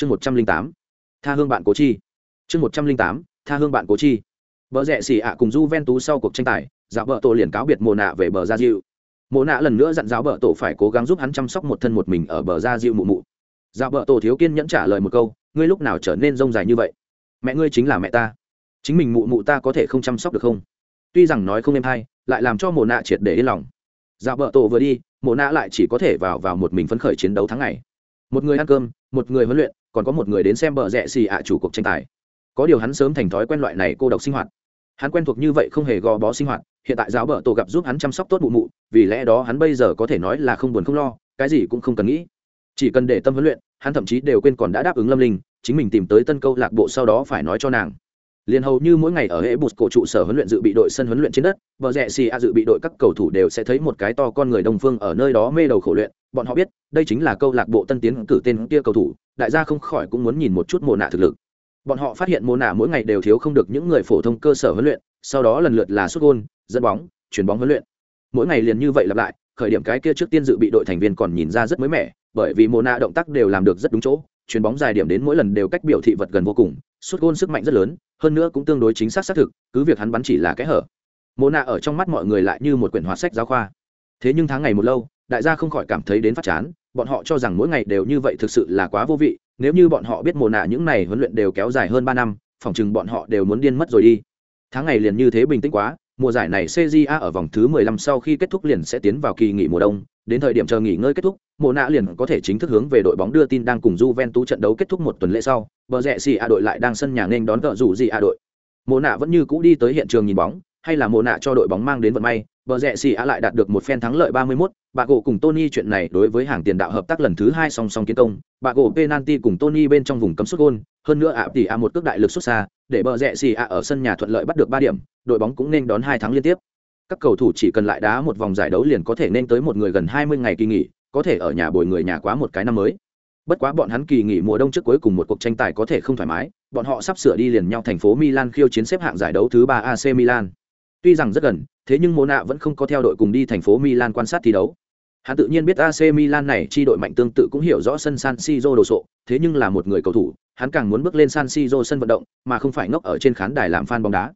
chương một trăm linh tám, tha hương bạn cố chi. Chương một trăm linh tám, tha hương bạn cố chi. Vợ rẽ xì ạ cùng j ven tú sau cuộc tranh tài, giáo vợ tổ liền cáo biệt mồ nạ về bờ gia diệu. Mồ nạ lần nữa dặn giáo vợ tổ phải cố gắng giúp hắn chăm sóc một thân một mình ở bờ gia diệu mụ mụ. Giáo vợ tổ thiếu kiên nhẫn trả lời một câu, ngươi lúc nào trở nên rông dài như vậy? Mẹ ngươi chính là mẹ ta. Chính mình mụ mụ ta có thể không chăm sóc được không? Tuy rằng nói không êm hay, lại làm cho mồ nạ triệt để yên lòng. Giáo vợ tổ vừa đi mồ nạ lại chỉ có thể vào vào một mình phấn khởi chiến đấu tháng ngày. Một người ăn cơm một người huấn luyện, còn có một người đến xem bờ rẽ xì ạ chủ cuộc tranh tài. Có điều hắn sớm thành thói quen loại này cô độc sinh hoạt. Hắn quen thuộc như vậy không hề gò bó sinh hoạt, hiện tại giáo bờ tổ gặp giúp hắn chăm sóc tốt bụ mụ, vì lẽ đó hắn bây giờ có thể nói là không buồn không lo, cái gì cũng không cần nghĩ. Chỉ cần để tâm huấn luyện, hắn thậm chí đều quên còn đã đáp ứng lâm linh, chính mình tìm tới tân câu lạc bộ sau đó phải nói cho nàng. Liền hầu như mỗi ngày ở hệ bụt cổ trụ sở huấn luyện dự bị đội sân huấn luyện trên đất vợ rẽ xì a dự bị đội các cầu thủ đều sẽ thấy một cái to con người đông phương ở nơi đó mê đầu khổ luyện bọn họ biết, đây chính là câu lạc bộ tân tiến cử tên kia cầu thủ, đại gia không khỏi cũng muốn nhìn một chút mồ nạ thực lực. Bọn họ phát hiện mồ nạ mỗi ngày đều thiếu không được những người phổ thông cơ sở huấn luyện, sau đó lần lượt là xuất gôn, dẫn bóng chuyển bóng huấn luyện. Mỗi ngày liền như vậy lặp lại, khởi điểm cái kia trước tiên dự bị đội thành viên còn nhìn ra rất mới mẻ, bởi vì mồ nạ động tác đều làm được rất đúng chỗ, chuyền bóng dài điểm đến mỗi lần đều cách biểu thị vật gần vô cùng suốt gôn sức mạnh rất lớn, hơn nữa cũng tương đối chính xác xác thực, cứ việc hắn bắn chỉ là cái hở. Mồ nạ ở trong mắt mọi người lại như một quyển hóa sách giáo khoa. Thế nhưng tháng ngày một lâu đại gia không khỏi cảm thấy đến phát chán, bọn họ cho rằng mỗi ngày đều như vậy thực sự là quá vô vị, nếu như bọn họ biết mồ nạ những này huấn luyện đều kéo dài hơn ba năm phỏng chừng bọn họ đều muốn điên mất rồi đi. Tháng ngày liền như thế bình tĩnh quá, mùa giải này cja ở vòng thứ 15 sau khi kết thúc liền sẽ tiến vào kỳ nghỉ mùa đông, đến thời điểm chờ nghỉ ngơi kết thúc, mùa nạ liền có thể chính thức hướng về đội bóng đưa tin đang cùng Juventus trận đấu kết thúc một tuần lễ sau, bờ rẽ xì a đội lại đang sân nhà nên đón cờ rủ gì a đội. Mùa nạ vẫn như cũ đi tới hiện trường nhìn bóng, hay là mùa nạ cho đội bóng mang đến vận may bờ rẽ xì a lại đạt được một phen thắng lợi 31, bà gỗ cùng Tony chuyện này đối với hàng tiền đạo hợp tác lần thứ hai song song kiến công. Bà gỗ penalty cùng Tony bên trong vùng cấm sút gôn. Hơn nữa ạ tỷ a một cước đại lực xuất xa để bờ rẽ xì a ở sân nhà thuận lợi bắt được ba điểm đội bóng cũng nên đón hai thắng liên tiếp. Các cầu thủ chỉ cần lại đá một vòng giải đấu liền có thể nên tới một người gần 20 ngày kỳ nghỉ có thể ở nhà bồi người nhà quá một cái năm mới. Bất quá bọn hắn kỳ nghỉ mùa đông trước cuối cùng một cuộc tranh tài có thể không thoải mái bọn họ sắp sửa đi liền nhau thành phố milan khiêu chiến xếp hạng giải đấu thứ ba ac milan tuy rằng rất gần, thế nhưng mô nạ vẫn không có theo đội cùng đi thành phố milan quan sát thi đấu. Hắn tự nhiên biết ac milan này chi đội mạnh tương tự cũng hiểu rõ sân san siro đồ sộ, thế nhưng là một người cầu thủ, hắn càng muốn bước lên san siro sân vận động, mà không phải ngốc ở trên khán đài làm fan bóng đá.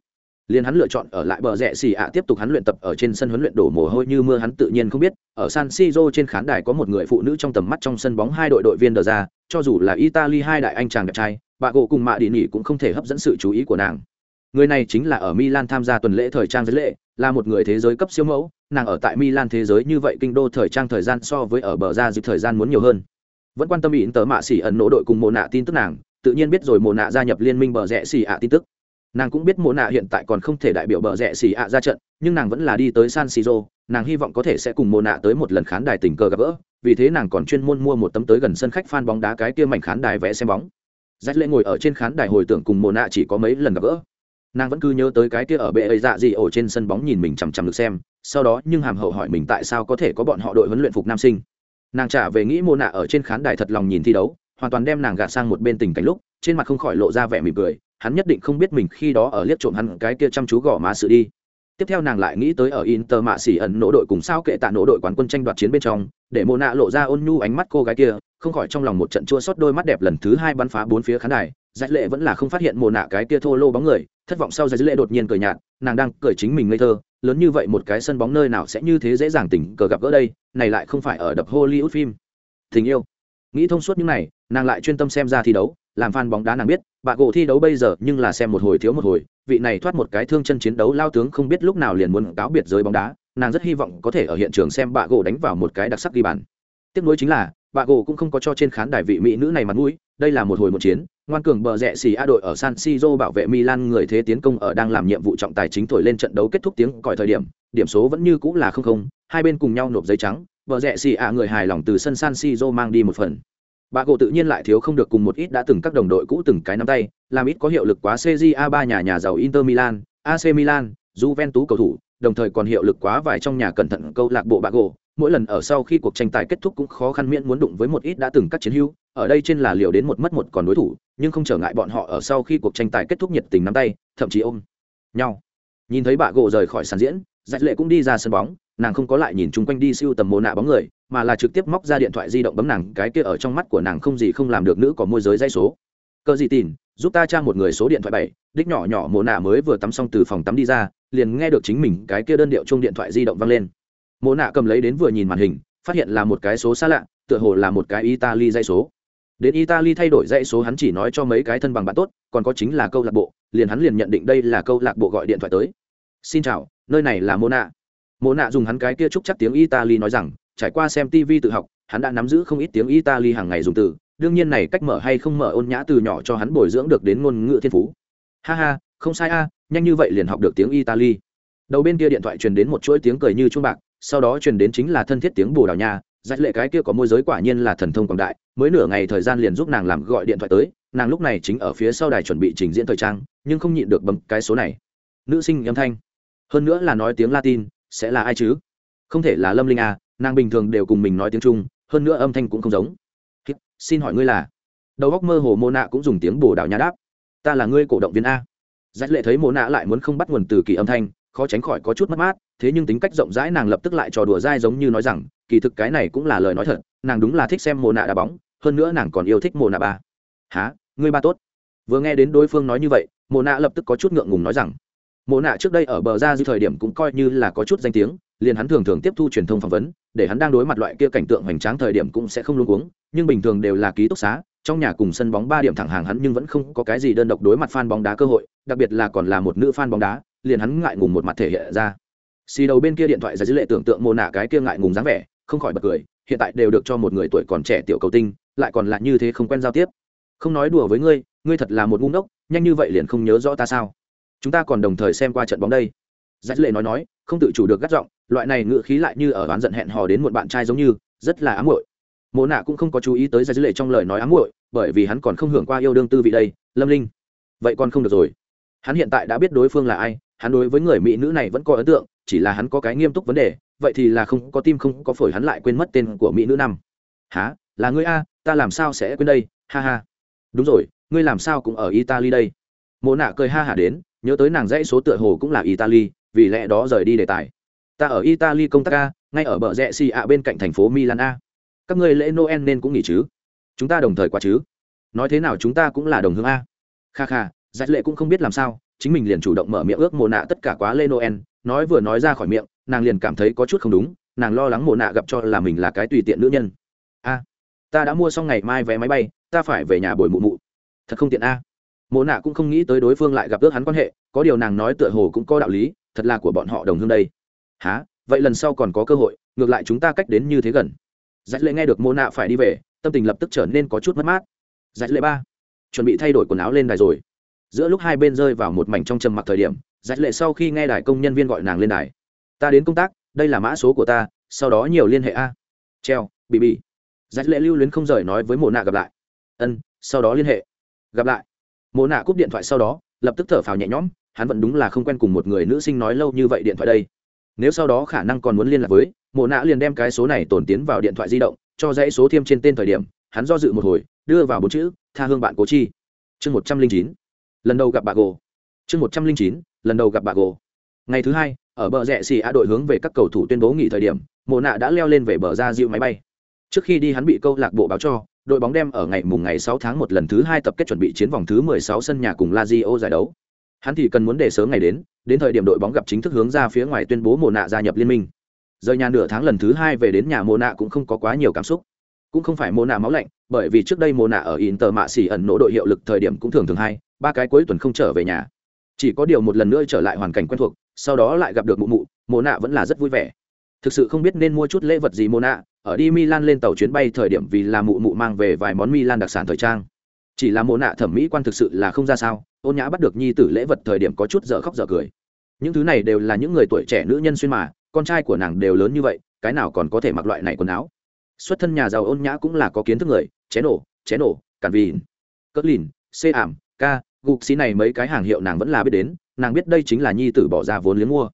Liền hắn lựa chọn ở lại bờ rẽ xì ạ tiếp tục hắn luyện tập ở trên sân huấn luyện đổ mồ hôi như mưa hắn tự nhiên không biết, ở san siro trên khán đài có một người phụ nữ trong tầm mắt trong sân bóng hai đội đội viên đờ ra, cho dù là italy hai đại anh chàng đẹp trai, bà gỗ cùng mạ đi nỉ cũng không thể hấp dẫn sự chú ý của nàng người này chính là ở milan tham gia tuần lễ thời trang giới lệ, là một người thế giới cấp siêu mẫu, nàng ở tại milan thế giới như vậy kinh đô thời trang thời gian so với ở bờ ra dịp thời gian muốn nhiều hơn. Vẫn quan tâm ý tờ mạ xỉ ẩn nỗ đội cùng mồ nạ tin tức nàng, tự nhiên biết rồi mồ nạ gia nhập liên minh bờ rẽ xỉ ạ tin tức. Nàng cũng biết mồ nạ hiện tại còn không thể đại biểu bờ rẽ xỉ ạ ra trận, nhưng nàng vẫn là đi tới san siro, nàng hy vọng có thể sẽ cùng mồ nạ tới một lần khán đài tình cờ gặp gỡ, vì thế nàng còn chuyên môn mua một tấm tới gần sân khách fan bóng đá cái kia mảnh khán đài vẽ xem bóng. Rách lễ ngồi ở trên khán đài hồi tưởng cùng mồ nạ chỉ có mấy lần gặp gỡ nàng vẫn cứ nhớ tới cái kia ở bệ ấy dạ gì ổ trên sân bóng nhìn mình chằm chằm được xem, sau đó nhưng hàm hậu hỏi mình tại sao có thể có bọn họ đội huấn luyện phục nam sinh. Nàng trả về nghĩ mô nạ ở trên khán đài thật lòng nhìn thi đấu, hoàn toàn đem nàng gạt sang một bên tình cảnh lúc, trên mặt không khỏi lộ ra vẻ mỉm cười, hắn nhất định không biết mình khi đó ở liếc trộm hắn cái kia chăm chú gõ má sự đi tiếp theo nàng lại nghĩ tới ở inter mạ xỉ ẩn nỗ đội cùng sao kệ tạ nỗ đội quán quân tranh đoạt chiến bên trong, để mộ nạ lộ ra ôn nhu ánh mắt cô gái kia, không khỏi trong lòng một trận chua xót đôi mắt đẹp lần thứ hai bắn phá bốn phía khán đài. Giải lệ vẫn là không phát hiện mồ nạ cái kia thô lô bóng người, thất vọng sau giải lệ đột nhiên cười nhạt, nàng đang cười chính mình ngây thơ, lớn như vậy một cái sân bóng nơi nào sẽ như thế dễ dàng tình cờ gặp gỡ đây, này lại không phải ở đập hollywood phim. Tình yêu. Nghĩ thông suốt những này, nàng lại chuyên tâm xem ra thi đấu, làm fan bóng đá nàng biết, bà gỗ thi đấu bây giờ nhưng là xem một hồi thiếu một hồi vị này thoát một cái thương chân chiến đấu, lao tướng không biết lúc nào liền muốn cáo biệt giới bóng đá, nàng rất hy vọng có thể ở hiện trường xem bà gỗ đánh vào một cái đặc sắc ghi bàn. Tiếp nối chính là bà gỗ cũng không có cho trên khán đài vị mỹ nữ này mặt mũi, đây là một hồi một chiến, ngoan cường bờ rẽ xì a đội ở san siro bảo vệ milan người thế tiến công ở đang làm nhiệm vụ trọng tài chính thổi lên trận đấu kết thúc tiếng còi thời điểm điểm số vẫn như cũng là không không, hai bên cùng nhau nộp giấy trắng, bờ rẽ xì a người hài lòng từ sân san siro mang đi một phần bà gỗ tự nhiên lại thiếu không được cùng một ít đã từng các đồng đội cũ từng cái nắm tay, làm ít có hiệu lực quá cja ba nhà nhà giàu inter milan ac milan, juventus cầu thủ, đồng thời còn hiệu lực quá vài trong nhà cẩn thận câu lạc bộ bà gỗ. Mỗi lần ở sau khi cuộc tranh tài kết thúc cũng khó khăn miễn muốn đụng với một ít đã từng các chiến hữu, ở đây trên là liều đến một mất một còn đối thủ, nhưng không trở ngại bọn họ ở sau khi cuộc tranh tài kết thúc nhiệt tình nắm tay, thậm chí ôm nhau. Nhìn thấy bà gỗ rời khỏi sàn diễn, dạch lệ cũng đi ra sân bóng, nàng không có lại nhìn chung quanh đi siêu tầm mồ nạ bóng người mà là trực tiếp móc ra điện thoại di động bấm nàng cái kia ở trong mắt của nàng không gì không làm được nữ có môi giới dây số. Cơ gì tin giúp ta tra một người số điện thoại bảy, đích nhỏ nhỏ mồ nạ mới vừa tắm xong từ phòng tắm đi ra, liền nghe được chính mình cái kia đơn điệu chung điện thoại di động vang lên. Mồ nạ cầm lấy đến vừa nhìn màn hình, phát hiện là một cái số xa lạ, tựa hồ là một cái italy dây số. Đến italy thay đổi dãy số hắn chỉ nói cho mấy cái thân bằng bạn tốt, còn có chính là câu lạc bộ, liền hắn liền nhận định đây là câu lạc bộ gọi điện thoại tới. Xin chào, nơi này là mô nạ mô nạ dùng hắn cái kia trúc chắc tiếng italy nói rằng trải qua xem tv tự học, hắn đã nắm giữ không ít tiếng italy hàng ngày dùng từ. Đương nhiên này cách mở hay không mở ôn nhã từ nhỏ cho hắn bồi dưỡng được đến ngôn ngữ thiên phú. Ha ha, không sai a, nhanh như vậy liền học được tiếng italy. Đầu bên kia điện thoại truyền đến một chuỗi tiếng cười như chuông bạc, sau đó truyền đến chính là thân thiết tiếng bồ đào nha. Dạch lệ cái kia có môi giới quả nhiên là thần thông quảng đại, mới nửa ngày thời gian liền giúp nàng làm gọi điện thoại tới, nàng lúc này chính ở phía sau đài chuẩn bị trình diễn thời trang, nhưng không nhịn được bấm cái số này. Nữ sinh âm thanh. Hơn nữa là nói tiếng latin, sẽ là ai chứ? Không thể là lâm linh à nàng bình thường đều cùng mình nói tiếng trung, hơn nữa âm thanh cũng không giống. Xin hỏi ngươi là? Đầu góc mơ hồ mô nạ cũng dùng tiếng bồ đào nhà đáp. Ta là ngươi cổ động viên a. Giác lệ thấy mô nạ lại muốn không bắt nguồn từ kỳ âm thanh, khó tránh khỏi có chút mất mát, thế nhưng tính cách rộng rãi nàng lập tức lại trò đùa dai giống như nói rằng, kỳ thực cái này cũng là lời nói thật, nàng đúng là thích xem mồ nạ đá bóng, hơn nữa nàng còn yêu thích mồ nạ ba. Há ngươi ba tốt. Vừa nghe đến đối phương nói như vậy mồ nạ lập tức có chút ngượng ngùng nói rằng mồ nạ trước đây ở bờ ra dư thời điểm cũng coi như là có chút danh tiếng, liền hắn thường thường tiếp thu truyền thông phỏng vấn để hắn đang đối mặt loại kia cảnh tượng hoành tráng thời điểm cũng sẽ không luôn cuống, nhưng bình thường đều là ký túc xá, trong nhà cùng sân bóng ba điểm thẳng hàng hắn nhưng vẫn không có cái gì đơn độc đối mặt fan bóng đá cơ hội, đặc biệt là còn là một nữ fan bóng đá, liền hắn ngại ngùng một mặt thể hiện ra. Xì đầu bên kia điện thoại ra dữ lệ tưởng tượng mô nạ cái kia ngại ngùng dáng vẻ, không khỏi bật cười, hiện tại đều được cho một người tuổi còn trẻ tiểu cầu tinh, lại còn là như thế không quen giao tiếp. Không nói đùa với ngươi ngươi thật là một ngu ngốc, nhanh như vậy liền không nhớ rõ ta sao? Chúng ta còn đồng thời xem qua trận bóng đây. Giải lệ nói nói, không tự chủ được gắt giọng loại này ngự khí lại như ở oán giận hẹn hò đến một bạn trai giống như, rất là ám muội. Mộ nạ cũng không có chú ý tới dắt lệ trong lời nói ám muội, bởi vì hắn còn không hưởng qua yêu đương tư vị đây, lâm linh. Vậy còn không được rồi. Hắn hiện tại đã biết đối phương là ai, hắn đối với người mỹ nữ này vẫn có ấn tượng, chỉ là hắn có cái nghiêm túc vấn đề, vậy thì là không, có tim không có phổi hắn lại quên mất tên của mỹ nữ năm. Há là ngươi a, ta làm sao sẽ quên đây? Ha ha. Đúng rồi, ngươi làm sao cũng ở italy đây. Mộ nạ cười ha hả đến, nhớ tới nàng dãy số tựa hồ cũng là italy, vì lẽ đó rời đi đề tài ta ở italy công tác a, ngay ở bờ rẽ xì ạ bên cạnh thành phố milan a. Các ngươi lễ noel nên cũng nghỉ chứ? Chúng ta đồng thời qua chứ? Nói thế nào chúng ta cũng là đồng hương a. Kha kha, giải lệ cũng không biết làm sao, chính mình liền chủ động mở miệng ước mồ nạ tất cả quá Lễ noel, nói vừa nói ra khỏi miệng, nàng liền cảm thấy có chút không đúng, nàng lo lắng mồ nạ gặp cho là mình là cái tùy tiện nữ nhân. A, ta đã mua xong ngày mai vé máy bay, ta phải về nhà bồi mụ mụ. Thật không tiện a. À. mồ nạ cũng không nghĩ tới đối phương lại gặp ước hắn quan hệ, có điều nàng nói tựa hồ cũng có đạo lý, thật là của bọn họ đồng hương đây há, vậy lần sau còn có cơ hội, ngược lại chúng ta cách đến như thế gần. Dạch lệ nghe được mô nạ phải đi về, tâm tình lập tức trở nên có chút mất mát. Dạch lệ ba, chuẩn bị thay đổi quần áo lên đài rồi. Giữa lúc hai bên rơi vào một mảnh trong trầm mặc thời điểm dạch lệ sau khi nghe đài công nhân viên gọi nàng lên đài, ta đến công tác, đây là mã số của ta, sau đó nhiều liên hệ a. Treo, bị bị. Dạch lệ lưu luyến không rời nói với mộ nạ gặp lại. Ân, sau đó liên hệ. Gặp lại. Mộ nạ cúp điện thoại sau đó, lập tức thở phào nhẹ nhõm, hắn vẫn đúng là không quen cùng một người nữ sinh nói lâu như vậy điện thoại đây nếu sau đó khả năng còn muốn liên lạc với mộ nạ liền đem cái số này tổn tiến vào điện thoại di động cho dãy số thiêm trên tên thời điểm hắn do dự một hồi đưa vào bốn chữ tha hương bạn cố chi. Chương một trăm linh chín. Lần đầu gặp bà gồ. Chương một trăm linh chín lần đầu gặp bà gồ. Ngày thứ hai ở bờ rẽ xì a đội hướng về các cầu thủ tuyên bố nghỉ thời điểm mộ nạ đã leo lên về bờ ra dịu máy bay. Trước khi đi hắn bị câu lạc bộ báo cho đội bóng đem ở ngày mùng ngày 6 tháng một lần thứ hai tập kết chuẩn bị chiến vòng thứ 16 sân nhà cùng Lazio giải đấu. Hắn thì cần muốn để sớm ngày đến, đến thời điểm đội bóng gặp chính thức hướng ra phía ngoài tuyên bố mồ nạ gia nhập liên minh. Rời nhà nửa tháng lần thứ hai về đến nhà mồ nạ cũng không có quá nhiều cảm xúc. Cũng không phải mồ nạ máu lạnh, bởi vì trước đây mồ nạ ở Inter mạ xỉ ẩn nỗ đội hiệu lực thời điểm cũng thường thường hay ba cái cuối tuần không trở về nhà. Chỉ có điều một lần nữa trở lại hoàn cảnh quen thuộc, sau đó lại gặp được mụ mụ, mồ nạ vẫn là rất vui vẻ. Thực sự không biết nên mua chút lễ vật gì mồ nạ, ở đi Milan lên tàu chuyến bay thời điểm vì là mụ mụ mang về vài món Milan đặc sản thời trang. Chỉ là mộ nạ thẩm mỹ quan thực sự là không ra sao, ôn nhã bắt được nhi tử lễ vật thời điểm có chút dở khóc dở cười. Những thứ này đều là những người tuổi trẻ nữ nhân xuyên mà, con trai của nàng đều lớn như vậy, cái nào còn có thể mặc loại này quần áo. Xuất thân nhà giàu ôn nhã cũng là có kiến thức người, ché nổ, ché nổ, cản vì cất lìn, xê ảm, ca, gục xí này mấy cái hàng hiệu nàng vẫn là biết đến, nàng biết đây chính là nhi tử bỏ ra vốn liếng mua.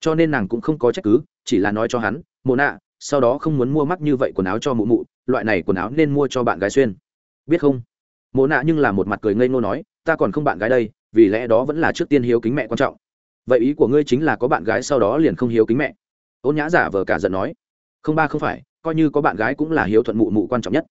Cho nên nàng cũng không có trách cứ, chỉ là nói cho hắn, mộ nạ, sau đó không muốn mua mắc như vậy quần áo cho mụ mụ loại này quần áo nên mua cho bạn gái xuyên biết không mộ nạ nhưng là một mặt cười ngây ngô nói, ta còn không bạn gái đây, vì lẽ đó vẫn là trước tiên hiếu kính mẹ quan trọng. Vậy ý của ngươi chính là có bạn gái sau đó liền không hiếu kính mẹ. Ôn nhã giả vờ cả giận nói, không ba không phải, coi như có bạn gái cũng là hiếu thuận mụ mụ quan trọng nhất.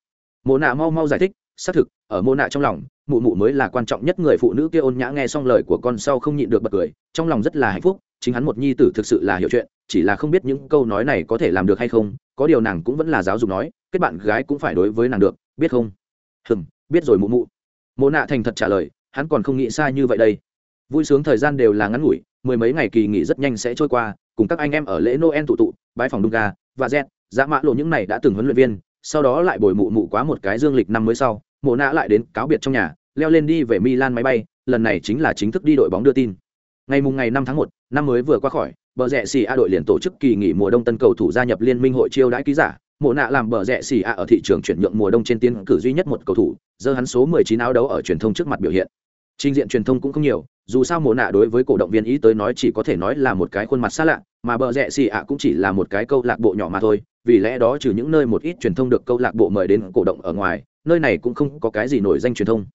Mộ nạ mau mau giải thích, xác thực, ở mộ nạ trong lòng, mụ mụ mới là quan trọng nhất người phụ nữ kia. Ôn nhã nghe xong lời của con sau không nhịn được bật cười, trong lòng rất là hạnh phúc, chính hắn một nhi tử thực sự là hiểu chuyện, chỉ là không biết những câu nói này có thể làm được hay không, có điều nàng cũng vẫn là giáo dục nói, kết bạn gái cũng phải đối với nàng được, biết không? Hừng biết rồi mụ mụ. Mộ nạ thành thật trả lời, hắn còn không nghĩ sai như vậy đây. Vui sướng thời gian đều là ngắn ngủi, mười mấy ngày kỳ nghỉ rất nhanh sẽ trôi qua, cùng các anh em ở lễ noel tụ tụ bãi phòng đung ga và z dã dạ mã lộ những này đã từng huấn luyện viên, sau đó lại bồi mụ mụ quá một cái dương lịch năm mới sau, mộ nạ lại đến cáo biệt trong nhà, leo lên đi về milan máy bay, lần này chính là chính thức đi đội bóng đưa tin. Ngày mùng ngày năm tháng một, năm mới vừa qua khỏi, bờ rẽ xì a đội liền tổ chức kỳ nghỉ mùa đông tân cầu thủ gia nhập liên minh hội chiêu đãi ký giả mộ nạ làm bờ rẽ xì ạ ở thị trường chuyển nhượng mùa đông trên tiến cử duy nhất một cầu thủ giờ hắn số 19 áo đấu ở truyền thông trước mặt biểu hiện. Trình diện truyền thông cũng không nhiều, dù sao mộ nạ đối với cổ động viên ý tới nói chỉ có thể nói là một cái khuôn mặt xa lạ, mà bờ rẽ xì ạ cũng chỉ là một cái câu lạc bộ nhỏ mà thôi, vì lẽ đó trừ những nơi một ít truyền thông được câu lạc bộ mời đến cổ động ở ngoài, nơi này cũng không có cái gì nổi danh truyền thông.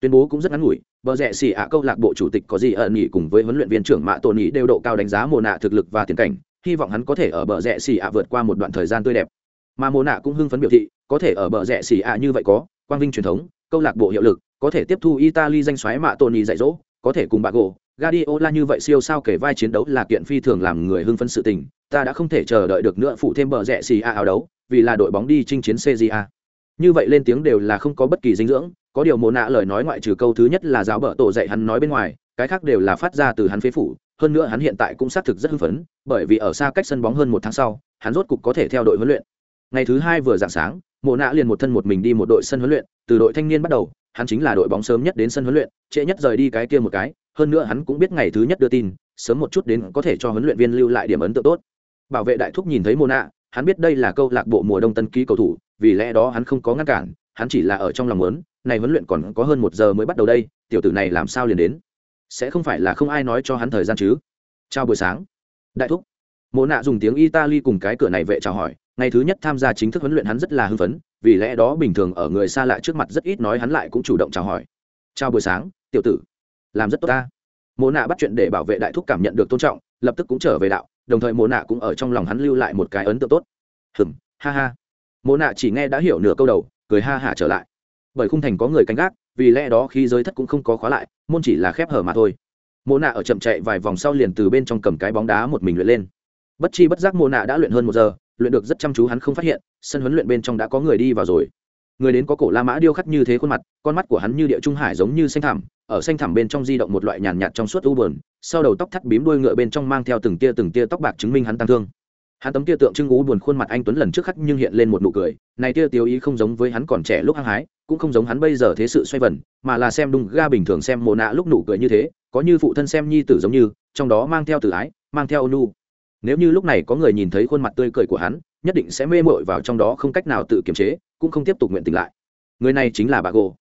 Tuyên bố cũng rất ngắn ngủi, bờ rẽ xì ạ câu lạc bộ chủ tịch có gì ẩn nghỉ cùng với huấn luyện viên trưởng mạ tổ nghỉ đều độ cao đánh giá mồ nạ thực lực và tiền cảnh, hy vọng hắn có thể ở bờ rẽ xì ạ vượt qua một đoạn thời gian tươi đẹp mà mồ nạ cũng hưng phấn biểu thị có thể ở bờ rẽ xì ạ như vậy có quang vinh truyền thống câu lạc bộ hiệu lực có thể tiếp thu italy danh xoáy mạ tổ nghỉ dạy dỗ có thể cùng bà gỗ Guardiola như vậy siêu sao kể vai chiến đấu là kiện phi thường làm người hưng phấn sự tình, ta đã không thể chờ đợi được nữa phụ thêm bờ rẽ xì a áo đấu, vì là đội bóng đi chinh chiến CJA. Như vậy lên tiếng đều là không có bất kỳ dinh dưỡng, có điều mồ nạ lời nói ngoại trừ câu thứ nhất là giáo bợ tổ dạy hắn nói bên ngoài cái khác đều là phát ra từ hắn phế phủ hơn nữa hắn hiện tại cũng xác thực rất hưng phấn bởi vì ở xa cách sân bóng hơn một tháng sau hắn rốt cục có thể theo đội huấn luyện ngày thứ hai vừa dạng sáng, mộ nạ liền một thân một mình đi một đội sân huấn luyện, từ đội thanh niên bắt đầu, hắn chính là đội bóng sớm nhất đến sân huấn luyện, trễ nhất rời đi cái kia một cái, hơn nữa hắn cũng biết ngày thứ nhất đưa tin, sớm một chút đến có thể cho huấn luyện viên lưu lại điểm ấn tượng tốt. Bảo vệ đại thúc nhìn thấy mộ nạ, hắn biết đây là câu lạc bộ mùa đông tân ký cầu thủ, vì lẽ đó hắn không có ngăn cản, hắn chỉ là ở trong lòng muốn, này huấn luyện còn có hơn một giờ mới bắt đầu đây, tiểu tử này làm sao liền đến? Sẽ không phải là không ai nói cho hắn thời gian chứ? Chào buổi sáng. Đại thúc. Mộ nạ dùng tiếng italy cùng cái cửa này vệ chào hỏi ngày thứ nhất tham gia chính thức huấn luyện hắn rất là hưng phấn, vì lẽ đó bình thường ở người xa lạ trước mặt rất ít nói hắn lại cũng chủ động chào hỏi. Chào buổi sáng, tiểu tử. Làm rất tốt ta. Mồ nạ bắt chuyện để bảo vệ đại thúc cảm nhận được tôn trọng, lập tức cũng trở về đạo, đồng thời mồ nạ cũng ở trong lòng hắn lưu lại một cái ấn tượng tốt. Hừm, ha ha. Mồ nạ chỉ nghe đã hiểu nửa câu đầu, cười ha hả trở lại. Bởi khung thành có người canh gác, vì lẽ đó khi giới thất cũng không có khóa lại, môn chỉ là khép hở mà thôi. Mô nạ ở chậm chạy vài vòng sau liền từ bên trong cầm cái bóng đá một mình luyện lên. Bất chi bất giác mô nạ đã luyện hơn một giờ luyện được rất chăm chú hắn không phát hiện, sân huấn luyện bên trong đã có người đi vào rồi. Người đến có cổ la mã điêu khắc như thế khuôn mặt, con mắt của hắn như địa trung hải giống như xanh thẳm, ở xanh thẳm bên trong di động một loại nhàn nhạt trong suốt u bờn sau đầu tóc thắt bím đuôi ngựa bên trong mang theo từng tia từng tia tóc bạc chứng minh hắn tăng thương. Hắn tấm tia tượng trưng u buồn khuôn mặt anh tuấn lần trước khắc nhưng hiện lên một nụ cười, này tia tiêu ý không giống với hắn còn trẻ lúc hăng hái, cũng không giống hắn bây giờ thế sự xoay vần, mà là xem đung ga bình thường xem mồ nạ lúc nụ cười như thế, có như phụ thân xem nhi tử giống như, trong đó mang theo tử ái, mang theo ônu nếu như lúc này có người nhìn thấy khuôn mặt tươi cười của hắn, nhất định sẽ mê mội vào trong đó không cách nào tự kiềm chế, cũng không tiếp tục nguyện tỉnh lại. Người này chính là bà gồ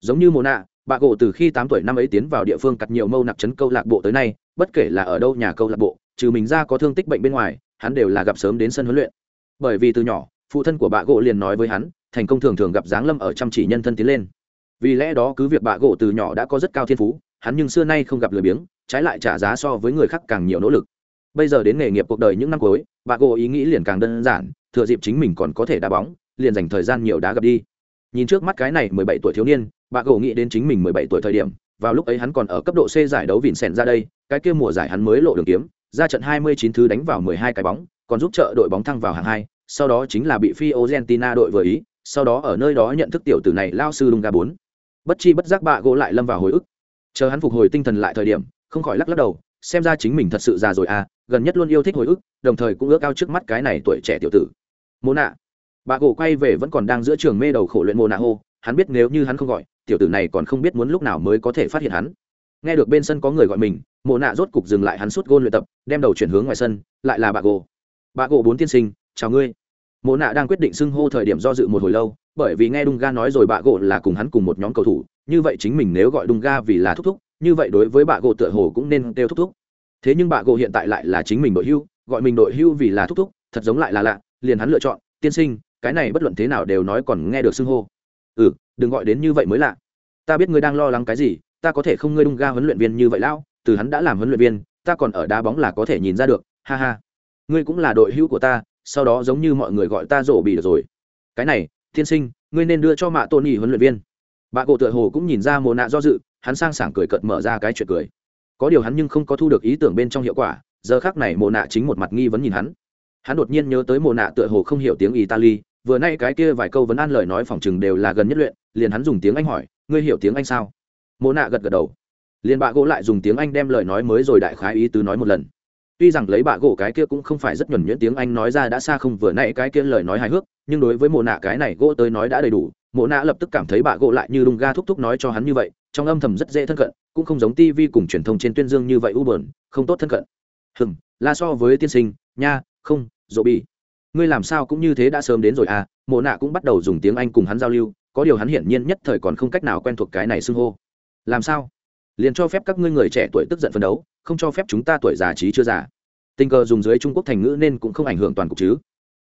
giống như mồ nạ bà gồ từ khi tám tuổi năm ấy tiến vào địa phương cặt nhiều mâu nặc chấn câu lạc bộ tới nay, bất kể là ở đâu nhà câu lạc bộ, trừ mình ra có thương tích bệnh bên ngoài, hắn đều là gặp sớm đến sân huấn luyện. Bởi vì từ nhỏ, phụ thân của bà gỗ liền nói với hắn, thành công thường thường gặp giáng lâm ở chăm chỉ nhân thân tiến lên. Vì lẽ đó cứ việc bà gỗ từ nhỏ đã có rất cao thiên phú, hắn nhưng xưa nay không gặp lười biếng, trái lại trả giá so với người khác càng nhiều nỗ lực bây giờ đến nghề nghiệp cuộc đời những năm cuối bà gỗ ý nghĩ liền càng đơn giản thừa dịp chính mình còn có thể đá bóng liền dành thời gian nhiều đá gặp đi nhìn trước mắt cái này mười bảy tuổi thiếu niên bà gỗ nghĩ đến chính mình mười bảy tuổi thời điểm vào lúc ấy hắn còn ở cấp độ C giải đấu vịn sèn ra đây cái kia mùa giải hắn mới lộ đường kiếm ra trận 29 thứ đánh vào 12 cái bóng, còn giúp trợ đội bóng thăng vào hạng hai. sau đó chính là bị phi Argentina đội vừa ý, sau đó ở nơi đó nhận thức tiểu tử này lao sư lunga bốn Bất chi bất giác bà gỗ lại lâm vào hồi ức. Chờ hắn phục hồi tinh thần lại thời điểm, không khỏi lắc lắc đầu, xem ra chính mình thật sự già rồi à, gần nhất luôn yêu thích hồi ức, đồng thời cũng ước ao trước mắt cái này tuổi trẻ tiểu tử. Mona. Bạ gỗ quay về vẫn còn đang giữa trường mê đầu khổ luyện Mona hô, hắn biết nếu như hắn không gọi, tiểu tử này còn không biết muốn lúc nào mới có thể phát hiện hắn nghe được bên sân có người gọi mình mộ nạ rốt cục dừng lại hắn suốt gôn luyện tập đem đầu chuyển hướng ngoài sân lại là bà gỗ bà gỗ bốn tiên sinh chào ngươi mộ nạ đang quyết định xưng hô thời điểm do dự một hồi lâu bởi vì nghe đung ga nói rồi bà gỗ là cùng hắn cùng một nhóm cầu thủ như vậy chính mình nếu gọi đung ga vì là thúc thúc như vậy đối với bà gỗ tựa hồ cũng nên kêu thúc thúc thế nhưng bà gỗ hiện tại lại là chính mình đội hưu, gọi mình đội hưu vì là thúc thúc, thật giống lại là lạ, liền hắn lựa chọn, tiên sinh, cái này bất luận thế nào đều nói còn nghe được xưng hô. Ừ đừng gọi đến như vậy mới lạ. Ta biết ngươi đang lo lắng cái gì, ta có thể không ngươi đung ga huấn luyện viên như vậy lão, từ hắn đã làm huấn luyện viên, ta còn ở đá bóng là có thể nhìn ra được, ha ha. Ngươi cũng là đội hữu của ta, sau đó giống như mọi người gọi ta rổ bị được rồi. Cái này, tiên sinh, ngươi nên đưa cho mạ tôn nhì huấn luyện viên. Bà cổ tựa hồ cũng nhìn ra mồ nạ do dự, hắn sang sảng cười cợt mở ra cái chuyện cười có điều hắn nhưng không có thu được ý tưởng bên trong hiệu quả, giờ khác này mồ nạ chính một mặt nghi vấn nhìn hắn. Hắn đột nhiên nhớ tới mồ nạ tựa hồ không hiểu tiếng italy, vừa nay cái kia vài câu vấn an lời nói phỏng chừng đều là gần nhất luyện, liền hắn dùng tiếng anh hỏi, ngươi hiểu tiếng anh sao? Mồ nạ gật gật đầu. Liền bạ gỗ lại dùng tiếng anh đem lời nói mới rồi đại khái ý tứ nói một lần. Tuy rằng lấy bạ gỗ cái kia cũng không phải rất nhuẩn nhuyễn tiếng anh nói ra đã xa không vừa nãy cái kia lời nói hài hước, nhưng đối với mồ nạ cái này gỗ tới nói đã đầy đủ mộ nạ lập tức cảm thấy bạ gỗ lại như đung ga thúc thúc nói cho hắn như vậy, trong âm thầm rất dễ thân cận, cũng không giống tv cùng truyền thông trên tuyên dương như vậy u bờn không tốt thân cận. Hừng là so với tiên sinh, nha, không dỗ bị ngươi làm sao cũng như thế đã sớm đến rồi à mộ nạ cũng bắt đầu dùng tiếng anh cùng hắn giao lưu, có điều hắn hiển nhiên nhất thời còn không cách nào quen thuộc cái này xưng hô. Làm sao? Liền cho phép các ngươi người trẻ tuổi tức giận phấn đấu, không cho phép chúng ta tuổi già trí chưa già. Tình cờ dùng dưới trung quốc thành ngữ nên cũng không ảnh hưởng toàn cục chứ.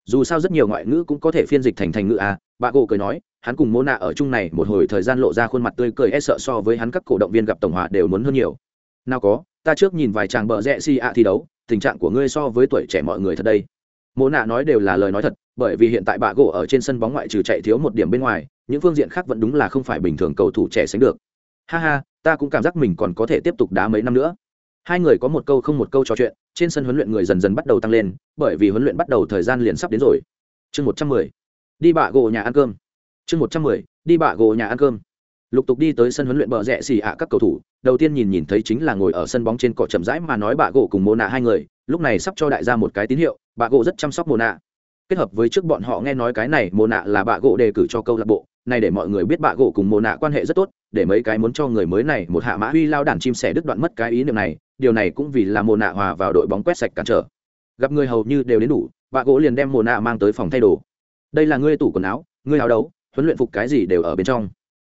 Dù sao rất nhiều ngoại ngữ cũng có thể phiên dịch thành thành ngữ à bà gỗ cười nói, hắn cùng mô nạ ở chung này một hồi thời gian lộ ra khuôn mặt tươi cười e sợ so với hắn các cổ động viên gặp tổng hòa đều muốn hơn nhiều. Nào có, ta trước nhìn vài chàng bờ rẽ si ạ thi đấu, tình trạng của ngươi so với tuổi trẻ mọi người thật đây. Mô nạ nói đều là lời nói thật, bởi vì hiện tại bà gỗ ở trên sân bóng ngoại trừ chạy thiếu một điểm bên ngoài, những phương diện khác vẫn đúng là không phải bình thường cầu thủ trẻ sánh được. Ha ha, ta cũng cảm giác mình còn có thể tiếp tục đá mấy năm nữa. Hai người có một câu không một câu trò chuyện, trên sân huấn luyện người dần dần bắt đầu tăng lên, bởi vì huấn luyện bắt đầu thời gian liền sắp đến rồi. Chương một trăm mười đi bạ gỗ nhà ăn cơm. Chương một trăm mười, đi bạ gỗ nhà ăn cơm. Lục tục đi tới sân huấn luyện bờ rẽ xì ạ các cầu thủ, đầu tiên nhìn nhìn thấy chính là ngồi ở sân bóng trên cỏ chậm rãi mà nói bạ gỗ cùng mô nạ hai người, lúc này sắp cho đại gia một cái tín hiệu, bạ gỗ rất chăm sóc mô nạ. Kết hợp với trước bọn họ nghe nói cái này, mô nạ là bạ gỗ đề cử cho câu lạc bộ, này để mọi người biết bạ gỗ cùng mô nạ quan hệ rất tốt, để mấy cái muốn cho người mới này một hạ mã huy lao đàn chim sẻ đứt đoạn mất cái ý niệm này, điều này cũng vì là mô nạ hòa vào đội bóng quét sạch cản trở. Gặp người hầu như đều đến đủ, bạ gỗ liền đem mô nạ mang tới phòng thay đồ đây là ngươi tủ quần áo, ngươi áo đấu, huấn luyện phục cái gì đều ở bên trong.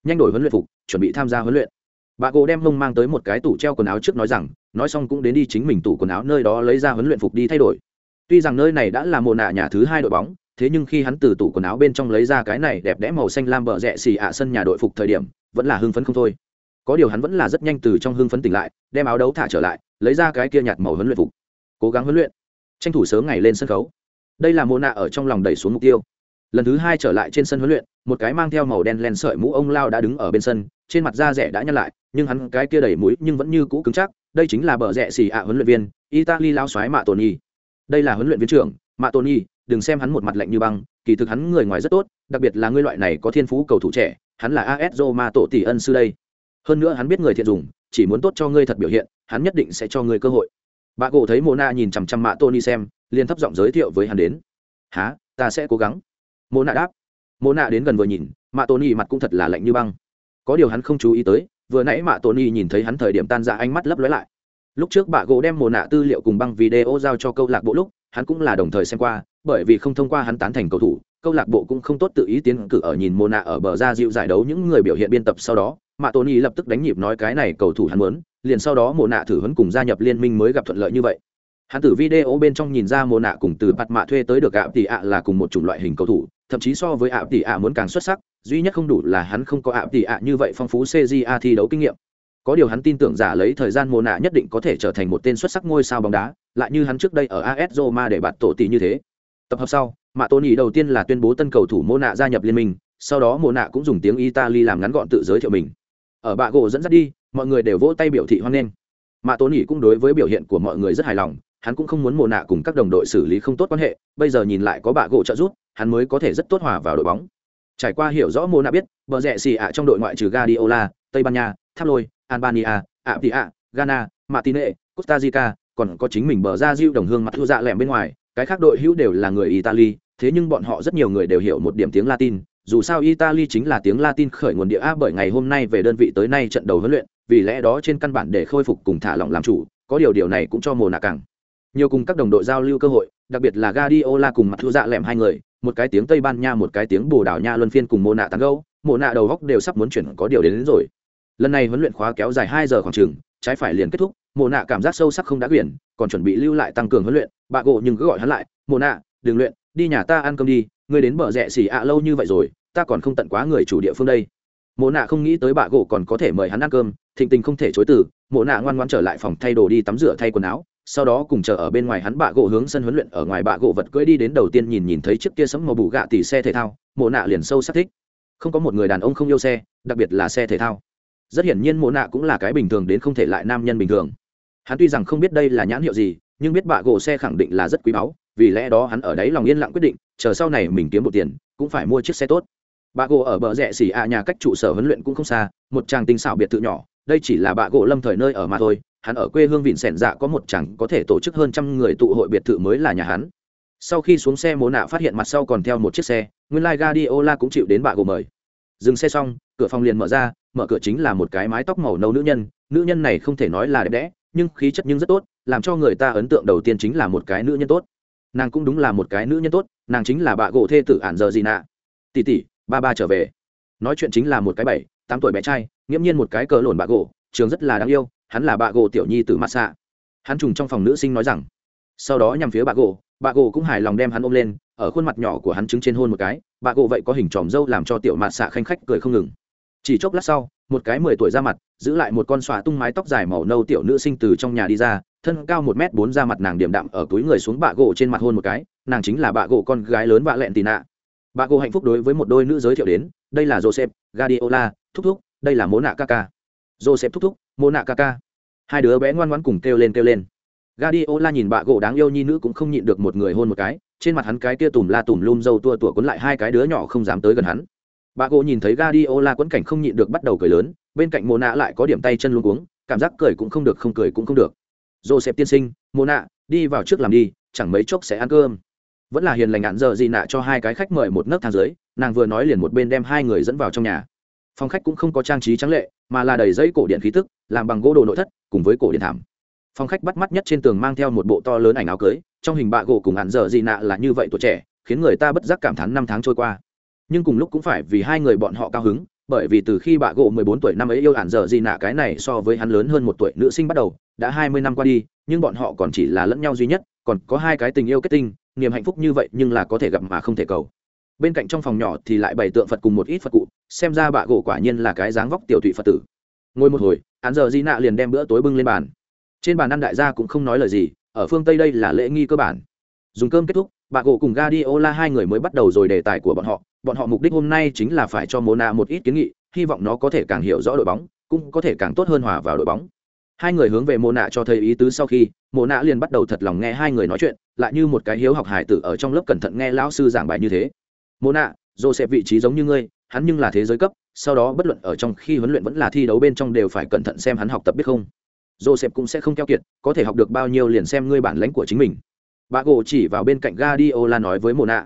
Nhanh đổi huấn luyện phục, chuẩn bị tham gia huấn luyện. Bà cô đem mông mang tới một cái tủ treo quần áo trước nói rằng, nói xong cũng đến đi chính mình tủ quần áo nơi đó lấy ra huấn luyện phục đi thay đổi. Tuy rằng nơi này đã là mồ nạ nhà thứ hai đội bóng, thế nhưng khi hắn từ tủ quần áo bên trong lấy ra cái này đẹp đẽ màu xanh lam bờ rẽ xì ạ sân nhà đội phục thời điểm, vẫn là hưng phấn không thôi. Có điều hắn vẫn là rất nhanh từ trong hưng phấn tỉnh lại, đem áo đấu thả trở lại, lấy ra cái kia nhạt màu huấn luyện phục. Cố gắng huấn luyện. Tranh thủ sớm ngày lên sân khấu. Đây là mồ nạ ở trong lòng đẩy xuống mục tiêu lần thứ hai trở lại trên sân huấn luyện, một cái mang theo màu đen len sợi mũ ông lao đã đứng ở bên sân, trên mặt da rẻ đã nhăn lại, nhưng hắn cái kia đầy mũi nhưng vẫn như cũ cứng chắc, đây chính là bờ rẽ xì ạ huấn luyện viên, italy lao xoái mạ tony đây là huấn luyện viên trưởng, mạ tony đừng xem hắn một mặt lạnh như băng, kỳ thực hắn người ngoài rất tốt, đặc biệt là ngươi loại này có thiên phú cầu thủ trẻ, hắn là as roma tổ tỷ ân sư đây. Hơn nữa hắn biết người thiện dùng, chỉ muốn tốt cho ngươi thật biểu hiện, hắn nhất định sẽ cho ngươi cơ hội. Bà cụ thấy mona nhìn chằm chằm mạ tony xem, liền thấp giọng giới thiệu với hắn đến. Há ta sẽ cố gắng mô nạ đáp. Mô nạ đến gần vừa nhìn, mạ tôn y mặt cũng thật là lạnh như băng. Có điều hắn không chú ý tới, vừa nãy mạ tôn y nhìn thấy hắn thời điểm tan ra ánh mắt lấp lóe lại. Lúc trước bà gỗ đem mồ nạ tư liệu cùng băng video giao cho câu lạc bộ lúc, hắn cũng là đồng thời xem qua, bởi vì không thông qua hắn tán thành cầu thủ, câu lạc bộ cũng không tốt tự ý tiến cử ở nhìn mồ nạ ở bờ ra dịu giải đấu những người biểu hiện biên tập sau đó. Mạ tôn y lập tức đánh nhịp nói cái này cầu thủ hắn muốn, liền sau đó mồ nạ thử hấn cùng gia nhập liên minh mới gặp thuận lợi như vậy hắn từ video bên trong nhìn ra mồ nạ cùng từ bạt mạ thuê tới được ạ tỷ ạ là cùng một chủng loại hình cầu thủ, thậm chí so với ạ tỷ ạ muốn càng xuất sắc, duy nhất không đủ là hắn không có ạ tỷ ạ như vậy phong phú cja thi đấu kinh nghiệm. Có điều hắn tin tưởng giả lấy thời gian mồ nạ nhất định có thể trở thành một tên xuất sắc ngôi sao bóng đá, lại như hắn trước đây ở as roma để bạt tổ tỷ như thế. Tập hợp sau, mạ tôn ý đầu tiên là tuyên bố tân cầu thủ mô nạ gia nhập liên minh, sau đó mô nạ cũng dùng tiếng italy làm ngắn gọn tự giới thiệu mình. Ở bạ gỗ dẫn dắt đi, mọi người đều vỗ tay biểu thị hoan nghênh. Mạ tôn ý cũng đối với biểu hiện của mọi người rất hài lòng hắn cũng không muốn mồ nạ cùng các đồng đội xử lý không tốt quan hệ bây giờ nhìn lại có bạ gỗ trợ giúp hắn mới có thể rất tốt hòa vào đội bóng. Trải qua hiểu rõ mồ nạ biết bờ rẽ xì ạ trong đội ngoại trừ Guardiola, Tây Ban Nha, Tháp Lôi, Albania, ạ tị ạ, Ghana, Martine, Costa Rica, còn có chính mình bờ ra diêu đồng hương mặt thu dạ lẹm bên ngoài, cái khác đội hữu đều là người Italy, thế nhưng bọn họ rất nhiều người đều hiểu một điểm tiếng Latin, dù sao Italy chính là tiếng Latin khởi nguồn địa A bởi ngày hôm nay về đơn vị tới nay trận đầu huấn luyện, vì lẽ đó trên căn bản để khôi phục cùng thả lỏng làm chủ, có điều điều này cũng cho mồ nạ càng nhiều cùng các đồng đội giao lưu cơ hội đặc biệt là Guardiola cùng mặt thu dạ lẹm hai người một cái tiếng tây ban nha một cái tiếng bồ đào nha luân phiên cùng mô nạ tán gâu mô nạ đầu góc đều sắp muốn chuyển có điều đến, đến rồi. Lần này huấn luyện khóa kéo dài hai giờ khoảng chừng trái phải liền kết thúc mô nạ cảm giác sâu sắc không đã quyển còn chuẩn bị lưu lại tăng cường huấn luyện bà gộ nhưng cứ gọi hắn lại mô nạ đừng luyện đi nhà ta ăn cơm đi ngươi đến bờ rẽ xỉ ạ lâu như vậy rồi ta còn không tận quá người chủ địa phương đây. Mộ nạ không nghĩ tới bà gộ còn có thể mời hắn ăn cơm thịnh tình không thể chối từ mộ nạ ngoan ngoan trở lại phòng thay đồ đi tắm rửa thay quần áo sau đó cùng chờ ở bên ngoài hắn bạ gỗ hướng sân huấn luyện ở ngoài bạ gỗ vật cưỡi đi đến đầu tiên nhìn nhìn thấy chiếc kia sấm màu bù gạ tỷ xe thể thao, mộ nạ liền sâu sắc thích. Không có một người đàn ông không yêu xe, đặc biệt là xe thể thao. Rất hiển nhiên mộ nạ cũng là cái bình thường đến không thể lại nam nhân bình thường. Hắn tuy rằng không biết đây là nhãn hiệu gì, nhưng biết bạ gỗ xe khẳng định là rất quý báu, vì lẽ đó hắn ở đấy lòng yên lặng quyết định, chờ sau này mình kiếm một tiền, cũng phải mua chiếc xe tốt. Bạ gỗ ở bờ rẽ xỉ ạ nhà cách trụ sở huấn luyện cũng không xa, một trang tinh xảo biệt thự nhỏ, đây chỉ là bạ gỗ lâm thời nơi ở mà thôi hắn ở quê hương vịn sẻn dạ có một chẳng có thể tổ chức hơn trăm người tụ hội biệt thự mới là nhà hắn. Sau khi xuống xe mồ nạ phát hiện mặt sau còn theo một chiếc xe, nguyên lai Guardiola cũng chịu đến bạ gỗ mời. Dừng xe xong, cửa phòng liền mở ra, mở cửa chính là một cái mái tóc màu nâu nữ nhân. Nữ nhân này không thể nói là đẹp đẽ, nhưng khí chất nhưng rất tốt, làm cho người ta ấn tượng đầu tiên chính là một cái nữ nhân tốt. Nàng cũng đúng là một cái nữ nhân tốt, nàng chính là bạ gỗ thê tử ản giờ gì nạ. Tỉ tỉ ba ba trở về. Nói chuyện chính là một cái bảy, tám tuổi bé trai, nghiễm nhiên một cái cờ lồn bạ gỗ trường rất là đáng yêu hắn là bà gỗ tiểu nhi từ mặt xạ. Hắn trùng trong phòng nữ sinh nói rằng, sau đó nhằm phía bà gỗ bà gỗ cũng hài lòng đem hắn ôm lên, ở khuôn mặt nhỏ của hắn chứng trên hôn một cái Bà gỗ vậy có hình tròm dâu làm cho tiểu mặt xạ khanh khách cười không ngừng. Chỉ chốc lát sau, một cái mười tuổi ra mặt, giữ lại một con xòa tung mái tóc dài màu nâu tiểu nữ sinh từ trong nhà đi ra, thân cao một m bốn ra mặt nàng điểm đạm ở túi người xuống bạ gỗ trên mặt hôn một cái, nàng chính là bạ gỗ con gái lớn vạ lẹn tì nạ. Bạ gỗ hạnh phúc đối với một đôi nữ giới thiệu đến, đây là joseph gadiola thúc thúc, đây là mô nạ kaka. Joseph thúc thúc mô nạ kaka hai đứa bé ngoan ngoãn cùng kêu lên kêu lên gadiola nhìn bạ gỗ đáng yêu nhi nữ cũng không nhịn được một người hôn một cái, trên mặt hắn cái kia tùm la tùm lum dâu tua tủa cuốn lại hai cái đứa nhỏ không dám tới gần hắn. Bà gỗ nhìn thấy gadiola quấn cảnh không nhịn được bắt đầu cười lớn, bên cạnh Mona lại có điểm tay chân luống cuống, cảm giác cười cũng không được không cười cũng không được. Joseph tiên sinh, Mona, đi vào trước làm đi, chẳng mấy chốc sẽ ăn cơm. Vẫn là hiền lành ngạn giờ gì nạ cho hai cái khách mời một nấc thang dưới, nàng vừa nói liền một bên đem hai người dẫn vào trong nhà. Phòng khách cũng không có trang trí trắng lệ, mà là đầy giấy cổ điện khí tức, làm bằng gỗ đồ nội thất, cùng với cổ điện thảm. Phòng khách bắt mắt nhất trên tường mang theo một bộ to lớn ảnh áo cưới trong hình bạ gỗ cùng hạn dở dị nạ là như vậy tuổi trẻ khiến người ta bất giác cảm thán năm tháng trôi qua. Nhưng cùng lúc cũng phải vì hai người bọn họ cao hứng bởi vì từ khi bạ gỗ mười bốn tuổi năm ấy yêu hạn dở dị nạ cái này so với hắn lớn hơn một tuổi nữ sinh bắt đầu đã hai mươi năm qua đi nhưng bọn họ còn chỉ là lẫn nhau duy nhất còn có hai cái tình yêu kết tinh niềm hạnh phúc như vậy nhưng là có thể gặp mà không thể cầu. Bên cạnh trong phòng nhỏ thì lại bày tượng phật cùng một ít phật cụ xem ra bạ gỗ quả nhiên là cái dáng vóc tiểu thụy phật tử. Ngồi một hồi hắn giờ di nạ liền đem bữa tối bưng lên bàn. Trên bàn ăn đại gia cũng không nói lời gì, ở phương tây đây là lễ nghi cơ bản. Dùng cơm kết thúc, bà gỗ cùng Gadiola hai người mới bắt đầu rồi đề tài của bọn họ. Bọn họ mục đích hôm nay chính là phải cho Mona một ít kiến nghị, hy vọng nó có thể càng hiểu rõ đội bóng, cũng có thể càng tốt hơn hòa vào đội bóng. Hai người hướng về Mona cho thấy ý tứ sau khi, Mona liền bắt đầu thật lòng nghe hai người nói chuyện, lại như một cái hiếu học hài tử ở trong lớp cẩn thận nghe lão sư giảng bài như thế. Mona sẽ vị trí giống như ngươi hắn nhưng là thế giới cấp sau đó bất luận ở trong khi huấn luyện vẫn là thi đấu bên trong đều phải cẩn thận xem hắn học tập biết không joseph cũng sẽ không keo kiệt có thể học được bao nhiêu liền xem ngươi bản lãnh của chính mình bà gỗ chỉ vào bên cạnh Guardiola nói với Mona.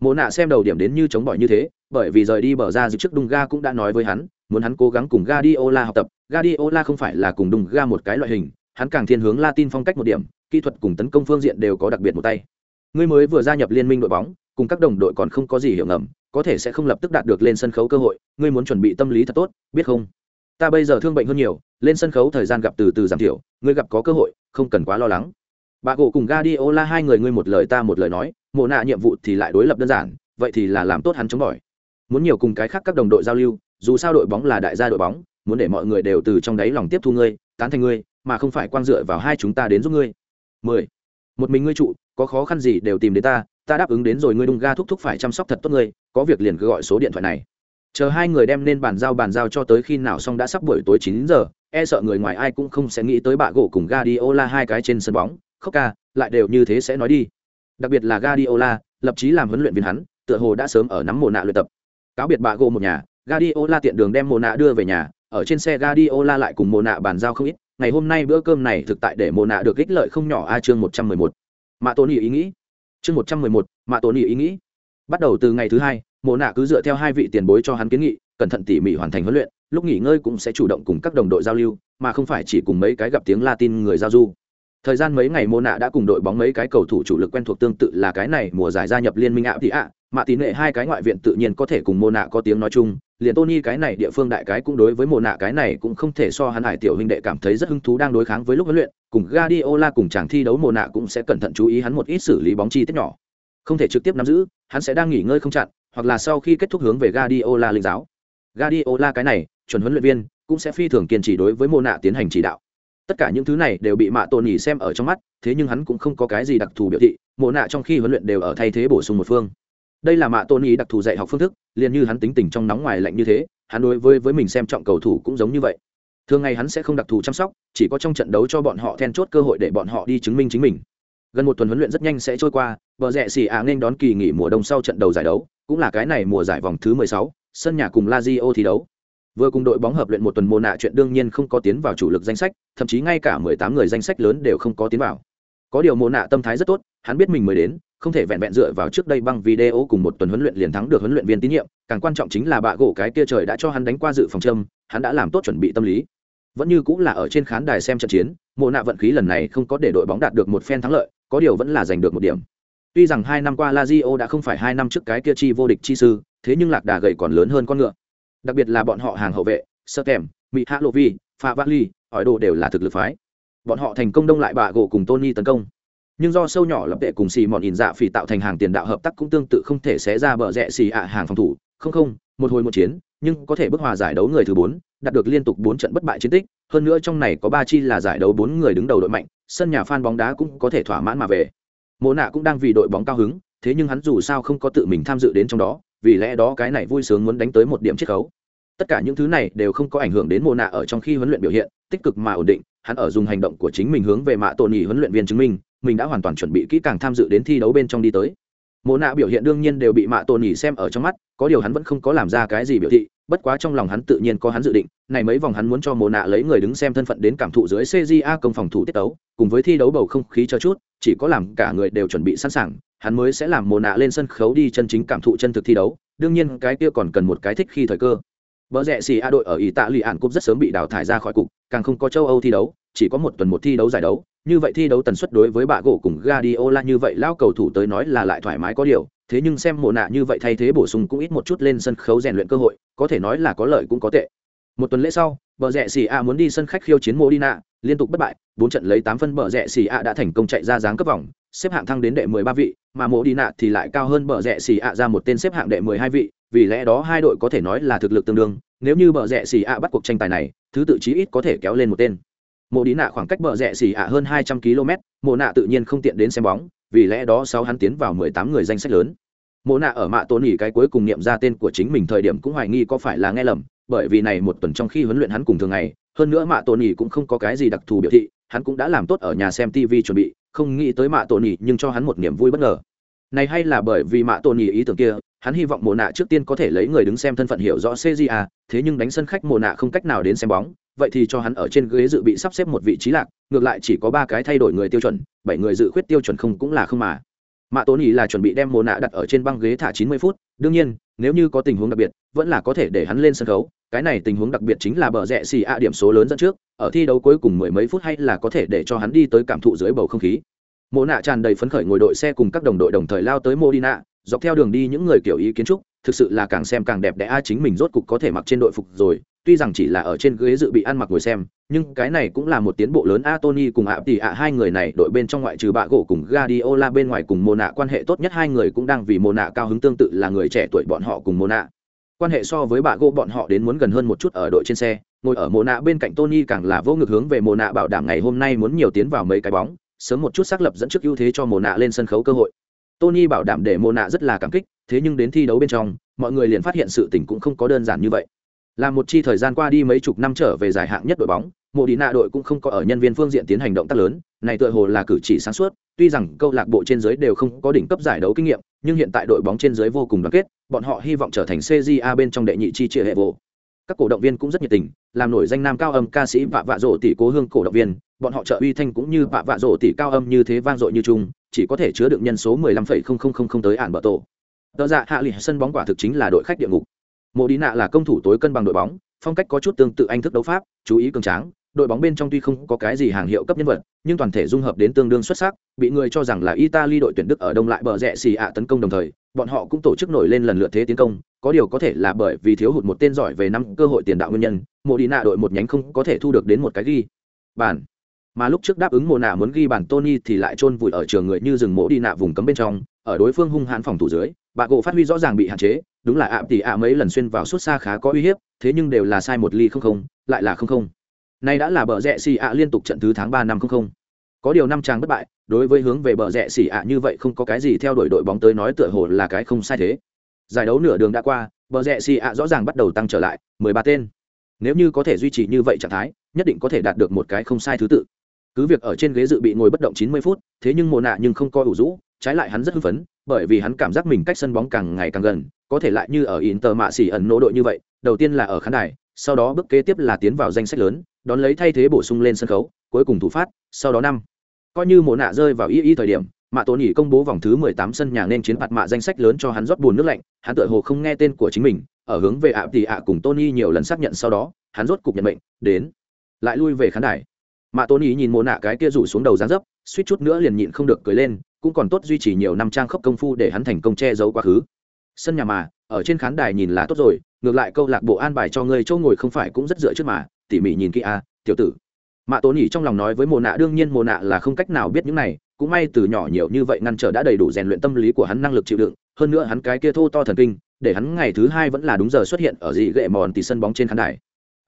Mona xem đầu điểm đến như chống bỏi như thế, bởi vì rời đi bờ ra dự trước Dunga cũng đã nói với hắn, muốn hắn cố gắng cùng Guardiola học tập. Guardiola không phải là cùng Dunga một cái loại hình, hắn càng thiên hướng Latin phong cách một điểm, kỹ thuật cùng tấn công phương diện đều có đặc biệt một tay. Ngươi mới vừa gia nhập liên minh đội bóng, cùng các đồng đội còn không có gì hiểu ngầm, có thể sẽ không lập tức đạt được lên sân khấu cơ hội, ngươi muốn chuẩn bị tâm lý thật tốt, biết không? Ta bây giờ thương bệnh hơn nhiều, lên sân khấu thời gian gặp từ từ giảm thiểu ngươi gặp có cơ hội không cần quá lo lắng. Bà gỗ cùng gadiola hai người ngươi một lời ta một lời nói mộ nạ nhiệm vụ thì lại đối lập đơn giản vậy thì là làm tốt hắn chống bỏi. Muốn nhiều cùng cái khác các đồng đội giao lưu dù sao đội bóng là đại gia đội bóng muốn để mọi người đều từ trong đáy lòng tiếp thu ngươi tán thành ngươi mà không phải quang dựa vào hai chúng ta đến giúp ngươi. Mười. Một mình ngươi trụ có khó khăn gì đều tìm đến ta ta đáp ứng đến rồi ngươi đung ga thúc thúc phải chăm sóc thật tốt ngươi có việc liền cứ gọi số điện thoại này chờ hai người đem nên bàn giao bàn giao cho tới khi nào xong đã sắp buổi tối chín giờ e sợ người ngoài ai cũng không sẽ nghĩ tới bạ gỗ cùng Guardiola hai cái trên sân bóng, khóc ca, lại đều như thế sẽ nói đi. Đặc biệt là Guardiola, lập chí làm huấn luyện viên hắn, tựa hồ đã sớm ở nắm mồ nạ luyện tập. Cáo biệt bạ gỗ một nhà, Guardiola tiện đường đem mồ nạ đưa về nhà, ở trên xe Guardiola lại cùng mồ nạ bàn giao không ít, ngày hôm nay bữa cơm này thực tại để mồ nạ được ích lợi không nhỏ a chương 111. Mạ tôn ý nghĩ. Chương 111, Mạ tôn ý nghĩ. Bắt đầu từ ngày thứ hai, mộ nạ cứ dựa theo hai vị tiền bối cho hắn kiến nghị, cẩn thận tỉ mỉ hoàn thành huấn luyện, lúc nghỉ ngơi cũng sẽ chủ động cùng các đồng đội giao lưu mà không phải chỉ cùng mấy cái gặp tiếng latin người giao du thời gian mấy ngày mô nạ đã cùng đội bóng mấy cái cầu thủ chủ lực quen thuộc tương tự là cái này mùa giải gia nhập liên minh ạ thì ạ Mạ tỷ lệ hai cái ngoại viện tự nhiên có thể cùng mô nạ có tiếng nói chung, liền tony cái này địa phương đại cái cũng đối với mô nạ cái này cũng không thể so hắn hải tiểu huynh đệ cảm thấy rất hứng thú đang đối kháng với lúc huấn luyện, cùng gadiola cùng chàng thi đấu mô nạ cũng sẽ cẩn thận chú ý hắn một ít xử lý bóng chi tiết nhỏ. Không thể trực tiếp nắm giữ, hắn sẽ đang nghỉ ngơi không chặn, hoặc là sau khi kết thúc hướng về gadiola linh giáo. Gadiola cái này, chuẩn huấn luyện viên, cũng sẽ phi thường kiên trì đối với mô nạ tiến hành chỉ đạo. Tất cả những thứ này đều bị mạ tôn nhì xem ở trong mắt, thế nhưng hắn cũng không có cái gì đặc thù biểu thị, mộ nạ trong khi huấn luyện đều ở thay thế bổ sung một phương đây là mạ tôn ý đặc thù dạy học phương thức liền như hắn tính tình trong nóng ngoài lạnh như thế hắn đối với với mình xem trọng cầu thủ cũng giống như vậy. Thường ngày hắn sẽ không đặc thù chăm sóc chỉ có trong trận đấu cho bọn họ then chốt cơ hội để bọn họ đi chứng minh chính mình. Gần một tuần huấn luyện rất nhanh sẽ trôi qua vợ rẽ xỉ ạ nên đón kỳ nghỉ mùa đông sau trận đầu giải đấu cũng là cái này mùa giải vòng thứ 16, sân nhà cùng Lazio thi đấu. Vừa cùng đội bóng hợp luyện một tuần mùa nạ chuyện đương nhiên không có tiến vào chủ lực danh sách thậm chí ngay cả 18 người danh sách lớn đều không có tiến vào. Có điều mùa nạ tâm thái rất tốt hắn biết mình mới đến, không thể vẹn vẹn dựa vào trước đây băng video cùng một tuần huấn luyện liền thắng được huấn luyện viên tín nhiệm, càng quan trọng chính là bạ gỗ cái kia trời đã cho hắn đánh qua dự phòng châm, hắn đã làm tốt chuẩn bị tâm lý. Vẫn như cũng là ở trên khán đài xem trận chiến, mộ nạ vận khí lần này không có để đội bóng đạt được một phen thắng lợi, có điều vẫn là giành được một điểm. Tuy rằng hai năm qua lazio đã không phải hai năm trước cái kia chi vô địch chi sư, thế nhưng lạc đà gầy còn lớn hơn con ngựa. Đặc biệt là bọn họ hàng hậu vệ sơ kèm mỹ hạ lộ vi pha vác ly hỏi đồ đều là thực lực phái. Bọn họ thành công đông lại bạ gỗ cùng tony tấn công nhưng do sâu nhỏ lập tệ cùng xì mòn ỉn dạ phỉ tạo thành hàng tiền đạo hợp tác cũng tương tự không thể xé ra bờ rẽ xì ạ hàng phòng thủ. Không không, một hồi một chiến, nhưng có thể bước hòa giải đấu người thứ bốn, đạt được liên tục bốn trận bất bại chiến tích. Hơn nữa trong này có ba chi là giải đấu bốn người đứng đầu đội mạnh, sân nhà fan bóng đá cũng có thể thỏa mãn mà về. Mồ nạ cũng đang vì đội bóng cao hứng, thế nhưng hắn dù sao không có tự mình tham dự đến trong đó, vì lẽ đó cái này vui sướng muốn đánh tới một điểm chiết khấu. Tất cả những thứ này đều không có ảnh hưởng đến mồ nạ ở trong khi huấn luyện biểu hiện, tích cực mà ổn định, hắn ở dùng hành động của chính mình hướng về mạ tổn nhị huấn luyện viên chứng minh mình đã hoàn toàn chuẩn bị kỹ càng tham dự đến thi đấu bên trong đi tới. Mộ nạ biểu hiện đương nhiên đều bị mạ tổ nhỉ xem ở trong mắt có điều hắn vẫn không có làm ra cái gì biểu thị bất quá trong lòng hắn tự nhiên có hắn dự định này mấy vòng hắn muốn cho mộ nạ lấy người đứng xem thân phận đến cảm thụ dưới cja công phòng thủ tiết tấu cùng với thi đấu bầu không khí cho chút chỉ có làm cả người đều chuẩn bị sẵn sàng hắn mới sẽ làm mộ nạ lên sân khấu đi chân chính cảm thụ chân thực thi đấu đương nhiên cái kia còn cần một cái thích khi thời cơ. Bờ rẽ xì A đội ở Ý tạ lì ạn cúp rất sớm bị đào thải ra khỏi cục, càng không có châu Âu thi đấu, chỉ có một tuần một thi đấu giải đấu, như vậy thi đấu tần suất đối với bạ gỗ cùng Guardiola như vậy lao cầu thủ tới nói là lại thoải mái có điều, thế nhưng xem mồ nạ như vậy thay thế bổ sung cũng ít một chút lên sân khấu rèn luyện cơ hội, có thể nói là có lợi cũng có tệ. Một tuần lễ sau, bờ rẹ xì A muốn đi sân khách khiêu chiến Modena, liên tục bất bại, bốn trận lấy tám phân bờ rẹ xì A đã thành công chạy ra dáng cấp vòng, xếp hạng thăng đến đệ 13 vị, mà Modena thì lại cao hơn bờ rẹ xì A ra một tên xếp hạng đệ 12 vị, vì lẽ đó hai đội có thể nói là thực lực tương đương, nếu như bờ rẹ xì A bắt cuộc tranh tài này, thứ tự chí ít có thể kéo lên một tên. Mộ Đi Nạ khoảng cách bờ rẽ xì ạ hơn 200 km, Mộ Nạ tự nhiên không tiện đến xem bóng, vì lẽ đó sau hắn tiến vào 18 người danh sách lớn. Mộ Nạ ở mạ tốn nghỉ cái cuối cùng niệm ra tên của chính mình thời điểm cũng hoài nghi có phải là nghe lầm, bởi vì này một tuần trong khi huấn luyện hắn cùng thường ngày, hơn nữa mạ tốn nghỉ cũng không có cái gì đặc thù biểu thị, hắn cũng đã làm tốt ở nhà xem TV chuẩn bị, không nghĩ tới mạ tốn nghỉ nhưng cho hắn một niềm vui bất ngờ. Này hay là bởi vì mạ tôn nhì ý tưởng kia, hắn hy vọng mồ nạ trước tiên có thể lấy người đứng xem thân phận hiểu rõ CJA, thế nhưng đánh sân khách mồ nạ không cách nào đến xem bóng, vậy thì cho hắn ở trên ghế dự bị sắp xếp một vị trí lạc, ngược lại chỉ có ba cái thay đổi người tiêu chuẩn, bảy người dự khuyết tiêu chuẩn không cũng là không mà. Mạ tôn nhì là chuẩn bị đem mồ nạ đặt ở trên băng ghế thả 90 phút, đương nhiên, nếu như có tình huống đặc biệt, vẫn là có thể để hắn lên sân khấu, cái này tình huống đặc biệt chính là bờ rẽ xì a điểm số lớn dẫn trước, ở thi đấu cuối cùng mười mấy phút hay là có thể để cho hắn đi tới cảm thụ dưới bầu không khí. Mộ nạ tràn đầy phấn khởi ngồi đội xe cùng các đồng đội đồng thời lao tới Modena, dọc theo đường đi những người kiểu ý kiến trúc thực sự là càng xem càng đẹp đẽ a chính mình rốt cục có thể mặc trên đội phục rồi tuy rằng chỉ là ở trên ghế dự bị ăn mặc ngồi xem nhưng cái này cũng là một tiến bộ lớn a tony cùng ạ tỷ ạ hai người này đội bên trong ngoại trừ bạ gỗ cùng gadiola bên ngoài cùng mồ nạ quan hệ tốt nhất hai người cũng đang vì mồ nạ cao hứng tương tự là người trẻ tuổi bọn họ cùng mồ nạ. Quan hệ so với bạ gỗ bọn họ đến muốn gần hơn một chút ở đội trên xe ngồi ở mồ nạ bên cạnh tony càng là vô ngực hướng về mồ nạ bảo đảm ngày hôm nay muốn nhiều tiến vào mấy cái bóng sớm một chút xác lập dẫn trước ưu thế cho mồ nạ lên sân khấu cơ hội Tony bảo đảm để Mộ nạ rất là cảm kích, thế nhưng đến thi đấu bên trong, mọi người liền phát hiện sự tình cũng không có đơn giản như vậy. Là một chi thời gian qua đi mấy chục năm trở về giải hạng nhất đội bóng, Mộ Đi Nạ đội cũng không có ở nhân viên phương diện tiến hành động tác lớn, này tựa hồ là cử chỉ sáng suốt, tuy rằng câu lạc bộ trên dưới đều không có đỉnh cấp giải đấu kinh nghiệm, nhưng hiện tại đội bóng trên dưới vô cùng đoàn kết, bọn họ hy vọng trở thành CJA bên trong đệ nhị chi chia hệ vô. Các cổ động viên cũng rất nhiệt tình, làm nổi danh nam cao âm ca sĩ vạ vạ rộ tỷ cố hương cổ động viên, bọn họ trợ uy thanh cũng như vạ vạ rộ tỷ cao âm như thế vang dội như chung, chỉ có thể chứa được nhân số 15,0000 tới ản bờ tổ. Tờ dạ hạ lì sân bóng quả thực chính là đội khách địa ngục. Mộ Đi Nạ là công thủ tối cân bằng đội bóng, phong cách có chút tương tự anh thức đấu pháp, chú ý cường tráng, đội bóng bên trong tuy không có cái gì hàng hiệu cấp nhân vật, nhưng toàn thể dung hợp đến tương đương xuất sắc, bị người cho rằng là Italy đội tuyển Đức ở đông lại bờ rẽ xì ạ tấn công đồng thời, bọn họ cũng tổ chức nổi lên lần lượt thế tiến công, có điều có thể là bởi vì thiếu hụt một tên giỏi về năm cơ hội tiền đạo nguyên nhân, Mộ Đi Nạ đội một nhánh không có thể thu được đến một cái ghi. Bản mà lúc trước đáp ứng mộ nạ muốn ghi bản tony thì lại chôn vùi ở trường người như rừng mộ đi nạ vùng cấm bên trong ở đối phương hung hãn phòng thủ dưới bà gỗ phát huy rõ ràng bị hạn chế đúng là ạ tỷ ạ mấy lần xuyên vào suốt xa khá có uy hiếp thế nhưng đều là sai một ly không không lại là không không Nay đã là bờ rẽ xì ạ liên tục trận thứ tháng ba năm không không. Có điều năm trang bất bại, đối với hướng về bờ rẽ xì ạ như vậy không có cái gì theo đuổi đội bóng tới nói tựa hồ là cái không sai thế. Giải đấu nửa đường đã qua, bờ rẽ xì ạ rõ ràng bắt đầu tăng trở lại, 13 tên. Nếu như có thể duy trì như vậy trạng thái, nhất định có thể đạt được một cái không sai thứ tự. Cứ việc ở trên ghế dự bị ngồi bất động 90 phút, thế nhưng mồ nạ nhưng không coi ủ rũ, trái lại hắn rất hưng phấn, bởi vì hắn cảm giác mình cách sân bóng càng ngày càng gần, có thể lại như ở Inter mạ xỉ ẩn nỗ đội như vậy, đầu tiên là ở khán đài, sau đó bước kế tiếp là tiến vào danh sách lớn, đón lấy thay thế bổ sung lên sân khấu, cuối cùng thủ phát, sau đó năm. Coi như mộ nạ rơi vào y y thời điểm, mạ tổ nhỉ công bố vòng thứ 18 sân nhà nên chiến phạt mạ danh sách lớn cho hắn rót buồn nước lạnh, hắn tựa hồ không nghe tên của chính mình, ở hướng về ạ thì ạ cùng Tony nhiều lần xác nhận sau đó, hắn rốt cục nhận mệnh, đến, lại lui về khán đài. Mạ Tony nhìn mồ nạ cái kia rủ xuống đầu dáng dấp, suýt chút nữa liền nhịn không được cười lên, cũng còn tốt duy trì nhiều năm trang khốc công phu để hắn thành công che giấu quá khứ sân nhà mà ở trên khán đài nhìn là tốt rồi ngược lại câu lạc bộ an bài cho ngươi châu ngồi không phải cũng rất dựa trước mà tỉ mỉ nhìn kỹ a tiểu tử mạ tố nhỉ trong lòng nói với mồ nạ đương nhiên mồ nạ là không cách nào biết những này cũng may từ nhỏ nhiều như vậy ngăn trở đã đầy đủ rèn luyện tâm lý của hắn năng lực chịu đựng hơn nữa hắn cái kia thô to thần kinh để hắn ngày thứ hai vẫn là đúng giờ xuất hiện ở dị gệ mòn tỷ sân bóng trên khán đài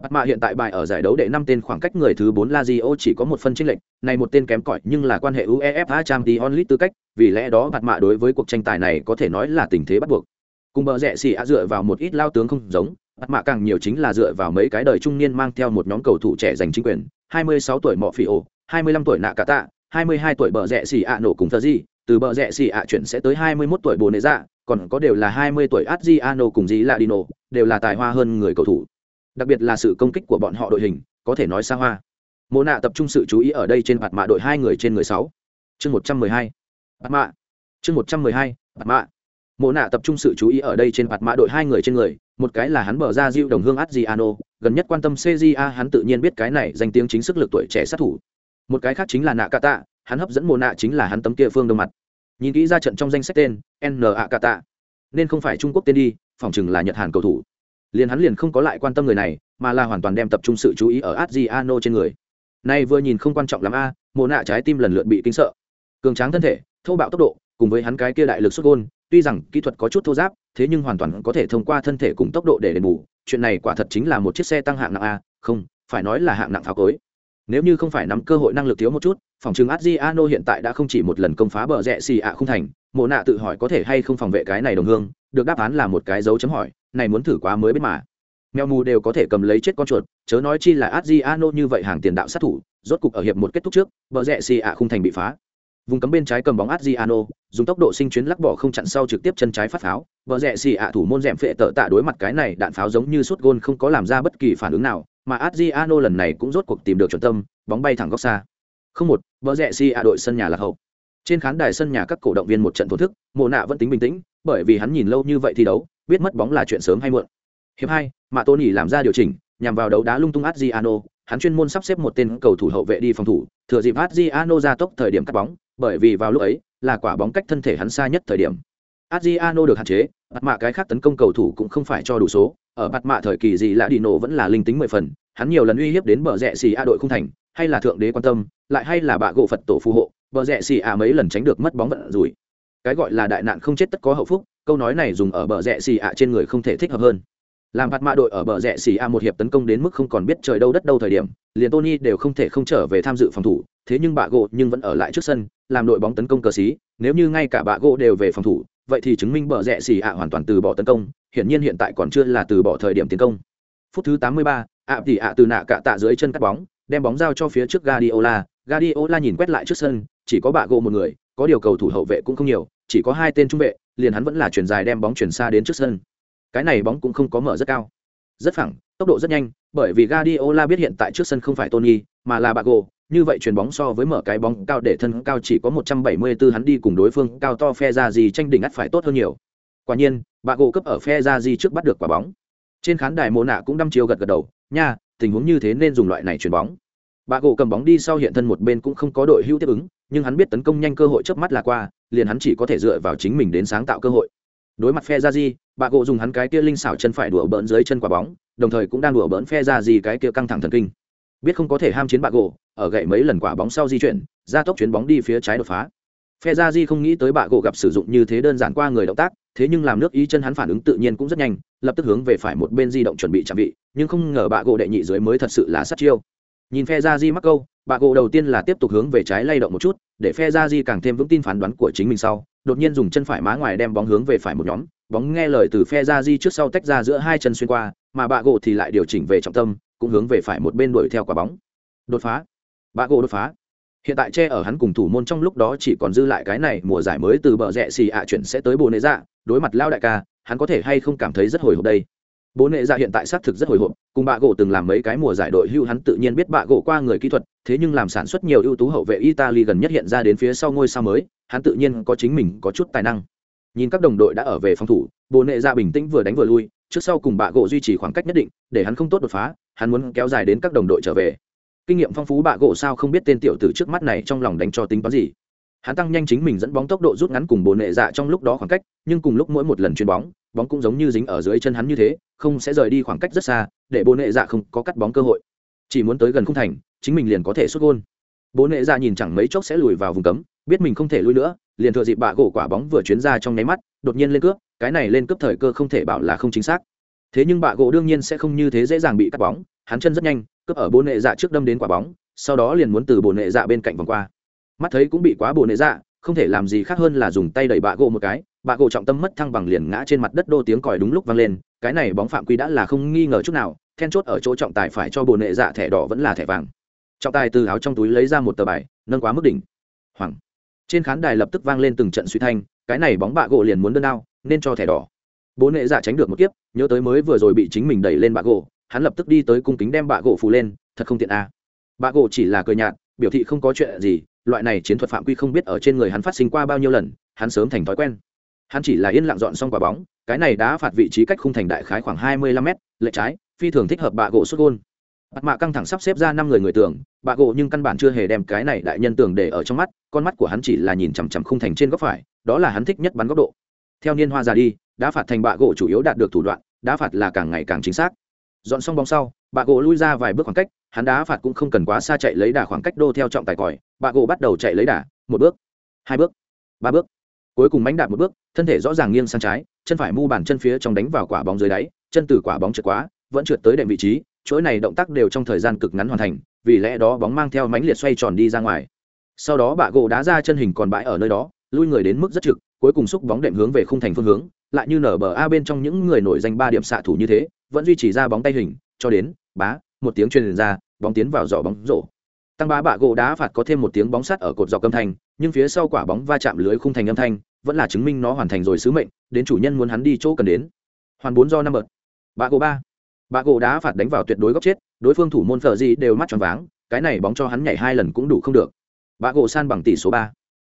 Bạt mạ hiện tại bài ở giải đấu đệ năm tên khoảng cách người thứ bốn Lazio chỉ có một phân chênh lệch, này một tên kém cỏi nhưng là quan hệ UEFA Champions League tư cách, vì lẽ đó bạt mạ đối với cuộc tranh tài này có thể nói là tình thế bắt buộc. Cùng bờ rẻ xì dựa vào một ít lao tướng không giống, bạt mạ càng nhiều chính là dựa vào mấy cái đời trung niên mang theo một nhóm cầu thủ trẻ giành chính quyền, 26 tuổi Mọ phỉ Ổ, 25 tuổi Nạ Cả Tạ, 22 tuổi bờ rẻ xì ạ nổ cùng Thơ từ bờ rẻ xì ạ chuyển sẽ tới 21 tuổi Bồ Nệ Dạ, còn có đều là 20 tuổi Adriano cùng Di Ladino, đều là tài hoa hơn người cầu thủ. Đặc biệt là sự công kích của bọn họ đội hình có thể nói xa hoa. Mộ nạ tập trung sự chú ý ở đây trên mặt mạ đội hai người trên người sáu. Chương một trăm mười hai. Bạt mạ. Chương một trăm mười hai. Bạt mạ. Mộ nạ tập trung sự chú ý ở đây trên mặt mạ đội hai người trên người một cái là hắn bờ ra diêu đồng hương adriano gần nhất quan tâm cja hắn tự nhiên biết cái này danh tiếng chính sức lực tuổi trẻ sát thủ. Một cái khác chính là nạ tạ hắn hấp dẫn mô nạ chính là hắn tấm kia phương đông mặt. Nhìn kỹ ra trận trong danh sách tên n a tạ nên không phải trung quốc tên đi phỏng chừng là nhật hàn cầu thủ. Liền hắn liền không có lại quan tâm người này mà là hoàn toàn đem tập trung sự chú ý ở adriano trên người. Nay vừa nhìn không quan trọng lắm a à, mồ nạ trái tim lần lượt bị kinh sợ. Cường tráng thân thể thô bạo tốc độ cùng với hắn cái kia đại lực xuất gôn tuy rằng kỹ thuật có chút thô giáp, thế nhưng hoàn toàn có thể thông qua thân thể cùng tốc độ để đền bù. Chuyện này quả thật chính là một chiếc xe tăng hạng nặng a, không, phải nói là hạng nặng pháo cối. Nếu như không phải nắm cơ hội năng lực thiếu một chút, phòng chứng adriano hiện tại đã không chỉ một lần công phá bờ rẽ xì ạ không thành, mộ nạ tự hỏi có thể hay không phòng vệ cái này đồng hương, được đáp án là một cái dấu chấm hỏi, này muốn thử quá mới biết mà. Mèo mù đều có thể cầm lấy chết con chuột, chớ nói chi là adriano như vậy hàng tiền đạo sát thủ, rốt cục ở hiệp một kết thúc trước, bờ rẽ xì ạ không thành bị phá vùng cấm bên trái cầm bóng adriano, dùng tốc độ sinh chuyến lắc bỏ không chặn sau trực tiếp chân trái phát pháo. Bờ rẽ xì ạ thủ môn rèm phệ tợ tạ đối mặt cái này, đạn pháo giống như suốt gôn không có làm ra bất kỳ phản ứng nào, mà adriano lần này cũng rốt cuộc tìm được chuẩn tâm, bóng bay thẳng góc xa. Không một, bờ rẽ xì ạ đội sân nhà là hậu. Trên khán đài sân nhà các cổ động viên một trận thổ thức mồ nạ vẫn tính bình tĩnh, bởi vì hắn nhìn lâu như vậy thi đấu, biết mất bóng là chuyện sớm hay muộn. Hiệp hai mạ Tony nhỉ làm ra điều chỉnh, nhằm vào đấu đá lung tung adriano, hắn chuyên môn sắp xếp một tên cầu thủ hậu vệ đi phòng thủ, thừa dịp adriano ra tốc thời điểm cắt bóng bởi vì vào lúc ấy, là quả bóng cách thân thể hắn xa nhất thời điểm. Adriano được hạn chế, bạt mạ cái khác tấn công cầu thủ cũng không phải cho đủ số. Ở bạt mạ thời kỳ gì lạ đi nổ vẫn là linh tính mười phần. Hắn nhiều lần uy hiếp đến bờ rẽ xì a đội không thành, hay là thượng đế quan tâm, lại hay là bạ gỗ phật tổ phù hộ, bờ rẽ xì a mấy lần tránh được mất bóng vận rủi. Cái gọi là đại nạn không chết tất có hậu phúc, câu nói này dùng ở bờ rẽ xì a trên người không thể thích hợp hơn làm phạt mạ đội ở bờ rẽ xì a một hiệp tấn công đến mức không còn biết trời đâu đất đâu thời điểm liền tony đều không thể không trở về tham dự phòng thủ thế nhưng bạ gỗ nhưng vẫn ở lại trước sân làm đội bóng tấn công cờ xí nếu như ngay cả bạ gỗ đều về phòng thủ vậy thì chứng minh bờ rẽ xì a hoàn toàn từ bỏ tấn công hiển nhiên hiện tại còn chưa là từ bỏ thời điểm tiến công. Phút thứ 83, ạ tỷ ạ từ nạ cạ tạ dưới chân cắt bóng đem bóng giao cho phía trước Guardiola. Guardiola nhìn quét lại trước sân chỉ có bạ gỗ một người có điều cầu thủ hậu vệ cũng không nhiều chỉ có hai tên trung vệ liền hắn vẫn là chuyển dài đem bóng chuyển xa đến trước sân cái này bóng cũng không có mở rất cao. Rất phẳng, tốc độ rất nhanh, bởi vì Guardiola biết hiện tại trước sân không phải Tony, mà là Bago, như vậy chuyền bóng so với mở cái bóng cao để thân cao chỉ có 174 hắn đi cùng đối phương cao to phe ra gì tranh đỉnh ắt phải tốt hơn nhiều. Quả nhiên, Bago cấp ở phe ra gì trước bắt được quả bóng. Trên khán đài mồ nạ cũng đăm chiều gật gật đầu, nha, tình huống như thế nên dùng loại này chuyền bóng. Bago cầm bóng đi sau hiện thân một bên cũng không có đội hưu tiếp ứng, nhưng hắn biết tấn công nhanh cơ hội chớp mắt là qua, liền hắn chỉ có thể dựa vào chính mình đến sáng tạo cơ hội đối mặt phe ra di, bà gộ dùng hắn cái kia linh xảo chân phải đùa bỡn dưới chân quả bóng, đồng thời cũng đang đùa bỡn phe ra di cái kia căng thẳng thần kinh. Biết không có thể ham chiến bà gộ ở gậy mấy lần quả bóng sau di chuyển, ra tốc chuyến bóng đi phía trái đột phá. Phe ra di không nghĩ tới bà gộ gặp sử dụng như thế đơn giản qua người động tác, thế nhưng làm nước ý chân hắn phản ứng tự nhiên cũng rất nhanh, lập tức hướng về phải một bên di động chuẩn bị chạm vị, nhưng không ngờ bà gộ đệ nhị dưới mới thật sự là sát chiêu. Nhìn phe ra di mắc câu, bà gỗ đầu tiên là tiếp tục hướng về trái lay động một chút để phe ra di càng thêm vững tin phán đoán của chính mình sau, đột nhiên dùng chân phải má ngoài đem bóng hướng về phải một nhóm, bóng nghe lời từ phe ra di trước sau tách ra giữa hai chân xuyên qua, mà bạ gỗ thì lại điều chỉnh về trọng tâm, cũng hướng về phải một bên đuổi theo quả bóng. Đột phá. Bạ gỗ đột phá. Hiện tại che ở hắn cùng thủ môn trong lúc đó chỉ còn dư lại cái này, mùa giải mới từ bờ rẽ xì ạ chuyển sẽ tới bồ nệ dạ đối mặt lao đại ca, hắn có thể hay không cảm thấy rất hồi hộp đây? Bố nệ dạ hiện tại xác thực rất hồi hộp, cùng bạ gỗ từng làm mấy cái mùa giải đội hưu hắn tự nhiên biết bạ gỗ qua người kỹ thuật, thế nhưng làm sản xuất nhiều ưu tú hậu vệ italy gần nhất hiện ra đến phía sau ngôi sao mới, hắn tự nhiên có chính mình có chút tài năng. Nhìn các đồng đội đã ở về phòng thủ, bố nệ dạ bình tĩnh vừa đánh vừa lui, trước sau cùng bạ gỗ duy trì khoảng cách nhất định, để hắn không tốt đột phá, hắn muốn kéo dài đến các đồng đội trở về. Kinh nghiệm phong phú bạ gỗ sao không biết tên tiểu tử trước mắt này trong lòng đánh cho tính toán gì. Hắn tăng nhanh chính mình dẫn bóng tốc độ rút ngắn cùng bồn nệ dạ trong lúc đó khoảng cách, nhưng cùng lúc mỗi một lần chuyền bóng bóng cũng giống như dính ở dưới chân hắn như thế không sẽ rời đi khoảng cách rất xa, để bố nệ dạ không có cắt bóng cơ hội. Chỉ muốn tới gần khung thành, chính mình liền có thể xuất gôn. Bố nệ dạ nhìn chẳng mấy chốc sẽ lùi vào vùng cấm, biết mình không thể lui nữa, liền thừa dịp bạ gỗ quả bóng vừa chuyến ra trong nháy mắt, đột nhiên lên cướp, cái này lên cướp thời cơ không thể bảo là không chính xác. Thế nhưng bạ gỗ đương nhiên sẽ không như thế dễ dàng bị cắt bóng, hắn chân rất nhanh, cướp ở bố nệ dạ trước đâm đến quả bóng, sau đó liền muốn từ bồ nệ dạ bên cạnh vòng qua. Mắt thấy cũng bị quá bồ nệ dạ không thể làm gì khác hơn là dùng tay đẩy bạ gỗ một cái bạ gỗ trọng tâm mất thăng bằng liền ngã trên mặt đất đô tiếng còi đúng lúc vang lên cái này bóng phạm quy đã là không nghi ngờ chút nào then chốt ở chỗ trọng tài phải cho bồ nệ dạ thẻ đỏ vẫn là thẻ vàng. Trọng tài từ áo trong túi lấy ra một tờ bài nâng quá mức đỉnh. Hoàng. Trên khán đài lập tức vang lên từng trận suy thanh cái này bóng bạ gỗ liền muốn đơn ao, nên cho thẻ đỏ. Bố nệ dạ tránh được một kiếp nhớ tới mới vừa rồi bị chính mình đẩy lên bạ gỗ hắn lập tức đi tới cung kính đem bạ gỗ phủ lên thật không tiện a. À. bạ gỗ chỉ là cười nhạt biểu thị không có chuyện gì loại này chiến thuật phạm quy không biết ở trên người hắn phát sinh qua bao nhiêu lần, hắn sớm thành thói quen. Hắn chỉ là yên lặng dọn xong quả bóng, cái này đã phạt vị trí cách khung thành đại khái khoảng hai mươi lăm mét, lệ trái, phi thường thích hợp bạ gỗ xuất gôn. Bạt mạ căng thẳng sắp xếp ra năm người người tưởng, bạ gỗ nhưng căn bản chưa hề đem cái này đại nhân tưởng để ở trong mắt, con mắt của hắn chỉ là nhìn chằm chằm khung thành trên góc phải, đó là hắn thích nhất bắn góc độ. Theo niên hoa già đi đã phạt thành bạ gỗ chủ yếu đạt được thủ đoạn đã phạt là càng ngày càng chính xác. Dọn xong bóng sau, bạ gỗ lui ra vài bước khoảng cách hắn đá phạt cũng không cần quá xa chạy lấy đà khoảng cách đô theo trọng tài còi bạ gỗ bắt đầu chạy lấy đà, một bước, hai bước, ba bước. Cuối cùng mánh đạp một bước, thân thể rõ ràng nghiêng sang trái, chân phải mu bàn chân phía trong đánh vào quả bóng dưới đáy, chân từ quả bóng trượt quá, vẫn trượt tới đệm vị trí, chuỗi này động tác đều trong thời gian cực ngắn hoàn thành, vì lẽ đó bóng mang theo mánh liệt xoay tròn đi ra ngoài. Sau đó bạ gỗ đá ra chân hình còn bãi ở nơi đó, lui người đến mức rất trực, cuối cùng xúc bóng đệm hướng về khung thành phương hướng, lại như nở bờ a bên trong những người nổi danh ba điểm xạ thủ như thế, vẫn duy trì ra bóng tay hình, cho đến, bá một tiếng truyền ra, bóng tiến vào giỏ bóng rổ. Tăng bá bạ gỗ đá phạt có thêm một tiếng bóng sắt ở cột dọc âm thanh, nhưng phía sau quả bóng va chạm lưới khung thành âm thanh, vẫn là chứng minh nó hoàn thành rồi sứ mệnh, đến chủ nhân muốn hắn đi chỗ cần đến. Hoàn bốn do năm bật. Bạ gỗ ba. Bạ gỗ đá phạt đánh vào tuyệt đối góc chết, đối phương thủ môn phở gì đều mắt tròn váng, cái này bóng cho hắn nhảy hai lần cũng đủ không được. Bạ gỗ san bằng tỷ số ba.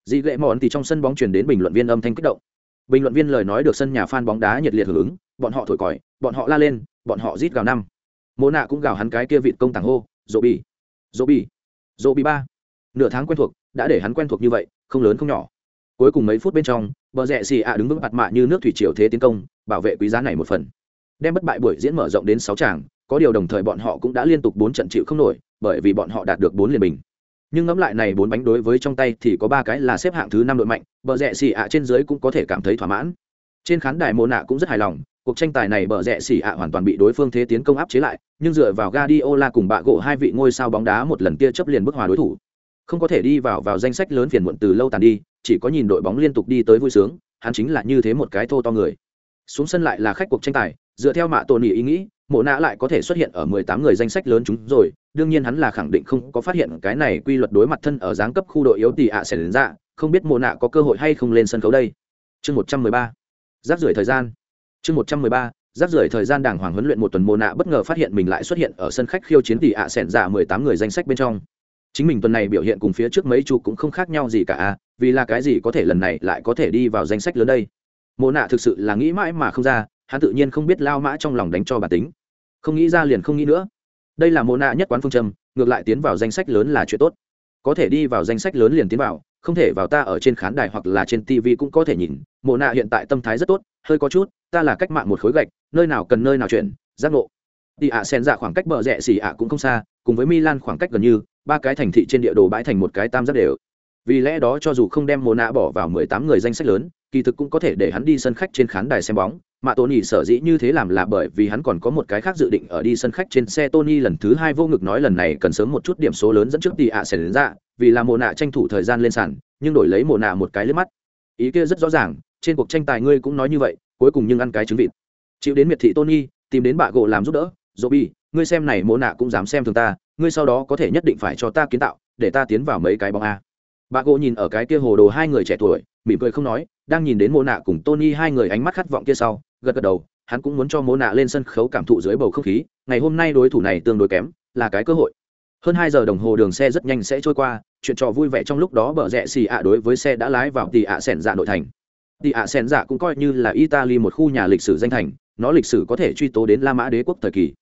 Dị lệ mòn thì trong sân bóng truyền đến bình luận viên âm thanh kích động. Bình luận viên lời nói được sân nhà fan bóng đá nhiệt liệt hưởng ứng, bọn họ thổi còi, bọn họ la lên, bọn họ rít gào năm. Mộ nạ cũng gào hắn cái kia vịt công tàng hô dỗ bi dỗ bi dỗ bi ba. Nửa tháng quen thuộc, đã để hắn quen thuộc như vậy, không lớn không nhỏ. Cuối cùng mấy phút bên trong, bờ rẽ xì ạ đứng vững mặt mạ như nước thủy triều thế tiến công, bảo vệ quý giá này một phần. Đem bất bại buổi diễn mở rộng đến sáu tràng, có điều đồng thời bọn họ cũng đã liên tục bốn trận chịu không nổi, bởi vì bọn họ đạt được bốn liền bình. Nhưng ngẫm lại này bốn bánh đối với trong tay thì có ba cái là xếp hạng thứ năm đội mạnh, bờ rẽ xì ạ trên dưới cũng có thể cảm thấy thỏa mãn. Trên khán đài mô nạ cũng rất hài lòng cuộc tranh tài này bờ rẽ xỉ ạ hoàn toàn bị đối phương thế tiến công áp chế lại, nhưng dựa vào Guardiola cùng bạ gỗ hai vị ngôi sao bóng đá một lần kia chấp liền bức hòa đối thủ. Không có thể đi vào vào danh sách lớn phiền muộn từ lâu tàn đi, chỉ có nhìn đội bóng liên tục đi tới vui sướng, hắn chính là như thế một cái thô to người. Xuống sân lại là khách cuộc tranh tài, dựa theo mạ tổ nỉ ý nghĩ, mộ nạ lại có thể xuất hiện ở 18 người danh sách lớn chúng rồi, đương nhiên hắn là khẳng định không có phát hiện cái này quy luật đối mặt thân ở giáng cấp khu đội yếu tỷ ạ sẽ đến ra không biết mộ nạ có cơ hội hay không lên sân khấu đây. Chương 113 giáp rưỡi thời gian chương 113 giáp rưỡi thời gian đàng hoàng huấn luyện một tuần mô nạ bất ngờ phát hiện mình lại xuất hiện ở sân khách khiêu chiến tỷ ạ sẻn dạ mười 18 người danh sách bên trong. Chính mình tuần này biểu hiện cùng phía trước mấy chu cũng không khác nhau gì cả à vì là cái gì có thể lần này lại có thể đi vào danh sách lớn đây? Mô nạ thực sự là nghĩ mãi mà không ra, hắn tự nhiên không biết lao mã trong lòng đánh cho bản tính. Không nghĩ ra liền không nghĩ nữa. Đây là mô nạ nhất quán phương châm, ngược lại tiến vào danh sách lớn là chuyện tốt. Có thể đi vào danh sách lớn liền tiến vào không thể vào ta ở trên khán đài hoặc là trên tv cũng có thể nhìn. Mộ nạ hiện tại tâm thái rất tốt, hơi có chút, ta là cách mạng một khối gạch, nơi nào cần nơi nào chuyển, giác ngộ. Đi ạ sen dạ khoảng cách bờ rẽ xỉ ạ cũng không xa, cùng với milan khoảng cách gần như, ba cái thành thị trên địa đồ bãi thành một cái tam giác đều. Vì lẽ đó cho dù không đem mồ nạ bỏ vào mười tám người danh sách lớn, kỳ thực cũng có thể để hắn đi sân khách trên khán đài xem bóng mà Tony sở dĩ như thế làm là bởi vì hắn còn có một cái khác dự định ở đi sân khách trên xe tony lần thứ hai vô ngực nói lần này cần sớm một chút điểm số lớn dẫn trước tỷ ạ sẽ đến ra, vì là mồ nạ tranh thủ thời gian lên sàn, nhưng đổi lấy mồ nạ một cái lướt mắt. Ý kia rất rõ ràng, trên cuộc tranh tài ngươi cũng nói như vậy, cuối cùng nhưng ăn cái trứng vịt. Chịu đến miệt thị tony tìm đến bạ gỗ làm giúp đỡ dỗ bi ngươi xem này mồ nạ cũng dám xem thường ta, ngươi sau đó có thể nhất định phải cho ta kiến tạo, để ta tiến vào mấy cái bóng a. Bà gỗ nhìn ở cái kia hồ đồ hai người trẻ tuổi, mỉm cười không nói, đang nhìn đến mồ nạ cùng tony hai người ánh mắt khát vọng kia sau gật gật đầu, hắn cũng muốn cho mô nạ lên sân khấu cảm thụ dưới bầu không khí, ngày hôm nay đối thủ này tương đối kém, là cái cơ hội. Hơn hai giờ đồng hồ đường xe rất nhanh sẽ trôi qua, chuyện trò vui vẻ trong lúc đó bờ rẽ xì ạ đối với xe đã lái vào tỉ ạ sẻn dạ nội thành. Tỉ ạ sẻn dạ cũng coi như là italy một khu nhà lịch sử danh thành, nó lịch sử có thể truy tố đến la mã đế quốc thời kỳ.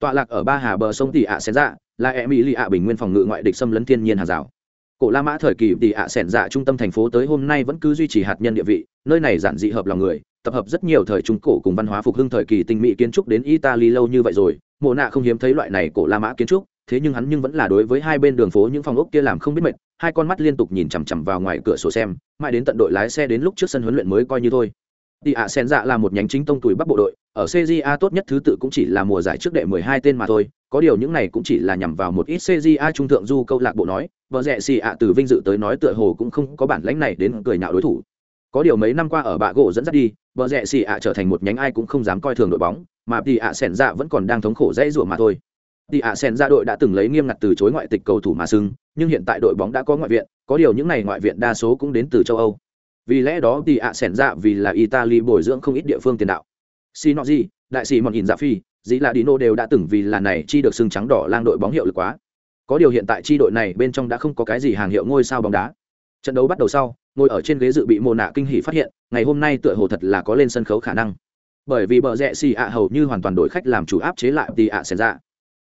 Tọa lạc ở ba hà bờ sông tỉ ạ sẻn dạ là e mỹ lì ạ bình nguyên phòng ngự ngoại địch xâm lấn thiên nhiên hàng rào cổ la mã thời kỳ tì ạ sẻn dạ trung tâm thành phố tới hôm nay vẫn cứ duy trì hạt nhân địa vị, nơi này giản dị hợp lòng người, tập hợp rất nhiều thời trung cổ cùng văn hóa phục hưng thời kỳ tinh mỹ kiến trúc đến italy lâu như vậy rồi. Mộ nạ không hiếm thấy loại này cổ la mã kiến trúc, thế nhưng hắn nhưng vẫn là đối với hai bên đường phố những phòng ốc kia làm không biết mệt, hai con mắt liên tục nhìn chằm chằm vào ngoài cửa sổ xem, mãi đến tận đội lái xe đến lúc trước sân huấn luyện mới coi như thôi. Tỷ ạ sen dạ là một nhánh chính tông tuổi bắc bộ đội, ở cja tốt nhất thứ tự cũng chỉ là mùa giải trước đệ mười hai tên mà thôi, có điều những này cũng chỉ là nhằm vào một ít cja trung thượng du câu lạc bộ nói, vợ rẻ xì ạ từ vinh dự tới nói tựa hồ cũng không có bản lãnh này đến cười nhạo đối thủ. Có điều mấy năm qua ở bạ gỗ dẫn dắt đi, vợ rẻ xì ạ trở thành một nhánh ai cũng không dám coi thường đội bóng, mà Tỷ ạ sen dạ vẫn còn đang thống khổ dãy rủa mà thôi. Tỷ ạ sen dạ đội đã từng lấy nghiêm ngặt từ chối ngoại tịch cầu thủ mà sưng nhưng hiện tại đội bóng đã có ngoại viện, có điều những này ngoại viện đa số cũng đến từ châu âu vì lẽ đó thì ạ sẻn dạ vì là italy bồi dưỡng không ít địa phương tiền đạo. Xì nọ gì đại sĩ mòn nhìn dạ phi, dĩ là dino đều đã từng vì là này chi được xưng trắng đỏ lang đội bóng hiệu lực quá. Có điều hiện tại chi đội này bên trong đã không có cái gì hàng hiệu ngôi sao bóng đá. Trận đấu bắt đầu sau, ngồi ở trên ghế dự bị mồ nạ kinh hỉ phát hiện, ngày hôm nay tựa hồ thật là có lên sân khấu khả năng. Bởi vì bờ rẽ xì ạ hầu như hoàn toàn đội khách làm chủ áp chế lại thì ạ sẻn dạ.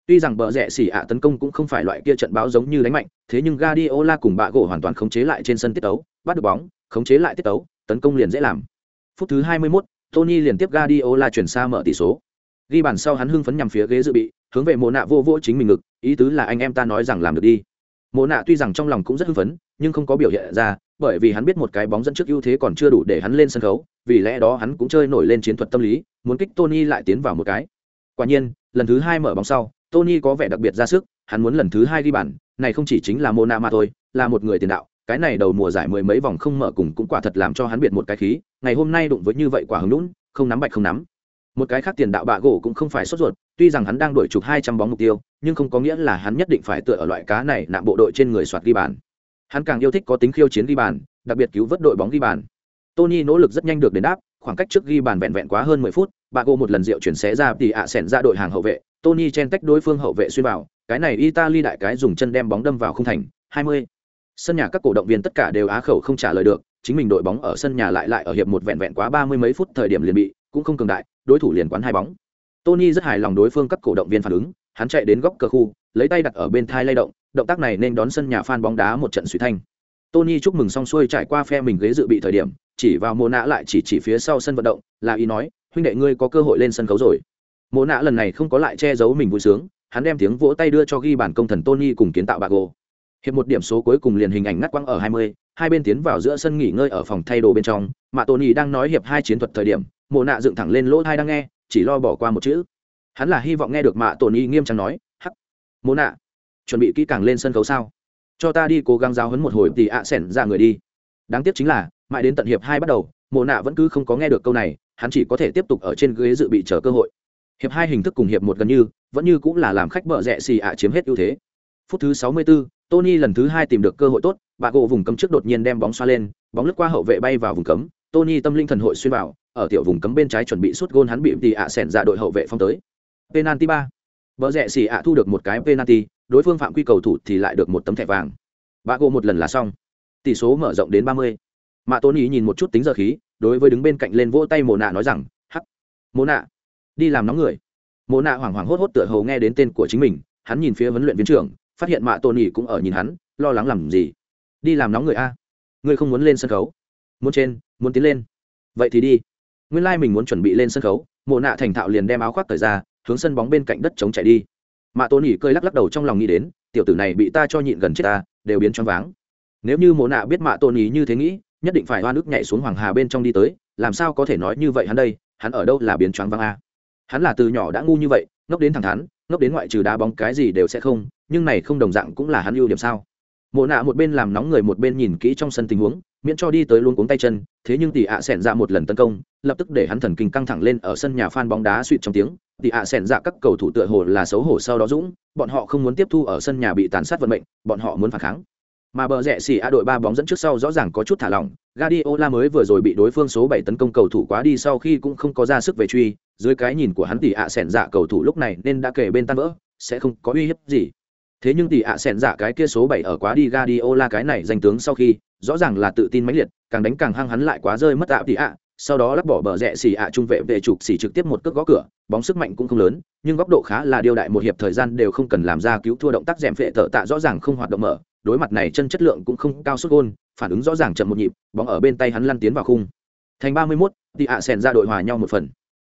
Tuy rằng bờ rẽ xì ạ tấn công cũng không phải loại kia trận báo giống như đánh mạnh, thế nhưng Guardiola cùng bạ gỗ hoàn toàn khống chế lại trên sân tiết đấu bắt được bóng khống chế lại tiết tấu, tấn công liền dễ làm. Phút thứ 21, Tony liền tiếp Guardiola chuyển xa mở tỷ số. Ghi bàn sau hắn hưng phấn nhằm phía ghế dự bị, hướng về Mộ Nạ vô vô chính mình ngực, ý tứ là anh em ta nói rằng làm được đi. Mộ Nạ tuy rằng trong lòng cũng rất hưng phấn, nhưng không có biểu hiện ra, bởi vì hắn biết một cái bóng dẫn trước ưu thế còn chưa đủ để hắn lên sân khấu, vì lẽ đó hắn cũng chơi nổi lên chiến thuật tâm lý, muốn kích Tony lại tiến vào một cái. Quả nhiên, lần thứ hai mở bóng sau, Tony có vẻ đặc biệt ra sức, hắn muốn lần thứ hai ghi bàn, này không chỉ chính là Mona mà thôi, là một người tiền đạo, cái này đầu mùa giải mười mấy vòng không mở cùng cũng quả thật làm cho hắn biệt một cái khí, ngày hôm nay đụng với như vậy quả hứng lũn không nắm bạch không nắm. Một cái khác tiền đạo bạ gỗ cũng không phải sốt ruột, tuy rằng hắn đang đuổi chụp hai trăm bóng mục tiêu, nhưng không có nghĩa là hắn nhất định phải tựa ở loại cá này nạm bộ đội trên người soạt ghi bàn. Hắn càng yêu thích có tính khiêu chiến ghi bàn, đặc biệt cứu vớt đội bóng ghi bàn. Tony nỗ lực rất nhanh được đền đáp, khoảng cách trước ghi bàn vẹn vẹn quá hơn mười phút, bạ gỗ một lần rượu chuyển xé ra thì ạ à ra đội hàng hậu vệ, tony chen tách đối phương hậu vệ xuyên vào, cái này italy đại cái dùng chân đem bóng đâm vào không thành, hai mươi sân nhà các cổ động viên tất cả đều á khẩu không trả lời được, chính mình đội bóng ở sân nhà lại lại ở hiệp một vẹn vẹn quá ba mươi mấy phút thời điểm liền bị, cũng không cường đại, đối thủ liền quán hai bóng. Tony rất hài lòng đối phương các cổ động viên phản ứng, hắn chạy đến góc cờ khu, lấy tay đặt ở bên thai lay động động tác này nên đón sân nhà phan bóng đá một trận suy thanh. Tony chúc mừng xong xuôi trải qua phe mình ghế dự bị thời điểm, chỉ vào mồ nạ lại chỉ chỉ phía sau sân vận động, là ý nói, huynh đệ ngươi có cơ hội lên sân khấu rồi. Mồ nạ lần này không có lại che giấu mình vui sướng, hắn đem tiếng vỗ tay đưa cho ghi bản công thần tony cùng kiến tạo bạc gồ hiệp một điểm số cuối cùng liền hình ảnh ngắt quăng ở 20, hai bên tiến vào giữa sân nghỉ ngơi ở phòng thay đồ bên trong. Mà tony đang nói hiệp hai chiến thuật thời điểm mộ nạ dựng thẳng lên lỗ thai đang nghe chỉ lo bỏ qua một chữ. Hắn là hy vọng nghe được mạ tony nghiêm trang nói hắc mộ nạ chuẩn bị kỹ càng lên sân khấu sao? Cho ta đi cố gắng giáo hấn một hồi thì ạ à ra dạ người đi. Đáng tiếc chính là mãi đến tận hiệp hai bắt đầu mộ nạ vẫn cứ không có nghe được câu này hắn chỉ có thể tiếp tục ở trên ghế dự bị chờ cơ hội. Hiệp hai hình thức cùng hiệp một gần như vẫn như cũng là làm khách bợ rẽ xì ạ chiếm hết ưu thế. Phút thứ 64, Tony lần thứ hai tìm được cơ hội tốt, bà gỗ vùng cấm trước đột nhiên đem bóng xoa lên, bóng lướt qua hậu vệ bay vào vùng cấm, Tony tâm linh thần hội xuyên vào, ở tiểu vùng cấm bên trái chuẩn bị sút gôn hắn bị tỷ ạ sẹn ra dạ đội hậu vệ phong tới. Penalty 3. Bỡ rẻ xỉ ạ thu được một cái penalty, đối phương phạm quy cầu thủ thì lại được một tấm thẻ vàng. Bà gỗ một lần là xong. Tỷ số mở rộng đến 30. Mạ Tony nhìn một chút tính giờ khí, đối với đứng bên cạnh lên vỗ tay Mộ Nạ nói rằng, "Hắc, Mộ Nạ, đi làm nóng người." Mộ Nạ hoảng hoảng hốt hốt tựa hồ nghe đến tên của chính mình, hắn nhìn phía huấn luyện viên trưởng, phát hiện mạ tôn nhỉ cũng ở nhìn hắn, lo lắng làm gì? Đi làm nóng người a. Ngươi không muốn lên sân khấu. Muốn trên, muốn tiến lên. Vậy thì đi. Nguyên lai、like、mình muốn chuẩn bị lên sân khấu, mộ nạ thành thạo liền đem áo khoác thời ra, hướng sân bóng bên cạnh đất chống chạy đi. Mạ tôn nhỉ cơi lắc lắc đầu trong lòng nghĩ đến, tiểu tử này bị ta cho nhịn gần chết ta, đều biến choáng váng. Nếu như mộ nạ biết mạ tôn nhỉ như thế nghĩ, nhất định phải hoa nước nhảy xuống hoàng hà bên trong đi tới, làm sao có thể nói như vậy hắn đây, hắn ở đâu là biến choáng văng a? Hắn là từ nhỏ đã ngu như vậy, ngốc đến thẳng thắn, ngốc đến ngoại trừ đá bóng cái gì đều sẽ không nhưng này không đồng dạng cũng là hắn ưu điểm sao? Mộ nạ một bên làm nóng người một bên nhìn kỹ trong sân tình huống, miễn cho đi tới luôn cuống tay chân, thế nhưng tỷ ạ à xẻn ra dạ một lần tấn công, lập tức để hắn thần kinh căng thẳng lên ở sân nhà phan bóng đá suỵt trong tiếng. Tỷ ạ à xẻn ra dạ các cầu thủ tựa hồ là xấu hổ sau đó dũng, bọn họ không muốn tiếp thu ở sân nhà bị tàn sát vận mệnh, bọn họ muốn phản kháng. Mà bờ rẽ xỉ a đội ba bóng dẫn trước sau rõ ràng có chút thả lỏng, Guardiola mới vừa rồi bị đối phương số bảy tấn công cầu thủ quá đi sau khi cũng không có ra sức về truy, dưới cái nhìn của hắn tỷ ạ à xẻn dạ cầu thủ lúc này nên đã kể bên tan vỡ, sẽ không có uy hiếp gì thế nhưng tỷ ạ à xẻn dạ cái kia số bảy ở quá đi Guardiola cái này danh tướng sau khi rõ ràng là tự tin mãnh liệt càng đánh càng hăng hắn lại quá rơi mất ạ tỷ ạ. Sau đó lắp bỏ bờ rẽ xì ạ trung vệ về trục xì trực tiếp một cước gõ cửa bóng sức mạnh cũng không lớn nhưng góc độ khá là điều đại một hiệp thời gian đều không cần làm ra cứu thua động tác dèm phệ tợ tạ rõ ràng không hoạt động mở đối mặt này chân chất lượng cũng không cao suất gôn phản ứng rõ ràng chậm một nhịp bóng ở bên tay hắn lăn tiến vào khung. Thành ba mươi 31, thì ạ sèn ra dạ đội hòa nhau một phần.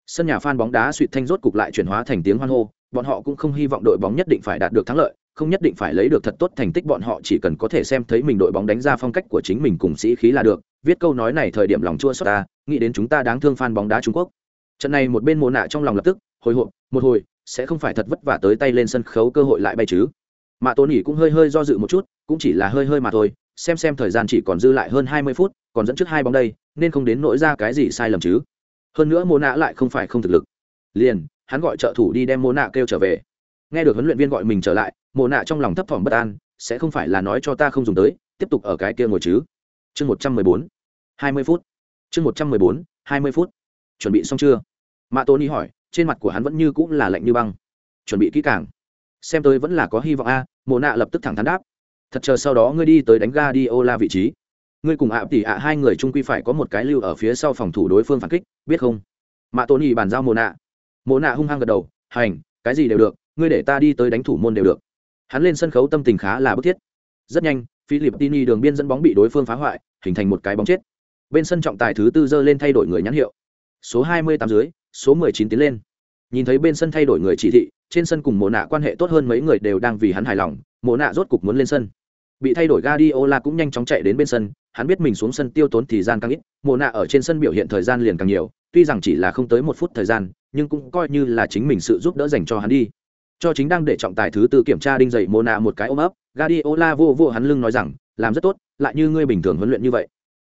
Sân nhà phan bóng đá suỵt thanh rốt cục lại chuyển hóa thành tiếng hoan hô bọn họ cũng không hy vọng đội bóng nhất định phải đạt được thắng lợi không nhất định phải lấy được thật tốt thành tích, bọn họ chỉ cần có thể xem thấy mình đội bóng đánh ra phong cách của chính mình cùng sĩ khí là được. Viết câu nói này thời điểm lòng chua xót ta, nghĩ đến chúng ta đáng thương fan bóng đá trung quốc. Trận này một bên mồ nạ trong lòng lập tức, hồi hộp, một hồi, sẽ không phải thật vất vả tới tay lên sân khấu cơ hội lại bay chứ. Mạ tôn ỉ cũng hơi hơi do dự một chút, cũng chỉ là hơi hơi mà thôi, xem xem thời gian chỉ còn dư lại hơn hai mươi phút, còn dẫn trước hai bóng đây, nên không đến nỗi ra cái gì sai lầm chứ. Hơn nữa mồ nạ lại không phải không thực lực. Liền, hắn gọi trợ thủ đi đem mồ nạ kêu trở về nghe được huấn luyện viên gọi mình trở lại mộ nạ trong lòng thấp thỏm bất an sẽ không phải là nói cho ta không dùng tới tiếp tục ở cái kia ngồi chứ. Chương một trăm mười bốn hai mươi phút. Chương một trăm mười bốn hai mươi phút. Chuẩn bị xong chưa? Mạ tôn y hỏi trên mặt của hắn vẫn như cũng là lạnh như băng. Chuẩn bị kỹ càng. Xem tôi vẫn là có hy vọng a à, mộ nạ lập tức thẳng thắn đáp. Thật chờ sau đó ngươi đi tới đánh ga đi ô la vị trí. Ngươi cùng ạ tỷ ạ hai người trung quy phải có một cái lưu ở phía sau phòng thủ đối phương phản kích biết không? Mạ tôn y bàn giao mộ nạ. Mộ nạ hung hăng gật đầu hành cái gì đều được ngươi để ta đi tới đánh thủ môn đều được. Hắn lên sân khấu tâm tình khá là bức thiết. Rất nhanh philippini đường biên dẫn bóng bị đối phương phá hoại, hình thành một cái bóng chết. Bên sân trọng tài thứ tư dơ lên thay đổi người nhãn hiệu. Số 28 dưới, số 19 tiến lên. Nhìn thấy bên sân thay đổi người chỉ thị, trên sân cùng mộ nạ quan hệ tốt hơn mấy người đều đang vì hắn hài lòng, mộ nạ rốt cục muốn lên sân. Bị thay đổi Guardiola cũng nhanh chóng chạy đến bên sân, hắn biết mình xuống sân tiêu tốn thời gian càng ít, mộ nạ ở trên sân biểu hiện thời gian liền càng nhiều, tuy rằng chỉ là không tới một phút thời gian, nhưng cũng coi như là chính mình sự giúp đỡ dành cho hắn đi cho chính đang để trọng tài thứ tư kiểm tra đinh dậy Mô nạ một cái ôm ấp Gadiola vô vô hắn lưng nói rằng làm rất tốt lại như ngươi bình thường huấn luyện như vậy.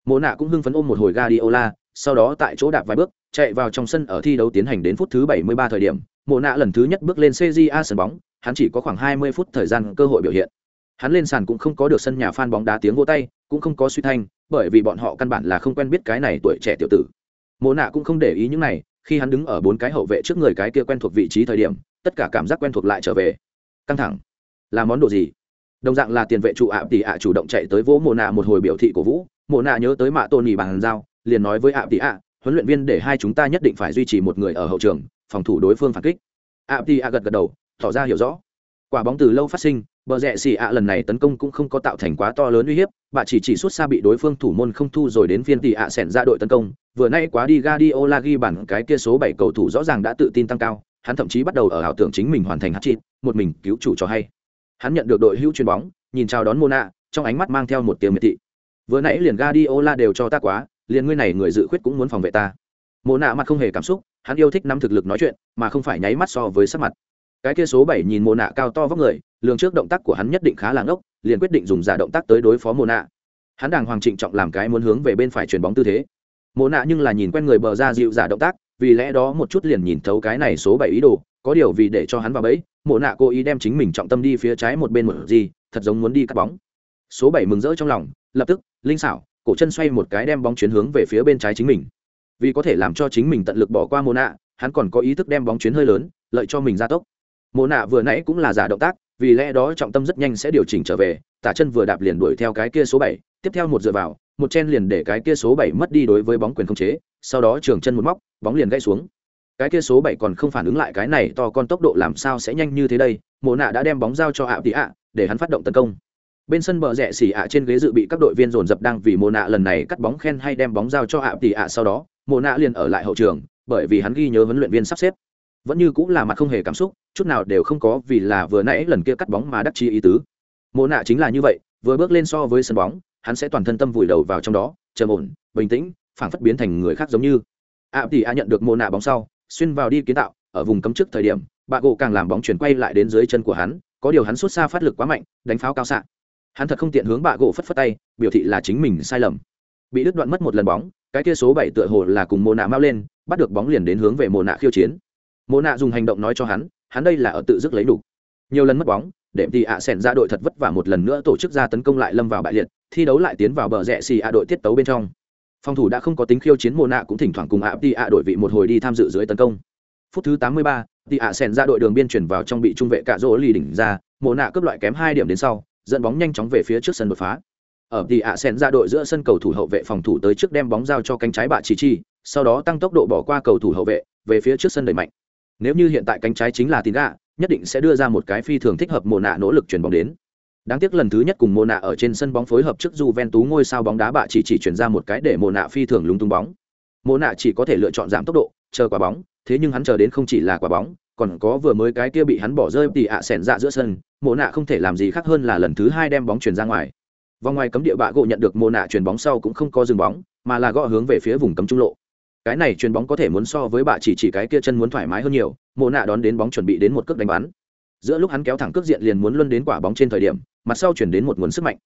Mô nạ cũng hưng phấn ôm một hồi Gadiola, sau đó tại chỗ đạp vài bước chạy vào trong sân ở thi đấu tiến hành đến phút thứ 73 thời điểm Mô nạ lần thứ nhất bước lên cja sân bóng hắn chỉ có khoảng 20 phút thời gian cơ hội biểu hiện. Hắn lên sàn cũng không có được sân nhà fan bóng đá tiếng vỗ tay cũng không có suy thanh bởi vì bọn họ căn bản là không quen biết cái này tuổi trẻ tiểu tử. Mô nạ cũng không để ý những này khi hắn đứng ở bốn cái hậu vệ trước người cái kia quen thuộc vị trí thời điểm tất cả cảm giác quen thuộc lại trở về. Căng thẳng. Là món đồ gì? Đồng dạng là tiền vệ trụ ạ tỷ ạ chủ động chạy tới vỗ mồ nạ một hồi biểu thị của vũ. Mồ nạ nhớ tới mạ tôn nhì bằng dao liền nói với ạ tỷ ạ, huấn luyện viên để hai chúng ta nhất định phải duy trì một người ở hậu trường, phòng thủ đối phương phản kích. Ạ tỷ ạ gật gật đầu, tỏ ra hiểu rõ. Quả bóng từ lâu phát sinh, bờ rẽ xì ạ lần này tấn công cũng không có tạo thành quá to lớn uy hiếp, bà chỉ chỉ suốt xa bị đối phương thủ môn không thu rồi đến phiên tỷ ạ xẻn ra đội tấn công. Vừa nay quá đi Guardiola ghi bản cái kia số bảy cầu thủ rõ ràng đã tự tin tăng cao hắn thậm chí bắt đầu ở ảo tưởng chính mình hoàn thành hát chịt, một mình cứu chủ cho hay. Hắn nhận được đội hữu chuyền bóng, nhìn chào đón Mona, trong ánh mắt mang theo một tiếng miệt thị. Vừa nãy liền Guardiola đều cho ta quá, liền ngươi này người dự khuyết cũng muốn phòng vệ ta. Mona mặt không hề cảm xúc, hắn yêu thích nắm thực lực nói chuyện, mà không phải nháy mắt so với sắc mặt. Cái kia số bảy nhìn Mona cao to vóc người, lường trước động tác của hắn nhất định khá là ngốc, liền quyết định dùng giả động tác tới đối phó Mona. Hắn đàng hoàng trịnh trọng làm cái muốn hướng về bên phải chuyền bóng tư thế. Mộ Nạ nhưng là nhìn quen người bờ ra dịu giả động tác, vì lẽ đó một chút liền nhìn thấu cái này số bảy ý đồ, có điều vì để cho hắn vào bẫy, mộ nạ cố ý đem chính mình trọng tâm đi phía trái một bên một gì, thật giống muốn đi cắt bóng. Số bảy mừng rỡ trong lòng, lập tức, linh xảo, cổ chân xoay một cái đem bóng chuyến hướng về phía bên trái chính mình. Vì có thể làm cho chính mình tận lực bỏ qua mộ nạ, hắn còn có ý thức đem bóng chuyến hơi lớn, lợi cho mình ra tốc. Mộ nạ vừa nãy cũng là giả động tác, vì lẽ đó trọng tâm rất nhanh sẽ điều chỉnh trở về, tả chân vừa đạp liền đuổi theo cái kia số bảy, tiếp theo một dựa vào một chen liền để cái kia số bảy mất đi đối với bóng quyền không chế, sau đó trường chân một móc, bóng liền gãy xuống. Cái kia số bảy còn không phản ứng lại cái này to con tốc độ làm sao sẽ nhanh như thế đây, mộ nạ đã đem bóng giao cho ạ tỷ ạ, để hắn phát động tấn công. Bên sân bờ rẽ xỉ ạ trên ghế dự bị các đội viên dồn dập đang vì mộ nạ lần này cắt bóng khen hay đem bóng giao cho ạ tỷ ạ sau đó, mộ nạ liền ở lại hậu trường, bởi vì hắn ghi nhớ huấn luyện viên sắp xếp. Vẫn như cũng là mặt không hề cảm xúc, chút nào đều không có vì là vừa nãy lần kia cắt bóng mà đắc chi ý tứ. Mộ nạ chính là như vậy, vừa bước lên so với sân bóng hắn sẽ toàn thân tâm vùi đầu vào trong đó, trầm ổn, bình tĩnh, phảng phất biến thành người khác giống như. Ạ tỷ ạ nhận được mồ nạ bóng sau, xuyên vào đi kiến tạo, ở vùng cấm trước thời điểm bạ gỗ càng làm bóng chuyển quay lại đến dưới chân của hắn, có điều hắn xuất xa phát lực quá mạnh, đánh pháo cao xạ. Hắn thật không tiện hướng bạ gỗ phất phất tay, biểu thị là chính mình sai lầm. Bị đứt đoạn mất một lần bóng, cái kia số bảy tựa hồ là cùng mồ nạ mau lên, bắt được bóng liền đến hướng về mồ nạ khiêu chiến. Mồ nạ dùng hành động nói cho hắn hắn đây là ở tự dứt lấy đủ. Nhiều lần mất bóng để thì ạ à ra đội thật vất vả một lần nữa tổ chức ra tấn công lại lâm vào bại liệt thi đấu lại tiến vào bờ rẽ xì ạ đội tiết tấu bên trong. Phòng thủ đã không có tính khiêu chiến mồ nạ cũng thỉnh thoảng cùng ạ đi ạ đội vị một hồi đi tham dự dưới tấn công. Phút thứ 83, thì ạ sèn ra đội đường biên chuyển vào trong bị trung vệ cả rỗ lì đỉnh ra mồ nạ cướp loại kém hai điểm đến sau dẫn bóng nhanh chóng về phía trước sân đột phá. Ở thì ạ sèn ra đội giữa sân cầu thủ hậu vệ phòng thủ tới trước đem bóng giao cho cánh trái bạ chỉ chi sau đó tăng tốc độ bỏ qua cầu thủ hậu vệ về phía trước sân đẩy mạnh. Nếu như hiện tại cánh trái chính là tín gạ nhất định sẽ đưa ra một cái phi thường thích hợp mồ nạ nỗ lực chuyển bóng đến. Đáng tiếc lần thứ nhất cùng mồ nạ ở trên sân bóng phối hợp trước Juventus tú ngôi sao bóng đá bạ chỉ chỉ chuyển ra một cái để mồ nạ phi thường lúng tung bóng. Mồ nạ chỉ có thể lựa chọn giảm tốc độ, chờ quả bóng, thế nhưng hắn chờ đến không chỉ là quả bóng, còn có vừa mới cái kia bị hắn bỏ rơi tỉ ạ à xẻn dạ giữa sân mồ nạ không thể làm gì khác hơn là lần thứ hai đem bóng chuyển ra ngoài. Vòng ngoài cấm địa bạ gỗ nhận được mồ nạ chuyền bóng sau cũng không có dừng bóng, mà là gõ hướng về phía vùng cấm trung lộ. Cái này chuyền bóng có thể muốn so với bạ chỉ chỉ cái kia chân muốn thoải mái hơn nhiều mộ nạ đón đến bóng chuẩn bị đến một cước đánh bắn. Giữa lúc hắn kéo thẳng cước diện liền muốn luân đến quả bóng trên thời điểm, mặt sau chuyển đến một nguồn sức mạnh.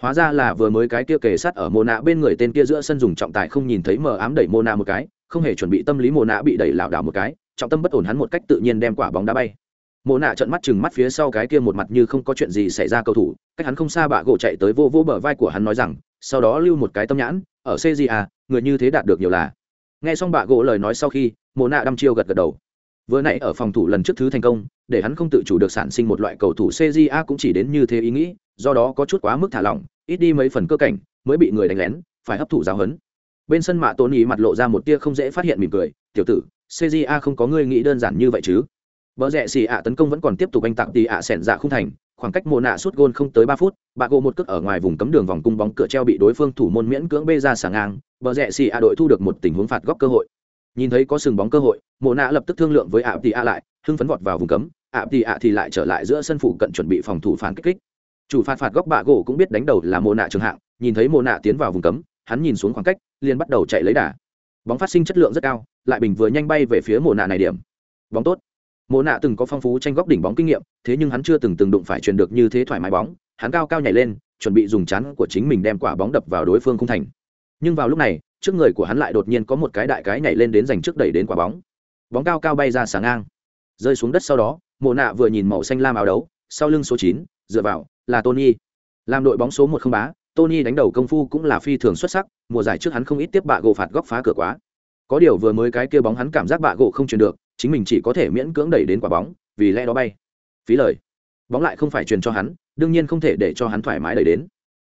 Hóa ra là vừa mới cái kia kề sát ở mộ nạ bên người tên kia giữa sân dùng trọng tài không nhìn thấy mờ ám đẩy mộ nạ một cái, không hề chuẩn bị tâm lý mộ nạ bị đẩy lảo đảo một cái, trọng tâm bất ổn hắn một cách tự nhiên đem quả bóng đá bay. Mộ nạ trợn mắt chừng mắt phía sau cái kia một mặt như không có chuyện gì xảy ra cầu thủ, cách hắn không xa bạ gỗ chạy tới vô vô bờ vai của hắn nói rằng, sau đó lưu một cái tâm nhãn, ở cja người như thế đạt được nhiều là. Nghe xong bạ gỗ lời nói sau khi, mộ nạ đăm chiêu gật gật đầu vừa nãy ở phòng thủ lần trước thứ thành công, để hắn không tự chủ được sản sinh một loại cầu thủ cja cũng chỉ đến như thế ý nghĩ, do đó có chút quá mức thả lỏng, ít đi mấy phần cơ cảnh, mới bị người đánh lén, phải hấp thụ giáo hấn bên sân mạ tôn ý mặt lộ ra một tia không dễ phát hiện mỉm cười, tiểu tử cja không có ngươi nghĩ đơn giản như vậy chứ? Vợ rẽ xì ạ tấn công vẫn còn tiếp tục anh tặng tì ạ sẻn dạ không thành, khoảng cách mồ nạ suốt gôn không tới ba phút, bà gỗ một cước ở ngoài vùng cấm đường vòng cung bóng cửa treo bị đối phương thủ môn miễn cưỡng bê ra xả ngang vợ rẽ xì ạ đội thu được một tình huống phạt góc cơ hội nhìn thấy có sừng bóng cơ hội, Mộ nạ lập tức thương lượng với ạ tị ạ lại, hưng phấn vọt vào vùng cấm. Ạ tị ạ thì lại trở lại giữa sân phủ cận chuẩn bị phòng thủ phản kích kích. Chủ phạt phạt góc bạ gỗ cũng biết đánh đầu là Mộ nạ trường hạng, nhìn thấy Mộ nạ tiến vào vùng cấm, hắn nhìn xuống khoảng cách, liền bắt đầu chạy lấy đà. Bóng phát sinh chất lượng rất cao, lại bình vừa nhanh bay về phía Mộ nạ này điểm. Bóng tốt. Mộ nạ từng có phong phú tranh góc đỉnh bóng kinh nghiệm, thế nhưng hắn chưa từng từng đụng phải truyền được như thế thoải mái bóng. Hắn cao cao nhảy lên, chuẩn bị dùng chắn của chính mình đem quả bóng đập vào đối phương không thành. Nhưng vào lúc này trước người của hắn lại đột nhiên có một cái đại cái nhảy lên đến giành trước đẩy đến quả bóng. Bóng cao cao bay ra sáng ngang. Rơi xuống đất sau đó, mộ nạ vừa nhìn màu xanh lam áo đấu, sau lưng số chín, dựa vào, là tony. Làm đội bóng số một không bá, tony đánh đầu công phu cũng là phi thường xuất sắc, mùa giải trước hắn không ít tiếp bạ gỗ phạt góc phá cửa quá. Có điều vừa mới cái kia bóng hắn cảm giác bạ gỗ không truyền được, chính mình chỉ có thể miễn cưỡng đẩy đến quả bóng, vì lẽ đó bay. Phí lời. Bóng lại không phải truyền cho hắn, đương nhiên không thể để cho hắn thoải mái đẩy đến.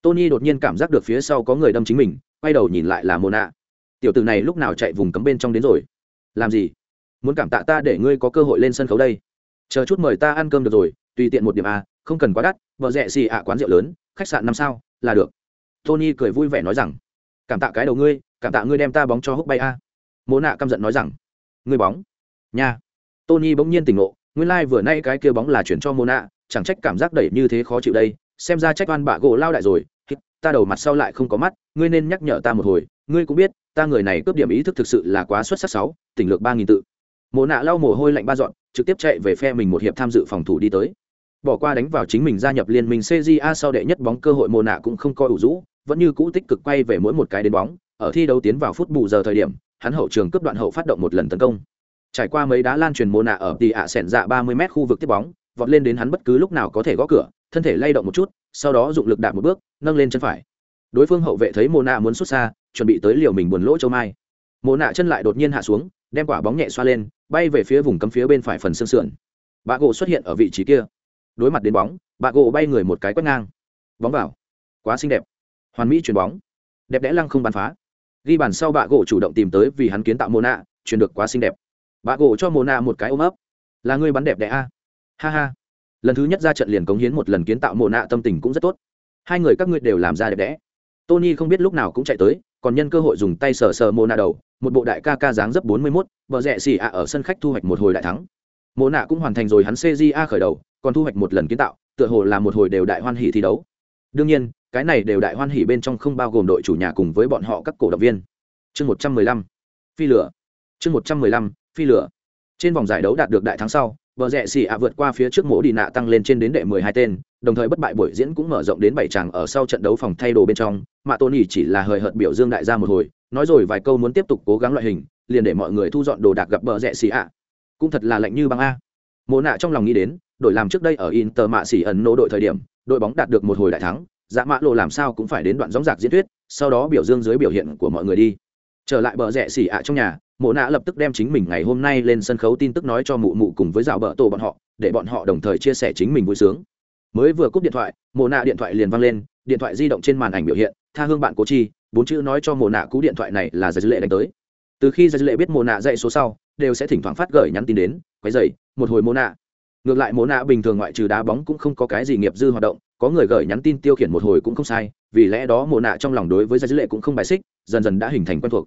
Tony đột nhiên cảm giác được phía sau có người đâm chính mình quay đầu nhìn lại là mồ nạ. Tiểu tử này lúc nào chạy vùng cấm bên trong đến rồi? Làm gì? Muốn cảm tạ ta để ngươi có cơ hội lên sân khấu đây. Chờ chút mời ta ăn cơm được rồi, tùy tiện một điểm a không cần quá đắt, vợ rẻ xì ạ à quán rượu lớn, khách sạn năm sao, là được. Tony cười vui vẻ nói rằng, cảm tạ cái đầu ngươi, cảm tạ ngươi đem ta bóng cho húc bay a. Mồ nạ căm giận nói rằng, ngươi bóng? Nha. Tony bỗng nhiên tỉnh ngộ, nguyên lai、like、vừa nay cái kia bóng là chuyển cho mồ nạ, chẳng trách cảm giác đẩy như thế khó chịu đây, xem ra trách oan bạ gỗ lao đại rồi ta đầu mặt sau lại không có mắt, ngươi nên nhắc nhở ta một hồi, ngươi cũng biết, ta người này cướp điểm ý thức thực sự là quá xuất sắc sáu, tỉnh lược ba nghìn tự. Mồ nạ lau mồ hôi lạnh ba dọn, trực tiếp chạy về phe mình một hiệp tham dự phòng thủ đi tới. Bỏ qua đánh vào chính mình gia nhập liên minh cja sau đệ nhất bóng cơ hội mồ nạ cũng không coi ủ rũ, vẫn như cũ tích cực quay về mỗi một cái đến bóng, ở thi đấu tiến vào phút bù giờ thời điểm, hắn hậu trường cướp đoạn hậu phát động một lần tấn công. Trải qua mấy đá lan truyền mồ nạ ở tỉ ạ sẹn dạ ba mươi m khu vực tiếp bóng, vọt lên đến hắn bất cứ lúc nào có thể gõ cửa, thân thể lay động một chút sau đó dụng lực đạp một bước, nâng lên chân phải. Đối phương hậu vệ thấy mồ nạ muốn xuất xa, chuẩn bị tới liều mình buồn lỗ châu mai. Mồ nạ chân lại đột nhiên hạ xuống, đem quả bóng nhẹ xoa lên, bay về phía vùng cấm phía bên phải phần xương sườn. Bà gỗ xuất hiện ở vị trí kia. Đối mặt đến bóng bà gỗ bay người một cái quét ngang. Bóng vào. Quá xinh đẹp. Hoàn mỹ chuyền bóng. Đẹp đẽ lăng không bắn phá. Ghi bàn sau bà gỗ chủ động tìm tới vì hắn kiến tạo mồ nạ chuyền được quá xinh đẹp. Bà gỗ cho mồ nạ một cái ôm ấp. Là người bắn đẹp đẽ a. Ha ha lần thứ nhất ra trận liền cống hiến một lần kiến tạo mồ nạ tâm tình cũng rất tốt. Hai người các ngươi đều làm ra đẹp đẽ. Tony không biết lúc nào cũng chạy tới còn nhân cơ hội dùng tay sờ sờ mồ nạ đầu một bộ đại ca ca dáng dấp bốn mươi 41, bờ rẹ xì ạ ở sân khách thu hoạch một hồi đại thắng. Mồ nạ cũng hoàn thành rồi hắn cja khởi đầu còn thu hoạch một lần kiến tạo tựa hồ là một hồi đều đại hoan hỉ thi đấu. Đương nhiên cái này đều đại hoan hỉ bên trong không bao gồm đội chủ nhà cùng với bọn họ các cổ động viên. Chương một trăm mười lăm phi lửa. Chương một trăm mười lăm phi lửa. Trên vòng giải đấu đạt được đại thắng sau bờ rẽ xì ạ vượt qua phía trước mỗ đi nạ tăng lên trên đến đệ mười hai tên, đồng thời bất bại buổi diễn cũng mở rộng đến bảy chàng ở sau trận đấu phòng thay đồ bên trong. Mạ Tony chỉ là hời hợt biểu dương đại gia một hồi, nói rồi vài câu muốn tiếp tục cố gắng loại hình, liền để mọi người thu dọn đồ đạc gặp bờ rẽ xì ạ. Cũng thật là lạnh như băng a. Mỗ nạ trong lòng nghĩ đến đội làm trước đây ở inter mạ xỉ ẩn nô đội thời điểm, đội bóng đạt được một hồi đại thắng dạ mã lộ làm sao cũng phải đến đoạn gióng giạc diễn thuyết, sau đó biểu dương dưới biểu hiện của mọi người đi. Trở lại bờ rẽ xỉ ạ trong nhà mộ nạ lập tức đem chính mình ngày hôm nay lên sân khấu tin tức nói cho mụ mụ cùng với dạo bờ tổ bọn họ, để bọn họ đồng thời chia sẻ chính mình vui sướng. Mới vừa cúp điện thoại, mộ nạ điện thoại liền văng lên, điện thoại di động trên màn ảnh biểu hiện, tha hương bạn cố chi, bốn chữ nói cho mộ nạ cú điện thoại này là giải lệ đánh tới. Từ khi giải lệ biết mộ nạ dạy số sau, đều sẽ thỉnh thoảng phát gửi nhắn tin đến, quấy dày một hồi mộ nạ. Ngược lại mộ nạ bình thường ngoại trừ đá bóng cũng không có cái gì nghiệp dư hoạt động, có người gửi nhắn tin tiêu khiển một hồi cũng không sai, vì lẽ đó mộ nạ trong lòng đối với giải lệ cũng không bài xích, dần dần đã hình thành quen thuộc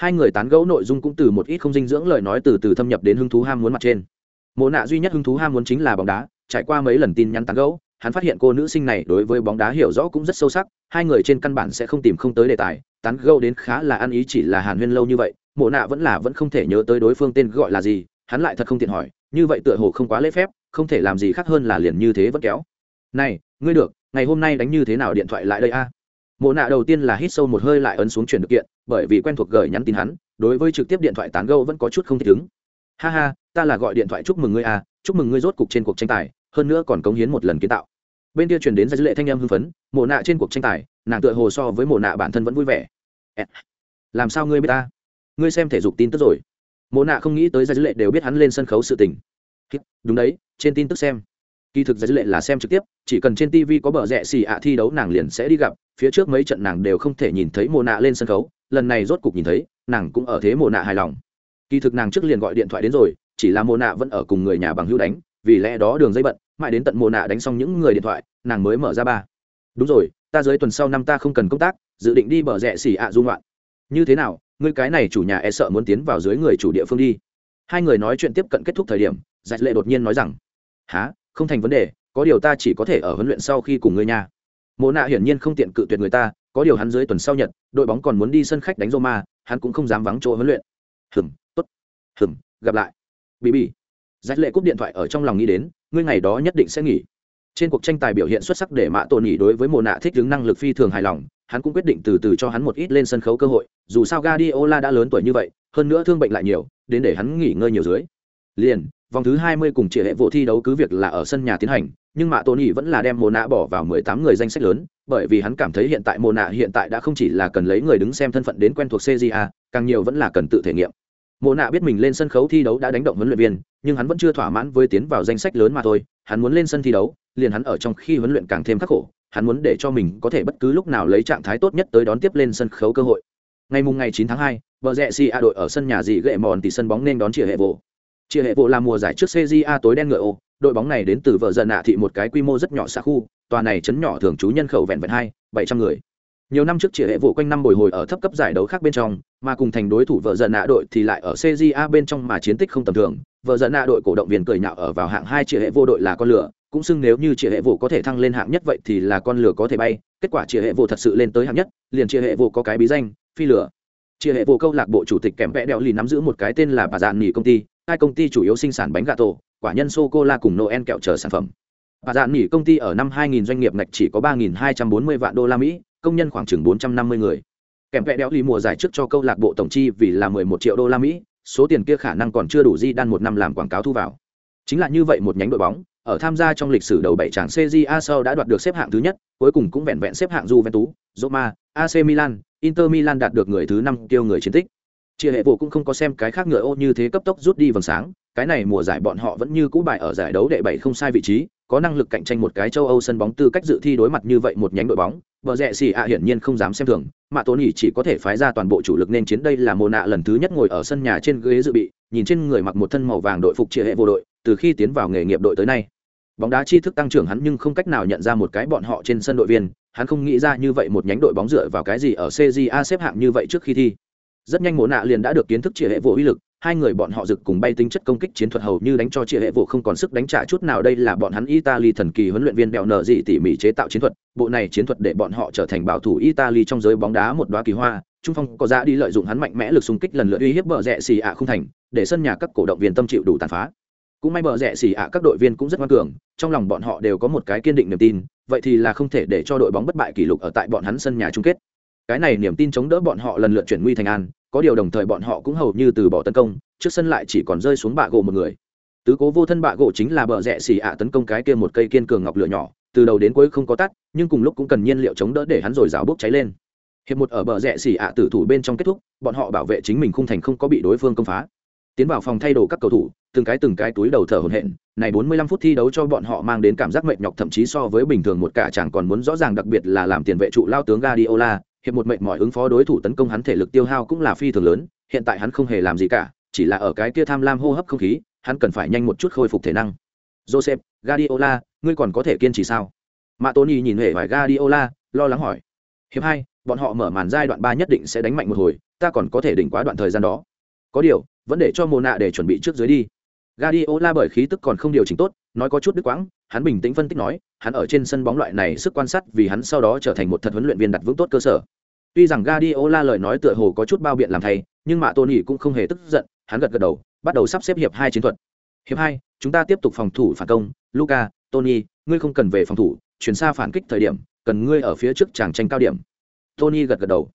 hai người tán gẫu nội dung cũng từ một ít không dinh dưỡng lời nói từ từ thâm nhập đến hứng thú ham muốn mặt trên mộ nạ duy nhất hứng thú ham muốn chính là bóng đá, trải qua mấy lần tin nhắn tán gẫu, hắn phát hiện cô nữ sinh này đối với bóng đá hiểu rõ cũng rất sâu sắc, hai người trên căn bản sẽ không tìm không tới đề tài, tán gẫu đến khá là ăn ý chỉ là hàn huyên lâu như vậy, mộ nạ vẫn là vẫn không thể nhớ tới đối phương tên gọi là gì, hắn lại thật không tiện hỏi, như vậy tựa hồ không quá lễ phép, không thể làm gì khác hơn là liền như thế vẫn kéo này, ngươi được, ngày hôm nay đánh như thế nào điện thoại lại đây a à? mộ nạ đầu tiên là hít sâu một hơi lại ấn xuống chuyển được kiện bởi vì quen thuộc gửi nhắn tin hắn, đối với trực tiếp điện thoại tán gâu vẫn có chút không thích ứng. Ha ha, ta là gọi điện thoại chúc mừng ngươi à? chúc mừng ngươi rốt cục trên cuộc tranh tài, hơn nữa còn cống hiến một lần kiến tạo. Bên kia truyền đến ra dữ lệ thanh em hưng phấn, mộ nạ trên cuộc tranh tài, nàng tựa hồ so với mộ nạ bản thân vẫn vui vẻ. Làm sao ngươi biết ta? Ngươi xem thể dục tin tức rồi. Mộ nạ không nghĩ tới ra dữ lệ đều biết hắn lên sân khấu sự tình. Đúng đấy, trên tin tức xem. Kỳ thực ra dữ lệ là xem trực tiếp, chỉ cần trên tv có bờ rẽ xì ạ thi đấu nàng liền sẽ đi gặp, phía trước mấy trận nàng đều không thể nhìn thấy mộ nạ lên sân khấu lần này rốt cục nhìn thấy, nàng cũng ở thế mộ nạ hài lòng. Kỳ thực nàng trước liền gọi điện thoại đến rồi, chỉ là mộ nạ vẫn ở cùng người nhà bằng hữu đánh, vì lẽ đó đường dây bận, mãi đến tận mộ nạ đánh xong những người điện thoại, nàng mới mở ra ba. Đúng rồi, ta dưới tuần sau năm ta không cần công tác, dự định đi bờ rẽ xỉ ạ dung loạn như thế nào, ngươi cái này chủ nhà e sợ muốn tiến vào dưới người chủ địa phương đi. Hai người nói chuyện tiếp cận kết thúc thời điểm giải lệ đột nhiên nói rằng há không thành vấn đề, có điều ta chỉ có thể ở huấn luyện sau khi cùng ngươi nha mộ nạ hiển nhiên không tiện cự tuyệt người ta có điều hắn dưới tuần sau nhật, đội bóng còn muốn đi sân khách đánh roma, hắn cũng không dám vắng chỗ huấn luyện. Hừm, tốt. Hừm, gặp lại. Bị bị giải lệ cúp điện thoại ở trong lòng nghĩ đến, ngươi ngày đó nhất định sẽ nghỉ. Trên cuộc tranh tài biểu hiện xuất sắc để mạ tôn nghỉ đối với Mộ nạ thích ứng năng lực phi thường hài lòng, hắn cũng quyết định từ từ cho hắn một ít lên sân khấu cơ hội, dù sao Guardiola đã lớn tuổi như vậy, hơn nữa thương bệnh lại nhiều, đến để hắn nghỉ ngơi nhiều dưới. Liền, vòng thứ 20 cùng chỉ hệ vụ thi đấu cứ việc là ở sân nhà tiến hành nhưng mạ tổ nghỉ vẫn là đem mồ nạ bỏ vào 18 người danh sách lớn bởi vì hắn cảm thấy hiện tại mồ nạ hiện tại đã không chỉ là cần lấy người đứng xem thân phận đến quen thuộc CJA, càng nhiều vẫn là cần tự thể nghiệm. Mồ nạ biết mình lên sân khấu thi đấu đã đánh động huấn luyện viên nhưng hắn vẫn chưa thỏa mãn với tiến vào danh sách lớn mà thôi. Hắn muốn lên sân thi đấu liền hắn ở trong khi huấn luyện càng thêm khắc khổ hắn muốn để cho mình có thể bất cứ lúc nào lấy trạng thái tốt nhất tới đón tiếp lên sân khấu cơ hội. Ngày mùng ngày 9 tháng 2, vợ rẽ si a đội ở sân nhà dị gệ mòn thì sân bóng nên đón chia hệ vụ chia hệ vụ là mùa giải trước cja tối đen ngựa ô đội bóng này đến từ vợ dần nạ thị một cái quy mô rất nhỏ xã khu, tòa này chấn nhỏ thường trú nhân khẩu vẹn vẹn hai, bảy trăm người. Nhiều năm trước chỉ hệ vụ quanh năm bồi hồi ở thấp cấp giải đấu khác bên trong, mà cùng thành đối thủ vợ dần nạ đội thì lại ở cja bên trong mà chiến tích không tầm thường. Vợ dần nạ đội cổ động viên cười nhạo ở vào hạng hai chỉ hệ vô đội là con lửa, cũng xưng nếu như chỉ hệ vụ có thể thăng lên hạng nhất vậy thì là con lửa có thể bay. Kết quả chỉ hệ vụ thật sự lên tới hạng nhất, liền chỉ hệ vụ có cái bí danh, phi lửa. Chỉ hệ vụ câu lạc bộ chủ tịch kèm vẽ đeo lì nắm giữ một cái tên là bà dạn nghỉ công ty, hai công ty chủ yếu sinh sản bánh gà tổ quả nhân sô cô la cùng noel kẹo chờ sản phẩm bà dạn nghỉ công ty ở năm 2000 doanh nghiệp ngạch chỉ có 3.240 vạn đô la mỹ công nhân khoảng chừng 450 người. Kèm vẽ đéo lì mùa giải trước cho câu lạc bộ tổng chi vì là 11 triệu đô la Mỹ, số tiền kia khả năng còn chưa đủ di đan một năm làm quảng cáo thu vào. Chính là như vậy một nhánh đội bóng, ở tham gia trong lịch sử đầu bảy tràng CJA sau đã đoạt được xếp hạng thứ nhất, cuối cùng cũng vẹn vẹn xếp hạng Juventus, Roma, AC Milan, Inter Milan đạt được người thứ năm tiêu người chiến tích. Chia hệ vụ cũng không có xem cái khác ngựa ô như thế cấp tốc rút đi vầng sáng, cái này mùa giải bọn họ vẫn như cũ bài ở giải đấu đệ bảy không sai vị trí, có năng lực cạnh tranh một cái châu Âu sân bóng tư cách dự thi đối mặt như vậy một nhánh đội bóng, Bờ rẽ xì ạ hiển nhiên không dám xem thường, mà Tony chỉ có thể phái ra toàn bộ chủ lực nên chiến đây là mồ nạ lần thứ nhất ngồi ở sân nhà trên ghế dự bị, nhìn trên người mặc một thân màu vàng đội phục chia hệ vô đội, từ khi tiến vào nghề nghiệp đội tới nay. Bóng đá tri thức tăng trưởng hắn nhưng không cách nào nhận ra một cái bọn họ trên sân đội viên, hắn không nghĩ ra như vậy một nhánh đội bóng dựa vào cái gì ở CJA xếp hạng như vậy trước khi thi rất nhanh mộ nạ liền đã được kiến thức chia hệ vụ uy lực, hai người bọn họ rực cùng bay tính chất công kích chiến thuật hầu như đánh cho chia hệ vụ không còn sức đánh trả chút nào, đây là bọn hắn italy thần kỳ huấn luyện viên bèo nợ dị tỉ mỉ chế tạo chiến thuật, bộ này chiến thuật để bọn họ trở thành bảo thủ italy trong giới bóng đá một đoá kỳ hoa, trung phong có ra đi lợi dụng hắn mạnh mẽ lực xung kích lần lượt uy hiếp bờ rẽ xì ạ không thành, để sân nhà các cổ động viên tâm chịu đủ tàn phá. Cũng may bờ rẽ xì ạ các đội viên cũng rất ngoan cường, trong lòng bọn họ đều có một cái kiên định niềm tin, vậy thì là không thể để cho đội bóng bất bại kỷ lục ở tại bọn hắn sân nhà chung kết cái này niềm tin chống đỡ bọn họ lần lượt chuyển nguy thành an, có điều đồng thời bọn họ cũng hầu như từ bỏ tấn công, trước sân lại chỉ còn rơi xuống bạ gỗ một người. Tứ cố vô thân bạ gỗ chính là bờ rẽ xì ạ tấn công cái kia một cây kiên cường ngọc lửa nhỏ, từ đầu đến cuối không có tắt, nhưng cùng lúc cũng cần nhiên liệu chống đỡ để hắn rồi rào bốc cháy lên. Hiệp một ở bờ rẽ xì ạ tử thủ bên trong kết thúc, bọn họ bảo vệ chính mình khung thành không có bị đối phương công phá. Tiến vào phòng thay đồ các cầu thủ, từng cái từng cái túi đầu thở hổn hển, này 45 phút thi đấu cho bọn họ mang đến cảm giác mệt nhọc thậm chí so với bình thường một cả chẳng còn muốn rõ ràng đặc biệt là làm tiền vệ trụ lao tướng Guardiola hiệp một mệnh mỏi ứng phó đối thủ tấn công hắn thể lực tiêu hao cũng là phi thường lớn hiện tại hắn không hề làm gì cả chỉ là ở cái kia tham lam hô hấp không khí hắn cần phải nhanh một chút khôi phục thể năng. Joseph Guardiola ngươi còn có thể kiên trì sao? Mạ tony nhìn hệ vải Guardiola lo lắng hỏi. Hiệp hai bọn họ mở màn giai đoạn ba nhất định sẽ đánh mạnh một hồi ta còn có thể đỉnh quá đoạn thời gian đó. Có điều vẫn để cho mồ nạ để chuẩn bị trước dưới đi. Guardiola bởi khí tức còn không điều chỉnh tốt, nói có chút đứt quãng, hắn bình tĩnh phân tích nói, hắn ở trên sân bóng loại này sức quan sát vì hắn sau đó trở thành một thật huấn luyện viên đặt vững tốt cơ sở. Tuy rằng Guardiola lời nói tựa hồ có chút bao biện làm thay, nhưng mà Tony cũng không hề tức giận, hắn gật gật đầu, bắt đầu sắp xếp hiệp hai chiến thuật. Hiệp hai, chúng ta tiếp tục phòng thủ phản công, Luca, Tony, ngươi không cần về phòng thủ, chuyển xa phản kích thời điểm, cần ngươi ở phía trước chàng tranh cao điểm. Tony gật gật đầu.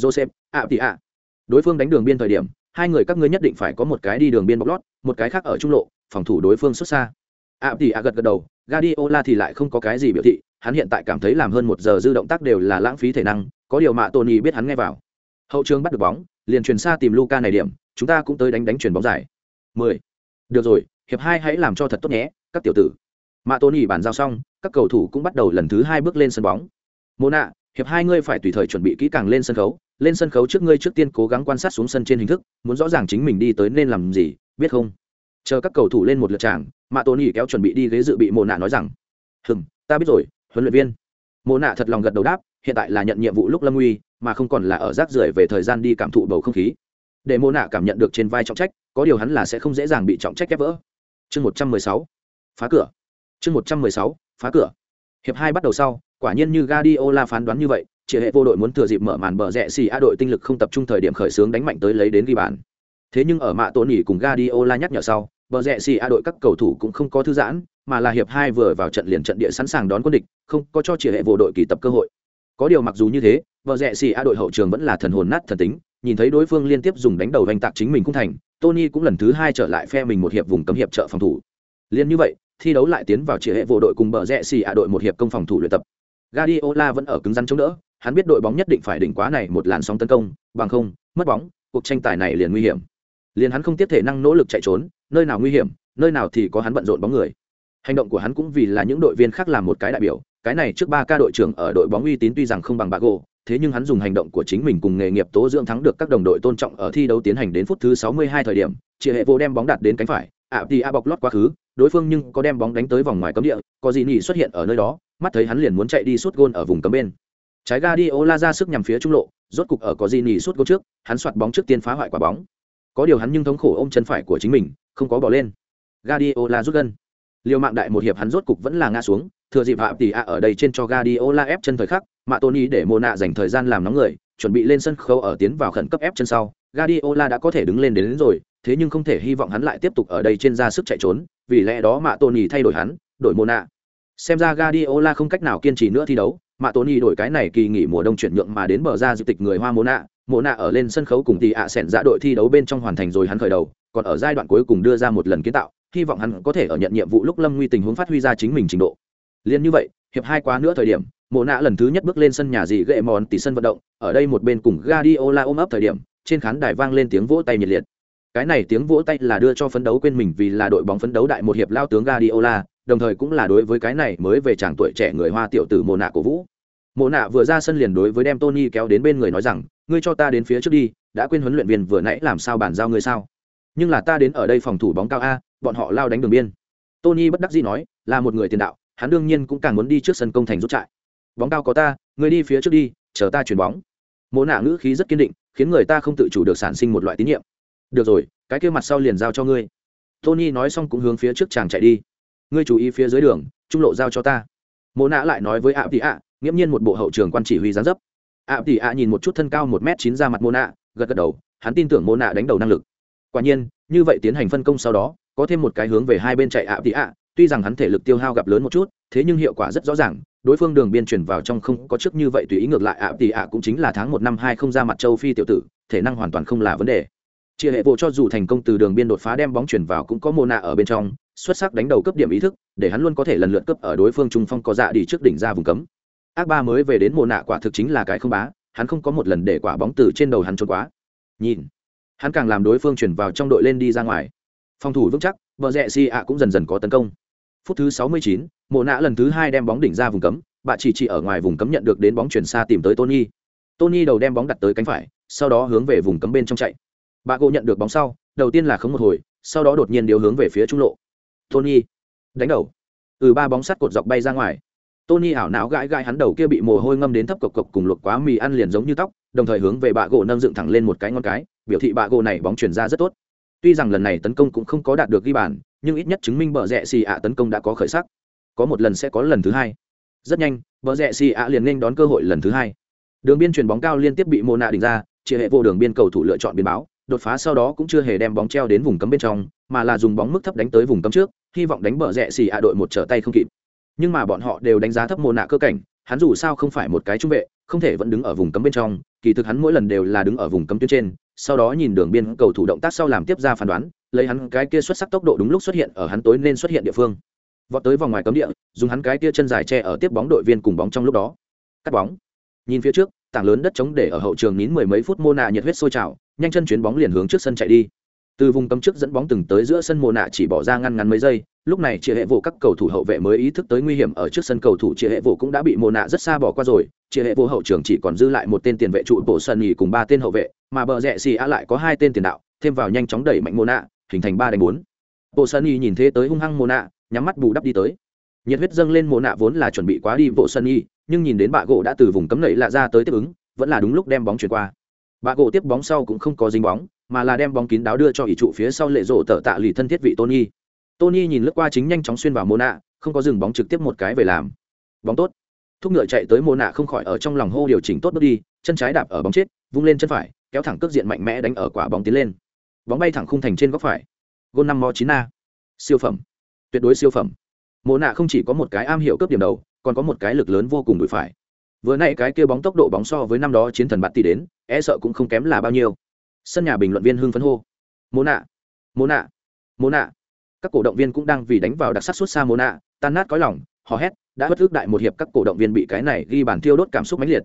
Joseph, ạ thì ạ. Đối phương đánh đường biên thời điểm, hai người các ngươi nhất định phải có một cái đi đường biên bọc lót một cái khác ở trung lộ phòng thủ đối phương xuất xa ạ thì ạ gật gật đầu Guardiola thì lại không có cái gì biểu thị hắn hiện tại cảm thấy làm hơn một giờ dư động tác đều là lãng phí thể năng có điều mà Tony biết hắn nghe vào. Hậu trường bắt được bóng liền truyền xa tìm Luca này điểm chúng ta cũng tới đánh đánh chuyền bóng dài. 10. được rồi hiệp hai hãy làm cho thật tốt nhé các tiểu tử. Mà Tony bàn giao xong các cầu thủ cũng bắt đầu lần thứ hai bước lên sân bóng. Mona, hiệp hai ngươi phải tùy thời chuẩn bị kỹ càng lên sân khấu lên sân khấu trước ngươi trước tiên cố gắng quan sát xuống sân trên hình thức muốn rõ ràng chính mình đi tới nên làm gì biết không? Chờ các cầu thủ lên một lượt tràng mạ tôn nhỉ kéo chuẩn bị đi ghế dự bị mồ nạ nói rằng hừng ta biết rồi, huấn luyện viên. Mồ nạ thật lòng gật đầu đáp, hiện tại là nhận nhiệm vụ lúc lâm uy, mà không còn là ở rác rưởi về thời gian đi cảm thụ bầu không khí. Để mồ nạ cảm nhận được trên vai trọng trách, có điều hắn là sẽ không dễ dàng bị trọng trách ép vỡ. Chương một trăm mười sáu, phá cửa. Chương một trăm mười sáu, phá cửa. Hiệp hai bắt đầu sau, quả nhiên như Guardiola phán đoán như vậy chỉ hệ vô đội muốn thừa dịp mở màn bờ rẽ xì a đội tinh lực không tập trung thời điểm khởi xướng đánh mạnh tới lấy đến ghi bàn. Thế nhưng ở mạ tổn nghỉ cùng Guardiola nhắc nhở sau bờ rẽ xì a đội các cầu thủ cũng không có thư giãn mà là hiệp hai vừa vào trận liền trận địa sẵn sàng đón quân địch không có cho chỉ hệ vô đội kỳ tập cơ hội. Có điều mặc dù như thế bờ rẽ xì a đội hậu trường vẫn là thần hồn nát thần tính nhìn thấy đối phương liên tiếp dùng đánh đầu vanh tạc chính mình cũng thành tony cũng lần thứ hai trở lại phe mình một hiệp vùng cấm hiệp trợ phòng thủ. Liên như vậy thi đấu lại tiến vào chỉ hệ vô đội cùng bờ rẽ xì a đội một hiệp công phòng thủ luyện tập. Guardiola vẫn ở cứng rắn chống đỡ, hắn biết đội bóng nhất định phải đỉnh quá này một làn sóng tấn công, bằng không, mất bóng, cuộc tranh tài này liền nguy hiểm. Liền hắn không tiếp thể năng nỗ lực chạy trốn, nơi nào nguy hiểm, nơi nào thì có hắn bận rộn bóng người. Hành động của hắn cũng vì là những đội viên khác làm một cái đại biểu, cái này trước ba ca đội trưởng ở đội bóng uy tín tuy rằng không bằng Bago, thế nhưng hắn dùng hành động của chính mình cùng nghề nghiệp tố dưỡng thắng được các đồng đội tôn trọng ở thi đấu tiến hành đến phút thứ 62 thời điểm, chị hệ vô đem bóng đặt đến cánh phải, ạ thì a bọc lót quá khứ, đối phương nhưng có đem bóng đánh tới vòng ngoài cấm địa, có gì nhỉ xuất hiện ở nơi đó, mắt thấy hắn liền muốn chạy đi suốt gôn ở vùng cấm bên. Trái Guardiola ra sức nhằm phía trung lộ, rốt cục ở có gì nhỉ suốt gôn trước, hắn soạt bóng trước tiên phá hoại quả bóng. Có điều hắn nhưng thống khổ ôm chân phải của chính mình, không có bỏ lên. Guardiola rút gân. Liều mạng đại một hiệp hắn rốt cục vẫn là ngã xuống, thừa dịp hạ tỷ a ở đây trên cho Guardiola ép chân thời khắc, Mạ Tony để Mona dành thời gian làm nóng người, chuẩn bị lên sân khấu ở tiến vào khẩn cấp ép chân sau, Guardiola đã có thể đứng lên đến, đến rồi, thế nhưng không thể hy vọng hắn lại tiếp tục ở đây trên ra sức chạy trốn, vì lẽ đó Mạ Tony thay đổi hắn, đổi Mona. Xem ra Guardiola không cách nào kiên trì nữa thi đấu, Mạ Tony đổi cái này kỳ nghỉ mùa đông chuyển nhượng mà đến bờ ra dự tịch người Hoa Mộ Nạ ở lên sân khấu cùng tỷ ạ sẻn dạ đội thi đấu bên trong hoàn thành rồi hắn khởi đầu, còn ở giai đoạn cuối cùng đưa ra một lần kiến tạo, hy vọng hắn có thể ở nhận nhiệm vụ lúc Lâm Nguy tình huống phát huy ra chính mình trình độ. Liên như vậy, hiệp hai quá nữa thời điểm, Mộ nạ lần thứ nhất bước lên sân nhà gì gậy mòn tỷ sân vận động, ở đây một bên cùng Guardiola ôm ấp thời điểm, trên khán đài vang lên tiếng vỗ tay nhiệt liệt. Cái này tiếng vỗ tay là đưa cho phấn đấu quên mình vì là đội bóng phấn đấu đại một hiệp lao tướng Guardiola, đồng thời cũng là đối với cái này mới về chàng tuổi trẻ người Hoa tiểu tử Mộ nạ của Vũ. Mộ nạ vừa ra sân liền đối với đem Tony kéo đến bên người nói rằng, ngươi cho ta đến phía trước đi, đã quên huấn luyện viên vừa nãy làm sao bàn giao ngươi sao? Nhưng là ta đến ở đây phòng thủ bóng cao a, bọn họ lao đánh đường biên. Tony bất đắc dĩ nói, là một người tiền đạo, hắn đương nhiên cũng càng muốn đi trước sân công thành rút trại. Bóng cao có ta ngươi đi phía trước đi chờ ta chuyền bóng. Mỗ nạ ngữ khí rất kiên định khiến người ta không tự chủ được sản sinh một loại tín nhiệm. Được rồi cái kia mặt sau liền giao cho ngươi. Tony nói xong cũng hướng phía trước chàng chạy đi. Ngươi chú ý phía dưới đường trung lộ giao cho ta. Mỗ nạ lại nói với ạ tị ạ nghiễm nhiên một bộ hậu trường quan chỉ huy gián dấp ạ tị ạ nhìn một chút thân cao một m chín ra mặt mô nạ gật gật đầu, hắn tin tưởng mô nạ đánh đầu năng lực. Quả nhiên, như vậy tiến hành phân công sau đó, có thêm một cái hướng về hai bên chạy ạ tị ạ, tuy rằng hắn thể lực tiêu hao gặp lớn một chút, thế nhưng hiệu quả rất rõ ràng, đối phương đường biên chuyển vào trong không có trước như vậy tùy ý ngược lại ạ tị ạ cũng chính là tháng một năm hai không ra mặt châu phi tiểu tử, thể năng hoàn toàn không là vấn đề. Chia hệ bộ cho dù thành công từ đường biên đột phá đem bóng chuyển vào cũng có mô nạ ở bên trong, xuất sắc đánh đầu cấp điểm ý thức, để hắn luôn có thể lần lượt cấp ở đối phương trung phong có dạ đi trước đỉnh ra vùng cấm ác ba mới về đến mồ nạ quả thực chính là cái không bá hắn không có một lần để quả bóng từ trên đầu hắn trốn quá. Nhìn hắn càng làm đối phương chuyển vào trong đội lên đi ra ngoài. Phòng thủ vững chắc vợ rẽ si ạ cũng dần dần có tấn công. Phút thứ 69, mồ nạ lần thứ hai đem bóng đỉnh ra vùng cấm bà chỉ chỉ ở ngoài vùng cấm nhận được đến bóng chuyển xa tìm tới tony. Tony đầu đem bóng đặt tới cánh phải sau đó hướng về vùng cấm bên trong chạy. Bà gỗ nhận được bóng sau đầu tiên là khống một hồi sau đó đột nhiên điều hướng về phía trung lộ. Tony đánh đầu. Ừ ba bóng sắt cột dọc bay ra ngoài tony ảo não gãi gãi hắn đầu kia bị mồ hôi ngâm đến thấp cộc cộc cùng luộc quá mì ăn liền giống như tóc, đồng thời hướng về bạ gỗ nâng dựng thẳng lên một cái ngon cái, biểu thị bạ gỗ này bóng chuyển ra rất tốt. Tuy rằng lần này tấn công cũng không có đạt được ghi bàn, nhưng ít nhất chứng minh bờ rẽ xì ạ tấn công đã có khởi sắc. Có một lần sẽ có lần thứ hai. Rất nhanh bờ rẽ xì ạ liền nên đón cơ hội lần thứ hai. Đường biên chuyền bóng cao liên tiếp bị mô nạ đỉnh ra, chia hệ vô đường biên cầu thủ lựa chọn biến báo, đột phá sau đó cũng chưa hề đem bóng treo đến vùng cấm bên trong, mà là dùng bóng mức thấp đánh tới vùng cấm trước, hy vọng đánh bờ rẽ xì ạ đội một trở tay không kịp nhưng mà bọn họ đều đánh giá thấp mồ nạ cơ cảnh, hắn dù sao không phải một cái trung vệ, không thể vẫn đứng ở vùng cấm bên trong, kỳ thực hắn mỗi lần đều là đứng ở vùng cấm tuyến trên, sau đó nhìn đường biên cầu thủ động tác sau làm tiếp ra phán đoán, lấy hắn cái kia xuất sắc tốc độ đúng lúc xuất hiện ở hắn tối nên xuất hiện địa phương. Vọt tới vòng ngoài cấm địa, dùng hắn cái kia chân dài che ở tiếp bóng đội viên cùng bóng trong lúc đó. Cắt bóng. Nhìn phía trước, tảng lớn đất trống để ở hậu trường nín mười mấy phút mô nạ nhiệt huyết sôi trào, nhanh chân chuyến bóng liền hướng trước sân chạy đi từ vùng cấm trước dẫn bóng từng tới giữa sân mồ nạ chỉ bỏ ra ngăn ngắn mấy giây, lúc này chia hệ vụ các cầu thủ hậu vệ mới ý thức tới nguy hiểm ở trước sân cầu thủ chia hệ vụ cũng đã bị mồ nạ rất xa bỏ qua rồi chia hệ vụ hậu trường chỉ còn dư lại một tên tiền vệ trụ bộ sân nghỉ cùng ba tên hậu vệ, mà bờ rẽ xì a lại có hai tên tiền đạo, thêm vào nhanh chóng đẩy mạnh mồ nạ, hình thành ba đánh bốn. Bộ sân nghỉ nhìn thế tới hung hăng mồ nạ, nhắm mắt bù đắp đi tới. Nhiệt huyết dâng lên mồ nạ vốn là chuẩn bị quá đi bộ sân nghỉ, nhưng nhìn đến bạ gỗ đã từ vùng cấm nảy lạ ra tới tiếp ứng, vẫn là đúng lúc đem bóng chuyển qua. Bạ gỗ tiếp bóng sau cũng không có dính bóng mà là đem bóng kín đáo đưa cho ỷ trụ phía sau lệ rộ tờ tạ lì thân thiết vị tony. Tony nhìn lướt qua chính nhanh chóng xuyên vào mô nạ không có dừng bóng trực tiếp một cái về làm. Bóng tốt. Thúc ngựa chạy tới mô nạ không khỏi ở trong lòng hô điều chỉnh tốt bước đi, chân trái đạp ở bóng chết, vung lên chân phải, kéo thẳng cước diện mạnh mẽ đánh ở quả bóng tiến lên. Bóng bay thẳng khung thành trên góc phải. Gôn năm mò chín a siêu phẩm. Tuyệt đối siêu phẩm. Mô nạ không chỉ có một cái am hiểu cấp điểm đầu, còn có một cái lực lớn vô cùng đuổi phải. Vừa nãy cái kia bóng tốc độ bóng so với năm đó chiến thần bạt tỷ đến e sợ cũng không kém là bao nhiêu sân nhà bình luận viên hưng phấn hô. Mô nạ mô nạ mô nạ. Các cổ động viên cũng đang vì đánh vào đặc sắc xuất xa mô nạ, tan nát có lòng, hò hét, đã bất ước đại một hiệp, các cổ động viên bị cái này ghi bàn thiêu đốt cảm xúc mãnh liệt.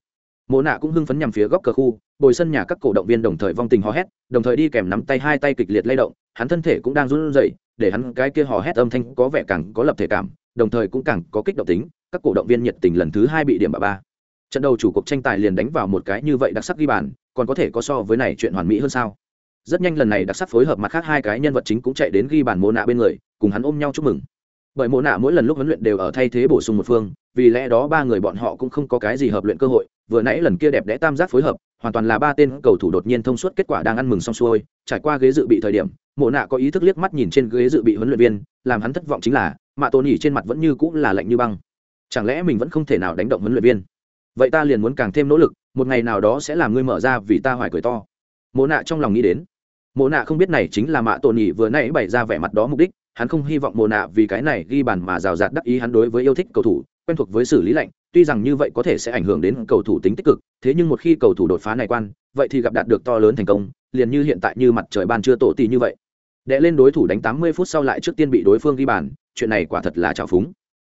Mô nạ cũng hưng phấn nhằm phía góc cờ khu, bồi sân nhà các cổ động viên đồng thời vong tình hò hét, đồng thời đi kèm nắm tay hai tay kịch liệt lay động, hắn thân thể cũng đang run rẩy, để hắn cái kia hò hét âm thanh có vẻ càng có lập thể cảm, đồng thời cũng càng có kích động tính, các cổ động viên nhiệt tình lần thứ hai bị điểm bà ba. Trận đầu chủ cuộc tranh tài liền đánh vào một cái như vậy đặc sắc ghi bàn còn có thể có so với này chuyện hoàn mỹ hơn sao? Rất nhanh lần này đặc sắc phối hợp mặt khác hai cái nhân vật chính cũng chạy đến ghi bàn mô nạ bên người, cùng hắn ôm nhau chúc mừng. Bởi mô nạ mỗi lần lúc huấn luyện đều ở thay thế bổ sung một phương, vì lẽ đó ba người bọn họ cũng không có cái gì hợp luyện cơ hội, vừa nãy lần kia đẹp đẽ tam giác phối hợp, hoàn toàn là ba tên cầu thủ đột nhiên thông suốt kết quả đang ăn mừng xong xuôi, trải qua ghế dự bị thời điểm mộ nạ có ý thức liếc mắt nhìn trên ghế dự bị huấn luyện viên, làm hắn thất vọng chính là, mạ tôn nhỉ trên mặt vẫn như cũng là lạnh như băng. Chẳng lẽ mình vẫn không thể nào đánh động huấn luyện viên? Vậy ta liền muốn càng thêm nỗ lực một ngày nào đó sẽ làm ngươi mở ra vì ta hoài cười to. Mộ nạ trong lòng nghĩ đến. Mộ nạ không biết này chính là mạ tổ nhị vừa nãy bày ra vẻ mặt đó mục đích, hắn không hy vọng mộ nạ vì cái này ghi bàn mà rào rạt đắc ý hắn đối với yêu thích cầu thủ, quen thuộc với xử lý lạnh, tuy rằng như vậy có thể sẽ ảnh hưởng đến cầu thủ tính tích cực, thế nhưng một khi cầu thủ đột phá này quan, vậy thì gặp đạt được to lớn thành công, liền như hiện tại như mặt trời ban chưa tổ tì như vậy. Đệ lên đối thủ đánh 80 phút sau lại trước tiên bị đối phương ghi bàn, chuyện này quả thật là trào phúng.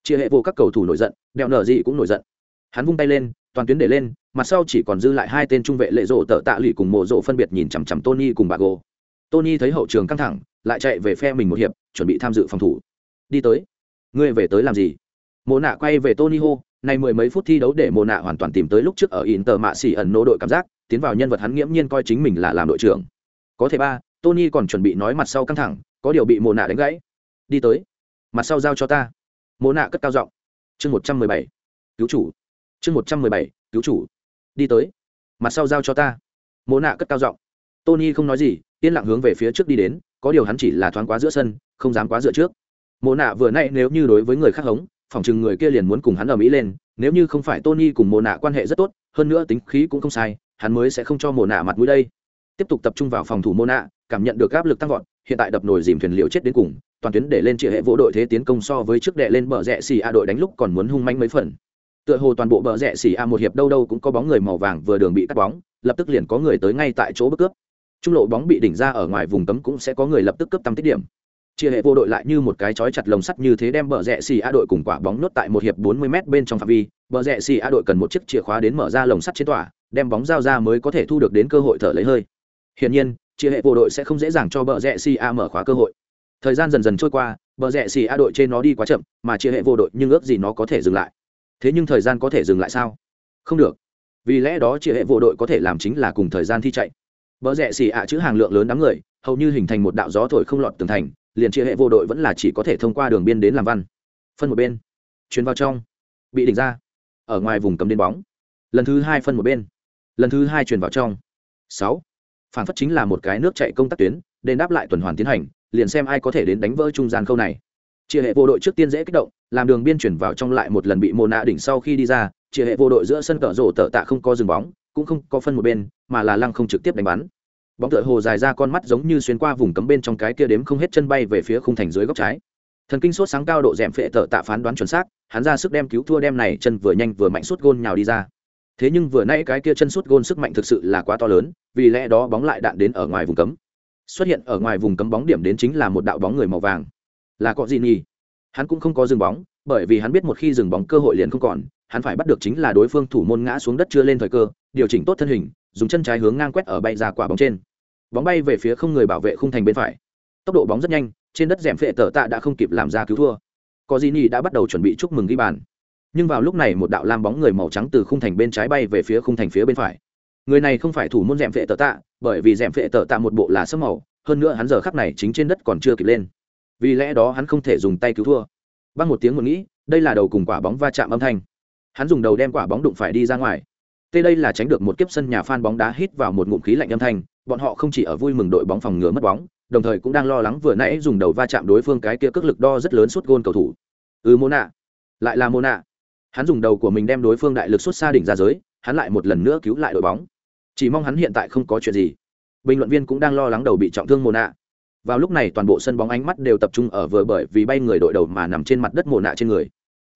Chia hệ vô các cầu thủ nổi giận đeo nở gì cũng nổi giận. Hắn vung tay lên toàn tuyến để lên, mặt sau chỉ còn dư lại hai tên trung vệ lệ rộ tợ tạ lụy cùng mộ rộ phân biệt nhìn chằm chằm tony cùng bà gô. Tony thấy hậu trường căng thẳng, lại chạy về phe mình một hiệp, chuẩn bị tham dự phòng thủ. Đi tới. Ngươi về tới làm gì? Mộ nạ quay về tony hô này mười mấy phút thi đấu để mộ nạ hoàn toàn tìm tới lúc trước ở in tờ mạ xỉ ẩn nô đội cảm giác, tiến vào nhân vật hắn nghiễm nhiên coi chính mình là làm đội trưởng. Có thể ba, tony còn chuẩn bị nói mặt sau căng thẳng, có điều bị mộ nạ đánh gãy. Đi tới. Mặt sau giao cho ta. Mộ nạ cất cao giọng. Chương một trăm mười bảy. Cứu chủ chương một trăm mười bảy, cứu chủ. Đi tới. Mặt sau giao cho ta. Mồ nạ cất cao giọng. Tony không nói gì, yên lặng hướng về phía trước đi đến, có điều hắn chỉ là thoáng quá giữa sân, không dám quá dựa trước. Mồ nạ vừa nay nếu như đối với người khác hống phỏng chừng người kia liền muốn cùng hắn ở mỹ lên, nếu như không phải tony cùng mồ nạ quan hệ rất tốt, hơn nữa tính khí cũng không sai, hắn mới sẽ không cho mồ nạ mặt mũi đây. Tiếp tục tập trung vào phòng thủ mồ nạ, cảm nhận được áp lực tăng vọt, hiện tại đập nồi dìm thuyền liều chết đến cùng, toàn tuyến để lên chia hệ vỗ đội thế tiến công so với trước đệ lên bờ rẽ xì a đội đánh lúc còn muốn hung manh mấy phần tựa hồ toàn bộ bờ rẽ xì a một hiệp đâu đâu cũng có bóng người màu vàng vừa đường bị cắt bóng, lập tức liền có người tới ngay tại chỗ bức cướp. Trung lộ bóng bị đỉnh ra ở ngoài vùng cấm cũng sẽ có người lập tức cướp tăng tích điểm. Chia hệ vô đội lại như một cái chói chặt lồng sắt như thế đem bờ rẽ xì a đội cùng quả bóng nốt tại một hiệp 40 m bên trong phạm vi. Bờ rẽ xì a đội cần một chiếc chìa khóa đến mở ra lồng sắt trên tỏa, đem bóng giao ra mới có thể thu được đến cơ hội thở lấy hơi. Hiển nhiên, chia hệ vô đội sẽ không dễ dàng cho bờ rẽ xì a mở khóa cơ hội. Thời gian dần dần trôi qua, bờ rẽ xì a đội trên nó đi quá chậm, mà chia hệ vô đội nhưng ước gì nó có thể dừng lại thế nhưng thời gian có thể dừng lại sao? Không được. Vì lẽ đó chị hệ vô đội có thể làm chính là cùng thời gian thi chạy. Bờ rẽ xì ạ chữ hàng lượng lớn đám người, hầu như hình thành một đạo gió thổi không lọt tường thành, liền chị hệ vô đội vẫn là chỉ có thể thông qua đường biên đến làm văn. Phân một bên. Chuyến vào trong. Bị đỉnh ra. Ở ngoài vùng cấm đến bóng. Lần thứ hai phân một bên. Lần thứ hai chuyển vào trong. Sáu. Phản phất chính là một cái nước chạy công tác tuyến đền đáp lại tuần hoàn tiến hành, liền xem ai có thể đến đánh vỡ trung gian khâu này chia hệ vô đội trước tiên dễ kích động, làm đường biên chuyển vào trong lại một lần bị mồ nạ đỉnh sau khi đi ra, chia hệ vô đội giữa sân cỡ rổ tờ tạ không có dừng bóng, cũng không có phân một bên, mà là lăng không trực tiếp đánh bắn. Bóng tựa hồ dài ra con mắt giống như xuyên qua vùng cấm bên trong cái kia đếm không hết chân bay về phía khung thành dưới góc trái. Thần kinh sốt sáng cao độ d ẹ m phệ tợ tạ phán đoán chuẩn xác, hắn ra sức đem cứu thua đem này chân vừa nhanh vừa mạnh suốt gôn nhào đi ra. Thế nhưng vừa nay cái kia chân suốt gôn sức mạnh thực sự là quá to lớn, vì lẽ đó bóng lại đạn đến ở ngoài vùng cấm. Xuất hiện ở ngoài vùng cấm bóng điểm đến chính là một đạo bóng người màu vàng là có gì nhỉ? Hắn cũng không có dừng bóng, bởi vì hắn biết một khi dừng bóng cơ hội liền không còn, hắn phải bắt được chính là đối phương thủ môn ngã xuống đất chưa lên thời cơ, điều chỉnh tốt thân hình, dùng chân trái hướng ngang quét ở bay ra quả bóng trên. Bóng bay về phía không người bảo vệ khung thành bên phải. Tốc độ bóng rất nhanh, trên đất rèm phệ tờ tạ đã không kịp làm ra cứu thua. Có gì nhỉ đã bắt đầu chuẩn bị chúc mừng ghi bàn. Nhưng vào lúc này một đạo lam bóng người màu trắng từ khung thành bên trái bay về phía khung thành phía bên phải. Người này không phải thủ môn rèm phệ tờ tạ, bởi vì rèm phệ tờ tạ một bộ là sấm màu, hơn nữa hắn giờ khắc này chính trên đất còn chưa kịp lên vì lẽ đó hắn không thể dùng tay cứu thua. Băng một tiếng một nghĩ, đây là đầu cùng quả bóng va chạm âm thanh. Hắn dùng đầu đem quả bóng đụng phải đi ra ngoài. Tê đây là tránh được một kiếp sân nhà phan bóng đá hít vào một ngụm khí lạnh âm thanh, bọn họ không chỉ ở vui mừng đội bóng phòng ngừa mất bóng, đồng thời cũng đang lo lắng vừa nãy dùng đầu va chạm đối phương cái kia cước lực đo rất lớn suốt gôn cầu thủ. Ừ mô nạ lại là mô nạ hắn dùng đầu của mình đem đối phương đại lực xuất xa đỉnh ra giới, hắn lại một lần nữa cứu lại đội bóng. Chỉ mong hắn hiện tại không có chuyện gì. Bình luận viên cũng đang lo lắng đầu bị trọng thương mô nạ vào lúc này toàn bộ sân bóng ánh mắt đều tập trung ở vừa bởi vì bay người đội đầu mà nằm trên mặt đất mồ nạ trên người.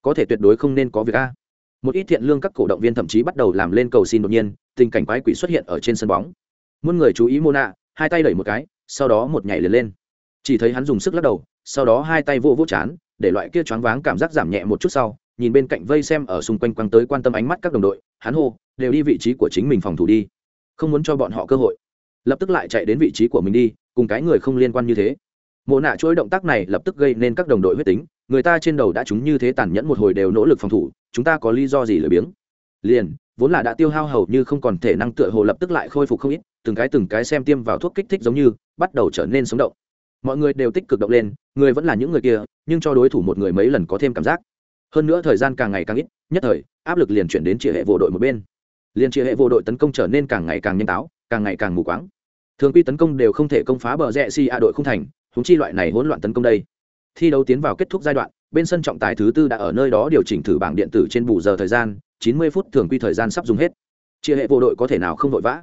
Có thể tuyệt đối không nên có việc a. Một ít thiện lương các cổ động viên thậm chí bắt đầu làm lên cầu xin đột nhiên, tình cảnh quái quỷ xuất hiện ở trên sân bóng. Muôn người chú ý mô nạ hai tay đẩy một cái, sau đó một nhảy liền lên. Chỉ thấy hắn dùng sức lắc đầu, sau đó hai tay vô vô chán, để loại kia choáng váng cảm giác giảm nhẹ một chút sau, nhìn bên cạnh vây xem ở xung quanh quăng tới quan tâm ánh mắt các đồng đội, hắn hô, đều đi vị trí của chính mình phòng thủ đi. Không muốn cho bọn họ cơ hội. Lập tức lại chạy đến vị trí của mình đi cùng cái người không liên quan như thế. Mộ nạ chuỗi động tác này lập tức gây nên các đồng đội huyết tính, người ta trên đầu đã chúng như thế tàn nhẫn một hồi đều nỗ lực phòng thủ, chúng ta có lý do gì lười biếng? Liền, vốn là đã tiêu hao hầu như không còn thể năng tựa hồ lập tức lại khôi phục không ít, từng cái từng cái xem tiêm vào thuốc kích thích giống như, bắt đầu trở nên sống động. Mọi người đều tích cực động lên, người vẫn là những người kia, nhưng cho đối thủ một người mấy lần có thêm cảm giác. Hơn nữa thời gian càng ngày càng ít, nhất thời, áp lực liền chuyển đến chia hệ vô đội một bên. Liền chia hệ vô đội tấn công trở nên càng ngày càng nhanh táo, càng ngày càng mù quáng thường quy tấn công đều không thể công phá bờ rẽ si a đội không thành húng chi loại này hỗn loạn tấn công đây. Thi đấu tiến vào kết thúc giai đoạn, bên sân trọng tài thứ tư đã ở nơi đó điều chỉnh thử bảng điện tử trên bù giờ thời gian 90 phút thường quy thời gian sắp dùng hết. Chia hệ vô đội có thể nào không vội vã?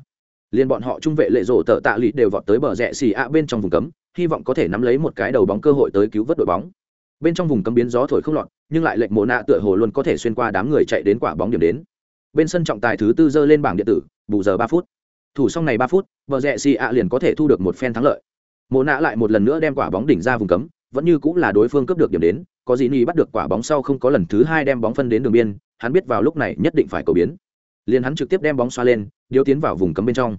Liên bọn họ trung vệ lệ rổ tợ tạ lì đều vọt tới bờ rẽ xì a bên trong vùng cấm, hy vọng có thể nắm lấy một cái đầu bóng cơ hội tới cứu vớt đội bóng. Bên trong vùng cấm biến gió thổi không lọt, nhưng lại lệnh mộ nạ tựa hồ luôn có thể xuyên qua đám người chạy đến quả bóng điểm đến. Bên sân trọng tài thứ tư giơ lên bảng điện tử, bù giờ ba phút thủ xong này ba phút, vợ rẽ xì ạ liền có thể thu được một phen thắng lợi. Mộ nạ lại một lần nữa đem quả bóng đỉnh ra vùng cấm, vẫn như cũng là đối phương cướp được điểm đến, có gì ni bắt được quả bóng sau không có lần thứ hai đem bóng phân đến đường biên, hắn biết vào lúc này nhất định phải cầu biến. Liền hắn trực tiếp đem bóng xoa lên, điếu tiến vào vùng cấm bên trong.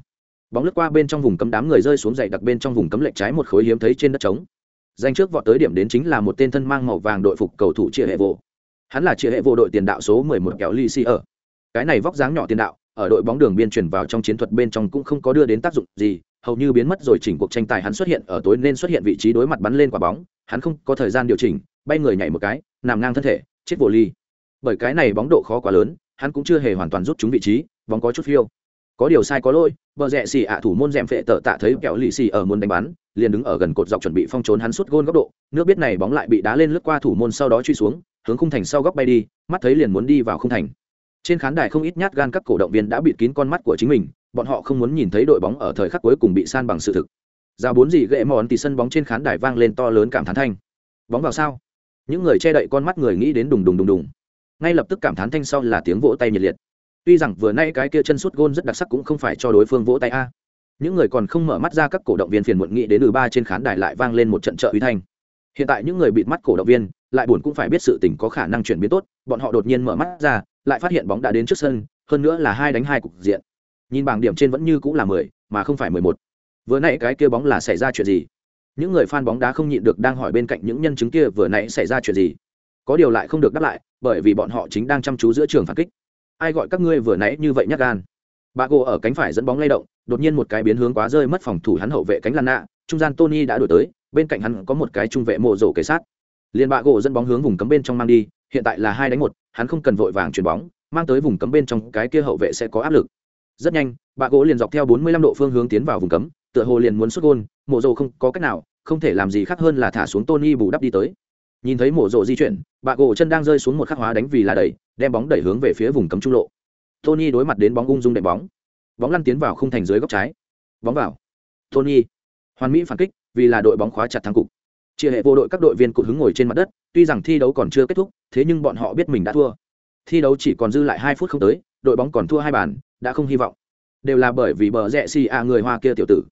Bóng lướt qua bên trong vùng cấm đám người rơi xuống dậy đặc bên trong vùng cấm lệch trái một khối hiếm thấy trên đất trống. Danh trước vọt tới điểm đến chính là một tên thân mang màu vàng đội phục cầu thủ chia hệ vô hắn là chia hệ vô đội tiền đạo số 11 kéo ly si ở. Cái này vóc dáng nhỏ tiền đạo ở đội bóng đường biên chuyển vào trong chiến thuật bên trong cũng không có đưa đến tác dụng gì, hầu như biến mất rồi chỉnh cuộc tranh tài hắn xuất hiện ở tối nên xuất hiện vị trí đối mặt bắn lên quả bóng, hắn không có thời gian điều chỉnh, bay người nhảy một cái, nằm ngang thân thể, chết vô ly. Bởi cái này bóng độ khó quá lớn, hắn cũng chưa hề hoàn toàn rút chúng vị trí, bóng có chút phiêu. Có điều sai có lỗi, bờ rẽ xì ạ thủ môn rèm phệ tợ tạ thấy kẹo lì xì ở muốn đánh bắn, liền đứng ở gần cột dọc chuẩn bị phong trốn hắn suốt gôn góc độ, nước biết này bóng lại bị đá lên lướt qua thủ môn sau đó truy xuống, hướng khung thành sau góc bay đi, mắt thấy liền muốn đi vào khung thành trên khán đài không ít nhát gan các cổ động viên đã bịt kín con mắt của chính mình, bọn họ không muốn nhìn thấy đội bóng ở thời khắc cuối cùng bị san bằng sự thực. Ra bốn gì gậy mòn thì sân bóng trên khán đài vang lên to lớn cảm thán thanh. Bóng vào sao? Những người che đậy con mắt người nghĩ đến đùng đùng đùng đùng. Ngay lập tức cảm thán thanh sau là tiếng vỗ tay nhiệt liệt. Tuy rằng vừa nay cái kia chân sút gôn rất đặc sắc cũng không phải cho đối phương vỗ tay a. Những người còn không mở mắt ra các cổ động viên phiền muộn nghĩ đến từ ba trên khán đài lại vang lên một trận trợ uy thanh. Hiện tại những người bịt mắt cổ động viên lại buồn cũng phải biết sự tình có khả năng chuyển biến tốt, bọn họ đột nhiên mở mắt ra lại phát hiện bóng đã đến trước sân, hơn nữa là hai đánh hai cục diện. Nhìn bảng điểm trên vẫn như cũng là mười, mà không phải mười một. Vừa nãy cái kia bóng là xảy ra chuyện gì? Những người fan bóng đá không nhịn được đang hỏi bên cạnh những nhân chứng kia vừa nãy xảy ra chuyện gì. Có điều lại không được đáp lại, bởi vì bọn họ chính đang chăm chú giữa trường phản kích. Ai gọi các ngươi vừa nãy như vậy nhắc gan? Bà gỗ ở cánh phải dẫn bóng lay động, đột nhiên một cái biến hướng quá rơi mất phòng thủ hắn hậu vệ cánh lăn nạ trung gian tony đã đổi tới, bên cạnh hắn có một cái trung vệ mộ rổ kề sát. Liên bà gỗ dẫn bóng hướng vùng cấm bên trong mang đi, hiện tại là hai đánh một hắn không cần vội vàng chuyền bóng, mang tới vùng cấm bên trong cái kia hậu vệ sẽ có áp lực. Rất nhanh bạ gỗ liền dọc theo 45 độ phương hướng tiến vào vùng cấm, tựa hồ liền muốn sút gôn, mộ Dụ không có cách nào, không thể làm gì khác hơn là thả xuống tony bù đắp đi tới. Nhìn thấy mộ Dụ di chuyển bạ gỗ chân đang rơi xuống một khắc hóa đánh vì là đẩy, đem bóng đẩy hướng về phía vùng cấm trung lộ. Tony đối mặt đến bóng ung dung đệm bóng. Bóng lăn tiến vào khung thành dưới góc trái. Bóng vào. Tony. Hoàn mỹ phản kích, vì là đội bóng khóa chặt thắng cục. Chia hệ vô đội các đội viên cụt hứng ngồi trên mặt đất tuy rằng thi đấu còn chưa kết thúc, thế nhưng bọn họ biết mình đã thua. Thi đấu chỉ còn dư lại hai phút không tới, đội bóng còn thua hai bàn, đã không hy vọng. Đều là bởi vì bờ rẽ xì a người hoa kia tiểu tử.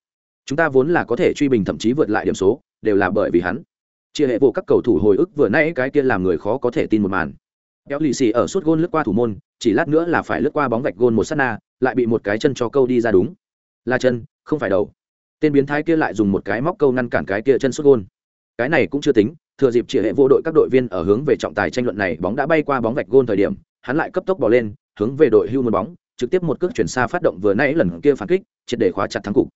Chúng ta vốn là có thể truy bình thậm chí vượt lại điểm số, đều là bởi vì hắn. Chia hệ vụ các cầu thủ hồi ức vừa nãy cái kia làm người khó có thể tin một màn. Kéo lì xì ở suốt gôn lướt qua thủ môn, chỉ lát nữa là phải lướt qua bóng vạch gôn một s á t na, lại bị một cái chân cho câu đi ra đúng. Là chân, không phải đầu. Tên biến thái kia lại dùng một cái móc câu ngăn cản cái kia chân suốt gôn. Cái này cũng chưa tính thừa dịp chỉ hệ vô đội các đội viên ở hướng về trọng tài tranh luận này bóng đã bay qua bóng vạch gôn thời điểm hắn lại cấp tốc bỏ lên hướng về đội hưu một bóng trực tiếp một cước chuyển xa phát động vừa nãy lần kia phản kích triệt để khóa chặt thắng cục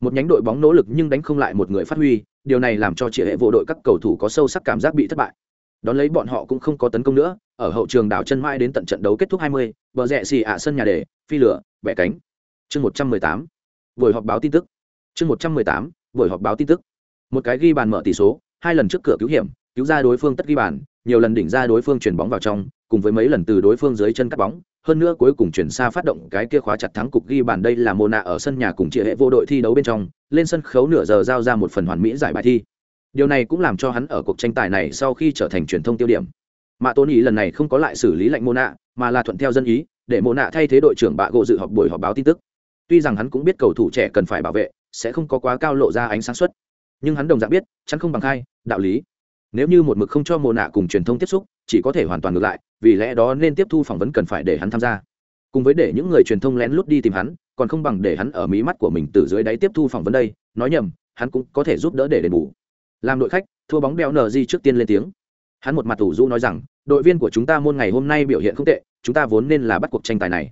một nhánh đội bóng nỗ lực nhưng đánh không lại một người phát huy điều này làm cho chỉ hệ vô đội các cầu thủ có sâu sắc cảm giác bị thất bại đón lấy bọn họ cũng không có tấn công nữa ở hậu trường đảo chân mãi đến tận trận đấu kết thúc 20, bờ rẽ xì ạ sân nhà để phi lửa bẻ cánh chương 118. buổi họp báo tin tức chương 118. buổi họp báo tin tức một cái ghi bàn mở tỷ số hai lần trước cửa cứu hiểm, cứu ra đối phương tất ghi bàn, nhiều lần đỉnh ra đối phương chuyển bóng vào trong, cùng với mấy lần từ đối phương dưới chân cắt bóng, hơn nữa cuối cùng chuyển xa phát động cái kia khóa chặt thắng cục ghi bàn đây là Mona nạ ở sân nhà cùng chia hệ vô đội thi đấu bên trong, lên sân khấu nửa giờ giao ra một phần hoàn mỹ giải bài thi. Điều này cũng làm cho hắn ở cuộc tranh tài này sau khi trở thành truyền thông tiêu điểm. Mạ tôn ý lần này không có lại xử lý lệnh mô nạ mà là thuận theo dân ý, để mô nạ thay thế đội trưởng bạ gỗ dự họp buổi họp báo tin tức. Tuy rằng hắn cũng biết cầu thủ trẻ cần phải bảo vệ, sẽ không có quá cao lộ ra ánh sáng xuất nhưng hắn đồng dạng biết, chắn không bằng khai, đạo lý. Nếu như một mực không cho mồ nạ cùng truyền thông tiếp xúc, chỉ có thể hoàn toàn ngược lại, vì lẽ đó nên tiếp thu phỏng vấn cần phải để hắn tham gia. Cùng với để những người truyền thông lén lút đi tìm hắn, còn không bằng để hắn ở mí mắt của mình từ dưới đáy tiếp thu phỏng vấn đây, nói nhầm, hắn cũng có thể giúp đỡ để đền bù. Làm đội khách, thua bóng đeo nờ di trước tiên lên tiếng. Hắn một mặt thủ rũ nói rằng, đội viên của chúng ta môn ngày hôm nay biểu hiện không tệ, chúng ta vốn nên là bắt cuộc tranh tài này.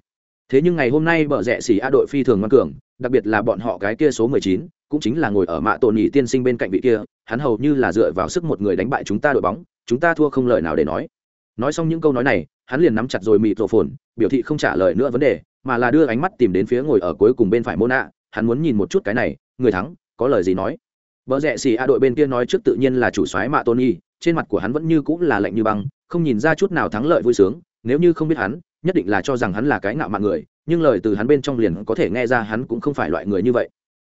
Thế nhưng ngày hôm nay bờ rẽ xỉ a đội phi thường ngoan cường, đặc biệt là bọn họ cái kia số mười chín cũng chính là ngồi ở mạ tổ nhị tiên sinh bên cạnh vị kia, hắn hầu như là dựa vào sức một người đánh bại chúng ta đội bóng, chúng ta thua không lời nào để nói. Nói xong những câu nói này, hắn liền nắm chặt rồi mịt rổ phồn biểu thị không trả lời nữa vấn đề, mà là đưa ánh mắt tìm đến phía ngồi ở cuối cùng bên phải mô nạ hắn muốn nhìn một chút cái này, người thắng, có lời gì nói. Vợ rẽ xì a đội bên kia nói trước tự nhiên là chủ soái mạ tony trên mặt của hắn vẫn như cũng là lạnh như băng, không nhìn ra chút nào thắng lợi vui sướng, nếu như không biết hắn, nhất định là cho rằng hắn là cái ngạo mạn người, nhưng lời từ hắn bên trong liền có thể nghe ra hắn cũng không phải loại người như vậy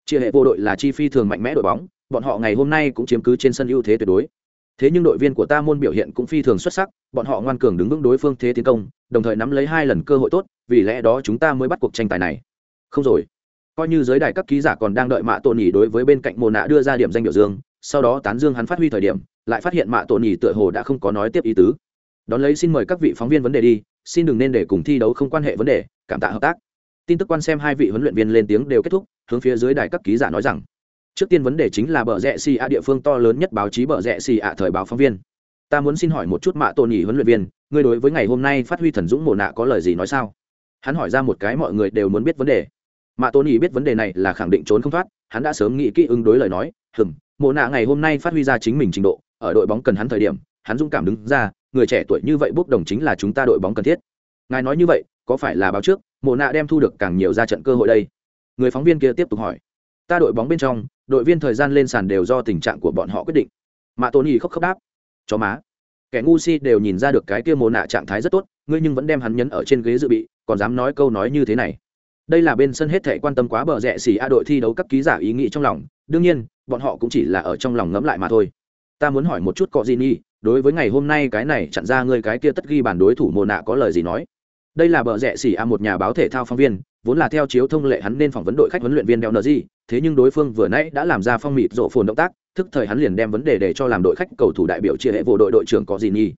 chia hệ vô đội là chi phi thường mạnh mẽ đội bóng, bọn họ ngày hôm nay cũng chiếm cứ trên sân ưu thế tuyệt đối. Thế nhưng đội viên của ta môn biểu hiện cũng phi thường xuất sắc, bọn họ ngoan cường đứng vững đối phương thế tiến công, đồng thời nắm lấy hai lần cơ hội tốt, vì lẽ đó chúng ta mới bắt cuộc tranh tài này. Không rồi. Coi như giới đại các ký giả còn đang đợi mạ tổ Nhỉ đối với bên cạnh mồ nạ đưa ra điểm danh biểu dương, sau đó tán dương hắn phát huy thời điểm, lại phát hiện mạ tổ Nhỉ tựa hồ đã không có nói tiếp ý tứ. Đón lấy xin mời các vị phóng viên vấn đề đi, xin đừng nên để cùng thi đấu không quan hệ vấn đề, cảm tạ hợp tác. Tin tức quan xem hai vị huấn luyện viên lên tiếng đều kết thúc hướng phía dưới đài các ký giả nói rằng, trước tiên vấn đề chính là bờ rẽ xì ạ địa phương to lớn nhất báo chí bờ rẽ xì ạ thời báo phóng viên. Ta muốn xin hỏi một chút mạ tôn nhỉ huấn luyện viên, ngươi đối với ngày hôm nay phát huy thần dũng mồ nạ có lời gì nói sao? Hắn hỏi ra một cái mọi người đều muốn biết vấn đề. Mạ tôn nhỉ biết vấn đề này là khẳng định trốn không thoát, hắn đã sớm nghĩ kỹ ứng đối lời nói hừng mồ nạ ngày hôm nay phát huy ra chính mình trình độ, ở đội bóng cần hắn thời điểm, hắn dũng cảm đứng ra, người trẻ tuổi như vậy bốc đồng chính là chúng ta đội bóng cần thiết. Ngài nói như vậy, có phải là báo trước mồ nạ đem thu được càng nhiều ra trận cơ hội đây? Người phóng viên kia tiếp tục hỏi. Ta đội bóng bên trong, đội viên thời gian lên sàn đều do tình trạng của bọn họ quyết định. Mà tôn y khóc khóc đáp. Chó má. Kẻ ngu si đều nhìn ra được cái kia mồ nạ trạng thái rất tốt, ngươi nhưng vẫn đem hắn nhấn ở trên ghế dự bị, còn dám nói câu nói như thế này. Đây là bên sân hết thể quan tâm quá bờ rẽ xì a đội thi đấu các ký giả ý nghĩ trong lòng, đương nhiên, bọn họ cũng chỉ là ở trong lòng ngẫm lại mà thôi. Ta muốn hỏi một chút cọ gì nhi đối với ngày hôm nay cái này chặn ra ngươi cái kia tất ghi bản đối thủ mồ nạ có lời gì nói? Đây là bờ rẽ xì a một nhà báo thể thao phóng viên vốn là theo chiếu thông lệ hắn nên phỏng vấn đội khách huấn luyện viên đeo nờ gì thế nhưng đối phương vừa nãy đã làm ra phong mịt rộ phồn động tác, thức thời hắn liền đem vấn đề để cho làm đội khách cầu thủ đại biểu chia hệ vô đội đội trưởng có gì nhỉ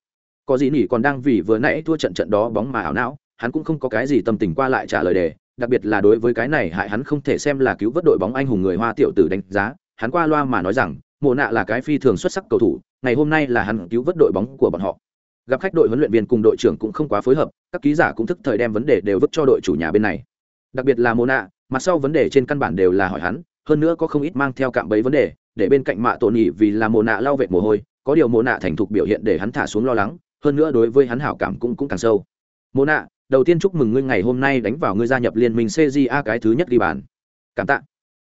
có gì nhỉ còn đang vì vừa nãy thua trận trận đó bóng mà ảo não, hắn cũng không có cái gì tâm tình qua lại trả lời đề, đặc biệt là đối với cái này hại hắn không thể xem là cứu vớt đội bóng anh hùng người hoa tiểu tử đánh giá, hắn qua loa mà nói rằng, mộ nạ là cái phi thường xuất sắc cầu thủ, ngày hôm nay là hắn cứu vớt đội bóng của bọn họ. Gặp khách đội huấn luyện viên cùng đội trưởng cũng không quá phối hợp, các ký giả cũng thức thời đem vấn đề đều vứt cho đội chủ nhà bên này đặc biệt là mộ nạ mặt sau vấn đề trên căn bản đều là hỏi hắn, hơn nữa có không ít mang theo cạm bẫy vấn đề, để bên cạnh mạ tổn nhị vì là mồ nạ lau vệt mồ hôi, có điều mồ nạ thành thục biểu hiện để hắn thả xuống lo lắng, hơn nữa đối với hắn hảo cảm cũng cũng càng sâu. Mồ nạ đầu tiên chúc mừng ngươi ngày hôm nay đánh vào ngươi gia nhập liên minh cja cái thứ nhất ghi bàn. Cảm tạ.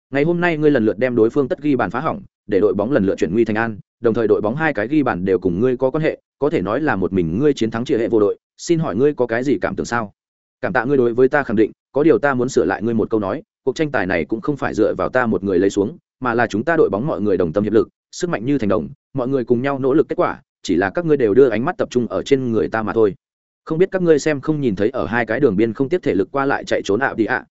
Ngày hôm nay ngươi lần lượt đem đối phương tất ghi bàn phá hỏng, để đội bóng lần lượt chuyển nguy thành an, đồng thời đội bóng hai cái ghi bàn đều cùng ngươi có quan hệ, có thể nói là một mình ngươi chiến thắng chia hệ vô đội, xin hỏi ngươi có cái gì cảm tưởng sao? Cảm tạ ngươi đối với ta khẳng định có điều ta muốn sửa lại ngươi một câu nói cuộc tranh tài này cũng không phải dựa vào ta một người lấy xuống mà là chúng ta đội bóng mọi người đồng tâm hiệp lực sức mạnh như thành đồng mọi người cùng nhau nỗ lực kết quả chỉ là các ngươi đều đưa ánh mắt tập trung ở trên người ta mà thôi không biết các ngươi xem không nhìn thấy ở hai cái đường biên không tiếp thể lực qua lại chạy trốn ạ đi ạ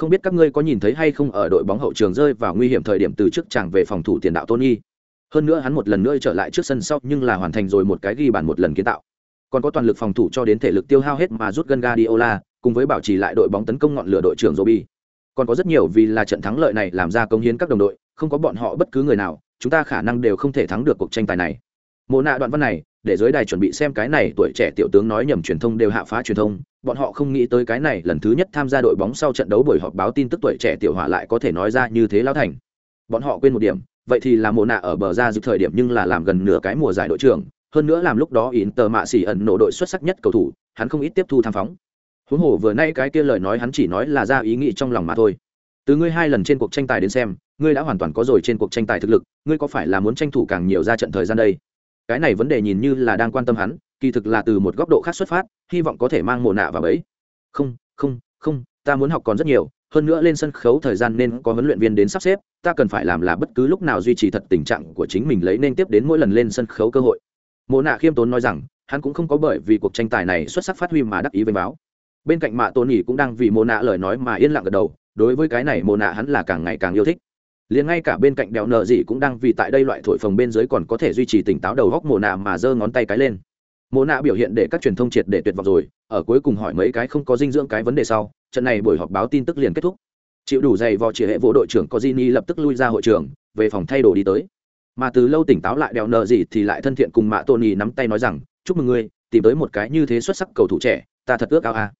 không biết các ngươi có nhìn thấy hay không ở đội bóng hậu trường rơi vào nguy hiểm thời điểm từ trước chàng về phòng thủ tiền đạo Tony. Hơn nữa hắn một lần nữa trở lại trước sân sau nhưng là hoàn thành rồi một cái ghi bàn một lần kiến tạo. Còn có toàn lực phòng thủ cho đến thể lực tiêu hao hết mà rút gân Guardiola, cùng với bảo trì lại đội bóng tấn công ngọn lửa đội trưởng Robi. Còn có rất nhiều vì là trận thắng lợi này làm ra công hiến các đồng đội, không có bọn họ bất cứ người nào chúng ta khả năng đều không thể thắng được cuộc tranh tài này. Mộ nạ đoạn văn này để giới đài chuẩn bị xem cái này tuổi trẻ tiểu tướng nói nhầm truyền thông đều hạ phá truyền thông bọn họ không nghĩ tới cái này lần thứ nhất tham gia đội bóng sau trận đấu buổi họp báo tin tức tuổi trẻ tiểu hỏa lại có thể nói ra như thế lao thành. Bọn họ quên một điểm vậy thì là mộ nạ ở bờ ra dịp thời điểm nhưng là làm gần nửa cái mùa giải đội trưởng hơn nữa làm lúc đó inter mạ xỉ ẩn nổ đội xuất sắc nhất cầu thủ hắn không ít tiếp thu tham phóng huống hồ vừa nay cái kia lời nói hắn chỉ nói là ra ý nghĩ trong lòng mà thôi. Từ ngươi hai lần trên cuộc tranh tài đến xem, ngươi đã hoàn toàn có rồi trên cuộc tranh tài thực lực, ngươi có phải là muốn tranh thủ càng nhiều ra trận thời gian đây? Cái này vấn đề nhìn như là đang quan tâm hắn, kỳ thực là từ một góc độ khác xuất phát, hy vọng có thể mang mồ nạ vào bẫy. Không không không, ta muốn học còn rất nhiều, hơn nữa lên sân khấu thời gian nên có huấn luyện viên đến sắp xếp, ta cần phải làm là bất cứ lúc nào duy trì thật tình trạng của chính mình lấy nên tiếp đến mỗi lần lên sân khấu cơ hội. Mồ nạ khiêm tốn nói rằng, hắn cũng không có bởi vì cuộc tranh tài này xuất sắc phát huy mà đắc ý với báo bên cạnh mạ tôn nhỉ cũng đang vì mồ nạ lời nói mà yên lặng gật đầu, đối với cái này mồ nạ hắn là càng ngày càng yêu thích. Liền ngay cả bên cạnh đèo nợ gì cũng đang vì tại đây loại thổi phồng bên dưới còn có thể duy trì tỉnh táo đầu góc mồ nạ mà giơ ngón tay cái lên. Mồ nạ biểu hiện để các truyền thông triệt để tuyệt vọng rồi, ở cuối cùng hỏi mấy cái không có dinh dưỡng cái vấn đề sau, trận này buổi họp báo tin tức liền kết thúc. Chịu đủ dày vò chỉ hệ vô đội trưởng có Gini lập tức lui ra hội trường, về phòng thay đồ đi tới. Mà từ lâu tỉnh táo lại đèo nợ gì thì lại thân thiện cùng mạ tony nắm tay nói rằng, chúc mừng ngươi, tìm tới một cái như thế xuất sắc cầu thủ trẻ, ta thật ước ao a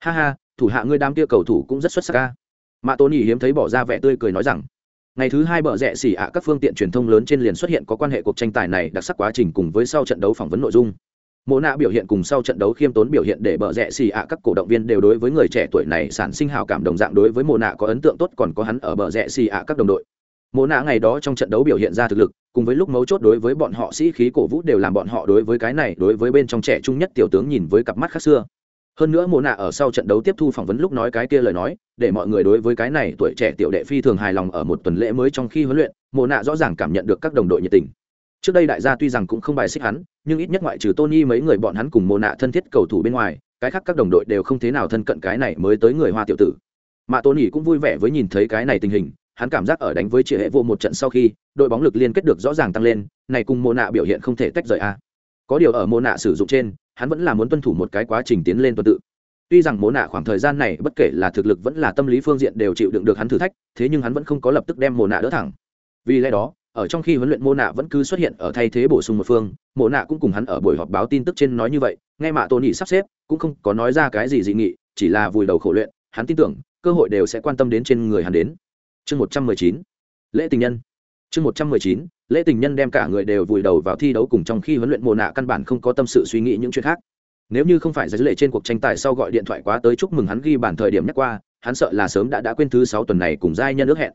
ha ha, thủ hạ ngươi đám kia cầu thủ cũng rất xuất sắc ca mạ tony hiếm thấy bỏ ra vẻ tươi cười nói rằng, ngày thứ hai bờ rẽ xỉ ạ, các phương tiện truyền thông lớn trên liền xuất hiện có quan hệ cuộc tranh tài này đặc sắc quá trình cùng với sau trận đấu phỏng vấn nội dung. Mộ nạ biểu hiện cùng sau trận đấu khiêm tốn biểu hiện để bờ rẽ xì ạ, các cổ động viên đều đối với người trẻ tuổi này sản sinh hào cảm đồng dạng đối với mộ nạ có ấn tượng tốt còn có hắn ở bờ rẽ xì ạ, các đồng đội. Mộ nạ ngày đó trong trận đấu biểu hiện ra thực lực, cùng với lúc mấu chốt đối với bọn họ sĩ khí cổ vũ đều làm bọn họ đối với cái này đối với bên trong trẻ trung nhất tiểu tướng nhìn với cặp mắt khác xưa hơn nữa mộ nạ ở sau trận đấu tiếp thu phỏng vấn lúc nói cái kia lời nói, để mọi người đối với cái này tuổi trẻ tiểu đệ phi thường hài lòng ở một tuần lễ mới trong khi huấn luyện, mộ nạ rõ ràng cảm nhận được các đồng đội nhiệt tình. Trước đây đại gia tuy rằng cũng không bài xích hắn, nhưng ít nhất ngoại trừ tony mấy người bọn hắn cùng mộ nạ thân thiết cầu thủ bên ngoài, cái khác các đồng đội đều không thế nào thân cận cái này mới tới người hoa tiểu tử. Mà tony cũng vui vẻ với nhìn thấy cái này tình hình, hắn cảm giác ở đánh với chị hệ vô một trận sau khi, đội bóng lực liên kết được rõ ràng tăng lên, này cùng mộ nạ biểu hiện không thể tách rời a. Có điều ở mộ nạ sử dụng trên hắn vẫn là muốn tuân thủ một cái quá trình tiến lên tuần tự. Tuy rằng mồ nạ khoảng thời gian này bất kể là thực lực vẫn là tâm lý phương diện đều chịu đựng được hắn thử thách, thế nhưng hắn vẫn không có lập tức đem mồ nạ đỡ thẳng. Vì lẽ đó, ở trong khi huấn luyện mô nạ vẫn cứ xuất hiện ở thay thế bổ sung một phương mồ nạ cũng cùng hắn ở buổi họp báo tin tức trên nói như vậy ngay mà tôn nhị sắp xếp, cũng không có nói ra cái gì dị nghị, chỉ là vùi đầu khổ luyện, hắn tin tưởng, cơ hội đều sẽ quan tâm đến trên người hắn đến. Chương một trăm mười chín, lễ tình nhân. Chương một trăm mười chín lễ tình nhân đem cả người đều vùi đầu vào thi đấu cùng trong khi huấn luyện mồ nạ căn bản không có tâm sự suy nghĩ những chuyện khác. Nếu như không phải giải lệ trên cuộc tranh tài sau gọi điện thoại quá tới chúc mừng hắn ghi bản thời điểm nhắc qua, hắn sợ là sớm đã đã quên thứ sáu tuần này cùng giai nhân ước hẹn.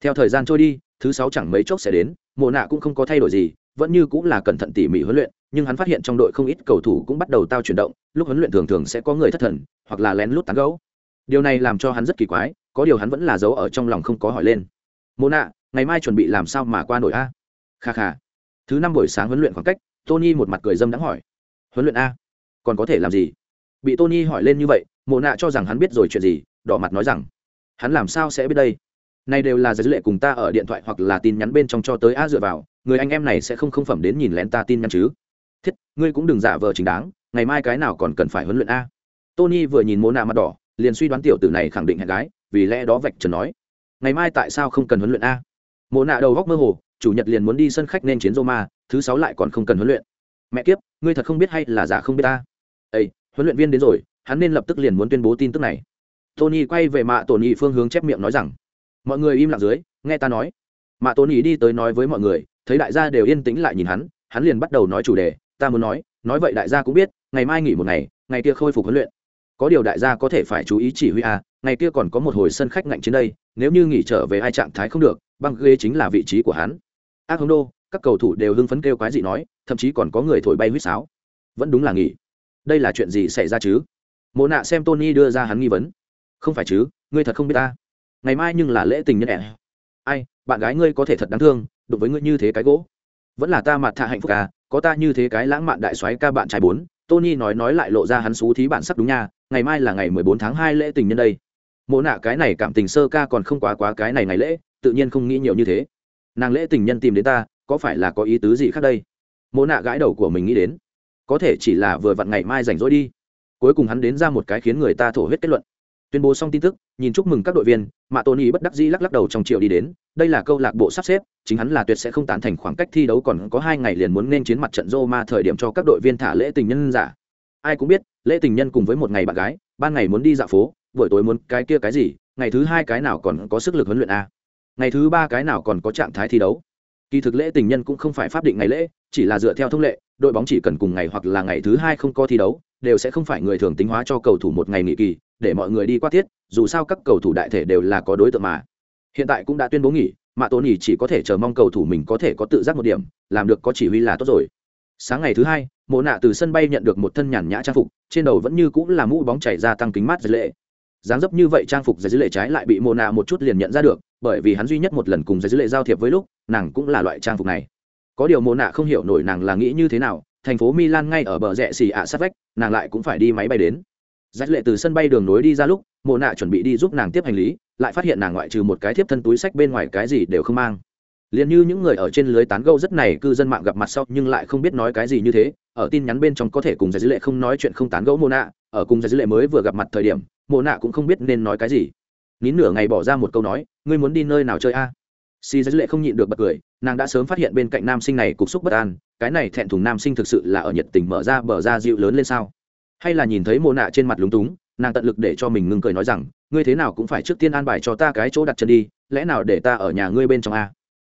Theo thời gian trôi đi, thứ sáu chẳng mấy chốc sẽ đến mộ nạ cũng không có thay đổi gì, vẫn như cũng là cẩn thận tỉ mỉ huấn luyện, nhưng hắn phát hiện trong đội không ít cầu thủ cũng bắt đầu tao chuyển động, lúc huấn luyện thường thường sẽ có người thất thần, hoặc là lén lút tán gấu điều này làm cho hắn rất kỳ quái, có điều hắn vẫn là giấu ở trong lòng không có hỏi lên. Mộ nạ, ngày mai chuẩn bị làm sao mà qua nổi a? Kha kha. Thứ năm buổi sáng huấn luyện khoảng cách, tony một mặt cười dâm đắng hỏi. Huấn luyện a? Còn có thể làm gì? Bị tony hỏi lên như vậy, mộ nạ cho rằng hắn biết rồi chuyện gì, đỏ mặt nói rằng, hắn làm sao sẽ biết đây? Này đều là dữ lệ cùng ta ở điện thoại hoặc là tin nhắn bên trong cho tới a dựa vào, người anh em này sẽ không không phẩm đến nhìn lén ta tin nhắn chứ? Thiết, ngươi cũng đừng giả vờ chính đáng, ngày mai cái nào còn cần phải huấn luyện a? Tony vừa nhìn mô nạ mặt đỏ, liền suy đoán tiểu tử này khẳng định hẹn gái, vì lẽ đó vạch trần nói, ngày mai tại sao không cần huấn luyện a? Mộ nạ đầu góc mơ hồ chủ nhật liền muốn đi sân khách nên chiến roma thứ sáu lại còn không cần huấn luyện. Mẹ kiếp ngươi thật không biết hay là giả không biết ta? Ê, huấn luyện viên đến rồi hắn nên lập tức liền muốn tuyên bố tin tức này. Tony quay về mạ Tony phương hướng chép miệng nói rằng mọi người im lặng dưới nghe ta nói. Mạ Tony đi tới nói với mọi người thấy đại gia đều yên tĩnh lại nhìn hắn hắn liền bắt đầu nói chủ đề. Ta muốn nói nói vậy đại gia cũng biết ngày mai nghỉ một ngày ngày kia khôi phục huấn luyện. Có điều đại gia có thể phải chú ý chỉ huy a ngày kia còn có một hồi sân khách ngạnh trên đây nếu như nghỉ trở về ai trạng thái không được băng ghế chính là vị trí của hắn ác hông đô, các cầu thủ đều hưng phấn kêu quái dị nói, thậm chí còn có người thổi bay huýt sáo. Vẫn đúng là nghỉ. Đây là chuyện gì xảy ra chứ? Mộ nạ xem tony đưa ra hắn nghi vấn. Không phải chứ, ngươi thật không biết ta. Ngày mai nhưng là lễ tình nhân ẻ. ai, bạn gái ngươi có thể thật đáng thương, đụng với ngươi như thế cái gỗ. Vẫn là ta mặt thạ hạnh phúc à có ta như thế cái lãng mạn đại soái ca bạn trai bốn, tony nói nói lại lộ ra hắn xú thí bản sắc đúng nha, ngày mai là ngày mười bốn tháng hai lễ tình nhân đây. Mộ nạ cái này cảm tình sơ ca còn không quá quá cái này ngày lễ, tự nhiên không nghĩ nhiều như thế nàng lễ tình nhân tìm đến ta, có phải là có ý tứ gì khác đây? Mô nạ gãi đầu của mình nghĩ đến. Có thể chỉ là vừa vặn ngày mai rảnh rỗi đi. Cuối cùng hắn đến ra một cái khiến người ta thổ huyết kết luận. Tuyên bố xong tin tức, nhìn chúc mừng các đội viên mạ tôn bất đắc dĩ lắc lắc đầu trong triệu đi đến. Đây là câu lạc bộ sắp xếp, chính hắn là tuyệt sẽ không tán thành khoảng cách thi đấu còn có hai ngày liền muốn nên chiến mặt trận Roma thời điểm cho các đội viên thả lễ tình nhân giả. Ai cũng biết, lễ tình nhân cùng với một ngày bạn gái, ban ngày muốn đi dạo phố, buổi tối muốn cái kia cái gì, ngày thứ hai cái nào còn có sức lực huấn luyện a? Ngày thứ ba cái nào còn có trạng thái thi đấu. Kỳ thực lễ tình nhân cũng không phải pháp định ngày lễ, chỉ là dựa theo thông lệ, đội bóng chỉ cần cùng ngày hoặc là ngày thứ hai không có thi đấu, đều sẽ không phải người thường tính hóa cho cầu thủ một ngày nghỉ kỳ, để mọi người đi qua tiết, dù sao các cầu thủ đại thể đều là có đối tượng mà. Hiện tại cũng đã tuyên bố nghỉ, mà tôn nghỉ chỉ có thể chờ mong cầu thủ mình có thể có tự giác một điểm, làm được có chỉ huy là tốt rồi. Sáng ngày thứ hai, mộ nạ từ sân bay nhận được một thân nhàn nhã trang phục, trên đầu vẫn như cũng là mũ bóng chảy ra tăng kính mát dưới lệ. Dáng dấp như vậy trang phục dưới lệ trái lại bị mộ nạ một chút liền nhận ra được bởi vì hắn duy nhất một lần cùng dây lệ giao thiệp với lúc, nàng cũng là loại trang phục này. Có điều mộ nạ không hiểu nổi nàng là nghĩ như thế nào, thành phố milan ngay ở bờ rẽ xì ạ sát vách, nàng lại cũng phải đi máy bay đến. Giải lệ từ sân bay đường nối đi ra lúc, mộ nạ chuẩn bị đi giúp nàng tiếp hành lý, lại phát hiện nàng ngoại trừ một cái thiếp thân túi sách bên ngoài cái gì đều không mang. Liền như những người ở trên lưới tán gâu rất này, cư dân mạng gặp mặt sau nhưng lại không biết nói cái gì như thế, ở tin nhắn bên trong có thể cùng giải dữ lệ không nói chuyện không tán gẫu mô nạ, ở cùng giải dữ lệ mới vừa gặp mặt thời điểm mô nạ cũng không biết nên nói cái gì nín nửa ngày bỏ ra một câu nói, ngươi muốn đi nơi nào chơi a? À? si giới lệ không nhịn được bật cười, nàng đã sớm phát hiện bên cạnh nam sinh này cục xúc bất an, cái này thẹn thùng nam sinh thực sự là ở nhiệt tình mở ra bờ ra dịu lớn lên sao? Hay là nhìn thấy mồ nạ trên mặt lúng túng, nàng tận lực để cho mình ngưng cười nói rằng, ngươi thế nào cũng phải trước tiên an bài cho ta cái chỗ đặt chân đi, lẽ nào để ta ở nhà ngươi bên trong a?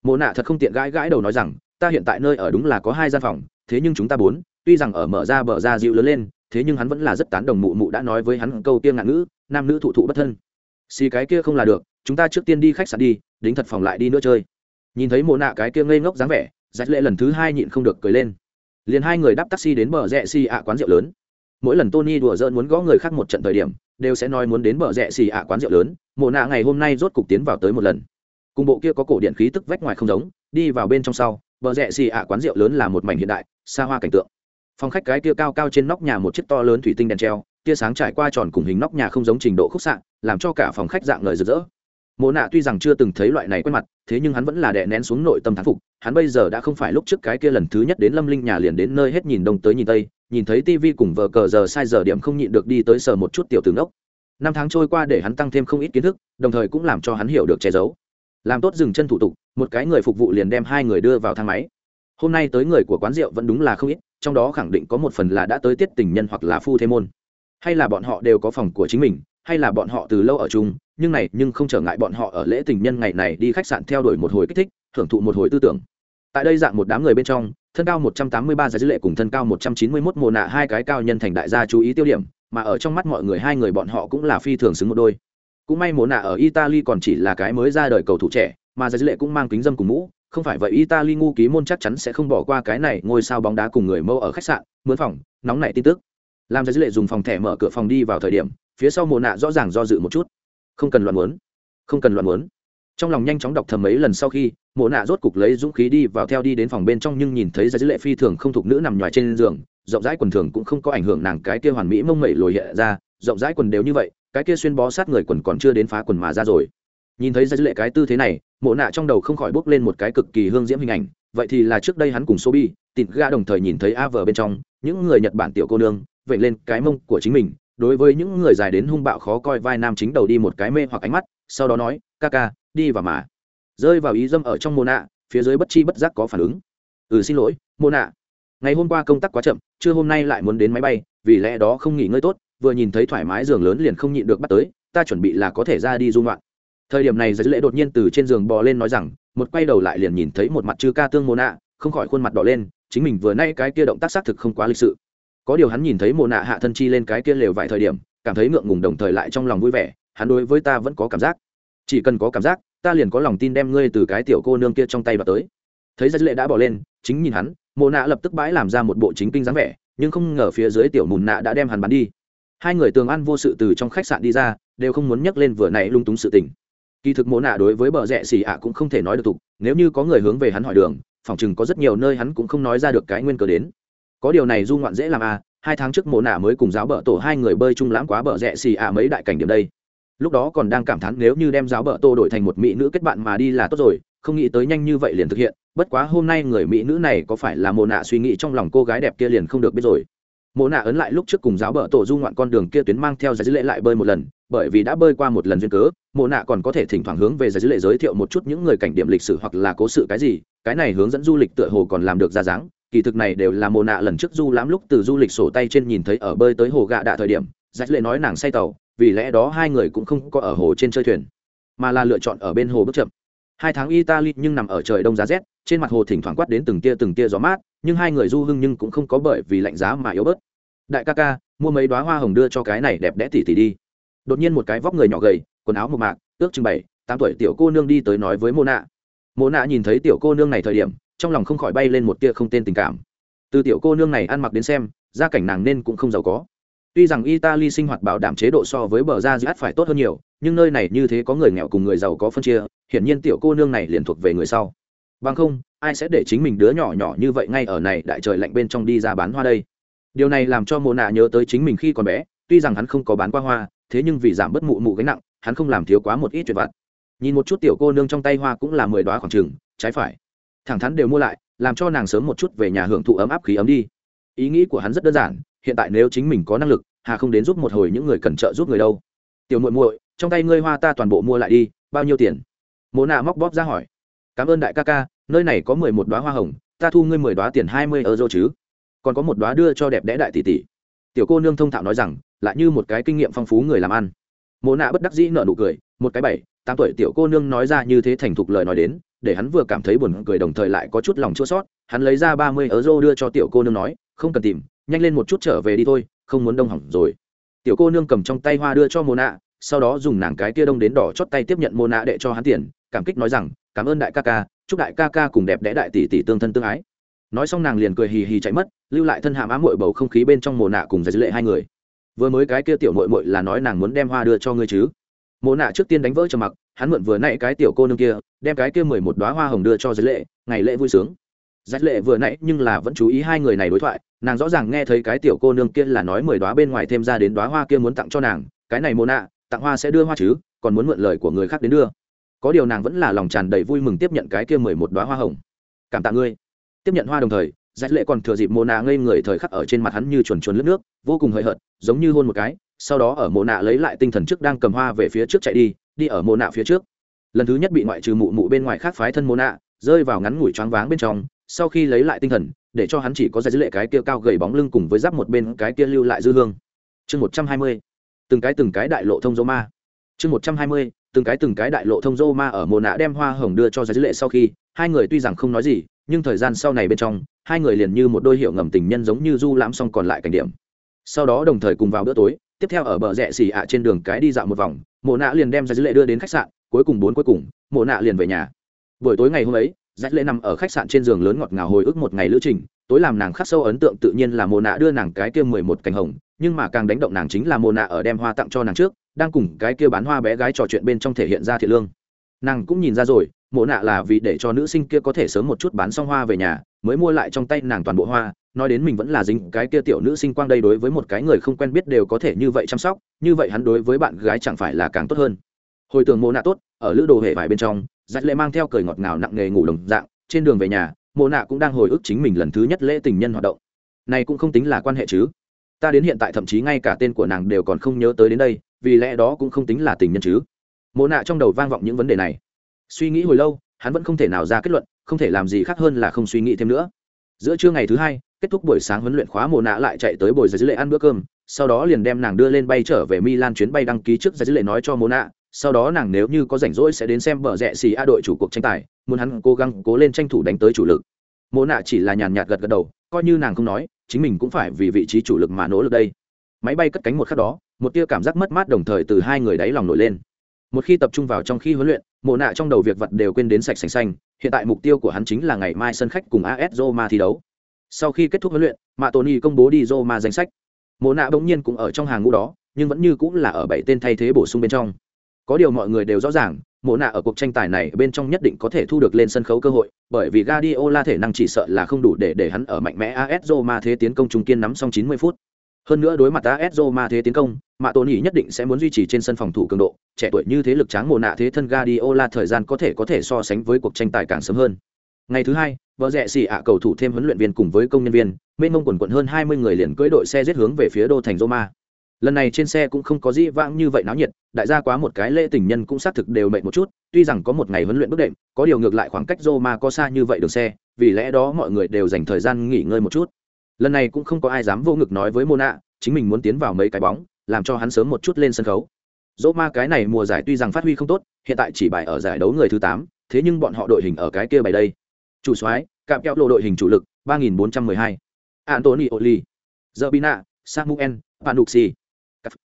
Mồ nạ thật không tiện gãi gãi đầu nói rằng, ta hiện tại nơi ở đúng là có hai gian phòng, thế nhưng chúng ta bốn, tuy rằng ở mở ra bờ ra dịu lớn lên, thế nhưng hắn vẫn là rất tán đồng mụ mụ đã nói với hắn câu tiên ngạn ngữ, nam nữ thụ thụ bất thân xì cái kia không là được, chúng ta trước tiên đi khách sạn đi, đính thật phòng lại đi nữa chơi. Nhìn thấy mộ nạ cái kia ngây ngốc dáng vẻ dạch lệ lần thứ hai nhịn không được cười lên. Liền hai người đáp taxi đến bờ rẽ xì ạ quán rượu lớn. Mỗi lần tony đùa giỡn muốn gõ người khác một trận thời điểm, đều sẽ nói muốn đến bờ rẽ xì ạ quán rượu lớn, mộ nạ ngày hôm nay rốt cục tiến vào tới một lần. Cùng bộ kia có cổ điện khí tức vách ngoài không giống, đi vào bên trong sau, bờ rẽ xì ạ quán rượu lớn là một mảnh hiện đại, xa hoa cảnh tượng. Phòng khách cái kia cao cao trên nóc nhà một chiếc to lớn thủy tinh đèn treo, tia sáng trải qua tròn cùng hình nóc nhà không giống trình độ khúc xạ làm cho cả phòng khách dạng lời rực rỡ. Mộ nạ tuy rằng chưa từng thấy loại này quen mặt, thế nhưng hắn vẫn là đè nén xuống nội tâm thán phục, hắn bây giờ đã không phải lúc trước cái kia lần thứ nhất đến lâm linh nhà liền đến nơi hết nhìn đông tới nhìn tây, nhìn thấy tivi cùng vờ cờ giờ sai giờ điểm không nhịn được đi tới sờ một chút tiểu tướng đốc năm tháng trôi qua để hắn tăng thêm không ít kiến thức, đồng thời cũng làm cho hắn hiểu được che giấu. Làm tốt dừng chân thủ tục, một cái người phục vụ liền đem hai người đưa vào thang máy. Hôm nay tới người của quán rượu vẫn đúng là không ít, trong đó khẳng định có một phần là đã tới tiết tình nhân hoặc là phu thế môn. Hay là bọn họ đều có phòng của chính mình hay là bọn họ từ lâu ở chung, nhưng này, nhưng không trở ngại bọn họ ở lễ tình nhân ngày này đi khách sạn theo đuổi một hồi kích thích, thưởng thụ một hồi tư tưởng. Tại đây dạng một đám người bên trong, thân cao 183 giá dữ lệ cùng thân cao 191 mồ nạ hai cái cao nhân thành đại gia chú ý tiêu điểm, mà ở trong mắt mọi người hai người bọn họ cũng là phi thường xứng một đôi. Cũng may mồ nạ ở italy còn chỉ là cái mới ra đời cầu thủ trẻ, mà giải dữ lệ cũng mang kính dâm cùng mũ, không phải vậy italy ngu ký môn chắc chắn sẽ không bỏ qua cái này ngôi sao bóng đá cùng người mâu ở khách sạn, mướn phòng, nóng nảy tin tức. Làm giải dữ lệ dùng phòng thẻ mở cửa phòng đi vào thời điểm phía sau mồ nạ rõ ràng do dự một chút. Không cần loạn muốn. Không cần loạn muốn. Trong lòng nhanh chóng đọc thầm mấy lần sau khi, mộ nạ rốt cục lấy dũng khí đi vào theo đi đến phòng bên trong nhưng nhìn thấy ra dữ lệ phi thường không thuộc nữ nằm ngoài trên giường, rộng rãi quần thường cũng không có ảnh hưởng nàng cái kia hoàn mỹ mông mẩy lồi hiện ra, rộng rãi quần đều như vậy, cái kia xuyên bó sát người quần còn chưa đến phá quần mà ra rồi. Nhìn thấy ra dữ lệ cái tư thế này, mộ nạ trong đầu không khỏi bốc lên một cái cực kỳ hương diễm hình ảnh, vậy thì là trước đây hắn cùng sobi, tịt ga đồng thời nhìn thấy a vờ bên trong, những người nhật bản tiểu cô nương vậy lên cái mông của chính mình đối với những người dài đến hung bạo khó coi vai nam chính đầu đi một cái mê hoặc ánh mắt, sau đó nói, ca ca, đi vào mà. Rơi vào ý dâm ở trong mô nạ, phía dưới bất chi bất giác có phản ứng. Ừ xin lỗi, mô nạ. Ngày hôm qua công tác quá chậm, trưa hôm nay lại muốn đến máy bay, vì lẽ đó không nghỉ ngơi tốt, vừa nhìn thấy thoải mái giường lớn liền không nhịn được bắt tới, ta chuẩn bị là có thể ra đi dung loạn thời điểm này giới lễ đột nhiên từ trên giường bò lên nói rằng, một quay đầu lại liền nhìn thấy một mặt chư ca tương mô nạ, không khỏi khuôn mặt đỏ lên, chính mình vừa nay cái kia động tác xác thực không quá lịch sự có điều hắn nhìn thấy mồ nạ hạ thân chi lên cái kia lều vài thời điểm, cảm thấy ngượng ngùng đồng thời lại trong lòng vui vẻ, hắn đối với ta vẫn có cảm giác. Chỉ cần có cảm giác, ta liền có lòng tin đem ngươi từ cái tiểu cô nương kia trong tay vào tới. Thấy ra lệ đã bỏ lên, chính nhìn hắn mồ nạ lập tức bãi làm ra một bộ chính kinh dáng vẻ, nhưng không ngờ phía dưới tiểu mùn nạ đã đem hắn bắn đi. Hai người tường ăn vô sự từ trong khách sạn đi ra, đều không muốn nhắc lên vừa nãy lung túng sự tình. Kỳ thực mồ nạ đối với bờ rẽ xì ạ cũng không thể nói được tục, nếu như có người hướng về hắn hỏi đường phỏng chừng có rất nhiều nơi hắn cũng không nói ra được cái nguyên cớ đến có điều này du ngoạn dễ làm à hai tháng trước mồ nạ mới cùng giáo bờ tổ hai người bơi chung lãng quá bờ rẽ xì ạ mấy đại cảnh điểm đây. Lúc đó còn đang cảm thán nếu như đem giáo bờ tô đổi thành một mỹ nữ kết bạn mà đi là tốt rồi, không nghĩ tới nhanh như vậy liền thực hiện, bất quá hôm nay người mỹ nữ này có phải là mồ nạ suy nghĩ trong lòng cô gái đẹp kia liền không được biết rồi. Mồ nạ ấn lại lúc trước cùng giáo bờ tổ du ngoạn con đường kia tuyến mang theo giải dữ lệ lại bơi một lần, bởi vì đã bơi qua một lần duyên cớ mồ nạ còn có thể thỉnh thoảng hướng về giải dữ lệ giới thiệu một chút những người cảnh điểm lịch sử hoặc là cố sự cái gì, cái này hướng dẫn du lịch tựa hồ còn làm được ra dáng kỳ thực này đều là mồ nạ lần trước du lãm lúc từ du lịch sổ tay trên nhìn thấy ở bơi tới hồ gạ đạ thời điểm dạch lệ nói nàng say tàu, vì lẽ đó hai người cũng không có ở hồ trên chơi thuyền, mà là lựa chọn ở bên hồ bước chậm. Hai tháng italy nhưng nằm ở trời đông giá rét, trên mặt hồ thỉnh thoảng quát đến từng tia từng tia gió mát, nhưng hai người du hưng nhưng cũng không có bởi vì lạnh giá mà yếu bớt. Đại ca ca, mua mấy đoá hoa hồng đưa cho cái này đẹp đẽ tỉ tỉ đi. Đột nhiên một cái vóc người nhỏ gầy, quần áo một mạc, ước chừng bảy, tám tuổi tiểu cô nương đi tới nói với mô nạ mô nạ nhìn thấy tiểu cô nương này thời điểm trong lòng không khỏi bay lên một tia không tên tình cảm. Từ tiểu cô nương này ăn mặc đến xem, gia cảnh nàng nên cũng không giàu có. Tuy rằng italy sinh hoạt bảo đảm chế độ so với bờ ra giáp phải tốt hơn nhiều, nhưng nơi này như thế có người nghèo cùng người giàu có phân chia, hiển nhiên tiểu cô nương này liền thuộc về người sau. Bằng không, ai sẽ để chính mình đứa nhỏ nhỏ như vậy ngay ở này đại trời lạnh bên trong đi ra bán hoa đây? Điều này làm cho mồ nạ nhớ tới chính mình khi còn bé, tuy rằng hắn không có bán qua hoa, thế nhưng vì giảm bớt mụ mụ gánh nặng, hắn không làm thiếu quá một ít chuyện vặt. Nhìn một chút tiểu cô nương trong tay hoa cũng là mười đoá khoảng chừng, trái phải thẳng thắn đều mua lại, làm cho nàng sớm một chút về nhà hưởng thụ ấm áp khí ấm đi. Ý nghĩ của hắn rất đơn giản, hiện tại nếu chính mình có năng lực, hà không đến giúp một hồi những người cần trợ giúp người đâu. Tiểu muội muội, trong tay ngươi hoa ta toàn bộ mua lại đi, bao nhiêu tiền? Mồ nạ móc bóp ra hỏi. Cảm ơn đại ca ca, nơi này có mười một đoá hoa hồng, ta thu ngươi mười đoá tiền hai mươi euro chứ? Còn có một đoá đưa cho đẹp đẽ đại tỷ tỷ. Tiểu cô nương thông thạo nói rằng, lại như một cái kinh nghiệm phong phú người làm ăn. Mồ nạ bất đắc dĩ nợ nụ cười, một cái bảy, tám tuổi tiểu cô nương nói ra như thế thành thục lời nói đến để hắn vừa cảm thấy buồn cười đồng thời lại có chút lòng chua sót, hắn lấy ra ba mươi euro đưa cho tiểu cô nương nói, không cần tìm, nhanh lên một chút trở về đi thôi, không muốn đông hỏng rồi. Tiểu cô nương cầm trong tay hoa đưa cho mô nạ sau đó dùng nàng cái tia đông đến đỏ chót tay tiếp nhận mô nạ để cho hắn tiền, cảm kích nói rằng, cảm ơn đại ca ca, chúc đại ca ca cùng đẹp đẽ đại tỷ tỷ tương thân tương ái. Nói xong nàng liền cười hì hì chạy mất, lưu lại thân hàm ám mội bầu không khí bên trong mồ nạ cùng giải dữ lệ hai người. Vừa mới cái kia tiểu mội mội là nói nàng muốn đem hoa đưa cho ngươi chứ? Mộ nạ trước tiên đánh vỡ trầm mặc, hắn mượn vừa nãy cái tiểu cô nương kia, đem cái kia mười một đoá hoa hồng đưa cho giải lệ, ngày lễ vui sướng. Giải lệ vừa nãy nhưng là vẫn chú ý hai người này đối thoại, nàng rõ ràng nghe thấy cái tiểu cô nương kia là nói mười đoá bên ngoài thêm ra đến đoá hoa kia muốn tặng cho nàng, cái này mồ nạ, tặng hoa sẽ đưa hoa chứ, còn muốn mượn lời của người khác đến đưa. Có điều nàng vẫn là lòng tràn đầy vui mừng tiếp nhận cái kia mười một đoá hoa hồng. Cảm tạ ngươi. Tiếp nhận hoa đồng thời giải lệ còn thừa dịp mồ nạ ngây người thời khắc ở trên mặt hắn như chuồn chuồn lướt nước, vô cùng hời hợt, giống như hôn một cái sau đó ở mộ nạ lấy lại tinh thần trước đang cầm hoa về phía trước chạy đi đi ở mộ nạ phía trước. Lần thứ nhất bị ngoại trừ mụ mụ bên ngoài khác phái thân mộ nạ, rơi vào ngắn ngủi choáng váng bên trong, sau khi lấy lại tinh thần, để cho hắn chỉ có ra dữ lệ cái kia cao gầy bóng lưng cùng với giáp một bên cái kia lưu lại dư hương. Chương một trăm hai mươi, từng cái từng cái đại lộ thông dô ma. Chương một trăm hai mươi, từng cái từng cái đại lộ thông dô ma ở mồ nạ đem hoa hồng đưa cho ra dữ lệ sau khi, hai người tuy rằng không nói gì, nhưng thời gian sau này bên trong, hai người liền như một đôi hiệu ngầm tình nhân giống như du lãm xong còn lại cảnh điểm. Sau đó đồng thời cùng vào bữa tối tiếp theo ở bờ rẽ xì ạ trên đường cái đi dạo một vòng, mộ nạ liền đem ra dữ lệ đưa đến khách sạn, cuối cùng bốn cuối cùng, mộ nạ liền về nhà. Buổi tối ngày hôm ấy dắt lệ nằm ở khách sạn trên giường lớn ngọt ngào hồi ức một ngày lữ trình, tối làm nàng khắc sâu ấn tượng tự nhiên là mồ nạ đưa nàng cái kia mười một cành hồng, nhưng mà càng đánh động nàng chính là mồ nạ ở đem hoa tặng cho nàng trước, đang cùng cái kia bán hoa bé gái trò chuyện bên trong thể hiện ra thiện lương. Nàng cũng nhìn ra rồi, mộ nạ là vì để cho nữ sinh kia có thể sớm một chút bán xong hoa về nhà, mới mua lại trong tay nàng toàn bộ hoa nói đến mình vẫn là dính cái kia tiểu nữ sinh quang đây đối với một cái người không quen biết đều có thể như vậy chăm sóc, như vậy hắn đối với bạn gái chẳng phải là càng tốt hơn. Hồi tưởng mô nạ tốt, ở lữ đồ hệ vải bên trong dắt lệ mang theo cười ngọt ngào nặng nghề ngủ đồng dạng, trên đường về nhà mô nạ cũng đang hồi ức chính mình lần thứ nhất lễ tình nhân hoạt động. Này cũng không tính là quan hệ chứ. Ta đến hiện tại thậm chí ngay cả tên của nàng đều còn không nhớ tới đến đây, vì lẽ đó cũng không tính là tình nhân chứ. Mô nạ trong đầu vang vọng những vấn đề này. Suy nghĩ hồi lâu, hắn vẫn không thể nào ra kết luận, không thể làm gì khác hơn là không suy nghĩ thêm nữa. Giữa trưa ngày thứ hai kết thúc buổi sáng huấn luyện khóa mồ nạ lại chạy tới bồi giải dữ lệ ăn bữa cơm, sau đó liền đem nàng đưa lên bay trở về milan chuyến bay đăng ký trước giải dữ lệ nói cho mồ nạ sau đó nàng nếu như có rảnh rỗi sẽ đến xem bờ rẽ xì a đội chủ cuộc tranh tài, muốn hắn cố gắng cố lên tranh thủ đánh tới chủ lực. Mồ nạ chỉ là nhàn nhạt gật gật đầu, coi như nàng không nói, chính mình cũng phải vì vị trí chủ lực mà nỗ lực đây. Máy bay cất cánh một khắc đó, một tia cảm giác mất mát đồng thời từ hai người đáy lòng nổi lên. Một khi tập trung vào trong khi huấn luyện mộ nạ trong đầu việc vật đều quên đến sạch sành xanh, hiện tại mục tiêu của hắn chính là ngày mai sân khách cùng as roma thi đấu sau khi kết thúc huấn luyện, mạ tony công bố đi roma danh sách. Mộ nạ bỗng nhiên cũng ở trong hàng ngũ đó, nhưng vẫn như cũng là ở bảy tên thay thế bổ sung bên trong. Có điều mọi người đều rõ ràng, mộ nạ ở cuộc tranh tài này bên trong nhất định có thể thu được lên sân khấu cơ hội, bởi vì Guardiola thể năng chỉ sợ là không đủ để để hắn ở mạnh mẽ AS Roma thế tiến công trung kiên nắm xong 90 phút. Hơn nữa đối mặt AS Roma thế tiến công, mạ Tony nhất định sẽ muốn duy trì trên sân phòng thủ cường độ, trẻ tuổi như thế lực tráng mồ nạ thế thân Guardiola thời gian có thể có thể so sánh với cuộc tranh tài càng sớm hơn ngày thứ hai, vợ rẽ xì ạ cầu thủ thêm huấn luyện viên cùng với công nhân viên, mênh mông quần quận hơn hai mươi người liền cưỡi đội xe giết hướng về phía đô thành Roma. Lần này trên xe cũng không có gì vãng như vậy náo nhiệt, đại gia quá một cái lễ tình nhân cũng xác thực đều mệt một chút, tuy rằng có một ngày huấn luyện bất đệm, có điều ngược lại khoảng cách Roma có xa như vậy đường xe, vì lẽ đó mọi người đều dành thời gian nghỉ ngơi một chút. Lần này cũng không có ai dám vô ngực nói với Mona, chính mình muốn tiến vào mấy cái bóng, làm cho hắn sớm một chút lên sân khấu. Roma ma cái này mùa giải tuy rằng phát huy không tốt, hiện tại chỉ bài ở giải đấu người thứ tám, thế nhưng bọn họ đội hình ở cái kia bài đây chủ soái, cạm kẹo lộ đội hình chủ lực, ba nghìn bốn trăm mười hai. Antony oli, zerbina, samuel panuxi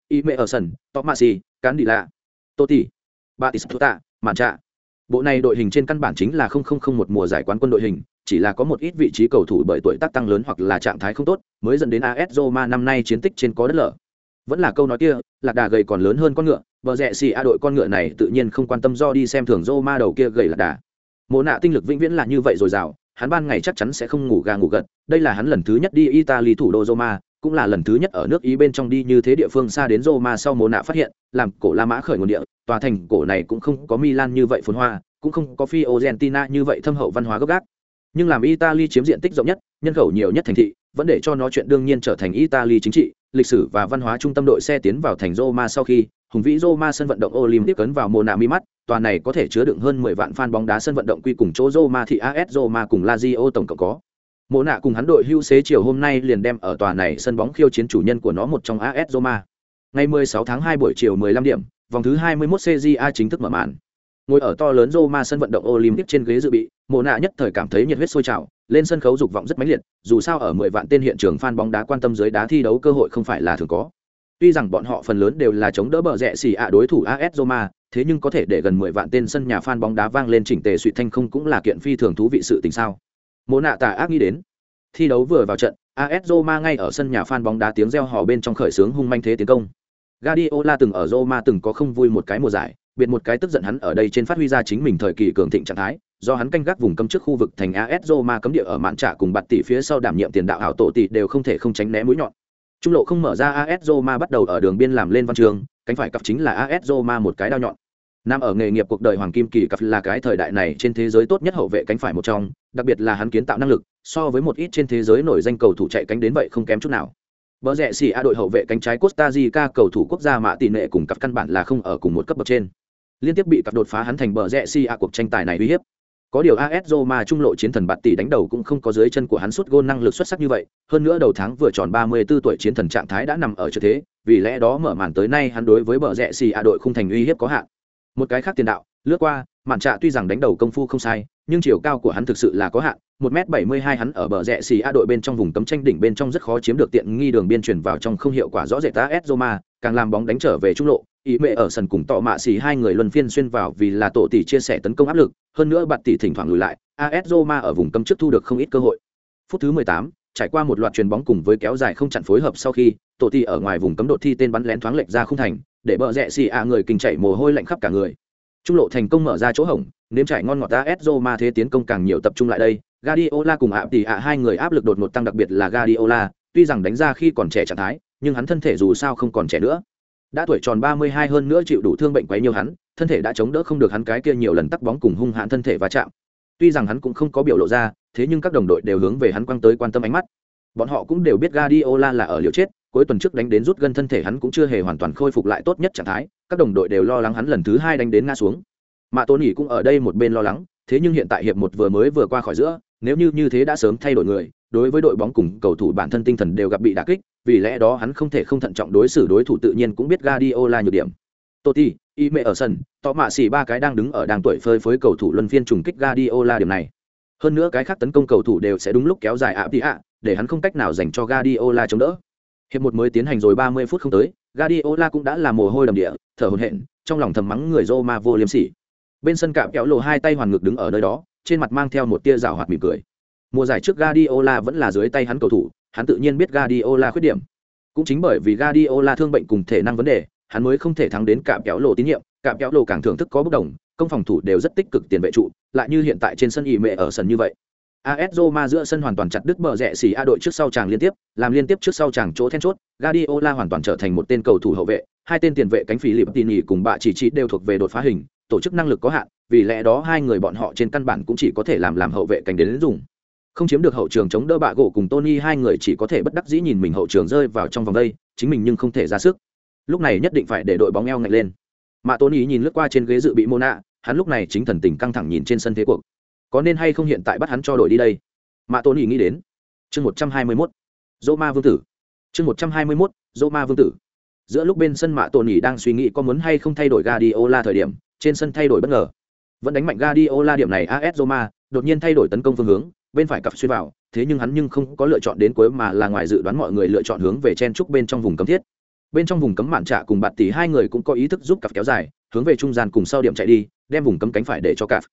ime ở sân tomasi lạ toti batistuta màn trạ bộ này đội hình trên căn bản chính là không không không một mùa giải quán quân đội hình, chỉ là có một ít vị trí cầu thủ bởi tuổi tác tăng lớn hoặc là trạng thái không tốt, mới dẫn đến AS Roma năm nay chiến tích trên có đất lở. Vẫn là câu nói kia, lạc đà gầy còn lớn hơn con ngựa vợ rẽ xì a đội con ngựa này tự nhiên không quan tâm do đi xem thường Roma đầu kia gầy lạc đà mộ nạ tinh lực vĩnh viễn là như vậy rồi rào, hắn ban ngày chắc chắn sẽ không ngủ gà ngủ gật, đây là hắn lần thứ nhất đi italy thủ đô roma, cũng là lần thứ nhất ở nước ý bên trong đi như thế địa phương xa đến roma sau mộ nạ phát hiện, làm cổ la mã khởi nguồn địa, tòa thành cổ này cũng không có milan như vậy phồn hoa, cũng không có fiorentina như vậy thâm hậu văn hóa gốc gác. Nhưng làm italy chiếm diện tích rộng nhất, nhân khẩu nhiều nhất thành thị, vẫn để cho nó chuyện đương nhiên trở thành italy chính trị, lịch sử và văn hóa trung tâm đội xe tiến vào thành roma sau khi, hùng vĩ roma sân vận động olympic cấn vào mùa nạ mi mắt tòa này có thể chứa đựng hơn 10 vạn fan bóng đá sân vận động quy cùng chỗ roma thì as roma cùng lazio tổng cộng có. Mộ nạ cùng hắn đội hưu xế chiều hôm nay liền đem ở tòa này sân bóng khiêu chiến chủ nhân của nó một trong as roma. Ngày 16 tháng 2 buổi chiều 15 điểm vòng thứ 21 CJA chính thức mở màn. Ngồi ở to lớn Roma sân vận động Olympic trên ghế dự bị, Mộ Nạ nhất thời cảm thấy nhiệt huyết sôi trào, lên sân khấu dục vọng rất mãnh liệt, dù sao ở 10 vạn tên hiện trường fan bóng đá quan tâm dưới đá thi đấu cơ hội không phải là thường có. Tuy rằng bọn họ phần lớn đều là chống đỡ bờ rẽ xỉ ạ đối thủ AS Roma, thế nhưng có thể để gần 10 vạn tên sân nhà fan bóng đá vang lên chỉnh tề suy thanh không cũng là kiện phi thường thú vị sự tình sao? Mộ Nạ tà ác nghĩ đến. Thi đấu vừa vào trận, AS Roma ngay ở sân nhà fan bóng đá tiếng reo hò bên trong khởi sướng hung manh thế tiến công. Guardiola từng ở Roma từng có không vui một cái mùa giải, biệt một cái tức giận hắn ở đây trên phát huy ra chính mình thời kỳ cường thịnh trạng thái do hắn canh gác vùng cấm trước khu vực thành AS Roma cấm địa ở mạn trạ cùng bạt tỷ phía sau đảm nhiệm tiền đạo ảo tổ tỷ đều không thể không tránh né mũi nhọn trung lộ không mở ra AS Roma bắt đầu ở đường biên làm lên văn trường cánh phải cặp chính là AS Roma một cái đao nhọn. Nam ở nghề nghiệp cuộc đời hoàng kim kỳ cặp là cái thời đại này trên thế giới tốt nhất hậu vệ cánh phải một trong, đặc biệt là hắn kiến tạo năng lực, so với một ít trên thế giới nổi danh cầu thủ chạy cánh đến vậy không kém chút nào. Bờ rẹ xì A đội hậu vệ cánh trái Costa Rica cầu thủ quốc gia mạ tỷ nệ cùng cặp căn bản là không ở cùng một cấp bậc trên. Liên tiếp bị cặp đột phá hắn thành bờ rẹ xỉ a cuộc tranh tài này uy hiếp có điều AS Roma trung lộ chiến thần bạt tỷ đánh đầu cũng không có dưới chân của hắn suốt gôn năng lực xuất sắc như vậy, hơn nữa đầu tháng vừa tròn 34 tuổi chiến thần trạng thái đã nằm ở chỗ thế, vì lẽ đó mở màn tới nay hắn đối với bờ rẽ xì a đội không thành uy hiếp có hạn. Một cái khác tiền đạo, lướt qua, Màn trạ tuy rằng đánh đầu công phu không sai nhưng chiều cao của hắn thực sự là có hạn một m bảy mươi hai hắn ở bờ rẽ xì a đội bên trong vùng cấm tranh đỉnh bên trong rất khó chiếm được tiện nghi đường biên chuyển vào trong không hiệu quả rõ rệt ta roma càng làm bóng đánh trở về trung lộ ý mẹ ở sân cùng tọ mạ xì hai người luân phiên xuyên vào vì là tổ tỷ chia sẻ tấn công áp lực hơn nữa bạn tỷ thỉnh thoảng lùi lại as roma ở vùng cấm trước thu được không ít cơ hội phút thứ mười tám trải qua một loạt chuyền bóng cùng với kéo dài không chặn phối hợp sau khi tổ tỷ ở ngoài vùng cấm đột thi tên bắn lén thoáng lệch ra không thành để bờ rẽ xì a người kinh chạy mồ hôi lạnh khắp cả người trung lộ thành công mở ra chỗ hổng nếm trải ngon ngọt as roma thế tiến công càng nhiều tập trung lại đây Guardiola cùng ạ tỷ ạ hai người áp lực đột ngột tăng đặc biệt là Guardiola, tuy rằng đánh ra khi còn trẻ trạng thái, nhưng hắn thân thể dù sao không còn trẻ nữa. Đã tuổi tròn 32 hơn nữa chịu đủ thương bệnh quấy nhiều hắn, thân thể đã chống đỡ không được hắn cái kia nhiều lần tắc bóng cùng hung hãn thân thể va chạm. Tuy rằng hắn cũng không có biểu lộ ra, thế nhưng các đồng đội đều hướng về hắn quăng tới quan tâm ánh mắt. Bọn họ cũng đều biết Guardiola là ở liều chết, cuối tuần trước đánh đến rút gân thân thể hắn cũng chưa hề hoàn toàn khôi phục lại tốt nhất trạng thái, các đồng đội đều lo lắng hắn lần thứ hai đánh đến ngã xuống. mà Tôn Nghị cũng ở đây một bên lo lắng, thế nhưng hiện tại hiệp một vừa mới vừa qua khỏi giữa, nếu như như thế đã sớm thay đổi người, đối với đội bóng cùng cầu thủ bản thân tinh thần đều gặp bị đả kích, vì lẽ đó hắn không thể không thận trọng đối xử đối thủ tự nhiên cũng biết Guardiola nhược điểm. Totti, y mẹ ở sân, tỏ mạ xỉ ba cái đang đứng ở đang tuổi phơi phới cầu thủ luân phiên trùng kích Guardiola điểm này. Hơn nữa cái khác tấn công cầu thủ đều sẽ đúng lúc kéo dài ạ ạ, để hắn không cách nào dành cho Guardiola chống đỡ. Hiệp một mới tiến hành rồi 30 phút không tới, Guardiola cũng đã là mồ hôi đầm địa, thở hổn hển, trong lòng thầm mắng người Roma vô liêm sỉ. Bên sân cạm kéo lộ hai tay hoàn ngực đứng ở nơi đó, trên mặt mang theo một tia rào hoạt mỉm cười. Mùa giải trước Guardiola vẫn là dưới tay hắn cầu thủ, hắn tự nhiên biết Guardiola khuyết điểm. Cũng chính bởi vì Guardiola thương bệnh cùng thể năng vấn đề, hắn mới không thể thắng đến cạm kéo lộ tín nhiệm, cạm kéo lộ càng thưởng thức có bất đồng, công phòng thủ đều rất tích cực tiền vệ trụ, lại như hiện tại trên sân ỉ mẹ ở sân như vậy. AS Roma giữa sân hoàn toàn chặt đứt bờ rẽ xỉ A đội trước sau chàng liên tiếp, làm liên tiếp trước sau chàng chỗ then chốt, Guardiola hoàn toàn trở thành một tên cầu thủ hậu vệ, hai tên tiền vệ cánh phí lịp tỉ cùng bạ chỉ chỉ đều thuộc về đột phá hình, tổ chức năng lực có hạn, vì lẽ đó hai người bọn họ trên căn bản cũng chỉ có thể làm làm hậu vệ cánh đến dùng. Không chiếm được hậu trường chống đỡ bạ gỗ cùng Tony hai người chỉ có thể bất đắc dĩ nhìn mình hậu trường rơi vào trong vòng đây, chính mình nhưng không thể ra sức. Lúc này nhất định phải để đội bóng eo ngạnh lên. Mạ Tony nhìn lướt qua trên ghế dự bị Mona, hắn lúc này chính thần tình căng thẳng nhìn trên sân thế cuộc. Có nên hay không hiện tại bắt hắn cho đội đi đây? Mạ Tony nghĩ đến. Chương một trăm hai mươi mốt. Dỗ ma vương tử. Chương một trăm hai mươi mốt dỗ ma vương tử. Giữa lúc bên sân mạ tôn ý đang suy nghĩ có muốn hay không thay đổi Guardiola thời điểm trên sân thay đổi bất ngờ. Vẫn đánh mạnh Guardiola điểm này AS Roma đột nhiên thay đổi tấn công phương hướng bên phải cặp xuyên vào, thế nhưng hắn nhưng không có lựa chọn đến cuối mà là ngoài dự đoán mọi người lựa chọn hướng về chen trúc bên trong vùng cấm thiết. Bên trong vùng cấm mạn trạ cùng bạt tỷ hai người cũng có ý thức giúp cặp kéo dài, hướng về trung gian cùng sau điểm chạy đi, đem vùng cấm cánh phải để cho cặp.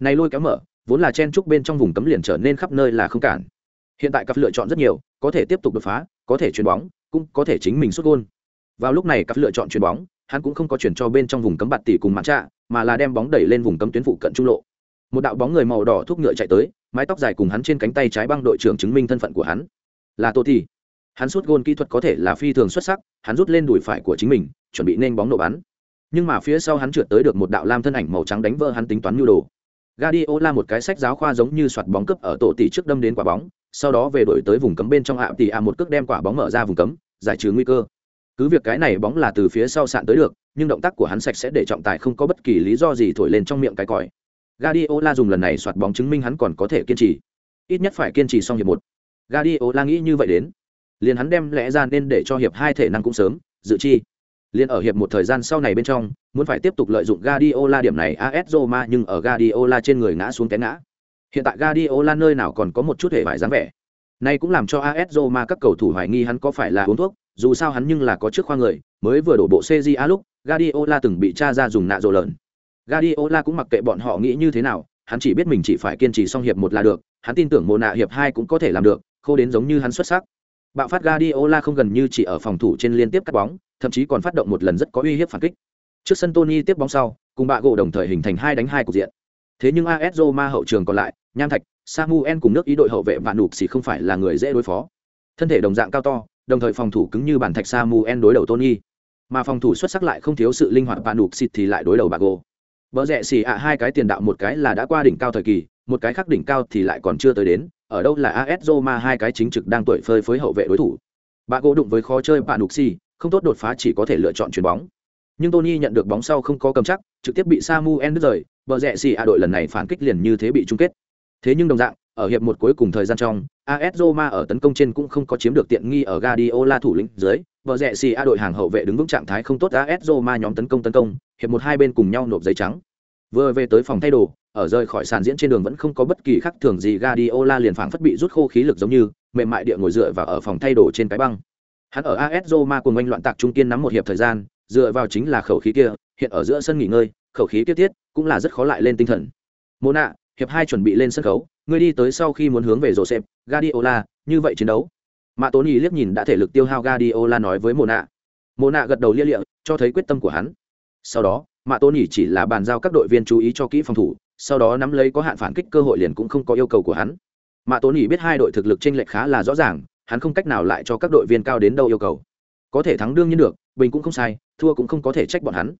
Này lôi kéo mở, vốn là chen trúc bên trong vùng cấm liền trở nên khắp nơi là không cản. Hiện tại cặp lựa chọn rất nhiều, có thể tiếp tục đột phá, có thể chuyền bóng, cũng có thể chính mình xuất gôn. Vào lúc này cặp lựa chọn chuyền bóng, hắn cũng không có chuyển cho bên trong vùng cấm bạt tỷ cùng mạn trạ, mà là đem bóng đẩy lên vùng cấm tuyến phụ cận trung lộ. Một đạo bóng người màu đỏ thúc ngựa chạy tới mái tóc dài cùng hắn trên cánh tay trái băng đội trưởng chứng minh thân phận của hắn là tô thì hắn sút gôn kỹ thuật có thể là phi thường xuất sắc hắn rút lên đùi phải của chính mình chuẩn bị nên bóng nổ bắn nhưng mà phía sau hắn trượt tới được một đạo lam thân ảnh màu trắng đánh vỡ hắn tính toán nhu đồ Guardiola một cái sách giáo khoa giống như soạt bóng cấp ở tổ tỷ trước đâm đến quả bóng, sau đó về đổi tới vùng cấm bên trong ạ tỷ ạ một cước đem quả bóng mở ra vùng cấm, giải trừ nguy cơ. Cứ việc cái này bóng là từ phía sau sạn tới được, nhưng động tác của hắn sạch sẽ để trọng tài không có bất kỳ lý do gì thổi lên trong miệng cái còi. Guardiola dùng lần này soạt bóng chứng minh hắn còn có thể kiên trì. Ít nhất phải kiên trì xong hiệp một. Guardiola nghĩ như vậy đến, liền hắn đem lẽ ra nên để cho hiệp hai thể năng cũng sớm, dự chi. Liên ở hiệp một thời gian sau này bên trong, muốn phải tiếp tục lợi dụng Guardiola điểm này AS Roma nhưng ở Guardiola trên người ngã xuống té ngã. Hiện tại Guardiola nơi nào còn có một chút hề vải dáng vẻ. Này cũng làm cho AS Roma các cầu thủ hoài nghi hắn có phải là uống thuốc, dù sao hắn nhưng là có trước khoa người, mới vừa đổ bộ CJA lúc, Guardiola từng bị cha ra dùng nạ rồ lợn. Guardiola cũng mặc kệ bọn họ nghĩ như thế nào, hắn chỉ biết mình chỉ phải kiên trì xong hiệp một là được, hắn tin tưởng mùa nạ hiệp hai cũng có thể làm được, khô đến giống như hắn xuất sắc. Bạo phát Guardiola không gần như chỉ ở phòng thủ trên liên tiếp cắt bóng, thậm chí còn phát động một lần rất có uy hiếp phản kích. Trước sân Tony tiếp bóng sau, cùng bạ gỗ đồng thời hình thành hai đánh hai cục diện. Thế nhưng AS Roma hậu trường còn lại, Nham Thạch, Samuel cùng nước ý đội hậu vệ vạn nục xỉ không phải là người dễ đối phó. Thân thể đồng dạng cao to, đồng thời phòng thủ cứng như bản thạch Samuel đối đầu Tony. Mà phòng thủ xuất sắc lại không thiếu sự linh hoạt vạn nục xịt thì lại đối đầu bạ gỗ. Bỡ rẻ xì ạ hai cái tiền đạo một cái là đã qua đỉnh cao thời kỳ, một cái khác đỉnh cao thì lại còn chưa tới đến, ở đâu là AS Roma hai cái chính trực đang tuổi phơi phới hậu vệ đối thủ. Bạ gỗ đụng với khó chơi bạn nục xỉ, không tốt đột phá chỉ có thể lựa chọn chuyền bóng. Nhưng Tony nhận được bóng sau không có cầm chắc, trực tiếp bị Samuel đứt rời, bờ rẽ xì a đội lần này phản kích liền như thế bị chung kết. Thế nhưng đồng dạng, ở hiệp một cuối cùng thời gian trong, AS Roma ở tấn công trên cũng không có chiếm được tiện nghi ở Guardiola thủ lĩnh dưới, bờ rẽ xì a đội hàng hậu vệ đứng vững trạng thái không tốt AS Roma nhóm tấn công tấn công, hiệp một hai bên cùng nhau nộp giấy trắng vừa về tới phòng thay đồ, ở rời khỏi sàn diễn trên đường vẫn không có bất kỳ khác thường gì, Guardiola liền phảng phất bị rút khô khí lực giống như, mềm mại địa ngồi dựa vào ở phòng thay đồ trên cái băng. Hắn ở AS Roma cùng anh loạn tạc trung kiên nắm một hiệp thời gian, dựa vào chính là khẩu khí kia, hiện ở giữa sân nghỉ ngơi, khẩu khí tiếp tiết cũng là rất khó lại lên tinh thần. Mona, hiệp hai chuẩn bị lên sân khấu người đi tới sau khi muốn hướng về Joseph Guardiola, như vậy chiến đấu. Mà Tony liếc nhìn đã thể lực tiêu hao, Guardiola nói với Mona. Mona gật đầu lia lịa, cho thấy quyết tâm của hắn. Sau đó Mạ Tony chỉ là bàn giao các đội viên chú ý cho kỹ phòng thủ, sau đó nắm lấy có hạn phản kích cơ hội liền cũng không có yêu cầu của hắn. Mạ Tony biết hai đội thực lực chênh lệch khá là rõ ràng, hắn không cách nào lại cho các đội viên cao đến đâu yêu cầu. Có thể thắng đương nhiên được, bình cũng không sai, thua cũng không có thể trách bọn hắn.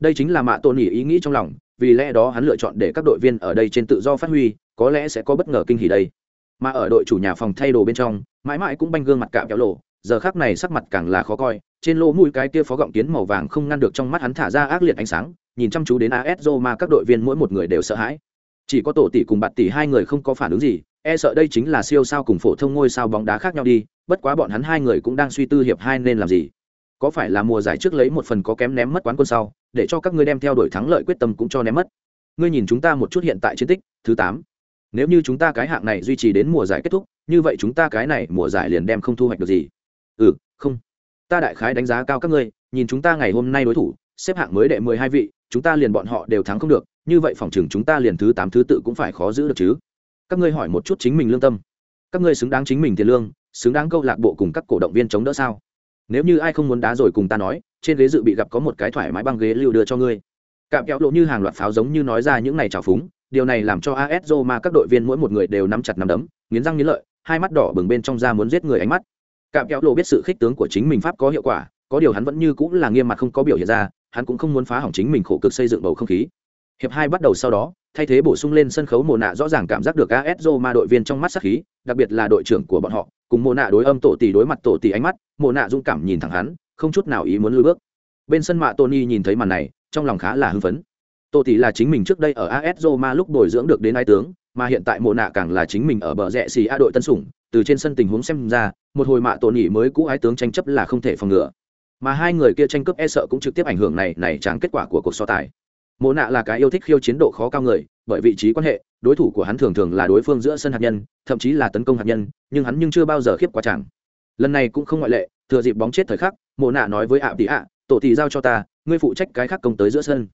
Đây chính là mạ tôn nhỉ ý nghĩ trong lòng, vì lẽ đó hắn lựa chọn để các đội viên ở đây trên tự do phát huy, có lẽ sẽ có bất ngờ kinh hỉ đây. Mà ở đội chủ nhà phòng thay đồ bên trong, mãi mãi cũng banh gương mặt cạo kéo lộ, giờ khác này sắc mặt càng là khó coi trên lỗ mũi cái kia phó gọng kiến màu vàng không ngăn được trong mắt hắn thả ra ác liệt ánh sáng, nhìn chăm chú đến as mà các đội viên mỗi một người đều sợ hãi. Chỉ có tổ tỷ cùng bạt tỷ hai người không có phản ứng gì e sợ đây chính là siêu sao cùng phổ thông ngôi sao bóng đá khác nhau đi, bất quá bọn hắn hai người cũng đang suy tư hiệp hai nên làm gì. Có phải là mùa giải trước lấy một phần có kém ném mất quán quân sau, để cho các ngươi đem theo đuổi thắng lợi quyết tâm cũng cho ném mất? Ngươi nhìn chúng ta một chút hiện tại chiến tích, thứ tám. Nếu như chúng ta cái hạng này duy trì đến mùa giải kết thúc, như vậy chúng ta cái này mùa giải liền đem không thu hoạch được gì. Ừ không ta đại khái đánh giá cao các ngươi, nhìn chúng ta ngày hôm nay đối thủ, xếp hạng mới đệ mười hai vị, chúng ta liền bọn họ đều thắng không được, như vậy phòng chừng chúng ta liền thứ tám, thứ tự cũng phải khó giữ được chứ. Các ngươi hỏi một chút chính mình lương tâm. Các ngươi xứng đáng chính mình tiền lương, xứng đáng câu lạc bộ cùng các cổ động viên chống đỡ sao? Nếu như ai không muốn đá rồi cùng ta nói, trên ghế dự bị gặp có một cái thoải mái băng ghế lưu đưa cho ngươi. Cạm kéo lộ như hàng loạt pháo giống như nói ra những này trào phúng, điều này làm cho as roma các đội viên mỗi một người đều nắm chặt nắm đấm, nghiến răng nghiến lợi, hai mắt đỏ bừng bên trong da muốn giết người ánh mắt cạm kéo lộ biết sự khích tướng của chính mình pháp có hiệu quả, có điều hắn vẫn như cũng là nghiêm mặt không có biểu hiện ra, hắn cũng không muốn phá hỏng chính mình khổ cực xây dựng bầu không khí. Hiệp hai bắt đầu sau đó, thay thế bổ sung lên sân khấu mồ nạ rõ ràng cảm giác được as roma đội viên trong mắt sắc khí, đặc biệt là đội trưởng của bọn họ, cùng mồ nạ đối âm tổ tỷ đối mặt tổ tỷ ánh mắt mồ nạ dũng cảm nhìn thẳng hắn, không chút nào ý muốn lùi bước. Bên sân mạ tony nhìn thấy màn này, trong lòng khá là hưng phấn. Tổ tỷ là chính mình trước đây ở as roma lúc bồi dưỡng được đến ai tướng, mà hiện tại mồ nạ càng là chính mình ở bờ rẽ xì a đội tân sủng từ trên sân tình huống xem ra, một hồi mạ tổ nhỉ mới cũ ái tướng tranh chấp là không thể phòng ngừa. Mà hai người kia tranh cướp e sợ cũng trực tiếp ảnh hưởng này này chẳng kết quả của cuộc so tài. Mộ nạ là cái yêu thích khiêu chiến độ khó cao người, bởi vị trí quan hệ, đối thủ của hắn thường thường là đối phương giữa sân hạt nhân, thậm chí là tấn công hạt nhân, nhưng hắn nhưng chưa bao giờ khiếp quá chẳng lần này cũng không ngoại lệ, thừa dịp bóng chết thời khắc, mộ nạ nói với ạ tỷ ạ, tổ tỷ giao cho ta, ngươi phụ trách cái khác công tới giữa sân.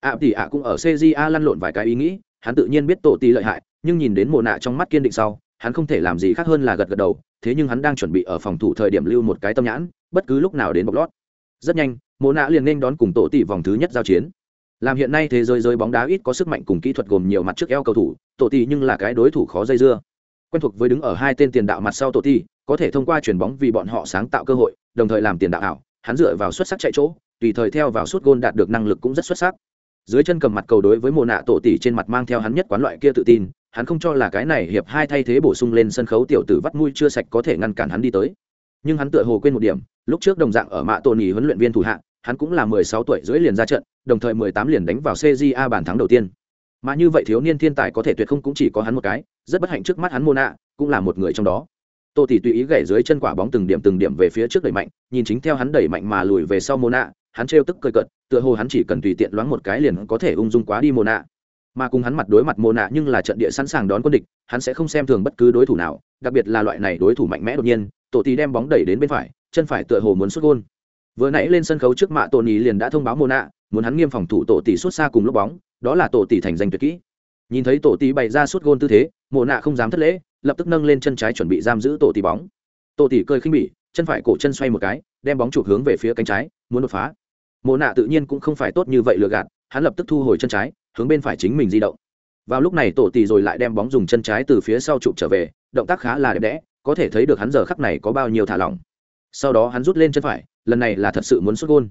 Ạ tỷ ạ cũng ở cja lăn lộn vài cái ý nghĩ, hắn tự nhiên biết tổ tỷ lợi hại, nhưng nhìn đến mộ nạ trong mắt kiên định sau hắn không thể làm gì khác hơn là gật gật đầu, thế nhưng hắn đang chuẩn bị ở phòng thủ thời điểm lưu một cái tâm nhãn, bất cứ lúc nào đến bọc lót. Rất nhanh, mộ nạ liền nên đón cùng tổ tỷ vòng thứ nhất giao chiến. Làm hiện nay thế giới giới bóng đá ít có sức mạnh cùng kỹ thuật gồm nhiều mặt trước eo cầu thủ, tổ tỷ nhưng là cái đối thủ khó dây dưa. Quen thuộc với đứng ở hai tên tiền đạo mặt sau tổ tỷ, có thể thông qua chuyển bóng vì bọn họ sáng tạo cơ hội, đồng thời làm tiền đạo ảo, hắn dựa vào xuất sắc chạy chỗ, tùy thời theo vào suốt gôn đạt được năng lực cũng rất xuất sắc. Dưới chân cầm mặt cầu đối với mồ nạ, tổ tỷ trên mặt mang theo hắn nhất quán loại kia tự tin hắn không cho là cái này hiệp hai thay thế bổ sung lên sân khấu tiểu tử vắt mũi chưa sạch có thể ngăn cản hắn đi tới nhưng hắn tựa hồ quên một điểm lúc trước đồng dạng ở mạ tổ nhì huấn luyện viên thủ hạ hắn cũng là 16 tuổi rưỡi liền ra trận, đồng thời 18 liền đánh vào CJA bàn thắng đầu tiên. Mà như vậy thiếu niên thiên tài có thể tuyệt không cũng chỉ có hắn một cái, rất bất hạnh trước mắt hắn Mona, cũng là một người trong đó. Tô tỷ tùy ý gảy dưới chân quả bóng từng điểm từng điểm về phía trước đẩy mạnh, nhìn chính theo hắn đẩy mạnh mà lùi về sau Mona, hắn trêu tức cười cợt, tựa hồ hắn chỉ cần tùy tiện loáng một cái liền có thể ung dung quá đi Mona. Mà cùng hắn mặt đối mặt Mona nhưng là trận địa sẵn sàng đón quân địch, hắn sẽ không xem thường bất cứ đối thủ nào, đặc biệt là loại này đối thủ mạnh mẽ đột nhiên, Tổ tỷ đem bóng đẩy đến bên phải, chân phải tựa hồ muốn sút gôn. Vừa nãy lên sân khấu trước mạ tổ nhì liền đã thông báo mô nạ muốn hắn nghiêm phòng thủ tổ tỷ xuất xa cùng lúc bóng đó là tổ tỷ thành danh tuyệt kỹ. Nhìn thấy tổ tỷ bày ra suốt gôn tư thế mộ nạ không dám thất lễ lập tức nâng lên chân trái chuẩn bị giam giữ tổ tỷ bóng. Tổ tỷ cười khinh bỉ chân phải cổ chân xoay một cái đem bóng chụp hướng về phía cánh trái muốn đột phá. Mộ nạ tự nhiên cũng không phải tốt như vậy lừa gạt hắn lập tức thu hồi chân trái hướng bên phải chính mình di động. Vào lúc này tổ tỷ rồi lại đem bóng dùng chân trái từ phía sau chụp trở về, động tác khá là đẹp đẽ, có thể thấy được hắn giờ khắc này có bao nhiêu thả lỏng. Sau đó hắn rút lên chân phải, lần này là thật sự muốn xuất gôn.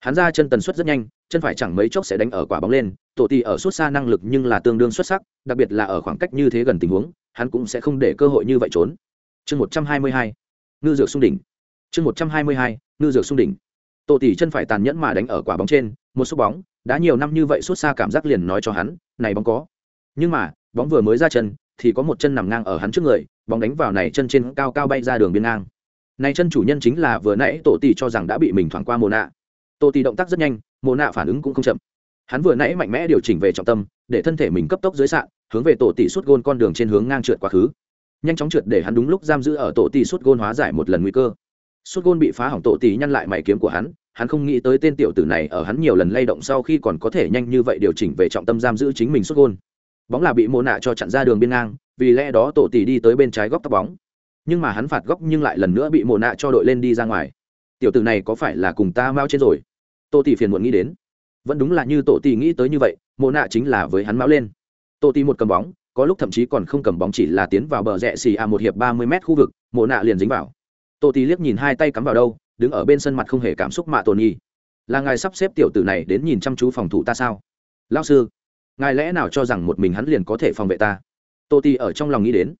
Hắn ra chân tần suất rất nhanh, chân phải chẳng mấy chốc sẽ đánh ở quả bóng lên, tổ tỷ ở suốt xa năng lực nhưng là tương đương xuất sắc, đặc biệt là ở khoảng cách như thế gần tình huống, hắn cũng sẽ không để cơ hội như vậy trốn. Chương một trăm hai mươi hai, ngư dược xung đỉnh. Chương một trăm hai mươi hai, ngư dược xung đỉnh. Tổ tỷ chân phải tàn nhẫn mà đánh ở quả bóng trên, một số bóng đã nhiều năm như vậy suốt xa cảm giác liền nói cho hắn, này bóng có. Nhưng mà, bóng vừa mới ra chân, thì có một chân nằm ngang ở hắn trước người, bóng đánh vào này chân trên cao cao bay ra đường biên ngang. Này chân chủ nhân chính là vừa nãy tổ tỷ cho rằng đã bị mình thoảng qua mồ nạ. Tổ tỷ động tác rất nhanh mồ nạ phản ứng cũng không chậm. Hắn vừa nãy mạnh mẽ điều chỉnh về trọng tâm, để thân thể mình cấp tốc dưới sạn, hướng về tổ tỷ suốt gôn con đường trên hướng ngang trượt quá khứ. Nhanh chóng trượt để hắn đúng lúc giam giữ ở tổ tỷ suốt gôn hóa giải một lần nguy cơ. Suốt gôn bị phá hỏng tổ tỷ nhăn lại mày kiếm của hắn hắn không nghĩ tới tên tiểu tử này ở hắn nhiều lần lay động sau khi còn có thể nhanh như vậy điều chỉnh về trọng tâm giam giữ chính mình xuất gôn. Bóng là bị mô nạ cho chặn ra đường biên ngang, vì lẽ đó tổ tỷ đi tới bên trái góc tóc bóng. Nhưng mà hắn phạt góc nhưng lại lần nữa bị mồ nạ cho đội lên đi ra ngoài. Tiểu tử này có phải là cùng ta mau trên rồi? Tô tỷ phiền muộn nghĩ đến. Vẫn đúng là như tổ tỷ nghĩ tới như vậy mồ nạ chính là với hắn mao lên. Tô tỷ một cầm bóng, có lúc thậm chí còn không cầm bóng chỉ là tiến vào bờ rẽ xì a một hiệp ba mươi m khu vực mồ nạ liền dính vào. Tô tỷ liếc nhìn hai tay cắm vào đâu đứng ở bên sân mặt không hề cảm xúc mạ tồn nhi. Là ngài sắp xếp tiểu tử này đến nhìn chăm chú phòng thủ ta sao? Lao sư, ngài lẽ nào cho rằng một mình hắn liền có thể phòng vệ ta? Tô tỷ ở trong lòng nghĩ đến.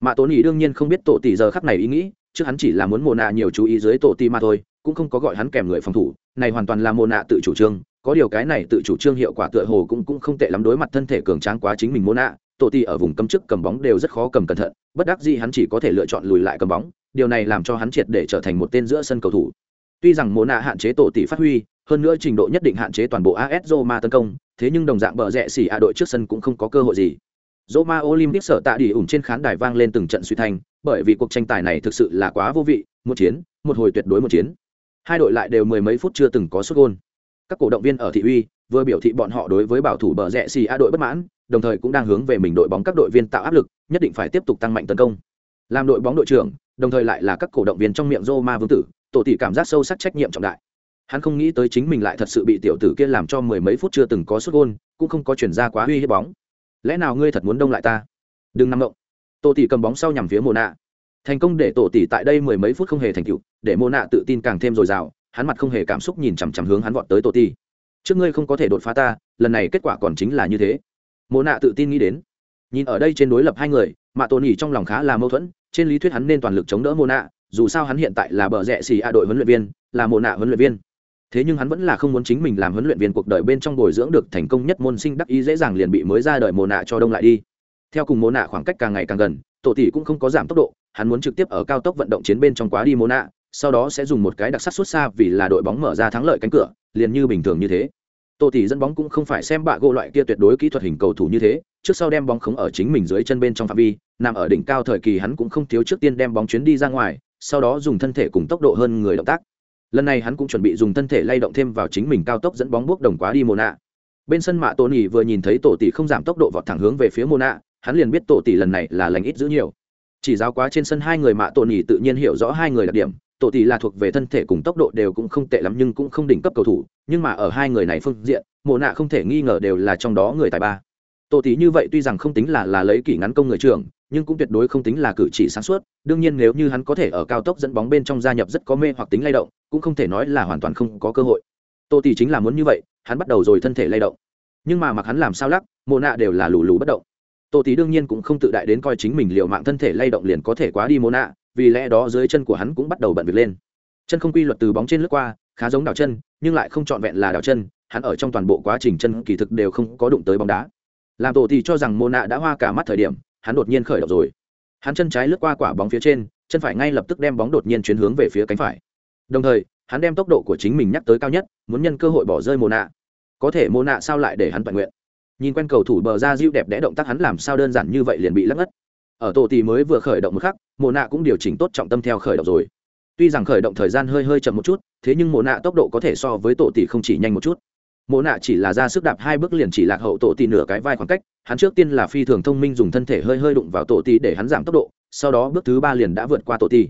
Mạ tổ nhi đương nhiên không biết tổ tỷ giờ khắc này ý nghĩ, chứ hắn chỉ là muốn mồ nạ nhiều chú ý dưới tổ ti mà thôi, cũng không có gọi hắn kèm người phòng thủ. Này hoàn toàn là mồ nạ tự chủ trương, có điều cái này tự chủ trương hiệu quả tựa hồ cũng cũng không tệ lắm đối mặt thân thể cường tráng quá chính mình mồ nạ. Tổ ti ở vùng cấm chức cầm bóng đều rất khó cầm cẩn thận, bất đắc dĩ hắn chỉ có thể lựa chọn lùi lại cầm bóng điều này làm cho hắn triệt để trở thành một tên giữa sân cầu thủ tuy rằng Mộ nạ hạn chế tổ tỷ phát huy hơn nữa trình độ nhất định hạn chế toàn bộ AS Roma tấn công, thế nhưng đồng dạng bờ rẽ xỉ a đội trước sân cũng không có cơ hội gì. Roma Olympic sở tạ đi ủng trên khán đài vang lên từng trận suy thanh, bởi vì cuộc tranh tài này thực sự là quá vô vị, một chiến, một hồi tuyệt đối một chiến. Hai đội lại đều mười mấy phút chưa từng có sút gol. Các cổ động viên ở thị uy vừa biểu thị bọn họ đối với bảo thủ bờ rẽ xì a đội bất mãn, đồng thời cũng đang hướng về mình đội bóng các đội viên tạo áp lực, nhất định phải tiếp tục tăng mạnh tấn công. Làm đội bóng đội trưởng, đồng thời lại là các cổ động viên trong miệng Roma vương tử, tổ tỷ cảm giác sâu sắc trách nhiệm trọng đại. Hắn không nghĩ tới chính mình lại thật sự bị tiểu tử kia làm cho mười mấy phút chưa từng có sút gôn, cũng không có chuyển ra quá uy hiếp bóng. Lẽ nào ngươi thật muốn đông lại ta? Đừng nằm động. Tổ tỷ cầm bóng sau nhằm phía mồ nạ thành công để tổ tỷ tại đây mười mấy phút không hề thành tựu để mồ nạ tự tin càng thêm dồi dào hắn mặt không hề cảm xúc nhìn chằm chằm hướng hắn vọt tới tổ tỷ. Trước ngươi không có thể đột phá ta lần này kết quả còn chính là như thế. Mồ nạ tự tin nghĩ đến. Nhìn ở đây trên đối lập hai người mạ tổ nỉ trong lòng khá là mâu thuẫn trên lý thuyết hắn nên toàn lực chống đỡ mô nạ dù sao hắn hiện tại là bờ rẽ xì a đội huấn luyện viên, là mồ nạ huấn luyện viên. Thế nhưng hắn vẫn là không muốn chính mình làm huấn luyện viên cuộc đời bên trong bồi dưỡng được thành công nhất môn sinh đắc ý dễ dàng liền bị mới ra đời mồ nạ cho đông lại đi. Theo cùng mồ nạ khoảng cách càng ngày càng gần, tổ tỷ cũng không có giảm tốc độ, hắn muốn trực tiếp ở cao tốc vận động chiến bên trong quá đi mồ nạ sau đó sẽ dùng một cái đặc sắc xuất xa vì là đội bóng mở ra thắng lợi cánh cửa, liền như bình thường như thế. Tô tỷ dẫn bóng cũng không phải xem bạ gỗ loại kia tuyệt đối kỹ thuật hình cầu thủ như thế trước sau đem bóng khống ở chính mình dưới chân bên trong phạm vi nằm ở đỉnh cao thời kỳ hắn cũng không thiếu trước tiên đem bóng chuyến đi ra ngoài sau đó dùng thân thể cùng tốc độ hơn người động tác lần này hắn cũng chuẩn bị dùng thân thể lay động thêm vào chính mình cao tốc dẫn bóng bước đồng quá đi Mona. bên sân mạ Tony vừa nhìn thấy tổ tỷ không giảm tốc độ vọt thẳng hướng về phía Mona, hắn liền biết tổ tỷ lần này là lành ít giữ nhiều chỉ giáo quá trên sân hai người mạ Tony tự nhiên hiểu rõ hai người đặc điểm tổ tỷ là thuộc về thân thể cùng tốc độ đều cũng không tệ lắm nhưng cũng không đỉnh cấp cầu thủ, nhưng mà ở hai người này phương diện, Mộ nạ không thể nghi ngờ đều là trong đó người tài ba. Tổ tỷ như vậy tuy rằng không tính là là lấy kỷ ngắn công người trưởng, nhưng cũng tuyệt đối không tính là cử chỉ sáng suốt, đương nhiên nếu như hắn có thể ở cao tốc dẫn bóng bên trong gia nhập rất có mê hoặc tính lay động, cũng không thể nói là hoàn toàn không có cơ hội. Tô tỷ chính là muốn như vậy, hắn bắt đầu rồi thân thể lay động. Nhưng mà mặc hắn làm sao lắc, Mộ nạ đều là lù lù bất động. Tô tỷ đương nhiên cũng không tự đại đến coi chính mình liệu mạng thân thể lay động liền có thể quá đi Mộ nạ vì lẽ đó dưới chân của hắn cũng bắt đầu bận việc lên. Chân không quy luật từ bóng trên lướt qua, khá giống đảo chân, nhưng lại không trọn vẹn là đảo chân, hắn ở trong toàn bộ quá trình chân kỳ thực đều không có đụng tới bóng đá. Làm tổ thì cho rằng mô nạ đã hoa cả mắt thời điểm, hắn đột nhiên khởi động rồi. Hắn chân trái lướt qua quả bóng phía trên, chân phải ngay lập tức đem bóng đột nhiên chuyển hướng về phía cánh phải. Đồng thời, hắn đem tốc độ của chính mình nhắc tới cao nhất, muốn nhân cơ hội bỏ rơi mô nạ. Có thể mô nạ sao lại để hắn toàn nguyện? Nhìn quen cầu thủ bờ ra diêu đẹp đẽ động tác hắn làm sao đơn giản như vậy liền bị lắc ngất ở tổ tỷ mới vừa khởi động một khắc mồ nạ cũng điều chỉnh tốt trọng tâm theo khởi động rồi. Tuy rằng khởi động thời gian hơi hơi chậm một chút, thế nhưng mồ nạ tốc độ có thể so với tổ tỷ không chỉ nhanh một chút. Mồ nạ chỉ là ra sức đạp hai bước liền chỉ lạc hậu tổ tỷ nửa cái vai khoảng cách, hắn trước tiên là phi thường thông minh dùng thân thể hơi hơi đụng vào tổ tỷ để hắn giảm tốc độ, sau đó bước thứ ba liền đã vượt qua tổ tỷ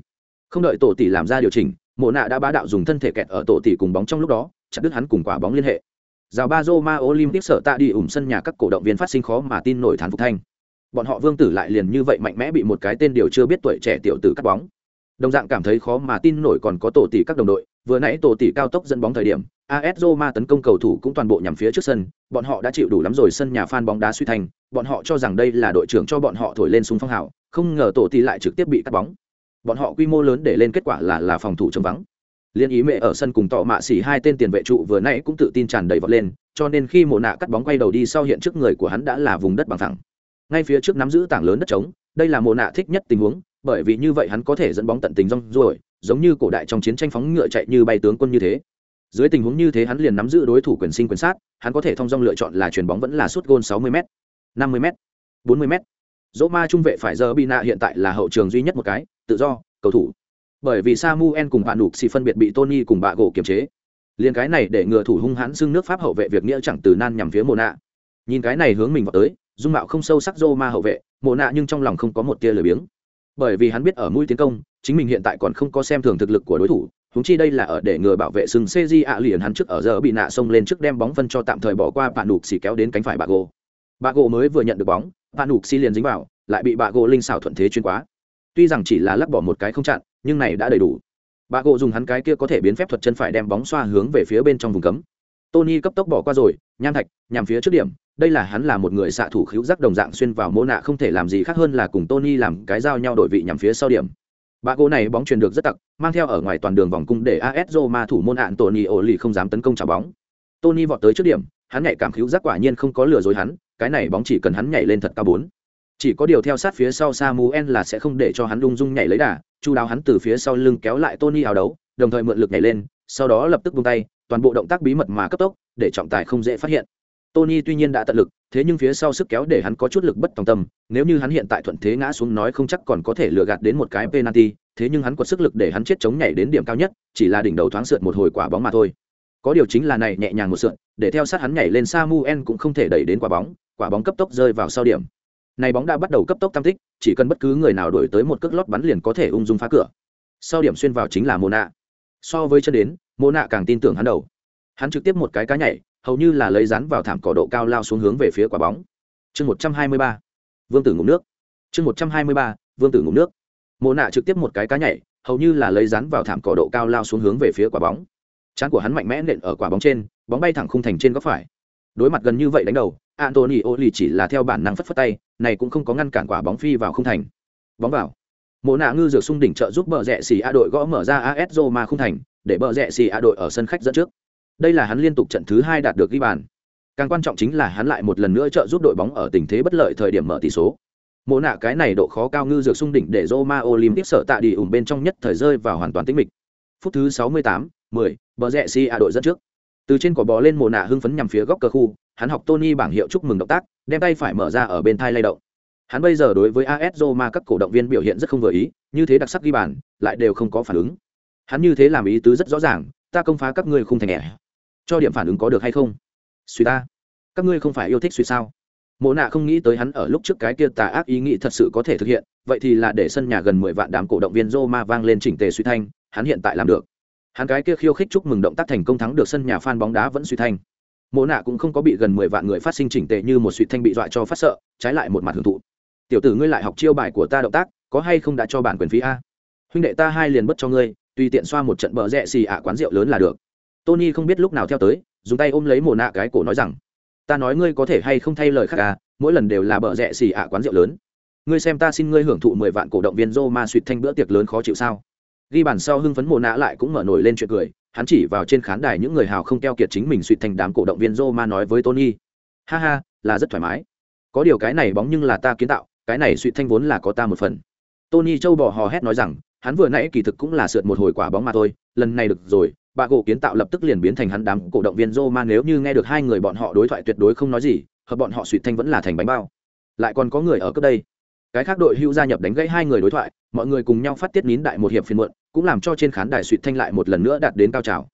không đợi tổ tỷ làm ra điều chỉnh, mộ nạ đã bá đạo dùng thân thể kẹt ở tổ tỷ cùng bóng trong lúc đó, chặt đứt hắn cùng quả bóng liên hệ. Rào ba Ma Olympic sở tạ đi ủng sân nhà các cổ động viên phát sinh khó mà tin nổi thán phục thanh. Bọn họ Vương Tử lại liền như vậy mạnh mẽ bị một cái tên điều chưa biết tuổi trẻ tiểu tử cắt bóng. Đồng dạng cảm thấy khó mà tin nổi còn có tổ tỷ các đồng đội, vừa nãy tổ tỷ cao tốc dẫn bóng thời điểm, AS Roma tấn công cầu thủ cũng toàn bộ nhằm phía trước sân, bọn họ đã chịu đủ lắm rồi sân nhà fan bóng đá suy thành, bọn họ cho rằng đây là đội trưởng cho bọn họ thổi lên súng phong hào, không ngờ tổ tỷ lại trực tiếp bị cắt bóng. Bọn họ quy mô lớn để lên kết quả là là phòng thủ trống vắng. Liên ý mẹ ở sân cùng tọ mạ xỉ hai tên tiền vệ trụ vừa nãy cũng tự tin tràn đầy vọt lên, cho nên khi mồ nạ cắt bóng quay đầu đi sau hiện trước người của hắn đã là vùng đất bằng phẳng. Ngay phía trước nắm giữ tảng lớn đất trống, đây là mồ nạ thích nhất tình huống, bởi vì như vậy hắn có thể dẫn bóng tận tình rong ruổi, giống như cổ đại trong chiến tranh phóng ngựa chạy như bay tướng quân như thế. Dưới tình huống như thế hắn liền nắm giữ đối thủ quyền sinh quyền sát hắn có thể thông dong lựa chọn là chuyền bóng vẫn là suốt gôn 60 m 50 m 40 m dỗ ma trung vệ phải giờ bị nạ hiện tại là hậu trường duy nhất một cái tự do cầu thủ. Bởi vì samuel cùng bạn đục xì phân biệt bị tony cùng bạ gỗ kiềm chế. Liền cái này để ngừa thủ hung hãn xưng nước pháp hậu vệ việc nghĩa chẳng từ nan nhằm phía mồ nạ. Nhìn cái này hướng mình vào tới dung mạo không sâu sắc dô ma hậu vệ, mộ nạ nhưng trong lòng không có một tia lười biếng. Bởi vì hắn biết ở mũi tiến công, chính mình hiện tại còn không có xem thường thực lực của đối thủ húng chi đây là ở để ngừa bảo vệ sừng cg ạ liền hắn trước ở giờ bị nạ xông lên trước đem bóng phân cho tạm thời bỏ qua bạn đục xì kéo đến cánh phải bà gỗ bà gỗ mới vừa nhận được bóng bạn đục xì liền dính vào, lại bị bà gỗ linh xảo thuận thế chuyên quá. Tuy rằng chỉ là lắc bỏ một cái không chặn, nhưng này đã đầy đủ. Bà gỗ dùng hắn cái kia có thể biến phép thuật chân phải đem bóng xoa hướng về phía bên trong vùng cấm. Tony cấp tốc bỏ qua rồi, nham thạch, nhằm phía trước điểm đây là hắn là một người xạ thủ khíu giác đồng dạng xuyên vào mô nạ không thể làm gì khác hơn là cùng tony làm cái giao nhau đổi vị nhằm phía sau điểm. Bà gỗ này bóng truyền được rất tặc mang theo ở ngoài toàn đường vòng cung để as ma thủ môn hạn tony ổ lì không dám tấn công trả bóng. Tony vọt tới trước điểm hắn nhạy cảm khíu giác quả nhiên không có lừa dối hắn cái này bóng chỉ cần hắn nhảy lên thật cao bốn. Chỉ có điều theo sát phía sau Samuel là sẽ không để cho hắn lung dung nhảy lấy đà, chu đáo hắn từ phía sau lưng kéo lại Tony áo đấu, đồng thời mượn lực nhảy lên, sau đó lập tức buông tay, toàn bộ động tác bí mật mà cấp tốc, để trọng tài không dễ phát hiện. Tony tuy nhiên đã tận lực, thế nhưng phía sau sức kéo để hắn có chút lực bất tòng tâm, nếu như hắn hiện tại thuận thế ngã xuống nói không chắc còn có thể lừa gạt đến một cái penalty, thế nhưng hắn có sức lực để hắn chết chống nhảy đến điểm cao nhất, chỉ là đỉnh đầu thoáng sượt một hồi quả bóng mà thôi. Có điều chính là này nhẹ nhàng một sượt, để theo sát hắn nhảy lên Samuel cũng không thể đẩy đến quả bóng, quả bóng cấp tốc rơi vào sau điểm này bóng đã bắt đầu cấp tốc tăng tích chỉ cần bất cứ người nào đổi tới một cước lót bắn liền có thể ung dung phá cửa sau điểm xuyên vào chính là Mona. so với chân đến Mona càng tin tưởng hắn đầu hắn trực tiếp một cái cá nhảy hầu như là lấy rán vào thảm cỏ độ cao lao xuống hướng về phía quả bóng chương một trăm hai mươi ba vương tử ngủ nước chương một trăm hai mươi ba vương tử ngủ nước mô nạ trực tiếp một cái cá nhảy hầu như là lấy rán vào thảm cỏ độ cao lao xuống hướng về phía quả bóng trán của hắn mạnh mẽ nện ở quả bóng trên bóng bay thẳng khung thành trên góc phải đối mặt gần như vậy đánh đầu Anthony lì chỉ là theo bản năng phất phất tay, này cũng không có ngăn cản quả bóng phi vào khung thành. Bóng vào. Mộ nạ ngư dược sung đỉnh trợ giúp bờ rẽ xì A đội gõ mở ra AS Roma khung thành, để bờ rẽ xì A đội ở sân khách dẫn trước. Đây là hắn liên tục trận thứ hai đạt được ghi bàn. Càng quan trọng chính là hắn lại một lần nữa trợ giúp đội bóng ở tình thế bất lợi thời điểm mở tỷ số. Mộ nạ cái này độ khó cao ngư dược sung đỉnh để Roma Olympic sợ tạ đi ủng bên trong nhất thời rơi vào hoàn toàn tĩnh mịch. Phút thứ 68, 10, bờ rẹ si A đội dẫn trước. Từ trên cỏ bò lên Mộ nạ hưng phấn nhằm phía góc cờ khu, hắn học Tony bảng hiệu chúc mừng động tác, đem tay phải mở ra ở bên thai lay động. Hắn bây giờ đối với AS Roma các cổ động viên biểu hiện rất không vừa ý, như thế đặc sắc ghi bàn, lại đều không có phản ứng. Hắn như thế làm ý tứ rất rõ ràng, ta công phá các ngươi không thành ẻ. Cho điểm phản ứng có được hay không? Suy ta, các ngươi không phải yêu thích suy sao? Mộ nạ không nghĩ tới hắn ở lúc trước cái kia tà ác ý nghĩ thật sự có thể thực hiện, vậy thì là để sân nhà gần mười vạn đám cổ động viên rô ma vang lên chỉnh tề suy thanh, hắn hiện tại làm được. Hắn cái kia khiêu khích chúc mừng động tác thành công thắng được sân nhà fan bóng đá vẫn suy thanh mộ nạ cũng không có bị gần mười vạn người phát sinh chỉnh tề như một suy thanh bị dọa cho phát sợ trái lại một mặt hưởng thụ tiểu tử ngươi lại học chiêu bài của ta động tác có hay không đã cho bản quyền phí a huynh đệ ta hai liền bất cho ngươi tùy tiện xoa một trận bờ rẽ xì ạ quán rượu lớn là được tony không biết lúc nào theo tới dùng tay ôm lấy mồ nạ cái cổ nói rằng ta nói ngươi có thể hay không thay lời khác à mỗi lần đều là bợ rẽ xì ạ quán rượu lớn ngươi xem ta xin ngươi hưởng thụ mười vạn cổ động viên rô ma suýt thanh bữa tiệc lớn khó chịu sao ghi bản sau hưng phấn mồ nạ lại cũng mở nổi lên chuyện cười hắn chỉ vào trên khán đài những người hào không keo kiệt chính mình suýt thành đám cổ động viên Roma nói với Tony. Ha ha, là rất thoải mái. Có điều cái này bóng nhưng là ta kiến tạo, cái này suýt thanh vốn là có ta một phần. Tony châu bò hò hét nói rằng, hắn vừa nãy kỳ thực cũng là sượt một hồi quả bóng mà thôi, lần này được rồi, bà gỗ kiến tạo lập tức liền biến thành hắn đám cổ động viên Roma nếu như nghe được hai người bọn họ đối thoại tuyệt đối không nói gì, hợp bọn họ suy thanh vẫn là thành bánh bao. Lại còn có người ở cấp đây. Cái khác đội hưu gia nhập đánh gãy hai người đối thoại, mọi người cùng nhau phát tiết nín đại một hiệp phiền muộn, cũng làm cho trên khán đài suýt thanh lại một lần nữa đạt đến cao trào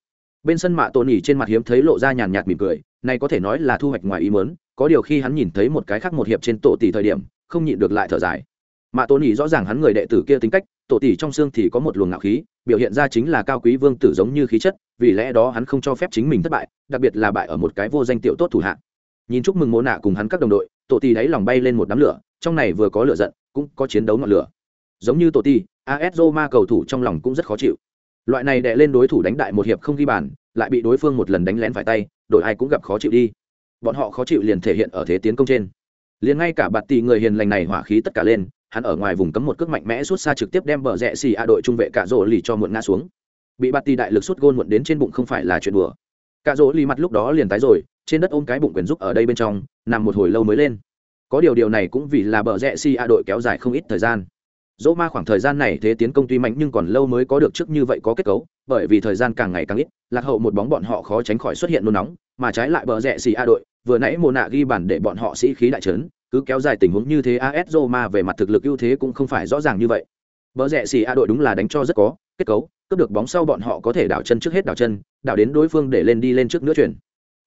bên sân mạ tôn nhỉ trên mặt hiếm thấy lộ ra nhàn nhạt mỉm cười này có thể nói là thu hoạch ngoài ý mớn có điều khi hắn nhìn thấy một cái khác một hiệp trên tổ tỷ thời điểm không nhịn được lại thở dài mạ tôn nhỉ rõ ràng hắn người đệ tử kia tính cách tổ tỷ trong xương thì có một luồng ngạo khí biểu hiện ra chính là cao quý vương tử giống như khí chất, vì lẽ đó hắn không cho phép chính mình thất bại, đặc biệt là bại ở một cái vô danh tiểu tốt thủ hạ. Nhìn chúc mừng mô nạ cùng hắn các đồng đội, tổ ti đáy lòng bay lên một đám lửa, trong này vừa có lửa giận, cũng có chiến đấu ngọn lửa. Giống như tổ ti as roma cầu thủ trong lòng cũng rất khó chịu. Loại này đè lên đối thủ đánh đại một hiệp không ghi bàn, lại bị đối phương một lần đánh lén phải tay, đội ai cũng gặp khó chịu đi. Bọn họ khó chịu liền thể hiện ở thế tiến công trên. Liền ngay cả bạt tỷ người hiền lành này hỏa khí tất cả lên hắn ở ngoài vùng cấm một cước mạnh mẽ suốt xa trực tiếp đem bờ rẽ xì a đội trung vệ cạ rỗ lì cho muộn ngã xuống. Bị bạt tì đại lực suốt gôn muộn đến trên bụng không phải là chuyện đùa. Cạ rỗ lì mặt lúc đó liền tái rồi, trên đất ôm cái bụng quyền giúp ở đây bên trong, nằm một hồi lâu mới lên. Có điều điều này cũng vì là bờ rẽ xì a đội kéo dài không ít thời gian. Dỗ ma khoảng thời gian này thế tiến công tuy mạnh nhưng còn lâu mới có được trước như vậy có kết cấu, bởi vì thời gian càng ngày càng ít, lạc hậu một bóng bọn họ khó tránh khỏi xuất hiện nôn nóng, mà trái lại bờ rẽ xì a đội, vừa nãy mồ nạ ghi bàn để bọn họ sĩ khí đại trấn cứ kéo dài tình huống như thế as roma về mặt thực lực ưu thế cũng không phải rõ ràng như vậy. Bờ rẽ xì a đội đúng là đánh cho rất có kết cấu cướp được bóng sau bọn họ có thể đảo chân trước hết đảo chân đảo đến đối phương để lên đi lên trước nữa chuyển.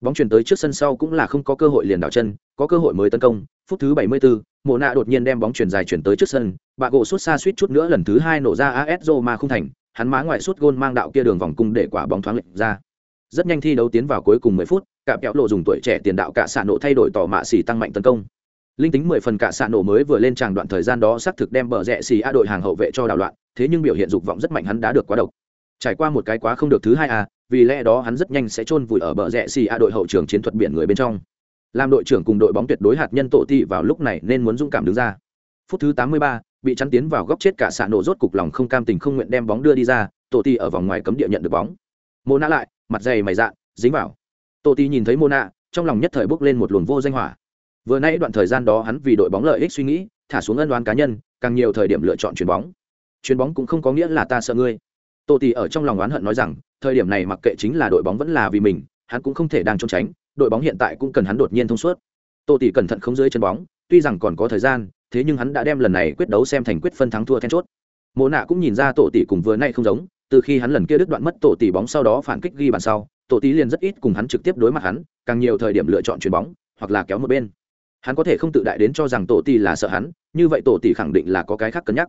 Bóng chuyển tới trước sân sau cũng là không có cơ hội liền đảo chân có cơ hội mới tấn công. Phút thứ 74, mộ nạ đột nhiên đem bóng chuyển dài chuyển tới trước sân. Bà gỗ sút xa suýt chút nữa lần thứ hai nổ ra as roma không thành. Hắn má ngoại sút gôn mang đạo kia đường vòng cung để quả bóng thoáng lệch ra. Rất nhanh thi đấu tiến vào cuối cùng 10 phút cả kẹo lộ dùng tuổi trẻ tiền đạo cả xạ nộ thay đổi tỏ mạ xỉ tăng mạnh tấn công linh tính mười phần cả xạ nổ mới vừa lên tràng đoạn thời gian đó xác thực đem bờ rẽ xì a đội hàng hậu vệ cho đảo loạn thế nhưng biểu hiện dục vọng rất mạnh hắn đã được quá độc. Trải qua một cái quá không được thứ hai a vì lẽ đó hắn rất nhanh sẽ chôn vùi ở bờ rẽ xì a đội hậu trường chiến thuật biển người bên trong. Làm đội trưởng cùng đội bóng tuyệt đối hạt nhân tổ ti vào lúc này nên muốn dũng cảm đứng ra. Phút thứ 83, bị chắn tiến vào góc chết cả xạ nổ rốt cục lòng không cam tình không nguyện đem bóng đưa đi ra tổ ti ở vòng ngoài cấm địa nhận được bóng. Mô nã lại mặt dày mày dạ dính vào. Tổ ti nhìn thấy mô nạ trong lòng nhất thời bốc lên một luồng vô danh hỏa vừa nãy đoạn thời gian đó hắn vì đội bóng lợi ích suy nghĩ, thả xuống ân đoán cá nhân, càng nhiều thời điểm lựa chọn chuyền bóng. Chuyền bóng cũng không có nghĩa là ta sợ ngươi. Tô tỷ ở trong lòng oán hận nói rằng, thời điểm này mặc kệ chính là đội bóng vẫn là vì mình, hắn cũng không thể đang trốn tránh, đội bóng hiện tại cũng cần hắn đột nhiên thông suốt. Tô tỷ cẩn thận không dưới chân bóng, tuy rằng còn có thời gian, thế nhưng hắn đã đem lần này quyết đấu xem thành quyết phân thắng thua then chốt. Mộ nạ cũng nhìn ra tổ tỷ cùng vừa nay không giống, từ khi hắn lần kia đứt đoạn mất tổ tỷ bóng sau đó phản kích ghi bàn sau tổ tỷ liền rất ít cùng hắn trực tiếp đối mặt hắn, càng nhiều thời điểm lựa chọn chuyền bóng, hoặc là kéo một bên hắn có thể không tự đại đến cho rằng tổ tỷ là sợ hắn, như vậy tổ tỷ khẳng định là có cái khác cân nhắc.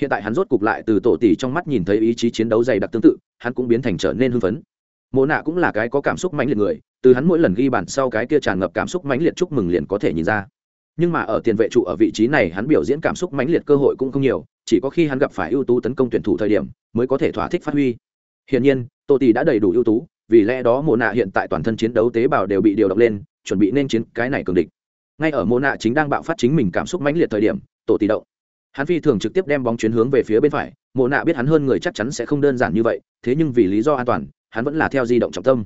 Hiện tại hắn rốt cục lại từ tổ tỷ trong mắt nhìn thấy ý chí chiến đấu dày đặc tương tự, hắn cũng biến thành trở nên hưng phấn. Mộ nạ cũng là cái có cảm xúc mãnh liệt người, từ hắn mỗi lần ghi bàn sau cái kia tràn ngập cảm xúc mãnh liệt chúc mừng liền có thể nhìn ra. Nhưng mà ở tiền vệ trụ ở vị trí này hắn biểu diễn cảm xúc mãnh liệt cơ hội cũng không nhiều, chỉ có khi hắn gặp phải ưu tú tấn công tuyển thủ thời điểm, mới có thể thỏa thích phát huy. Hiển nhiên, tổ tỷ đã đầy đủ ưu tú, vì lẽ đó mộ nạ hiện tại toàn thân chiến đấu tế bào đều bị điều động lên, chuẩn bị nên chiến cái này cường địch ngay ở mô nạ chính đang bạo phát chính mình cảm xúc mãnh liệt thời điểm, tổ tỷ động. Hắn phi thường trực tiếp đem bóng chuyến hướng về phía bên phải, mộ nạ biết hắn hơn người chắc chắn sẽ không đơn giản như vậy, thế nhưng vì lý do an toàn, hắn vẫn là theo di động trọng tâm.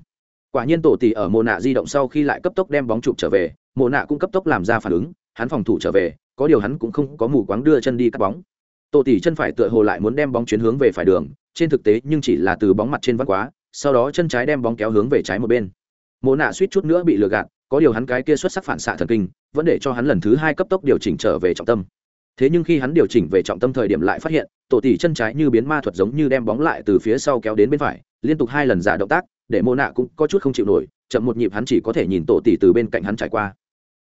Quả nhiên tổ tỷ ở mộ nạ di động sau khi lại cấp tốc đem bóng chụp trở về, mộ nạ cũng cấp tốc làm ra phản ứng, hắn phòng thủ trở về, có điều hắn cũng không có mù quáng đưa chân đi cắt bóng. Tổ tỷ chân phải tựa hồ lại muốn đem bóng chuyến hướng về phải đường, trên thực tế nhưng chỉ là từ bóng mặt trên vắt quá, sau đó chân trái đem bóng kéo hướng về trái một bên. Mộ nạ suýt chút nữa bị lừa gạt có điều hắn cái kia xuất sắc phản xạ thần kinh, vẫn để cho hắn lần thứ hai cấp tốc điều chỉnh trở về trọng tâm. Thế nhưng khi hắn điều chỉnh về trọng tâm thời điểm lại phát hiện, tổ tỷ chân trái như biến ma thuật giống như đem bóng lại từ phía sau kéo đến bên phải, liên tục hai lần giả động tác, để mô nạ cũng có chút không chịu nổi, chậm một nhịp hắn chỉ có thể nhìn tổ tỷ từ bên cạnh hắn trải qua.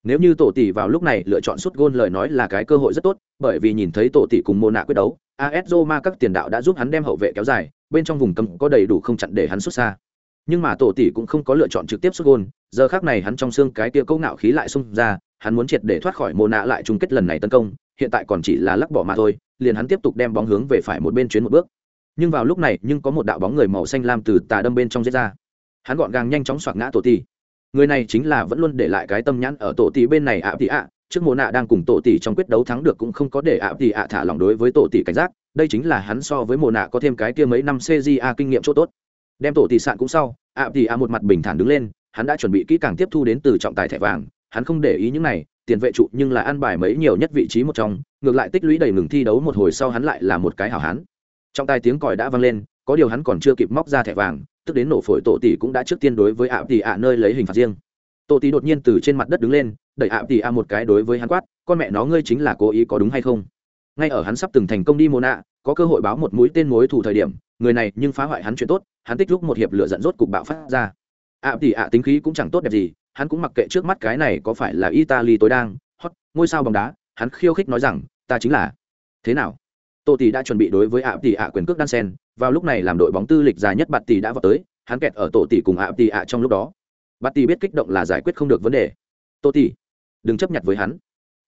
Nếu như tổ tỷ vào lúc này lựa chọn sút gôn lời nói là cái cơ hội rất tốt, bởi vì nhìn thấy tổ tỷ cùng mô nạ quyết đấu as roma các tiền đạo đã giúp hắn đem hậu vệ kéo dài, bên trong vùng cấm có đầy đủ không chặn để hắn xuất xa nhưng mà tổ tỷ cũng không có lựa chọn trực tiếp xuất gôn, giờ khác này hắn trong xương cái tia câu ngạo khí lại xung ra, hắn muốn triệt để thoát khỏi mồ nạ lại chung kết lần này tấn công, hiện tại còn chỉ là lắc bỏ mà thôi, liền hắn tiếp tục đem bóng hướng về phải một bên chuyến một bước. Nhưng vào lúc này, nhưng có một đạo bóng người màu xanh lam từ tà đâm bên trong giết ra. Hắn gọn gàng nhanh chóng soạt ngã tổ tỷ. Người này chính là vẫn luôn để lại cái tâm nhãn ở tổ tỷ bên này ạ tỷ ạ, trước mồ nạ đang cùng tổ tỷ trong quyết đấu thắng được cũng không có để ạ tỷ ạ thả lòng đối với tổ tỷ cảnh giác, đây chính là hắn so với mồ nạ có thêm cái kia mấy năm cja kinh nghiệm chỗ tốt đem tổ tỷ sạn cũng sau, ạ tỷ ạ một mặt bình thản đứng lên, hắn đã chuẩn bị kỹ càng tiếp thu đến từ trọng tài thẻ vàng, hắn không để ý những này, tiền vệ trụ nhưng là ăn bài mấy nhiều nhất vị trí một trong, ngược lại tích lũy đầy ngừng thi đấu một hồi sau hắn lại là một cái hảo hán. Trong tài tiếng còi đã vang lên, có điều hắn còn chưa kịp móc ra thẻ vàng, tức đến nổ phổi tổ tỷ cũng đã trước tiên đối với ạ tỷ ạ nơi lấy hình phạt riêng. Tổ tỷ đột nhiên từ trên mặt đất đứng lên, đẩy ạ tỷ ạ một cái đối với hắn quát, con mẹ nó, ngươi chính là cố ý có đúng hay không? Ngay ở hắn sắp từng thành công đi mô nạ có cơ hội báo một mũi tên mối thủ thời điểm, người này nhưng phá hoại hắn chuyện tốt, hắn tích lúc một hiệp lửa dẫn rốt cục bạo phát ra. À, ạ tỷ ạ, tính khí cũng chẳng tốt đẹp gì, hắn cũng mặc kệ trước mắt cái này có phải là italy tối đang, hot, ngôi sao bóng đá, hắn khiêu khích nói rằng, ta chính là. Thế nào? Tô tỷ đã chuẩn bị đối với ạ tỷ ạ, quyền cước đan sen, vào lúc này làm đội bóng tư lịch dài nhất bạt tỷ đã vào tới, hắn kẹt ở tổ tỷ cùng ạ tỷ ạ trong lúc đó. Bạt tỷ biết kích động là giải quyết không được vấn đề. Tô tỷ đừng chấp nhận với hắn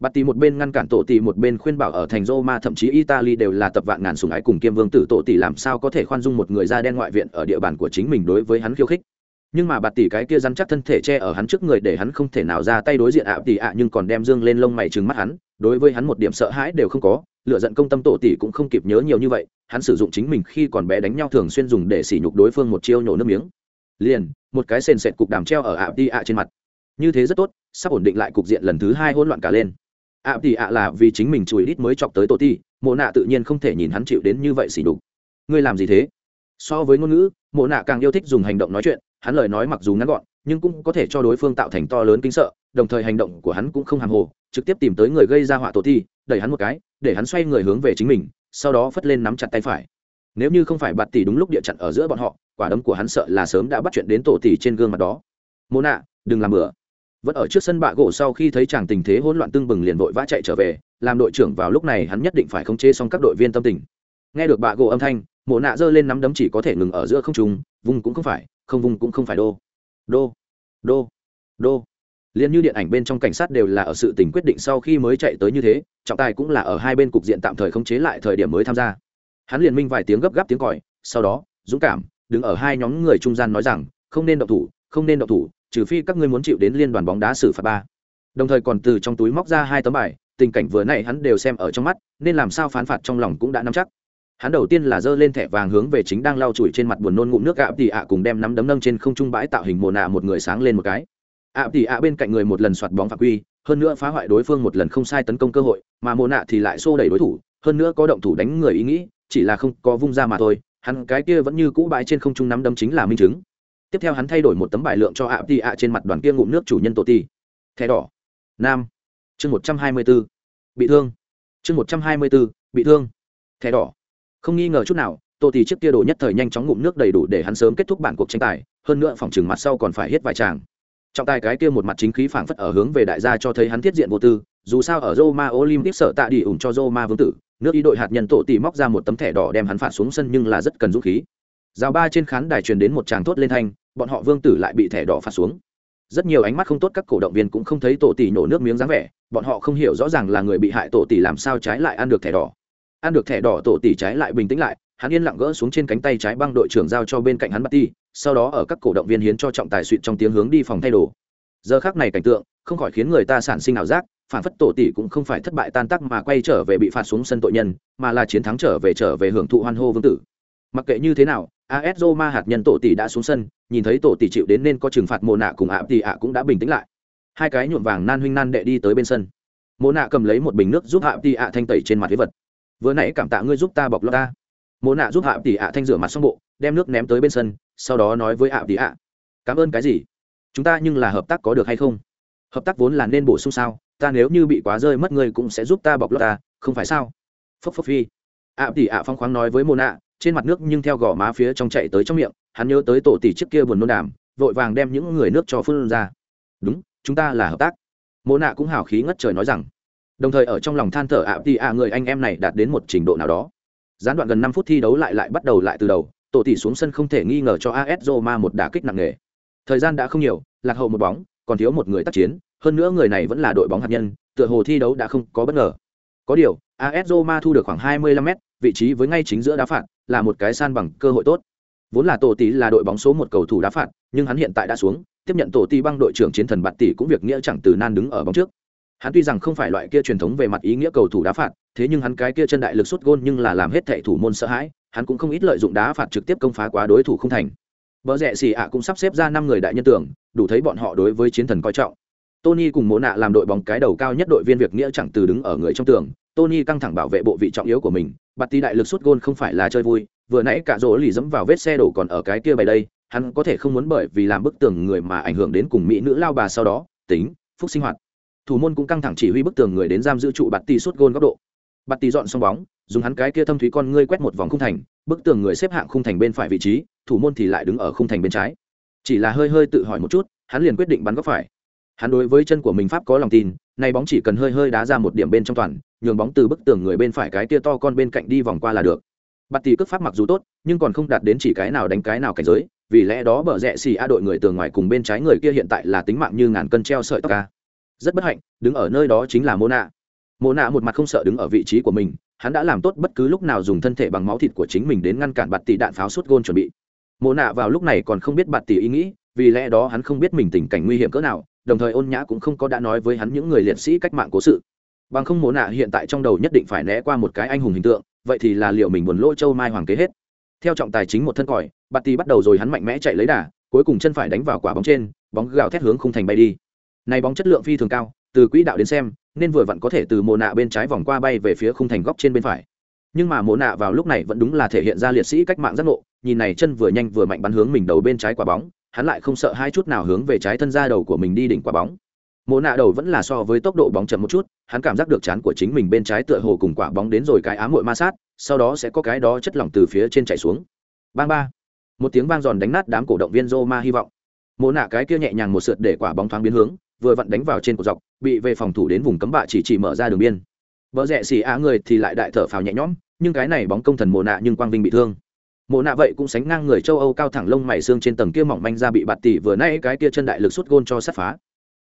bạt tỷ một bên ngăn cản tổ tỷ một bên khuyên bảo ở thành roma, thậm chí italy đều là tập vạn ngàn sùng ái cùng kiêm vương tử. Tổ tỷ làm sao có thể khoan dung một người da đen ngoại viện ở địa bàn của chính mình đối với hắn khiêu khích? Nhưng mà bạt tỷ cái kia rắn chắc thân thể che ở hắn trước người để hắn không thể nào ra tay đối diện ạ tỷ ạ, nhưng còn đem dương lên lông mày trừng mắt hắn. Đối với hắn một điểm sợ hãi đều không có. Lựa giận công tâm tổ tỷ cũng không kịp nhớ nhiều như vậy. Hắn sử dụng chính mình khi còn bé đánh nhau thường xuyên dùng để sỉ nhục đối phương một chiêu nhổ nước miếng. Liền, một cái sền sệt cục đàm treo ở ạ tỷ ạ trên mặt. Như thế rất tốt, sắp ổn định lại cục diện lần thứ hai hỗn loạn cả lên ạ tỷ ạ là vì chính mình chùi đít mới chọc tới tổ ti, mộ nạ tự nhiên không thể nhìn hắn chịu đến như vậy xỉ đục. Ngươi làm gì thế? So với ngôn ngữ, mộ nạ càng yêu thích dùng hành động nói chuyện, hắn lời nói mặc dù ngắn gọn, nhưng cũng có thể cho đối phương tạo thành to lớn kinh sợ, đồng thời hành động của hắn cũng không hàng hồ, trực tiếp tìm tới người gây ra họa tổ thi đẩy hắn một cái, để hắn xoay người hướng về chính mình, sau đó phất lên nắm chặt tay phải. Nếu như không phải bạt tỷ đúng lúc địa chặn ở giữa bọn họ, quả đấm của hắn sợ là sớm đã bắt chuyện đến tổ tỷ trên gương mặt đó. Mô nạ, đừng làm bừa vẫn ở trước sân bạ gỗ sau khi thấy chàng tình thế hỗn loạn tưng bừng liền vội vã chạy trở về, làm đội trưởng vào lúc này hắn nhất định phải khống chế xong các đội viên tâm tình. Nghe được bạ gỗ âm thanh, mộ nạ giơ lên nắm đấm chỉ có thể ngừng ở giữa không trùng vùng cũng không phải, không vùng cũng không phải đô. Đô đô đô. Liền như điện ảnh bên trong cảnh sát đều là ở sự tình quyết định sau khi mới chạy tới như thế, trọng tài cũng là ở hai bên cục diện tạm thời khống chế lại thời điểm mới tham gia. Hắn liền minh vài tiếng gấp gáp tiếng còi, sau đó, dũng cảm, đứng ở hai nhóm người trung gian nói rằng, không nên động thủ, không nên động thủ trừ phi các ngươi muốn chịu đến liên đoàn bóng đá xử phạt ba. Đồng thời còn từ trong túi móc ra hai tấm bài, tình cảnh vừa nãy hắn đều xem ở trong mắt, nên làm sao phán phạt trong lòng cũng đã nắm chắc. Hắn đầu tiên là giơ lên thẻ vàng hướng về chính đang lau chùi trên mặt buồn nôn ngụm nước ạ tỉ ạ cùng đem nắm đấm nâng trên không trung bãi tạo hình mồ nạ một người sáng lên một cái. ạ tỉ ạ bên cạnh người một lần soạt bóng phạm quy, hơn nữa phá hoại đối phương một lần không sai tấn công cơ hội, mà mồ nạ thì lại xô đẩy đối thủ, hơn nữa có động thủ đánh người ý nghĩ, chỉ là không có vung ra mà thôi, hắn cái kia vẫn như cũ bãi trên không trung nắm đấm chính là minh chứng tiếp theo hắn thay đổi một tấm bài lượng cho ạ tỉ ạ trên mặt đoàn kia ngụm nước chủ nhân tổ ti thẻ đỏ. Nam. Chương một trăm hai mươi b ố bị thương. Chương một trăm hai mươi b ố bị thương. Thẻ đỏ. Không nghi ngờ chút nào, tổ ti chiếc kia đồ nhất thời nhanh chóng ngụm nước đầy đủ để hắn sớm kết thúc bản cuộc tranh tài, hơn nữa phòng trừng mặt sau còn phải hết vài tràng. Trọng tài cái kia một mặt chính khí phảng phất ở hướng về đại gia cho thấy hắn thiết diện vô tư, dù sao ở Roma Olympic sở tạ đi ủng cho Roma vương tử, nước ý đội hạt nhân tổ tỷ móc ra một tấm thẻ đỏ đem hắn phạt xuống sân nhưng là rất cần dũng khí rào ba trên khán đài truyền đến một tràng thốt lên thanh, bọn họ vương tử lại bị thẻ đỏ phạt xuống. Rất nhiều ánh mắt không tốt các cổ động viên cũng không thấy tổ tỷ nổ nước miếng dáng vẻ, bọn họ không hiểu rõ ràng là người bị hại tổ tỷ làm sao trái lại ăn được thẻ đỏ. Ăn được thẻ đỏ tổ tỷ trái lại bình tĩnh lại, hắn yên lặng gỡ xuống trên cánh tay trái băng đội trưởng giao cho bên cạnh hắn bắt ti sau đó ở các cổ động viên hiến cho trọng tài suỵt trong tiếng hướng đi phòng thay đồ. Giờ khác này cảnh tượng, không khỏi khiến người ta sản sinh ảo giác, phản phất tổ tỷ cũng không phải thất bại tan tác mà quay trở về bị phạt xuống sân tội nhân, mà là chiến thắng trở về trở về hưởng thụ hoan hô vương tử mặc kệ như thế nào as roma hạt nhân tổ tỷ đã xuống sân, nhìn thấy tổ tỷ chịu đến nên có trừng phạt mồ nạ cùng ạ tỷ ạ cũng đã bình tĩnh lại. Hai cái nhuộm vàng nan huynh nan đệ đi tới bên sân. Mồ nạ cầm lấy một bình nước giúp ạ tỷ ạ thanh tẩy trên mặt phế vật. Vừa nãy cảm tạ ngươi giúp ta bọc lót ta. Mồ nạ giúp ạ tỷ ạ thanh rửa mặt xong bộ, đem nước ném tới bên sân, sau đó nói với ạ tỷ ạ. Cảm ơn cái gì? Chúng ta nhưng là hợp tác có được hay không? Hợp tác vốn là nên bổ sung sao? Ta nếu như bị quá rơi mất ngươi cũng sẽ giúp ta bọc lót ta, không phải sao? Phốc phốc phi. Ạ tỷ ạ phong khoáng nói với mồ nạ trên mặt nước nhưng theo gò má phía trong chạy tới trong miệng, hắn nhớ tới tổ tỷ trước kia buồn nôn đàm, vội vàng đem những người nước cho phun ra. Đúng, chúng ta là hợp tác. Mô nạ cũng hào khí ngất trời nói rằng. Đồng thời ở trong lòng than thở ạ thì ạ, người anh em này đạt đến một trình độ nào đó. Gián đoạn gần năm phút thi đấu lại lại bắt đầu lại từ đầu, tổ tỷ xuống sân không thể nghi ngờ cho as roma một đả kích nặng nề. Thời gian đã không nhiều, lạc hậu một bóng, còn thiếu một người tác chiến, hơn nữa người này vẫn là đội bóng hạt nhân, tựa hồ thi đấu đã không có bất ngờ. Có điều as roma thu được khoảng 25 m vị trí với ngay chính giữa đá phạt là một cái san bằng cơ hội tốt. Vốn là tổ tỷ là đội bóng số một cầu thủ đá phạt nhưng hắn hiện tại đã xuống tiếp nhận tổ tỷ băng đội trưởng chiến thần bạt tỷ cũng việc nghĩa chẳng từ nan đứng ở bóng trước. Hắn tuy rằng không phải loại kia truyền thống về mặt ý nghĩa cầu thủ đá phạt thế nhưng hắn cái kia chân đại lực sút gôn nhưng là làm hết thệ thủ môn sợ hãi hắn cũng không ít lợi dụng đá phạt trực tiếp công phá quá đối thủ không thành. Bờ rẹ xì ạ cũng sắp xếp ra năm người đại nhân tưởng, đủ thấy bọn họ đối với chiến thần coi trọng. Tony cùng Mộ nạ làm đội bóng cái đầu cao nhất đội viên việc nghĩa chẳng từ đứng ở người trong tường, Tony căng thẳng bảo vệ bộ vị trọng yếu của mình, bạt tí đại lực sút gôn không phải là chơi vui, vừa nãy cả rỗ lì dẫm vào vết xe đổ còn ở cái kia bày đây, hắn có thể không muốn bởi vì làm bức tường người mà ảnh hưởng đến cùng mỹ nữ lao bà sau đó, tính, phúc sinh hoạt. Thủ môn cũng căng thẳng chỉ huy bức tường người đến giam giữ trụ bạt tỷ suốt gôn góc độ. Bạt tỷ dọn xong bóng dùng hắn cái kia thâm thúy con ngươi quét một vòng khung thành bức tường người xếp hạng khung thành bên phải vị trí thủ môn thì lại đứng ở khung thành bên trái. Chỉ là hơi hơi tự hỏi một chút hắn liền quyết định bắn góc phải. Hắn đối với chân của mình pháp có lòng tin nay bóng chỉ cần hơi hơi đá ra một điểm bên trong toàn nhường bóng từ bức tường người bên phải cái tia to con bên cạnh đi vòng qua là được. Bạt tỷ cước pháp mặc dù tốt, nhưng còn không đạt đến chỉ cái nào đánh cái nào cảnh giới, vì lẽ đó bờ rẽ xì a đội người tường ngoài cùng bên trái người kia hiện tại là tính mạng như ngàn cân treo sợi tóc ca rất bất hạnh, đứng ở nơi đó chính là mô nạ mô nạ một mặt không sợ đứng ở vị trí của mình, hắn đã làm tốt bất cứ lúc nào dùng thân thể bằng máu thịt của chính mình đến ngăn cản bạt tỷ đạn pháo suốt gôn chuẩn bị. Mô nạ vào lúc này còn không biết bạt tỷ ý nghĩ, vì lẽ đó hắn không biết mình tình cảnh nguy hiểm cỡ nào, đồng thời ôn nhã cũng không có đã nói với hắn những người liệt sĩ cách mạng cố sự bằng không mồ nạ hiện tại trong đầu nhất định phải né qua một cái anh hùng hình tượng, vậy thì là liệu mình buồn lỗ châu mai hoàng kế hết. Theo trọng tài chính một thân còi, bạt tỷ bắt đầu rồi hắn mạnh mẽ chạy lấy đà, cuối cùng chân phải đánh vào quả bóng trên, bóng gào thét hướng khung thành bay đi. Này bóng chất lượng phi thường cao, từ quỹ đạo đến xem, nên vừa vặn có thể từ mồ nạ bên trái vòng qua bay về phía khung thành góc trên bên phải. Nhưng mà mồ nạ vào lúc này vẫn đúng là thể hiện ra liệt sĩ cách mạng giác ngộ, nhìn này chân vừa nhanh vừa mạnh bắn hướng mình đầu bên trái quả bóng, hắn lại không sợ hai chút nào hướng về trái thân ra đầu của mình đi đỉnh quả bóng mộ nạ đầu vẫn là so với tốc độ bóng chậm một chút, hắn cảm giác được chán của chính mình bên trái tựa hồ cùng quả bóng đến rồi cái ám mội ma sát, sau đó sẽ có cái đó chất lỏng từ phía trên chạy xuống. Bang ba. Một tiếng vang giòn đánh nát đám cổ động viên Roma hy vọng. Mộ nạ cái kia nhẹ nhàng một sượt để quả bóng thoáng biến hướng, vừa vặn đánh vào trên cột dọc, bị về phòng thủ đến vùng cấm bạ chỉ chỉ mở ra đường biên. Vợ rẽ xì á người thì lại đại thở phào nhẹ nhõm, nhưng cái này bóng công thần mộ nạ nhưng quang vinh bị thương. Mộ nạ vậy cũng sánh ngang người châu âu cao thẳng lông mày xương trên tầng kia mỏng manh ra bị bạt tỉ vừa nay cái kia chân đại lực sút gôn cho sát phá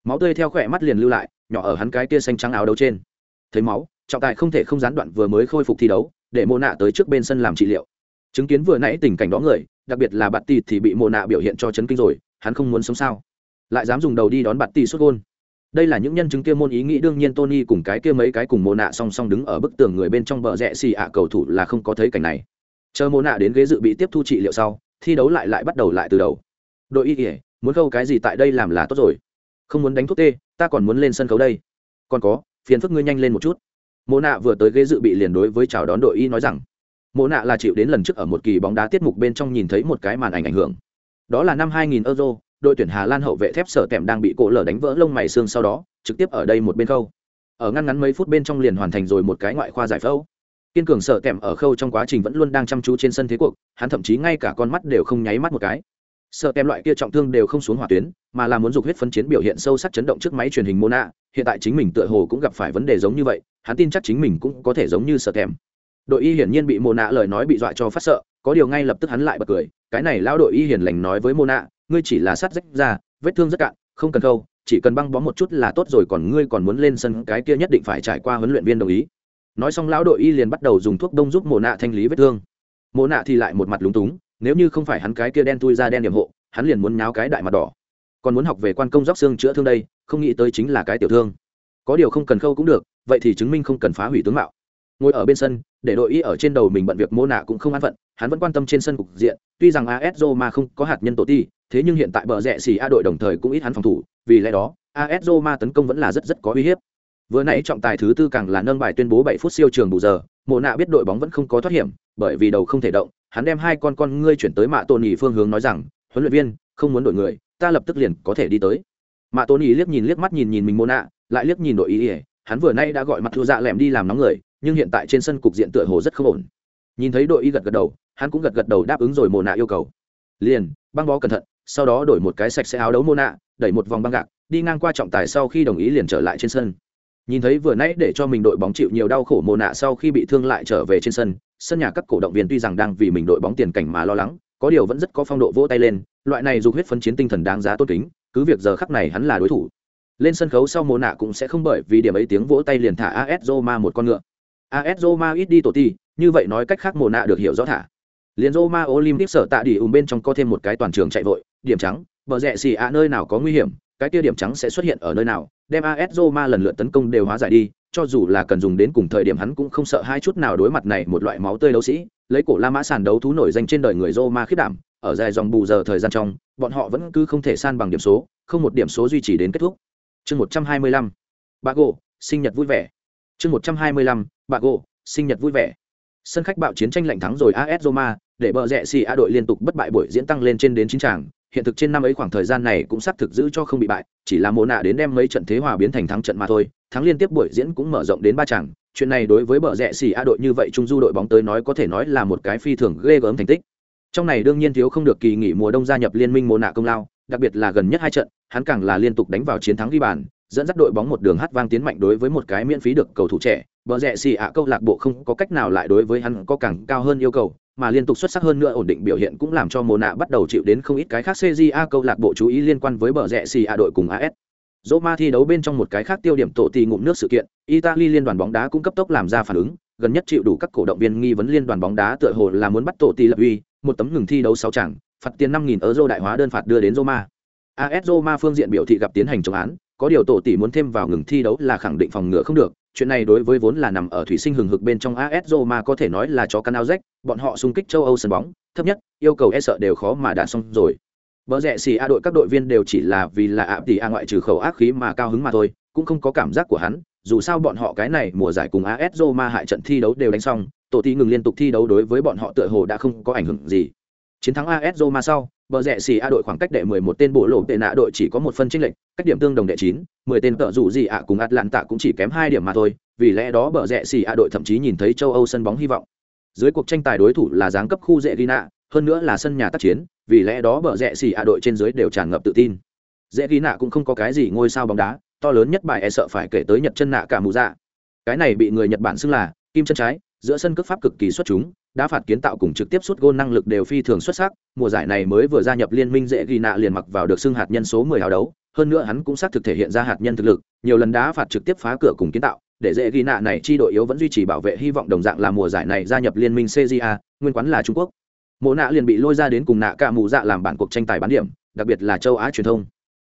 máu tươi theo khỏe mắt liền lưu lại, nhỏ ở hắn cái kia xanh trắng áo đấu trên. Thấy máu, trọng tài không thể không gián đoạn vừa mới khôi phục thi đấu, để mô nạ tới trước bên sân làm trị liệu. Chứng kiến vừa nãy tình cảnh đó người, đặc biệt là bạt tì thì bị mô nạ biểu hiện cho chấn kinh rồi, hắn không muốn sống sao? Lại dám dùng đầu đi đón bạt tì xuất gôn. Đây là những nhân chứng kia môn ý nghĩ đương nhiên tony cùng cái kia mấy cái cùng mô nạ song song đứng ở bức tường người bên trong bờ rẽ xì ạ cầu thủ là không có thấy cảnh này. Chờ mô nạ đến ghế dự bị tiếp thu trị liệu sau, thi đấu lại lại bắt đầu lại từ đầu. Đội y ỉa muốn khâu cái gì tại đây làm là tốt rồi không muốn đánh thuốc tê ta còn muốn lên sân khấu đây còn có phiền phức ngươi nhanh lên một chút mộ nạ vừa tới ghế dự bị liền đối với chào đón đội y nói rằng mộ nạ là chịu đến lần trước ở một kỳ bóng đá tiết mục bên trong nhìn thấy một cái màn ảnh ảnh hưởng đó là năm 2000 euro đội tuyển Hà Lan hậu vệ thép sở tèm đang bị cổ lở đánh vỡ lông mày xương sau đó, trực tiếp ở đây một bên khâu. Ở ngăn ngắn mấy phút bên trong liền hoàn thành rồi một cái ngoại khoa giải phẫu. Kiên cường sở tèm ở khâu trong quá trình vẫn luôn đang chăm chú trên sân thế cuộc, hắn thậm chí ngay cả con mắt đều không nháy mắt một cái sợ kèm loại kia trọng thương đều không xuống hỏa tuyến, mà là muốn dục huyết phân chiến biểu hiện sâu sắc chấn động trước máy truyền hình Mona, hiện tại chính mình tựa hồ cũng gặp phải vấn đề giống như vậy, hắn tin chắc chính mình cũng có thể giống như sợ kèm. Đội y hiển nhiên bị Mona lời nói bị dọa cho phát sợ, có điều ngay lập tức hắn lại bật cười, cái này lão đội y hiển lành nói với Mona, ngươi chỉ là sát rách ra vết thương rất cạn không cần khâu chỉ cần băng bó một chút là tốt rồi còn ngươi còn muốn lên sân cái kia nhất định phải trải qua huấn luyện viên đồng ý. Nói xong lão đội y liền bắt đầu dùng thuốc đông giúp mồ nạ thanh lý vết thương. Mồ nạ thì lại một mặt lúng túng nếu như không phải hắn cái kia đen tui ra đen điểm hộ, hắn liền muốn nháo cái đại mặt đỏ. Còn muốn học về quan công róc xương chữa thương đây, không nghĩ tới chính là cái tiểu thương. Có điều không cần khâu cũng được, vậy thì chứng minh không cần phá hủy tướng mạo. Ngồi ở bên sân, để đội y ở trên đầu mình bận việc mô nạ cũng không an phận, hắn vẫn quan tâm trên sân cục diện, tuy rằng as roma không có hạt nhân tổ ti, thế nhưng hiện tại bờ rẽ xì a đội đồng thời cũng ít hắn phòng thủ, vì lẽ đó as roma tấn công vẫn là rất rất có uy hiếp. Vừa nãy trọng tài thứ tư càng là nâng bài tuyên bố bảy phút siêu trường bù giờ mộ nạ biết đội bóng vẫn không có thoát hiểm, bởi vì đầu không thể động hắn đem hai con con ngươi chuyển tới mạ tôn nhì phương hướng nói rằng, huấn luyện viên, không muốn đổi người, ta lập tức liền có thể đi tới. Mạ tôn nhì liếc nhìn liếc mắt nhìn nhìn mình mô nạ lại liếc nhìn đội ý ỉa, hắn vừa nay đã gọi mặt thu dạ lẻm đi làm nóng người, nhưng hiện tại trên sân cục diện tựa hồ rất không ổn. Nhìn thấy đội y gật gật đầu, hắn cũng gật gật đầu đáp ứng rồi mồ nạ yêu cầu. Liền, băng bó cẩn thận, sau đó đổi một cái sạch sẽ áo đấu mô nạ đẩy một vòng băng gạc, đi ngang qua trọng tài sau khi đồng ý liền trở lại trên sân. Nhìn thấy vừa nãy để cho mình đội bóng chịu nhiều đau khổ mồ nạ sau khi bị thương lại trở về trên sân sân nhà các cổ động viên tuy rằng đang vì mình đội bóng tiền cảnh mà lo lắng, có điều vẫn rất có phong độ vỗ tay lên, loại này dù huyết phấn chiến tinh thần đáng giá tốt kính, cứ việc giờ khắc này hắn là đối thủ. Lên sân khấu sau mồ nạ cũng sẽ không bởi vì điểm ấy tiếng vỗ tay liền thả as roma một con ngựa. As roma ít đi tổ ti, như vậy nói cách khác mồ nạ được hiểu rõ thả. Liền roma olympic sở tạ đi ùm bên trong có thêm một cái toàn trường chạy vội, điểm trắng, bờ rẽ xì ạ nơi nào có nguy hiểm cái kia điểm trắng sẽ xuất hiện ở nơi nào, đem as roma lần lượt tấn công đều hóa giải đi, cho dù là cần dùng đến cùng thời điểm hắn cũng không sợ hai chút nào đối mặt này một loại máu tươi đấu sĩ, lấy cổ la mã sàn đấu thú nổi danh trên đời người roma khiết đảm, ở dài dòng bù giờ thời gian trong, bọn họ vẫn cứ không thể san bằng điểm số, không một điểm số duy trì đến kết thúc. Chương một trăm hai mươi lăm bà gỗ, sinh nhật vui vẻ. Chương một trăm hai mươi lăm bà gỗ, sinh nhật vui vẻ. Sân khách bạo chiến tranh lạnh thắng rồi as roma, để bờ rẽ xì a đội liên tục bất bại buổi diễn tăng lên trên đến chín tràng hiện thực trên năm ấy khoảng thời gian này cũng xác thực giữ cho không bị bại, chỉ là mồ nạ đến đem mấy trận thế hòa biến thành thắng trận mà thôi, thắng liên tiếp buổi diễn cũng mở rộng đến ba chẳng. chuyện này đối với bờ rẽ xì a đội như vậy trung du đội bóng tới nói có thể nói là một cái phi thường ghê gớm thành tích trong này đương nhiên thiếu không được kỳ nghỉ mùa đông gia nhập liên minh mồ nạ công lao, đặc biệt là gần nhất hai trận, hắn càng là liên tục đánh vào chiến thắng ghi bàn, dẫn dắt đội bóng một đường hát vang tiến mạnh đối với một cái miễn phí được cầu thủ trẻ bờ rẽ xì ạ câu lạc bộ không có cách nào lại đối với hắn có càng cao hơn yêu cầu mà liên tục xuất sắc hơn nữa ổn định biểu hiện cũng làm cho mồ nạ bắt đầu chịu đến không ít cái khác CJA câu lạc bộ chú ý liên quan với bờ rẽ xì A đội cùng AS. Roma thi đấu bên trong một cái khác tiêu điểm tổ tì ngụm nước sự kiện, Italy liên đoàn bóng đá cũng cấp tốc làm ra phản ứng, gần nhất chịu đủ các cổ động viên nghi vấn liên đoàn bóng đá tựa hồ là muốn bắt tổ tì lập uy, một tấm ngừng thi đấu 6 chẳng, phạt tiền 5000 euro đại hóa đơn phạt đưa đến Roma. AS Roma phương diện biểu thị gặp tiến hành chống án, có điều tổ tỷ muốn thêm vào ngừng thi đấu là khẳng định phòng ngừa không được, chuyện này đối với vốn là nằm ở thủy sinh hừng hực bên trong AS Roma có thể nói là chó căn áo rách, bọn họ xung kích châu Âu sân bóng, thấp nhất, yêu cầu e sợ đều khó mà đạt xong rồi. Bờ rẽ xì A đội các đội viên đều chỉ là vì là ạ tỷ A ngoại trừ khẩu ác khí mà cao hứng mà thôi, cũng không có cảm giác của hắn, dù sao bọn họ cái này mùa giải cùng AS Roma hại trận thi đấu đều đánh xong, tổ tí ngừng liên tục thi đấu đối với bọn họ tựa hồ đã không có ảnh hưởng gì chiến thắng as roma sau bờ rẽ xì a đội khoảng cách đệ 11 tên bộ lộ tệ nạ đội chỉ có một phân chênh lệch cách điểm tương đồng đệ 9, 10 tên tợ rủ gì ạ cùng atlanta cũng chỉ kém hai điểm mà thôi vì lẽ đó bờ rẽ xì a đội thậm chí nhìn thấy châu âu sân bóng hy vọng. Dưới cuộc tranh tài đối thủ là giáng cấp khu dễ gina hơn nữa là sân nhà tác chiến vì lẽ đó bờ rẽ xì a đội trên dưới đều tràn ngập tự tin. Dễ ghi cũng không có cái gì ngôi sao bóng đá to lớn nhất bài e sợ phải kể tới nhật chân nạ cả mù dạ cái này bị người nhật bản xưng là kim chân trái giữa sân cước pháp cực kỳ xuất chúng đã phạt kiến tạo cùng trực tiếp suốt gôn năng lực đều phi thường xuất sắc, mùa giải này mới vừa gia nhập liên minh dễ ghi nạ liền mặc vào được xưng hạt nhân số 10 hào đấu, hơn nữa hắn cũng xác thực thể hiện ra hạt nhân thực lực, nhiều lần đá phạt trực tiếp phá cửa cùng kiến tạo, để dễ ghi nạ này chi đội yếu vẫn duy trì bảo vệ hy vọng đồng dạng là mùa giải này gia nhập liên minh cja nguyên quán là trung quốc. Mộ nạ liền bị lôi ra đến cùng nạ cả mù dạ làm bản cuộc tranh tài bán điểm, đặc biệt là châu á truyền thông.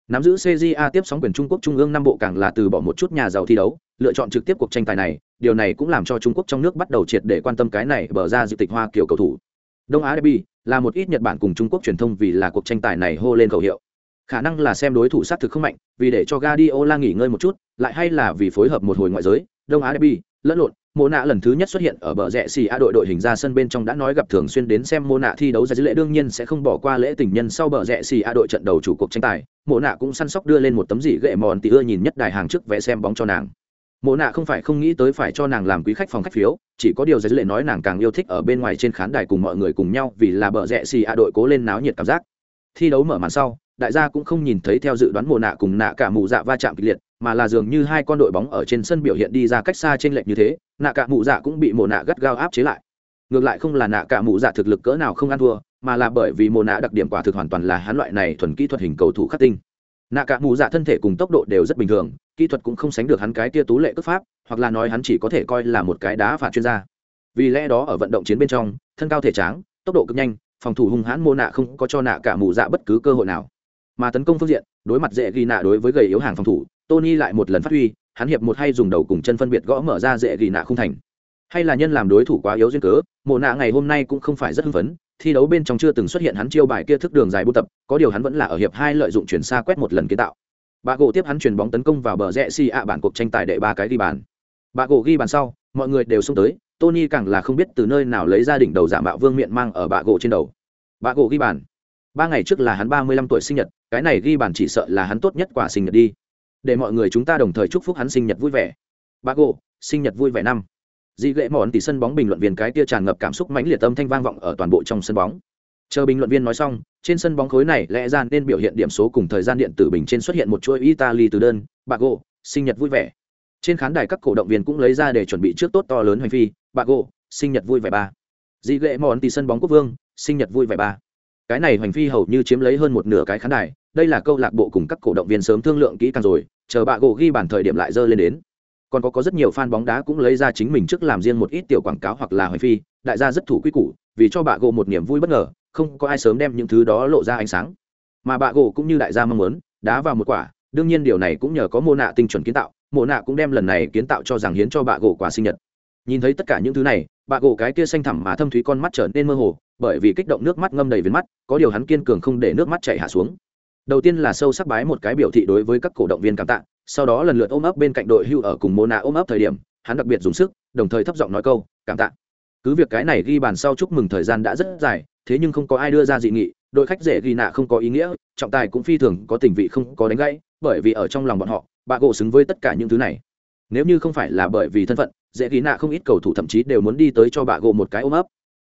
Nắm giữ cja tiếp sóng quyền trung quốc trung ương năm bộ càng là từ bỏ một chút nhà giàu thi đấu, lựa chọn trực tiếp cuộc tranh tài này điều này cũng làm cho trung quốc trong nước bắt đầu triệt để quan tâm cái này bờ ra dự tịch hoa kiểu cầu thủ. Đông á derby là một ít nhật bản cùng trung quốc truyền thông vì là cuộc tranh tài này hô lên khẩu hiệu. Khả năng là xem đối thủ sát thực không mạnh, vì để cho Guardiola nghỉ ngơi một chút, lại hay là vì phối hợp một hồi ngoại giới, đông á derby, lẫn lộn, mô nạ lần thứ nhất xuất hiện ở bờ rẽ xì a đội đội hình ra sân bên trong đã nói gặp thường xuyên đến xem mô nạ thi đấu ra dữ lễ, đương nhiên sẽ không bỏ qua lễ tình nhân sau bờ rẽ xì a đội trận đầu chủ cuộc tranh tài. Mô nạ cũng săn sóc đưa lên một tấm dị gậy mòn tỉ ưa nhìn nhất đài hàng trước vẽ xem bóng cho nàng mộ nạ không phải không nghĩ tới phải cho nàng làm quý khách phòng khách phiếu, chỉ có điều giải lệ nói nàng càng yêu thích ở bên ngoài trên khán đài cùng mọi người cùng nhau vì là bờ rẽ xì à đội cố lên náo nhiệt cảm giác. Thi đấu mở màn sau, đại gia cũng không nhìn thấy theo dự đoán mộ nạ cùng nạ cả mù dạ va chạm kịch liệt, mà là dường như hai con đội bóng ở trên sân biểu hiện đi ra cách xa trên lệch như thế, nạ cả mù dạ cũng bị mộ nạ gắt gao áp chế lại. Ngược lại không là nạ cả mù dạ thực lực cỡ nào không ăn thua, mà là bởi vì mộ nạ đặc điểm quả thực hoàn toàn là hắn loại này thuần kỹ thuật hình cầu thủ khắc tinh nạ cả mù dạ thân thể cùng tốc độ đều rất bình thường, kỹ thuật cũng không sánh được hắn cái tia tú lệ cướp pháp, hoặc là nói hắn chỉ có thể coi là một cái đá phạt chuyên gia. Vì lẽ đó ở vận động chiến bên trong, thân cao thể tráng, tốc độ cực nhanh, phòng thủ hung hãn mô nạ không có cho nạ cả mù dạ bất cứ cơ hội nào. Mà tấn công phương diện, đối mặt dễ ghi nạ đối với gầy yếu hàng phòng thủ, tony lại một lần phát huy, hắn hiệp một hay dùng đầu cùng chân phân biệt gõ mở ra dễ ghi nạ không thành. Hay là nhân làm đối thủ quá yếu duyên cớ mộ nạ ngày hôm nay cũng không phải rất hưng phấn thi đấu bên trong chưa từng xuất hiện hắn chiêu bài kia thức đường dài buôn tập, có điều hắn vẫn là ở hiệp hai lợi dụng chuyển xa quét một lần kiến tạo. Bà gỗ tiếp hắn chuyển bóng tấn công vào bờ rẽ si ạ bản cuộc tranh tài đệ ba cái ghi bàn. Bà gỗ ghi bàn sau, mọi người đều xông tới, tony càng là không biết từ nơi nào lấy ra đỉnh đầu giả mạo vương miện mang ở bà gỗ trên đầu. Bà gỗ ghi bàn. Ba ngày trước là hắn ba mươi lăm tuổi sinh nhật, cái này ghi bàn chỉ sợ là hắn tốt nhất quả sinh nhật đi. Để mọi người chúng ta đồng thời chúc phúc hắn sinh nhật vui vẻ. Bà gỗ, sinh nhật vui vẻ năm dị lệ mòn tỷ sân bóng bình luận viên cái tia tràn ngập cảm xúc mãnh liệt tâm thanh vang vọng ở toàn bộ trong sân bóng. Chờ bình luận viên nói xong, trên sân bóng khối này lẽ ra nên biểu hiện điểm số cùng thời gian điện tử bình trên xuất hiện một chuỗi italy từ đơn bà gỗ sinh nhật vui vẻ. Trên khán đài các cổ động viên cũng lấy ra để chuẩn bị trước tốt to lớn hành phi bà gỗ sinh nhật vui vẻ ba. Dị lệ mòn tỷ sân bóng quốc vương, sinh nhật vui vẻ ba. Cái này hành phi hầu như chiếm lấy hơn một nửa cái khán đài, đây là câu lạc bộ cùng các cổ động viên sớm thương lượng kỹ càng rồi, chờ bà gỗ ghi bản thời điểm lại dơ lên đến còn có có rất nhiều fan bóng đá cũng lấy ra chính mình trước làm riêng một ít tiểu quảng cáo hoặc là hoài phi, đại gia rất thủ quy củ, vì cho bà gỗ một niềm vui bất ngờ, không có ai sớm đem những thứ đó lộ ra ánh sáng. Mà bà gỗ cũng như đại gia mong muốn, đá vào một quả, đương nhiên điều này cũng nhờ có mô nạ tinh chuẩn kiến tạo mô nạ cũng đem lần này kiến tạo cho rằng hiến cho bà gỗ quả sinh nhật. Nhìn thấy tất cả những thứ này, bà gỗ cái kia xanh thẳm mà thâm thúy con mắt trở nên mơ hồ, bởi vì kích động nước mắt ngâm đầy viền mắt, có điều hắn kiên cường không để nước mắt chảy hạ xuống. Đầu tiên là sâu sắc bái một cái biểu thị đối với các cổ động viên cảm tạ sau đó lần lượt ôm ấp bên cạnh đội hưu ở cùng mô nạ ôm ấp thời điểm, hắn đặc biệt dùng sức, đồng thời thấp giọng nói câu, cảm tạ. Cứ việc cái này ghi bàn sau chúc mừng thời gian đã rất dài, thế nhưng không có ai đưa ra dị nghị, đội khách dễ ghi nạ không có ý nghĩa, trọng tài cũng phi thường có tình vị không có đánh gãy, bởi vì ở trong lòng bọn họ, bà gỗ xứng với tất cả những thứ này. Nếu như không phải là bởi vì thân phận, dễ ghi nạ không ít cầu thủ thậm chí đều muốn đi tới cho bà gỗ một cái ôm ấp.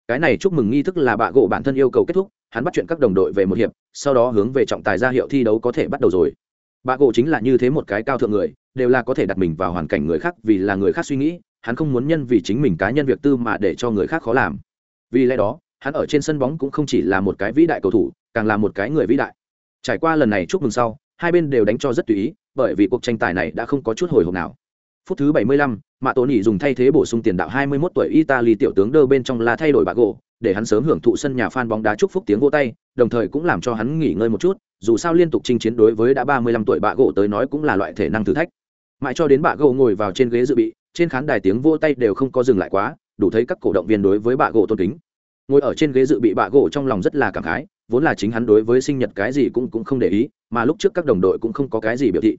Cái này chúc mừng nghi thức là bà gỗ bản thân yêu cầu kết thúc, hắn bắt chuyện các đồng đội về một hiệp, sau đó hướng về trọng tài ra hiệu thi đấu có thể bắt đầu rồi bà gỗ chính là như thế một cái cao thượng người đều là có thể đặt mình vào hoàn cảnh người khác vì là người khác suy nghĩ hắn không muốn nhân vì chính mình cá nhân việc tư mà để cho người khác khó làm. Vì lẽ đó hắn ở trên sân bóng cũng không chỉ là một cái vĩ đại cầu thủ càng là một cái người vĩ đại. Trải qua lần này chúc mừng sau hai bên đều đánh cho rất tùy ý bởi vì cuộc tranh tài này đã không có chút hồi hộp nào. Phút thứ 75, mạ tổ nỉ dùng thay thế bổ sung tiền đạo 21 tuổi italy tiểu tướng đơ bên trong là thay đổi bà gỗ để hắn sớm hưởng thụ sân nhà fan bóng đá chúc phúc tiếng vô tay đồng thời cũng làm cho hắn nghỉ ngơi một chút, dù sao liên tục chinh chiến đối với đã 35 tuổi bạ gỗ tới nói cũng là loại thể năng thử thách. Mãi cho đến bạ gỗ ngồi vào trên ghế dự bị, trên khán đài tiếng vô tay đều không có dừng lại quá, đủ thấy các cổ động viên đối với bạ gỗ tôn kính. Ngồi ở trên ghế dự bị bạ gỗ trong lòng rất là cảm khái, vốn là chính hắn đối với sinh nhật cái gì cũng cũng không để ý, mà lúc trước các đồng đội cũng không có cái gì biểu thị.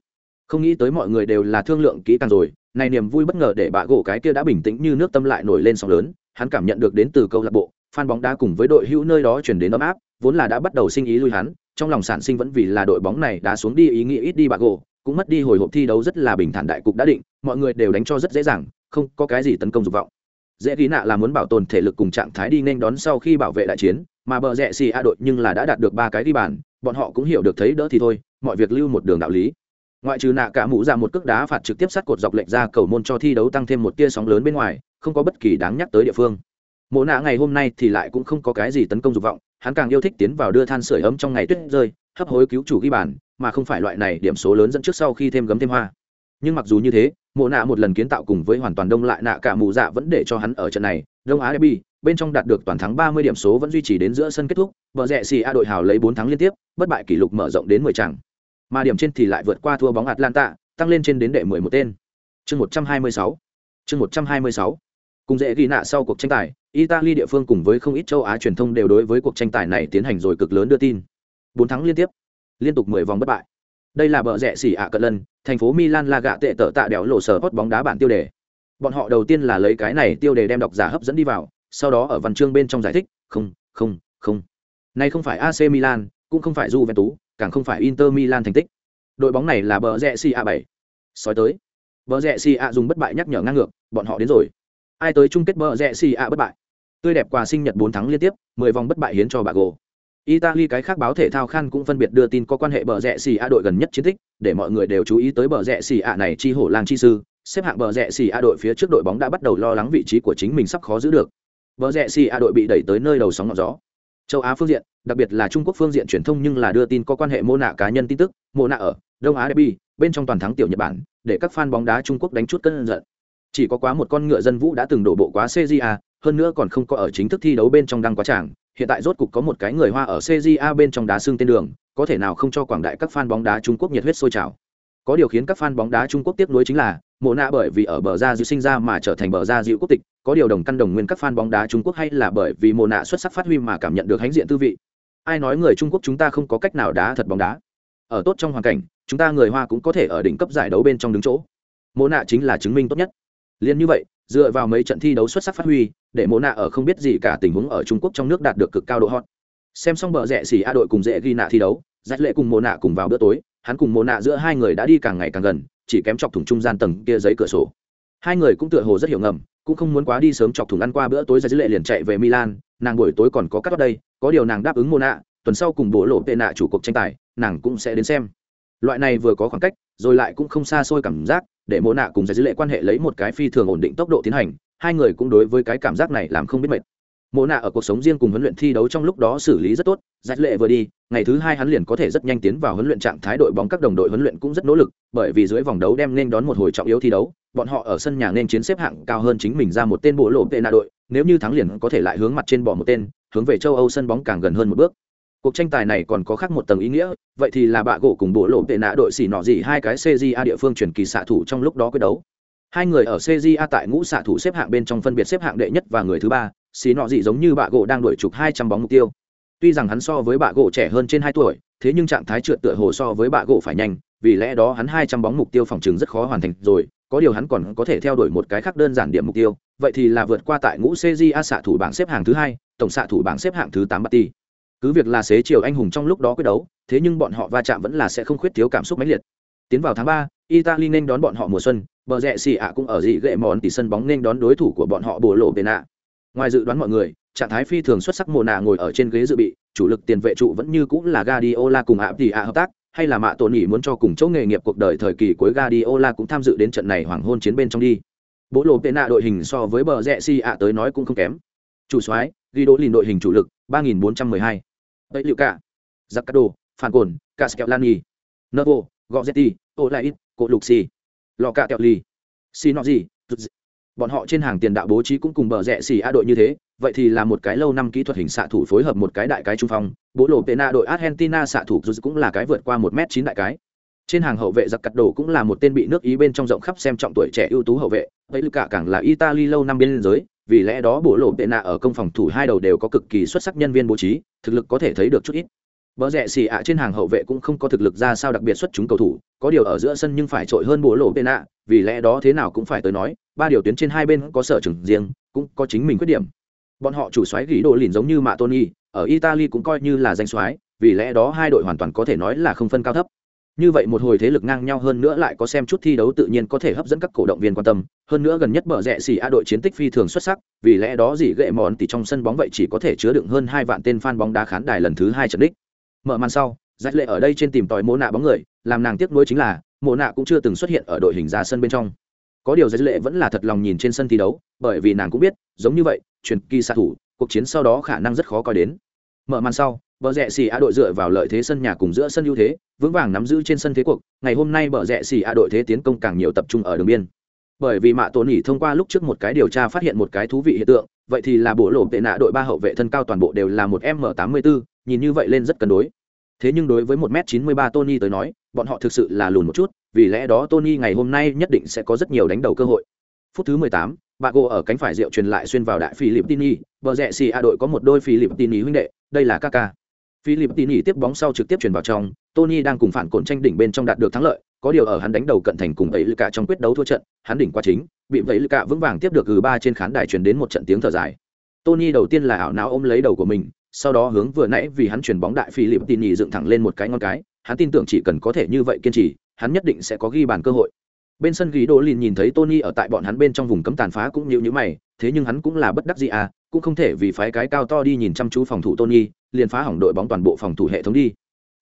Không nghĩ tới mọi người đều là thương lượng kỹ càng rồi, này niềm vui bất ngờ để bạ gỗ cái kia đã bình tĩnh như nước tâm lại nổi lên sóng lớn, hắn cảm nhận được đến từ câu lạc bộ, fan bóng đá cùng với đội hữu nơi đó chuyển đến ấm áp vốn là đã bắt đầu sinh ý lui hắn, trong lòng sản sinh vẫn vì là đội bóng này đã xuống đi ý nghĩa ít đi bạc gỗ, cũng mất đi hồi hộp thi đấu rất là bình thản đại cục đã định, mọi người đều đánh cho rất dễ dàng, không có cái gì tấn công dục vọng. Dễ ký nạ là muốn bảo tồn thể lực cùng trạng thái đi nên đón sau khi bảo vệ đại chiến, mà bờ rẽ xì a đội nhưng là đã đạt được ba cái đi bàn, bọn họ cũng hiểu được thấy đỡ thì thôi, mọi việc lưu một đường đạo lý. Ngoại trừ nạ cả mũ ra một cước đá phạt trực tiếp sát cột dọc lệnh ra cầu môn cho thi đấu tăng thêm một tia sóng lớn bên ngoài, không có bất kỳ đáng nhắc tới địa phương. Mộ nạ ngày hôm nay thì lại cũng không có cái gì tấn công dục vọng hắn càng yêu thích tiến vào đưa than sửa ấm trong ngày tuyết rơi, hấp hối cứu chủ ghi bàn, mà không phải loại này điểm số lớn dẫn trước sau khi thêm gấm thêm hoa. Nhưng mặc dù như thế, mộ nạ một lần kiến tạo cùng với hoàn toàn đông lại nạ cả mù dạ vẫn để cho hắn ở trận này, đông á derby, bên trong đạt được toàn thắng 30 điểm số vẫn duy trì đến giữa sân kết thúc vợ rẻ xì a đội hào lấy 4 thắng liên tiếp, bất bại kỷ lục mở rộng đến 10 trận mà điểm trên thì lại vượt qua thua bóng atlanta, tăng lên trên đến đệ 11 tên. Chương 126 chương 126 cùng dễ ghi nạ sau cuộc tranh tài, italy địa phương cùng với không ít châu á truyền thông đều đối với cuộc tranh tài này tiến hành rồi cực lớn đưa tin. Bốn thắng liên tiếp, liên tục mười vòng bất bại. Đây là bờ rẽ xỉ ạ cận lân, thành phố milan là gạ tệ tở tạ đèo lộ sở hot bóng đá bản tiêu đề. Bọn họ đầu tiên là lấy cái này tiêu đề đem đọc giả hấp dẫn đi vào, sau đó ở văn chương bên trong giải thích, không không không. Này không phải ac milan, cũng không phải juventus, càng không phải inter milan thành tích. Đội bóng này là bờ rẽ xỉ ạ bảy. Sói tới. Bờ rẽ xỉ ạ dùng bất bại nhắc nhở ngang ngược, bọn họ đến rồi ai tới chung kết bờ rẽ xì a bất bại. Tươi đẹp quà sinh nhật bốn thắng liên tiếp, mười vòng bất bại hiến cho bà gồ. Italy cái khác báo thể thao khan cũng phân biệt đưa tin có quan hệ bờ rẽ xì a đội gần nhất chiến tích, để mọi người đều chú ý tới bờ rẽ xì a này chi hổ lang chi sư, xếp hạng bờ rẽ xì a đội phía trước đội bóng đã bắt đầu lo lắng vị trí của chính mình sắp khó giữ được. Bờ rẽ xì a đội bị đẩy tới nơi đầu sóng ngọn gió. Châu á phương diện, đặc biệt là trung quốc phương diện truyền thông nhưng là đưa tin có quan hệ mô nạ cá nhân tin tức, mô nạ ở đông á derby, bên trong toàn thắng tiểu nhật bản, để các fan bóng đá trung quốc đánh chút cân giận chỉ có quá một con ngựa dân vũ đã từng đổ bộ quá cja hơn nữa còn không có ở chính thức thi đấu bên trong đăng quá tràng. Hiện tại rốt cục có một cái người hoa ở cja bên trong đá xương tên đường, có thể nào không cho quảng đại các fan bóng đá trung quốc nhiệt huyết sôi trào. Có điều khiến các fan bóng đá trung quốc tiếp nối chính là, mộ nạ bởi vì ở bờ ra dịu sinh ra mà trở thành bờ ra dịu quốc tịch, có điều đồng căn đồng nguyên các fan bóng đá trung quốc hay là bởi vì mộ nạ xuất sắc phát huy mà cảm nhận được hãnh diện tư vị. Ai nói người trung quốc chúng ta không có cách nào đá thật bóng đá. Ở tốt trong hoàn cảnh, chúng ta người hoa cũng có thể ở đỉnh cấp giải đấu bên trong đứng chỗ. Mộ nạ chính là chứng minh tốt nhất liên như vậy, dựa vào mấy trận thi đấu xuất sắc phát huy, để mộ nạ ở không biết gì cả tình huống ở trung quốc trong nước đạt được cực cao độ hot. Xem xong bờ rẽ xỉ a đội cùng dễ ghi nạ thi đấu dạch lệ cùng mộ nạ cùng vào bữa tối, hắn cùng mộ nạ giữa hai người đã đi càng ngày càng gần, chỉ kém chọc thủng trung gian tầng kia giấy cửa sổ. Hai người cũng tựa hồ rất hiểu ngầm, cũng không muốn quá đi sớm chọc thủng ăn qua bữa tối dạch lệ liền chạy về milan, nàng buổi tối còn có cắt đây, có điều nàng đáp ứng mộ nạ tuần sau cùng bộ lộ tệ nạ chủ cuộc tranh tài, nàng cũng sẽ đến xem. Loại này vừa có khoảng cách, rồi lại cũng không xa xôi cảm giác để mộ nạ cùng giải dữ lệ quan hệ lấy một cái phi thường ổn định tốc độ tiến hành, hai người cũng đối với cái cảm giác này làm không biết mệt. Mộ nạ ở cuộc sống riêng cùng huấn luyện thi đấu trong lúc đó xử lý rất tốt, giải lệ vừa đi, ngày thứ hai hắn liền có thể rất nhanh tiến vào huấn luyện trạng thái đội bóng các đồng đội huấn luyện cũng rất nỗ lực, bởi vì dưới vòng đấu đem nên đón một hồi trọng yếu thi đấu, bọn họ ở sân nhà nên chiến xếp hạng cao hơn chính mình ra một tên bộ lộ tệ nạ đội, nếu như thắng liền có thể lại hướng mặt trên bỏ một tên, hướng về châu âu sân bóng càng gần hơn một bước cuộc tranh tài này còn có khác một tầng ý nghĩa, vậy thì là bạ gỗ cùng bộ lộ tệ nạ đội xỉ nọ gì hai cái cja địa phương chuyển kỳ xạ thủ trong lúc đó quyết đấu. Hai người ở cja tại ngũ xạ thủ xếp hạng bên trong phân biệt xếp hạng đệ nhất và người thứ ba, xỉ nọ gì giống như bạ gỗ đang đuổi chụp hai trăm bóng mục tiêu. Tuy rằng hắn so với bạ gỗ trẻ hơn trên hai tuổi, thế nhưng trạng thái trượt tựa hồ so với bạ gỗ phải nhanh, vì lẽ đó hắn hai trăm bóng mục tiêu phòng trường rất khó hoàn thành rồi, có điều hắn còn có thể theo đuổi một cái khác đơn giản điểm mục tiêu, vậy thì là vượt qua tại ngũ cja xạ thủ bảng xếp hạng thứ hai, tổng xạ thủ bảng xếp hạng thứ tám bát ti cứ việc là xế chiều anh hùng trong lúc đó quyết đấu, thế nhưng bọn họ va chạm vẫn là sẽ không khuyết thiếu cảm xúc mãnh liệt. Tiến vào tháng ba, italy nên đón bọn họ mùa xuân, bờ rẽ xì ạ cũng ở dị gậy mòn tỷ sân bóng nên đón đối thủ của bọn họ bồ lộ bề nạ. Ngoài dự đoán mọi người, trạng thái phi thường xuất sắc mùa nạ ngồi ở trên ghế dự bị, chủ lực tiền vệ trụ vẫn như cũng là Guardiola cùng ạ tỷ ạ hợp tác, hay là mạ tổn ỉ muốn cho cùng chỗ nghề nghiệp cuộc đời thời kỳ cuối Guardiola cũng tham dự đến trận này hoàng hôn chiến bên trong đi. Bố lộ bề nạ đội hình so với bờ rẽ xì ạ tới nói cũng không kém. Chủ soái ghi đỗ lìn đội hình chủ lực 3412 ấy liệu cả? Giặc cát đồ, phản cồn, cả sẹo lan nhi. Nơ vô, gọ zeti ô lại ít cộ lục xì. Lò cạ kẹo ly xì nọ gì bọn họ trên hàng tiền đạo bố trí cũng cùng bờ rẽ xì a đội như thế. Vậy thì là một cái lâu năm kỹ thuật hình xạ thủ phối hợp một cái đại cái trung phong. Bố lộ pena đội argentina xạ thủ cũng là cái vượt qua một m chín đại cái. Trên hàng hậu vệ giặc cắt đồ cũng là một tên bị nước ý bên trong rộng khắp xem trọng tuổi trẻ ưu tú hậu vệ. Vậy cả càng là italy lâu năm biên giới vì lẽ đó bộ lộ tệ nạ ở công phòng thủ hai đầu đều có cực kỳ xuất sắc nhân viên bố trí thực lực có thể thấy được chút ít. Bờ rẽ xì ạ trên hàng hậu vệ cũng không có thực lực ra sao đặc biệt xuất chúng cầu thủ, có điều ở giữa sân nhưng phải trội hơn bộ lộ tên ạ, vì lẽ đó thế nào cũng phải tới nói, ba điều tuyến trên hai bên có sở trường riêng, cũng có chính mình khuyết điểm. Bọn họ chủ xoáy gỉ đồ lìn giống như mạ tony ở italy cũng coi như là danh xoáy vì lẽ đó hai đội hoàn toàn có thể nói là không phân cao thấp như vậy một hồi thế lực ngang nhau hơn nữa lại có xem chút thi đấu tự nhiên có thể hấp dẫn các cổ động viên quan tâm. Hơn nữa gần nhất bờ rẽ xì a đội chiến tích phi thường xuất sắc, vì lẽ đó gì gệ mòn thì trong sân bóng vậy chỉ có thể chứa đựng hơn hai vạn tên fan bóng đá khán đài lần thứ hai trận đích. Mở màn sau giải lệ ở đây trên tìm tòi mô nạ bóng người, làm nàng tiếc nuối chính là mô nạ cũng chưa từng xuất hiện ở đội hình ra sân bên trong. Có điều giải lệ vẫn là thật lòng nhìn trên sân thi đấu, bởi vì nàng cũng biết, giống như vậy, truyền kỳ xạ thủ, cuộc chiến sau đó khả năng rất khó coi đến. Mở màn sau bờ rẽ xì a đội dựa vào lợi thế sân nhà cùng giữa sân ưu thế, vững vàng nắm giữ trên sân thế cuộc, ngày hôm nay bờ rẽ xì a đội thế tiến công càng nhiều tập trung ở đường biên. Bởi vì mạ tổ nỉ thông qua lúc trước một cái điều tra phát hiện một cái thú vị hiện tượng, vậy thì là bộ lộ tệ nạ đội ba hậu vệ thân cao toàn bộ đều là một m tám mươi bốn nhìn như vậy lên rất cân đối. Thế nhưng đối với một m chín mươi ba tony tới nói, bọn họ thực sự là lùn một chút, vì lẽ đó tony ngày hôm nay nhất định sẽ có rất nhiều đánh đầu cơ hội. Phút thứ mười tám bà ở cánh phải rượu truyền lại xuyên vào đại philippines bờ rẽ xì a đội có một đôi philippines huynh đệ, đây là kaka philippines tiếp bóng sau trực tiếp chuyển vào trong, tony đang cùng phản cồn tranh đỉnh bên trong đạt được thắng lợi, có điều ở hắn đánh đầu cận thành cùng ấy cả trong quyết đấu thua trận, hắn đỉnh qua chính, bị vậy cả vững vàng tiếp được gừ ba trên khán đài truyền đến một trận tiếng thở dài. Tony đầu tiên là ảo não ôm lấy đầu của mình, sau đó hướng vừa nãy vì hắn chuyển bóng đại philippines dựng thẳng lên một cái ngón cái, hắn tin tưởng chỉ cần có thể như vậy kiên trì, hắn nhất định sẽ có ghi bàn cơ hội. Bên sân ghi đồ liền nhìn thấy tony ở tại bọn hắn bên trong vùng cấm tàn phá cũng nhíu nhíu mày, thế nhưng hắn cũng là bất đắc dĩ à cũng không thể vì phái cái cao to đi nhìn chăm chú phòng thủ tony liền phá hỏng đội bóng toàn bộ phòng thủ hệ thống đi.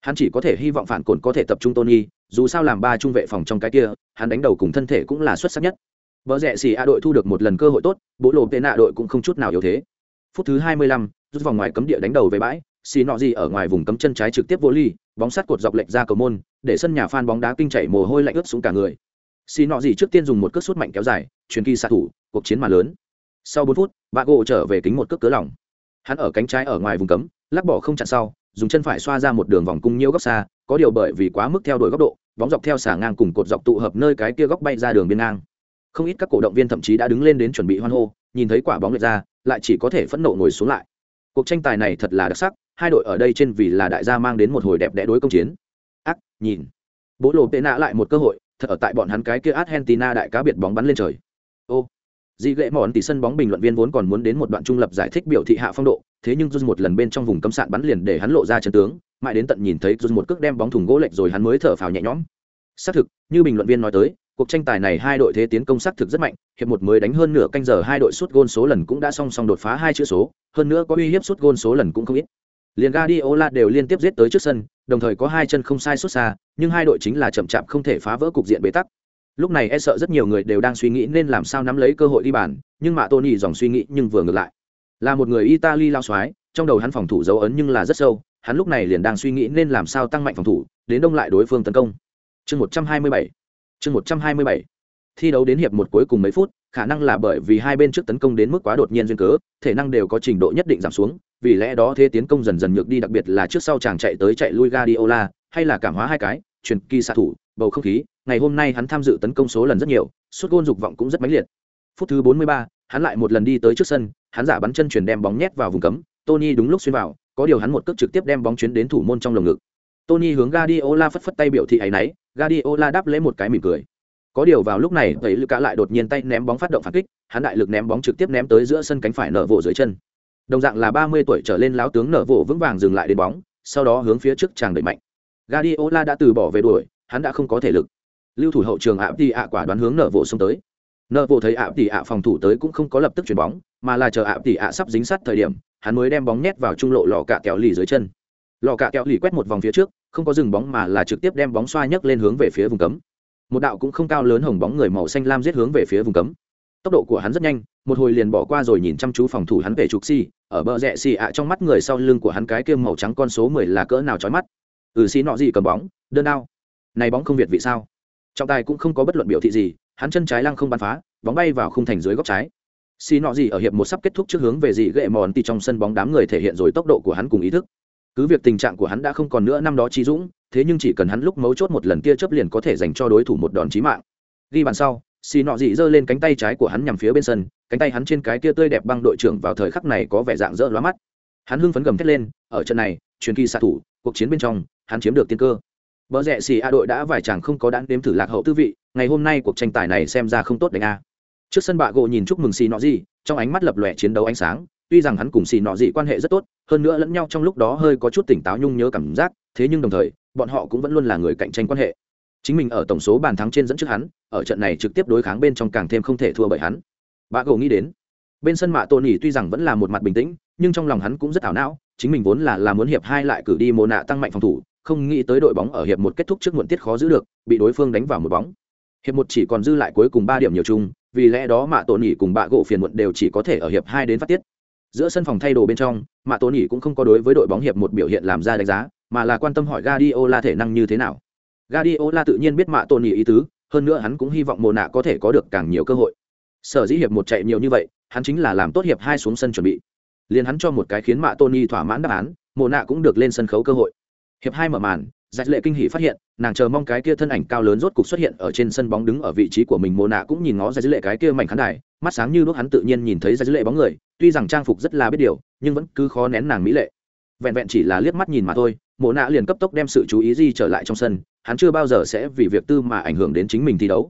Hắn chỉ có thể hy vọng phản cồn có thể tập trung tony dù sao làm ba trung vệ phòng trong cái kia hắn đánh đầu cùng thân thể cũng là xuất sắc nhất. Vợ rẽ xì a đội thu được một lần cơ hội tốt bố lộ tệ nạ đội cũng không chút nào yếu thế. Phút thứ hai mươi lăm, rút vòng ngoài cấm địa đánh đầu về bãi xì nọ gì ở ngoài vùng cấm chân trái trực tiếp vô ly bóng sắt cột dọc lệch ra cầu môn để sân nhà phan bóng đá kinh chảy mồ hôi lạnh ướt xuống cả người. Xì nọ gì trước tiên dùng một cước sút mạnh kéo dài truyền kỳ xạ thủ cuộc chiến mà lớn. Sau bốn phút bạ gỗ trở về kính một cước cớ lỏng hắn ở cánh trái ở ngoài vùng cấm lắc bỏ không chặn sau, dùng chân phải xoa ra một đường vòng cung nhiêu góc xa, có điều bởi vì quá mức theo đuổi góc độ bóng dọc theo xả ngang cùng cột dọc tụ hợp nơi cái kia góc bay ra đường biên ngang. Không ít các cổ động viên thậm chí đã đứng lên đến chuẩn bị hoan hô, nhìn thấy quả bóng lệch ra, lại chỉ có thể phẫn nộ ngồi xuống lại. Cuộc tranh tài này thật là đặc sắc, hai đội ở đây trên vì là đại gia mang đến một hồi đẹp đẽ đối công chiến. Ác, nhìn. Bố lộ tệ nạ lại một cơ hội, thật ở tại bọn hắn cái kia argentina đại cá biệt bóng bắn lên trời. Ô dị lệ mòn tỷ sân bóng bình luận viên vốn còn muốn đến một đoạn trung lập giải thích biểu thị hạ phong độ thế nhưng Jun một lần bên trong vùng cấm sạn bắn liền để hắn lộ ra chân tướng, mãi đến tận nhìn thấy Jun một cước đem bóng thủng gỗ lệch rồi hắn mới thở phào nhẹ nhõm. Xác thực, như bình luận viên nói tới, cuộc tranh tài này hai đội thế tiến công xác thực rất mạnh, hiệp một mới đánh hơn nửa canh giờ hai đội sút gôn số lần cũng đã song song đột phá hai chữ số, hơn nữa có uy hiếp sút gôn số lần cũng không ít. Liền Guardiola đều liên tiếp giết tới trước sân, đồng thời có hai chân không sai xuất xa, nhưng hai đội chính là chậm chạp không thể phá vỡ cục diện bế tắc. Lúc này e sợ rất nhiều người đều đang suy nghĩ nên làm sao nắm lấy cơ hội đi bàn, nhưng mà Tony dòng suy nghĩ nhưng vừa ngược lại. Là một người Italy lao xoái, trong đầu hắn phòng thủ dấu ấn nhưng là rất sâu hắn lúc này liền đang suy nghĩ nên làm sao tăng mạnh phòng thủ đến đông lại đối phương tấn công. Chương một trăm hai mươi bảy. Chương một trăm hai mươi bảy. Thi đấu đến hiệp một cuối cùng mấy phút khả năng là bởi vì hai bên trước tấn công đến mức quá đột nhiên duyên cớ thể năng đều có trình độ nhất định giảm xuống vì lẽ đó thế tiến công dần dần nhược đi đặc biệt là trước sau chàng chạy tới chạy lui Guardiola hay là cảm hóa hai cái truyền kỳ xạ thủ bầu không khí ngày hôm nay hắn tham dự tấn công số lần rất nhiều suốt gôn dục vọng cũng rất mãnh liệt phút thứ 43, hắn lại một lần đi tới trước sân hắn giả bắn chân chuyển đem bóng nhét vào vùng cấm Tony đúng lúc xuyên vào, có điều hắn một cước trực tiếp đem bóng chuyến đến thủ môn trong lồng ngực. Tony hướng Guardiola phất phất tay biểu thị ấy nấy, Guardiola đáp lấy một cái mỉm cười. Có điều vào lúc này, thấy Luka cả lại đột nhiên tay ném bóng phát động phản kích, hắn đại lực ném bóng trực tiếp ném tới giữa sân cánh phải nở vụ dưới chân. Đồng dạng là 30 tuổi trở lên láo tướng nở vụ vững vàng dừng lại đến bóng, sau đó hướng phía trước chàng đẩy mạnh. Guardiola đã từ bỏ về đuổi, hắn đã không có thể lực. Lưu thủ hậu trường ạ tỷ ạ quả đoán hướng nợ vỗ xông tới. nợ vỗ thấy ạ tỷ ạ phòng thủ tới cũng không có lập tức chuyền bóng, mà là chờ ạ tỷ ạ sắp dính sát thời điểm, hắn mới đem bóng nhét vào trung lộ lò cạ kẹo lì dưới chân. Lò cạ kẹo lì quét một vòng phía trước không có dừng bóng mà là trực tiếp đem bóng xoa nhấc lên hướng về phía vùng cấm. Một đạo cũng không cao lớn hồng bóng người màu xanh lam giết hướng về phía vùng cấm. Tốc độ của hắn rất nhanh một hồi liền bỏ qua rồi nhìn chăm chú phòng thủ hắn về trục xi ở bờ rẽ xì ạ trong mắt người sau lưng của hắn cái kia màu trắng con số mười là cỡ nào chói mắt. Ừ xi nọ gì cầm bóng đơn đao này bóng không việt vị sao? Trọng tài cũng không có bất luận biểu thị gì, hắn chân trái lăng không bắn phá, bóng bay vào khung thành dưới góc trái. Xì nọ gì ở hiệp một sắp kết thúc trước hướng về gì gệ mòn thì trong sân bóng đám người thể hiện rồi tốc độ của hắn cùng ý thức. Cứ việc tình trạng của hắn đã không còn nữa năm đó chi dũng, thế nhưng chỉ cần hắn lúc mấu chốt một lần tia chớp liền có thể dành cho đối thủ một đòn chí mạng. Ghi bàn sau xì nọ dị giơ lên cánh tay trái của hắn nhằm phía bên sân, cánh tay hắn trên cái tia tươi đẹp băng đội trưởng vào thời khắc này có vẻ dạng dỡ lóa mắt. Hắn hưng phấn gầm thét lên, ở trận này, truyền kỳ xạ thủ, cuộc chiến bên trong, hắn chiếm được tiên cơ. Bờ rẹ xì A đội đã vài chàng không có đạn đếm thử lạc hậu tư vị, ngày hôm nay cuộc tranh tài này xem ra không tốt đánh a. trước sân bạ gỗ nhìn chúc mừng xì nọ gì trong ánh mắt lập lòe chiến đấu ánh sáng tuy rằng hắn cùng xì nọ gì quan hệ rất tốt hơn nữa lẫn nhau trong lúc đó hơi có chút tỉnh táo nhung nhớ cảm giác thế nhưng đồng thời bọn họ cũng vẫn luôn là người cạnh tranh quan hệ chính mình ở tổng số bàn thắng trên dẫn trước hắn ở trận này trực tiếp đối kháng bên trong càng thêm không thể thua bởi hắn bạ gỗ nghĩ đến bên sân mạ tôn nhỉ tuy rằng vẫn là một mặt bình tĩnh nhưng trong lòng hắn cũng rất ảo não chính mình vốn là là muốn hiệp hai lại cử đi mồ nạ tăng mạnh phòng thủ không nghĩ tới đội bóng ở hiệp một kết thúc trước muộn tiết khó giữ được, bị đối phương đánh vào một bóng. Hiệp một chỉ còn dư lại cuối cùng ba điểm nhiều chung, vì lẽ đó mạ tổ nhỉ cùng bạ gỗ phiền muộn đều chỉ có thể ở hiệp hai đến phát tiết. Giữa sân phòng thay đồ bên trong, mạ tổ nhỉ cũng không có đối với đội bóng hiệp một biểu hiện làm ra đánh giá, mà là quan tâm hỏi Guardiola thể năng như thế nào. Guardiola tự nhiên biết mạ tổ nhỉ ý tứ, hơn nữa hắn cũng hy vọng mồ nạ có thể có được càng nhiều cơ hội. Sở dĩ hiệp một chạy nhiều như vậy, hắn chính là làm tốt hiệp hai xuống sân chuẩn bị. Liền hắn cho một cái khiến mạ tony thỏa mãn đáp án mồ nạ cũng được lên sân khấu cơ hội hiệp hai mở màn giải lệ kinh hỉ phát hiện, nàng chờ mong cái kia thân ảnh cao lớn rốt cục xuất hiện ở trên sân bóng đứng ở vị trí của mình mồ nạ cũng nhìn ngó giải lệ cái kia mảnh khán đài, mắt sáng như lúc hắn tự nhiên nhìn thấy giải lệ bóng người, tuy rằng trang phục rất là biết điều, nhưng vẫn cứ khó nén nàng mỹ lệ. Vẹn vẹn chỉ là liếc mắt nhìn mà thôi mồ nạ liền cấp tốc đem sự chú ý di trở lại trong sân, hắn chưa bao giờ sẽ vì việc tư mà ảnh hưởng đến chính mình thi đấu.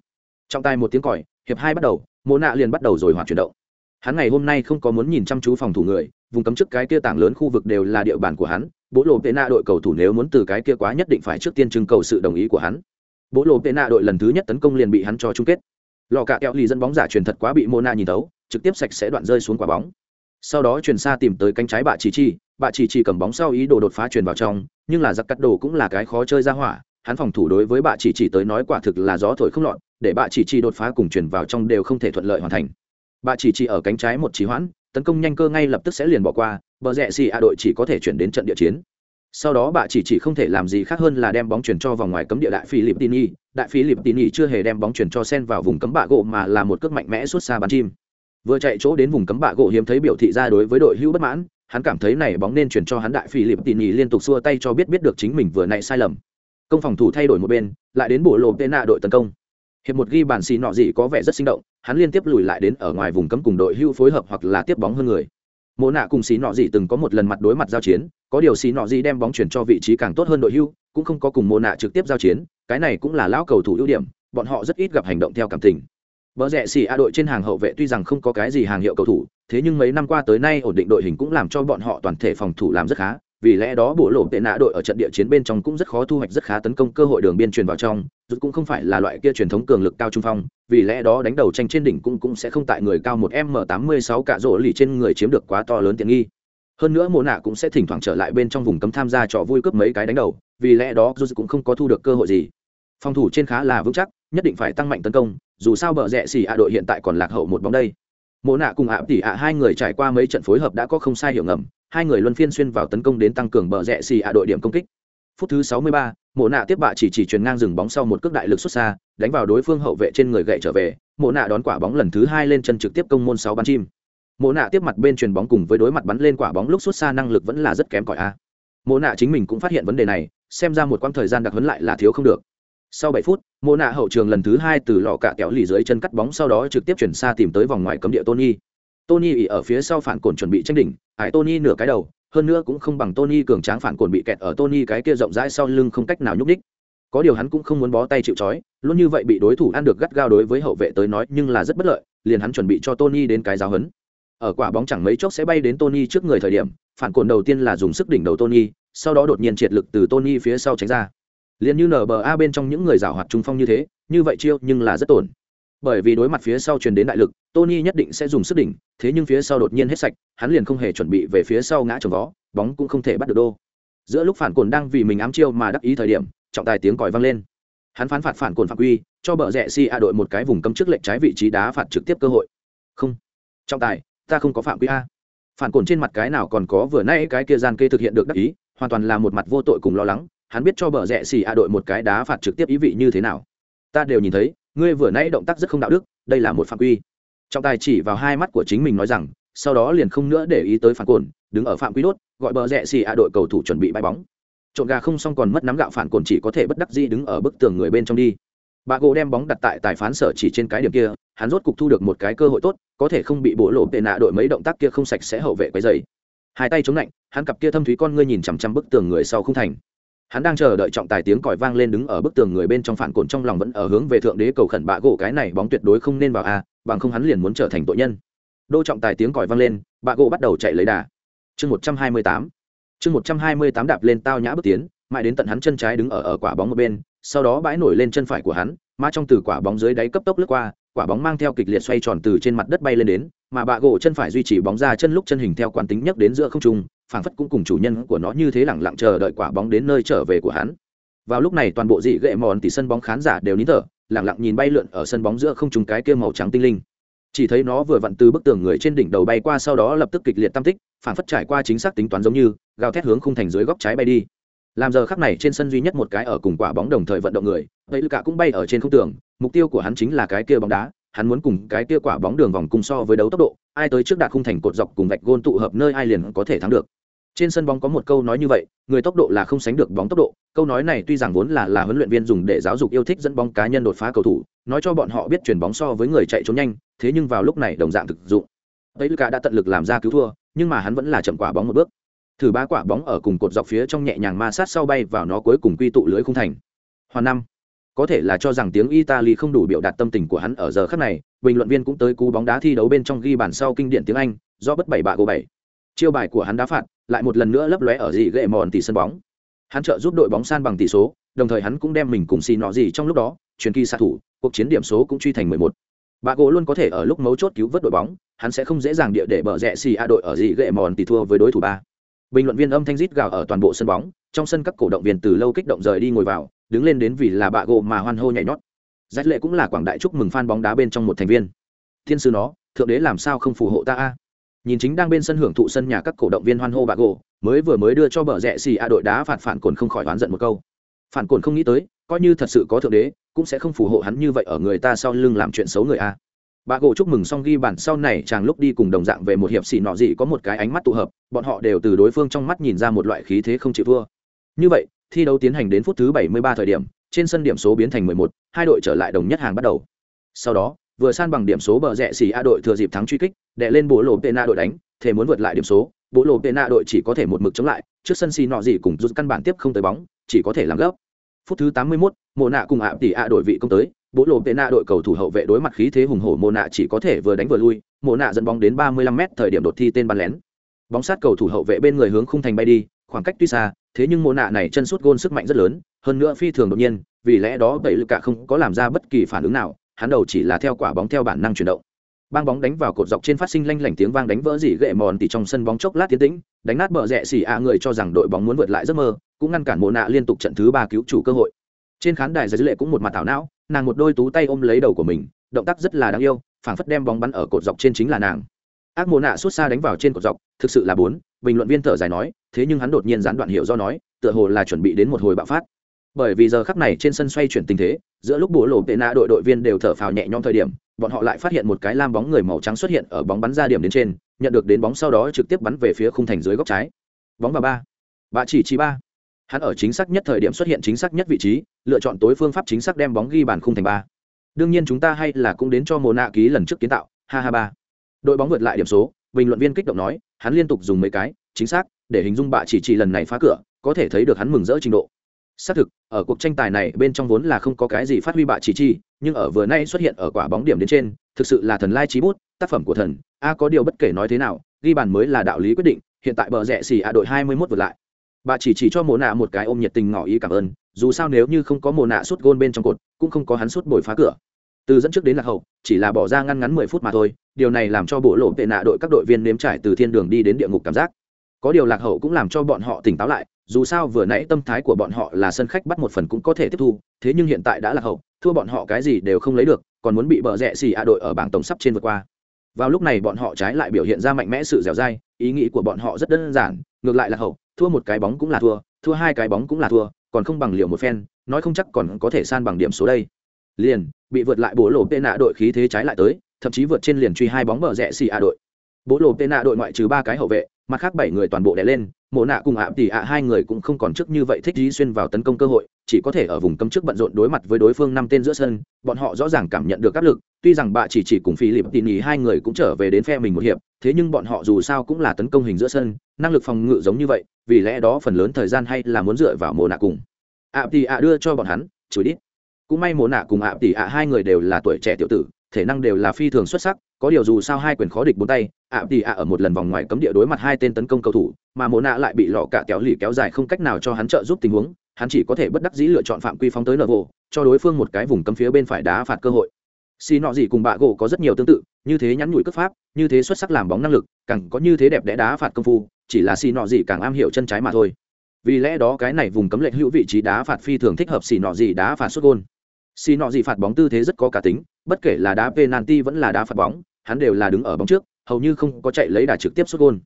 Trong tay một tiếng còi, hiệp hai bắt đầu mồ nạ liền bắt đầu rồi hoạt chuyển động. Hắn ngày hôm nay không có muốn nhìn chăm chú phòng thủ người, vùng cấm trước cái kia tảng lớn khu vực đều là địa bàn của hắn bố lộ tệ nạ đội cầu thủ nếu muốn từ cái kia quá nhất định phải trước tiên trưng cầu sự đồng ý của hắn. Bố lộ tệ nạ đội lần thứ nhất tấn công liền bị hắn cho chung kết. Lò cạ kẹo lì dẫn bóng giả truyền thật quá bị mô na nhìn tấu trực tiếp sạch sẽ đoạn rơi xuống quả bóng. Sau đó truyền xa tìm tới cánh trái bà chỉ chi bà chỉ chi cầm bóng sau ý đồ đột phá truyền vào trong, nhưng là giặc cắt đồ cũng là cái khó chơi ra hỏa, hắn phòng thủ đối với bà chỉ chỉ tới nói quả thực là gió thổi không lọt, để bà chỉ chi đột phá cùng truyền vào trong đều không thể thuận lợi hoàn thành. Bà chỉ chỉ ở cánh trái một trí hoãn tấn công nhanh cơ ngay lập tức sẽ liền bỏ qua, bờ rẽ xì a đội chỉ có thể chuyển đến trận địa chiến. Sau đó bà chỉ chỉ không thể làm gì khác hơn là đem bóng chuyển cho vòng ngoài cấm địa đại philippines. Đại philippines chưa hề đem bóng chuyển cho sen vào vùng cấm bạ gỗ mà là một cước mạnh mẽ suốt xa bắn chim. Vừa chạy chỗ đến vùng cấm bạ gỗ hiếm thấy biểu thị ra đối với đội hữu bất mãn, hắn cảm thấy này bóng nên chuyển cho hắn đại philippines liên tục xua tay cho biết biết được chính mình vừa nãy sai lầm. Công phòng thủ thay đổi một bên, lại đến bộ lộ nạ đội tấn công hiệp một ghi bàn xì nọ gì có vẻ rất sinh động hắn liên tiếp lùi lại đến ở ngoài vùng cấm cùng đội hưu phối hợp hoặc là tiếp bóng hơn người. Mộ nạ cùng xì nọ gì từng có một lần mặt đối mặt giao chiến có điều xì nọ gì đem bóng chuyển cho vị trí càng tốt hơn đội hưu cũng không có cùng mộ nạ trực tiếp giao chiến cái này cũng là lão cầu thủ ưu điểm bọn họ rất ít gặp hành động theo cảm tình. Bờ rẽ xì A đội trên hàng hậu vệ tuy rằng không có cái gì hàng hiệu cầu thủ, thế nhưng mấy năm qua tới nay ổn định đội hình cũng làm cho bọn họ toàn thể phòng thủ làm rất khá, vì lẽ đó bộ lộ tệ nạ đội ở trận địa chiến bên trong cũng rất khó thu hoạch rất khá tấn công cơ hội đường biên truyền vào trong rút cũng không phải là loại kia truyền thống cường lực cao trung phong, vì lẽ đó đánh đầu tranh trên đỉnh cũng cũng sẽ không tại người cao một m tám mươi sáu cả rỗ lì trên người chiếm được quá to lớn tiện nghi. Hơn nữa mộ nạ cũng sẽ thỉnh thoảng trở lại bên trong vùng cấm tham gia trò vui cướp mấy cái đánh đầu, vì lẽ đó rút cũng không có thu được cơ hội gì. Phòng thủ trên khá là vững chắc, nhất định phải tăng mạnh tấn công, dù sao bờ rẽ xỉ ạ đội hiện tại còn lạc hậu một bóng đây. Mộ nạ cùng ạ tỷ ạ hai người trải qua mấy trận phối hợp đã có không sai hiểu ngầm hai người luân phiên xuyên vào tấn công đến tăng cường bờ rẽ xì ạ đội điểm công kích. Phút thứ 63, mộ nạ tiếp bạ chỉ chỉ truyền ngang dừng bóng sau một cước đại lực xuất xa đánh vào đối phương hậu vệ trên người gậy trở về. Mộ nạ đón quả bóng lần thứ hai lên chân trực tiếp công môn sáu bắn chim. Mộ nạ tiếp mặt bên truyền bóng cùng với đối mặt bắn lên quả bóng lúc xuất xa năng lực vẫn là rất kém cỏi a. Mộ nạ chính mình cũng phát hiện vấn đề này xem ra một quãng thời gian đặc huấn lại là thiếu không được. Sau 7 phút mộ nạ hậu trường lần thứ hai từ lò cạ kéo lì dưới chân cắt bóng sau đó trực tiếp chuyển xa tìm tới vòng ngoài cấm địa tony tony ỉ ở phía sau phản cồn chuẩn bị tranh đỉnh hải tony nửa cái đầu, hơn nữa cũng không bằng tony cường tráng phản cồn bị kẹt ở tony cái kia rộng rãi sau lưng không cách nào nhúc ních có điều hắn cũng không muốn bó tay chịu trói, luôn như vậy bị đối thủ ăn được gắt gao đối với hậu vệ tới nói nhưng là rất bất lợi, liền hắn chuẩn bị cho tony đến cái giáo hấn ở quả bóng chẳng mấy chốc sẽ bay đến tony trước người thời điểm, phản cồn đầu tiên là dùng sức đỉnh đầu tony, sau đó đột nhiên triệt lực từ tony phía sau tránh ra. Liền như nba bên trong những người giảo hoạt trung phong như thế, như vậy chiêu nhưng là rất tổn bởi vì đối mặt phía sau truyền đến đại lực, tony nhất định sẽ dùng sức đỉnh, thế nhưng phía sau đột nhiên hết sạch, hắn liền không hề chuẩn bị về phía sau ngã trồng vó, bóng cũng không thể bắt được đô. Giữa lúc phản cồn đang vì mình ám chiêu mà đắc ý thời điểm, trọng tài tiếng còi vang lên. Hắn phán phạt phản cồn phạm quy, cho bờ rẽ si a đội một cái vùng cấm trước lệnh trái vị trí đá phạt trực tiếp cơ hội. Không. Trọng tài, ta không có phạm quy a. Phản cồn trên mặt cái nào còn có vừa nay cái kia gian kê thực hiện được đắc ý, hoàn toàn là một mặt vô tội cùng lo lắng, hắn biết cho bờ rẽ xì a đội một cái đá phạt trực tiếp ý vị như thế nào. Ta đều nhìn thấy ngươi vừa nãy động tác rất không đạo đức, đây là một phạm quy. Trọng tài chỉ vào hai mắt của chính mình nói rằng, sau đó liền không nữa để ý tới phản cồn, đứng ở phạm quy đốt, gọi bờ rẽ xì à đội cầu thủ chuẩn bị bay bóng. Trộn gà không xong còn mất nắm gạo phản cồn chỉ có thể bất đắc dĩ đứng ở bức tường người bên trong đi. Bà gỗ đem bóng đặt tại tài phán sở chỉ trên cái điểm kia, hắn rốt cục thu được một cái cơ hội tốt, có thể không bị bộ lộ tệ nạ đội mấy động tác kia không sạch sẽ hậu vệ quấy dày hai tay chống lạnh, hắn cặp kia thâm thúy con ngươi nhìn chằm chằm bức tường người sau không thành hắn đang chờ đợi trọng tài tiếng còi vang lên đứng ở bức tường người bên trong phản cồn trong lòng vẫn ở hướng về thượng đế cầu khẩn bạ gỗ cái này bóng tuyệt đối không nên vào a, bằng không hắn liền muốn trở thành tội nhân. Đô trọng tài tiếng còi vang lên, bạ gỗ bắt đầu chạy lấy đà. Chương một trăm hai mươi tám. Chương một trăm hai mươi tám đạp lên tao nhã bước tiến, mãi đến tận hắn chân trái đứng ở ở quả bóng một bên, sau đó bãi nổi lên chân phải của hắn, mà trong từ quả bóng dưới đáy cấp tốc lướt qua, quả bóng mang theo kịch liệt xoay tròn từ trên mặt đất bay lên đến, mà bạ gỗ chân phải duy trì bóng ra chân lúc chân hình theo quán tính nhất đến giữa không trung phảng phất cũng cùng chủ nhân của nó như thế lẳng lặng chờ đợi quả bóng đến nơi trở về của hắn. Vào lúc này toàn bộ dị gậy mòn thì sân bóng khán giả đều nín thở, lẳng lặng nhìn bay lượn ở sân bóng giữa không trung cái kia màu trắng tinh linh. Chỉ thấy nó vừa vặn từ bức tường người trên đỉnh đầu bay qua sau đó lập tức kịch liệt tam tích, phảng phất trải qua chính xác tính toán giống như, gào thét hướng khung thành dưới góc trái bay đi. Làm giờ khắc này trên sân duy nhất một cái ở cùng quả bóng đồng thời vận động người, vậy cả cũng bay ở trên không tường, mục tiêu của hắn chính là cái kia bóng đá, hắn muốn cùng cái kia quả bóng đường vòng cùng so với đấu tốc độ, ai tới trước đạt khung thành cột dọc cùng vạch gôn tụ hợp nơi ai liền có thể thắng được trên sân bóng có một câu nói như vậy, người tốc độ là không sánh được bóng tốc độ. Câu nói này tuy rằng vốn là là huấn luyện viên dùng để giáo dục yêu thích dẫn bóng cá nhân đột phá cầu thủ, nói cho bọn họ biết chuyển bóng so với người chạy trốn nhanh, thế nhưng vào lúc này đồng dạng thực dụng. Ấy cả đã tận lực làm ra cứu thua, nhưng mà hắn vẫn là chậm quả bóng một bước. Thử ba quả bóng ở cùng cột dọc phía trong nhẹ nhàng ma sát sau bay vào nó cuối cùng quy tụ lưới khung thành. Hoàn năm. Có thể là cho rằng tiếng italy không đủ biểu đạt tâm tình của hắn ở giờ khắc này, bình luận viên cũng tới cú bóng đá thi đấu bên trong ghi bàn sau kinh điển tiếng anh, do bất bảy bạ của bảy chiêu bài của hắn đá phạt lại một lần nữa lấp lóe ở dị gậy mòn tỷ sân bóng hắn trợ giúp đội bóng san bằng tỷ số đồng thời hắn cũng đem mình cùng xì nọ gì trong lúc đó truyền kỳ xạ thủ cuộc chiến điểm số cũng truy thành 11. Bà gỗ luôn có thể ở lúc mấu chốt cứu vớt đội bóng, hắn sẽ không dễ dàng địa để bờ rẽ xì a đội ở dị gậy mòn tỷ thua với đối thủ ba. Bình luận viên âm thanh rít gào ở toàn bộ sân bóng, trong sân các cổ động viên từ lâu kích động rời đi ngồi vào, đứng lên đến vì là bà gỗ mà hoan hô nhảy nhót. Giải lệ cũng là quảng đại chúc mừng fan bóng đá bên trong một thành viên. Thiên sư nó, thượng đế làm sao không phù hộ ta a? Nhìn chính đang bên sân hưởng thụ sân nhà các cổ động viên hoan hô bạc gỗ, mới vừa mới đưa cho bờ rẽ xì a đội đá phạt phản cồn không khỏi oán giận một câu. Phản cồn không nghĩ tới, coi như thật sự có thượng đế, cũng sẽ không phù hộ hắn như vậy ở người ta sau lưng làm chuyện xấu người a. Bà gỗ chúc mừng xong ghi bản sau này chàng lúc đi cùng đồng dạng về một hiệp xì nọ gì có một cái ánh mắt tụ hợp, bọn họ đều từ đối phương trong mắt nhìn ra một loại khí thế không chịu thua. Như vậy, thi đấu tiến hành đến phút thứ 73 thời điểm, trên sân điểm số biến thành 11, hai đội trở lại đồng nhất hàng bắt đầu. Sau đó, vừa san bằng điểm số bờ rẽ xì A đội thừa dịp thắng truy kích, đệ lên bộ lộ Pena đội đánh, thể muốn vượt lại điểm số, bộ lộ Pena đội chỉ có thể một mực chống lại, trước sân xì nọ gì cùng rút căn bản tiếp không tới bóng, chỉ có thể làm gấp. Phút thứ 81, Mộ nạ cùng ạ tỷ A đội vị công tới, bộ lộ Pena đội cầu thủ hậu vệ đối mặt khí thế hùng hổ Mộ nạ chỉ có thể vừa đánh vừa lui, Mộ nạ dẫn bóng đến 35m thời điểm đột thi tên bắn lén. Bóng sát cầu thủ hậu vệ bên người hướng khung thành bay đi, khoảng cách tuy xa, thế nhưng Mộ nạ này chân sút gôn sức mạnh rất lớn, hơn nữa phi thường đột nhiên, vì lẽ đó bảy lực cả không có làm ra bất kỳ phản ứng nào, hắn đầu chỉ là theo quả bóng theo bản năng chuyển động. Bang bóng đánh vào cột dọc trên phát sinh lanh lảnh tiếng vang đánh vỡ dỉ gậy mòn tỉ trong sân bóng chốc lát tiến tĩnh, đánh nát bờ rẽ xỉ ạ người cho rằng đội bóng muốn vượt lại giấc mơ, cũng ngăn cản mộ nạ liên tục trận thứ ba cứu chủ cơ hội. Trên khán đài giải dữ lệ cũng một mặt thảo não, nàng một đôi tú tay ôm lấy đầu của mình, động tác rất là đáng yêu, phảng phất đem bóng bắn ở cột dọc trên chính là nàng. Ác mộ nạ xuất xa đánh vào trên cột dọc, thực sự là bốn, bình luận viên thở dài nói, thế nhưng hắn đột nhiên gián đoạn hiệu do nói, tựa hồ là chuẩn bị đến một hồi bạo phát. Bởi vì giờ khắc này trên sân xoay chuyển tình thế giữa lúc bộ lộ tệ nạ đội đội viên đều thở phào nhẹ nhõm thời điểm, bọn họ lại phát hiện một cái lam bóng người màu trắng xuất hiện ở bóng bắn ra điểm đến trên, nhận được đến bóng sau đó trực tiếp bắn về phía khung thành dưới góc trái. Bóng vào ba. Bà chỉ chi ba. Hắn ở chính xác nhất thời điểm xuất hiện chính xác nhất vị trí, lựa chọn tối phương pháp chính xác đem bóng ghi bàn khung thành ba. Đương nhiên chúng ta hay là cũng đến cho mồ nạ ký lần trước kiến tạo. Ha ha ba. Đội bóng vượt lại điểm số, bình luận viên kích động nói, hắn liên tục dùng mấy cái, chính xác, để hình dung bạ chỉ chỉ lần này phá cửa, có thể thấy được hắn mừng rỡ trình độ xác thực, ở cuộc tranh tài này bên trong vốn là không có cái gì phát huy bạ chỉ chi, nhưng ở vừa nay xuất hiện ở quả bóng điểm đến trên, thực sự là thần lai trí bút, tác phẩm của thần. A có điều bất kể nói thế nào, ghi bàn mới là đạo lý quyết định, hiện tại bờ rẽ xì a đội hai mươi 21 vượt lại. Bà chỉ chỉ cho mồ nạ một cái ôm nhiệt tình ngỏ ý cảm ơn, dù sao nếu như không có mồ nạ suốt gôn bên trong cột, cũng không có hắn suốt bồi phá cửa. Từ dẫn trước đến lạc hậu, chỉ là bỏ ra ngăn ngắn mười phút mà thôi, điều này làm cho bộ lộ tệ nạ đội các đội viên nếm trải từ thiên đường đi đến địa ngục cảm giác. Có điều lạc hậu cũng làm cho bọn họ tỉnh táo lại dù sao vừa nãy tâm thái của bọn họ là sân khách bắt một phần cũng có thể tiếp thu, thế nhưng hiện tại đã là hậu, thua bọn họ cái gì đều không lấy được, còn muốn bị bờ rẽ xì a đội ở bảng tổng sắp trên vượt qua. Vào lúc này bọn họ trái lại biểu hiện ra mạnh mẽ sự dẻo dai, ý nghĩ của bọn họ rất đơn giản, ngược lại là hậu, thua một cái bóng cũng là thua thua hai cái bóng cũng là thua, còn không bằng liều một phen, nói không chắc còn có thể san bằng điểm số đây. Liền, bị vượt lại bố lộ tên nạ đội khí thế trái lại tới, thậm chí vượt trên liền truy hai bóng bờ rẽ xì a đội. Bố lộ tên nạ đội ngoại trừ ba cái hậu vệ mặt khác bảy người toàn bộ đè lên, mộ nạ cùng ạ tỷ ạ hai người cũng không còn trước như vậy thích dí xuyên vào tấn công cơ hội, chỉ có thể ở vùng cấm trước bận rộn đối mặt với đối phương năm tên giữa sân, bọn họ rõ ràng cảm nhận được áp lực, tuy rằng bạ chỉ chỉ cùng phi lịp tỉ nhì hai người cũng trở về đến phe mình một hiệp, thế nhưng bọn họ dù sao cũng là tấn công hình giữa sân, năng lực phòng ngự giống như vậy, vì lẽ đó phần lớn thời gian hay là muốn dựa vào mộ nạ cùng. Ạ tỷ ạ đưa cho bọn hắn chửi đít cũng may mộ nạ cùng ạ tỷ ạ hai người đều là tuổi trẻ tiểu tử, thể năng đều là phi thường xuất sắc, có điều dù sao hai quyền khó địch bốn tay ạ tỉ ạ ở một lần vòng ngoài cấm địa đối mặt hai tên tấn công cầu thủ, mà mồ nạ lại bị lọ cả kéo lì kéo dài không cách nào cho hắn trợ giúp tình huống, hắn chỉ có thể bất đắc dĩ lựa chọn phạm quy phóng tới nợ vô cho đối phương một cái vùng cấm phía bên phải đá phạt cơ hội. Xì nọ gì cùng bạ gỗ có rất nhiều tương tự, như thế nhắn nhủi cấp pháp, như thế xuất sắc làm bóng năng lực, càng có như thế đẹp đẽ đá phạt công phu, chỉ là xì nọ gì càng am hiểu chân trái mà thôi. Vì lẽ đó cái này vùng cấm lệch hữu vị trí đá phạt phi thường thích hợp xì nọ gì đá phạt xuất gôn. Xì nọ gì phạt bóng tư thế rất có cá tính, bất kể là đá penalty vẫn là đá phạt bóng, hắn đều là đứng ở bóng trước hầu như không có chạy lấy đà trực tiếp xuất gôn.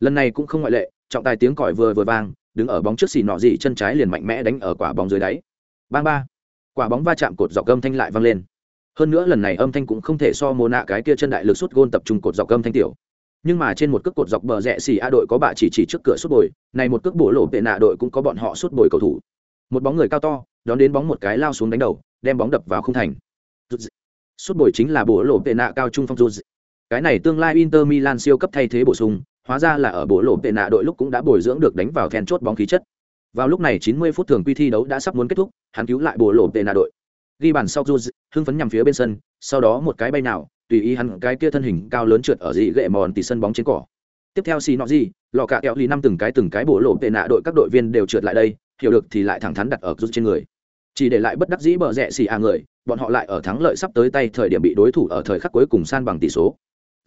Lần này cũng không ngoại lệ, trọng tài tiếng còi vừa vừa vang, đứng ở bóng trước xì nọ gì chân trái liền mạnh mẽ đánh ở quả bóng dưới đáy. Bang ba. Quả bóng va chạm cột dọc âm thanh lại vang lên. Hơn nữa lần này âm thanh cũng không thể so mô nạ cái kia chân đại lực sút gôn tập trung cột dọc âm thanh tiểu. Nhưng mà trên một cước cột dọc bờ rẽ xì a đội có bạ chỉ chỉ trước cửa sút bồi, này một cước bổ lộ tệ nạ đội cũng có bọn họ sút bồi cầu thủ. Một bóng người cao to, đón đến bóng một cái lao xuống đánh đầu, đem bóng đập vào không thành. Sút bồi chính là bổ lộ tệ nạ cao trung phong dù cái này tương lai inter milan siêu cấp thay thế bổ sung hóa ra là ở bộ lộ tệ nạ đội lúc cũng đã bồi dưỡng được đánh vào then chốt bóng khí chất vào lúc này 90 phút thường quy thi đấu đã sắp muốn kết thúc hắn cứu lại bộ lộ tệ nạ đội ghi bàn sau Juz, hưng phấn nhằm phía bên sân, sau đó một cái bay nào, tùy ý hắn cái kia thân hình cao lớn trượt ở dị gệ mòn tỉ sân bóng trên cỏ. Tiếp theo xì nọ gì, lọ cả kẹo lì năm từng cái từng cái bộ lộ tệ nạ đội các đội viên đều trượt lại đây, hiểu được thì lại thẳng thắn đặt ở rút trên người. Chỉ để lại bất đắc dĩ bờ rẽ xì à người, bọn họ lại ở thắng lợi sắp tới tay thời điểm bị đối thủ ở thời khắc cuối cùng san bằng tỷ số.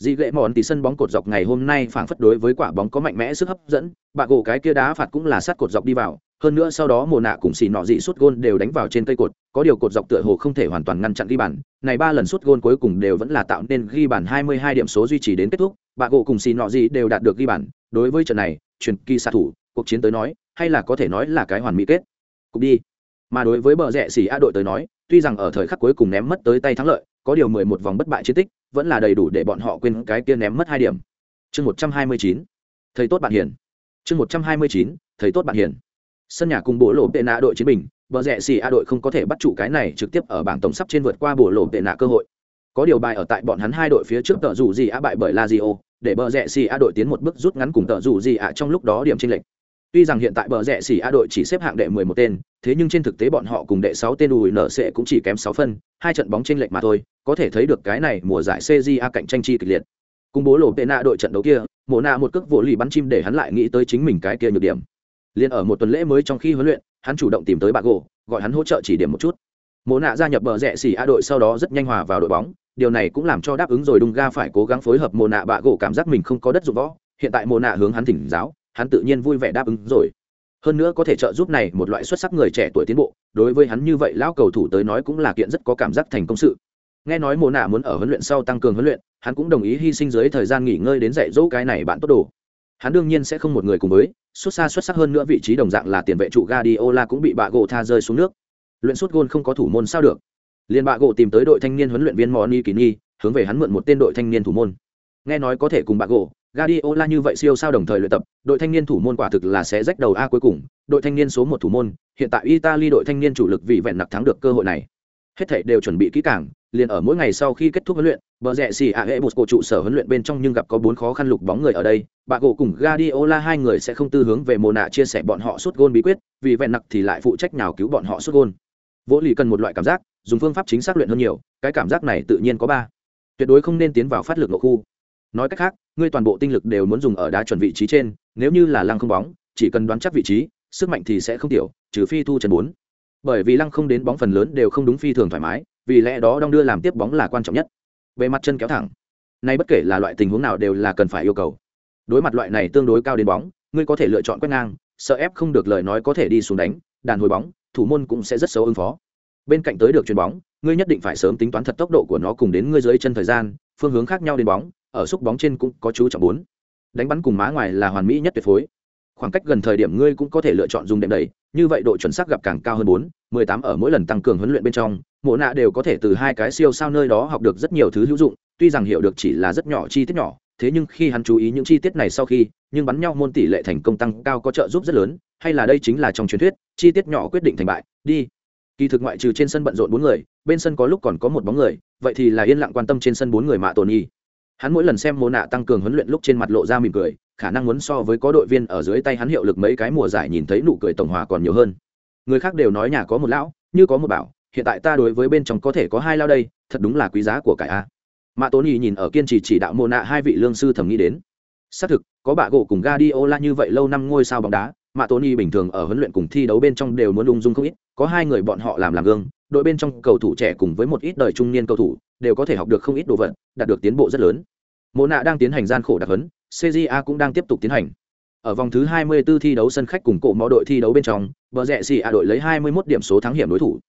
Dị gệ mòn tỷ sân bóng cột dọc ngày hôm nay phảng phất đối với quả bóng có mạnh mẽ sức hấp dẫn, bạ gỗ cái kia đá phạt cũng là sát cột dọc đi vào, hơn nữa sau đó mồ nạ cùng xì nọ dị suốt gôn đều đánh vào trên cây cột có điều cột dọc tựa hồ không thể hoàn toàn ngăn chặn ghi bàn này ba lần suốt gôn cuối cùng đều vẫn là tạo nên ghi bàn 22 điểm số duy trì đến kết thúc bạ gỗ cùng xì nọ dị đều đạt được ghi bàn đối với trận này truyền kỳ xạ thủ cuộc chiến tới nói hay là có thể nói là cái hoàn mỹ kết. Cục đi. Mà đối với bờ rẽ xì a đội tới nói tuy rằng ở thời khắc cuối cùng ném mất tới tay thắng lợi có điều 11 vòng bất bại chiến tích, vẫn là đầy đủ để bọn họ quên cái kia ném mất hai điểm. Chương 129 thầy tốt bạn hiền. Chương 129 thầy tốt bạn hiền. Sân nhà cùng bộ lộ tệ nạ đội chiến bình, bờ rẹ xì a đội không có thể bắt trụ cái này trực tiếp ở bảng tổng sắp trên vượt qua bộ lộ tệ nạ cơ hội. Có điều bài ở tại bọn hắn hai đội phía trước tờ rủ gì a bại bởi lazio, để bờ rẹ xì a đội tiến một bước rút ngắn cùng tờ rủ gì a trong lúc đó điểm chênh lệch tuy rằng hiện tại bờ rẽ xỉ a đội chỉ xếp hạng đệ 11 tên, thế nhưng trên thực tế bọn họ cùng đệ 6 tên ủi nở sẽ cũng chỉ kém 6 phân, hai trận bóng chênh lệch mà thôi, có thể thấy được cái này mùa giải CJA cạnh tranh chi kịch liệt. Cùng bố lộ tên nạ đội trận đấu kia, mộ nạ một cước vỗ lì bắn chim để hắn lại nghĩ tới chính mình cái kia nhược điểm. Liên ở một tuần lễ mới trong khi huấn luyện, hắn chủ động tìm tới bà gỗ gọi hắn hỗ trợ chỉ điểm một chút. Mộ nạ gia nhập bờ rẽ xỉ a đội sau đó rất nhanh hòa vào đội bóng, điều này cũng làm cho đáp ứng rồi Dunga ga phải cố gắng phối hợp mồ nạ Bago gỗ cảm giác mình không có đất dụng võ, hiện tại mồ nạ hướng hắn thỉnh giáo hắn tự nhiên vui vẻ đáp ứng rồi. Hơn nữa có thể trợ giúp này một loại xuất sắc người trẻ tuổi tiến bộ, đối với hắn như vậy lão cầu thủ tới nói cũng là kiện rất có cảm giác thành công sự. Nghe nói mồ nạ muốn ở huấn luyện sau tăng cường huấn luyện, hắn cũng đồng ý hy sinh dưới thời gian nghỉ ngơi đến dạy dỗ cái này bạn tốt đồ. Hắn đương nhiên sẽ không một người cùng với, xuất xa xuất sắc hơn nữa vị trí đồng dạng là tiền vệ trụ Guardiola cũng bị bạ gỗ tha rơi xuống nước. Luyện suốt gôn không có thủ môn sao được. Liên bạ gỗ tìm tới đội thanh niên huấn luyện viên Moni Kini hướng về hắn mượn một tên đội thanh niên thủ môn. Nghe nói có thể cùng bạ gỗ Guardiola như vậy siêu sao đồng thời luyện tập, đội thanh niên thủ môn quả thực là sẽ rách đầu a cuối cùng. Đội thanh niên số một thủ môn, hiện tại Italy đội thanh niên chủ lực vì vẹn nặc thắng được cơ hội này. Hết thảy đều chuẩn bị kỹ càng, liền ở mỗi ngày sau khi kết thúc huấn luyện, bờ rẽ xì ạ hệ một cổ trụ sở huấn luyện bên trong nhưng gặp có bốn khó khăn lục bóng người ở đây. Bà gỗ cùng Guardiola hai người sẽ không tư hướng về mồ nạ chia sẻ bọn họ suốt gôn bí quyết, vì vẹn nặc thì lại phụ trách nào cứu bọn họ suốt gôn. Vỗ lì cần một loại cảm giác, dùng phương pháp chính xác luyện hơn nhiều, cái cảm giác này tự nhiên có ba. Tuyệt đối không nên tiến vào phát lực nội khu nói cách khác, ngươi toàn bộ tinh lực đều muốn dùng ở đá chuẩn vị trí trên, nếu như là lăng không bóng, chỉ cần đoán chắc vị trí, sức mạnh thì sẽ không tiểu, trừ phi thu trần bốn. Bởi vì lăng không đến bóng phần lớn đều không đúng phi thường thoải mái, vì lẽ đó đong đưa làm tiếp bóng là quan trọng nhất. Về mặt chân kéo thẳng. Nay bất kể là loại tình huống nào đều là cần phải yêu cầu. Đối mặt loại này tương đối cao đến bóng, ngươi có thể lựa chọn quét ngang, sợ ép không được lời nói có thể đi xuống đánh, đàn hồi bóng, thủ môn cũng sẽ rất xấu ứng phó. Bên cạnh tới được chuyền bóng, ngươi nhất định phải sớm tính toán thật tốc độ của nó cùng đến ngươi dưới chân thời gian phương hướng khác nhau đến bóng, ở xúc bóng trên cũng có chú trọng bốn. Đánh bắn cùng má ngoài là hoàn mỹ nhất tuyệt phối. Khoảng cách gần thời điểm ngươi cũng có thể lựa chọn dùng đệm đẩy, như vậy độ chuẩn xác gặp càng cao hơn bốn, mười tám ở mỗi lần tăng cường huấn luyện bên trong, mộ nạ đều có thể từ hai cái siêu sao nơi đó học được rất nhiều thứ hữu dụng, tuy rằng hiểu được chỉ là rất nhỏ chi tiết nhỏ, thế nhưng khi hắn chú ý những chi tiết này sau khi, nhưng bắn nhau môn tỷ lệ thành công tăng cao có trợ giúp rất lớn, hay là đây chính là trong truyền thuyết, chi tiết nhỏ quyết định thành bại, đi kỳ thực ngoại trừ trên sân bận rộn bốn người, bên sân có lúc còn có một bóng người, vậy thì là yên lặng quan tâm trên sân bốn người mạ tồn nhi. Hắn mỗi lần xem mô nạ tăng cường huấn luyện lúc trên mặt lộ ra mỉm cười, khả năng muốn so với có đội viên ở dưới tay hắn hiệu lực mấy cái mùa giải nhìn thấy nụ cười tổng hòa còn nhiều hơn. Người khác đều nói nhà có một lão, như có một bảo, hiện tại ta đối với bên trong có thể có hai lao đây, thật đúng là quý giá của cải a. Mạ tố y nhìn ở kiên trì chỉ đạo mô nạ hai vị lương sư thầm nghĩ đến. Xác thực, có bạ gỗ cùng gadiola như vậy lâu năm ngôi sao bóng đá mạ Tony bình thường ở huấn luyện cùng thi đấu bên trong đều muốn ung dung không ít, có hai người bọn họ làm làm gương, đội bên trong cầu thủ trẻ cùng với một ít đời trung niên cầu thủ, đều có thể học được không ít đồ vật, đạt được tiến bộ rất lớn. Mộ nạ đang tiến hành gian khổ đặc huấn cja cũng đang tiếp tục tiến hành. Ở vòng thứ 24 thi đấu sân khách cùng cổ mõ đội thi đấu bên trong, bờ rẽ xì a đội lấy 21 điểm số thắng hiểm đối thủ.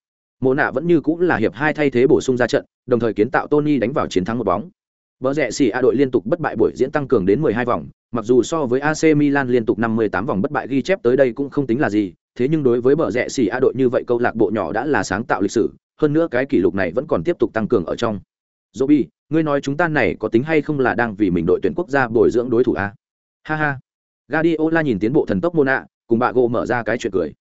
Mộ nạ vẫn như cũng là hiệp hai thay thế bổ sung ra trận, đồng thời kiến tạo tony đánh vào chiến thắng một bóng bờ rẽ xì a đội liên tục bất bại buổi diễn tăng cường đến 12 vòng mặc dù so với ac milan liên tục 58 vòng bất bại ghi chép tới đây cũng không tính là gì thế nhưng đối với bờ rẽ xì a đội như vậy câu lạc bộ nhỏ đã là sáng tạo lịch sử hơn nữa cái kỷ lục này vẫn còn tiếp tục tăng cường ở trong Zobi, ngươi nói chúng ta này có tính hay không là đang vì mình đội tuyển quốc gia bồi dưỡng đối thủ a? Ha ha. Guardiola nhìn tiến bộ thần tốc Mona, cùng bà gỗ mở ra cái chuyện cười.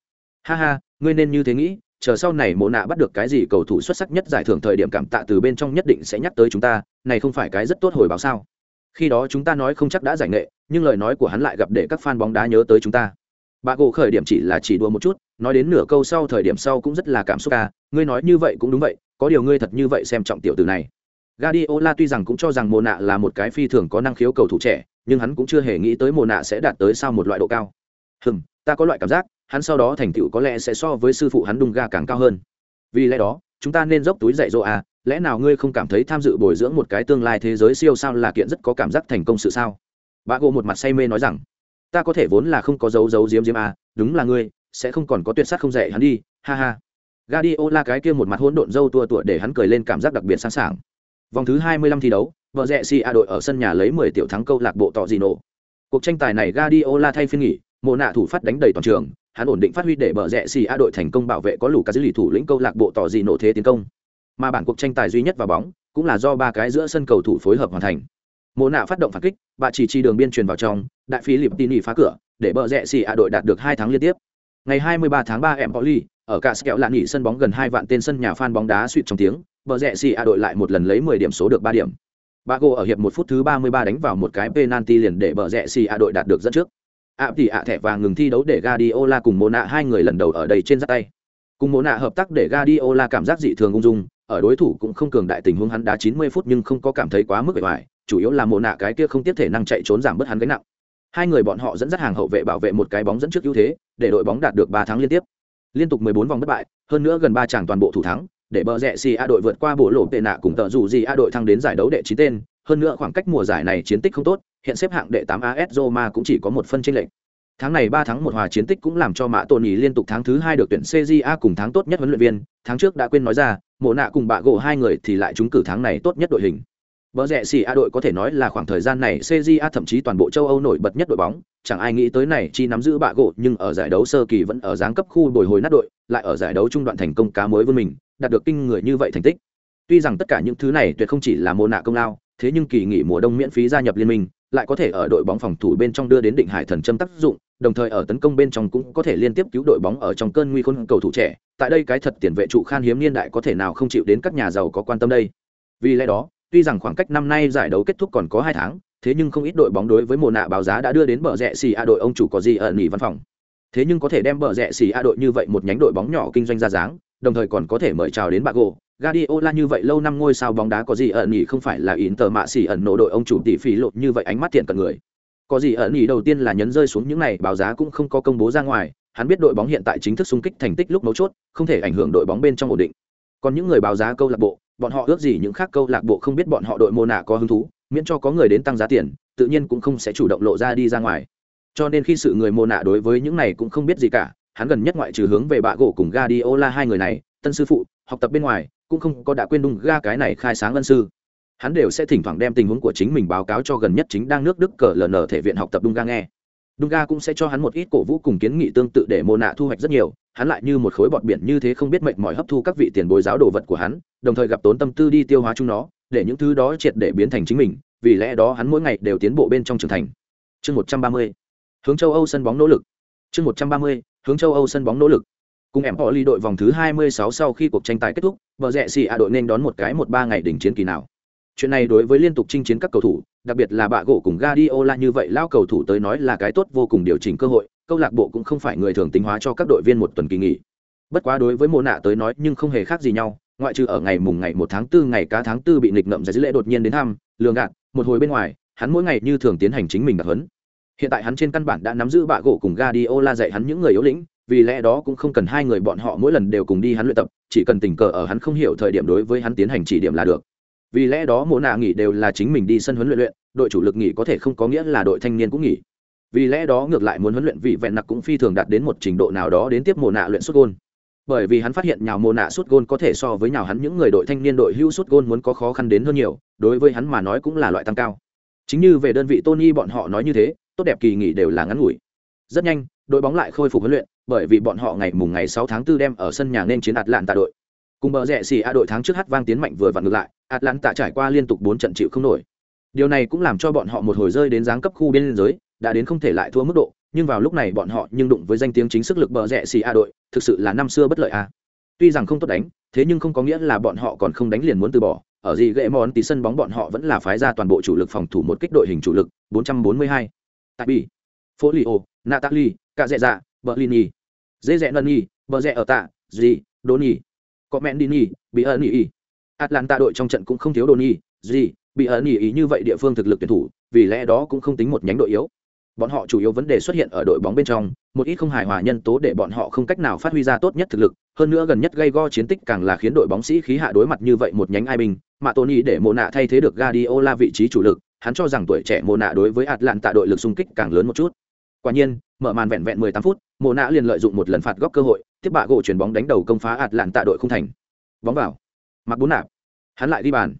Ha ha, ngươi nên như thế nghĩ, chờ sau này Mona bắt được cái gì cầu thủ xuất sắc nhất giải thưởng thời điểm cảm tạ từ bên trong nhất định sẽ nhắc tới chúng ta, này không phải cái rất tốt hồi báo sao? Khi đó chúng ta nói không chắc đã giải nghệ, nhưng lời nói của hắn lại gặp để các fan bóng đá nhớ tới chúng ta. Bà gỗ khởi điểm chỉ là chỉ đùa một chút, nói đến nửa câu sau thời điểm sau cũng rất là cảm xúc ca, ngươi nói như vậy cũng đúng vậy, có điều ngươi thật như vậy xem trọng tiểu tử này. Guardiola tuy rằng cũng cho rằng Mộ Nạ là một cái phi thường có năng khiếu cầu thủ trẻ, nhưng hắn cũng chưa hề nghĩ tới Mộ Nạ sẽ đạt tới sao một loại độ cao. Hừm, ta có loại cảm giác, hắn sau đó thành tựu có lẽ sẽ so với sư phụ hắn Dunga càng cao hơn. Vì lẽ đó, chúng ta nên dốc túi dạy dỗ à, lẽ nào ngươi không cảm thấy tham dự bồi dưỡng một cái tương lai thế giới siêu sao là kiện rất có cảm giác thành công sự sao? bà gỗ một mặt say mê nói rằng, ta có thể vốn là không có dấu dấu diếm diếm à, đúng là ngươi, sẽ không còn có tuyệt sát không dạy hắn đi, ha ha. Guardiola cái kia một mặt hỗn độn dâu tua tua để hắn cười lên cảm giác đặc biệt sẵn sàng. Vòng thứ 25 thi đấu, vợ rẽ si a đội ở sân nhà lấy 10 tiểu thắng câu lạc bộ tọ gì nổ. Cuộc tranh tài này Guardiola thay phiên nghỉ, mồ nạ thủ phát đánh đầy toàn trường, hắn ổn định phát huy để bờ rẽ xì a đội thành công bảo vệ có lũ cả dữ lì thủ lĩnh câu lạc bộ tỏ gì nổ thế tiến công. Mà bản cuộc tranh tài duy nhất vào bóng, cũng là do ba cái giữa sân cầu thủ phối hợp hoàn thành. Mồ nạ phát động phản kích, bà chỉ chi đường biên truyền vào trong, đại phí liệp tin phá cửa, để bờ rẽ xì a đội đạt được hai thắng liên tiếp. Ngày 23 tháng 3 Empoli, ở cả kẹo lạn nghỉ sân bóng gần hai vạn tên sân nhà fan bóng đá suýt trong tiếng, bờ rẽ xì a đội lại một lần lấy 10 điểm số được 3 điểm. Bago ở hiệp một phút thứ 33 đánh vào một cái penalty liền để bờ rẽ xì a đội đạt được dẫn trước ạ thì ạ thẻ vàng ngừng thi đấu để Guardiola cùng Mona hai người lần đầu ở đây trên giắt tay. Cùng Mona hợp tác để Guardiola cảm giác dị thường ung dung, ở đối thủ cũng không cường đại tình huống hắn đá 90 phút nhưng không có cảm thấy quá mức bề ngoài, chủ yếu là Mona cái kia không tiếp thể năng chạy trốn giảm bớt hắn gánh nặng. Hai người bọn họ dẫn dắt hàng hậu vệ bảo vệ một cái bóng dẫn trước ưu thế, để đội bóng đạt được 3 thắng liên tiếp. Liên tục 14 vòng bất bại, hơn nữa gần 3 chàng toàn bộ thủ thắng, để bờ rẽ si a đội vượt qua bộ lộ tệ nạ cùng tờ dù gì a đội thăng đến giải đấu đệ chín tên hơn nữa khoảng cách mùa giải này chiến tích không tốt hiện xếp hạng đệ tám as roma cũng chỉ có một phân tranh lệch. Tháng này ba tháng một hòa chiến tích cũng làm cho mã tôn ý liên tục tháng thứ hai được tuyển cja cùng tháng tốt nhất huấn luyện viên. Tháng trước đã quên nói ra mộ nạ cùng bạ gỗ hai người thì lại trúng cử tháng này tốt nhất đội hình. Bờ rẽ xì A đội có thể nói là khoảng thời gian này CJA thậm chí toàn bộ châu Âu nổi bật nhất đội bóng, chẳng ai nghĩ tới này chi nắm giữ bạ gỗ nhưng ở giải đấu sơ kỳ vẫn ở giáng cấp khu bồi hồi nát đội, lại ở giải đấu trung đoạn thành công cá mới vươn mình, đạt được kinh người như vậy thành tích. Tuy rằng tất cả những thứ này tuyệt không chỉ là mô nạ công lao thế nhưng kỳ nghỉ mùa đông miễn phí gia nhập liên minh, lại có thể ở đội bóng phòng thủ bên trong đưa đến định hải thần châm tác dụng, đồng thời ở tấn công bên trong cũng có thể liên tiếp cứu đội bóng ở trong cơn nguy khốn cầu thủ trẻ tại đây cái thật tiền vệ trụ khan hiếm niên đại có thể nào không chịu đến các nhà giàu có quan tâm đây vì lẽ đó, tuy rằng khoảng cách năm nay giải đấu kết thúc còn có hai tháng, thế nhưng không ít đội bóng đối với mùa nạ báo giá đã đưa đến bờ rẽ xì a đội ông chủ có gì ở nghỉ văn phòng thế nhưng có thể đem bờ rẽ xì a đội như vậy một nhánh đội bóng nhỏ kinh doanh ra dáng, đồng thời còn có thể mời chào đến Bago. Guardiola như vậy lâu năm ngôi sao bóng đá có gì ẩn nhỉ không phải là Inter mạ xỉ ẩn nổ đội ông chủ tỷ phí lột như vậy ánh mắt thiện cận người. Có gì ẩn nhỉ đầu tiên là nhấn rơi xuống những này báo giá cũng không có công bố ra ngoài, hắn biết đội bóng hiện tại chính thức xung kích thành tích lúc mấu chốt, không thể ảnh hưởng đội bóng bên trong ổn định. Còn những người báo giá câu lạc bộ, bọn họ ước gì những khác câu lạc bộ không biết bọn họ đội mô nạ có hứng thú, miễn cho có người đến tăng giá tiền, tự nhiên cũng không sẽ chủ động lộ ra đi ra ngoài. Cho nên khi sự người mô nạ đối với những này cũng không biết gì cả, hắn gần nhất ngoại trừ hướng về bạ gỗ cùng Guardiola hai người này, tân sư phụ, học tập bên ngoài, cũng không có đã quên đung ga cái này khai sáng ân sư. Hắn đều sẽ thỉnh thoảng đem tình huống của chính mình báo cáo cho gần nhất chính đang nước Đức cờ LN thể viện học tập đung ga nghe. Đung ga cũng sẽ cho hắn một ít cổ vũ cùng kiến nghị tương tự để mô nạ thu hoạch rất nhiều, hắn lại như một khối bọt biển như thế không biết mệt mỏi hấp thu các vị tiền bối giáo đồ vật của hắn, đồng thời gặp tốn tâm tư đi tiêu hóa chúng nó, để những thứ đó triệt để biến thành chính mình, vì lẽ đó hắn mỗi ngày đều tiến bộ bên trong trưởng thành. Chương 130. Hướng châu Âu sân bóng nỗ lực. Chương 130 hướng châu Âu sân bóng nỗ lực. Cùng em họ ly đội vòng thứ 26 sau khi cuộc tranh tài kết thúc, bờ rẽ xì a đội nên đón một cái một ba ngày đỉnh chiến kỳ nào. Chuyện này đối với liên tục chinh chiến các cầu thủ, đặc biệt là bạ gỗ cùng Guardiola như vậy lao cầu thủ tới nói là cái tốt vô cùng điều chỉnh cơ hội, câu lạc bộ cũng không phải người thường tính hóa cho các đội viên một tuần kỳ nghỉ. Bất quá đối với mô nạ tới nói nhưng không hề khác gì nhau, ngoại trừ ở ngày mùng ngày một tháng 4 ngày cá tháng 4 bị nghịch ngợm giải lễ đột nhiên đến thăm lường gạt một hồi bên ngoài hắn mỗi ngày như thường tiến hành chính mình đặc huấn hiện tại hắn trên căn bản đã nắm giữ bạ gỗ cùng Guardiola dạy hắn những người yếu lĩnh vì lẽ đó cũng không cần hai người bọn họ mỗi lần đều cùng đi hắn luyện tập, chỉ cần tình cờ ở hắn không hiểu thời điểm đối với hắn tiến hành chỉ điểm là được. Vì lẽ đó mỗi nạ nghỉ đều là chính mình đi sân huấn luyện luyện, đội chủ lực nghỉ có thể không có nghĩa là đội thanh niên cũng nghỉ. Vì lẽ đó ngược lại muốn huấn luyện vị vẹn nặc cũng phi thường đạt đến một trình độ nào đó đến tiếp mồ nạ luyện xuất gôn. Bởi vì hắn phát hiện nhào mồ nạ xuất gôn có thể so với nhào hắn những người đội thanh niên đội hưu xuất gôn muốn có khó khăn đến hơn nhiều, đối với hắn mà nói cũng là loại tăng cao. Chính như về đơn vị tony bọn họ nói như thế, tốt đẹp kỳ nghỉ đều là ngắn ngủi. Rất nhanh đội bóng lại khôi phục huấn luyện bởi vì bọn họ ngày mùng ngày 6 tháng 4 đem ở sân nhà nên chiến Atlanta đội. Cùng bờ rẻ xì A đội tháng trước hát vang tiến mạnh vừa vặn ngược lại, Atlanta trải qua liên tục 4 trận chịu không nổi. Điều này cũng làm cho bọn họ một hồi rơi đến giáng cấp khu biên giới, đã đến không thể lại thua mức độ, nhưng vào lúc này bọn họ nhưng đụng với danh tiếng chính sức lực bờ rẻ xì A đội, thực sự là năm xưa bất lợi a. Tuy rằng không tốt đánh, thế nhưng không có nghĩa là bọn họ còn không đánh liền muốn từ bỏ, ở gì gệ món tí sân bóng bọn họ vẫn là phái ra toàn bộ chủ lực phòng thủ một kích đội hình chủ lực 442. Tại bị, Folio, Natali, Cả Dẹ Dạ, bờ lin nhì Dễ Dẹ Nani, Bờ Dẹ ở Tạ, Gì, đi nhì Bị ẩn nhì Atlanta đội trong trận cũng không thiếu Doni, Gì, Bị ẩn nhì như vậy địa phương thực lực tuyển thủ, vì lẽ đó cũng không tính một nhánh đội yếu. Bọn họ chủ yếu vấn đề xuất hiện ở đội bóng bên trong, một ít không hài hòa nhân tố để bọn họ không cách nào phát huy ra tốt nhất thực lực, hơn nữa gần nhất gây go chiến tích càng là khiến đội bóng sĩ khí hạ đối mặt như vậy một nhánh ai bình, mà Tony để Mộ nạ thay thế được gadiola vị trí chủ lực, hắn cho rằng tuổi trẻ Mộ nạ đối với Atlanta đội lực xung kích càng lớn một chút. Quả nhiên, mở màn vẹn vẹn 18 phút, Mộ nạ liền lợi dụng một lần phạt góc cơ hội, tiếp bạ gỗ chuyển bóng đánh đầu công phá ạt lạn tạ đội không thành. Bóng vào. Mặc bốn nạp. Hắn lại đi bàn.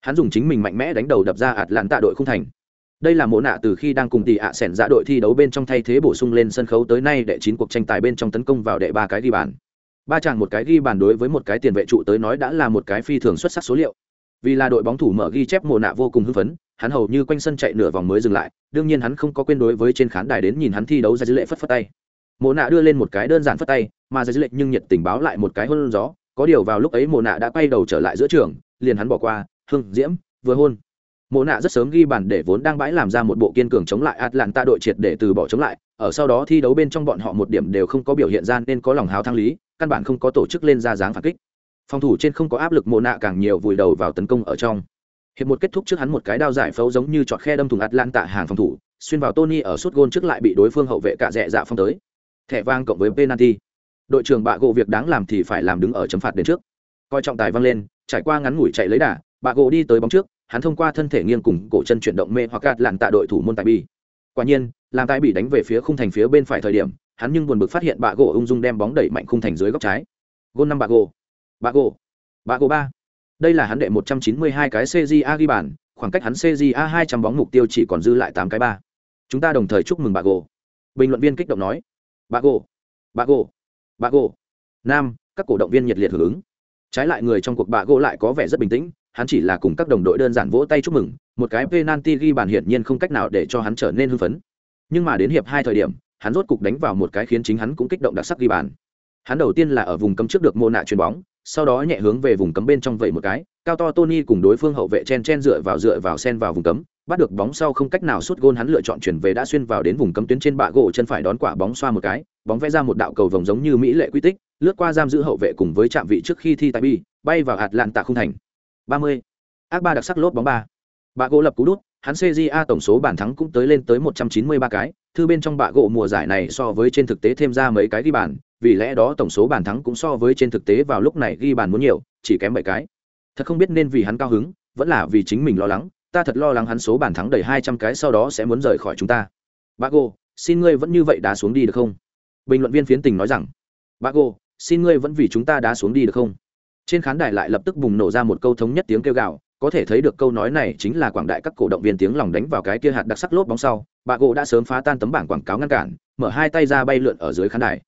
Hắn dùng chính mình mạnh mẽ đánh đầu đập ra ạt lạn tạ đội không thành. Đây là Mộ nạ từ khi đang cùng tỷ ạ xẻn dạ đội thi đấu bên trong thay thế bổ sung lên sân khấu tới nay đệ chín cuộc tranh tài bên trong tấn công vào đệ ba cái đi bàn ba chàng một cái ghi bàn đối với một cái tiền vệ trụ tới nói đã là một cái phi thường xuất sắc số liệu vì là đội bóng thủ mở ghi chép Mộ nạ vô cùng hưng phấn hắn hầu như quanh sân chạy nửa vòng mới dừng lại, đương nhiên hắn không có quên đối với trên khán đài đến nhìn hắn thi đấu ra dư lệ phất phất tay. Mồ nạ đưa lên một cái đơn giản phất tay, mà ra dư lệ nhưng nhiệt tình báo lại một cái hôn gió, có điều vào lúc ấy mồ nạ đã quay đầu trở lại giữa trường, liền hắn bỏ qua, hưng, diễm, vừa hôn. Mồ nạ rất sớm ghi bàn để vốn đang bãi làm ra một bộ kiên cường chống lại atlanta đội triệt để từ bỏ chống lại, ở sau đó thi đấu bên trong bọn họ một điểm đều không có biểu hiện ra nên có lòng hào thăng lý, căn bản không có tổ chức lên ra dáng phản kích. Phòng thủ trên không có áp lực mồ nạ càng nhiều vùi đầu vào tấn công ở trong hiệp một kết thúc trước hắn một cái đao giải phẫu giống như chọn khe đâm thùng atlanta hàng phòng thủ, xuyên vào tony ở suốt gôn trước lại bị đối phương hậu vệ cả rẽ dạ phong tới. Thẻ vang cộng với penalty. Đội trưởng bạ gỗ việc đáng làm thì phải làm đứng ở chấm phạt đến trước. Coi trọng tài văng lên, trải qua ngắn ngủi chạy lấy đà, bạ gỗ đi tới bóng trước, hắn thông qua thân thể nghiêng cùng cổ chân chuyển động mê hoặc gạt lặn tạ đội thủ môn tài bi. Quả nhiên, làm tài bị đánh về phía khung thành phía bên phải thời điểm, hắn nhưng buồn bực phát hiện bạ gỗ ung dung đem bóng đẩy mạnh khung thành dưới góc trái. Gôn năm bạ gỗ. Bạ gỗ. Bạ gỗ ba đây là hắn đệ một trăm chín mươi hai cái cja ghi bàn, khoảng cách hắn cja hai trăm bóng mục tiêu chỉ còn dư lại tám cái ba. Chúng ta đồng thời chúc mừng bà gỗ bình luận viên kích động nói. Bà gỗ bà gỗ bà gỗ nam, các cổ động viên nhiệt liệt hưởng ứng. Trái lại người trong cuộc bà gỗ lại có vẻ rất bình tĩnh, hắn chỉ là cùng các đồng đội đơn giản vỗ tay chúc mừng, một cái penalty ghi bàn hiển nhiên không cách nào để cho hắn trở nên hưng phấn. Nhưng mà đến hiệp hai thời điểm, hắn rốt cục đánh vào một cái khiến chính hắn cũng kích động đặc sắc ghi bàn. Hắn đầu tiên là ở vùng cấm trước được mô nạ chuyền bóng sau đó nhẹ hướng về vùng cấm bên trong vậy một cái, cao to tony cùng đối phương hậu vệ chen chen dựa vào dựa vào sen vào vùng cấm, bắt được bóng sau không cách nào sút gôn hắn lựa chọn chuyển về đã xuyên vào đến vùng cấm tuyến trên bạ gỗ chân phải đón quả bóng xoa một cái, bóng vẽ ra một đạo cầu vồng giống như mỹ lệ quy tích, lướt qua giam giữ hậu vệ cùng với trạm vị trước khi thi tại bi bay vào hạt lạn tạ không thành 30. ác ba đặc sắc lốp bóng ba bạ gỗ lập cú đút hắn cja tổng số bàn thắng cũng tới lên tới 193 cái thư bên trong bạ gỗ mùa giải này so với trên thực tế thêm ra mấy cái ghi bàn vì lẽ đó tổng số bàn thắng cũng so với trên thực tế vào lúc này ghi bàn muốn nhiều chỉ kém bảy cái. Thật không biết nên vì hắn cao hứng vẫn là vì chính mình lo lắng ta thật lo lắng hắn số bàn thắng đầy hai trăm cái sau đó sẽ muốn rời khỏi chúng ta. Bago, xin ngươi vẫn như vậy đá xuống đi được không? Bình luận viên phiến tình nói rằng Bago, xin ngươi vẫn vì chúng ta đá xuống đi được không? Trên khán đài lại lập tức bùng nổ ra một câu thống nhất tiếng kêu gào có thể thấy được câu nói này chính là quảng đại các cổ động viên tiếng lòng đánh vào cái kia hạt đặc sắc lốp bóng sau, bà gỗ đã sớm phá tan tấm bảng quảng cáo ngăn cản, mở hai tay ra bay lượn ở dưới khán đài.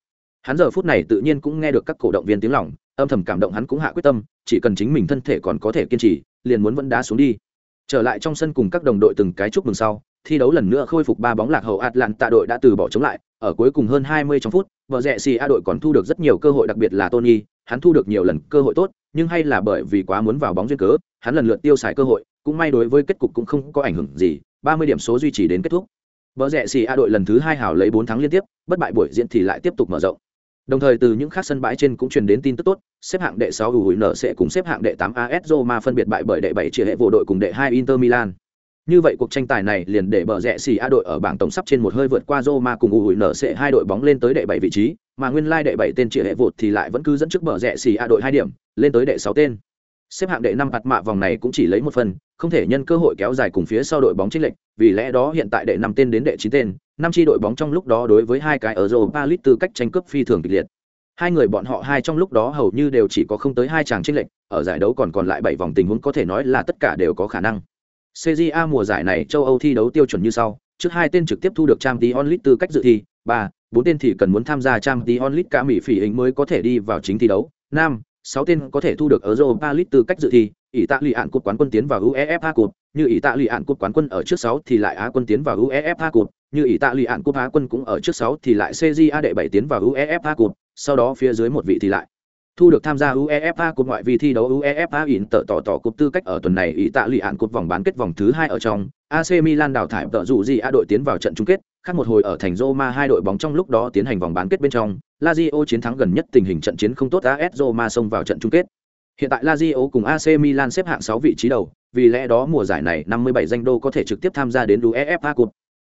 Hắn giờ phút này tự nhiên cũng nghe được các cổ động viên tiếng lòng, âm thầm cảm động hắn cũng hạ quyết tâm, chỉ cần chính mình thân thể còn có thể kiên trì, liền muốn vẫn đá xuống đi. Trở lại trong sân cùng các đồng đội từng cái chúc mừng sau thi đấu lần nữa khôi phục ba bóng lạc hậu Atlanta đội đã từ bỏ chống lại ở cuối cùng hơn 20 trong phút vợ rẹ xì a đội còn thu được rất nhiều cơ hội đặc biệt là tony hắn thu được nhiều lần cơ hội tốt nhưng hay là bởi vì quá muốn vào bóng duyên cớ hắn lần lượt tiêu xài cơ hội cũng may đối với kết cục cũng không có ảnh hưởng gì 30 điểm số duy trì đến kết thúc vợ rẹ xì a đội lần thứ hai hào lấy bốn thắng liên tiếp bất bại buổi diễn thì lại tiếp tục mở rộng Đồng thời từ những khác sân bãi trên cũng truyền đến tin tức tốt, xếp hạng đệ 6 ủi nở sẽ cùng xếp hạng đệ 8 AS Roma phân biệt bại bởi đệ 7 chia hệ vụ đội cùng đệ 2 Inter Milan. Như vậy cuộc tranh tài này liền để bờ rẽ xì A đội ở bảng tổng sắp trên một hơi vượt qua Roma cùng ủi nở sẽ hai đội bóng lên tới đệ 7 vị trí, mà nguyên lai đệ 7 tên chia hệ vụt thì lại vẫn cứ dẫn trước bờ rẽ xì A đội 2 điểm, lên tới đệ 6 tên. Xếp hạng đệ 5 phạt mạ vòng này cũng chỉ lấy một phần, không thể nhân cơ hội kéo dài cùng phía sau đội bóng chênh lệch, vì lẽ đó hiện tại đệ 5 tên đến đệ 9 tên, năm chi đội bóng trong lúc đó đối với hai cái ở Europa League tư cách tranh cướp phi thường kịch liệt. Hai người bọn họ hai trong lúc đó hầu như đều chỉ có không tới hai chàng chênh lệch, ở giải đấu còn còn lại 7 vòng tình huống có thể nói là tất cả đều có khả năng. CJA mùa giải này châu Âu thi đấu tiêu chuẩn như sau, trước hai tên trực tiếp thu được Champions League tư cách dự thi, ba, bốn tên thì cần muốn tham gia Champions League cả Mỹ phỉ hình mới có thể đi vào chính thi đấu. Năm, sáu tên có thể thu được Europa League tư cách dự thi, Ý tạ lì ạn cột quán quân tiến vào UEFA Cup, như Ý tạ lì ạn cột quán quân ở trước 6 thì lại Á quân tiến vào UEFA Cup, như Ý tạ lì ạn cột Á quân cũng ở trước 6 thì lại CJA đệ 7 tiến vào UEFA Cup, sau đó phía dưới một vị thì lại thu được tham gia UEFA Cup ngoại vi thi đấu UEFA ỉn tợ tỏ tỏ cúp tư cách ở tuần này Ý tạ lì hạn cúp vòng bán kết vòng thứ hai ở trong. AC Milan đào thải tợ dù gì A đội tiến vào trận chung kết, khác một hồi ở thành Roma hai đội bóng trong lúc đó tiến hành vòng bán kết bên trong. Lazio chiến thắng gần nhất tình hình trận chiến không tốt AS Roma xông vào trận chung kết. Hiện tại Lazio cùng AC Milan xếp hạng 6 vị trí đầu, vì lẽ đó mùa giải này 57 danh đô có thể trực tiếp tham gia đến UEFA Cup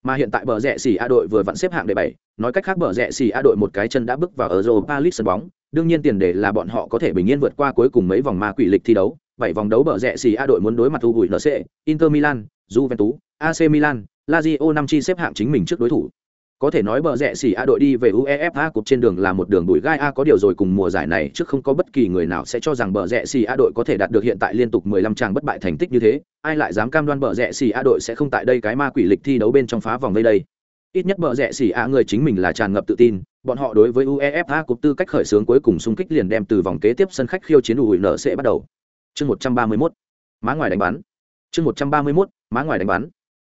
mà hiện tại bờ rẽ xì A đội vừa vặn xếp hạng đệ bảy, nói cách khác bờ rẽ xì A đội một cái chân đã bước vào ở Europa League sân bóng, đương nhiên tiền đề là bọn họ có thể bình yên vượt qua cuối cùng mấy vòng ma quỷ lịch thi đấu, bảy vòng đấu bờ rẽ xì A đội muốn đối mặt thu hủi NC, Inter Milan, Juventus, AC Milan, Lazio năm chi xếp hạng chính mình trước đối thủ. Có thể nói bờ rẽ xỉ A đội đi về UEFA cục trên đường là một đường bụi gai A có điều rồi cùng mùa giải này trước không có bất kỳ người nào sẽ cho rằng bờ rẽ xỉ A đội có thể đạt được hiện tại liên tục 15 tràng bất bại thành tích như thế, ai lại dám cam đoan bờ rẽ xỉ A đội sẽ không tại đây cái ma quỷ lịch thi đấu bên trong phá vòng đây đây. Ít nhất bờ rẽ xỉ A người chính mình là tràn ngập tự tin, bọn họ đối với UEFA cục tư cách khởi xướng cuối cùng xung kích liền đem từ vòng kế tiếp sân khách khiêu chiến ủi nở sẽ bắt đầu. Chương 131. Má ngoài đánh bắn. Chương 131. Má ngoài đánh bắn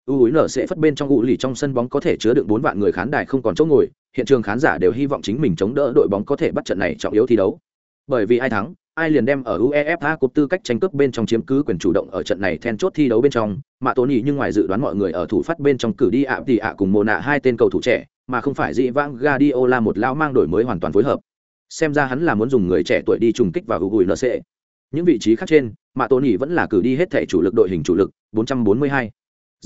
u húi nở sẽ phất bên trong ụ lì trong sân bóng có thể chứa được bốn vạn người khán đài không còn chỗ ngồi. Hiện trường khán giả đều hy vọng chính mình chống đỡ đội bóng có thể bắt trận này trọng yếu thi đấu. Bởi vì ai thắng, ai liền đem ở uefa cúp tư cách tranh cướp bên trong chiếm cứ quyền chủ động ở trận này then chốt thi đấu bên trong. Mà tony nhưng ngoài dự đoán mọi người ở thủ phát bên trong cử đi ạ thì ạ cùng mồ nạ hai tên cầu thủ trẻ, mà không phải dị vãng Gadiola một lao mang đổi mới hoàn toàn phối hợp. Xem ra hắn là muốn dùng người trẻ tuổi đi trùng kích vào sẽ. Những vị trí khác trên, mà tony vẫn là cử đi hết thể chủ lực đội hình chủ lực 442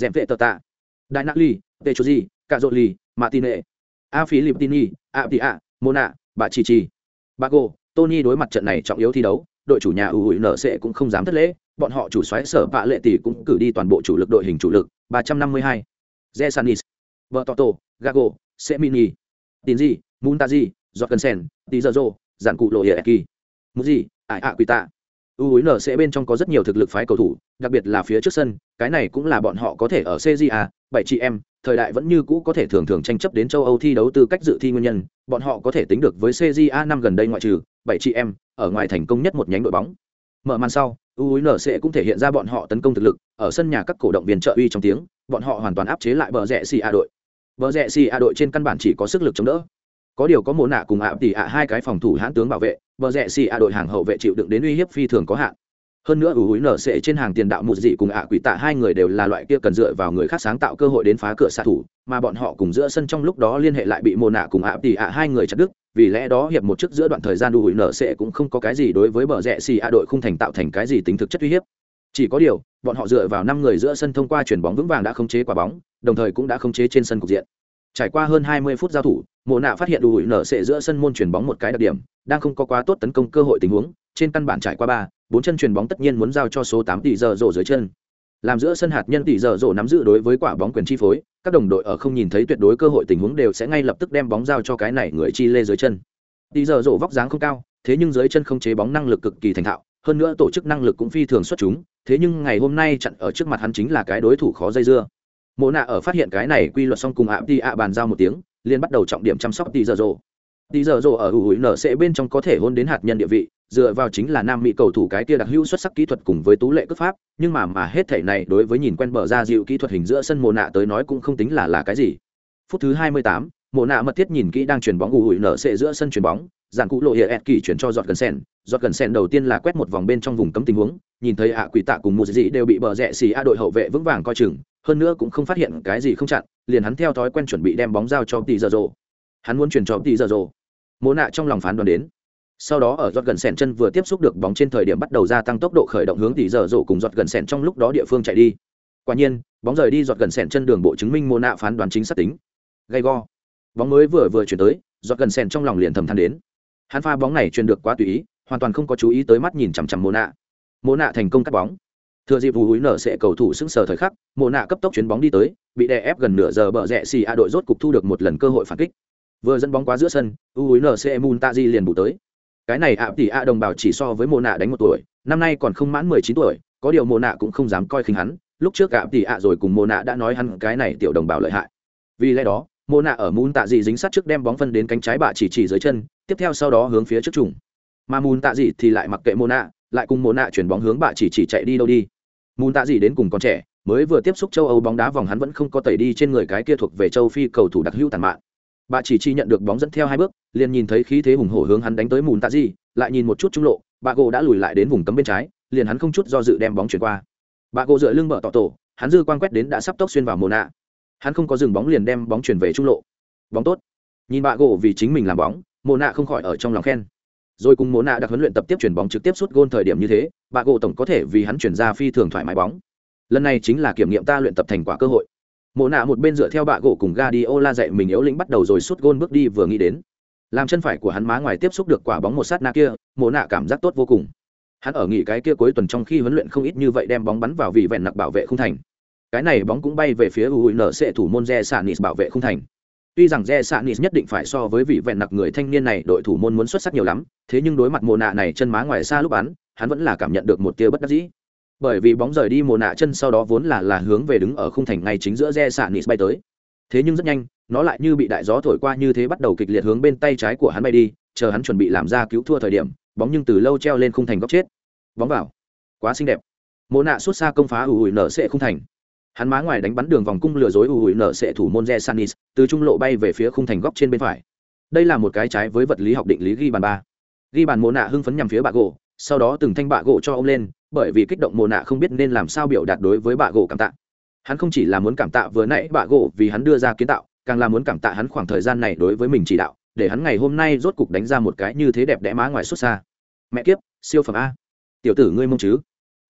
dèm vệ tờ tạ đại nạ ly petrozi cà rô ly nệ, a philippini a tị a mona bà chi chi bago tony đối mặt trận này trọng yếu thi đấu đội chủ nhà ủ hụi nở sẽ cũng không dám thất lễ bọn họ chủ xoáy sở bạ lệ tỷ cũng cử đi toàn bộ chủ lực đội hình chủ lực 352. Zesanis, Bertotto, Gago, Semini, Tinzi, Muntazi, Jorgensen, Tizazo, giản cụ lộ Hieki. Muji, Ai A Quita. UNC bên trong có rất nhiều thực lực phái cầu thủ, đặc biệt là phía trước sân, cái này cũng là bọn họ có thể ở CJA, bảy chị em, thời đại vẫn như cũ có thể thường thường tranh chấp đến châu Âu thi đấu tư cách dự thi nguyên nhân, bọn họ có thể tính được với CJA năm gần đây ngoại trừ bảy chị em, ở ngoài thành công nhất một nhánh đội bóng. Mở màn sau, UNC cũng thể hiện ra bọn họ tấn công thực lực, ở sân nhà các cổ động viên trợ uy trong tiếng, bọn họ hoàn toàn áp chế lại bờ rẽ CA đội. Bờ rẽ CA đội trên căn bản chỉ có sức lực chống đỡ. Có điều có mộ nạ cùng ạ tỷ ạ hai cái phòng thủ hãn tướng bảo vệ, bờ rẽ ạ đội hàng hậu vệ chịu đựng đến uy hiếp phi thường có hạn. Hơn nữa ủ húi nở sệ trên hàng tiền đạo một dị cùng ạ quỷ tạ hai người đều là loại kia cần dựa vào người khác sáng tạo cơ hội đến phá cửa xạ thủ mà bọn họ cùng giữa sân trong lúc đó liên hệ lại bị mồ nạ cùng ạ tỷ ạ hai người chặt đứt vì lẽ đó hiệp một trước giữa đoạn thời gian ủ húi nở sệ cũng không có cái gì đối với bờ rẽ xì ạ đội không thành tạo thành cái gì tính thực chất uy hiếp. Chỉ có điều bọn họ dựa vào năm người giữa sân thông qua chuyển bóng vững vàng đã khống chế quả bóng đồng thời cũng đã khống chế trên sân cục diện trải qua hơn 20 phút giao thủ, Mộ nạ phát hiện đủ nở sẽ giữa sân môn chuyển bóng một cái đặc điểm, đang không có quá tốt tấn công cơ hội tình huống, trên căn bản trải qua ba, bốn chân chuyền bóng tất nhiên muốn giao cho số tám tỷ giờ rổ dưới chân. Làm giữa sân hạt nhân tỷ giờ rổ nắm giữ đối với quả bóng quyền chi phối, các đồng đội ở không nhìn thấy tuyệt đối cơ hội tình huống đều sẽ ngay lập tức đem bóng giao cho cái này người chi lê dưới chân. Tỷ giờ rổ vóc dáng không cao, thế nhưng dưới chân không chế bóng năng lực cực kỳ thành thạo, hơn nữa tổ chức năng lực cũng phi thường xuất chúng, thế nhưng ngày hôm nay chặn ở trước mặt hắn chính là cái đối thủ khó dây dưa mộ nạ ở phát hiện cái này quy luật xong cùng ạ đi ạ bàn giao một tiếng liền bắt đầu trọng điểm chăm sóc tỷ giờ rổ tỷ giờ rổ ở hủi nở sẽ bên trong có thể hôn đến hạt nhân địa vị dựa vào chính là nam mỹ cầu thủ cái kia đặc hữu xuất sắc kỹ thuật cùng với tú lệ cướp pháp nhưng mà mà hết thể này đối với nhìn quen bờ ra dịu kỹ thuật hình giữa sân mồ nạ tới nói cũng không tính là là cái gì. Phút thứ 28, mồ nạ mật thiết nhìn kỹ đang chuyển bóng ủ hụi nở sẽ giữa sân chuyển bóng giàn cụ lộ hiệa ẹt kỳ chuyển cho giọt gần sen giọt gần sen đầu tiên là quét một vòng bên trong vùng cấm tình huống, nhìn thấy ạ quỷ tạ cùng một dị đều bị bờ rẽ xì a đội hậu vệ vững vàng coi chừng, hơn nữa cũng không phát hiện cái gì không chặn, liền hắn theo thói quen chuẩn bị đem bóng giao cho tỷ giờ rồ hắn muốn chuyển cho tỷ giờ rồ mô nạ trong lòng phán đoán đến. Sau đó ở giọt gần sẹn chân vừa tiếp xúc được bóng trên thời điểm bắt đầu gia tăng tốc độ khởi động hướng tỷ giờ rổ cùng giọt gần sẹn trong lúc đó địa phương chạy đi. Quả nhiên, bóng rời đi giọt gần sẹn chân đường bộ chứng minh mô nạ phán đoán chính xác tính. Gay go. Bóng mới vừa vừa chuyển tới giọt gần sẹn trong lòng liền thầm than đến. Hắn pha bóng này truyền được quá tùy ý hoàn toàn không có chú ý tới mắt nhìn chằm chằm mô nạ. Mô nạ thành công cắt bóng. Thừa dịp vụ húi nở sẽ cầu thủ sững sờ thời khắc mô nạ cấp tốc chuyến bóng đi tới, bị đè ép gần nửa giờ bờ rẽ xì a đội rốt cục thu được một lần cơ hội phản kích. Vừa dẫn bóng qua giữa sân u húi nở sẽ mun ta di liền bù tới. Cái này ạ, tỷ a đồng bào chỉ so với mô nạ đánh một tuổi, năm nay còn không mãn mười chín tuổi, có điều mô nạ cũng không dám coi khinh hắn. Lúc trước ạ, tỷ a rồi cùng mô nạ đã nói hắn cái này tiểu đồng bào lợi hại. Vì lẽ đó mô nạ ở mun tạ di dính sát trước đem bóng phân đến cánh trái bạ chỉ chỉ dưới chân, tiếp theo sau đó hướng phía trước trùng mà mùn tạ dị thì lại mặc kệ mô nạ, lại cùng mô nạ chuyển bóng hướng bà chỉ chỉ chạy đi đâu đi. Mùn tạ dị đến cùng con trẻ, mới vừa tiếp xúc châu âu bóng đá vòng hắn vẫn không có tẩy đi trên người cái kia thuộc về châu phi cầu thủ đặc hữu tàn mạng bà chỉ chi nhận được bóng dẫn theo hai bước, liền nhìn thấy khí thế hùng hổ hướng hắn đánh tới mùn tạ dị, lại nhìn một chút trung lộ bà gỗ đã lùi lại đến vùng cấm bên trái, liền hắn không chút do dự đem bóng chuyển qua. Bà gỗ dựa lưng mở tỏ tổ, hắn dư quan quét đến đã sắp tốc xuyên vào mồ nạ. Hắn không có dừng bóng liền đem bóng chuyển về trung lộ. Bóng tốt. Nhìn bà gỗ vì chính mình làm bóng mồ nạ không khỏi ở trong lòng khen rồi cùng mồ nạ đặc huấn luyện tập tiếp chuyển bóng trực tiếp suốt gôn thời điểm như thế, bà gỗ tổng có thể vì hắn chuyển ra phi thường thoải mái bóng. Lần này chính là kiểm nghiệm ta luyện tập thành quả cơ hội. Mộ nạ một bên dựa theo bạ gỗ cùng Guardiola dạy mình yếu lĩnh bắt đầu rồi sút gôn bước đi vừa nghĩ đến. Làm chân phải của hắn má ngoài tiếp xúc được quả bóng một sát na kia, mộ nạ cảm giác tốt vô cùng. Hắn ở nghỉ cái kia cuối tuần trong khi huấn luyện không ít như vậy đem bóng bắn vào vị vẹn nặc bảo vệ không thành. Cái này bóng cũng bay về phía ui nở sẽ thủ môn re sanis bảo vệ không thành tuy rằng re sanis nhất định phải so với vị vẹn nặc người thanh niên này, đội thủ môn muốn xuất sắc nhiều lắm, thế nhưng đối mặt mồ nạ này chân má ngoài xa lúc bắn, hắn vẫn là cảm nhận được một tia bất đắc dĩ. Bởi vì bóng rời đi mồ nạ chân sau đó vốn là là hướng về đứng ở khung thành ngay chính giữa re xạ nis bay tới. Thế nhưng rất nhanh, nó lại như bị đại gió thổi qua như thế bắt đầu kịch liệt hướng bên tay trái của hắn bay đi, chờ hắn chuẩn bị làm ra cứu thua thời điểm, bóng nhưng từ lâu treo lên khung thành góc chết. Bóng vào. Quá xinh đẹp. Mồ nạ xuất xa công phá ủ ủi nở sẽ khung thành hắn má ngoài đánh bắn đường vòng cung lừa dối ù hụi nở sẽ thủ môn re sanis từ trung lộ bay về phía khung thành góc trên bên phải. Đây là một cái trái với vật lý học định lý ghi bàn ba. Ghi bàn mồ nạ hưng phấn nhằm phía bạ gỗ, sau đó từng thanh bạ gỗ cho ông lên, bởi vì kích động mồ nạ không biết nên làm sao biểu đạt đối với bạ gỗ cảm tạ. Hắn không chỉ là muốn cảm tạ vừa nãy bạ gỗ vì hắn đưa ra kiến tạo, càng là muốn cảm tạ hắn khoảng thời gian này đối với mình chỉ đạo, để hắn ngày hôm nay rốt cục đánh ra một cái như thế đẹp đẽ má ngoài xuất xa. Mẹ kiếp, siêu phẩm a. Tiểu tử ngươi mong chứ?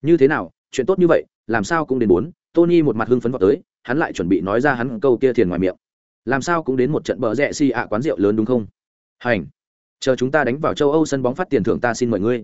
Như thế nào, chuyện tốt như vậy, làm sao cũng đến bốn tony một mặt hưng phấn vào tới, hắn lại chuẩn bị nói ra hắn câu kia thiền ngoài miệng. Làm sao cũng đến một trận bờ rẽ si ạ quán rượu lớn đúng không? Hành. Chờ chúng ta đánh vào châu âu sân bóng phát tiền thưởng ta xin mời ngươi.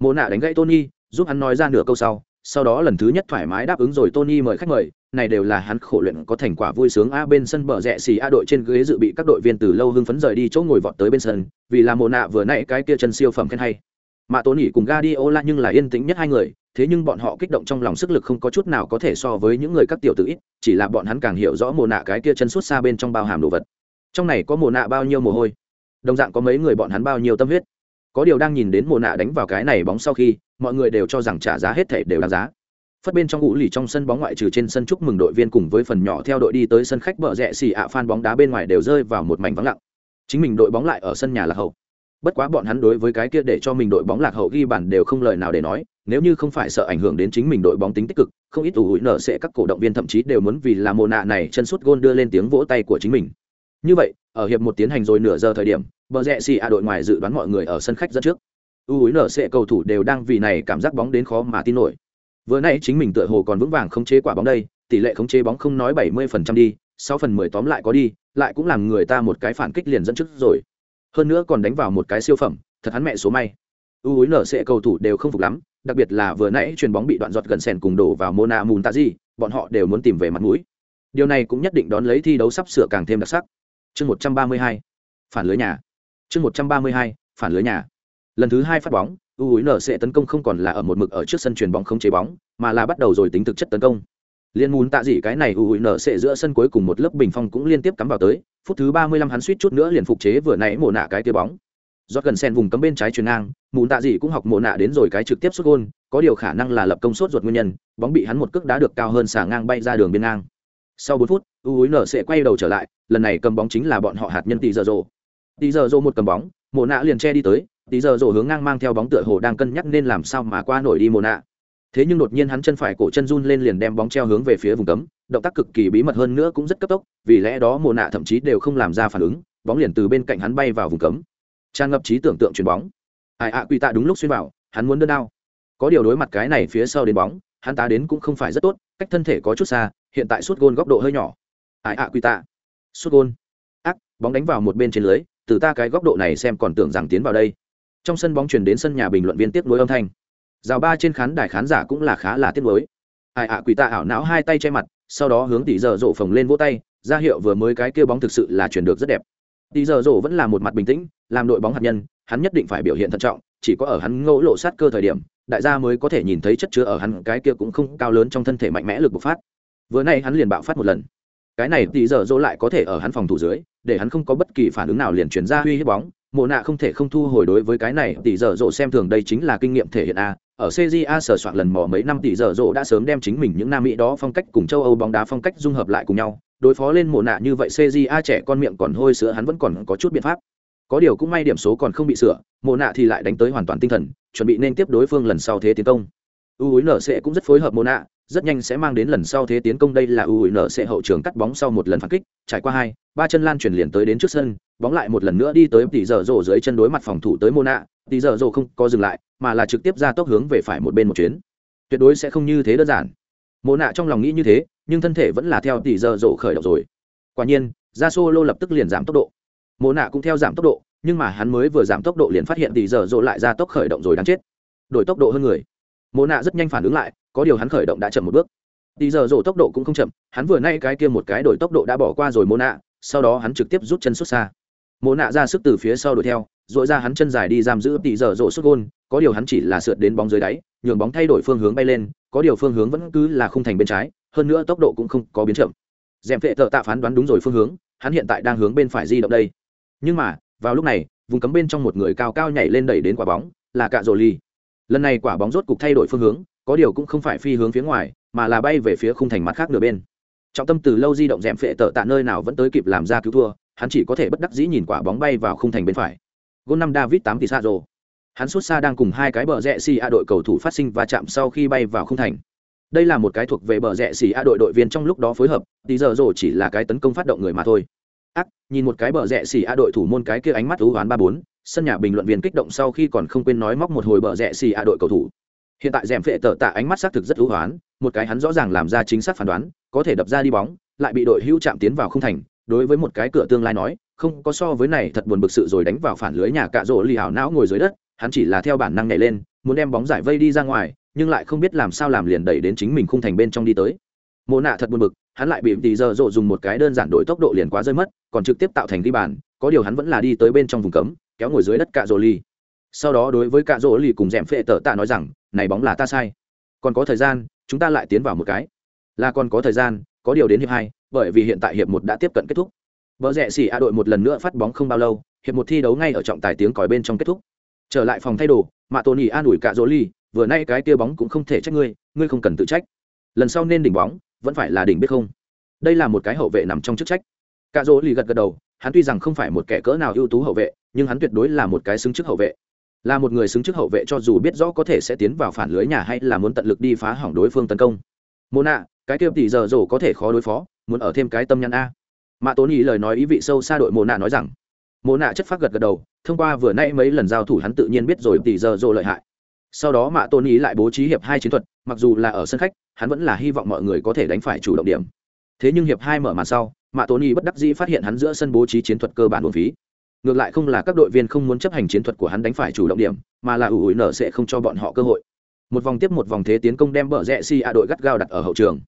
Mồ nạ đánh gãy tony, giúp hắn nói ra nửa câu sau sau đó lần thứ nhất thoải mái đáp ứng rồi tony mời khách mời, này đều là hắn khổ luyện có thành quả vui sướng a bên sân bờ rẽ xì a đội trên ghế dự bị các đội viên từ lâu hưng phấn rời đi chỗ ngồi vọt tới bên sân, vì là mồ nạ vừa nãy cái kia chân siêu phẩm khen hay mà tony cùng gadiola nhưng là yên tĩnh nhất hai người, thế nhưng bọn họ kích động trong lòng sức lực không có chút nào có thể so với những người các tiểu tử ít, chỉ là bọn hắn càng hiểu rõ mồ nạ cái kia chân suốt xa bên trong bao hàm đồ vật. Trong này có mồ nạ bao nhiêu mồ hôi? Đồng dạng có mấy người bọn hắn bao nhiêu tâm huyết? Có điều đang nhìn đến mồ nạ đánh vào cái này bóng sau khi, mọi người đều cho rằng trả giá hết thể đều đáng giá. Phất bên trong ngũ lì trong sân bóng ngoại trừ trên sân chúc mừng đội viên cùng với phần nhỏ theo đội đi tới sân khách bờ rẽ xì ạ phan bóng đá bên ngoài đều rơi vào một mảnh vắng lặng. Chính mình đội bóng lại ở sân nhà lạc hậu bất quá bọn hắn đối với cái kia để cho mình đội bóng lạc hậu ghi bàn đều không lời nào để nói, nếu như không phải sợ ảnh hưởng đến chính mình đội bóng tính tích cực, không ít ủ hụi nở sẽ các cổ động viên thậm chí đều muốn vì là mồ nạ này chân sút gôn đưa lên tiếng vỗ tay của chính mình. Như vậy, ở hiệp một tiến hành rồi nửa giờ thời điểm, bờ rẽ xì a đội ngoài dự đoán mọi người ở sân khách dẫn trước. U hụi nở sẽ cầu thủ đều đang vì này cảm giác bóng đến khó mà tin nổi. Vừa nãy chính mình tựa hồ còn vững vàng không chế quả bóng đây, tỷ lệ khống chế bóng không nói bảy mươi phần trăm đi, sáu phần mười tóm lại có đi, lại cũng làm người ta một cái phản kích liền dẫn trước rồi hơn nữa còn đánh vào một cái siêu phẩm, thật hắn mẹ số may. U hối nở sẽ cầu thủ đều không phục lắm, đặc biệt là vừa nãy chuyền bóng bị đoạn giọt gần sèn cùng đổ vào mona mùn tạ gì bọn họ đều muốn tìm về mặt mũi. Điều này cũng nhất định đón lấy thi đấu sắp sửa càng thêm đặc sắc. Chương một trăm ba mươi hai, phản lưới nhà. Chương một trăm ba mươi hai, phản lưới nhà. Lần thứ hai phát bóng, u hối nở sẽ tấn công không còn là ở một mực ở trước sân chuyền bóng không chế bóng, mà là bắt đầu rồi tính thực chất tấn công liên muốn tạ dị cái này u hối nở sệ giữa sân cuối cùng một lớp bình phong cũng liên tiếp cắm vào tới, phút thứ ba mươi lăm hắn suýt chút nữa liền phục chế vừa nãy mổ nạ cái tia bóng. Do gần sen vùng cấm bên trái chuyền ngang mùn tạ dị cũng học mổ nạ đến rồi cái trực tiếp xuất gôn, có điều khả năng là lập công suốt ruột nguyên nhân, bóng bị hắn một cước đá được cao hơn xả ngang bay ra đường biên ngang. Sau bốn phút, u hối nở sẽ quay đầu trở lại, lần này cầm bóng chính là bọn họ hạt nhân tỷ giờ rồ. Tỷ giờ rồ một cầm bóng mồ nạ liền che đi tới tỷ giờ rổ hướng ngang mang theo bóng tựa hồ đang cân nhắc nên làm sao mà qua nổi đi mồ nạ thế nhưng đột nhiên hắn chân phải cổ chân run lên liền đem bóng treo hướng về phía vùng cấm, động tác cực kỳ bí mật hơn nữa cũng rất cấp tốc, vì lẽ đó mồ nạ thậm chí đều không làm ra phản ứng, bóng liền từ bên cạnh hắn bay vào vùng cấm. Tràn ngập trí tưởng tượng chuyền bóng. Ai ạ, quy tạ đúng lúc xuyên vào hắn muốn đơn đao. Có điều đối mặt cái này phía sau đến bóng, hắn ta đến cũng không phải rất tốt, cách thân thể có chút xa, hiện tại suốt gôn góc độ hơi nhỏ. Ai ạ, quy tạ. Suốt gôn. Ác, bóng đánh vào một bên trên lưới, từ ta cái góc độ này xem còn tưởng rằng tiến vào đây. Trong sân bóng chuyển đến sân nhà bình luận viên tiếp nối âm thanh rào ba trên khán đài khán giả cũng là khá là tiếc mới ai ạ, quỷ tạ ảo não hai tay che mặt, sau đó hướng tỷ giờ dỗ phồng lên vỗ tay, ra hiệu vừa mới cái kia bóng thực sự là chuyển được rất đẹp. Tỷ giờ dỗ vẫn là một mặt bình tĩnh, làm đội bóng hạt nhân, hắn nhất định phải biểu hiện thận trọng, chỉ có ở hắn ngỗ lộ sát cơ thời điểm, đại gia mới có thể nhìn thấy chất chứa ở hắn cái kia cũng không cao lớn trong thân thể mạnh mẽ lực bộc phát. Vừa nay hắn liền bạo phát một lần. Cái này tỷ giờ dỗ lại có thể ở hắn phòng thủ dưới, để hắn không có bất kỳ phản ứng nào liền chuyển ra uy hiếp bóng mộ nạ không thể không thu hồi đối với cái này, tỷ giờ dỗ xem thường đây chính là kinh nghiệm thể hiện a. Ở CJA sở soạn lần mò mấy năm, tỷ giờ dỗ đã sớm đem chính mình những nam mỹ đó phong cách cùng châu âu bóng đá phong cách dung hợp lại cùng nhau. Đối phó lên mộ nạ như vậy CJA trẻ con miệng còn hôi sữa hắn vẫn còn có chút biện pháp. Có điều cũng may điểm số còn không bị sửa, mộ nạ thì lại đánh tới hoàn toàn tinh thần, chuẩn bị nên tiếp đối phương lần sau thế tiến công. U sẽ cũng rất phối hợp mộ nạ, rất nhanh sẽ mang đến lần sau thế tiến công. Đây là u sẽ hậu trường cắt bóng sau một lần phản kích, trải qua hai ba chân lan chuyển liền tới đến trước sân, bóng lại một lần nữa đi tới tỷ giờ dồ dưới chân đối mặt phòng thủ tới mô nạ tỷ giờ dồ không có dừng lại, mà là trực tiếp ra tốc hướng về phải một bên một chuyến. Tuyệt đối sẽ không như thế đơn giản. Mô nạ trong lòng nghĩ như thế, nhưng thân thể vẫn là theo tỷ giờ dồ khởi động rồi. Quả nhiên ra solo lập tức liền giảm tốc độ. Mô nạ cũng theo giảm tốc độ, nhưng mà hắn mới vừa giảm tốc độ liền phát hiện tỷ giờ dồ lại ra tốc khởi động rồi đáng chết. Đổi tốc độ hơn người. Mô nạ rất nhanh phản ứng lại, có điều hắn khởi động đã chậm một bước. Tỷ giờ dồ tốc độ cũng không chậm, hắn vừa nay cái kia một cái đổi tốc độ đã bỏ qua rồi mô nạ sau đó hắn trực tiếp rút chân xuất xa. Mộ nạ ra sức từ phía sau đuổi theo dội ra hắn chân dài đi giam giữ tỷ giờ rổ xuất gôn, có điều hắn chỉ là sượt đến bóng dưới đáy, nhường bóng thay đổi phương hướng bay lên, có điều phương hướng vẫn cứ là khung thành bên trái, hơn nữa tốc độ cũng không có biến chậm. Dèm vệ thợ tạ phán đoán đúng rồi phương hướng, hắn hiện tại đang hướng bên phải di động đây. Nhưng mà, vào lúc này, vùng cấm bên trong một người cao cao nhảy lên đẩy đến quả bóng, là cạ rồ ly lần này quả bóng rốt cục thay đổi phương hướng, có điều cũng không phải phi hướng phía ngoài, mà là bay về phía khung thành mặt khác nửa bên trọng tâm từ lâu di động dẹm phệ tở tạ nơi nào vẫn tới kịp làm ra cứu thua, hắn chỉ có thể bất đắc dĩ nhìn quả bóng bay vào khung thành bên phải. Gôn năm david tám tỷ xa rồ hắn xuất xa đang cùng hai cái bờ rẽ xì a đội cầu thủ phát sinh và chạm sau khi bay vào khung thành. Đây là một cái thuộc về bờ rẽ xì a đội đội viên trong lúc đó phối hợp, tí giờ rồ chỉ là cái tấn công phát động người mà thôi. Ác, nhìn một cái bờ rẽ xì a đội thủ môn cái kia ánh mắt ưu hoán ba bốn, sân nhà bình luận viên kích động sau khi còn không quên nói móc một hồi bờ rẽ xì a đội cầu thủ hiện tại rèm phệ tờ tạ ánh mắt xác thực rất hữu hoán, một cái hắn rõ ràng làm ra chính xác phán đoán, có thể đập ra đi bóng, lại bị đội hữu chạm tiến vào không thành, đối với một cái cửa tương lai nói, không có so với này thật buồn bực sự rồi đánh vào phản lưới nhà cạ rỗ lì hảo não ngồi dưới đất, hắn chỉ là theo bản năng nhảy lên, muốn đem bóng giải vây đi ra ngoài, nhưng lại không biết làm sao làm liền đẩy đến chính mình khung thành bên trong đi tới. Mộ nạ thật buồn bực, hắn lại bị tỷ giờ rộ dùng một cái đơn giản đổi tốc độ liền quá rơi mất, còn trực tiếp tạo thành ghi bàn, có điều hắn vẫn là đi tới bên trong vùng cấm, kéo ngồi dưới đất cạ rỗ ly sau đó đối với cạ rỗ lì cùng d phệ tờ tạ nói rằng, này bóng là ta sai. Còn có thời gian, chúng ta lại tiến vào một cái. Là còn có thời gian, có điều đến hiệp hai, bởi vì hiện tại hiệp một đã tiếp cận kết thúc. Vợ rẽ xỉ a đội một lần nữa phát bóng không bao lâu, hiệp một thi đấu ngay ở trọng tài tiếng còi bên trong kết thúc. Trở lại phòng thay đồ mạ tôn ỉ an ủi cạ rỗ ly vừa nay cái tia bóng cũng không thể trách ngươi ngươi không cần tự trách. Lần sau nên đỉnh bóng, vẫn phải là đỉnh biết không? Đây là một cái hậu vệ nằm trong chức trách. Cạ rỗ ly gật gật đầu, hắn tuy rằng không phải một kẻ cỡ nào ưu tú hậu vệ, nhưng hắn tuyệt đối là một cái xứng chức hậu vệ là một người xứng chức hậu vệ cho dù biết rõ có thể sẽ tiến vào phản lưới nhà hay là muốn tận lực đi phá hỏng đối phương tấn công. Mô nạ, cái kia tỷ giờ rổ có thể khó đối phó, muốn ở thêm cái tâm nhắn a. Mạ tốn ý lời nói ý vị sâu xa đội mô nạ nói rằng. Mô nạ chất phát gật gật đầu, thông qua vừa nay mấy lần giao thủ hắn tự nhiên biết rồi tỷ giờ rổ lợi hại. Sau đó mạ tôn ý lại bố trí hiệp hai chiến thuật, mặc dù là ở sân khách, hắn vẫn là hy vọng mọi người có thể đánh phải chủ động điểm. Thế nhưng hiệp hai mở màn sau, mạ tôn ý bất đắc dĩ phát hiện hắn giữa sân bố trí chiến thuật cơ bản buồn phí ngược lại không là các đội viên không muốn chấp hành chiến thuật của hắn đánh phải chủ động điểm mà là ủ ủi nở sẽ không cho bọn họ cơ hội một vòng tiếp một vòng thế tiến công đem bờ rẽ si a đội gắt gao đặt ở hậu trường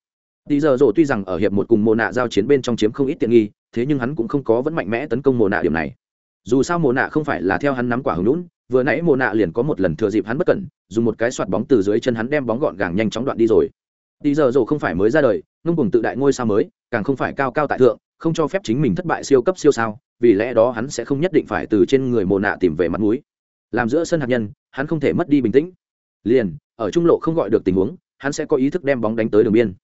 Tỷ giờ rồi tuy rằng ở hiệp một cùng mồ nạ giao chiến bên trong chiếm không ít tiện nghi, thế nhưng hắn cũng không có vẫn mạnh mẽ tấn công mồ nạ điểm này. Dù sao mồ nạ không phải là theo hắn nắm quả hứng lún, vừa nãy mồ nạ liền có một lần thừa dịp hắn bất cẩn, dùng một cái xoạt bóng từ dưới chân hắn đem bóng gọn gàng nhanh chóng đoạn đi rồi. Tỷ giờ rồi không phải mới ra đời, ngông cuồng tự đại ngôi sao mới, càng không phải cao cao tại thượng, không cho phép chính mình thất bại siêu cấp siêu sao, vì lẽ đó hắn sẽ không nhất định phải từ trên người mồ nạ tìm về mặt mũi. Làm giữa sân hạt nhân, hắn không thể mất đi bình tĩnh. Liền, ở trung lộ không gọi được tình huống, hắn sẽ có ý thức đem bóng đánh tới đường biên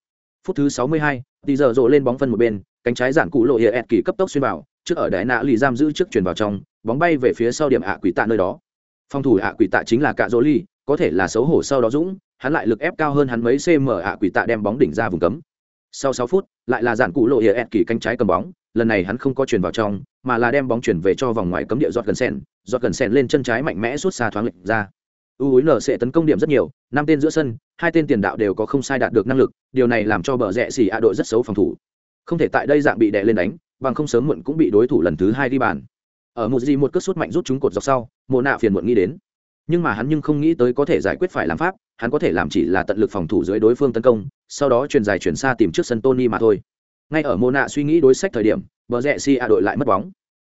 phút thứ 62, tỷ giờ rộ lên bóng phân một bên, cánh trái giản cụ lộ hiệp ẹt kỳ cấp tốc xuyên vào, trước ở đại nạ lì giam giữ trước chuyển vào trong, bóng bay về phía sau điểm ạ quỷ tạ nơi đó. Phòng thủ ạ quỷ tạ chính là cạ rỗ ly, có thể là xấu hổ sau đó dũng, hắn lại lực ép cao hơn hắn mấy cm ạ quỷ tạ đem bóng đỉnh ra vùng cấm sau sáu phút, lại là dạn cụ lộ hiệa ẹt kỳ cánh trái cầm bóng, lần này hắn không có chuyển vào trong, mà là đem bóng chuyển về cho vòng ngoài cấm địa giọt gần sen giọt gần sen lên chân trái mạnh mẽ suốt xa thoáng lệch ra. U hối nở sẽ tấn công điểm rất nhiều, năm tên giữa sân, hai tên tiền đạo đều có không sai đạt được năng lực, điều này làm cho bờ rẽ xì a đội rất xấu phòng thủ. Không thể tại đây dạng bị đè lên đánh, bằng không sớm muộn cũng bị đối thủ lần thứ hai đi bàn. Ở một gì một cước sút mạnh rút chúng cột dọc sau mồ nạ phiền muộn nghĩ đến nhưng mà hắn nhưng không nghĩ tới có thể giải quyết phải làm pháp, hắn có thể làm chỉ là tận lực phòng thủ dưới đối phương tấn công, sau đó truyền dài chuyển xa tìm trước sân tony mà thôi. Ngay ở mô nạ suy nghĩ đối sách thời điểm, bờ rẽ si a đội lại mất bóng.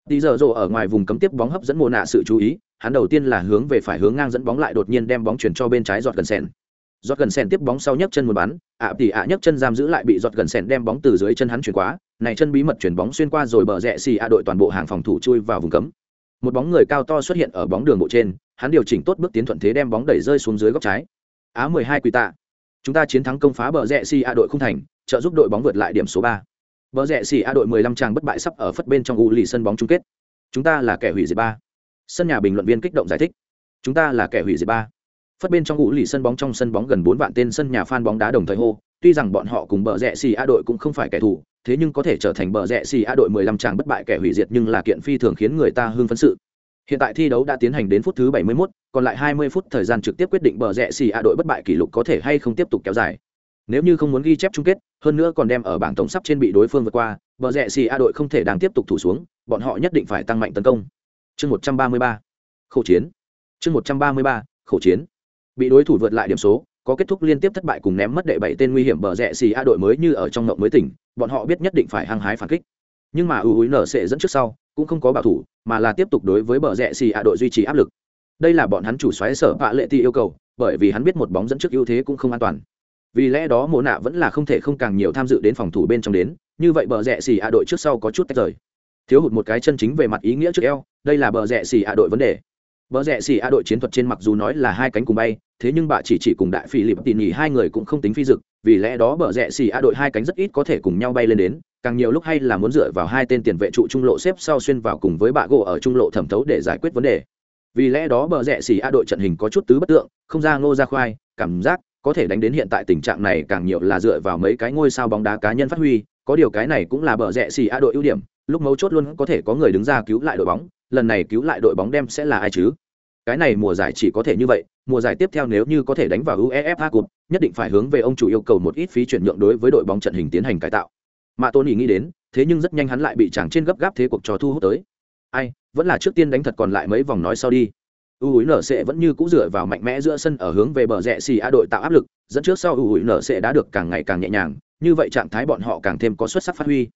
Đi giờ rộ ở ngoài vùng cấm tiếp bóng hấp dẫn mô nạ sự chú ý, hắn đầu tiên là hướng về phải hướng ngang dẫn bóng lại đột nhiên đem bóng chuyển cho bên trái giọt gần sen giọt gần sen tiếp bóng sau nhấc chân một bắn, ạ tỉ ạ nhấc chân giam giữ lại bị giọt gần sen đem bóng từ dưới chân hắn chuyển quá, này chân bí mật chuyển bóng xuyên qua rồi bờ rẽ xì a đội toàn bộ hàng phòng thủ chui vào vùng cấm một bóng người cao to xuất hiện ở bóng đường bộ trên, hắn điều chỉnh tốt bước tiến thuận thế đem bóng đẩy rơi xuống dưới góc trái. Á 12 quỳ tạ. Chúng ta chiến thắng công phá bờ rẽ xì a đội không thành, trợ giúp đội bóng vượt lại điểm số ba. bờ rẽ xì a đội 15 tràng bất bại sắp ở phất bên trong u lì sân bóng chung kết. Chúng ta là kẻ hủy diệt ba. Sân nhà bình luận viên kích động giải thích. Chúng ta là kẻ hủy diệt ba. Phất bên trong u lì sân bóng trong sân bóng gần bốn vạn tên sân nhà fan bóng đá đồng thời hô, tuy rằng bọn họ cùng bờ rẽ xì a đội cũng không phải kẻ thù thế nhưng có thể trở thành bờ rẽ xì a đội 15 chàng bất bại kẻ hủy diệt nhưng là kiện phi thường khiến người ta hưng phấn sự. Hiện tại thi đấu đã tiến hành đến phút thứ 71, còn lại 20 phút thời gian trực tiếp quyết định bờ rẽ xì a đội bất bại kỷ lục có thể hay không tiếp tục kéo dài. Nếu như không muốn ghi chép chung kết hơn nữa còn đem ở bảng tổng sắp trên bị đối phương vượt qua bờ rẽ xì a đội không thể đang tiếp tục thủ xuống bọn họ nhất định phải tăng mạnh tấn công. Chương 133 khẩu chiến. Chương 133 khẩu chiến. Bị đối thủ vượt lại điểm số có kết thúc liên tiếp thất bại cùng ném mất đệ bảy tên nguy hiểm bờ rẽ xì a đội mới như ở trong ngộng mới tỉnh, bọn họ biết nhất định phải hăng hái phản kích. Nhưng mà ưu húi nở sẽ dẫn trước sau, cũng không có bảo thủ, mà là tiếp tục đối với bờ rẽ xì a đội duy trì áp lực. Đây là bọn hắn chủ xoáy sở vạ lệ ti yêu cầu, bởi vì hắn biết một bóng dẫn trước ưu thế cũng không an toàn. Vì lẽ đó mộ nạ vẫn là không thể không càng nhiều tham dự đến phòng thủ bên trong đến, như vậy bờ rẽ xì a đội trước sau có chút tách rời. Thiếu hụt một cái chân chính về mặt ý nghĩa trước eo, đây là bờ rẽ xì a đội vấn đề. Bờ rẽ xì a đội chiến thuật trên mặc dù nói là hai cánh cùng bay thế nhưng bà chỉ chỉ cùng đại phi lịp tỉ nhỉ hai người cũng không tính phi dực, vì lẽ đó bờ rẽ xì a đội hai cánh rất ít có thể cùng nhau bay lên đến, càng nhiều lúc hay là muốn dựa vào hai tên tiền vệ trụ trung lộ xếp sau xuyên vào cùng với bạ gỗ ở trung lộ thẩm thấu để giải quyết vấn đề. Vì lẽ đó bờ rẽ xì a đội trận hình có chút tứ bất tượng, không ra ngô ra khoai, cảm giác có thể đánh đến hiện tại tình trạng này càng nhiều là dựa vào mấy cái ngôi sao bóng đá cá nhân phát huy, có điều cái này cũng là bờ rẽ xì a đội ưu điểm, lúc mấu chốt luôn có thể có người đứng ra cứu lại đội bóng, lần này cứu lại đội bóng đem sẽ là ai chứ? Cái này mùa giải chỉ có thể như vậy, mùa giải tiếp theo nếu như có thể đánh vào uefa cup, nhất định phải hướng về ông chủ yêu cầu một ít phí chuyển nhượng đối với đội bóng trận hình tiến hành cải tạo. Mà Tony nghĩ đến, thế nhưng rất nhanh hắn lại bị chàng trên gấp gáp thế cuộc trò thu hút tới. Ai, vẫn là trước tiên đánh thật còn lại mấy vòng nói sau đi. U vẫn như cũ dựa vào mạnh mẽ giữa sân ở hướng về bờ rẽ xì a đội tạo áp lực, dẫn trước sau u đã được càng ngày càng nhẹ nhàng, như vậy trạng thái bọn họ càng thêm có xuất sắc phát huy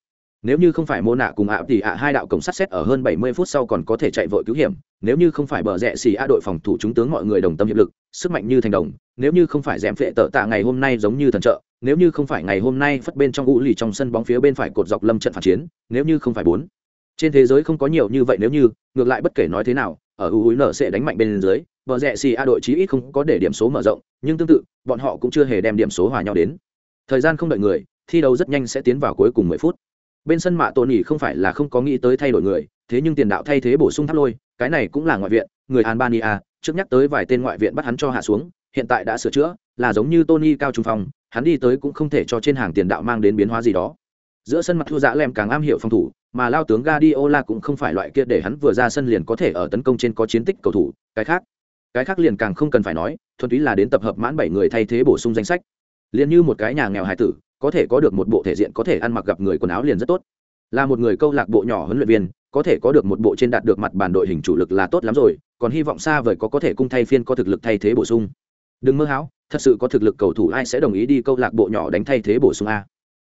nếu như không phải mô nạ cùng ạ thì ạ hai đạo cổng sắt xét ở hơn 70 phút sau còn có thể chạy vội cứu hiểm, nếu như không phải bờ rẽ xì a đội phòng thủ chúng tướng mọi người đồng tâm hiệp lực, sức mạnh như thành đồng, nếu như không phải dẻm phệ tợ tạ ngày hôm nay giống như thần trợ, nếu như không phải ngày hôm nay phất bên trong u lì trong sân bóng phía bên phải cột dọc lâm trận phản chiến, nếu như không phải bốn. Trên thế giới không có nhiều như vậy nếu như, ngược lại bất kể nói thế nào, ở u húi nở sẽ đánh mạnh bên dưới, bờ rẽ xì a đội chí ít không có để điểm số mở rộng, nhưng tương tự, bọn họ cũng chưa hề đem điểm số hòa nhau đến. Thời gian không đợi người, thi đấu rất nhanh sẽ tiến vào cuối cùng 10 phút bên sân mạ tổ nhỉ không phải là không có nghĩ tới thay đổi người, thế nhưng tiền đạo thay thế bổ sung tháp lôi, cái này cũng là ngoại viện, người albania, trước nhắc tới vài tên ngoại viện bắt hắn cho hạ xuống, hiện tại đã sửa chữa, là giống như tony cao trung phong, hắn đi tới cũng không thể cho trên hàng tiền đạo mang đến biến hóa gì đó. Giữa sân mặt thua dã lem càng am hiểu phòng thủ, mà lao tướng Guardiola cũng không phải loại kia để hắn vừa ra sân liền có thể ở tấn công trên có chiến tích cầu thủ, cái khác. Cái khác liền càng không cần phải nói, thuần túy là đến tập hợp mãn bảy người thay thế bổ sung danh sách. Liền như một cái nhà nghèo hài tử có thể có được một bộ thể diện có thể ăn mặc gặp người quần áo liền rất tốt. Là một người câu lạc bộ nhỏ huấn luyện viên, có thể có được một bộ trên đạt được mặt bản đội hình chủ lực là tốt lắm rồi, còn hy vọng xa vời có có thể cung thay phiên có thực lực thay thế bổ sung. Đừng mơ hão, thật sự có thực lực cầu thủ ai sẽ đồng ý đi câu lạc bộ nhỏ đánh thay thế bổ sung a.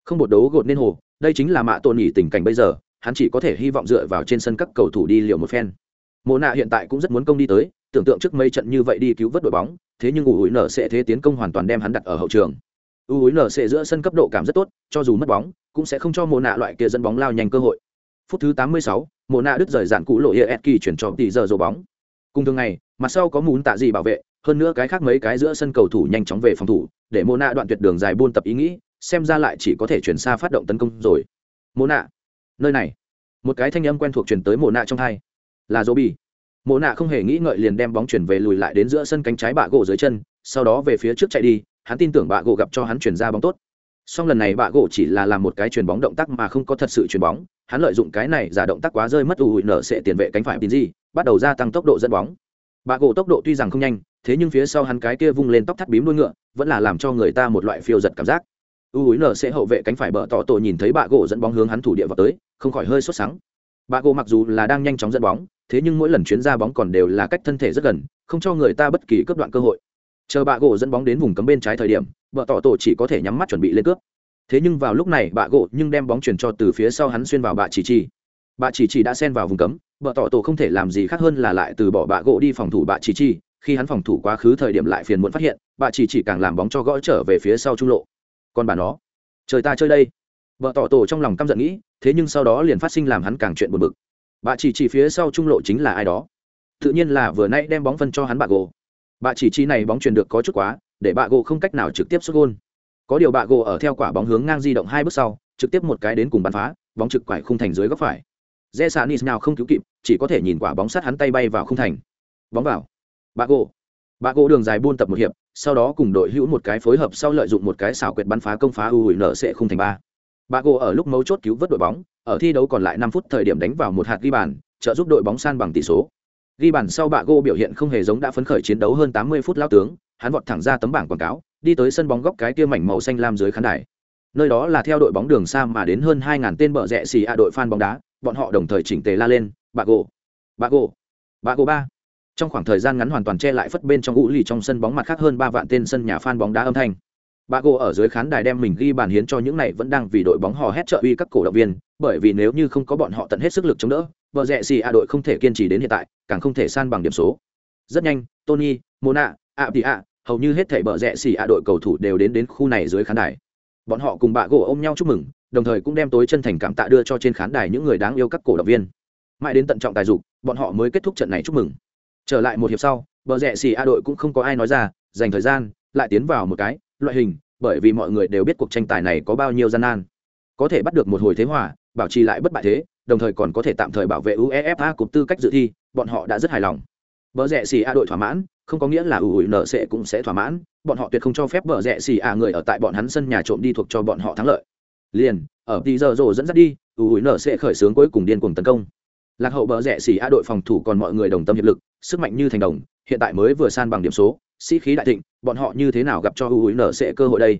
Không một đấu gột nên hồ, đây chính là mạ tôn nhỉ tình cảnh bây giờ, hắn chỉ có thể hy vọng dựa vào trên sân các cầu thủ đi liệu một phen. Mộ nạ hiện tại cũng rất muốn công đi tới, tưởng tượng trước mấy trận như vậy đi cứu vớt đội bóng, thế nhưng ủ hủi nở sẽ thế tiến công hoàn toàn đem hắn đặt ở hậu trường u nở sệ giữa sân cấp độ cảm rất tốt cho dù mất bóng cũng sẽ không cho Mộ nạ loại kia dẫn bóng lao nhanh cơ hội. Phút thứ 86, Mộ nạ đứt rời dạn cũ lộ hiệa chuyển cho tỷ giờ rồ bóng. Cùng thường ngày mặt sau có muốn tạ gì bảo vệ hơn nữa cái khác mấy cái giữa sân cầu thủ nhanh chóng về phòng thủ để Mộ nạ đoạn tuyệt đường dài buôn tập ý nghĩ xem ra lại chỉ có thể chuyển xa phát động tấn công rồi. Mộ nạ nơi này. Một cái thanh âm quen thuộc chuyển tới Mộ nạ trong tai, là Zobi. Mộ mồ nạ không hề nghĩ ngợi liền đem bóng chuyển về lùi lại đến giữa sân cánh trái bạ gỗ dưới chân sau đó về phía trước chạy đi hắn tin tưởng bạ gỗ gặp cho hắn chuyển ra bóng tốt. Song lần này bạ gỗ chỉ là làm một cái chuyền bóng động tác mà không có thật sự chuyền bóng, hắn lợi dụng cái này giả động tác quá rơi mất ủ hụi nở sẽ tiền vệ cánh phải tin gì bắt đầu gia tăng tốc độ dẫn bóng. Bạ gỗ tốc độ tuy rằng không nhanh, thế nhưng phía sau hắn cái kia vung lên tóc thắt bím đuôi ngựa, vẫn là làm cho người ta một loại phiêu giật cảm giác. U húi nở sẽ hậu vệ cánh phải bờ tỏ tổ nhìn thấy bạ gỗ dẫn bóng hướng hắn thủ địa vào tới, không khỏi hơi sốt sắng. Bạ gỗ mặc dù là đang nhanh chóng dẫn bóng, thế nhưng mỗi lần chuyến ra bóng còn đều là cách thân thể rất gần, không cho người ta bất kỳ cướp đoạn cơ hội chờ bạ gỗ dẫn bóng đến vùng cấm bên trái thời điểm, vợ tỏ tổ chỉ có thể nhắm mắt chuẩn bị lên cướp. Thế nhưng vào lúc này, bạ gỗ nhưng đem bóng chuyển cho từ phía sau hắn xuyên vào bạ chỉ chỉ. Bạ chỉ chỉ đã xen vào vùng cấm, vợ tỏ tổ không thể làm gì khác hơn là lại từ bỏ bạ gỗ đi phòng thủ bạ chỉ chỉ. Khi hắn phòng thủ quá khứ thời điểm lại phiền muộn phát hiện, bạ chỉ chỉ càng làm bóng cho gõ trở về phía sau trung lộ. Còn bà nó, trời ta chơi đây. Vợ tỏ tổ trong lòng căm giận nghĩ, thế nhưng sau đó liền phát sinh làm hắn càng chuyện buồn bực. Bà chỉ chỉ phía sau trung lộ chính là ai đó. Tự nhiên là vừa nay đem bóng phân cho hắn bạ gỗ bà chỉ chi này bóng truyền được có chút quá, để bà gỗ không cách nào trực tiếp xuất gôn. Có điều bà gỗ ở theo quả bóng hướng ngang di động hai bước sau, trực tiếp một cái đến cùng bắn phá, bóng trực quải khung thành dưới góc phải. Re sa nis nào không cứu kịp, chỉ có thể nhìn quả bóng sát hắn tay bay vào khung thành. Bóng vào. Bà gỗ. Bà gỗ đường dài buôn tập một hiệp, sau đó cùng đội hữu một cái phối hợp sau lợi dụng một cái xảo quyệt bắn phá công phá ưu hủy nở sẽ không thành ba. Bà gỗ ở lúc mấu chốt cứu vớt đội bóng, ở thi đấu còn lại năm phút thời điểm đánh vào một hạt ghi bàn, trợ giúp đội bóng san bằng tỷ số ghi bàn sau bà gô biểu hiện không hề giống đã phấn khởi chiến đấu hơn tám mươi phút lao tướng, hắn vọt thẳng ra tấm bảng quảng cáo, đi tới sân bóng góc cái kia mảnh màu xanh lam dưới khán đài. Nơi đó là theo đội bóng đường xa mà đến hơn 2.000 tên bợ rẽ xì a đội fan bóng đá, bọn họ đồng thời chỉnh tề la lên bà gô bà gô bà gô ba. Trong khoảng thời gian ngắn hoàn toàn che lại phất bên trong ngũ lì trong sân bóng mặt khác hơn ba vạn tên sân nhà fan bóng đá âm thanh. Bà gô ở dưới khán đài đem mình ghi bàn hiến cho những này vẫn đang vì đội bóng hò hét trợ uy các cổ động viên, bởi vì nếu như không có bọn họ tận hết sức lực chống đỡ vợ rẽ xì a đội không thể kiên trì đến hiện tại, càng không thể san bằng điểm số. Rất nhanh, tony, mona a tị a hầu như hết thảy bờ rẽ xì a đội cầu thủ đều đến đến khu này dưới khán đài. Bọn họ cùng bạ gỗ ôm nhau chúc mừng, đồng thời cũng đem tối chân thành cảm tạ đưa cho trên khán đài những người đáng yêu các cổ động viên. Mãi đến tận trọng tài dục, bọn họ mới kết thúc trận này chúc mừng. Trở lại một hiệp sau bờ rẽ xì a đội cũng không có ai nói ra, dành thời gian, lại tiến vào một cái, loại hình, bởi vì mọi người đều biết cuộc tranh tài này có bao nhiêu gian nan. Có thể bắt được một hồi thế hòa, bảo trì lại bất bại thế đồng thời còn có thể tạm thời bảo vệ uefa cục tư cách dự thi, bọn họ đã rất hài lòng. Bờ rẽ xì a đội thỏa mãn, không có nghĩa là ủ ủi nợ sẽ cũng sẽ thỏa mãn, bọn họ tuyệt không cho phép bờ rẽ xì a người ở tại bọn hắn sân nhà trộm đi thuộc cho bọn họ thắng lợi. Liền, ở tí giờ rồ dẫn dắt đi, ủ ủi nợ sẽ khởi xướng cuối cùng điên cuồng tấn công. Lạc hậu bờ rẽ xì a đội phòng thủ còn mọi người đồng tâm hiệp lực, sức mạnh như thành đồng, hiện tại mới vừa san bằng điểm số, sĩ khí đại thịnh, bọn họ như thế nào gặp cho ưu nở sẽ cơ hội đây?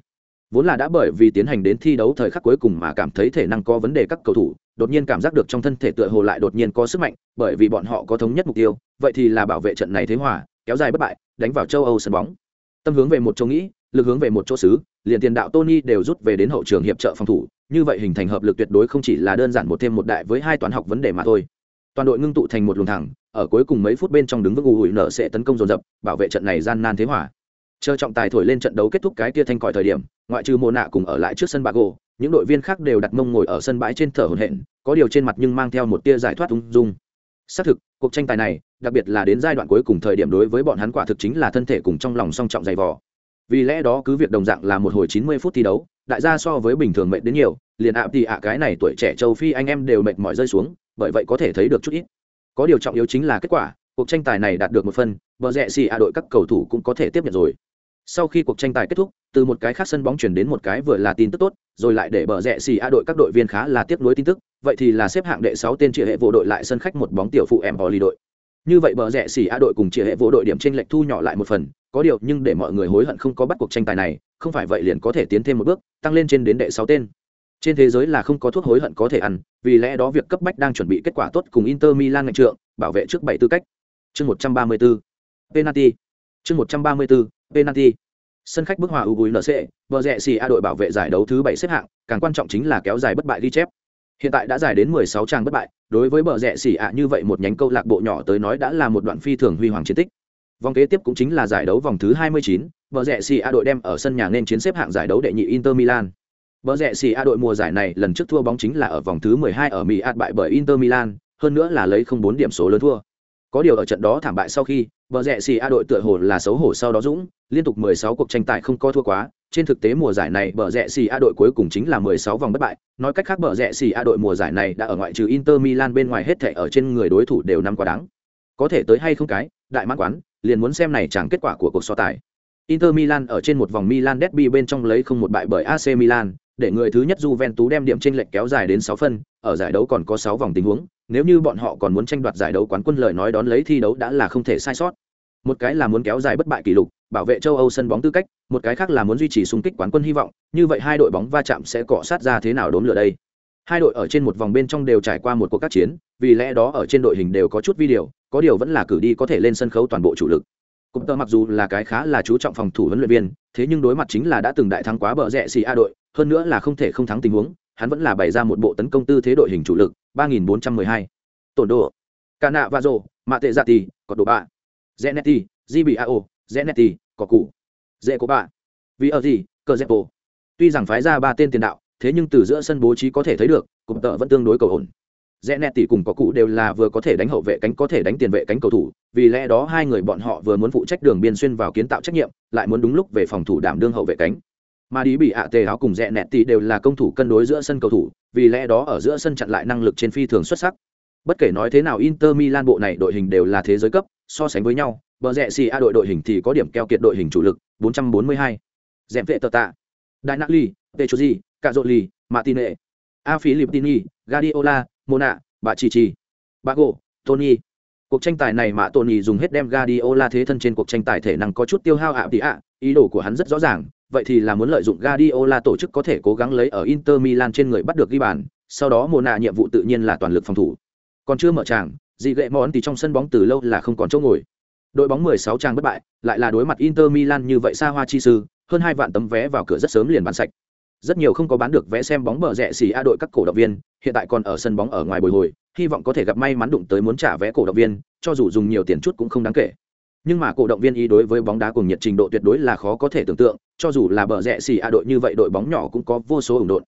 Vốn là đã bởi vì tiến hành đến thi đấu thời khắc cuối cùng mà cảm thấy thể năng có vấn đề các cầu thủ, đột nhiên cảm giác được trong thân thể tựa hồ lại đột nhiên có sức mạnh, bởi vì bọn họ có thống nhất mục tiêu, vậy thì là bảo vệ trận này thế hòa, kéo dài bất bại, đánh vào châu âu sân bóng. Tâm hướng về một chỗ nghĩ, lực hướng về một chỗ xứ, liền tiền đạo tony đều rút về đến hậu trường hiệp trợ phòng thủ, như vậy hình thành hợp lực tuyệt đối không chỉ là đơn giản một thêm một đại với hai toán học vấn đề mà thôi. Toàn đội ngưng tụ thành một luồng thẳng, ở cuối cùng mấy phút bên trong đứng vững ù hủi nở sẽ tấn công dồn dập, bảo vệ trận này gian nan thế hỏa chờ trọng tài thổi lên trận đấu kết thúc cái kia thanh còi thời điểm, ngoại trừ mồ nạ cùng ở lại trước sân bạc gỗ những đội viên khác đều đặt mông ngồi ở sân bãi trên thở hổn hển, có điều trên mặt nhưng mang theo một tia giải thoát ung dung. Xác thực, cuộc tranh tài này, đặc biệt là đến giai đoạn cuối cùng thời điểm đối với bọn hắn quả thực chính là thân thể cùng trong lòng song trọng dày vò. Vì lẽ đó cứ việc đồng dạng là một hồi 90 phút thi đấu, đại gia so với bình thường mệt đến nhiều, liền ạ thì ạ cái này tuổi trẻ châu phi anh em đều mệt mỏi rơi xuống, bởi vậy có thể thấy được chút ít. Có điều trọng yếu chính là kết quả, cuộc tranh tài này đạt được một phần, bờ rẽ xì ạ đội các cầu thủ cũng có thể tiếp nhận rồi sau khi cuộc tranh tài kết thúc, từ một cái khác sân bóng chuyển đến một cái vừa là tin tức tốt, rồi lại để bờ rẽ xì a đội các đội viên khá là tiếp nối tin tức, vậy thì là xếp hạng đệ sáu tên chia hệ vô đội lại sân khách một bóng tiểu phụ em lì đội. Như vậy bờ rẽ xì a đội cùng chia hệ vô đội điểm trên lệch thu nhỏ lại một phần, có điều nhưng để mọi người hối hận không có bắt cuộc tranh tài này, không phải vậy liền có thể tiến thêm một bước, tăng lên trên đến đệ sáu tên. Trên thế giới là không có thuốc hối hận có thể ăn, vì lẽ đó việc cấp bách đang chuẩn bị kết quả tốt cùng inter milan ngạch trượng, bảo vệ trước bảy tư cách. Chương một trăm ba mươi bốn penalty. Chương một trăm ba mươi bốn penalty. Sân khách bức hòa u nc bờ rẽ xì a đội bảo vệ giải đấu thứ bảy xếp hạng càng quan trọng chính là kéo dài bất bại ghi chép. Hiện tại đã dài đến mười sáu trang bất bại đối với bờ rẽ xì a như vậy một nhánh câu lạc bộ nhỏ tới nói đã là một đoạn phi thường huy hoàng chiến tích. Vòng kế tiếp cũng chính là giải đấu vòng thứ hai mươi chín bờ rẽ xì a đội đem ở sân nhà nên chiến xếp hạng giải đấu đệ nhị inter milan. Bờ rẽ xì A đội mùa giải này lần trước thua bóng chính là ở vòng thứ 12 ở Mỹ bại bởi Inter Milan, hơn nữa là lấy không bốn điểm số lớn thua. Có điều ở trận đó thảm bại sau khi, bờ rẽ xì A đội tựa hồ là xấu hổ sau đó dũng, liên tục 16 cuộc tranh tài không có thua quá, trên thực tế mùa giải này bờ rẽ xì A đội cuối cùng chính là 16 vòng bất bại, nói cách khác bờ rẽ xì A đội mùa giải này đã ở ngoại trừ Inter Milan bên ngoài hết thể ở trên người đối thủ đều năm quá đáng. Có thể tới hay không cái, đại mãn quán, liền muốn xem này chẳng kết quả của cuộc so tài. Inter Milan ở trên một vòng Milan derby bên trong lấy không một bại bởi AC Milan, để người thứ nhất Juventus đem điểm chênh lệch kéo dài đến 6 phân, ở giải đấu còn có 6 vòng tình huống, nếu như bọn họ còn muốn tranh đoạt giải đấu quán quân lời nói đón lấy thi đấu đã là không thể sai sót. Một cái là muốn kéo dài bất bại kỷ lục, bảo vệ châu Âu sân bóng tư cách, một cái khác là muốn duy trì xung kích quán quân hy vọng, như vậy hai đội bóng va chạm sẽ cọ sát ra thế nào đốm lửa đây. Hai đội ở trên một vòng bên trong đều trải qua một cuộc các chiến, vì lẽ đó ở trên đội hình đều có chút video, có điều vẫn là cử đi có thể lên sân khấu toàn bộ chủ lực. Cụm tơ mặc dù là cái khá là chú trọng phòng thủ huấn luyện viên, thế nhưng đối mặt chính là đã từng đại thắng quá bờ rẽ xì A đội, hơn nữa là không thể không thắng tình huống, hắn vẫn là bày ra một bộ tấn công tư thế đội hình chủ lực, 3412. Tổn độ. Cana và rồ, Mạ Tệ Dạ tì có đồ bạ. Zenetti, GBAO, Zenetti, có cụ. Dễ của bạ. Vì ở gì, cờ dẹp bộ. Tuy rằng phái ra ba tên tiền đạo, thế nhưng từ giữa sân bố trí có thể thấy được, cụm tợ vẫn tương đối cầu ổn rẽ nẹt tỷ cùng có cụ đều là vừa có thể đánh hậu vệ cánh có thể đánh tiền vệ cánh cầu thủ vì lẽ đó hai người bọn họ vừa muốn phụ trách đường biên xuyên vào kiến tạo trách nhiệm lại muốn đúng lúc về phòng thủ đảm đương hậu vệ cánh mà đi bị ạ tề áo cùng rẽ nẹt tỷ đều là công thủ cân đối giữa sân cầu thủ, vì lẽ đó ở giữa sân chặn lại năng lực trên phi thường xuất sắc bất kể nói thế nào, inter milan bộ này đội hình đều là thế giới cấp, so sánh với nhau, bờ rẽ xì a đội đội hình thì có điểm keo kiệt đội hình chủ lực 442. dẹm vệ tờ tạ đại nạ ly petrozi cà rộn ly martine a philippini gadiola mona bà chi chi bà gỗ tony cuộc tranh tài này mà tony dùng hết đem Guardiola thế thân trên cuộc tranh tài thể năng có chút tiêu hao ạ tỷ ạ, ý đồ của hắn rất rõ ràng vậy thì là muốn lợi dụng Guardiola tổ chức có thể cố gắng lấy ở Inter Milan trên người bắt được ghi bàn, sau đó mùa nạ nhiệm vụ tự nhiên là toàn lực phòng thủ. Còn chưa mở tràng gì gệ món thì trong sân bóng từ lâu là không còn chỗ ngồi. Đội bóng 16 trang bất bại, lại là đối mặt Inter Milan như vậy xa hoa chi sư, hơn hai vạn tấm vé vào cửa rất sớm liền bán sạch. Rất nhiều không có bán được vé xem bóng bờ rẽ xỉ a đội các cổ động viên, hiện tại còn ở sân bóng ở ngoài bồi hồi, hy vọng có thể gặp may mắn đụng tới muốn trả vé cổ động viên, cho dù dùng nhiều tiền chút cũng không đáng kể nhưng mà cổ động viên ý đối với bóng đá cùng nhiệt trình độ tuyệt đối là khó có thể tưởng tượng, cho dù là bờ rẽ xì a đội như vậy, đội bóng nhỏ cũng có vô số ủng độn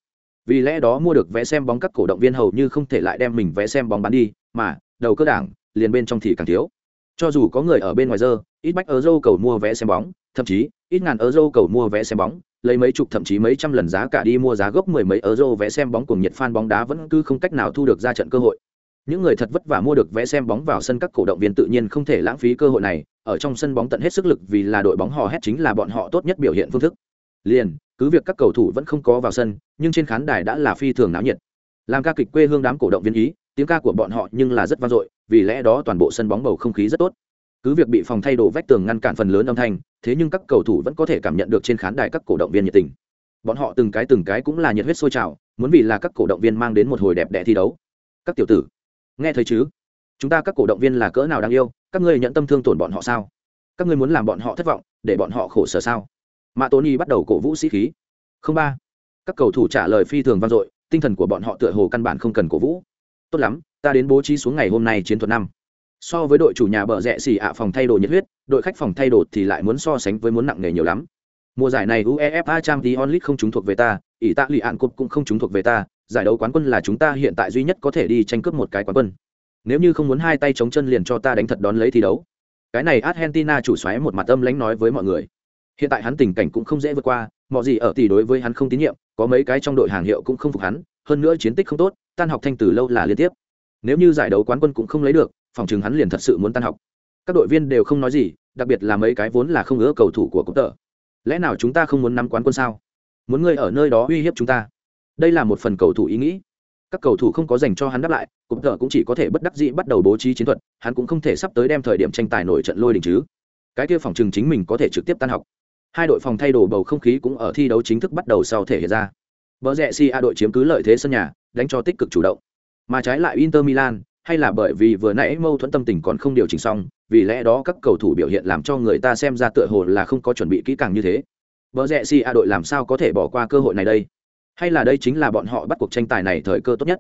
vì lẽ đó mua được vé xem bóng các cổ động viên hầu như không thể lại đem mình vé xem bóng bán đi, mà, đầu cơ đảng, liền bên trong thì càng thiếu cho dù có người ở bên ngoài giờ ít bách euro cầu mua vé xem bóng, thậm chí, ít ngàn euro cầu mua vé xem bóng, lấy mấy chục thậm chí mấy trăm lần giá cả đi mua giá gốc mười mấy euro vé xem bóng cùng nhiệt fan bóng đá vẫn cứ không cách nào thu được ra trận cơ hội. Những người thật vất vả mua được vé xem bóng vào sân các cổ động viên tự nhiên không thể lãng phí cơ hội này, ở trong sân bóng tận hết sức lực vì là đội bóng hò hét chính là bọn họ tốt nhất biểu hiện phương thức. Liền, cứ việc các cầu thủ vẫn không có vào sân, nhưng trên khán đài đã là phi thường náo nhiệt. Làm ca kịch quê hương đám cổ động viên ý, tiếng ca của bọn họ nhưng là rất vang dội, vì lẽ đó toàn bộ sân bóng bầu không khí rất tốt cứ việc bị phòng thay đồ vách tường ngăn cản phần lớn âm thanh thế nhưng các cầu thủ vẫn có thể cảm nhận được trên khán đài các cổ động viên nhiệt tình bọn họ từng cái từng cái cũng là nhiệt huyết sôi trào muốn vì là các cổ động viên mang đến một hồi đẹp đẽ thi đấu các tiểu tử nghe thấy chứ? Chúng ta các cổ động viên là cỡ nào đáng yêu, các ngươi nhận tâm thương tổn bọn họ sao? Các ngươi muốn làm bọn họ thất vọng, để bọn họ khổ sở sao? Mạ tony bắt đầu cổ vũ sĩ khí. Không ba. Các cầu thủ trả lời phi thường vang dội, tinh thần của bọn họ tựa hồ căn bản không cần cổ vũ. Tốt lắm, ta đến bố trí xuống ngày hôm nay chiến thuật năm. So với đội chủ nhà bờ rẽ xì ạ phòng thay đồ nhiệt huyết, đội khách phòng thay đồ thì lại muốn so sánh với muốn nặng nghề nhiều lắm. Mùa giải này uefa champions league không trúng thuộc về ta ỷ tạ lụy ạn cúp cũng không trúng thuộc về ta giải đấu quán quân là chúng ta hiện tại duy nhất có thể đi tranh cướp một cái quán quân. Nếu như không muốn hai tay chống chân liền cho ta đánh thật đón lấy thi đấu. Cái này argentina chủ xoáy một mặt âm lãnh nói với mọi người. Hiện tại hắn tình cảnh cũng không dễ vượt qua, mọi gì ở tỷ đối với hắn không tín nhiệm, có mấy cái trong đội hàng hiệu cũng không phục hắn, hơn nữa chiến tích không tốt, tan học thanh từ lâu là liên tiếp. Nếu như giải đấu quán quân cũng không lấy được, phòng chừng hắn liền thật sự muốn tan học. Các đội viên đều không nói gì, đặc biệt là mấy cái vốn là không ngỡ cầu thủ của cúp tờ. Lẽ nào chúng ta không muốn nắm quán quân sao? Muốn ngươi ở nơi đó uy hiếp chúng ta? Đây là một phần cầu thủ ý nghĩ. Các cầu thủ không có dành cho hắn đáp lại cục thợ cũng chỉ có thể bất đắc dĩ bắt đầu bố trí chiến thuật, hắn cũng không thể sắp tới đem thời điểm tranh tài nổi trận lôi đình chứ. Cái kia phòng chừng chính mình có thể trực tiếp tan học. Hai đội phòng thay đồ bầu không khí cũng ở thi đấu chính thức bắt đầu sau thể hiện ra. Bờ rẽ si a đội chiếm cứ lợi thế sân nhà, đánh cho tích cực chủ động. Mà trái lại inter milan, hay là bởi vì vừa nãy mâu thuẫn tâm tình còn không điều chỉnh xong, vì lẽ đó các cầu thủ biểu hiện làm cho người ta xem ra tựa hồ là không có chuẩn bị kỹ càng như thế. Vợ rẽ si a đội làm sao có thể bỏ qua cơ hội này đây? Hay là đây chính là bọn họ bắt cuộc tranh tài này thời cơ tốt nhất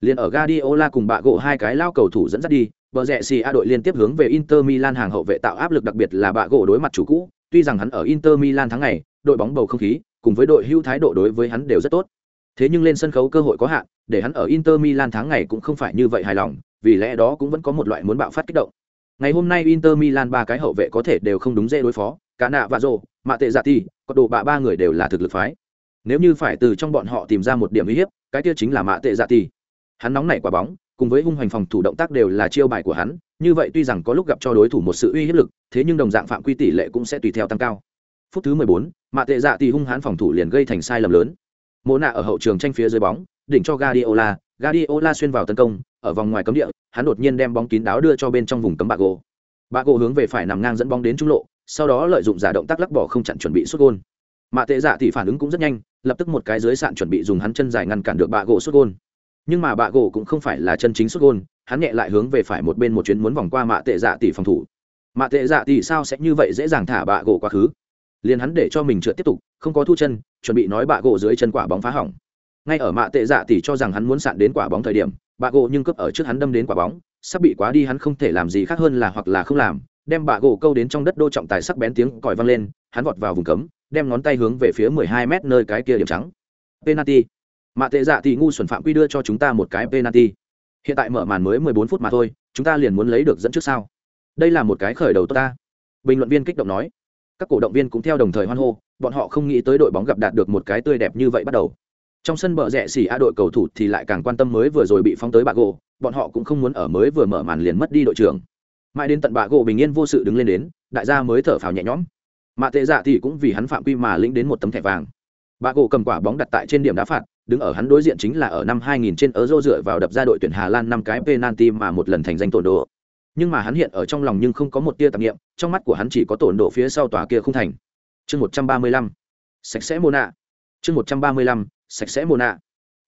liền ở Guardiola cùng bạ gỗ hai cái lao cầu thủ dẫn dắt đi vợ rẽ xì a đội liên tiếp hướng về inter milan hàng hậu vệ tạo áp lực đặc biệt là bạ gỗ đối mặt chủ cũ tuy rằng hắn ở inter milan tháng này đội bóng bầu không khí cùng với đội hưu thái độ đối với hắn đều rất tốt thế nhưng lên sân khấu cơ hội có hạn để hắn ở Inter Milan tháng ngày cũng không phải như vậy hài lòng, vì lẽ đó cũng vẫn có một loại muốn bạo phát kích động. Ngày hôm nay Inter Milan ba cái hậu vệ có thể đều không đúng dễ đối phó, cả nạ và rồ, mạ tệ giả ti, có đồ bạ ba người đều là thực lực phái. Nếu như phải từ trong bọn họ tìm ra một điểm uy hiếp, cái kia chính là mạ tệ Dạ Tỷ. Hắn nóng nảy quả bóng, cùng với hung hoành phòng thủ động tác đều là chiêu bài của hắn, như vậy tuy rằng có lúc gặp cho đối thủ một sự uy hiếp lực, thế nhưng đồng dạng phạm quy tỷ lệ cũng sẽ tùy theo tăng cao. Phút thứ 14, mạ tệ dạ Tỷ hung hãn phòng thủ liền gây thành sai lầm lớn Mộ nạ ở hậu trường tranh phía dưới bóng, đỉnh cho Guardiola, Guardiola xuyên vào tấn công, ở vòng ngoài cấm địa, hắn đột nhiên đem bóng kín đáo đưa cho bên trong vùng cấm Bago. Bago hướng về phải nằm ngang dẫn bóng đến trung lộ, sau đó lợi dụng giả động tác lắc bỏ không chặn chuẩn bị sút gôn. Mạ Tệ Dạ thì phản ứng cũng rất nhanh, lập tức một cái dưới sạn chuẩn bị dùng hắn chân dài ngăn cản được bạ gỗ xuất gôn. Nhưng mà bạ gỗ cũng không phải là chân chính xuất gôn, hắn nhẹ lại hướng về phải một bên một chuyến muốn vòng qua Mạ Tệ Dạ tỷ phòng thủ. Mạ Tệ Dạ tỷ sao sẽ như vậy dễ dàng thả bạ gỗ quá khứ? Liền hắn để cho mình trượt tiếp tục, không có thu chân, chuẩn bị nói bạ gỗ dưới chân quả bóng phá hỏng ngay ở mạ tệ dạ tỷ cho rằng hắn muốn sạn đến quả bóng thời điểm bạ gỗ nhưng cướp ở trước hắn đâm đến quả bóng sắp bị quá đi hắn không thể làm gì khác hơn là hoặc là không làm đem bạ gỗ câu đến trong đất đô trọng tài sắc bén tiếng còi vang lên hắn vọt vào vùng cấm đem ngón tay hướng về phía mười hai mét nơi cái kia điểm trắng. Penalty. Mạ tệ dạ thì ngu xuẩn phạm quy đưa cho chúng ta một cái penalty. Hiện tại mở màn mới mười bốn phút mà thôi, chúng ta liền muốn lấy được dẫn trước sao? Đây là một cái khởi đầu tốt ta. Bình luận viên kích động nói. Các cổ động viên cũng theo đồng thời hoan hô, bọn họ không nghĩ tới đội bóng gặp đạt được một cái tươi đẹp như vậy bắt đầu. Trong sân bờ rẽ xỉ a đội cầu thủ thì lại càng quan tâm mới vừa rồi bị phóng tới bạ gỗ, bọn họ cũng không muốn ở mới vừa mở màn liền mất đi đội trưởng. Mãi đến tận bạ gỗ bình yên vô sự đứng lên đến, đại gia mới thở phào nhẹ nhõm mạ tệ dạ thì cũng vì hắn phạm quy mà lĩnh đến một tấm thẻ vàng. Bà gỗ cầm quả bóng đặt tại trên điểm đá phạt, đứng ở hắn đối diện chính là ở năm 2000 trên euro dựa vào đập ra đội tuyển hà lan năm cái penalty mà một lần thành danh tổn độ nhưng mà hắn hiện ở trong lòng nhưng không có một tia tạp nghiệm trong mắt của hắn chỉ có tổn độ phía sau tòa kia không thành. Chương 135. sạch sẽ mô nạ chương 135 sạch sẽ mồ nạ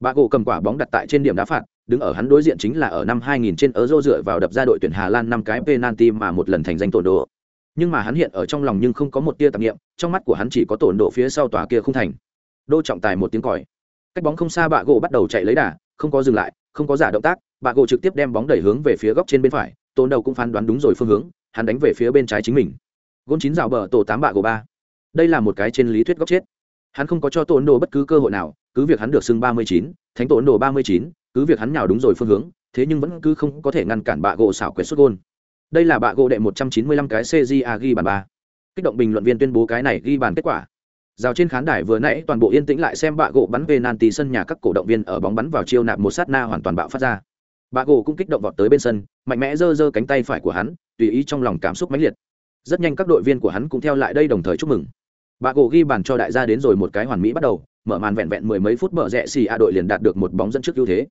bà gỗ cầm quả bóng đặt tại trên điểm đá phạt, đứng ở hắn đối diện chính là ở năm 2000 trên euro dựa vào đập ra đội tuyển hà lan năm cái penalty mà một lần thành danh tổn độ nhưng mà hắn hiện ở trong lòng nhưng không có một tia tạp nghiệm trong mắt của hắn chỉ có tổn độ phía sau tòa kia không thành. Đô trọng tài một tiếng còi. Cách bóng không xa bạ gỗ bắt đầu chạy lấy đà, không có dừng lại, không có giả động tác, bạ gỗ trực tiếp đem bóng đẩy hướng về phía góc trên bên phải tổn đầu cũng phán đoán đúng rồi phương hướng, hắn đánh về phía bên trái chính mình. Gôn chín rào bờ, tổ tám bạ gỗ ba. Đây là một cái trên lý thuyết góc chết. Hắn không có cho tổn đồ bất cứ cơ hội nào, cứ việc hắn được xưng ba mươi chín, thánh tổn đồ ba mươi chín, cứ việc hắn nhào đúng rồi phương hướng, thế nhưng vẫn cứ không có thể ngăn cản bạ gỗ xảo quyệt xuất gôn đây là bạ gỗ đệ một trăm chín mươi lăm cái cja ghi bàn ba. Kích động bình luận viên tuyên bố cái này ghi bàn kết quả. Rào trên khán đài vừa nãy toàn bộ yên tĩnh lại xem bạ gỗ bắn về nan tì sân nhà các cổ động viên ở bóng bắn vào chiêu nạp một sát na hoàn toàn bạo phát ra. Bạ gỗ cũng kích động vọt tới bên sân mạnh mẽ giơ giơ cánh tay phải của hắn tùy ý trong lòng cảm xúc mãnh liệt. Rất nhanh các đội viên của hắn cũng theo lại đây đồng thời chúc mừng. Bạ gỗ ghi bàn cho đại gia đến rồi một cái hoàn mỹ bắt đầu, mở màn vẹn vẹn mười mấy phút bờ rẽ xì a đội liền đạt được một bóng dẫn trước ưu thế.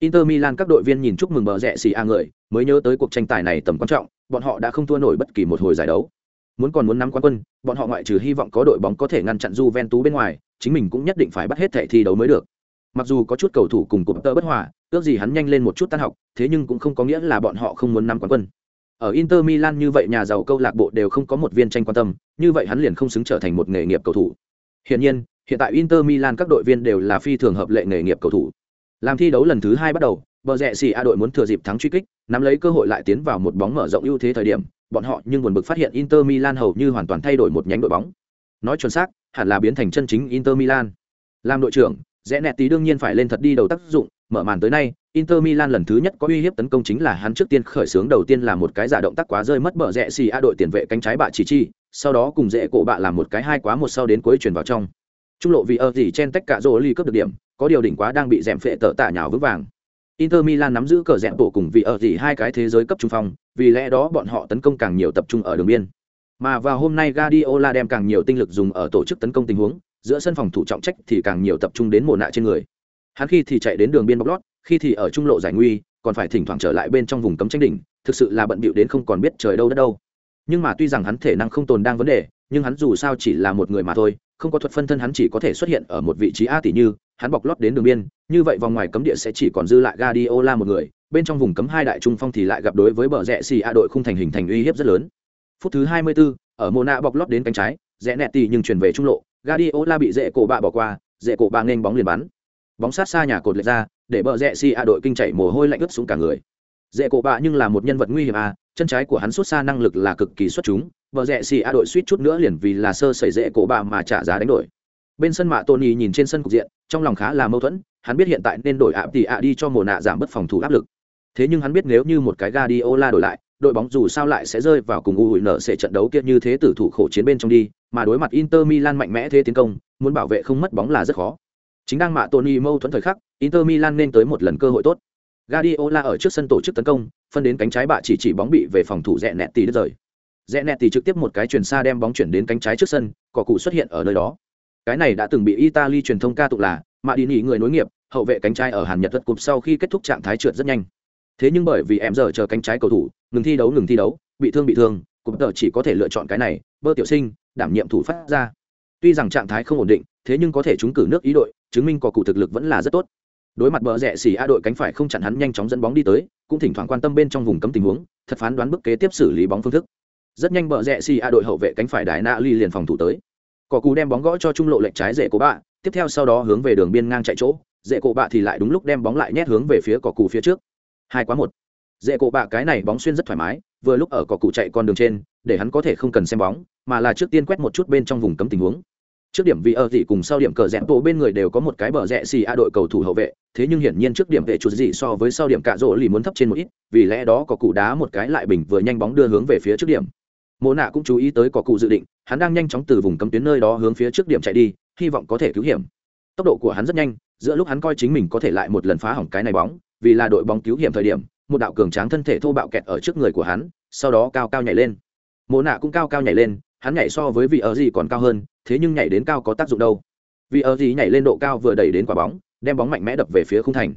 Inter Milan các đội viên nhìn chúc mừng bờ rẹ xì a người, mới nhớ tới cuộc tranh tài này tầm quan trọng, bọn họ đã không thua nổi bất kỳ một hồi giải đấu. Muốn còn muốn nắm quán quân, bọn họ ngoại trừ hy vọng có đội bóng có thể ngăn chặn Juventus bên ngoài, chính mình cũng nhất định phải bắt hết thể thi đấu mới được. Mặc dù có chút cầu thủ cùng cụm tơ bất hòa, ước gì hắn nhanh lên một chút tan học, thế nhưng cũng không có nghĩa là bọn họ không muốn nắm quán quân ở Inter Milan như vậy nhà giàu câu lạc bộ đều không có một viên tranh quan tâm, như vậy hắn liền không xứng trở thành một nghề nghiệp cầu thủ. Hiển nhiên, hiện tại Inter Milan các đội viên đều là phi thường hợp lệ nghề nghiệp cầu thủ. Làm thi đấu lần thứ hai bắt đầu, bờ rẽ xì A đội muốn thừa dịp thắng truy kích, nắm lấy cơ hội lại tiến vào một bóng mở rộng ưu thế thời điểm, bọn họ nhưng buồn bực phát hiện Inter Milan hầu như hoàn toàn thay đổi một nhánh đội bóng. Nói chuẩn xác, hẳn là biến thành chân chính Inter Milan. Làm đội trưởng, rẽ nẹt tí đương nhiên phải lên thật đi đầu tác dụng, mở màn tới nay, Inter Milan lần thứ nhất có uy hiếp tấn công chính là hắn trước tiên khởi xướng đầu tiên là một cái giả động tác quá rơi mất bờ rẽ xì a đội tiền vệ cánh trái bạ chỉ chi, sau đó cùng dễ cổ bạ làm một cái hai quá một sau đến cuối chuyển vào trong. Trung lộ vì ở gì chen tách cả rô ly cướp được điểm, có điều đỉnh quá đang bị dẻm phệ tở tạ nhào vững vàng. Inter Milan nắm giữ cờ dẻm bộ cùng vì ở gì hai cái thế giới cấp trung phong, vì lẽ đó bọn họ tấn công càng nhiều tập trung ở đường biên. Mà vào hôm nay Guardiola đem càng nhiều tinh lực dùng ở tổ chức tấn công tình huống, giữa sân phòng thủ trọng trách thì càng nhiều tập trung đến mồ nạ trên người. Hắn khi thì chạy đến đường biên bóc lót, khi thì ở trung lộ giải nguy còn phải thỉnh thoảng trở lại bên trong vùng cấm tranh đỉnh thực sự là bận bịu đến không còn biết trời đâu đất đâu nhưng mà tuy rằng hắn thể năng không tồn đang vấn đề nhưng hắn dù sao chỉ là một người mà thôi không có thuật phân thân hắn chỉ có thể xuất hiện ở một vị trí a tỷ như hắn bọc lót đến đường biên như vậy vòng ngoài cấm địa sẽ chỉ còn dư lại Guardiola một người bên trong vùng cấm hai đại trung phong thì lại gặp đối với bờ rẽ xì a đội khung thành hình thành uy hiếp rất lớn. Phút thứ 24, ở Mona bọc lót đến cánh trái rẽ nẹt tỷ nhưng chuyển về trung lộ Guardiola bị dễ cổ bạ bỏ qua dễ cổ bạ nên bóng liền bắn. Bóng sát xa nhà cột lệch ra để bờ rẽ xì a đội kinh chạy mồ hôi lạnh ướt xuống cả người. Dễ cổ bạ nhưng là một nhân vật nguy hiểm a chân trái của hắn xuất xa năng lực là cực kỳ xuất chúng bờ rẽ xì a đội suýt chút nữa liền vì là sơ sẩy dễ cổ bạ mà trả giá đánh đổi bên sân mạ tony nhìn trên sân cục diện trong lòng khá là mâu thuẫn hắn biết hiện tại nên đổi ạ thì ạ đi cho mồ nạ giảm bớt phòng thủ áp lực thế nhưng hắn biết nếu như một cái Guardiola đổi lại đội bóng dù sao lại sẽ rơi vào cùng u hụi nở sẽ trận đấu kia như thế tử thủ khổ chiến bên trong đi mà đối mặt Inter Milan mạnh mẽ thế tiến công muốn bảo vệ không mất bóng là rất khó Chính đang mạ Tony mâu thuẫn thời khắc, Inter Milan nên tới một lần cơ hội tốt. Guardiola ở trước sân tổ chức tấn công, phân đến cánh trái bạ chỉ chỉ bóng bị về phòng thủ rẽ nẹt tỷ đứt rời. Rẽ nẹt tỷ trực tiếp một cái chuyển xa đem bóng chuyển đến cánh trái trước sân, cỏ cụ xuất hiện ở nơi đó. Cái này đã từng bị Italy truyền thông ca tụng là mà đi nghỉ người nối nghiệp, hậu vệ cánh trái ở hàn nhật vật cụp sau khi kết thúc trạng thái trượt rất nhanh. Thế nhưng bởi vì em giờ chờ cánh trái cầu thủ, ngừng thi đấu, ngừng thi đấu, bị thương bị thương cụp tờ chỉ có thể lựa chọn cái này, bơ tiểu sinh, đảm nhiệm thủ phát ra. Tuy rằng trạng thái không ổn định, thế nhưng có thể trúng cử nước ý đội, chứng minh có cụ thực lực vẫn là rất tốt. Đối mặt bờ rẽ xỉ a đội cánh phải không chặn hắn nhanh chóng dẫn bóng đi tới, cũng thỉnh thoảng quan tâm bên trong vùng cấm tình huống, thật phán đoán bước kế tiếp xử lý bóng phương thức. Rất nhanh bờ rẽ xỉ a đội hậu vệ cánh phải đài na ly liền phòng thủ tới cỏ cú đem bóng gõ cho trung lộ lệch trái rễ cổ bạ, tiếp theo sau đó hướng về đường biên ngang chạy chỗ dễ cổ bạ thì lại đúng lúc đem bóng lại nhét hướng về phía cỏ cù phía trước. Hai quá một. Dễ cổ bạ cái này bóng xuyên rất thoải mái, vừa lúc ở cỏ cụ chạy con đường trên, để hắn có thể không cần xem bóng, mà là trước tiên quét một chút bên trong vùng cấm tình huống. Trước điểm vì ở dị cùng sau điểm cờ rẽ bộ bên người đều có một cái bờ rẽ xì a đội cầu thủ hậu vệ, thế nhưng hiển nhiên trước điểm vệ chuột dị so với sau điểm cạ rỗ lì muốn thấp trên một ít, vì lẽ đó có cụ đá một cái lại bình vừa nhanh bóng đưa hướng về phía trước điểm mộ nạ cũng chú ý tới có cụ dự định, hắn đang nhanh chóng từ vùng cấm tuyến nơi đó hướng phía trước điểm chạy đi, hy vọng có thể cứu hiểm. Tốc độ của hắn rất nhanh, giữa lúc hắn coi chính mình có thể lại một lần phá hỏng cái này bóng, vì là đội bóng cứu hiểm thời điểm, một đạo cường tráng thân thể thô bạo kẹt ở trước người của hắn, sau đó cao cao nhảy lên. Mộ nạ cũng cao cao nhảy lên, hắn nhảy so với vị ở gì còn cao hơn, thế nhưng nhảy đến cao có tác dụng đâu. Vì ở gì nhảy lên độ cao vừa đẩy đến quả bóng, đem bóng mạnh mẽ đập về phía khung thành.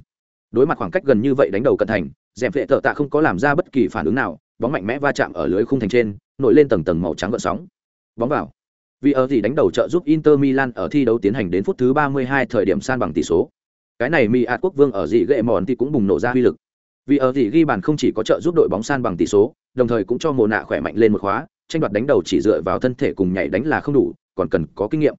Đối mặt khoảng cách gần như vậy đánh đầu cận thành, dèm vệ thợ tạ không có làm ra bất kỳ phản ứng nào bóng mạnh mẽ va chạm ở lưới khung thành trên, nổi lên tầng tầng màu trắng gợn sóng. Bóng vào. Vì ở gì đánh đầu trợ giúp Inter Milan ở thi đấu tiến hành đến phút thứ 32 thời điểm san bằng tỷ số. Cái này Mi ạt quốc vương ở dị gệ mòn thì cũng bùng nổ ra uy lực. Vì ở gì ghi bàn không chỉ có trợ giúp đội bóng san bằng tỷ số, đồng thời cũng cho mồ nạ khỏe mạnh lên một khóa, tranh đoạt đánh đầu chỉ dựa vào thân thể cùng nhảy đánh là không đủ, còn cần có kinh nghiệm.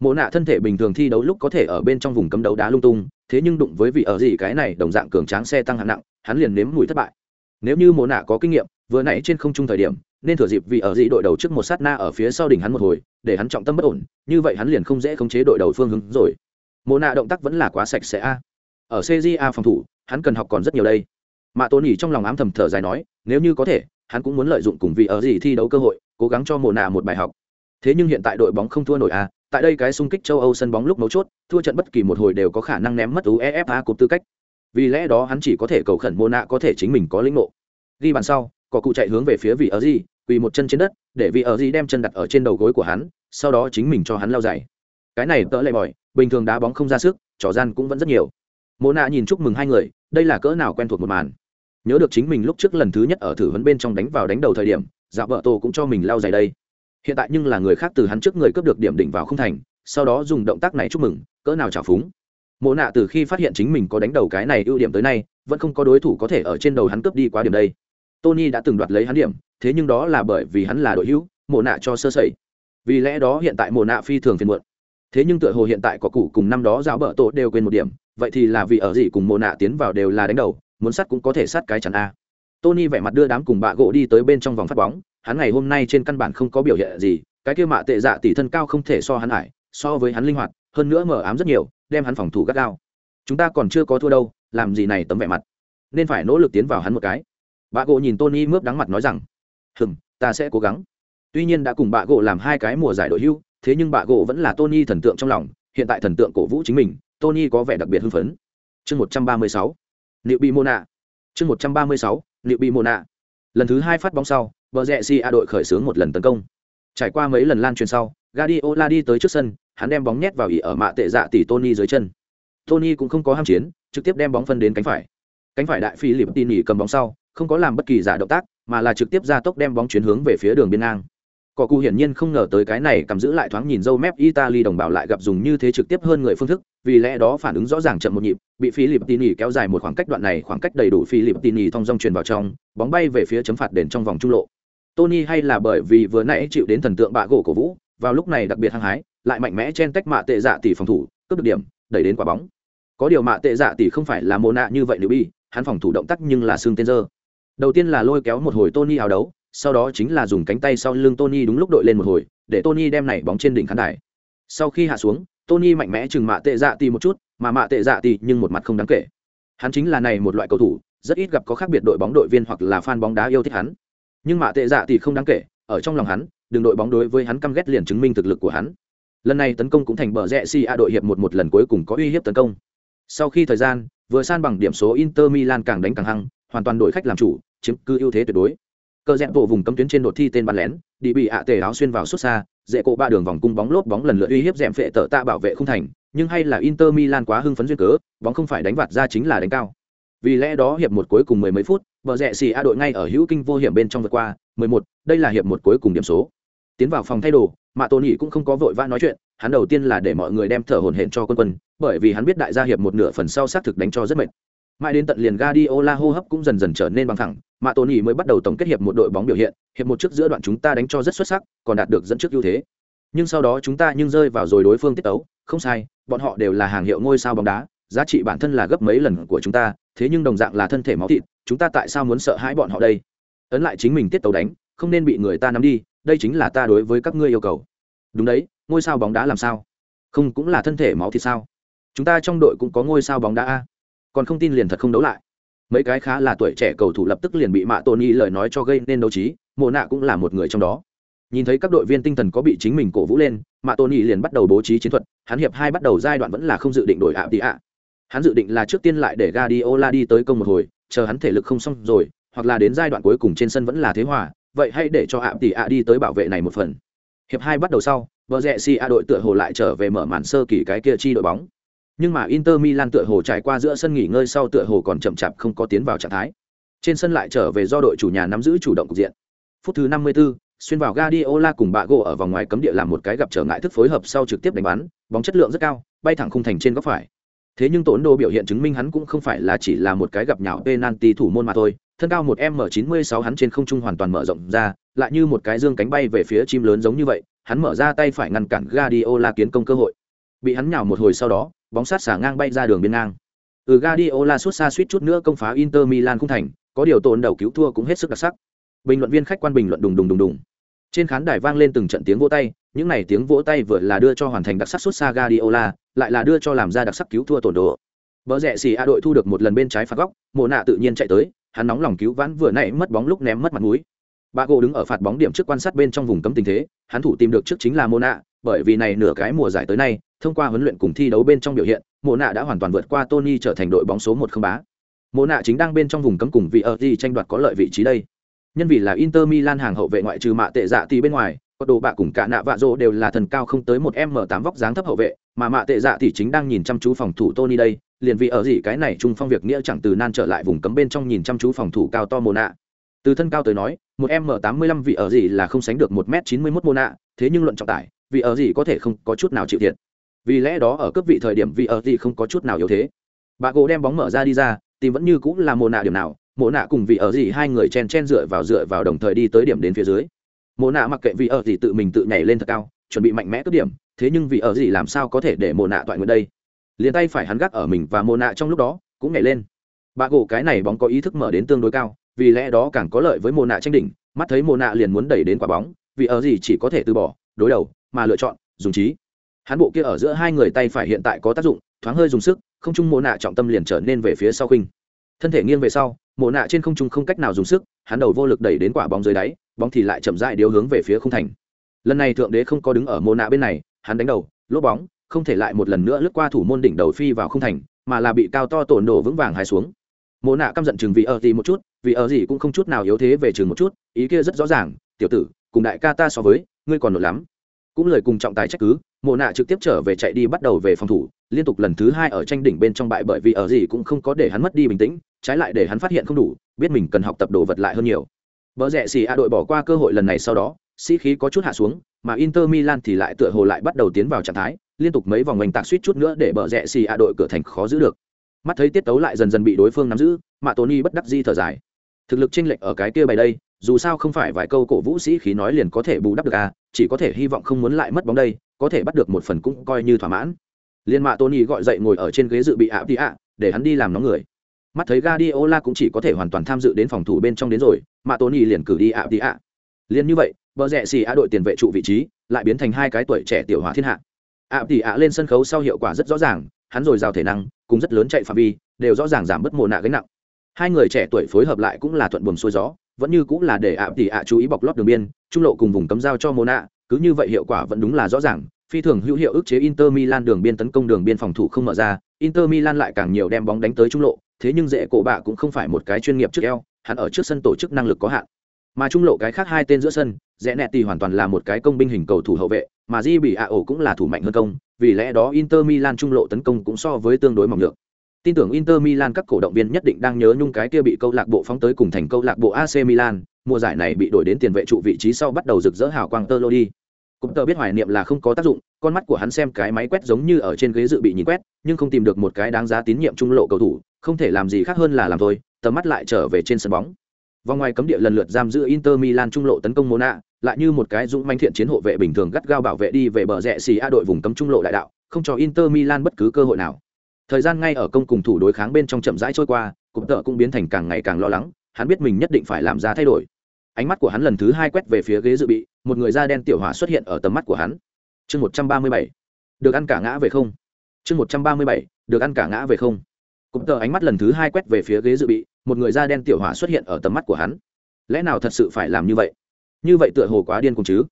Mộ nạ thân thể bình thường thi đấu lúc có thể ở bên trong vùng cấm đấu đá lung tung, thế nhưng đụng với vị ở gì cái này đồng dạng cường tráng xe tăng hạng nặng, hắn liền nếm mùi thất bại. Nếu như mộ nạ có kinh nghiệm vừa nãy trên không trung thời điểm, nên thừa dịp vị ở gì đội đầu trước một sát na ở phía sau đỉnh hắn một hồi, để hắn trọng tâm bất ổn, như vậy hắn liền không dễ khống chế đội đầu phương hướng rồi. Mộ nạ động tác vẫn là quá sạch sẽ a. Ở cja phòng thủ, hắn cần học còn rất nhiều đây. Mạ tôn nhỉ trong lòng ám thầm thở dài nói, nếu như có thể, hắn cũng muốn lợi dụng cùng vị ở gì thi đấu cơ hội, cố gắng cho mộ nạ một bài học. Thế nhưng hiện tại đội bóng không thua nổi à tại đây cái xung kích châu âu sân bóng lúc mấu chốt, thua trận bất kỳ một hồi đều có khả năng ném mất uefa cục tư cách. Vì lẽ đó hắn chỉ có thể cầu khẩn mô nạ có thể chính mình có lĩnh ngộ. Ghi bàn sau cỏ cụ chạy hướng về phía vị ở gì quỳ một chân trên đất, để vị ở gì đem chân đặt ở trên đầu gối của hắn, sau đó chính mình cho hắn lao dày cái này tớ lại bòi, bình thường đá bóng không ra sức, trò gian cũng vẫn rất nhiều. Mô nạ nhìn chúc mừng hai người, đây là cỡ nào quen thuộc một màn. Nhớ được chính mình lúc trước lần thứ nhất ở thử vấn bên trong đánh vào đánh đầu thời điểm dạ vợ tổ cũng cho mình lao dày đây. Hiện tại nhưng là người khác từ hắn trước người cướp được điểm đỉnh vào không thành, sau đó dùng động tác này chúc mừng, cỡ nào trào phúng. Mộ nạ từ khi phát hiện chính mình có đánh đầu cái này ưu điểm tới nay, vẫn không có đối thủ có thể ở trên đầu hắn cướp đi quá điểm đây tony đã từng đoạt lấy hắn điểm thế nhưng đó là bởi vì hắn là đội hữu mộ nạ cho sơ sẩy. Vì lẽ đó hiện tại mộ nạ phi thường phiền muộn. Thế nhưng tựa hồ hiện tại có cụ cùng năm đó giáo bợ tổ đều quên một điểm vậy thì là vì ở gì cùng mộ nạ tiến vào đều là đánh đầu muốn sát cũng có thể sát cái chắn a. Tony vẻ mặt đưa đám cùng bạ gỗ đi tới bên trong vòng phát bóng hắn ngày hôm nay trên căn bản không có biểu hiện gì cái kia mạ tệ dạ tỷ thân cao không thể so hắn hải, so với hắn linh hoạt hơn nữa mở ám rất nhiều đem hắn phòng thủ gắt gao. Chúng ta còn chưa có thua đâu làm gì này tấm vẻ mặt. Nên phải nỗ lực tiến vào hắn một cái bà gỗ nhìn tony mướp đắng mặt nói rằng, hừm, ta sẽ cố gắng. Tuy nhiên đã cùng bà gỗ làm hai cái mùa giải đội hưu, thế nhưng bà gỗ vẫn là tony thần tượng trong lòng, hiện tại thần tượng cổ vũ chính mình, tony có vẻ đặc biệt hưng phấn. Chương một trăm ba mươi sáu liệu bị mô nạ chương một trăm ba mươi sáu liệu bị mô nạ lần thứ hai phát bóng sau vợ rẽ si a đội khởi xướng một lần tấn công. Trải qua mấy lần lan truyền sau, Guardiola đi tới trước sân, hắn đem bóng nhét vào ỉ ở mạ tệ dạ tỷ Tony dưới chân. Tony cũng không có ham chiến, trực tiếp đem bóng phân đến cánh phải. Cánh phải đại phi lịp tin nghỉ cầm bóng sau không có làm bất kỳ giả động tác, mà là trực tiếp ra tốc đem bóng chuyển hướng về phía đường biên ngang. Cỏ cụ hiển nhiên không ngờ tới cái này cầm giữ lại thoáng nhìn dâu mép italy đồng bào lại gặp dùng như thế trực tiếp hơn người phương thức, vì lẽ đó phản ứng rõ ràng chậm một nhịp, bị philip tini kéo dài một khoảng cách đoạn này khoảng cách đầy đủ philip tini thong dong truyền vào trong, bóng bay về phía chấm phạt đền trong vòng trung lộ. Tony hay là bởi vì vừa nãy chịu đến thần tượng bạ gỗ cổ vũ, vào lúc này đặc biệt hăng hái, lại mạnh mẽ chen tách mạ tệ dạ tỷ phòng thủ, cướp được điểm, đẩy đến quả bóng. Có điều mạ tệ dạ tỷ không phải là mô nạ như vậy nữ bi hắn phòng thủ động tác nhưng là xương tên dơ đầu tiên là lôi kéo một hồi tony áo đấu, sau đó chính là dùng cánh tay sau lưng tony đúng lúc đội lên một hồi, để tony đem này bóng trên đỉnh khán đài. Sau khi hạ xuống, tony mạnh mẽ chừng mạ tệ dạ tì một chút, mà mạ tệ dạ tì nhưng một mặt không đáng kể. Hắn chính là này một loại cầu thủ, rất ít gặp có khác biệt đội bóng đội viên hoặc là fan bóng đá yêu thích hắn. Nhưng mạ tệ dạ tì không đáng kể, ở trong lòng hắn đường đội bóng đối với hắn căm ghét liền chứng minh thực lực của hắn. Lần này tấn công cũng thành bờ rẽ si a đội hiệp một một lần cuối cùng có uy hiếp tấn công. Sau khi thời gian, vừa san bằng điểm số inter milan càng đánh càng hăng, hoàn toàn đội khách làm chủ chiếm cứ ưu thế tuyệt đối. Cờ rẽ bộ vùng cấm tuyến trên đột thi tên bắn lén, đi bị ạ tề áo xuyên vào xuất xa, dễ cộ ba đường vòng cung bóng lốp bóng lần lượt uy hiếp dẹm phệ tờ tạ bảo vệ không thành, nhưng hay là inter milan quá hưng phấn duyên cớ, bóng không phải đánh vạt ra chính là đánh cao. Vì lẽ đó hiệp một cuối cùng mười mấy phút vợ rẽ xì a đội ngay ở hữu kinh vô hiểm bên trong vượt qua, mười một, đây là hiệp một cuối cùng điểm số. Tiến vào phòng thay đồ mà tôn nhị cũng không có vội vã nói chuyện, hắn đầu tiên là để mọi người đem thở hổn hển cho quân quân, bởi vì hắn biết đại gia hiệp một nửa phần sau xác thực đánh cho rất mệt mãi đến tận liền Guardiola hô hấp cũng dần dần trở nên bằng thẳng mà Tony mới bắt đầu tổng kết hiệp một đội bóng biểu hiện, hiệp một trước giữa đoạn chúng ta đánh cho rất xuất sắc, còn đạt được dẫn trước ưu thế. Nhưng sau đó chúng ta nhưng rơi vào rồi đối phương tiết tấu, không sai, bọn họ đều là hàng hiệu ngôi sao bóng đá, giá trị bản thân là gấp mấy lần của chúng ta, thế nhưng đồng dạng là thân thể máu thịt, chúng ta tại sao muốn sợ hãi bọn họ đây? Ấn lại chính mình tiết tấu đánh, không nên bị người ta nắm đi, đây chính là ta đối với các ngươi yêu cầu. Đúng đấy, ngôi sao bóng đá làm sao? Không cũng là thân thể máu thịt sao? Chúng ta trong đội cũng có ngôi sao bóng đá a còn không tin liền thật không đấu lại. Mấy cái khá là tuổi trẻ cầu thủ lập tức liền bị mạ tôn y lời nói cho gây nên đấu trí, mộ nạ cũng là một người trong đó. Nhìn thấy các đội viên tinh thần có bị chính mình cổ vũ lên, mạ tôn y liền bắt đầu bố trí chiến thuật, hắn hiệp hai bắt đầu giai đoạn vẫn là không dự định đổi ạ tị ạ. Hắn dự định là trước tiên lại để Guardiola đi tới công một hồi, chờ hắn thể lực không xong rồi, hoặc là đến giai đoạn cuối cùng trên sân vẫn là thế hòa, vậy hãy để cho ạ tị ạ đi tới bảo vệ này một phần. Hiệp hai bắt đầu sau vợ rẽ si a đội tựa hồ lại trở về mở màn sơ kỳ cái kia chi đội bóng nhưng mà inter milan tựa hồ trải qua giữa sân nghỉ ngơi sau tựa hồ còn chậm chạp không có tiến vào trạng thái. Trên sân lại trở về do đội chủ nhà nắm giữ chủ động cục diện. Phút thứ 54, xuyên vào Guardiola cùng bạ gỗ ở vòng ngoài cấm địa làm một cái gặp trở ngại thức phối hợp sau trực tiếp đánh bắn bóng chất lượng rất cao bay thẳng khung thành trên góc phải. Thế nhưng tổn đồ biểu hiện chứng minh hắn cũng không phải là chỉ là một cái gặp nhạo penalty thủ môn mà thôi thân cao một m 96 hắn trên không trung hoàn toàn mở rộng ra lại như một cái dương cánh bay về phía chim lớn giống như vậy hắn mở ra tay phải ngăn cản Guardiola kiến công cơ hội. Bị hắn nhào một hồi sau đó bóng sát xả ngang bay ra đường biên ngang ừ Guardiola suốt xa suýt chút nữa công phá Inter Milan không thành có điều tổn đầu cứu thua cũng hết sức đặc sắc bình luận viên khách quan bình luận đùng đùng đùng đùng trên khán đài vang lên từng trận tiếng vỗ tay những này tiếng vỗ tay vừa là đưa cho hoàn thành đặc sắc xuất xa Guardiola, lại là đưa cho làm ra đặc sắc cứu thua tổn độ. Bỡ rẹ xì A đội thu được một lần bên trái phạt góc, Mộ nạ tự nhiên chạy tới, hắn nóng lòng cứu vãn vừa nãy mất bóng lúc ném mất mặt mũi. bà gỗ đứng ở phạt bóng điểm trước quan sát bên trong vùng cấm tình thế, hắn thủ tìm được trước chính là Mộ nạ, bởi vì này nửa cái mùa giải tới nay, thông qua huấn luyện cùng thi đấu bên trong biểu hiện, Mộ nạ đã hoàn toàn vượt qua Tony trở thành đội bóng số một không bá. Mộ nạ chính đang bên trong vùng cấm cùng vị ở gì tranh đoạt có lợi vị trí đây. Nhân vì là Inter Milan hàng hậu vệ ngoại trừ mạ tệ dạ thì bên ngoài, có đồ bạ cùng cả nạ vạ rô đều là thần cao không tới một m tám vóc dáng thấp hậu vệ mà mạ tệ dạ thì chính đang nhìn chăm chú phòng thủ tony đây liền vì ở gì cái này trung phong việc nghĩa chẳng từ nan trở lại vùng cấm bên trong nhìn chăm chú phòng thủ cao to Mộ nạ từ thân cao tới nói một m tám mươi lăm vị ở gì là không sánh được một m chín mươi mốt nạ thế nhưng luận trọng tải vì ở gì có thể không có chút nào chịu thiệt. Vì lẽ đó ở cấp vị thời điểm vì ở gì không có chút nào yếu thế. Bà gỗ đem bóng mở ra đi ra, tìm vẫn như cũng là mồ nạ điểm nào mồ nạ cùng vị ở gì hai người chen chen dựa vào dựa vào đồng thời đi tới điểm đến phía dưới. Mồ nạ mặc kệ vì ở gì tự mình tự nhảy lên thật cao, chuẩn bị mạnh mẽ cướp điểm, thế nhưng vì ở gì làm sao có thể để mồ nạ toại nguyện đây? Liền tay phải hắn gác ở mình và mồ nạ trong lúc đó, cũng nhảy lên. Bà gỗ cái này bóng có ý thức mở đến tương đối cao, vì lẽ đó càng có lợi với mồ nạ tranh đỉnh, mắt thấy mồ nạ liền muốn đẩy đến quả bóng, vì ở gì chỉ có thể từ bỏ, đối đầu mà lựa chọn, dùng trí. Hắn bộ kia ở giữa hai người tay phải hiện tại có tác dụng, thoáng hơi dùng sức, không trung mồ nạ trọng tâm liền trở nên về phía sau khinh. Thân thể nghiêng về sau mồ nạ trên không trung không cách nào dùng sức, hắn đầu vô lực đẩy đến quả bóng dưới đáy, bóng thì lại chậm rãi điếu hướng về phía không thành. Lần này thượng đế không có đứng ở mồ nạ bên này, hắn đánh đầu, lốp bóng, không thể lại một lần nữa lướt qua thủ môn đỉnh đầu phi vào không thành, mà là bị cao to tổn đổ vững vàng hai xuống. Mồ nạ căm giận chừng vì ở gì một chút, vì ở gì cũng không chút nào yếu thế về chừng một chút, ý kia rất rõ ràng, tiểu tử, cùng đại ca ta so với, ngươi còn nổi lắm cũng lời cùng trọng tài trách cứ mộ nạ trực tiếp trở về chạy đi bắt đầu về phòng thủ liên tục lần thứ hai ở tranh đỉnh bên trong bại bởi vì ở gì cũng không có để hắn mất đi bình tĩnh trái lại để hắn phát hiện không đủ biết mình cần học tập đồ vật lại hơn nhiều Bờ rẽ xì A đội bỏ qua cơ hội lần này sau đó, sĩ khí có chút hạ xuống, mà Inter Milan thì lại tựa hồ lại bắt đầu tiến vào trạng thái, liên tục mấy vòng oanh tạc suýt chút nữa để bờ rẽ xì A đội cửa thành khó giữ được. Mắt thấy tiết tấu lại dần dần bị đối phương nắm giữ, mà Tony bất đắc di thở dài. Thực lực chênh lệch ở cái kia bày đây, dù sao không phải vài câu cổ vũ sĩ khí nói liền có thể bù đắp được à, chỉ có thể hy vọng không muốn lại mất bóng đây, có thể bắt được một phần cũng coi như thỏa mãn. Liên mạ Tony gọi dậy ngồi ở trên ghế dự bị ạ đi ạ, để hắn đi làm nóng người. Mắt thấy Guardiola cũng chỉ có thể hoàn toàn tham dự đến phòng thủ bên trong đến rồi, mà Tony liền cử đi ạ đi ạ. Liên như vậy, bờ rẽ xì ạ đội tiền vệ trụ vị trí, lại biến thành hai cái tuổi trẻ tiểu hóa thiên hạ. ạ đi ạ lên sân khấu sau hiệu quả rất rõ ràng, hắn rồi giao thể năng, cùng rất lớn chạy phạm vi, đều rõ ràng giảm bớt mồ nạ gánh nặng. Hai người trẻ tuổi phối hợp lại cũng là thuận buồm xuôi gió, vẫn như cũng là để ạ tỷ ạ chú ý bọc lót đường biên, trung lộ cùng vùng cấm giao cho Mona. cứ như vậy hiệu quả vẫn đúng là rõ ràng, phi thường hữu hiệu ức chế Inter Milan đường biên tấn công đường biên phòng thủ không mở ra, Inter Milan lại càng nhiều đem bóng đánh tới trung lộ, thế nhưng dễ cổ bạ cũng không phải một cái chuyên nghiệp trước eo hắn ở trước sân tổ chức năng lực có hạn mà trung lộ cái khác hai tên giữa sân rẽ nẹt thì hoàn toàn là một cái công binh hình cầu thủ hậu vệ mà di bị ạ ổ cũng là thủ mạnh hơn công vì lẽ đó inter milan trung lộ tấn công cũng so với tương đối mỏng lượng tin tưởng inter milan các cổ động viên nhất định đang nhớ nhung cái kia bị câu lạc bộ phóng tới cùng thành câu lạc bộ ac milan. Mùa giải này bị đổi đến tiền vệ trụ vị trí sau bắt đầu rực rỡ hào quang tơ lô đi. Cũng tờ biết hoài niệm là không có tác dụng, con mắt của hắn xem cái máy quét giống như ở trên ghế dự bị nhìn quét, nhưng không tìm được một cái đáng giá tín nhiệm trung lộ cầu thủ, không thể làm gì khác hơn là làm thôi, tầm mắt lại trở về trên sân bóng. Vòng ngoài cấm địa lần lượt giam giữ inter milan trung lộ tấn công mona, lại như một cái dũng manh thiện chiến hộ vệ bình thường gắt gao bảo vệ đi về bờ rẽ xì a đội vùng cấm trung lộ đại đạo, không cho inter milan bất cứ cơ hội nào thời gian ngay ở công cùng thủ đối kháng bên trong chậm rãi trôi qua cụm tợ cũng biến thành càng ngày càng lo lắng, hắn biết mình nhất định phải làm ra thay đổi. Ánh mắt của hắn lần thứ hai quét về phía ghế dự bị, một người da đen tiểu hỏa xuất hiện ở tầm mắt của hắn. Chương một trăm ba mươi bảy. Được ăn cả ngã về không? Chương một trăm ba mươi bảy. Được ăn cả ngã về không? Cụm tợ ánh mắt lần thứ hai quét về phía ghế dự bị, một người da đen tiểu hỏa xuất hiện ở tầm mắt của hắn. Lẽ nào thật sự phải làm như vậy? Như vậy tựa hồ quá điên cùng chứ?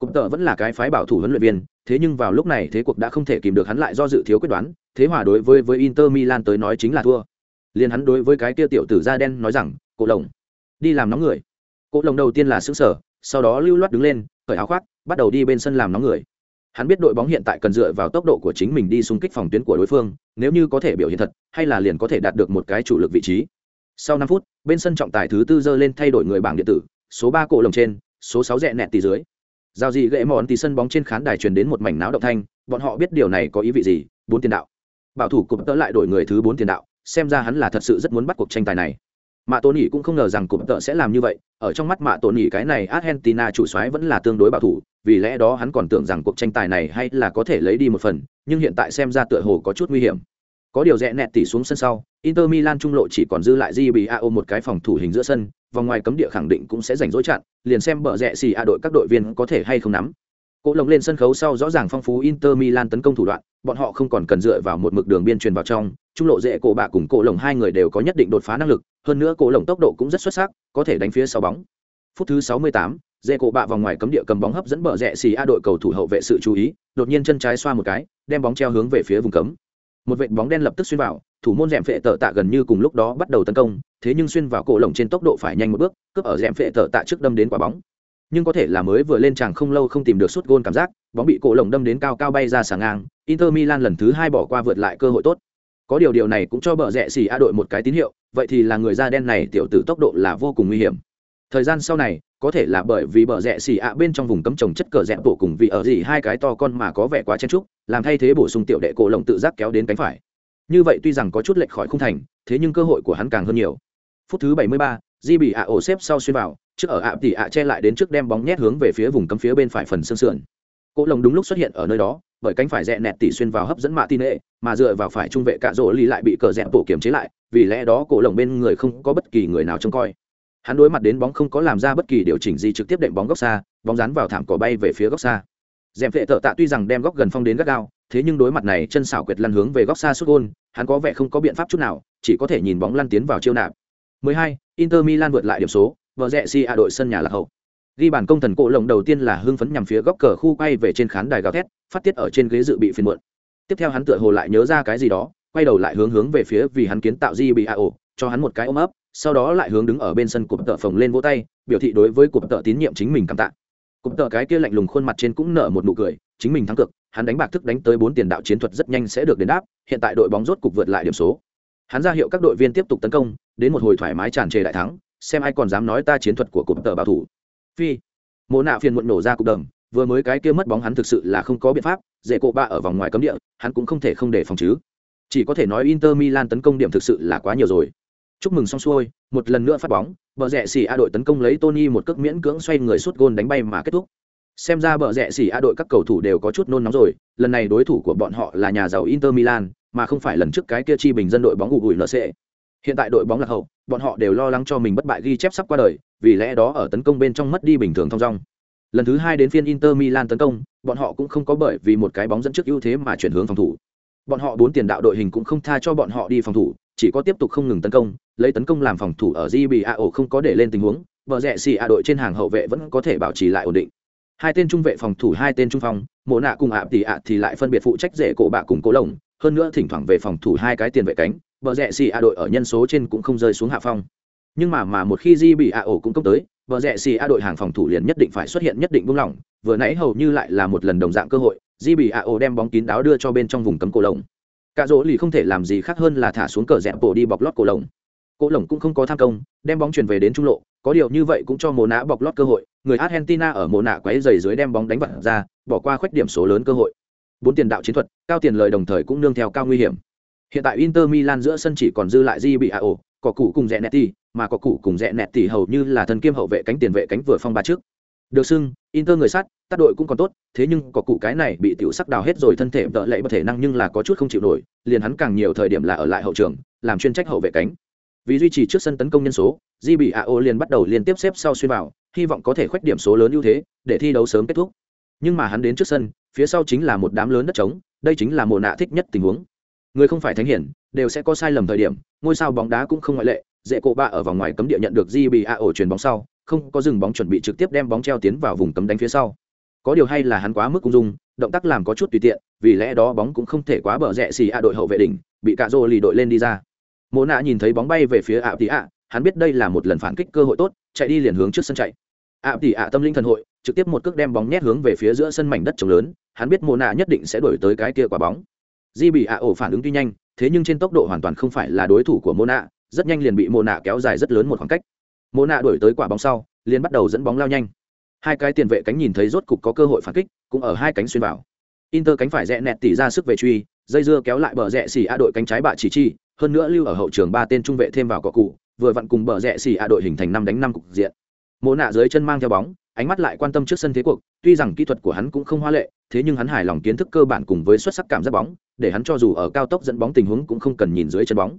Cụm tờ vẫn là cái phái bảo thủ huấn luyện viên, thế nhưng vào lúc này thế cuộc đã không thể kìm được hắn lại do dự thiếu quyết đoán, thế hòa đối với với inter milan tới nói chính là thua. Liền hắn đối với cái kia tiểu tử da đen nói rằng, cổ lồng, đi làm nóng người. Cổ lồng đầu tiên là xứng sở sau đó lưu loát đứng lên khởi áo khoác, bắt đầu đi bên sân làm nóng người. Hắn biết đội bóng hiện tại cần dựa vào tốc độ của chính mình đi xung kích phòng tuyến của đối phương, nếu như có thể biểu hiện thật, hay là liền có thể đạt được một cái chủ lực vị trí. Sau năm phút, bên sân trọng tài thứ tư dơ lên thay đổi người bảng điện tử, số ba cổ lồng trên, số sáu rẽ nẹt tỷ dưới giao gì gậy mòn thì sân bóng trên khán đài truyền đến một mảnh náo động thanh, bọn họ biết điều này có ý vị gì? Bốn tiền đạo. Bảo thủ cụm tớ lại đổi người thứ bốn tiền đạo, xem ra hắn là thật sự rất muốn bắt cuộc tranh tài này. Mạ tôn nhỉ cũng không ngờ rằng cụm tợ sẽ làm như vậy, ở trong mắt mạ tôn nhỉ cái này argentina chủ soái vẫn là tương đối bảo thủ, vì lẽ đó hắn còn tưởng rằng cuộc tranh tài này hay là có thể lấy đi một phần, nhưng hiện tại xem ra tựa hồ có chút nguy hiểm có điều rẽ nẹt tỉ xuống sân sau inter milan trung lộ chỉ còn dư lại di bị ao một cái phòng thủ hình giữa sân vòng ngoài cấm địa khẳng định cũng sẽ giành dối chặn liền xem bờ rẽ xì a đội các đội viên có thể hay không nắm. Cỗ lồng lên sân khấu sau rõ ràng phong phú inter milan tấn công thủ đoạn bọn họ không còn cần dựa vào một mực đường biên truyền vào trong trung lộ dễ cổ bạ cùng cổ lồng hai người đều có nhất định đột phá năng lực hơn nữa cổ lồng tốc độ cũng rất xuất sắc có thể đánh phía sau bóng. Phút thứ 68, dễ cổ bạ vòng ngoài cấm địa cầm bóng hấp dẫn bờ rẽ xì a đội cầu thủ hậu vệ sự chú ý đột nhiên chân trái xoa một cái đem bóng treo hướng về phía vùng cấm một vệt bóng đen lập tức xuyên vào, thủ môn rèm phệ tờ tạ gần như cùng lúc đó bắt đầu tấn công, thế nhưng xuyên vào cổ lồng trên tốc độ phải nhanh một bước, cướp ở rèm phệ tờ tạ trước đâm đến quả bóng. Nhưng có thể là mới vừa lên tràng không lâu không tìm được suốt gôn cảm giác, bóng bị cổ lồng đâm đến cao cao bay ra sàng ngang, inter milan lần thứ hai bỏ qua vượt lại cơ hội tốt. Có điều điều này cũng cho bờ rẽ xì a đội một cái tín hiệu, vậy thì là người da đen này tiểu tử tốc độ là vô cùng nguy hiểm thời gian sau này có thể là bởi vì bờ rẽ xì ạ bên trong vùng cấm trồng chất cờ rẽ bộ cùng vì ở gì hai cái to con mà có vẻ quá chen trúc làm thay thế bổ sung tiểu đệ cổ lồng tự giác kéo đến cánh phải. Như vậy tuy rằng có chút lệch khỏi không thành thế nhưng cơ hội của hắn càng hơn nhiều. Phút thứ 73, di bị ạ ổ xếp sau xuyên vào trước ở ạ tỷ ạ che lại đến trước đem bóng nhét hướng về phía vùng cấm phía bên phải phần xương sườn. Cổ lồng đúng lúc xuất hiện ở nơi đó bởi cánh phải rẽ nẹt tỉ xuyên vào hấp dẫn mạ tin hệ mà dựa vào phải trung vệ cạ rỗ ly lại bị cờ rẽ bộ kiểm chế lại vì lẽ đó cổ lồng bên người không có bất kỳ người nào trông coi hắn đối mặt đến bóng không có làm ra bất kỳ điều chỉnh gì, trực tiếp đệm bóng góc xa, bóng dán vào thảm cỏ bay về phía góc xa. Dèm vệ thợ tạ tuy rằng đem góc gần phong đến gắt gao, thế nhưng đối mặt này chân xảo quyệt lăn hướng về góc xa xuất gôn, hắn có vẻ không có biện pháp chút nào, chỉ có thể nhìn bóng lăn tiến vào chiêu nạp. 12. Inter Milan vượt lại điểm số, vợ rẽ si a đội sân nhà là hậu. Ghi bàn công thần cổ lồng đầu tiên là hưng phấn nhằm phía góc cờ khu quay về trên khán đài gào thét, phát tiết ở trên ghế dự bị phiền muộn. Tiếp theo hắn tựa hồ lại nhớ ra cái gì đó, quay đầu lại hướng hướng về phía vì hắn kiến tạo di bị a ổ cho hắn một cái ôm ấp sau đó lại hướng đứng ở bên sân cụp tợ phồng lên vỗ tay, biểu thị đối với cụp tợ tín nhiệm chính mình cảm tạ. Cụp tợ cái kia lạnh lùng khuôn mặt trên cũng nở một nụ cười, chính mình thắng cực hắn đánh bạc thức đánh tới bốn tiền đạo chiến thuật rất nhanh sẽ được đền đáp, hiện tại đội bóng rốt cục vượt lại điểm số. Hắn ra hiệu các đội viên tiếp tục tấn công, đến một hồi thoải mái tràn trề đại thắng, xem ai còn dám nói ta chiến thuật của cụm tợ bảo thủ. Phi, mộ nạ phiền muộn nổ ra cục đầm, vừa mới cái kia mất bóng hắn thực sự là không có biện pháp, dễ cộ ba ở vòng ngoài cấm địa, hắn cũng không thể không để phòng chứ. Chỉ có thể nói inter milan tấn công điểm thực sự là quá nhiều rồi chúc mừng xong xuôi, một lần nữa phát bóng, bờ rẽ xỉ a đội tấn công lấy tony một cước miễn cưỡng xoay người sút gôn đánh bay mà kết thúc. Xem ra bờ rẽ xỉ a đội các cầu thủ đều có chút nôn nóng rồi, lần này đối thủ của bọn họ là nhà giàu inter milan, mà không phải lần trước cái kia chi bình dân đội bóng ủ ủi nc hiện tại đội bóng lạc hậu, bọn họ đều lo lắng cho mình bất bại ghi chép sắp qua đời, vì lẽ đó ở tấn công bên trong mất đi bình thường thong dong. Lần thứ hai đến phiên inter milan tấn công, bọn họ cũng không có bởi vì một cái bóng dẫn trước ưu thế mà chuyển hướng phòng thủ bọn họ bốn tiền đạo đội hình cũng không tha cho bọn họ đi phòng thủ, chỉ có tiếp tục không ngừng tấn công, lấy tấn công làm phòng thủ ở gba không có để lên tình huống, bờ rẽ xì a đội trên hàng hậu vệ vẫn có thể bảo trì lại ổn định. Hai tên trung vệ phòng thủ, hai tên trung phong, mộ nạ cùng ạ tỷ ạ thì lại phân biệt phụ trách rễ cổ bạ cùng cố lồng, hơn nữa thỉnh thoảng về phòng thủ hai cái tiền vệ cánh, bờ rẽ xì a đội ở nhân số trên cũng không rơi xuống hạ phong. Nhưng mà mà một khi di bị a ổ cũng công tới vợ rẽ xì a đội hàng phòng thủ liền nhất định phải xuất hiện nhất định buông lỏng, vừa nãy hầu như lại là một lần đồng dạng cơ hội di bị a ô đem bóng kín đáo đưa cho bên trong vùng cấm cổ lồng. Cả dỗ lì không thể làm gì khác hơn là thả xuống cờ rẽ bộ đi bọc lót cổ lồng. Cổ lồng cũng không có tham công, đem bóng chuyển về đến trung lộ, có điều như vậy cũng cho mồ nã bọc lót cơ hội, người argentina ở mồ nạ quấy dày dưới đem bóng đánh vật ra, bỏ qua khoét điểm số lớn cơ hội. Bốn tiền đạo chiến thuật, cao tiền lời đồng thời cũng nương theo cao nguy hiểm. Hiện tại inter milan giữa sân chỉ còn dư lại di bị a ô cỏ cụ cùng rẽ neti mà có cụ cùng rẽ nẹt tì hầu như là thần kiêm hậu vệ cánh tiền vệ cánh vừa phong ba trước. Được xưng, inter người sắt tác đội cũng còn tốt, thế nhưng có cụ cái này bị tiểu sắc đào hết rồi thân thể đỡ lệ bất thể năng nhưng là có chút không chịu nổi, liền hắn càng nhiều thời điểm là ở lại hậu trường, làm chuyên trách hậu vệ cánh. Vì duy trì trước sân tấn công nhân số di bị a o liền bắt đầu liên tiếp xếp sau xuyên vào, hy vọng có thể khoét điểm số lớn ưu thế, để thi đấu sớm kết thúc. Nhưng mà hắn đến trước sân, phía sau chính là một đám lớn đất trống, đây chính là mồ nạ thích nhất tình huống. Người không phải thánh hiển, đều sẽ có sai lầm thời điểm, ngôi sao bóng đá cũng không ngoại lệ dễ cổ bạ ở vòng ngoài cấm địa nhận được di bị a ổ chuyền bóng sau, không có dừng bóng chuẩn bị trực tiếp đem bóng treo tiến vào vùng cấm đánh phía sau. Có điều hay là hắn quá mức cung dung, động tác làm có chút tùy tiện, vì lẽ đó bóng cũng không thể quá bờ rẽ xì a đội hậu vệ đỉnh, bị cạ rô lì đội lên đi ra. Mộ nạ nhìn thấy bóng bay về phía ạ tỷ ạ hắn biết đây là một lần phản kích cơ hội tốt, chạy đi liền hướng trước sân chạy. Ạ tỷ ạ tâm linh thần hội, trực tiếp một cước đem bóng nhét hướng về phía giữa sân mảnh đất trồng lớn, hắn biết mộ nạ nhất định sẽ đổi tới cái kia quả bóng. Di bị ạ ổ phản ứng tuy nhanh, thế nhưng trên tốc độ hoàn toàn không phải là đối thủ của mộ nạ rất nhanh liền bị mồ nạ kéo dài rất lớn một khoảng cách. Mồ nạ đổi tới quả bóng sau, liền bắt đầu dẫn bóng lao nhanh. Hai cái tiền vệ cánh nhìn thấy rốt cục có cơ hội phản kích, cũng ở hai cánh xuyên vào. Inter cánh phải rẽ nẹt tỉ ra sức về truy, dây dưa kéo lại bờ rẽ xỉ a đội cánh trái bạ chỉ chi, hơn nữa lưu ở hậu trường ba tên trung vệ thêm vào cọ cụ, vừa vặn cùng bờ rẽ xỉ a đội hình thành năm đánh năm cục diện. Mồ nạ dưới chân mang theo bóng, ánh mắt lại quan tâm trước sân thế cuộc, tuy rằng kỹ thuật của hắn cũng không hoa lệ, thế nhưng hắn hài lòng kiến thức cơ bản cùng với xuất sắc cảm giác bóng, để hắn cho dù ở cao tốc dẫn bóng tình huống cũng không cần nhìn dưới chân bóng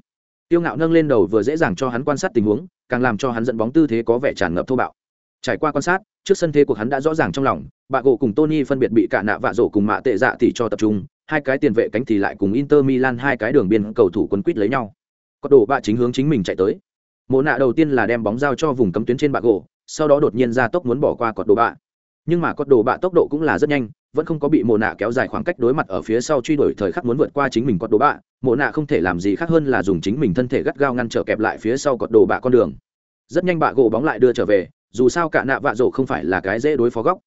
tiêu ngạo nâng lên đầu vừa dễ dàng cho hắn quan sát tình huống, càng làm cho hắn dẫn bóng tư thế có vẻ tràn ngập thô bạo. Trải qua quan sát, trước sân thế cuộc hắn đã rõ ràng trong lòng bạ gỗ cùng tony phân biệt bị cả nạ vạ rổ cùng mạ tệ dạ tỷ cho tập trung, hai cái tiền vệ cánh thì lại cùng inter milan hai cái đường biên cầu thủ quân quýt lấy nhau. Có đồ bạ chính hướng chính mình chạy tới. Mộ nạ đầu tiên là đem bóng giao cho vùng cấm tuyến trên bạ gỗ, sau đó đột nhiên ra tốc muốn bỏ qua cọt đồ bạ. Nhưng mà cọt đồ bạ tốc độ cũng là rất nhanh vẫn không có bị mồ nạ kéo dài khoảng cách đối mặt ở phía sau truy đuổi thời khắc muốn vượt qua chính mình cọt đồ bạ mồ nạ không thể làm gì khác hơn là dùng chính mình thân thể gắt gao ngăn trở kẹp lại phía sau cọt đồ bạ con đường. Rất nhanh bạ gỗ bóng lại đưa trở về, dù sao cả nạ vạ rổ không phải là cái dễ đối phó góc.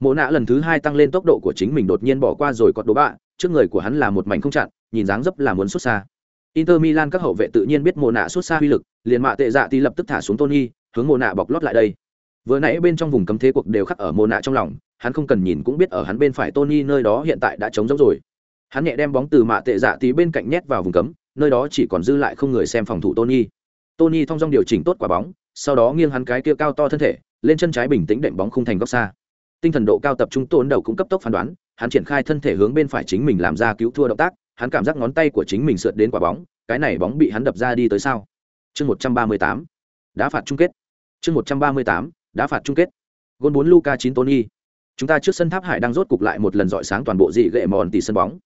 Mộ nạ lần thứ hai tăng lên tốc độ của chính mình đột nhiên bỏ qua rồi cọt đồ bạ, trước người của hắn là một mảnh không chặn, nhìn dáng dấp là muốn xuất xa. Inter milan các hậu vệ tự nhiên biết mộ nạ xuất xa uy lực, liền mạ tệ dạ thì lập tức thả xuống tony, hướng mộ nạ bọc lót lại đây. Vừa nãy bên trong vùng cấm thế cuộc đều khắc ở mộ nạ trong lòng hắn không cần nhìn cũng biết ở hắn bên phải tony nơi đó hiện tại đã trống rỗng rồi. Hắn nhẹ đem bóng từ mạ tệ dạ tí bên cạnh nhét vào vùng cấm, nơi đó chỉ còn dư lại không người xem phòng thủ tony. Tony thông dong điều chỉnh tốt quả bóng, sau đó nghiêng hắn cái kia cao to thân thể, lên chân trái bình tĩnh đệm bóng khung thành góc xa. Tinh thần độ cao tập trung tốn đầu cũng cấp tốc phán đoán, hắn triển khai thân thể hướng bên phải chính mình làm ra cứu thua động tác, hắn cảm giác ngón tay của chính mình sượt đến quả bóng, cái này bóng bị hắn đập ra đi tới sao? Chương một trăm ba mươi tám, đá phạt chung kết. Chương một trăm ba mươi tám, đá phạt chung kết. Gôn 4 luca chín tony chúng ta trước sân tháp hải đang rốt cục lại một lần dọi sáng toàn bộ dị gệ mòn tỷ sân bóng.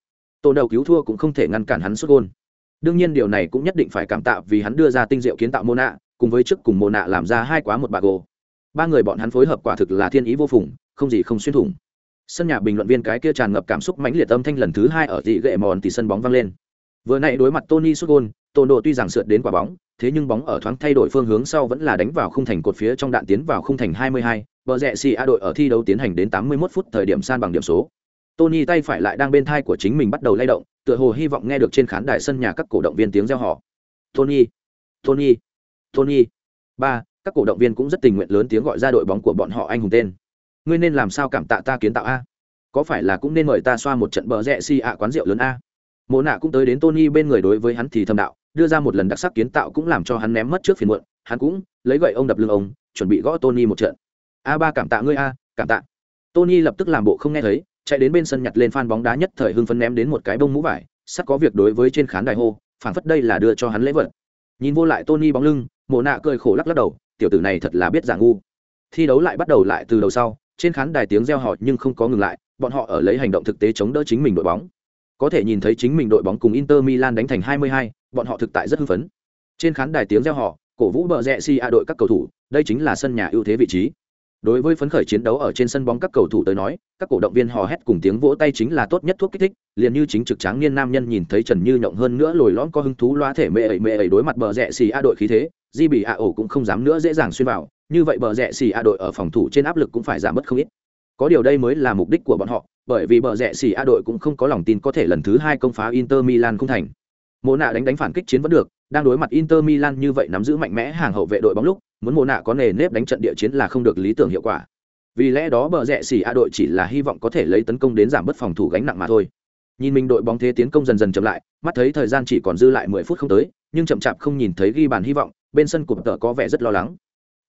Tổ đầu cứu thua cũng không thể ngăn cản hắn xuất gôn. Đương nhiên điều này cũng nhất định phải cảm tạ vì hắn đưa ra tinh diệu kiến tạo mô nạ cùng với trước cùng mô nạ làm ra hai quá một bà gồ. Ba người bọn hắn phối hợp quả thực là thiên ý vô phùng không gì không xuyên thủng. Sân nhà bình luận viên cái kia tràn ngập cảm xúc mãnh liệt âm thanh lần thứ hai ở dị gệ mòn tỷ sân bóng văng lên. Vừa nãy đối mặt tony xuất gôn tôn độ tuy rằng sượt đến quả bóng thế nhưng bóng ở thoáng thay đổi phương hướng sau vẫn là đánh vào khung thành cột phía trong đạn tiến vào khung thành 22, bờ rẽ xì a đội ở thi đấu tiến hành đến 81 phút thời điểm san bằng điểm số. Tony tay phải lại đang bên thai của chính mình bắt đầu lay động, tựa hồ hy vọng nghe được trên khán đài sân nhà các cổ động viên tiếng reo hò. Tony tony tony. Ba, các cổ động viên cũng rất tình nguyện lớn tiếng gọi ra đội bóng của bọn họ anh hùng tên. Ngươi nên làm sao cảm tạ ta kiến tạo a? Có phải là cũng nên mời ta xoa một trận bờ rẽ xì a quán rượu lớn a? Mộ nạ cũng tới đến tony bên người đối với hắn thì thầm đạo, đưa ra một lần đặc sắc kiến tạo cũng làm cho hắn ném mất trước phiền muộn. Hắn cũng lấy gậy ông đập lưng ông, chuẩn bị gõ tony một trận a ba cảm tạ ngươi a cảm tạ. Tony lập tức làm bộ không nghe thấy chạy đến bên sân nhặt lên phan bóng đá nhất thời hưng phấn ném đến một cái bông mũ vải sắt có việc đối với trên khán đài hô phảng phất đây là đưa cho hắn lễ vật. Nhìn vô lại tony bóng lưng mộ nạ cười khổ lắc lắc đầu tiểu tử này thật là biết giả ngu. Thi đấu lại bắt đầu lại từ đầu sau trên khán đài tiếng reo họ nhưng không có ngừng lại bọn họ ở lấy hành động thực tế chống đỡ chính mình đội bóng. Có thể nhìn thấy chính mình đội bóng cùng inter milan đánh thành 22, bọn họ thực tại rất hưng phấn. Trên khán đài tiếng reo họ cổ vũ bờ rẽ si a đội các cầu thủ đây chính là sân nhà ưu thế vị trí đối với phấn khởi chiến đấu ở trên sân bóng các cầu thủ tới nói, các cổ động viên hò hét cùng tiếng vỗ tay chính là tốt nhất thuốc kích thích, liền như chính trực tráng niên nam nhân nhìn thấy trần như nhộng hơn nữa lồi lõm có hứng thú loa thể mê ẩy mê ẩy đối mặt bờ rẽ xì a đội khí thế, di bị a ổ cũng không dám nữa dễ dàng xuyên vào, như vậy bờ rẽ xì a đội ở phòng thủ trên áp lực cũng phải giảm bớt không ít. Có điều đây mới là mục đích của bọn họ, bởi vì bờ rẽ xì a đội cũng không có lòng tin có thể lần thứ hai công phá inter milan không thành. Mô nạ đánh đánh phản kích chiến vẫn được, đang đối mặt inter milan như vậy nắm giữ mạnh mẽ hàng hậu vệ đội bóng lúc muốn mồ nạ có nề nếp đánh trận địa chiến là không được lý tưởng hiệu quả. Vì lẽ đó bờ rẽ xỉ a đội chỉ là hy vọng có thể lấy tấn công đến giảm bớt phòng thủ gánh nặng mà thôi. Nhìn mình đội bóng thế tiến công dần dần chậm lại, mắt thấy thời gian chỉ còn dư lại mười phút không tới, nhưng chậm chạp không nhìn thấy ghi bàn hy vọng, bên sân cụm tợ có vẻ rất lo lắng.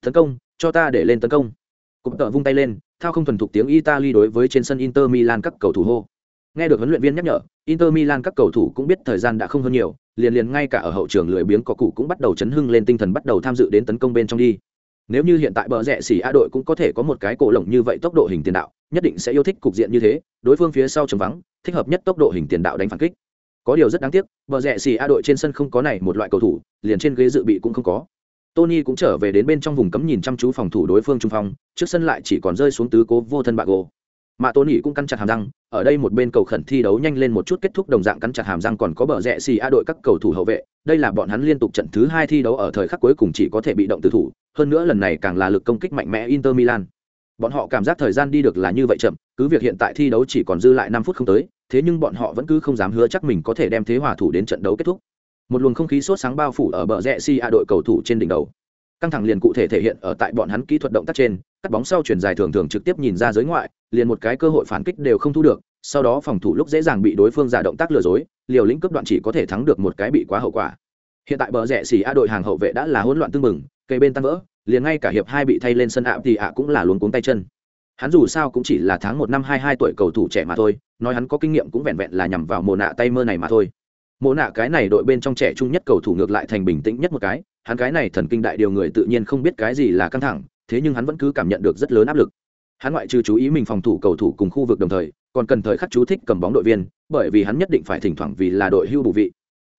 Tấn công, cho ta để lên tấn công. Cụm tợ vung tay lên, thao không thuần thục tiếng italy đối với trên sân inter milan các cầu thủ hô nghe được huấn luyện viên nhắc nhở, inter milan các cầu thủ cũng biết thời gian đã không hơn nhiều, liền liền ngay cả ở hậu trường lười biếng có cụ cũng bắt đầu chấn hưng lên tinh thần bắt đầu tham dự đến tấn công bên trong đi. Nếu như hiện tại bờ rẽ xỉ a đội cũng có thể có một cái cổ lồng như vậy tốc độ hình tiền đạo, nhất định sẽ yêu thích cục diện như thế, đối phương phía sau trầm vắng, thích hợp nhất tốc độ hình tiền đạo đánh phản kích. Có điều rất đáng tiếc, bờ rẽ xỉ a đội trên sân không có này một loại cầu thủ, liền trên ghế dự bị cũng không có. Tony cũng trở về đến bên trong vùng cấm nhìn chăm chú phòng thủ đối phương trung phong, trước sân lại chỉ còn rơi xuống tứ cố vô thân bạc mạ tôn nhỉ cũng căn chặt hàm răng, ở đây một bên cầu khẩn thi đấu nhanh lên một chút kết thúc đồng dạng cắn chặt hàm răng còn có bờ rẽ xì a đội các cầu thủ hậu vệ. Đây là bọn hắn liên tục trận thứ hai thi đấu ở thời khắc cuối cùng chỉ có thể bị động từ thủ, hơn nữa lần này càng là lực công kích mạnh mẽ inter milan. Bọn họ cảm giác thời gian đi được là như vậy chậm, cứ việc hiện tại thi đấu chỉ còn dư lại năm phút không tới, thế nhưng bọn họ vẫn cứ không dám hứa chắc mình có thể đem thế hòa thủ đến trận đấu kết thúc. Một luồng không khí sốt sáng bao phủ ở bờ rẽ xì a đội cầu thủ trên đỉnh đầu căng thẳng liền cụ thể thể hiện ở tại bọn hắn kỹ thuật động tác trên, cắt bóng sau chuyển dài thường thường trực tiếp nhìn ra giới ngoại, liền một cái cơ hội phản kích đều không thu được, sau đó phòng thủ lúc dễ dàng bị đối phương giả động tác lừa dối, liều lĩnh cấp đoạn chỉ có thể thắng được một cái bị quá hậu quả. Hiện tại bờ rẽ xì a đội hàng hậu vệ đã là hỗn loạn tương mừng cây bên tăng vỡ, liền ngay cả hiệp hai bị thay lên sân ạ thì ạ cũng là luống cuống tay chân. Hắn dù sao cũng chỉ là tháng một năm hai hai tuổi cầu thủ trẻ mà thôi, nói hắn có kinh nghiệm cũng vẹn vẹn là nhằm vào mồ nạ tay mơ này mà thôi. Mồ nạ cái này đội bên trong trẻ trung nhất cầu thủ ngược lại thành bình tĩnh nhất một cái hắn cái này thần kinh đại điều người tự nhiên không biết cái gì là căng thẳng, thế nhưng hắn vẫn cứ cảm nhận được rất lớn áp lực. Hắn ngoại trừ chú ý mình phòng thủ cầu thủ cùng khu vực đồng thời, còn cần thời khắc chú thích cầm bóng đội viên, bởi vì hắn nhất định phải thỉnh thoảng vì là đội hưu bù vị.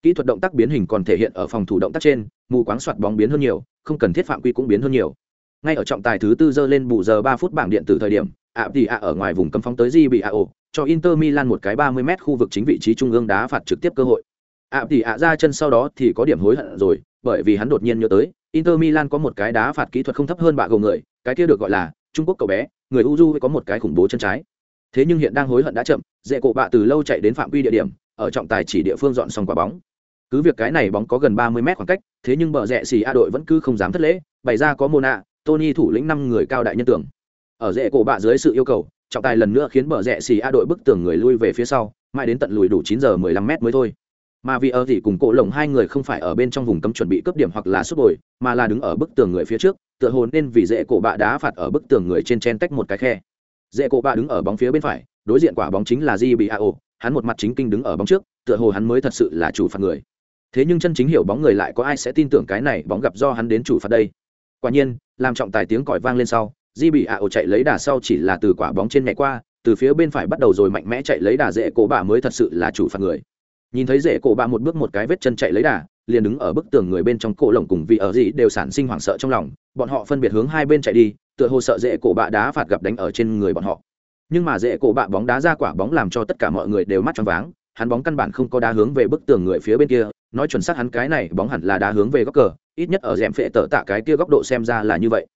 Kỹ thuật động tác biến hình còn thể hiện ở phòng thủ động tác trên, mù quáng soạt bóng biến hơn nhiều, không cần thiết phạm quy cũng biến hơn nhiều. Ngay ở trọng tài thứ tư giơ lên bù giờ ba phút bảng điện tử thời điểm ạ thì ạ ở ngoài vùng cấm phóng tới di bị ạ ổ cho inter milan một cái ba mươi m khu vực chính vị trí trung ương đá phạt trực tiếp cơ hội ạ thì ạ ra chân sau đó thì có điểm hối hận rồi, bởi vì hắn đột nhiên nhớ tới, inter milan có một cái đá phạt kỹ thuật không thấp hơn bạ gầu người, cái kia được gọi là trung quốc cậu bé, người uju có một cái khủng bố chân trái. Thế nhưng hiện đang hối hận đã chậm, dễ cổ bạ từ lâu chạy đến phạm vi địa điểm, ở trọng tài chỉ địa phương dọn xong quả bóng. Cứ việc cái này bóng có gần ba mươi mét khoảng cách, thế nhưng bờ rẽ xì a đội vẫn cứ không dám thất lễ, bày ra có mona, tony thủ lĩnh năm người cao đại nhân tưởng ở rễ cổ bạ dưới sự yêu cầu, trọng tài lần nữa khiến bờ rẽ xì a đội bức tường người lui về phía sau, mãi đến tận lùi đủ chín giờ mười lăm mét mới thôi mà vì ở gì cùng cổ lồng hai người không phải ở bên trong vùng cấm chuẩn bị cướp điểm hoặc là sút bồi, mà là đứng ở bức tường người phía trước, tựa hồ nên vì dễ cổ bạ đá phạt ở bức tường người trên chen tách một cái khe. Dễ cổ bạ đứng ở bóng phía bên phải, đối diện quả bóng chính là di bị a o, hắn một mặt chính kinh đứng ở bóng trước, tựa hồ hắn mới thật sự là chủ phạt người. Thế nhưng chân chính hiểu bóng người lại có ai sẽ tin tưởng cái này bóng gặp do hắn đến chủ phạt đây? Quả nhiên, làm trọng tài tiếng còi vang lên sau di bị a o chạy lấy đà sau chỉ là từ quả bóng trên nhảy qua, từ phía bên phải bắt đầu rồi mạnh mẽ chạy lấy đà dễ cổ bạ mới thật sự là chủ phạt người nhìn thấy dễ cổ bạ một bước một cái vết chân chạy lấy đà, liền đứng ở bức tường người bên trong cổ lồng cùng vị ở gì đều sản sinh hoảng sợ trong lòng, bọn họ phân biệt hướng hai bên chạy đi, tựa hồ sợ dễ cổ bạ đá phạt gặp đánh ở trên người bọn họ. Nhưng mà dễ cổ bạ bóng đá ra quả bóng làm cho tất cả mọi người đều mắt choáng váng, hắn bóng căn bản không có đá hướng về bức tường người phía bên kia, nói chuẩn xác hắn cái này bóng hẳn là đá hướng về góc cờ, ít nhất ở rèm phệ tở tạ cái kia góc độ xem ra là như vậy.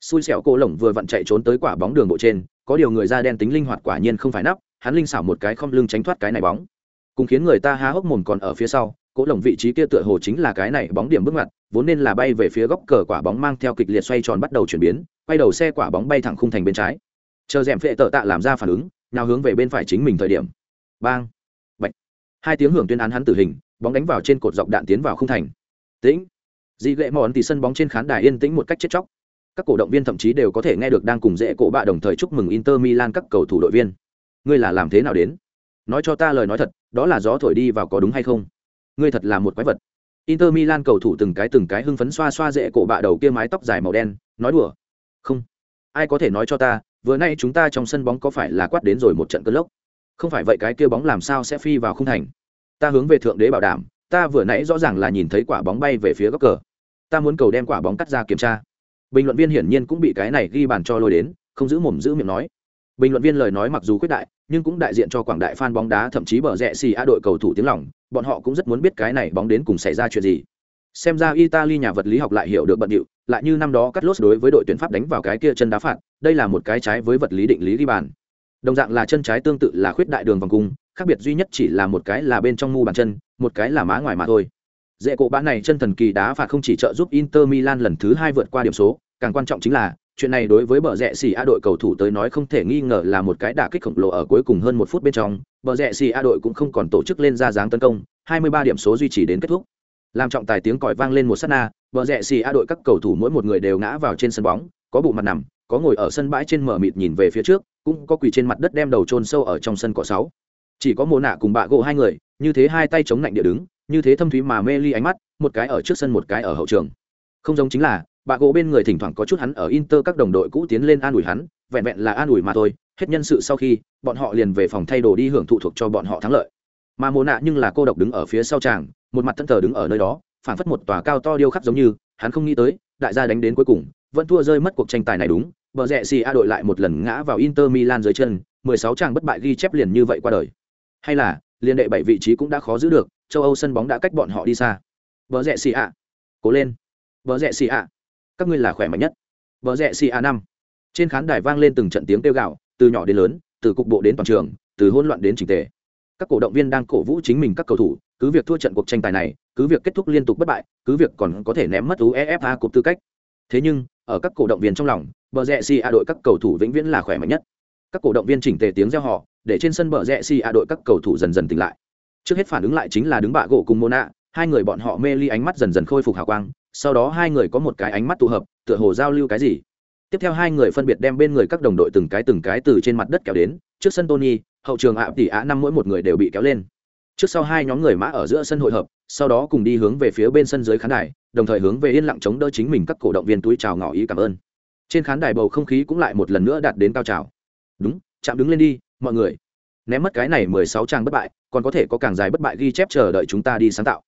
Xui xẻo cổ lồng vừa vặn chạy trốn tới quả bóng đường bộ trên, có điều người da đen tính linh hoạt quả nhiên không phải nắp, hắn linh xảo một cái không lưng tránh thoát cái này bóng cùng khiến người ta há hốc mồm còn ở phía sau, cỗ lồng vị trí kia tựa hồ chính là cái này bóng điểm bước ngoặt, vốn nên là bay về phía góc cờ quả bóng mang theo kịch liệt xoay tròn bắt đầu chuyển biến, quay đầu xe quả bóng bay thẳng khung thành bên trái. Chờ rèm phệ tợ tạ làm ra phản ứng, nào hướng về bên phải chính mình thời điểm. Bang! Bạch! Hai tiếng hưởng tuyên án hắn tử hình, bóng đánh vào trên cột dọc đạn tiến vào khung thành. Tĩnh! Dị gậy mòn thì sân bóng trên khán đài yên tĩnh một cách chết chóc. Các cổ động viên thậm chí đều có thể nghe được đang cùng dễ cổ bạ đồng thời chúc mừng inter milan các cầu thủ đội viên. Ngươi là làm thế nào đến? Nói cho ta lời nói thật, đó là gió thổi đi vào có đúng hay không? Ngươi thật là một quái vật. Inter milan cầu thủ từng cái từng cái hưng phấn xoa xoa dễ cổ bạ đầu kia mái tóc dài màu đen, nói đùa. Không. Ai có thể nói cho ta, vừa nay chúng ta trong sân bóng có phải là quát đến rồi một trận cơn lốc? Không phải vậy cái kia bóng làm sao sẽ phi vào không thành? Ta hướng về thượng đế bảo đảm, ta vừa nãy rõ ràng là nhìn thấy quả bóng bay về phía góc cờ. Ta muốn cầu đem quả bóng cắt ra kiểm tra. Bình luận viên hiển nhiên cũng bị cái này ghi bàn cho lôi đến, không giữ mồm giữ miệng nói bình luận viên lời nói mặc dù quyết đại, nhưng cũng đại diện cho quảng đại fan bóng đá, thậm chí bờ rẽ xì a đội cầu thủ tiếng lòng, bọn họ cũng rất muốn biết cái này bóng đến cùng xảy ra chuyện gì. Xem ra italy nhà vật lý học lại hiểu được bận điệu, lại như năm đó cắt lốt đối với đội tuyển pháp đánh vào cái kia chân đá phạt, đây là một cái trái với vật lý định lý ghi bàn. Đồng dạng là chân trái tương tự là khuyết đại đường vòng cung, khác biệt duy nhất chỉ là một cái là bên trong mu bàn chân, một cái là má ngoài mà thôi. Dễ cổ bã này chân thần kỳ đá phạt không chỉ trợ giúp inter milan lần thứ hai vượt qua điểm số, càng quan trọng chính là chuyện này đối với bờ rẽ xì a đội cầu thủ tới nói không thể nghi ngờ là một cái đả kích khổng lồ ở cuối cùng hơn một phút bên trong. Bờ rẽ xì a đội cũng không còn tổ chức lên ra dáng tấn công 23 điểm số duy trì đến kết thúc. Làm trọng tài tiếng còi vang lên một sát na, bờ rẽ xì a đội các cầu thủ mỗi một người đều ngã vào trên sân bóng, có bụng mặt nằm, có ngồi ở sân bãi trên mở mịt nhìn về phía trước, cũng có quỳ trên mặt đất đem đầu chôn sâu ở trong sân cỏ sáu. Chỉ có mồ nạ cùng bạ gỗ hai người, như thế hai tay chống lạnh địa đứng, như thế thâm thúy mà mê ly ánh mắt, một cái ở trước sân một cái ở hậu trường. Không giống chính là Bà gỗ bên người thỉnh thoảng có chút hắn ở inter các đồng đội cũ tiến lên an ủi hắn, vẹn vẹn là an ủi mà thôi, hết nhân sự sau khi, bọn họ liền về phòng thay đồ đi hưởng thụ thuộc cho bọn họ thắng lợi. Mà mồ nạ nhưng là cô độc đứng ở phía sau tràng một mặt thân thờ đứng ở nơi đó phản phất một tòa cao to điêu khắc giống như, hắn không nghĩ tới, đại gia đánh đến cuối cùng, vẫn thua rơi mất cuộc tranh tài này đúng, bờ rẽ xì a đội lại một lần ngã vào inter milan dưới chân 16 tràng bất bại ghi chép liền như vậy qua đời. Hay là, liên đệ bảy vị trí cũng đã khó giữ được, châu âu sân bóng đã cách bọn họ đi xa. Bờ rẽ xì a. Cố lên. Bờ rẽ xì a các ngươi là khỏe mạnh nhất. Bờ rẽ xì a năm. Trên khán đài vang lên từng trận tiếng kêu gạo từ nhỏ đến lớn, từ cục bộ đến toàn trường, từ hỗn loạn đến trình tề. Các cổ động viên đang cổ vũ chính mình các cầu thủ, cứ việc thua trận cuộc tranh tài này, cứ việc kết thúc liên tục bất bại, cứ việc còn có thể ném mất uefa cục tư cách. Thế nhưng, ở các cổ động viên trong lòng, bờ rẽ si a đội các cầu thủ vĩnh viễn là khỏe mạnh nhất. Các cổ động viên chỉnh tề tiếng reo họ để trên sân bờ rẽ si a đội các cầu thủ dần dần tỉnh lại. Trước hết phản ứng lại chính là đứng bạ gỗ cùng mona, hai người bọn họ mê ly ánh mắt dần dần khôi phục hào quang sau đó hai người có một cái ánh mắt tụ hợp, tựa hồ giao lưu cái gì. Tiếp theo hai người phân biệt đem bên người các đồng đội từng cái từng cái từ trên mặt đất kéo đến, trước sân tony, hậu trường ạ tỷ ạ năm mỗi một người đều bị kéo lên. Trước sau hai nhóm người mã ở giữa sân hội hợp, sau đó cùng đi hướng về phía bên sân dưới khán đài, đồng thời hướng về yên lặng chống đỡ chính mình các cổ động viên túi chào ngỏ ý cảm ơn. Trên khán đài bầu không khí cũng lại một lần nữa đạt đến cao trào. Đúng, chạm đứng lên đi, mọi người. Ném mất cái này mười sáu trang bất bại, còn có thể có càng dài bất bại ghi chép chờ đợi chúng ta đi sáng tạo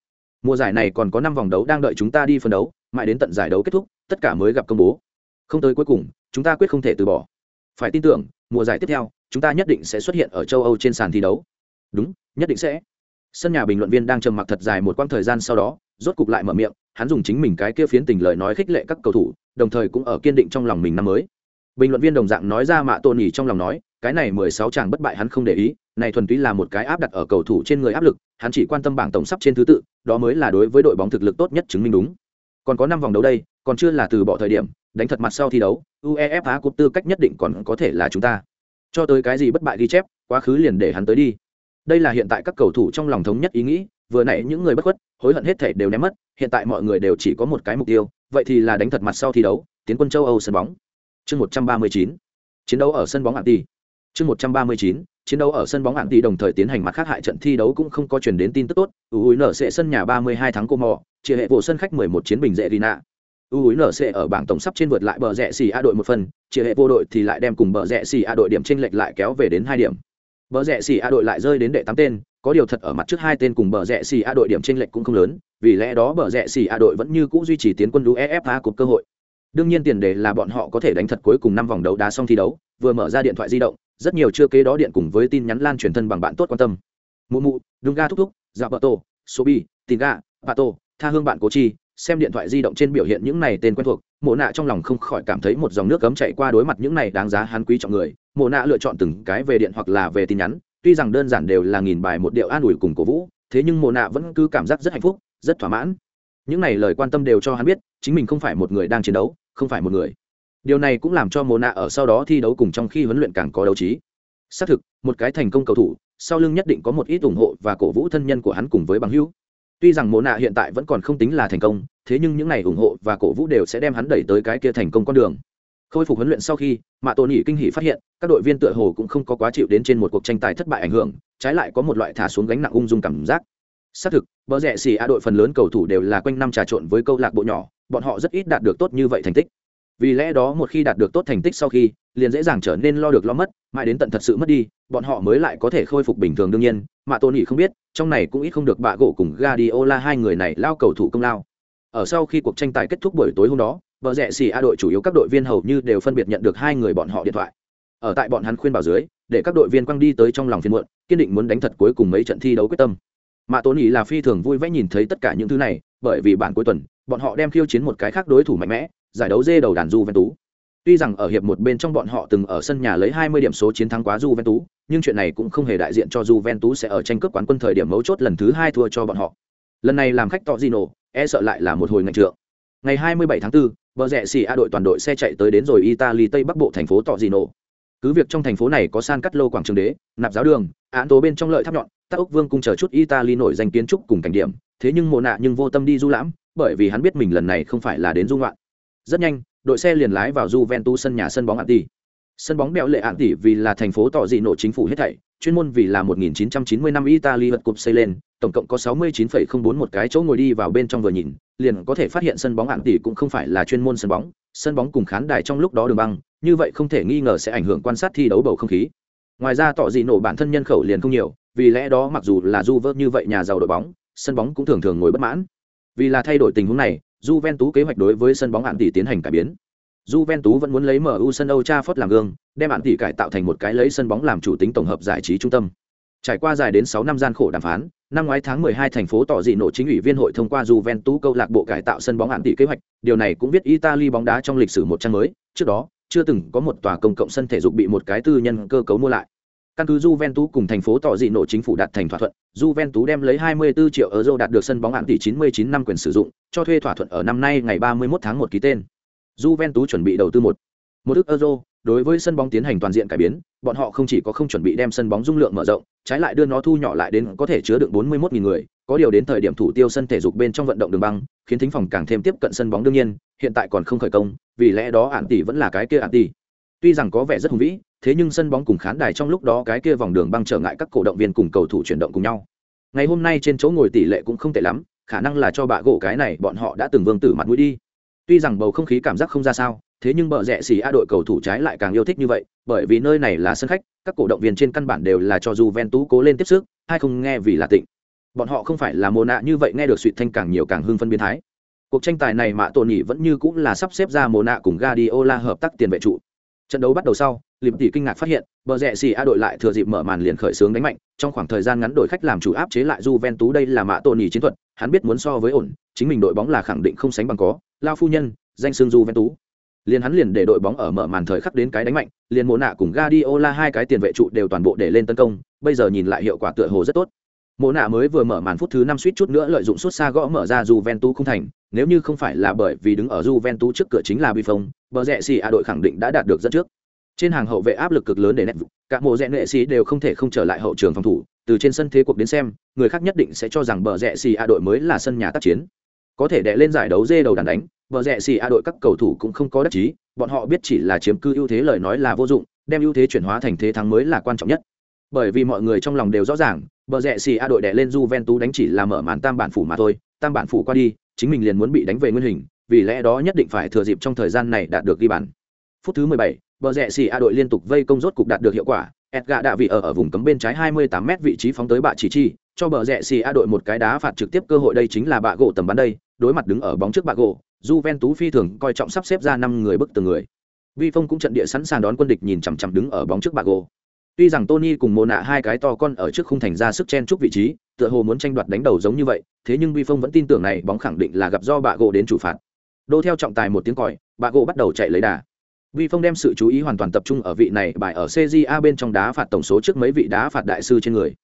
mùa giải này còn có năm vòng đấu đang đợi chúng ta đi phân đấu, mãi đến tận giải đấu kết thúc, tất cả mới gặp công bố. Không tới cuối cùng, chúng ta quyết không thể từ bỏ. Phải tin tưởng, mùa giải tiếp theo, chúng ta nhất định sẽ xuất hiện ở châu âu trên sàn thi đấu. Đúng, nhất định sẽ. Sân nhà bình luận viên đang trầm mặc thật dài một quãng thời gian sau đó, rốt cục lại mở miệng, hắn dùng chính mình cái kia phiến tình lời nói khích lệ các cầu thủ, đồng thời cũng ở kiên định trong lòng mình năm mới. Bình luận viên đồng dạng nói ra mạ tôn nhỉ trong lòng nói cái này mười sáu chàng bất bại hắn không để ý, này thuần túy là một cái áp đặt ở cầu thủ trên người áp lực, hắn chỉ quan tâm bảng tổng sắp trên thứ tự, đó mới là đối với đội bóng thực lực tốt nhất chứng minh đúng. Còn có năm vòng đấu đây, còn chưa là từ bỏ thời điểm, đánh thật mặt sau thi đấu, uefa cúp tư cách nhất định còn có thể là chúng ta. Cho tới cái gì bất bại ghi chép, quá khứ liền để hắn tới đi. Đây là hiện tại các cầu thủ trong lòng thống nhất ý nghĩ, vừa nãy những người bất khuất, hối hận hết thể đều ném mất, hiện tại mọi người đều chỉ có một cái mục tiêu, vậy thì là đánh thật mặt sau thi đấu, tiến quân châu âu sân bóng. Chương một trăm ba mươi chín. Chiến đấu ở sân bóng ạn ti chương một trăm ba mươi chín, chiến đấu ở sân bóng hạng tỷ đồng thời tiến hành mặt khác hại trận thi đấu cũng không có truyền đến tin tức tốt. Ui nở sẽ sân nhà ba mươi hai tháng cô mò, chia hệ bộ sân khách mười một chiến bình dễ rina ui nở sẽ ở bảng tổng sắp trên vượt lại bờ rẽ xì a đội một phần, chia hệ vô đội thì lại đem cùng bờ rẽ xì a đội điểm chênh lệch lại kéo về đến hai điểm. Bờ rẽ xì a đội lại rơi đến đệ tám tên, có điều thật ở mặt trước hai tên cùng bờ rẽ xì a đội điểm chênh lệch cũng không lớn, vì lẽ đó bờ rẽ xì a đội vẫn như cũ duy trì tiến quân uefa cột cơ hội. Đương nhiên tiền đề là bọn họ có thể đánh thật cuối cùng năm vòng đấu đá xong thi đấu, vừa mở ra điện thoại di động rất nhiều chưa kế đó điện cùng với tin nhắn lan truyền thân bằng bạn tốt quan tâm. Mụ mụ đúng ga thúc thúc dạo tổ số sobi tin ga pato tha hương bạn cố chi, xem điện thoại di động trên biểu hiện những này tên quen thuộc, mộ nạ trong lòng không khỏi cảm thấy một dòng nước cấm chạy qua đối mặt những này đáng giá hắn quý trọng người. Mộ nạ lựa chọn từng cái về điện hoặc là về tin nhắn, tuy rằng đơn giản đều là nghìn bài một điệu an ủi cùng cổ vũ, thế nhưng mộ nạ vẫn cứ cảm giác rất hạnh phúc, rất thỏa mãn. Những này lời quan tâm đều cho hắn biết, chính mình không phải một người đang chiến đấu, không phải một người điều này cũng làm cho mồ nạ ở sau đó thi đấu cùng trong khi huấn luyện càng có đấu trí. Xác thực, một cái thành công cầu thủ, sau lưng nhất định có một ít ủng hộ và cổ vũ thân nhân của hắn cùng với bằng hữu. Tuy rằng mồ nạ hiện tại vẫn còn không tính là thành công, thế nhưng những n à y ủng hộ và cổ vũ đều sẽ đem hắn đẩy tới cái kia thành công con đường. Khôi phục huấn luyện sau khi, mạ tổ nhị kinh hỷ phát hiện, các đội viên tựa hồ cũng không có quá chịu đến trên một cuộc tranh tài thất bại ảnh hưởng, trái lại có một loại thả xuống gánh nặng ung dung cảm giác. Xác thực, bờ rẽ xì a đội phần lớn cầu thủ đều là quanh năm trà trộn với câu lạc bộ nhỏ, bọn họ rất ít đạt được tốt như vậy thành tích vì lẽ đó một khi đạt được tốt thành tích sau khi, liền dễ dàng trở nên lo được lo mất, mãi đến tận thật sự mất đi, bọn họ mới lại có thể khôi phục bình thường đương nhiên. Mà tôn nghị không biết, trong này cũng ít không được bạ gỗ cùng gadiola hai người này lao cầu thủ công lao. Ở sau khi cuộc tranh tài kết thúc buổi tối hôm đó, vợ rẽ xì a đội chủ yếu các đội viên hầu như đều phân biệt nhận được hai người bọn họ điện thoại. Ở tại bọn hắn khuyên bảo dưới, để các đội viên quăng đi tới trong lòng phiên muộn, kiên định muốn đánh thật cuối cùng mấy trận thi đấu quyết tâm. Mà tôn ý là phi thường vui vẻ nhìn thấy tất cả những thứ này, bởi vì bản cuối tuần, bọn họ đem khiêu chiến một cái khác đối thủ mạnh mẽ giải đấu dê đầu đàn Juventus. Tuy rằng ở hiệp một bên trong bọn họ từng ở sân nhà lấy 20 điểm số chiến thắng quá Juventus, nhưng chuyện này cũng không hề đại diện cho Juventus sẽ ở tranh cướp quán quân thời điểm mấu chốt lần thứ hai thua cho bọn họ. Lần này làm khách Torino, e sợ lại là một hồi ngành trượng. Ngày 27 tháng 4, bờ rẽ xì A đội toàn đội xe chạy tới đến rồi Italy Tây Bắc bộ thành phố Torino. Cứ việc trong thành phố này có San Cắt Lô quảng trường đế, nạp giáo đường, án tố bên trong lợi tháp nhọn, tác ốc vương cung chờ chút Italy nổi danh kiến trúc cùng cảnh điểm, thế nhưng mồ nạ nhưng vô tâm đi du lãm, bởi vì hắn biết mình lần này không phải là đến du ngoạn. Rất nhanh, đội xe liền lái vào Juventus sân nhà sân bóng Anti. Sân bóng bèo lệ Anti vì là thành phố tỏ dị nổ chính phủ hết thảy, chuyên môn vì là 1990 năm Italy vật cục xây lên, tổng cộng có 69,04 một cái chỗ ngồi đi vào bên trong vừa nhìn, liền có thể phát hiện sân bóng Anti cũng không phải là chuyên môn sân bóng, sân bóng cùng khán đài trong lúc đó đường băng, như vậy không thể nghi ngờ sẽ ảnh hưởng quan sát thi đấu bầu không khí. Ngoài ra tỏ dị nổ bản thân nhân khẩu liền không nhiều, vì lẽ đó mặc dù là Juve như vậy nhà giàu đội bóng, sân bóng cũng thường thường ngồi bất mãn. Vì là thay đổi tình huống này, Juventus kế hoạch đối với sân bóng hạn tỷ tiến hành cải biến. Juventus vẫn muốn lấy MU sân Old Trafford làm gương, đem hạn tỷ cải tạo thành một cái lấy sân bóng làm chủ tính tổng hợp giải trí trung tâm. Trải qua dài đến 6 năm gian khổ đàm phán, năm ngoái tháng 12 thành phố tỏ dị nổ chính ủy viên hội thông qua Juventus câu lạc bộ cải tạo sân bóng hạn tỷ kế hoạch, điều này cũng viết Italy bóng đá trong lịch sử một trang mới, trước đó, chưa từng có một tòa công cộng sân thể dục bị một cái tư nhân cơ cấu mua lại. Căn cứ Juventus cùng thành phố tỏ dị nổ chính phủ đạt thành thỏa thuận, Juventus đem lấy 24 triệu euro đạt được sân bóng hạn tỷ 99 năm quyền sử dụng, cho thuê thỏa thuận ở năm nay ngày 31 tháng 1 ký tên. Juventus chuẩn bị đầu tư một một ức euro, đối với sân bóng tiến hành toàn diện cải biến, bọn họ không chỉ có không chuẩn bị đem sân bóng dung lượng mở rộng, trái lại đưa nó thu nhỏ lại đến có thể chứa được 41.000 người, có điều đến thời điểm thủ tiêu sân thể dục bên trong vận động đường băng, khiến thính phòng càng thêm tiếp cận sân bóng đương nhiên, hiện tại còn không khởi công, vì lẽ đó ản tỷ vẫn là cái kia ản tỷ. Tuy rằng có vẻ rất hùng vĩ, thế nhưng sân bóng cùng khán đài trong lúc đó cái kia vòng đường băng trở ngại các cổ động viên cùng cầu thủ chuyển động cùng nhau. Ngày hôm nay trên chỗ ngồi tỷ lệ cũng không tệ lắm, khả năng là cho bạ gỗ cái này bọn họ đã từng vương tử mặt mũi đi. Tuy rằng bầu không khí cảm giác không ra sao, thế nhưng bờ rẽ xì a đội cầu thủ trái lại càng yêu thích như vậy, bởi vì nơi này là sân khách, các cổ động viên trên căn bản đều là cho Juventus cố lên tiếp sức, hay không nghe vì là tịnh. Bọn họ không phải là mồ nạ như vậy nghe được suy thanh càng nhiều càng hưng phân biến thái. Cuộc tranh tài này mạ tổ nhỉ vẫn như cũng là sắp xếp ra mồ nạ cùng Guardiola hợp tác tiền vệ trụ. Trận đấu bắt đầu sau, Liệp tỷ kinh ngạc phát hiện, bờ rẽ xì a đội lại thừa dịp mở màn liền khởi sướng đánh mạnh, trong khoảng thời gian ngắn đội khách làm chủ áp chế lại Juventus đây là mạ tôn nhỉ chiến thuật, hắn biết muốn so với ổn, chính mình đội bóng là khẳng định không sánh bằng có, lao phu nhân, danh xưng Juventus. Liền hắn liền để đội bóng ở mở màn thời khắc đến cái đánh mạnh, liền Mộ nạ cùng Guardiola hai cái tiền vệ trụ đều toàn bộ để lên tấn công, bây giờ nhìn lại hiệu quả tựa hồ rất tốt. Mộ nạ mới vừa mở màn phút thứ năm suýt chút nữa lợi dụng suốt xa gõ mở ra Juventus không thành, nếu như không phải là bởi vì đứng ở Juventus trước cửa chính là Buffon, bờ rẽ xì a đội khẳng định đã đạt được rất trước. Trên hàng hậu vệ áp lực cực lớn để nét cả mộ rẽ nghệ xì đều không thể không trở lại hậu trường phòng thủ, từ trên sân thế cuộc đến xem, người khác nhất định sẽ cho rằng bờ rẽ xì a đội mới là sân nhà tác chiến. Có thể đệ lên giải đấu dê đầu đàn đánh, bờ rẽ xì a đội các cầu thủ cũng không có đắc chí, bọn họ biết chỉ là chiếm cư ưu thế lời nói là vô dụng, đem ưu thế chuyển hóa thành thế thắng mới là quan trọng nhất. Bởi vì mọi người trong lòng đều rõ ràng, bờ rẽ xì a đội đệ lên Juventus đánh chỉ là mở màn tam bản phủ mà thôi, tam bản phủ qua đi, chính mình liền muốn bị đánh về nguyên hình, vì lẽ đó nhất định phải thừa dịp trong thời gian này đạt được ghi bàn. Phút thứ 17, bờ rẽ xì a đội liên tục vây công rốt cục đạt được hiệu quả, edga đạ vị ở ở vùng cấm bên trái 28m vị trí phóng tới bạ chỉ chi, cho bờ rẽ xì a đội một cái đá phạt trực tiếp cơ hội đây chính là bạ gỗ tầm bắn đây, đối mặt đứng ở bóng trước bạ gỗ, Juventus phi thường coi trọng sắp xếp ra năm người bức từng người. Vi Phong cũng trận địa sẵn sàng đón quân địch nhìn chằm chằm đứng ở bóng trước bạ gỗ. Tuy rằng Tony cùng mồ nạ hai cái to con ở trước khung thành ra sức chen chúc vị trí, tựa hồ muốn tranh đoạt đánh đầu giống như vậy, thế nhưng Vi Phong vẫn tin tưởng này bóng khẳng định là gặp do bạ gỗ đến chủ phạt. Đô theo trọng tài một tiếng còi, bạ gỗ bắt đầu chạy lấy đà. Vi Phong đem sự chú ý hoàn toàn tập trung ở vị này bài ở CJA bên trong đá phạt tổng số trước mấy vị đá phạt đại sư trên người.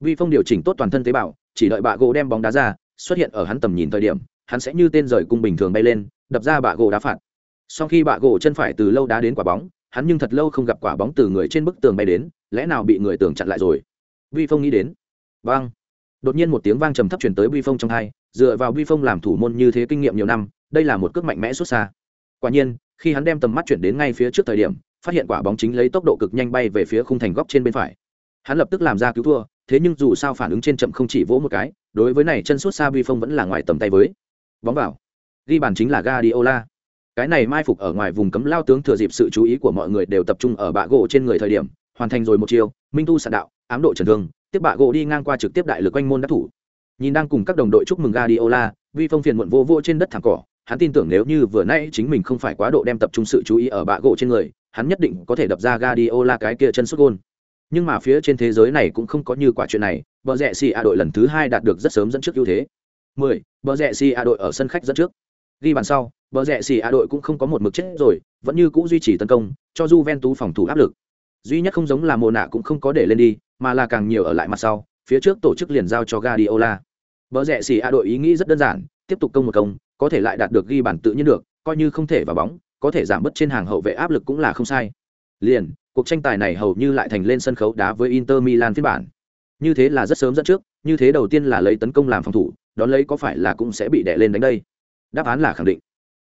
Vi Phong điều chỉnh tốt toàn thân tế bào, chỉ đợi bạ gỗ đem bóng đá ra, xuất hiện ở hắn tầm nhìn thời điểm, hắn sẽ như tên rời cung bình thường bay lên, đập ra bạ gỗ đá phạt. Sau khi bạ gỗ chân phải từ lâu đá đến quả bóng, hắn nhưng thật lâu không gặp quả bóng từ người trên bức tường bay đến, lẽ nào bị người tường chặn lại rồi? Vi Phong nghĩ đến. Bang! Đột nhiên một tiếng vang trầm thấp truyền tới Vi Phong trong tai, dựa vào Vi Phong làm thủ môn như thế kinh nghiệm nhiều năm, đây là một cước mạnh mẽ xuất xa. Quả nhiên, khi hắn đem tầm mắt chuyển đến ngay phía trước thời điểm, phát hiện quả bóng chính lấy tốc độ cực nhanh bay về phía khung thành góc trên bên phải. Hắn lập tức làm ra cứu thua, thế nhưng dù sao phản ứng trên chậm không chỉ vỗ một cái, đối với này chân suốt xa Vi Phong vẫn là ngoài tầm tay với. Bóng vào. Ghi bàn chính là Guardiola. Cái này mai phục ở ngoài vùng cấm lao tướng thừa dịp sự chú ý của mọi người đều tập trung ở bạ gỗ trên người thời điểm, hoàn thành rồi một chiều, minh tu sạn đạo, ám độ trần thương, tiếp bạ gỗ đi ngang qua trực tiếp đại lực quanh môn đắc thủ. Nhìn đang cùng các đồng đội chúc mừng Guardiola, Vi Phong phiền muộn vô vô trên đất thẳng cỏ, hắn tin tưởng nếu như vừa nãy chính mình không phải quá độ đem tập trung sự chú ý ở bạ gỗ trên người, hắn nhất định có thể đập ra Guardiola cái kia chân sút gôn. Nhưng mà phía trên thế giới này cũng không có như quả chuyện này, bờ rẽ si a đội lần thứ hai đạt được rất sớm dẫn trước ưu thế. 10. Bờ rẽ si a đội ở sân khách dẫn trước. Ghi bàn sau, bờ rẽ xì a đội cũng không có một mực chết rồi, vẫn như cũ duy trì tấn công, cho Juventus phòng thủ áp lực. Duy nhất không giống là Mona cũng không có để lên đi, mà là càng nhiều ở lại mặt sau, phía trước tổ chức liền giao cho Guardiola. Bờ rẽ xì a đội ý nghĩ rất đơn giản, tiếp tục công một công, có thể lại đạt được ghi bàn tự nhiên được, coi như không thể vào bóng, có thể giảm bớt trên hàng hậu vệ áp lực cũng là không sai. Liền, cuộc tranh tài này hầu như lại thành lên sân khấu đá với Inter Milan phiên bản. Như thế là rất sớm dẫn trước, như thế đầu tiên là lấy tấn công làm phòng thủ, đón lấy có phải là cũng sẽ bị đè lên đánh đây? Đáp án là khẳng định.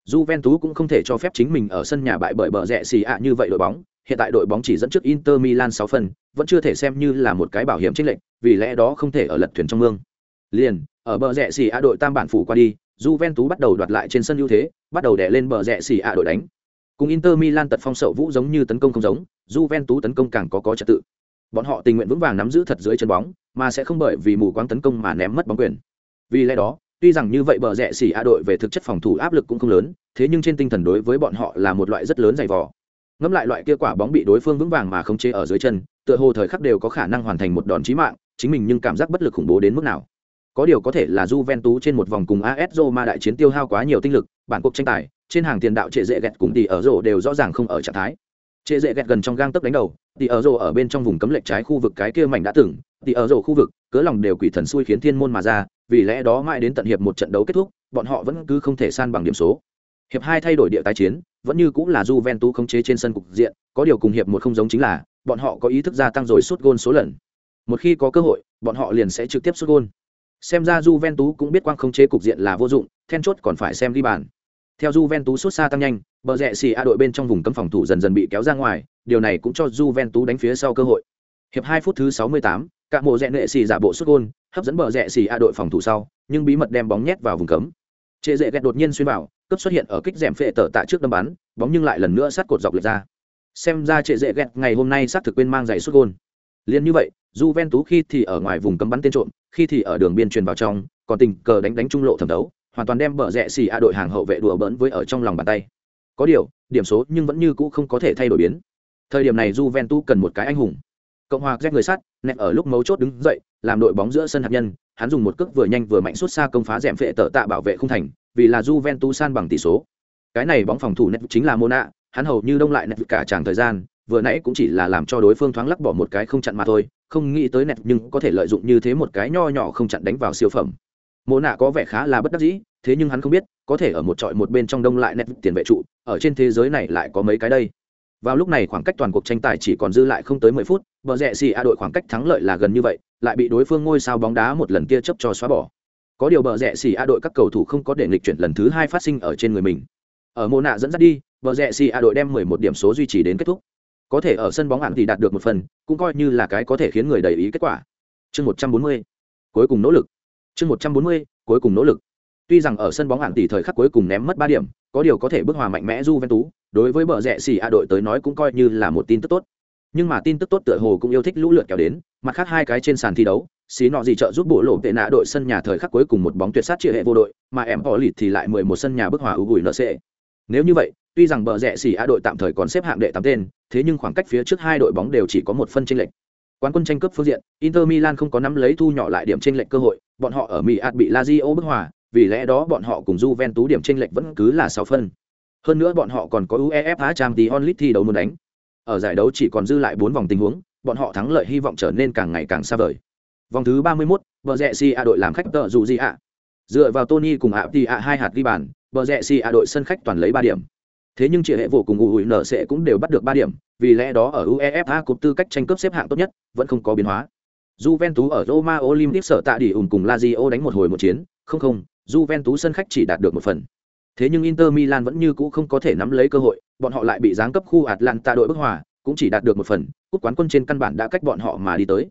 Juventus cũng không thể cho phép chính mình ở sân nhà bại bởi bờ rẽ xì ạ như vậy đội bóng, hiện tại đội bóng chỉ dẫn trước Inter Milan 6 phần, vẫn chưa thể xem như là một cái bảo hiểm chiến lệch, vì lẽ đó không thể ở lật thuyền trong mương. Liền, ở bờ rẽ xì ạ đội tam bản phủ qua đi, Juventus bắt đầu đoạt lại trên sân ưu thế, bắt đầu đè lên bờ rẹ xì ạ đội đánh. Cùng Inter Milan tật phong sậu vũ giống như tấn công không giống, Juventus tấn công càng có có trật tự. Bọn họ tình nguyện vững vàng nắm giữ thật dưới chân bóng, mà sẽ không bởi vì mù quáng tấn công mà ném mất bóng quyền. Vì lẽ đó, tuy rằng như vậy bờ rẹ xỉ ạ đội về thực chất phòng thủ áp lực cũng không lớn, thế nhưng trên tinh thần đối với bọn họ là một loại rất lớn dày vò. Ngắm lại loại kia quả bóng bị đối phương vững vàng mà không chế ở dưới chân, tựa hồ thời khắc đều có khả năng hoàn thành một đòn chí mạng, chính mình nhưng cảm giác bất lực khủng bố đến mức nào. Có điều có thể là Juventus trên một vòng cùng AS Roma đại chiến tiêu hao quá nhiều tinh lực, bản cuộc tranh tài, trên hàng tiền đạo trệ dễ gẹt cùng tỷ ở rổ đều rõ ràng không ở trạng thái. Trệ dễ gẹt gần trong gang tấc đánh đầu, tỷ ở rổ ở bên trong vùng cấm lệch trái khu vực cái kia mảnh đã từng, tỷ ở rổ khu vực, cớ lòng đều quỷ thần xui khiến thiên môn mà ra, vì lẽ đó mãi đến tận hiệp một trận đấu kết thúc, bọn họ vẫn cứ không thể san bằng điểm số. Hiệp hai thay đổi địa tái chiến, vẫn như cũng là Juventus khống chế trên sân cục diện, có điều cùng hiệp một không giống chính là, bọn họ có ý thức gia tăng rồi sút gôn số lần. Một khi có cơ hội, bọn họ liền sẽ trực tiếp sút gôn. Xem ra Juventus cũng biết quang khống chế cục diện là vô dụng, then chốt còn phải xem đi bàn. Theo Juventus sút xa tăng nhanh, bờ rẽ xì a đội bên trong vùng cấm phòng thủ dần dần bị kéo ra ngoài, điều này cũng cho Juventus đánh phía sau cơ hội. Hiệp hai phút thứ 68, cả mộ rẽ nệ xì giả bộ sút gôn, hấp dẫn bờ rẽ xì a đội phòng thủ sau, nhưng bí mật đem bóng nhét vào vùng cấm. Trệ rẽ gẹt đột nhiên xuyên vào, cấp xuất hiện ở kích rèm phệ tở tạ trước đâm bắn, bóng nhưng lại lần nữa sát cột dọc lệch ra. Xem ra trệ rẽ gẹt ngày hôm nay xác thực quên mang giày sút gôn. Liên như vậy, Juventus khi thì ở ngoài vùng cấm bắn tên trộm, khi thì ở đường biên truyền vào trong, còn tình cờ đánh đánh trung lộ thẩm đấu, hoàn toàn đem bờ rẽ xì a đội hàng hậu vệ đùa bỡn với ở trong lòng bàn tay. Có điều, điểm số nhưng vẫn như cũ không có thể thay đổi biến. Thời điểm này Juventus cần một cái anh hùng. Cộng hòa Jack người sắt, nẹt ở lúc mấu chốt đứng dậy, làm đội bóng giữa sân hạt nhân, hắn dùng một cước vừa nhanh vừa mạnh xuất xa công phá rèm phệ tở tạ bảo vệ không thành, vì là Juventus san bằng tỷ số. Cái này bóng phòng thủ nẹt chính là Mona, hắn hầu như đông lại nẹt cả tràng thời gian, vừa nãy cũng chỉ là làm cho đối phương thoáng lắc bỏ một cái không chặn mà thôi, không nghĩ tới nẹt nhưng có thể lợi dụng như thế một cái nho nhỏ không chặn đánh vào siêu phẩm. Mona có vẻ khá là bất đắc dĩ, thế nhưng hắn không biết, có thể ở một trọi một bên trong đông lại nẹt tiền vệ trụ, ở trên thế giới này lại có mấy cái đây. Vào lúc này khoảng cách toàn cuộc tranh tài chỉ còn dư lại không tới 10 phút, bờ rẽ xì a đội khoảng cách thắng lợi là gần như vậy, lại bị đối phương ngôi sao bóng đá một lần kia chấp cho xóa bỏ. Có điều bờ rẽ xì a đội các cầu thủ không có để nghịch chuyển lần thứ hai phát sinh ở trên người mình. Ở mô nạ dẫn dắt đi, bờ rẽ xì a đội đem 11 điểm số duy trì đến kết thúc. Có thể ở sân bóng hạn thì đạt được một phần, cũng coi như là cái có thể khiến người đầy ý kết quả. Chương 140, cuối cùng nỗ lực. Chương 140, cuối cùng nỗ lực. Tuy rằng ở sân bóng hạn tỷ thời khắc cuối cùng ném mất ba điểm, có điều có thể bước hòa mạnh mẽ Juventus, đối với bờ rẽ xì a đội tới nói cũng coi như là một tin tức tốt nhưng mà tin tức tốt tựa hồ cũng yêu thích lũ lượt kéo đến mặt khác hai cái trên sàn thi đấu xí nọ gì trợ giúp bộ lộ tệ nạ đội sân nhà thời khắc cuối cùng một bóng tuyệt sát chia hệ vô đội mà em họ lịt thì lại mười một sân nhà bức hòa ưu gùi nc nếu như vậy tuy rằng bờ rẽ xỉ a đội tạm thời còn xếp hạng đệ tám tên thế nhưng khoảng cách phía trước hai đội bóng đều chỉ có một phân tranh lệch. Quán quân tranh cướp phương diện inter milan không có nắm lấy thu nhỏ lại điểm tranh lệch cơ hội bọn họ ở mỹ ạt bị lazio bức hòa vì lẽ đó bọn họ cùng Juventus điểm tranh lệch vẫn cứ là sáu phân. Hơn nữa bọn họ còn có uefa champions league thi đấu muốn đánh. Ở giải đấu chỉ còn dư lại bốn vòng tình huống bọn họ thắng lợi hy vọng trở nên càng ngày càng xa vời. Vòng thứ ba mươi 31, bờ rẽ xỉ a đội làm khách tợ dù gì ạ? Dựa vào tony cùng ạ thì ạ hai hạt ghi bàn bờ rẽ xỉ a đội sân khách toàn lấy ba điểm thế nhưng chị hệ vụ cùng ủi nở sẽ cũng đều bắt được ba điểm vì lẽ đó ở uefa cúp tư cách tranh cướp xếp hạng tốt nhất vẫn không có biến hóa Juventus ở Roma Olympic sở tạ đi ùn cùng Lazio đánh một hồi một chiến, không không, Juventus sân khách chỉ đạt được một phần. Thế nhưng Inter Milan vẫn như cũ không có thể nắm lấy cơ hội, bọn họ lại bị giáng cấp khu Atlanta đội bức hòa, cũng chỉ đạt được một phần, cúp quán quân trên căn bản đã cách bọn họ mà đi tới.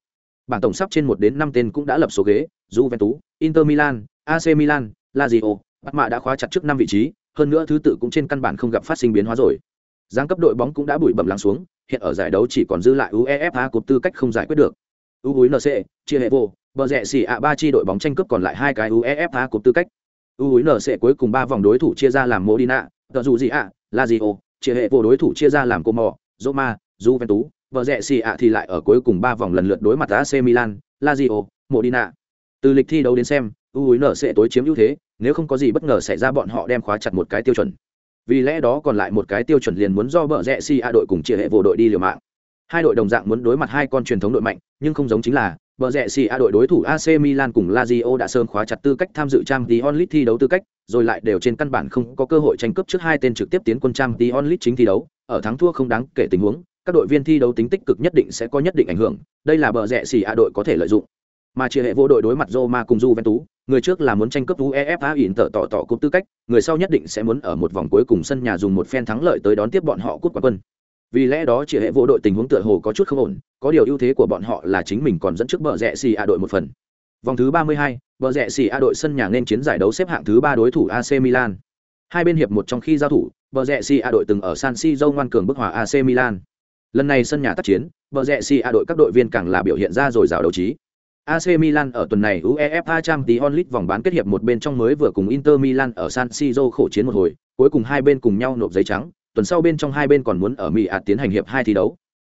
Bảng tổng sắp trên một đến năm tên cũng đã lập số ghế, Juventus, Inter Milan, AC Milan, Lazio, bắt Mạ đã khóa chặt trước năm vị trí, hơn nữa thứ tự cũng trên căn bản không gặp phát sinh biến hóa rồi. Giáng cấp đội bóng cũng đã bụi bẩm lắng xuống, hiện ở giải đấu chỉ còn dư lại UEFA Cup tư cách không giải quyết được. UNC, chia hệ vô, bờ rẽ xỉ ạ ba chi đội bóng tranh cướp còn lại hai cái UEFA Cup tư cách. UNC cuối cùng ba vòng đối thủ chia ra làm Modena, tờ dù gì ạ, Lazio, chia hệ vô đối thủ chia ra làm Como, Roma, Juventus, vợ rẻ xì ạ thì lại ở cuối cùng ba vòng lần lượt đối mặt AC Milan, Lazio, Modena. Từ lịch thi đấu đến xem, UNC tối chiếm ưu thế, nếu không có gì bất ngờ xảy ra bọn họ đem khóa chặt một cái tiêu chuẩn. Vì lẽ đó còn lại một cái tiêu chuẩn liền muốn do bờ rẽ si a đội cùng chia hệ vô đội đi liều mạng. Hai đội đồng dạng muốn đối mặt hai con truyền thống đội mạnh nhưng không giống chính là bờ rẽ si a đội đối thủ ac milan cùng lazio đã sơn khóa chặt tư cách tham dự trang tí onlit thi đấu tư cách rồi lại đều trên căn bản không có cơ hội tranh cướp trước hai tên trực tiếp tiến quân trang tí onlit chính thi đấu. Ở thắng thua không đáng kể tình huống các đội viên thi đấu tính tích cực nhất định sẽ có nhất định ảnh hưởng đây là bờ rẽ si a đội có thể lợi dụng. Mà chia hệ vô đội đối mặt Roma cùng Juventus, người trước là muốn tranh cướp UEFA ỉn tợ tỏ tỏ cúp tư cách, người sau nhất định sẽ muốn ở một vòng cuối cùng sân nhà dùng một phen thắng lợi tới đón tiếp bọn họ cúp quán quân. Vì lẽ đó chỉ hệ vô đội tình huống tựa hồ có chút không ổn, có điều ưu thế của bọn họ là chính mình còn dẫn trước bờ rẽ xì a đội một phần. Vòng thứ 32, bờ rẽ xì a đội sân nhà nên chiến giải đấu xếp hạng thứ 3 đối thủ AC Milan. Hai bên hiệp một trong khi giao thủ, bờ rẽ xì a đội từng ở San Siro ngoan cường bức hòa AC Milan. Lần này sân nhà tác chiến, bờ rẽ xì a đội các đội viên càng là biểu hiện ra rồi rào đấu trí AC Milan ở tuần này UEFA Champions League vòng bán kết hiệp một bên trong mới vừa cùng Inter Milan ở San Siro khổ chiến một hồi, cuối cùng hai bên cùng nhau nộp giấy trắng, tuần sau bên trong hai bên còn muốn ở Mỹ ạt tiến hành hiệp hai thi đấu.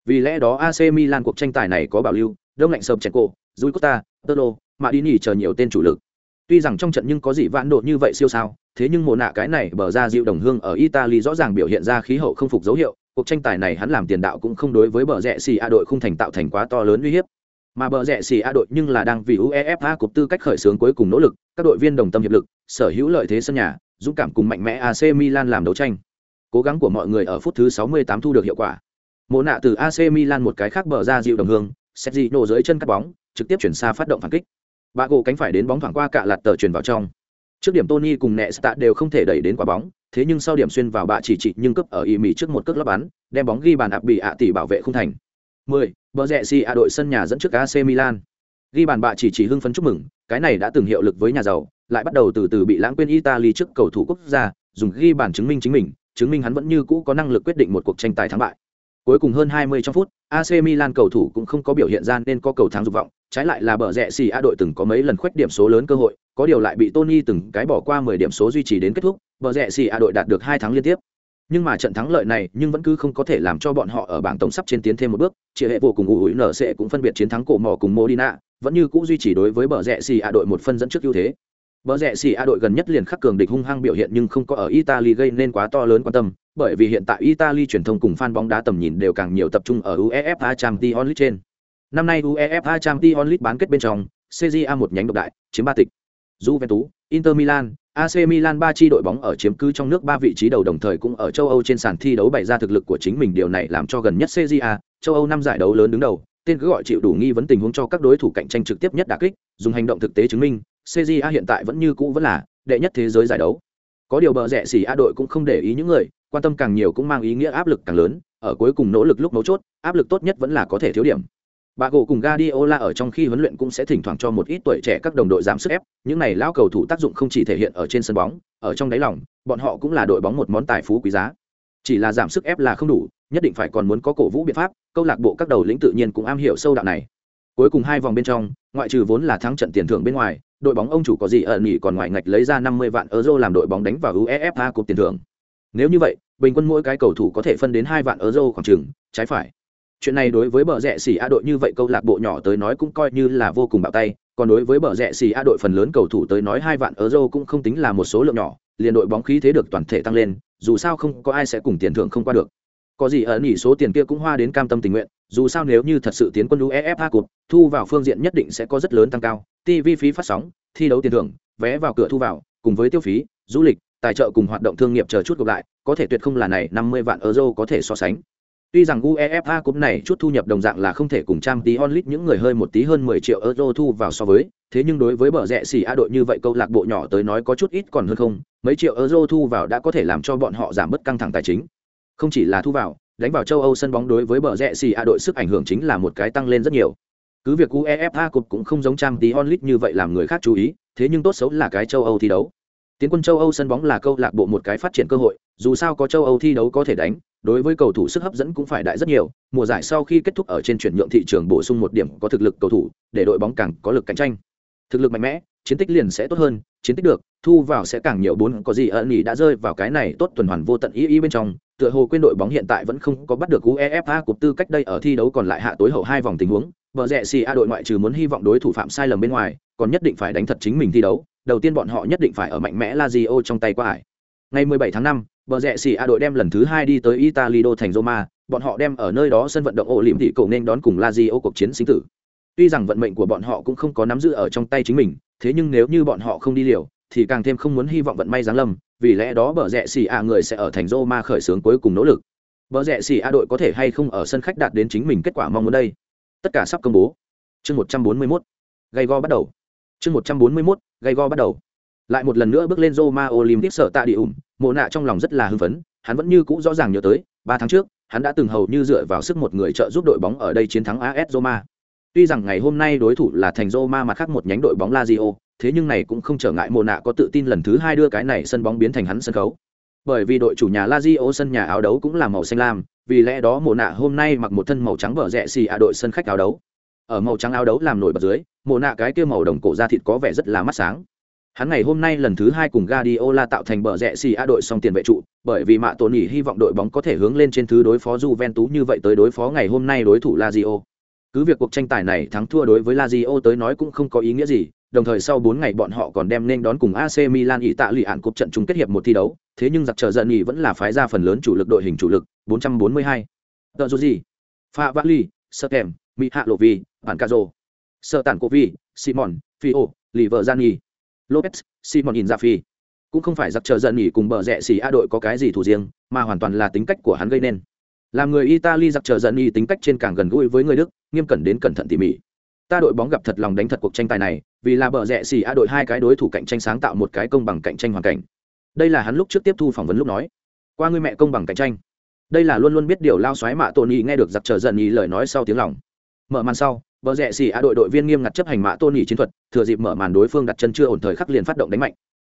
Vì lẽ đó AC Milan cuộc tranh tài này có bảo lưu, đông lạnh sập cổ, Rui Costa, Tolo, Madini chờ nhiều tên chủ lực. Tuy rằng trong trận nhưng có gì vãn độ như vậy siêu sao, thế nhưng mùa nạ cái này bờ ra dịu đồng hương ở Italy rõ ràng biểu hiện ra khí hậu không phục dấu hiệu, cuộc tranh tài này hắn làm tiền đạo cũng không đối với bờ rẽ xì a đội không thành tạo thành quá to lớn uy hiếp mà bờ rẽ xì a đội nhưng là đang vì uefa cục tư cách khởi xướng cuối cùng nỗ lực, các đội viên đồng tâm hiệp lực, sở hữu lợi thế sân nhà, dũng cảm cùng mạnh mẽ ac milan làm đấu tranh. Cố gắng của mọi người ở phút thứ 68 thu được hiệu quả. Mộ nạ từ ac milan một cái khác bờ ra dịu đồng hương, Sergi nổ dưới chân cắt bóng, trực tiếp chuyển xa phát động phản kích. Bà gỗ cánh phải đến bóng thoảng qua cạ lạt tờ chuyển vào trong. Trước điểm tony cùng nẹ stạ đều không thể đẩy đến quả bóng, thế nhưng sau điểm xuyên vào bạ chỉ trị nhưng cấp ở y mỹ trước một cước lắp bắn, đem bóng ghi bàn ạp bị ạ tỷ bảo vệ không thành. 10. Bờ rẽ si a đội sân nhà dẫn trước AC Milan. Ghi bàn bạ chỉ chỉ hưng phấn chúc mừng, cái này đã từng hiệu lực với nhà giàu, lại bắt đầu từ từ bị lãng quên Italy trước cầu thủ quốc gia, dùng ghi bàn chứng minh chính mình, chứng minh hắn vẫn như cũ có năng lực quyết định một cuộc tranh tài thắng bại. Cuối cùng hơn 20 trong phút, AC Milan cầu thủ cũng không có biểu hiện ra nên có cầu thắng dục vọng, trái lại là bờ rẽ xì A đội từng có mấy lần khuếch điểm số lớn cơ hội, có điều lại bị Tony từng cái bỏ qua 10 điểm số duy trì đến kết thúc, bờ rẽ xì A đội đạt được hai thắng liên tiếp nhưng mà trận thắng lợi này nhưng vẫn cứ không có thể làm cho bọn họ ở bảng tổng sắp trên tiến thêm một bước chị hệ vô cùng ủ hủi nở sẽ cũng phân biệt chiến thắng cổ mỏ cùng modina vẫn như cũ duy trì đối với bờ rẽ xì a đội một phân dẫn trước ưu thế. Bờ rẽ xì a đội gần nhất liền khắc cường địch hung hăng biểu hiện nhưng không có ở italy gây nên quá to lớn quan tâm, bởi vì hiện tại italy truyền thông cùng fan bóng đá tầm nhìn đều càng nhiều tập trung ở uefa champions league trên. Năm nay uefa champions league bán kết bên trong cja một nhánh độc đại, chiếm ba tịch. Juventus inter milan AC Milan ba chi đội bóng ở chiếm cứ trong nước ba vị trí đầu đồng thời cũng ở châu Âu trên sàn thi đấu bày ra thực lực của chính mình điều này làm cho gần nhất CJA, châu Âu năm giải đấu lớn đứng đầu, tên cứ gọi chịu đủ nghi vấn tình huống cho các đối thủ cạnh tranh trực tiếp nhất đả kích, dùng hành động thực tế chứng minh, CJA hiện tại vẫn như cũ vẫn là đệ nhất thế giới giải đấu. Có điều bờ rẻ xỉ A đội cũng không để ý những người, quan tâm càng nhiều cũng mang ý nghĩa áp lực càng lớn, ở cuối cùng nỗ lực lúc mấu chốt, áp lực tốt nhất vẫn là có thể thiếu điểm. Bà gỗ cùng Guardiola ở trong khi huấn luyện cũng sẽ thỉnh thoảng cho một ít tuổi trẻ các đồng đội giảm sức ép, những này lão cầu thủ tác dụng không chỉ thể hiện ở trên sân bóng, ở trong đáy lòng, bọn họ cũng là đội bóng một món tài phú quý giá. Chỉ là giảm sức ép là không đủ, nhất định phải còn muốn có cổ vũ biện pháp, câu lạc bộ các đầu lĩnh tự nhiên cũng am hiểu sâu đạo này. Cuối cùng hai vòng bên trong, ngoại trừ vốn là thắng trận tiền thưởng bên ngoài, đội bóng ông chủ có gì ẩn nhỉ còn ngoài ngạch lấy ra 50 vạn euro làm đội bóng đánh vào UEFA Cup tiền thưởng. Nếu như vậy, bình quân mỗi cái cầu thủ có thể phân đến 2 vạn euro khoảng chừng, trái phải chuyện này đối với bờ rẽ xỉ a đội như vậy câu lạc bộ nhỏ tới nói cũng coi như là vô cùng bạo tay, còn đối với bờ rẽ xỉ a đội phần lớn cầu thủ tới nói hai vạn euro cũng không tính là một số lượng nhỏ, liền đội bóng khí thế được toàn thể tăng lên, dù sao không có ai sẽ cùng tiền thưởng không qua được. Có gì ở nỉ số tiền kia cũng hoa đến cam tâm tình nguyện, dù sao nếu như thật sự tiến quân uefa cụt thu vào phương diện nhất định sẽ có rất lớn tăng cao tv phí phát sóng, thi đấu tiền thưởng, vé vào cửa thu vào, cùng với tiêu phí, du lịch, tài trợ cùng hoạt động thương nghiệp chờ chút gộp lại, có thể tuyệt không là này, năm mươi vạn euro có thể so sánh. Tuy rằng UEFA Cup này chút thu nhập đồng dạng là không thể cùng trang tí onlit những người hơi một tí hơn 10 triệu euro thu vào so với, thế nhưng đối với bờ rẻ xỉ A đội như vậy câu lạc bộ nhỏ tới nói có chút ít còn hơn không, mấy triệu euro thu vào đã có thể làm cho bọn họ giảm bớt căng thẳng tài chính. Không chỉ là thu vào, đánh vào châu Âu sân bóng đối với bờ rẻ xỉ A đội sức ảnh hưởng chính là một cái tăng lên rất nhiều. Cứ việc UEFA Cup cũng không giống trang tí onlit như vậy làm người khác chú ý, thế nhưng tốt xấu là cái châu Âu thi đấu. Tiến quân châu Âu sân bóng là câu lạc bộ một cái phát triển cơ hội, dù sao có châu Âu thi đấu có thể đánh, đối với cầu thủ sức hấp dẫn cũng phải đại rất nhiều mùa giải sau khi kết thúc ở trên chuyển nhượng thị trường bổ sung một điểm có thực lực cầu thủ để đội bóng càng có lực cạnh tranh. Thực lực mạnh mẽ chiến tích liền sẽ tốt hơn chiến tích được thu vào sẽ càng nhiều bốn có gì ẩn nghỉ đã rơi vào cái này tốt tuần hoàn vô tận ý ý bên trong tựa hồ quên đội bóng hiện tại vẫn không có bắt được uefa cục tư cách đây ở thi đấu còn lại hạ tối hậu hai vòng tình huống bờ rẻ xì a đội ngoại trừ muốn hy vọng đối thủ phạm sai lầm bên ngoài còn nhất định phải đánh thật chính mình thi đấu đầu tiên bọn họ nhất định phải ở mạnh mẽ lazio trong tay qua ải. Ngày 17 tháng 5, bờ rẽ xỉ a đội đem lần thứ hai đi tới italy đô thành roma bọn họ đem ở nơi đó sân vận động ổ liệm thị cầu nên đón cùng lazio cuộc chiến sinh tử. Tuy rằng vận mệnh của bọn họ cũng không có nắm giữ ở trong tay chính mình thế nhưng nếu như bọn họ không đi liều thì càng thêm không muốn hy vọng vận may giáng lâm vì lẽ đó bờ rẽ xỉ a người sẽ ở thành roma khởi xướng cuối cùng nỗ lực. Bờ rẽ xỉ a đội có thể hay không ở sân khách đạt đến chính mình kết quả mong muốn đây? Tất cả sắp công bố. Chương 141. gay go bắt đầu chương 141. gay go bắt đầu lại một lần nữa bước lên Roma Olympic sở tạ địa ủng, Mộ nạ trong lòng rất là hưng phấn, hắn vẫn như cũ rõ ràng nhớ tới, ba tháng trước, hắn đã từng hầu như dựa vào sức một người trợ giúp đội bóng ở đây chiến thắng AS Roma. Tuy rằng ngày hôm nay đối thủ là thành Roma mà khác một nhánh đội bóng Lazio, thế nhưng này cũng không trở ngại Mộ nạ có tự tin lần thứ hai đưa cái này sân bóng biến thành hắn sân khấu. Bởi vì đội chủ nhà Lazio sân nhà áo đấu cũng là màu xanh lam, vì lẽ đó Mộ nạ hôm nay mặc một thân màu trắng bờ rẽ xì à đội sân khách áo đấu. Ở màu trắng áo đấu làm nổi bật dưới, Mộ nạ cái kia màu đồng cổ da thịt có vẻ rất là mắt sáng Hắn ngày hôm nay lần thứ hai cùng Guardiola tạo thành bờ rẽ xì a đội song tiền vệ trụ, bởi vì Mạ tổn Nhĩ hy vọng đội bóng có thể hướng lên trên thứ đối phó Juventus như vậy tới đối phó ngày hôm nay đối thủ Lazio. Cứ việc cuộc tranh tài này thắng thua đối với Lazio tới nói cũng không có ý nghĩa gì, đồng thời sau 4 ngày bọn họ còn đem nên đón cùng AC Milan ý tạ lụy ạn cúp trận chung kết hiệp một thi đấu, thế nhưng giặc chờ giận nhị vẫn là phái ra phần lớn chủ lực đội hình chủ lực, 442. Tờ dù gì? Pha Vali, Sertem, Mỹ Hạ Lộ Vi, Bản ca rô sợ Tản cổ Vi, Simon, phi ô lì vợ gian nghỉ Lopez, Simon nhìn ra phi, cũng không phải giặc chờ giận nghỉ cùng bờ rẽ xì a đội có cái gì thủ riêng, mà hoàn toàn là tính cách của hắn gây nên. Làm người Italy giặc chờ giận nghỉ tính cách trên càng gần gũi với người Đức, nghiêm cẩn đến cẩn thận tỉ mỉ. Ta đội bóng gặp thật lòng đánh thật cuộc tranh tài này, vì là bờ rẽ xì a đội hai cái đối thủ cạnh tranh sáng tạo một cái công bằng cạnh tranh hoàn cảnh. Đây là hắn lúc trước tiếp thu phỏng vấn lúc nói. Qua người mẹ công bằng cạnh tranh. Đây là luôn luôn biết điều lao xoáy mạ Tony nghe được giặc chờ giận nghỉ lời nói sau tiếng lòng. Mở màn sau, vợ rẽ xỉ a đội đội viên nghiêm ngặt chấp hành mã tôn nghỉ chiến thuật, thừa dịp mở màn đối phương đặt chân chưa ổn thời khắc liền phát động đánh mạnh.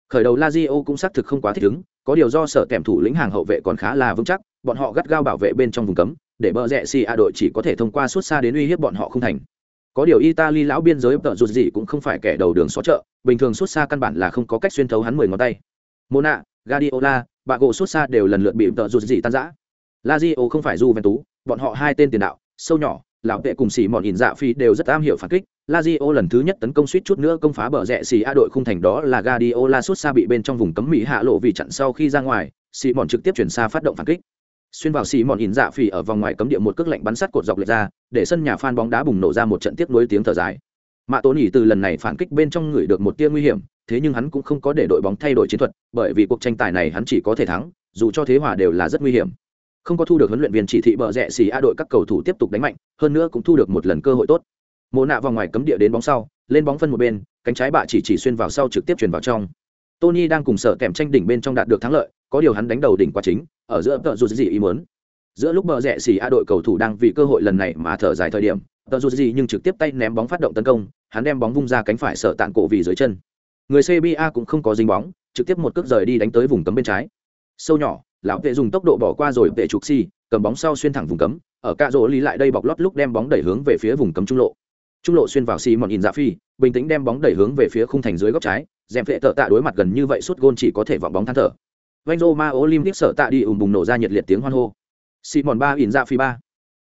Khởi đầu Lazio cũng xác thực không quá thích ứng, có điều do sở kèm thủ lĩnh hàng hậu vệ còn khá là vững chắc, bọn họ gắt gao bảo vệ bên trong vùng cấm, để bờ rẽ xì a đội chỉ có thể thông qua suốt xa đến uy hiếp bọn họ không thành. Có điều Italy lão biên giới tợ rụt gì cũng không phải kẻ đầu đường xó chợ, bình thường suốt xa căn bản là không có cách xuyên thấu hắn mười ngón tay. Mona, Guardiola, gỗ suốt xa đều lần lượt bị tợ rụt gì tan rã. Lazio không phải du ven tú, bọn họ hai tên tiền đạo, sâu nhỏ, lão vệ cùng xỉ mòn ỉn dạ phi đều rất am hiểu phản kích. Lazio lần thứ nhất tấn công suýt chút nữa công phá bờ rẽ xỉ a đội khung thành đó là gadiola suốt xa bị bên trong vùng cấm mỹ hạ lộ vì chặn sau khi ra ngoài, xỉ mòn trực tiếp chuyển xa phát động phản kích. Xuyên vào xỉ mòn ỉn dạ phi ở vòng ngoài cấm địa một cước lạnh bắn sắt cột dọc lượt ra, để sân nhà phan bóng đá bùng nổ ra một trận tiếp nối tiếng thở dài. Mạ tốn nhỉ từ lần này phản kích bên trong người được một tia nguy hiểm, thế nhưng hắn cũng không có để đội bóng thay đổi chiến thuật, bởi vì cuộc tranh tài này hắn chỉ có thể thắng, dù cho thế hòa đều là rất nguy hiểm không có thu được huấn luyện viên chỉ thị bờ rẽ xì a đội các cầu thủ tiếp tục đánh mạnh, hơn nữa cũng thu được một lần cơ hội tốt. Mồ nạ vào ngoài cấm địa đến bóng sau, lên bóng phân một bên, cánh trái bạ chỉ chỉ xuyên vào sau trực tiếp truyền vào trong. Tony đang cùng sở kèm tranh đỉnh bên trong đạt được thắng lợi, có điều hắn đánh đầu đỉnh quá chính, ở giữa tợ dù gì ý muốn. Giữa lúc bờ rẽ xì a đội cầu thủ đang vì cơ hội lần này mà thở dài thời điểm, tợ dù gì nhưng trực tiếp tay ném bóng phát động tấn công, hắn đem bóng vung ra cánh phải sở tạng cổ vì dưới chân. Người cba cũng không có dính bóng, trực tiếp một cước rời đi đánh tới vùng cấm bên trái. Sâu nhỏ lão vệ dùng tốc độ bỏ qua rồi vệ trục si, cầm bóng sau xuyên thẳng vùng cấm, ở cạ rỗ lý lại đây bọc lót lúc đem bóng đẩy hướng về phía vùng cấm trung lộ. Trung lộ xuyên vào xi mòn in dạ phi, bình tĩnh đem bóng đẩy hướng về phía khung thành dưới góc trái, dèm vệ tợ tạ đối mặt gần như vậy suốt gôn chỉ có thể vọng bóng than thở. Vanh rô ma olympic sợ tạ đi ùm bùng nổ ra nhiệt liệt tiếng hoan hô. Xi mòn ba in dạ phi ba.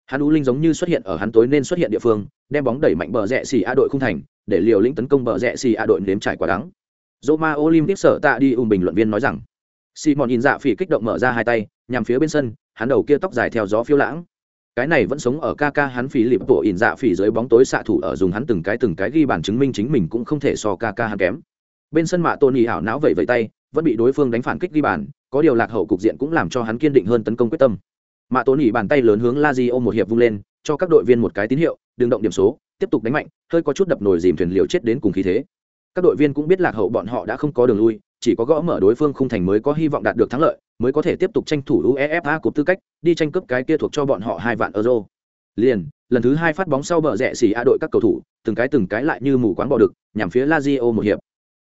Hắn u linh giống như xuất hiện ở hắn tối nên xuất hiện địa phương, đem bóng đẩy mạnh bờ rẽ xì a đội khung thành, để liều lĩnh tấn công bờ rẽ xì a đội nếm trải quả đắng. Roma Olympic sở tạ đi ùm bình luận viên nói rằng Simon in dạ phỉ kích động mở ra hai tay, nhằm phía bên sân, hắn đầu kia tóc dài theo gió phiêu lãng. Cái này vẫn sống ở ca ca hắn phí lịp bộ in dạ phỉ dưới bóng tối xạ thủ ở dùng hắn từng cái từng cái ghi bàn chứng minh chính mình cũng không thể so ca ca hắn kém. Bên sân mạ Tony ảo não vậy vậy tay, vẫn bị đối phương đánh phản kích ghi bàn, có điều lạc hậu cục diện cũng làm cho hắn kiên định hơn tấn công quyết tâm. Mạ Tony bàn tay lớn hướng Lazio một hiệp vung lên, cho các đội viên một cái tín hiệu, đừng động điểm số, tiếp tục đánh mạnh, hơi có chút đập nồi dìm thuyền liều chết đến cùng khí thế. Các đội viên cũng biết lạc hậu bọn họ đã không có đường lui, chỉ có gõ mở đối phương khung thành mới có hy vọng đạt được thắng lợi, mới có thể tiếp tục tranh thủ UEFA cúp tư cách, đi tranh cướp cái kia thuộc cho bọn họ hai vạn euro. Liền, lần thứ hai phát bóng sau bờ rẽ xỉ a đội các cầu thủ, từng cái từng cái lại như mù quáng bỏ được, nhằm phía Lazio một hiệp.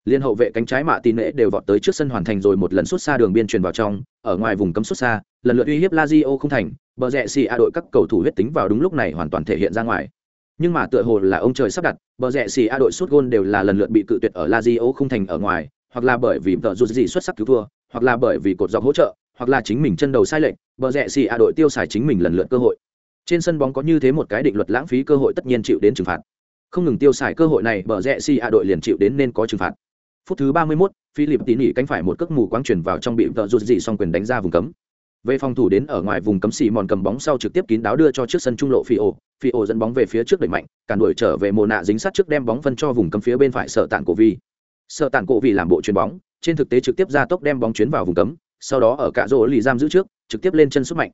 Liên hậu vệ cánh trái mạ tín nễ đều vọt tới trước sân hoàn thành rồi một lần xuất xa đường biên truyền vào trong, ở ngoài vùng cấm xuất xa, lần lượt uy hiếp Lazio không thành, bờ rẽ xỉ a đội các cầu thủ huyết tính vào đúng lúc này hoàn toàn thể hiện ra ngoài. Nhưng mà tựa hồ là ông trời sắp đặt, bờ rẽ xỉ a đội sút gôn đều là lần lượt bị cự tuyệt ở Lazio không thành ở ngoài, hoặc là bởi vì tờ dù gì xuất sắc cứu thua hoặc là bởi vì cột dọc hỗ trợ hoặc là chính mình chân đầu sai lệch, bờ rẽ xì a đội tiêu xài chính mình lần lượt cơ hội. Trên sân bóng có như thế một cái định luật lãng phí cơ hội tất nhiên chịu đến trừng phạt. Không ngừng tiêu xài cơ hội này bờ rẽ xì a đội liền chịu đến nên có trừng phạt. Phút thứ ba mươi 31, philip tín nhỉ cánh phải một cước mù quáng chuyển vào trong bị tờ dù gì xong quyền đánh ra vùng cấm. Về phòng thủ đến ở ngoài vùng cấm xì mòn cầm bóng sau trực tiếp kín đáo đưa cho trước sân trung lộ phi ổ phi ổ dẫn bóng về phía trước đẩy mạnh cản đuổi trở về mồ nạ dính sát trước đem bóng phân cho vùng cấm phía bên phải sở tạng cổ vi sợ tàn cổ vì làm bộ chuyền bóng, trên thực tế trực tiếp ra tốc đem bóng chuyến vào vùng cấm, sau đó ở cạ rỗ lì giam giữ trước, trực tiếp lên chân sức mạnh.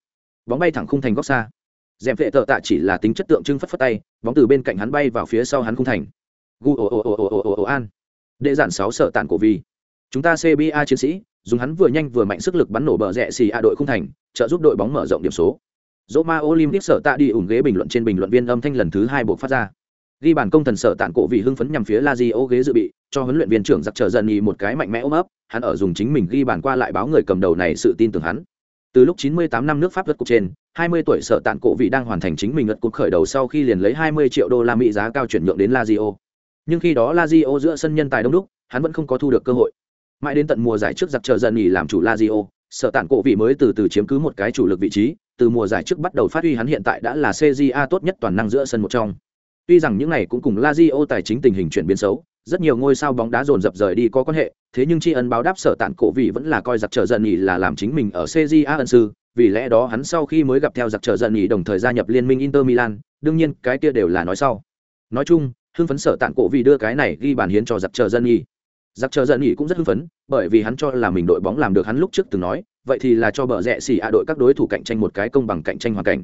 Bóng bay thẳng khung thành góc xa. Dèm vệ tợ tạ chỉ là tính chất tượng trưng phất phất tay, bóng từ bên cạnh hắn bay vào phía sau hắn khung thành. Gu ồ ồ ồ ồ ồ ồ an. Đệ dạn sáu sợ tàn cổ vì. Chúng ta cba chiến sĩ, dùng hắn vừa nhanh vừa mạnh sức lực bắn nổ bờ rẽ xì a đội khung thành, trợ giúp đội bóng mở rộng điểm số. Dỗ ma olympic sở tạ đi ủng ghế bình luận trên bình luận viên âm thanh lần thứ hai buộc phát ra ghi bàn công thần sở tản cổ vì hưng phấn nhằm phía la di ô ghế dự bị, cho huấn luyện viên trưởng giặc trở dần nhì một cái mạnh mẽ ôm ấp, hắn ở dùng chính mình ghi bàn qua lại báo người cầm đầu này sự tin tưởng hắn. Từ lúc 98 năm nước pháp vượt cục trên 20 tuổi sở tản cổ vị đang hoàn thành chính mình lật cục khởi đầu sau khi liền lấy 20 triệu đô la mỹ giá cao chuyển nhượng đến La lazio nhưng khi đó La lazio giữa sân nhân tài đông đúc, hắn vẫn không có thu được cơ hội. Mãi đến tận mùa giải trước giặc chờ dần nghỉ làm chủ La lazio sở tản cổ vị mới từ từ chiếm cứ một cái chủ lực vị trí, từ mùa giải trước bắt đầu phát huy hắn hiện tại đã là cja tốt nhất toàn năng giữa sân một trong tuy rằng những này cũng cùng lazio tài chính tình hình chuyển biến xấu, rất nhiều ngôi sao bóng đá dồn dập rời đi có quan hệ, thế nhưng tri ân báo đáp sở tạn cổ vị vẫn là coi giặc trở dần nghỉ là làm chính mình ở cja ân sư, vì lẽ đó hắn sau khi mới gặp theo giặc trở dần nghỉ đồng thời gia nhập liên minh inter milan, đương nhiên cái kia đều là nói sau. Nói chung, hưng phấn sở tạn cổ vị đưa cái này ghi bàn hiến cho giặc trở dần nghỉ giặc trở giận nghỉ cũng rất hưng phấn, bởi vì hắn cho là mình đội bóng làm được hắn lúc trước từng nói, vậy thì là cho bờ rẹ xỉ a đội các đối thủ cạnh tranh một cái công bằng cạnh tranh hoàn cảnh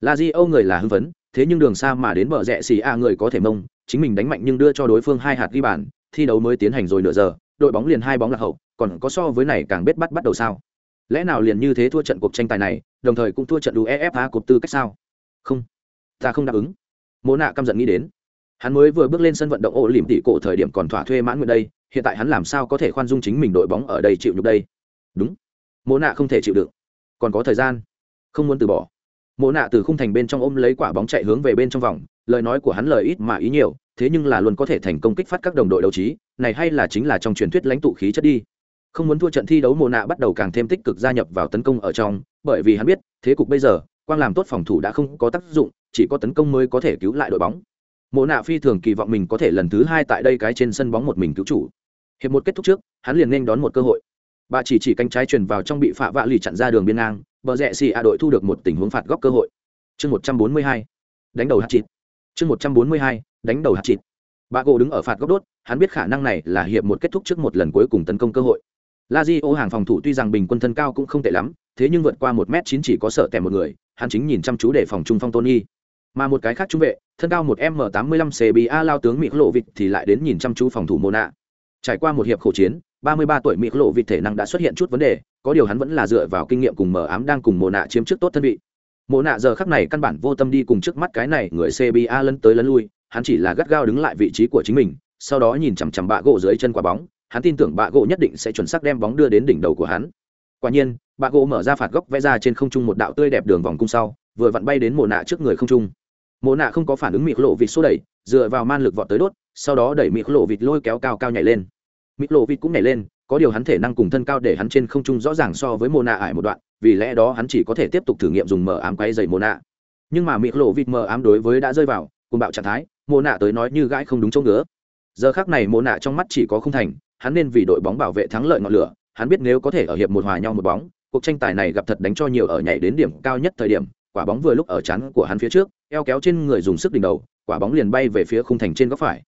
la di âu người là hưng phấn, thế nhưng đường xa mà đến bờ rẽ xì a người có thể mông, chính mình đánh mạnh nhưng đưa cho đối phương hai hạt ghi bàn, thi đấu mới tiến hành rồi nửa giờ, đội bóng liền hai bóng lạc hậu, còn có so với này càng biết bắt bắt đầu sao? Lẽ nào liền như thế thua trận cuộc tranh tài này, đồng thời cũng thua trận uefa cột tư cách sao? Không. Ta không đáp ứng. Mô nạ căm giận nghĩ đến. Hắn mới vừa bước lên sân vận động ổ lỉm tỉ cổ thời điểm còn thỏa thuê mãn nguyện đây, hiện tại hắn làm sao có thể khoan dung chính mình đội bóng ở đây chịu nhục đây? Đúng. Mộ nạ không thể chịu đựng còn có thời gian. Không muốn từ bỏ mộ nạ từ khung thành bên trong ôm lấy quả bóng chạy hướng về bên trong vòng, lời nói của hắn lời ít mà ý nhiều, thế nhưng là luôn có thể thành công kích phát các đồng đội đấu trí, này hay là chính là trong truyền thuyết lãnh tụ khí chất đi. Không muốn thua trận thi đấu mộ nạ bắt đầu càng thêm tích cực gia nhập vào tấn công ở trong, bởi vì hắn biết, thế cục bây giờ, quang làm tốt phòng thủ đã không có tác dụng, chỉ có tấn công mới có thể cứu lại đội bóng. Mộ nạ phi thường kỳ vọng mình có thể lần thứ hai tại đây cái trên sân bóng một mình cứu chủ. Hiệp một kết thúc trước, hắn liền nên đón một cơ hội bà chỉ chỉ cánh trái truyền vào trong bị phạ vạ lì chặn ra đường biên ngang, bờ rẽ xì a đội thu được một tình huống phạt góc cơ hội. Chương một trăm bốn mươi hai, đánh đầu hạt chịt. Chương một trăm bốn mươi hai, đánh đầu hạt chịt. Bà gỗ đứng ở phạt góc đốt, hắn biết khả năng này là hiệp một kết thúc trước một lần cuối cùng tấn công cơ hội. La di ô hàng phòng thủ tuy rằng bình quân thân cao cũng không tệ lắm, thế nhưng vượt qua một m chín chỉ có sợ tẻ một người, hắn chính nhìn chăm chú để phòng trung phong tony. Mà một cái khác trung vệ, thân cao một m tám mươi lăm cba lao tướng mỹ lộ vịt thì lại đến nhìn chăm chú phòng thủ mô nạ trải qua một hiệp khổ chiến ba mươi ba tuổi mỹ lộ vị thể năng đã xuất hiện chút vấn đề, có điều hắn vẫn là dựa vào kinh nghiệm cùng mờ ám đang cùng Mộ nạ chiếm trước tốt thân vị. Mộ nạ giờ khắc này căn bản vô tâm đi cùng trước mắt cái này người cba lấn tới lấn lui, hắn chỉ là gắt gao đứng lại vị trí của chính mình, sau đó nhìn chằm chằm bạ gỗ dưới chân quả bóng, hắn tin tưởng bạ gỗ nhất định sẽ chuẩn xác đem bóng đưa đến đỉnh đầu của hắn. Quả nhiên, bạ gỗ mở ra phạt góc vẽ ra trên không trung một đạo tươi đẹp đường vòng cung sau, vừa vặn bay đến Mộ nạ trước người không trung. Mộ nạ không có phản ứng mịt lộ vịt xô đẩy, dựa vào man lực vọt tới đốt, sau đó đẩy mịt lộ vịt lôi kéo cao cao nhảy lên mịt lộ vịt cũng nhảy lên, có điều hắn thể năng cùng thân cao để hắn trên không trung rõ ràng so với mồ nạ ải một đoạn, vì lẽ đó hắn chỉ có thể tiếp tục thử nghiệm dùng mờ ám quay dày mồ nạ nhưng mà mịt lộ vịt mờ ám đối với đã rơi vào, cùng bạo trạng thái mồ nạ tới nói như gãi không đúng chỗ ngứa. Giờ khác này mồ nạ trong mắt chỉ có không thành, hắn nên vì đội bóng bảo vệ thắng lợi ngọn lửa, hắn biết nếu có thể ở hiệp một hòa nhau một bóng, cuộc tranh tài này gặp thật đánh cho nhiều ở nhảy đến điểm cao nhất thời điểm, quả bóng vừa lúc ở chắn của hắn phía trước, eo kéo trên người dùng sức đỉnh đầu, quả bóng liền bay về phía khung thành trên góc phải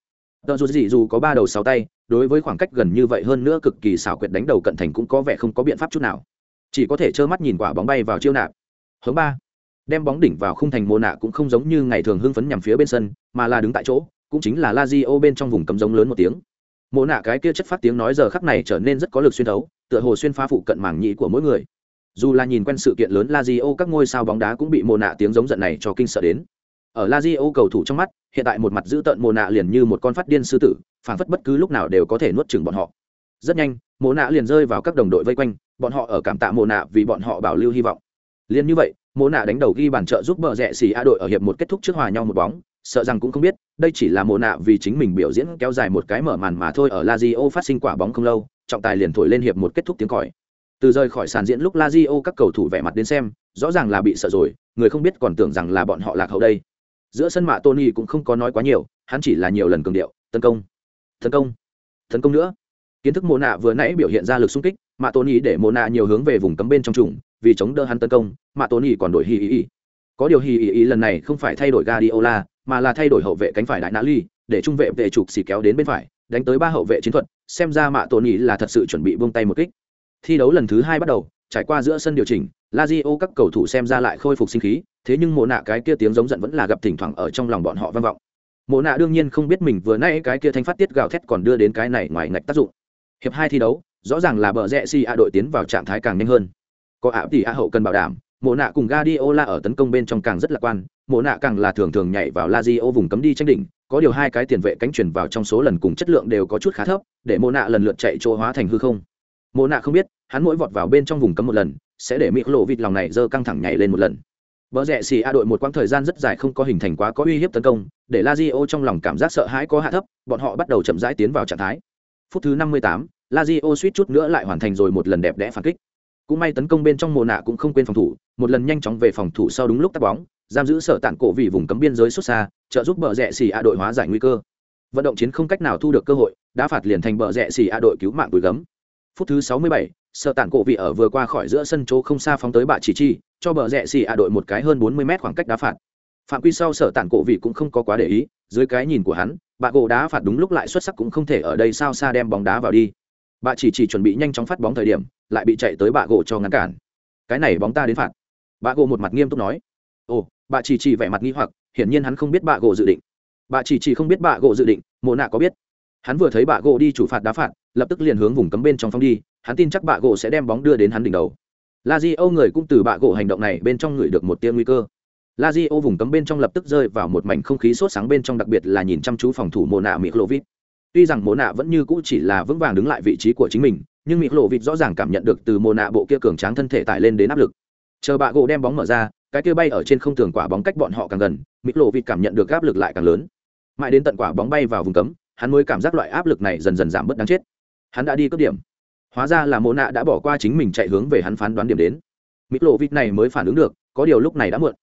tờ dù gì dù có ba đầu sáu tay đối với khoảng cách gần như vậy hơn nữa cực kỳ xảo quyệt đánh đầu cận thành cũng có vẻ không có biện pháp chút nào. Chỉ có thể trơ mắt nhìn quả bóng bay vào chiêu nạp. Hướng ba. Đem bóng đỉnh vào khung thành mô nạ cũng không giống như ngày thường hưng phấn nhằm phía bên sân mà là đứng tại chỗ cũng chính là la di bên trong vùng cấm giống lớn một tiếng. Mô nạ cái kia chất phát tiếng nói giờ khắc này trở nên rất có lực xuyên thấu tựa hồ xuyên phá phụ cận mảng nhĩ của mỗi người. Dù là nhìn quen sự kiện lớn Lazio các ngôi sao bóng đá cũng bị mô nạ tiếng giống giận này cho kinh sợ đến. Ở Lazio cầu thủ trong mắt, hiện tại một mặt giữ tận mồ nạ liền như một con phát điên sư tử, phản phất bất cứ lúc nào đều có thể nuốt chửng bọn họ. Rất nhanh, mồ nạ liền rơi vào các đồng đội vây quanh, bọn họ ở cảm tạ mồ nạ vì bọn họ bảo lưu hy vọng. Liên như vậy, mồ nạ đánh đầu ghi bàn trợ giúp bờ rẹ xì A đội ở hiệp một kết thúc trước hòa nhau một bóng, sợ rằng cũng không biết, đây chỉ là mồ nạ vì chính mình biểu diễn kéo dài một cái mở màn mà thôi ở Lazio phát sinh quả bóng không lâu, trọng tài liền thổi lên hiệp một kết thúc tiếng còi từ rời khỏi sàn diễn lúc Lazio các cầu thủ vẻ mặt đến xem, rõ ràng là bị sợ rồi, người không biết còn tưởng rằng là bọn họ lạc hậu đây. Giữa sân mạ Tony cũng không có nói quá nhiều, hắn chỉ là nhiều lần cường điệu, tấn công, tấn công, tấn công nữa. kiến thức mô nạ vừa nãy biểu hiện ra lực xung kích mạ tony để mô nạ nhiều hướng về vùng cấm bên trong trùng vì chống đỡ hắn tấn công mạ tony còn đổi hì ý ý có điều hì ý ý lần này không phải thay đổi Guardiola mà là thay đổi hậu vệ cánh phải đại nã ly để trung vệ vệ trục xì kéo đến bên phải đánh tới ba hậu vệ chiến thuật xem ra mạ tony là thật sự chuẩn bị buông tay một kích thi đấu lần thứ hai bắt đầu trải qua giữa sân điều chỉnh Lazio các cầu thủ xem ra lại khôi phục sinh khí thế nhưng mộ nạ cái kia tiếng giống giận vẫn là gặp thỉnh thoảng ở trong lòng bọn họ vang vọng. Mộ nạ đương nhiên không biết mình vừa nãy cái kia thanh phát tiết gào thét còn đưa đến cái này ngoài ngạch tác dụng. Hiệp hai thi đấu, rõ ràng là bờ rẽ si a đội tiến vào trạng thái càng nhanh hơn. Có ảo thì a hậu cần bảo đảm, mộ nạ cùng Guardiola ở tấn công bên trong càng rất lạc quan, mộ nạ càng là thường thường nhảy vào Lazio vùng cấm đi tranh đỉnh, có điều hai cái tiền vệ cánh chuyển vào trong số lần cùng chất lượng đều có chút khá thấp, để mộ nạ lần lượt chạy chỗ hóa thành hư không. Mộ nạ không biết, hắn mỗi vọt vào bên trong vùng cấm một lần, sẽ để mỹ lộ vịt lòng này dơ căng thẳng nhảy lên một lần. Bờ rẽ xì A đội một quãng thời gian rất dài không có hình thành quá có uy hiếp tấn công, để Lazio trong lòng cảm giác sợ hãi có hạ thấp, bọn họ bắt đầu chậm rãi tiến vào trạng thái. Phút thứ 58, Lazio suýt chút nữa lại hoàn thành rồi một lần đẹp đẽ phản kích. Cũng may tấn công bên trong mùa nạ cũng không quên phòng thủ, một lần nhanh chóng về phòng thủ sau đúng lúc tắt bóng, giam giữ sở tản cổ vì vùng cấm biên giới xuất xa, trợ giúp bờ rẽ xì A đội hóa giải nguy cơ. Vận động chiến không cách nào thu được cơ hội, đã phạt liền thành bờ rẽ xì A đội cứu mạng đuổi gấm. Phút thứ 67, sở tản cổ vị ở vừa qua khỏi giữa sân chỗ không xa phóng tới bạ chỉ chi, cho bờ rẽ xì ạ đội một cái hơn 40 mét khoảng cách đá phạt. Phạm quy sau sở tản cổ vị cũng không có quá để ý, dưới cái nhìn của hắn, bạ gỗ đá phạt đúng lúc lại xuất sắc cũng không thể ở đây sao xa đem bóng đá vào đi. Bà chỉ chỉ chuẩn bị nhanh chóng phát bóng thời điểm lại bị chạy tới bạ gỗ cho ngăn cản. Cái này bóng ta đến phạt. Bạ gỗ một mặt nghiêm túc nói. Ồ bà chỉ chỉ vẻ mặt nghi hoặc hiển nhiên hắn không biết bạ gỗ dự định. Bà chỉ chỉ không biết bạ gỗ dự định mộ nạ có biết. Hắn vừa thấy bạ gỗ đi chủ phạt đá phạt lập tức liền hướng vùng cấm bên trong phong đi hắn tin chắc bạ gỗ sẽ đem bóng đưa đến hắn đỉnh đầu la di âu người cũng từ bạ gỗ hành động này bên trong người được một tia nguy cơ. La di âu vùng cấm bên trong lập tức rơi vào một mảnh không khí sốt sáng bên trong, đặc biệt là nhìn chăm chú phòng thủ mồ nạ mỹ vít tuy rằng mồ nạ vẫn như cũ chỉ là vững vàng đứng lại vị trí của chính mình, nhưng mỹ lộ rõ ràng cảm nhận được từ mồ nạ bộ kia cường tráng thân thể tải lên đến áp lực. Chờ bạ gỗ đem bóng mở ra, cái kia bay ở trên không tường quả bóng cách bọn họ càng gần mỹ lộ vịt cảm nhận được áp lực lại càng lớn. Mãi đến tận quả bóng bay vào vùng cấm, hắn mới cảm giác loại áp lực này dần dần giảm bớt đáng chết. Hắn đã đi cướp điểm hóa ra là Mộ nạ đã bỏ qua chính mình chạy hướng về hắn phán đoán điểm đến. Mỹ lộ vịt này mới phản ứng được, có điều lúc này đã muộn.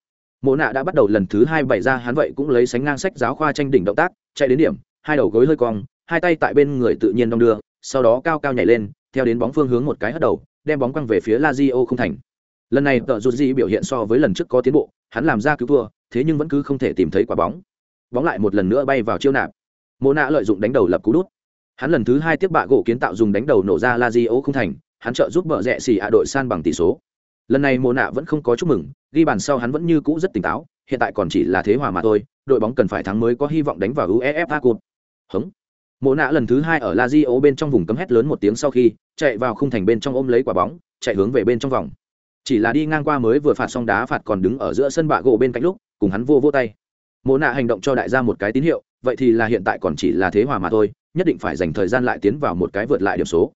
Mộ nạ đã bắt đầu lần thứ hai bày ra hắn vậy cũng lấy sánh ngang sách giáo khoa tranh đỉnh động tác, chạy đến điểm, hai đầu gối hơi cong, hai tay tại bên người tự nhiên đong đưa, sau đó cao cao nhảy lên, theo đến bóng phương hướng một cái hất đầu, đem bóng quăng về phía La Zhi O không thành. Lần này tợ rụt di biểu hiện so với lần trước có tiến bộ, hắn làm ra cứu thua, thế nhưng vẫn cứ không thể tìm thấy quả bóng. Bóng lại một lần nữa bay vào chiêu nạp. Mộ nạ lợi dụng đánh đầu lập cú đút hắn lần thứ hai tiếp bạ gỗ kiến tạo dùng đánh đầu nổ ra La Rio không thành, hắn trợ giúp bờ rẽ xì ạ đội san bằng tỷ số. Lần này mồ nạ vẫn không có chúc mừng, ghi bàn sau hắn vẫn như cũ rất tỉnh táo, hiện tại còn chỉ là thế hòa mà thôi, đội bóng cần phải thắng mới có hy vọng đánh vào uefa cup. Hống. Mộ nạ lần thứ hai ở la di ấu bên trong vùng cấm hét lớn một tiếng sau khi, chạy vào khung thành bên trong ôm lấy quả bóng, chạy hướng về bên trong vòng. Chỉ là đi ngang qua mới vừa phạt xong đá phạt còn đứng ở giữa sân bạ gỗ bên cạnh lúc, cùng hắn vô vô tay. Mộ nạ hành động cho đại gia một cái tín hiệu, vậy thì là hiện tại còn chỉ là thế hòa mà thôi nhất định phải dành thời gian lại tiến vào một cái vượt lại điểm số.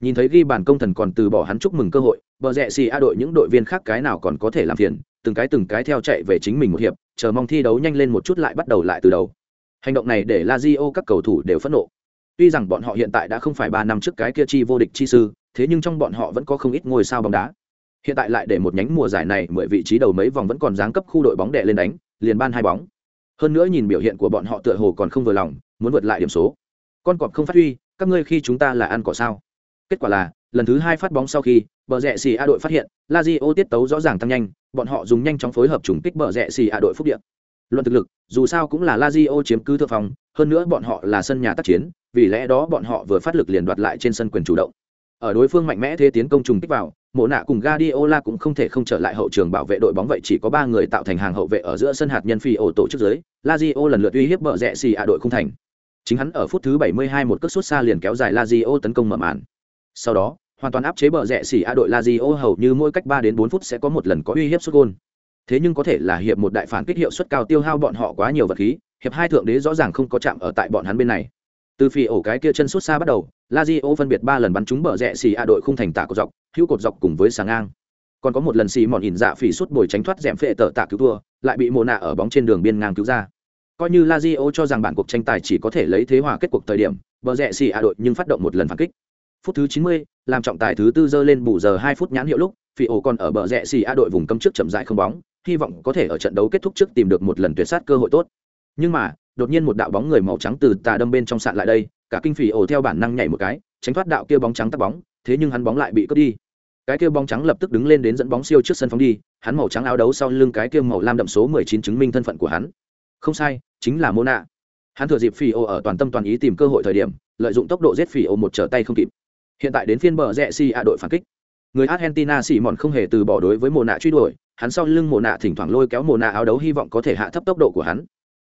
Nhìn thấy ghi bàn công thần còn từ bỏ hắn chúc mừng cơ hội, bờ rẽ xì a đội những đội viên khác cái nào còn có thể làm phiền, từng cái từng cái theo chạy về chính mình một hiệp, chờ mong thi đấu nhanh lên một chút lại bắt đầu lại từ đầu. Hành động này để lazio các cầu thủ đều phẫn nộ. Tuy rằng bọn họ hiện tại đã không phải ba năm trước cái kia chi vô địch chi sư, thế nhưng trong bọn họ vẫn có không ít ngôi sao bóng đá. Hiện tại lại để một nhánh mùa giải này mười vị trí đầu mấy vòng vẫn còn giáng cấp khu đội bóng đệ lên đánh, liền ban hai bóng. Hơn nữa nhìn biểu hiện của bọn họ tựa hồ còn không vừa lòng, muốn vượt lại điểm số con cọp không phát huy, các ngươi khi chúng ta là ăn cỏ sao? Kết quả là, lần thứ hai phát bóng sau khi, bờ rẽ xì a đội phát hiện la di o tiết tấu rõ ràng tăng nhanh, bọn họ dùng nhanh chóng phối hợp trùng kích bờ rẽ xì a đội phúc điện luận thực lực, dù sao cũng là Lazio chiếm cứ thượng phòng hơn nữa bọn họ là sân nhà tác chiến, vì lẽ đó bọn họ vừa phát lực liền đoạt lại trên sân quyền chủ động. Ở đối phương mạnh mẽ thế tiến công trùng kích vào, mộ nạ cùng Guardiola cũng không thể không trở lại hậu trường bảo vệ đội bóng vậy chỉ có ba người tạo thành hàng hậu vệ ở giữa sân hạt nhân phi ổ tổ chức giới, Lazio lần lượt uy hiếp bờ rẽ xì ạ đội không thành chính hắn ở phút thứ 72 một cước sút xa liền kéo dài Lazio tấn công mở màn. Sau đó, hoàn toàn áp chế bờ rẽ xì a đội Lazio hầu như mỗi cách 3 đến 4 phút sẽ có một lần có uy hiếp sút gol thế nhưng có thể là hiệp một đại phản kích hiệu suất cao tiêu hao bọn họ quá nhiều vật khí, hiệp hai thượng đế rõ ràng không có chạm ở tại bọn hắn bên này. Từ phi ổ cái kia chân sút xa bắt đầu, lazio phân biệt ba lần bắn trúng bờ rẽ xì a đội không thành tạ cột dọc, hữu cột dọc cùng với sáng ngang. Còn có một lần xì mòn ỉn dạ phỉ sút bồi tránh thoát dẻm phệ tở tạ cứu thua, lại bị Mộ nạ ở bóng trên đường biên ngang cứu ra coi như lazio cho rằng bản cuộc tranh tài chỉ có thể lấy thế hòa kết cuộc thời điểm bờ rẽ xì a đội nhưng phát động một lần phản kích. Phút thứ 90, làm trọng tài thứ tư dơ lên bù giờ hai phút nhãn hiệu lúc phi ổ còn ở bờ rẽ xì a đội vùng cấm trước chậm dại không bóng hy vọng có thể ở trận đấu kết thúc trước tìm được một lần tuyệt sát cơ hội tốt. Nhưng mà đột nhiên một đạo bóng người màu trắng từ tà đâm bên trong sạn lại đây cả kinh phỉ ổ theo bản năng nhảy một cái tránh thoát đạo kia bóng trắng tắt bóng thế nhưng hắn bóng lại bị cướp đi. Cái kia bóng trắng lập tức đứng lên đến dẫn bóng siêu trước sân phóng đi hắn màu trắng áo đấu sau lưng cái kia màu lam đậm số 19 chứng minh thân phận của hắn không sai, chính là mô nạ hắn thừa dịp phi ô ở toàn tâm toàn ý tìm cơ hội thời điểm, lợi dụng tốc độ giết phi ô một trở tay không kịp. Hiện tại đến phiên bờ rẽ si a đội phản kích. Người argentina xỉ mòn không hề từ bỏ đối với mồ nạ truy đuổi, hắn sau lưng mồ nạ thỉnh thoảng lôi kéo mồ nạ áo đấu hy vọng có thể hạ thấp tốc độ của hắn.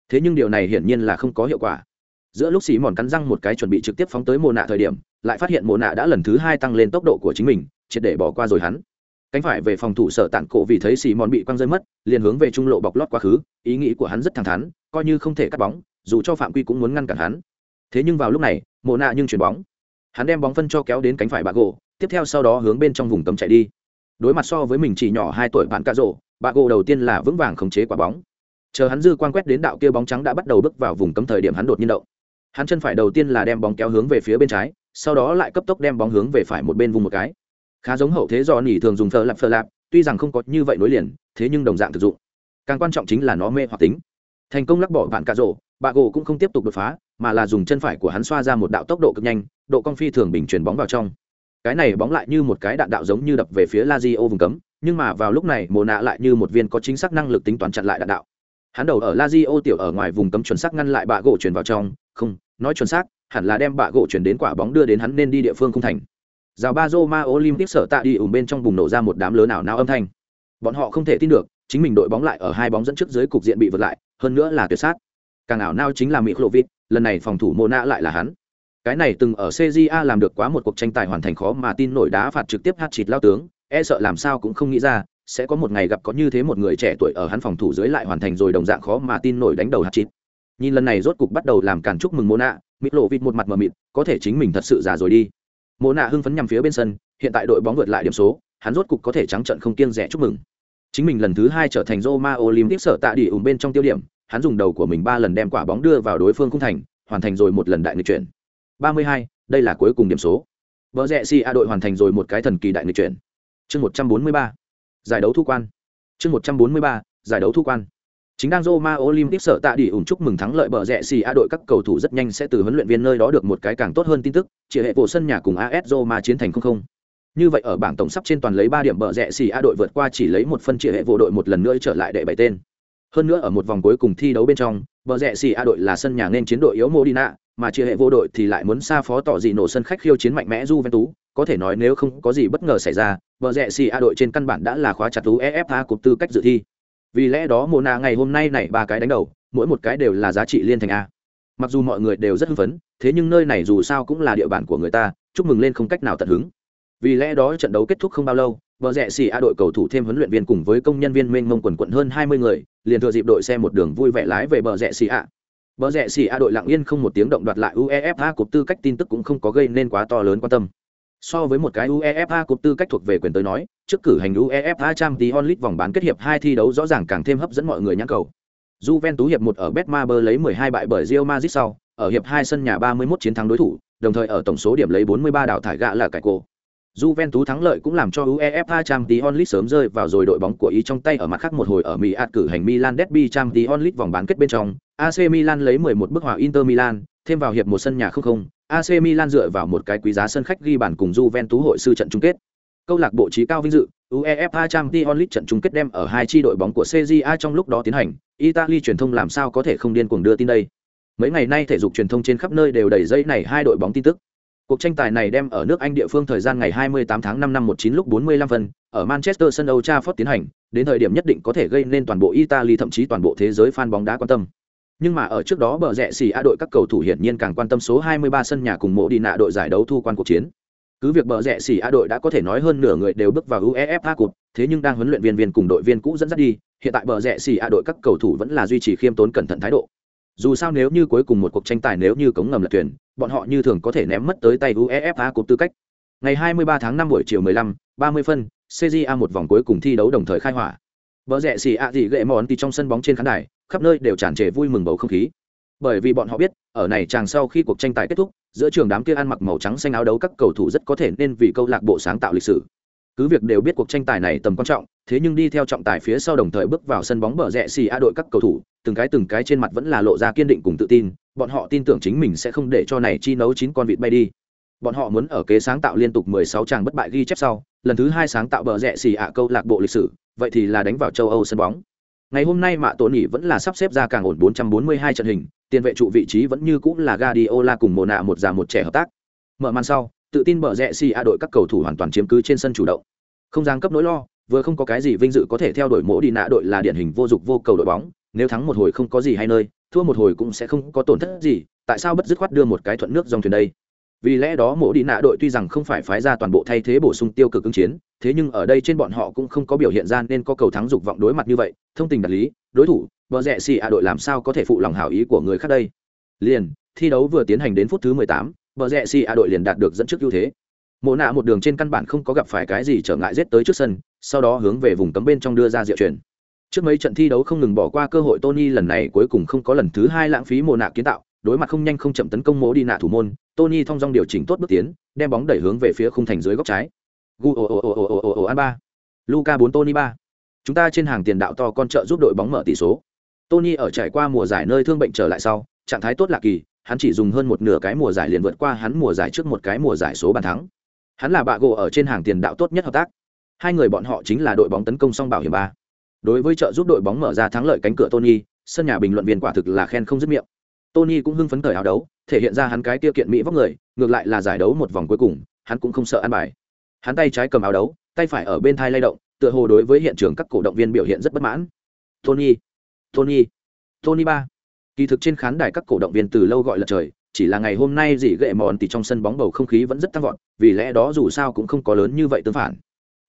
Thế nhưng điều này hiển nhiên là không có hiệu quả. Giữa lúc xỉ mòn cắn răng một cái chuẩn bị trực tiếp phóng tới mồ nạ thời điểm, lại phát hiện mồ nạ đã lần thứ hai tăng lên tốc độ của chính mình, triệt để bỏ qua rồi hắn. Cánh phải về phòng thủ sở tản cổ vì thấy xỉ mòn bị quăng rơi mất, liền hướng về trung lộ bọc lót quá khứ ý nghĩ của hắn rất thẳng thắn, coi như không thể cắt bóng, dù cho phạm quy cũng muốn ngăn cản hắn. Thế nhưng vào lúc này, mộ nạ nhưng chuyển bóng. Hắn đem bóng phân cho kéo đến cánh phải bà gỗ tiếp theo sau đó hướng bên trong vùng cấm chạy đi. Đối mặt so với mình chỉ nhỏ hai tuổi bạn cà rộ bà gỗ đầu tiên là vững vàng khống chế quả bóng. Chờ hắn dư quan quét đến đạo kia bóng trắng đã bắt đầu bước vào vùng cấm thời điểm hắn đột nhiên động. Hắn chân phải đầu tiên là đem bóng kéo hướng về phía bên trái, sau đó lại cấp tốc đem bóng hướng về phải một bên vùng một cái. Khá giống hậu thế do nỉ thường dùng phờ lạp phờ lạp, tuy rằng không có như vậy nối liền, thế nhưng đồng dạng thực dụng càng quan trọng chính là nó mê hoặc tính thành công lắc bỏ bạn cà rộ bà gỗ cũng không tiếp tục đột phá mà là dùng chân phải của hắn xoa ra một đạo tốc độ cực nhanh độ cong phi thường bình chuyển bóng vào trong cái này bóng lại như một cái đạn đạo giống như đập về phía La Zio vùng cấm, nhưng mà vào lúc này mồ nạ lại như một viên có chính xác năng lực tính toán chặn lại đạn đạo. Hắn đầu ở La Zio tiểu ở ngoài vùng cấm chuẩn xác ngăn lại bạ gỗ chuyển vào trong, không, nói chuẩn xác, hẳn là đem bạ gỗ chuyển đến quả bóng đưa đến hắn nên đi địa phương không thành. Rào ba Roma Olympic sở tạ đi ủng bên trong vùng nổ ra một đám lớn ảo nao âm thanh. Bọn họ không thể tin được, chính mình đội bóng lại ở hai bóng dẫn trước dưới cục diện bị vượt lại, hơn nữa là tuyệt sát. Càng ảo nao chính là Mitrovic, lần này phòng thủ Mona lại là hắn. Cái này từng ở CJA làm được quá một cuộc tranh tài hoàn thành khó mà tin nổi đá phạt trực tiếp hát chịt lao tướng, e sợ làm sao cũng không nghĩ ra, sẽ có một ngày gặp có như thế một người trẻ tuổi ở hắn phòng thủ dưới lại hoàn thành rồi đồng dạng khó mà tin nổi đánh đầu hát chịt. Nhìn lần này rốt cục bắt đầu làm càn chúc mừng Mona, Mitrovic một mặt mờ mịt, có thể chính mình thật sự già rồi đi. Mona hưng phấn nhằm phía bên sân, hiện tại đội bóng vượt lại điểm số, hắn rốt cục có thể trắng trận không kiêng rẻ chúc mừng. Chính mình lần thứ hai trở thành Roma Olympic sở tạ đi ủng bên trong tiêu điểm, hắn dùng đầu của mình ba lần đem quả bóng đưa vào đối phương khung thành, hoàn thành rồi một lần đại nghịch chuyển. 32, đây là cuối cùng điểm số. Bờ rẹ si a đội hoàn thành rồi một cái thần kỳ đại nghịch chuyển. Chương 143, giải đấu thu quan. Chương 143, giải đấu thu quan. Chính đang Roma Olympic sở tạ đi ủng chúc mừng thắng lợi bờ rẹ si A đội các cầu thủ rất nhanh sẽ từ huấn luyện viên nơi đó được một cái càng tốt hơn tin tức, chỉ hệ bộ sân nhà cùng AS Roma chiến thành không không. Như vậy ở bảng tổng sắp trên toàn lấy 3 điểm bờ rẽ xì A đội vượt qua chỉ lấy một phân chia hệ vô đội một lần nữa trở lại đệ bảy tên. Hơn nữa ở một vòng cuối cùng thi đấu bên trong, bờ rẽ xì A đội là sân nhà nên chiến đội yếu modina mà chia hệ vô đội thì lại muốn xa phó tỏ gì nổ sân khách khiêu chiến mạnh mẽ Juventus, có thể nói nếu không có gì bất ngờ xảy ra, bờ rẹ xì A đội trên căn bản đã là khóa chặt UEFA cục tư cách dự thi. Vì lẽ đó Mona ngày hôm nay này ba cái đánh đầu, mỗi một cái đều là giá trị liên thành A. Mặc dù mọi người đều rất hưng phấn, thế nhưng nơi này dù sao cũng là địa bàn của người ta, chúc mừng lên không cách nào tận hứng. Vì lẽ đó trận đấu kết thúc không bao lâu, bờ rẽ xì A đội cầu thủ thêm huấn luyện viên cùng với công nhân viên mênh mông quần quận hơn hai mươi người, liền thừa dịp đội xe một đường vui vẻ lái về bờ rẽ xì A. Bờ rẽ xì A đội lặng yên không một tiếng động đoạt lại UEFA cục tư cách tin tức cũng không có gây nên quá to lớn quan tâm. So với một cái UEFA cục tư cách thuộc về quyền tới nói, trước cử hành UEFA Champions League vòng bán kết hiệp hai thi đấu rõ ràng càng thêm hấp dẫn mọi người nhãn cầu. Juventus hiệp một ở Betmaber lấy 12 bại bởi Real Madrid sau, ở hiệp hai sân nhà 31 chiến thắng đối thủ, đồng thời ở tổng số điểm lấy 43 đảo thải gạ là cải cổ. Juventus thắng lợi cũng làm cho UEFA Champions League sớm rơi vào rồi đội bóng của ý trong tay ở mặt khác một hồi ở Mỹ ạt cử hành Milan Derby Champions League vòng bán kết bên trong, AC Milan lấy 11 bức hòa Inter Milan, thêm vào hiệp một sân nhà 0-0, AC Milan dựa vào một cái quý giá sân khách ghi bàn cùng Juventus hội sư trận chung kết. Câu lạc bộ trí cao vinh dự, UEFA Champions League trận chung kết đem ở hai chi đội bóng của CJA trong lúc đó tiến hành, Italy truyền thông làm sao có thể không điên cuồng đưa tin đây. Mấy ngày nay thể dục truyền thông trên khắp nơi đều đầy dây này hai đội bóng tin tức. Cuộc tranh tài này đem ở nước Anh địa phương thời gian ngày 28 tháng 5 năm 19 lúc 45 phân, ở Manchester sân Old Trafford tiến hành, đến thời điểm nhất định có thể gây nên toàn bộ Italy thậm chí toàn bộ thế giới fan bóng đá quan tâm. Nhưng mà ở trước đó bờ rẽ xì A đội các cầu thủ hiển nhiên càng quan tâm số 23 sân nhà cùng mộ đi nạ đội giải đấu thu quan cuộc chiến. Cứ việc bờ rẽ xì A đội đã có thể nói hơn nửa người đều bước vào UEFA Cup, thế nhưng đang huấn luyện viên viên cùng đội viên cũ dẫn dắt đi, hiện tại bờ rẽ xì A đội các cầu thủ vẫn là duy trì khiêm tốn cẩn thận thái độ. Dù sao nếu như cuối cùng một cuộc tranh tài nếu như cống ngầm lật tuyển bọn họ như thường có thể ném mất tới tay UEFA Cup tư cách. Ngày 23 tháng 5 buổi chiều 15, 30 phân, CJA một vòng cuối cùng thi đấu đồng thời khai hỏa. Bờ rẽ xì ạ gì gệ món thì trong sân bóng trên khán đài, khắp nơi đều tràn trề vui mừng bầu không khí. Bởi vì bọn họ biết, ở này chàng sau khi cuộc tranh tài kết thúc, giữa trường đám kia ăn mặc màu trắng xanh áo đấu các cầu thủ rất có thể nên vì câu lạc bộ sáng tạo lịch sử. Cứ việc đều biết cuộc tranh tài này tầm quan trọng, thế nhưng đi theo trọng tài phía sau đồng thời bước vào sân bóng bờ rẽ xì a đội các cầu thủ, từng cái từng cái trên mặt vẫn là lộ ra kiên định cùng tự tin, bọn họ tin tưởng chính mình sẽ không để cho này chi nấu chín con vịt bay đi. bọn họ muốn ở kế sáng tạo liên tục 16 tràng bất bại ghi chép sau, lần thứ hai sáng tạo bờ rẽ xì ạ câu lạc bộ lịch sử, vậy thì là đánh vào châu âu sân bóng. Ngày hôm nay mạ tổ nỉ vẫn là sắp xếp ra càng ổn 442 trận hình, tiền vệ trụ vị trí vẫn như cũng là Guardiola cùng mồ nạ một già một trẻ hợp tác. Mở màn sau, tự tin bờ rẽ xì ạ đội các cầu thủ hoàn toàn chiếm cứ trên sân chủ động. Không giang cấp nỗi lo, vừa không có cái gì vinh dự có thể theo đuổi mỗ đi nạ đội là điển hình vô dụng vô cầu đội bóng, nếu thắng một hồi không có gì hay nơi thua một hồi cũng sẽ không có tổn thất gì tại sao bất dứt khoát đưa một cái thuận nước dòng thuyền đây? Vì lẽ đó mộ đi nạ đội tuy rằng không phải phái ra toàn bộ thay thế bổ sung tiêu cực ứng chiến thế nhưng ở đây trên bọn họ cũng không có biểu hiện ra nên có cầu thắng dục vọng đối mặt như vậy thông tình đạt lý đối thủ bờ rẽ xì ạ đội làm sao có thể phụ lòng hảo ý của người khác đây? Liền thi đấu vừa tiến hành đến phút thứ mười tám, bờ rẽ xì ạ đội liền đạt được dẫn trước ưu thế. Mộ nạ một đường trên căn bản không có gặp phải cái gì trở ngại giết tới trước sân sau đó hướng về vùng cấm bên trong đưa ra diệu chuyển trước mấy trận thi đấu không ngừng bỏ qua cơ hội tony lần này cuối cùng không có lần thứ hai lãng phí mồ nạ kiến tạo, đối mặt không nhanh không chậm tấn công mỗ đi nạ thủ môn, tony thong dong điều chỉnh tốt bước tiến, đem bóng đẩy hướng về phía khung thành dưới góc trái. Gu o o o o o ồ an ba luca 4 tony 3. chúng ta trên hàng tiền đạo to con trợ giúp đội bóng mở tỷ số. Tony ở trải qua mùa giải nơi thương bệnh trở lại sau, trạng thái tốt lạ kỳ, hắn chỉ dùng hơn một nửa cái mùa giải liền vượt qua hắn mùa giải trước một cái mùa giải số bàn thắng. Hắn là bạ gỗ ở trên hàng tiền đạo tốt nhất hợp tác. Hai người bọn họ chính là đội bóng tấn công song bảo hiểm ba đối với trợ giúp đội bóng mở ra thắng lợi cánh cửa tony, sân nhà bình luận viên quả thực là khen không dứt miệng. Tony cũng hưng phấn cởi áo đấu, thể hiện ra hắn cái tiêu kiện mỹ vóc người, ngược lại là giải đấu một vòng cuối cùng, hắn cũng không sợ ăn bài. Hắn tay trái cầm áo đấu, tay phải ở bên thai lay động, tựa hồ đối với hiện trường các cổ động viên biểu hiện rất bất mãn. Tony tony tony ba. Kỳ thực trên khán đài các cổ động viên từ lâu gọi là trời, chỉ là ngày hôm nay dị gệ mòn thì trong sân bóng bầu không khí vẫn rất tăng vọt, vì lẽ đó dù sao cũng không có lớn như vậy tương phản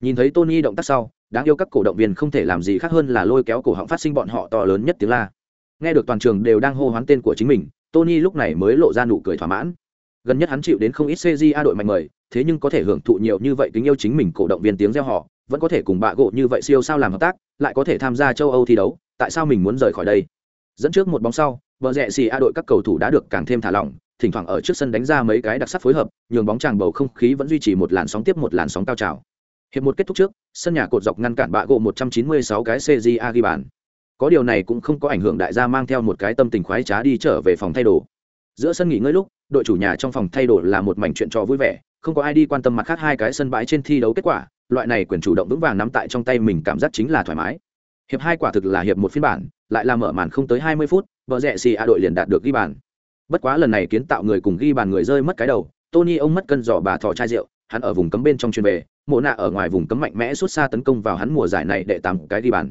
nhìn thấy tony động tác sau, đáng yêu các cổ động viên không thể làm gì khác hơn là lôi kéo cổ họng phát sinh bọn họ to lớn nhất tiếng la. Nghe được toàn trường đều đang hô hoán tên của chính mình, tony lúc này mới lộ ra nụ cười thỏa mãn. Gần nhất hắn chịu đến không ít A đội mạnh mời, thế nhưng có thể hưởng thụ nhiều như vậy kính yêu chính mình cổ động viên tiếng reo họ vẫn có thể cùng bạ gỗ như vậy siêu sao làm hợp tác, lại có thể tham gia châu âu thi đấu, tại sao mình muốn rời khỏi đây? Dẫn trước một bóng sau vợ rẽ xì a đội các cầu thủ đã được càng thêm thả lỏng, thỉnh thoảng ở trước sân đánh ra mấy cái đặc sắc phối hợp, nhường bóng tràng bầu không khí vẫn duy trì một làn sóng tiếp một làn sóng cao trào hiệp một kết thúc trước, sân nhà cột dọc ngăn cản bạ gỗ 196 cái cja ghi bàn. Có điều này cũng không có ảnh hưởng đại gia mang theo một cái tâm tình khoái trá đi trở về phòng thay đồ. Giữa sân nghỉ ngơi lúc, đội chủ nhà trong phòng thay đồ là một mảnh chuyện trò vui vẻ, không có ai đi quan tâm mặt khác hai cái sân bãi trên thi đấu kết quả, loại này quyền chủ động vững vàng nắm tại trong tay mình cảm giác chính là thoải mái. Hiệp hai quả thực là hiệp một phiên bản, lại là mở màn không tới 20 phút, vợ rẽ xì a đội liền đạt được ghi bàn. Bất quá lần này kiến tạo người cùng ghi bàn người rơi mất cái đầu, tony ông mất cân giỏ bà thỏ chai rượu hắn ở vùng cấm bên trong chuyên về, mộ nạ ở ngoài vùng cấm mạnh mẽ xuất xa tấn công vào hắn mùa giải này để tám cái ghi bàn.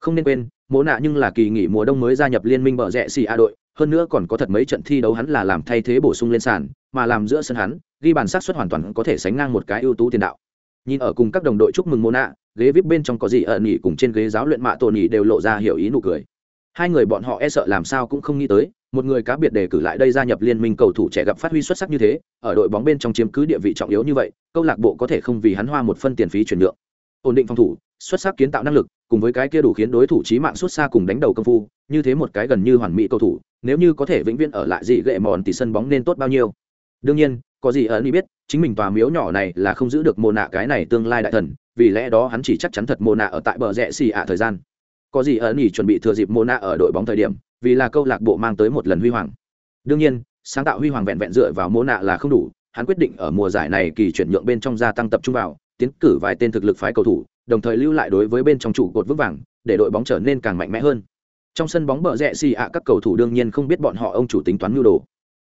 Không nên quên, mộ nạ nhưng là kỳ nghỉ mùa đông mới gia nhập liên minh bờ rẽ xì a đội, hơn nữa còn có thật mấy trận thi đấu hắn là làm thay thế bổ sung lên sàn, mà làm giữa sân hắn, ghi bàn sát xuất hoàn toàn có thể sánh ngang một cái ưu tú tiền đạo. Nhìn ở cùng các đồng đội chúc mừng mộ nạ, ghế vip bên trong có gì ở nghỉ cùng trên ghế giáo luyện mạ tổ nghỉ đều lộ ra hiểu ý nụ cười. Hai người bọn họ e sợ làm sao cũng không nghĩ tới một người cá biệt đề cử lại đây gia nhập liên minh cầu thủ trẻ gặp phát huy xuất sắc như thế, ở đội bóng bên trong chiếm cứ địa vị trọng yếu như vậy, câu lạc bộ có thể không vì hắn hoa một phân tiền phí chuyển nhượng. Ổn định phòng thủ, xuất sắc kiến tạo năng lực, cùng với cái kia đủ khiến đối thủ trí mạng xuất xa cùng đánh đầu công phu, như thế một cái gần như hoàn mỹ cầu thủ, nếu như có thể vĩnh viễn ở lại gì gệ mòn thì sân bóng nên tốt bao nhiêu. Đương nhiên, có gì ấn biết, chính mình tòa miếu nhỏ này là không giữ được mồ nạ cái này tương lai đại thần, vì lẽ đó hắn chỉ chắc chắn thật mồ nạ ở tại bờ rẽ xì ạ thời gian. Có gì ấn ý chuẩn bị thừa dịp mồ nạ ở đội bóng thời điểm vì là câu lạc bộ mang tới một lần huy hoàng. Đương nhiên, sáng tạo huy hoàng vẹn vẹn dựa vào mô nạ là không đủ, hắn quyết định ở mùa giải này kỳ chuyển nhượng bên trong gia tăng tập trung vào, tiến cử vài tên thực lực phái cầu thủ, đồng thời lưu lại đối với bên trong trụ cột vững vàng, để đội bóng trở nên càng mạnh mẽ hơn. Trong sân bóng bờ rẽ xì ạ, các cầu thủ đương nhiên không biết bọn họ ông chủ tính toán nhu đồ.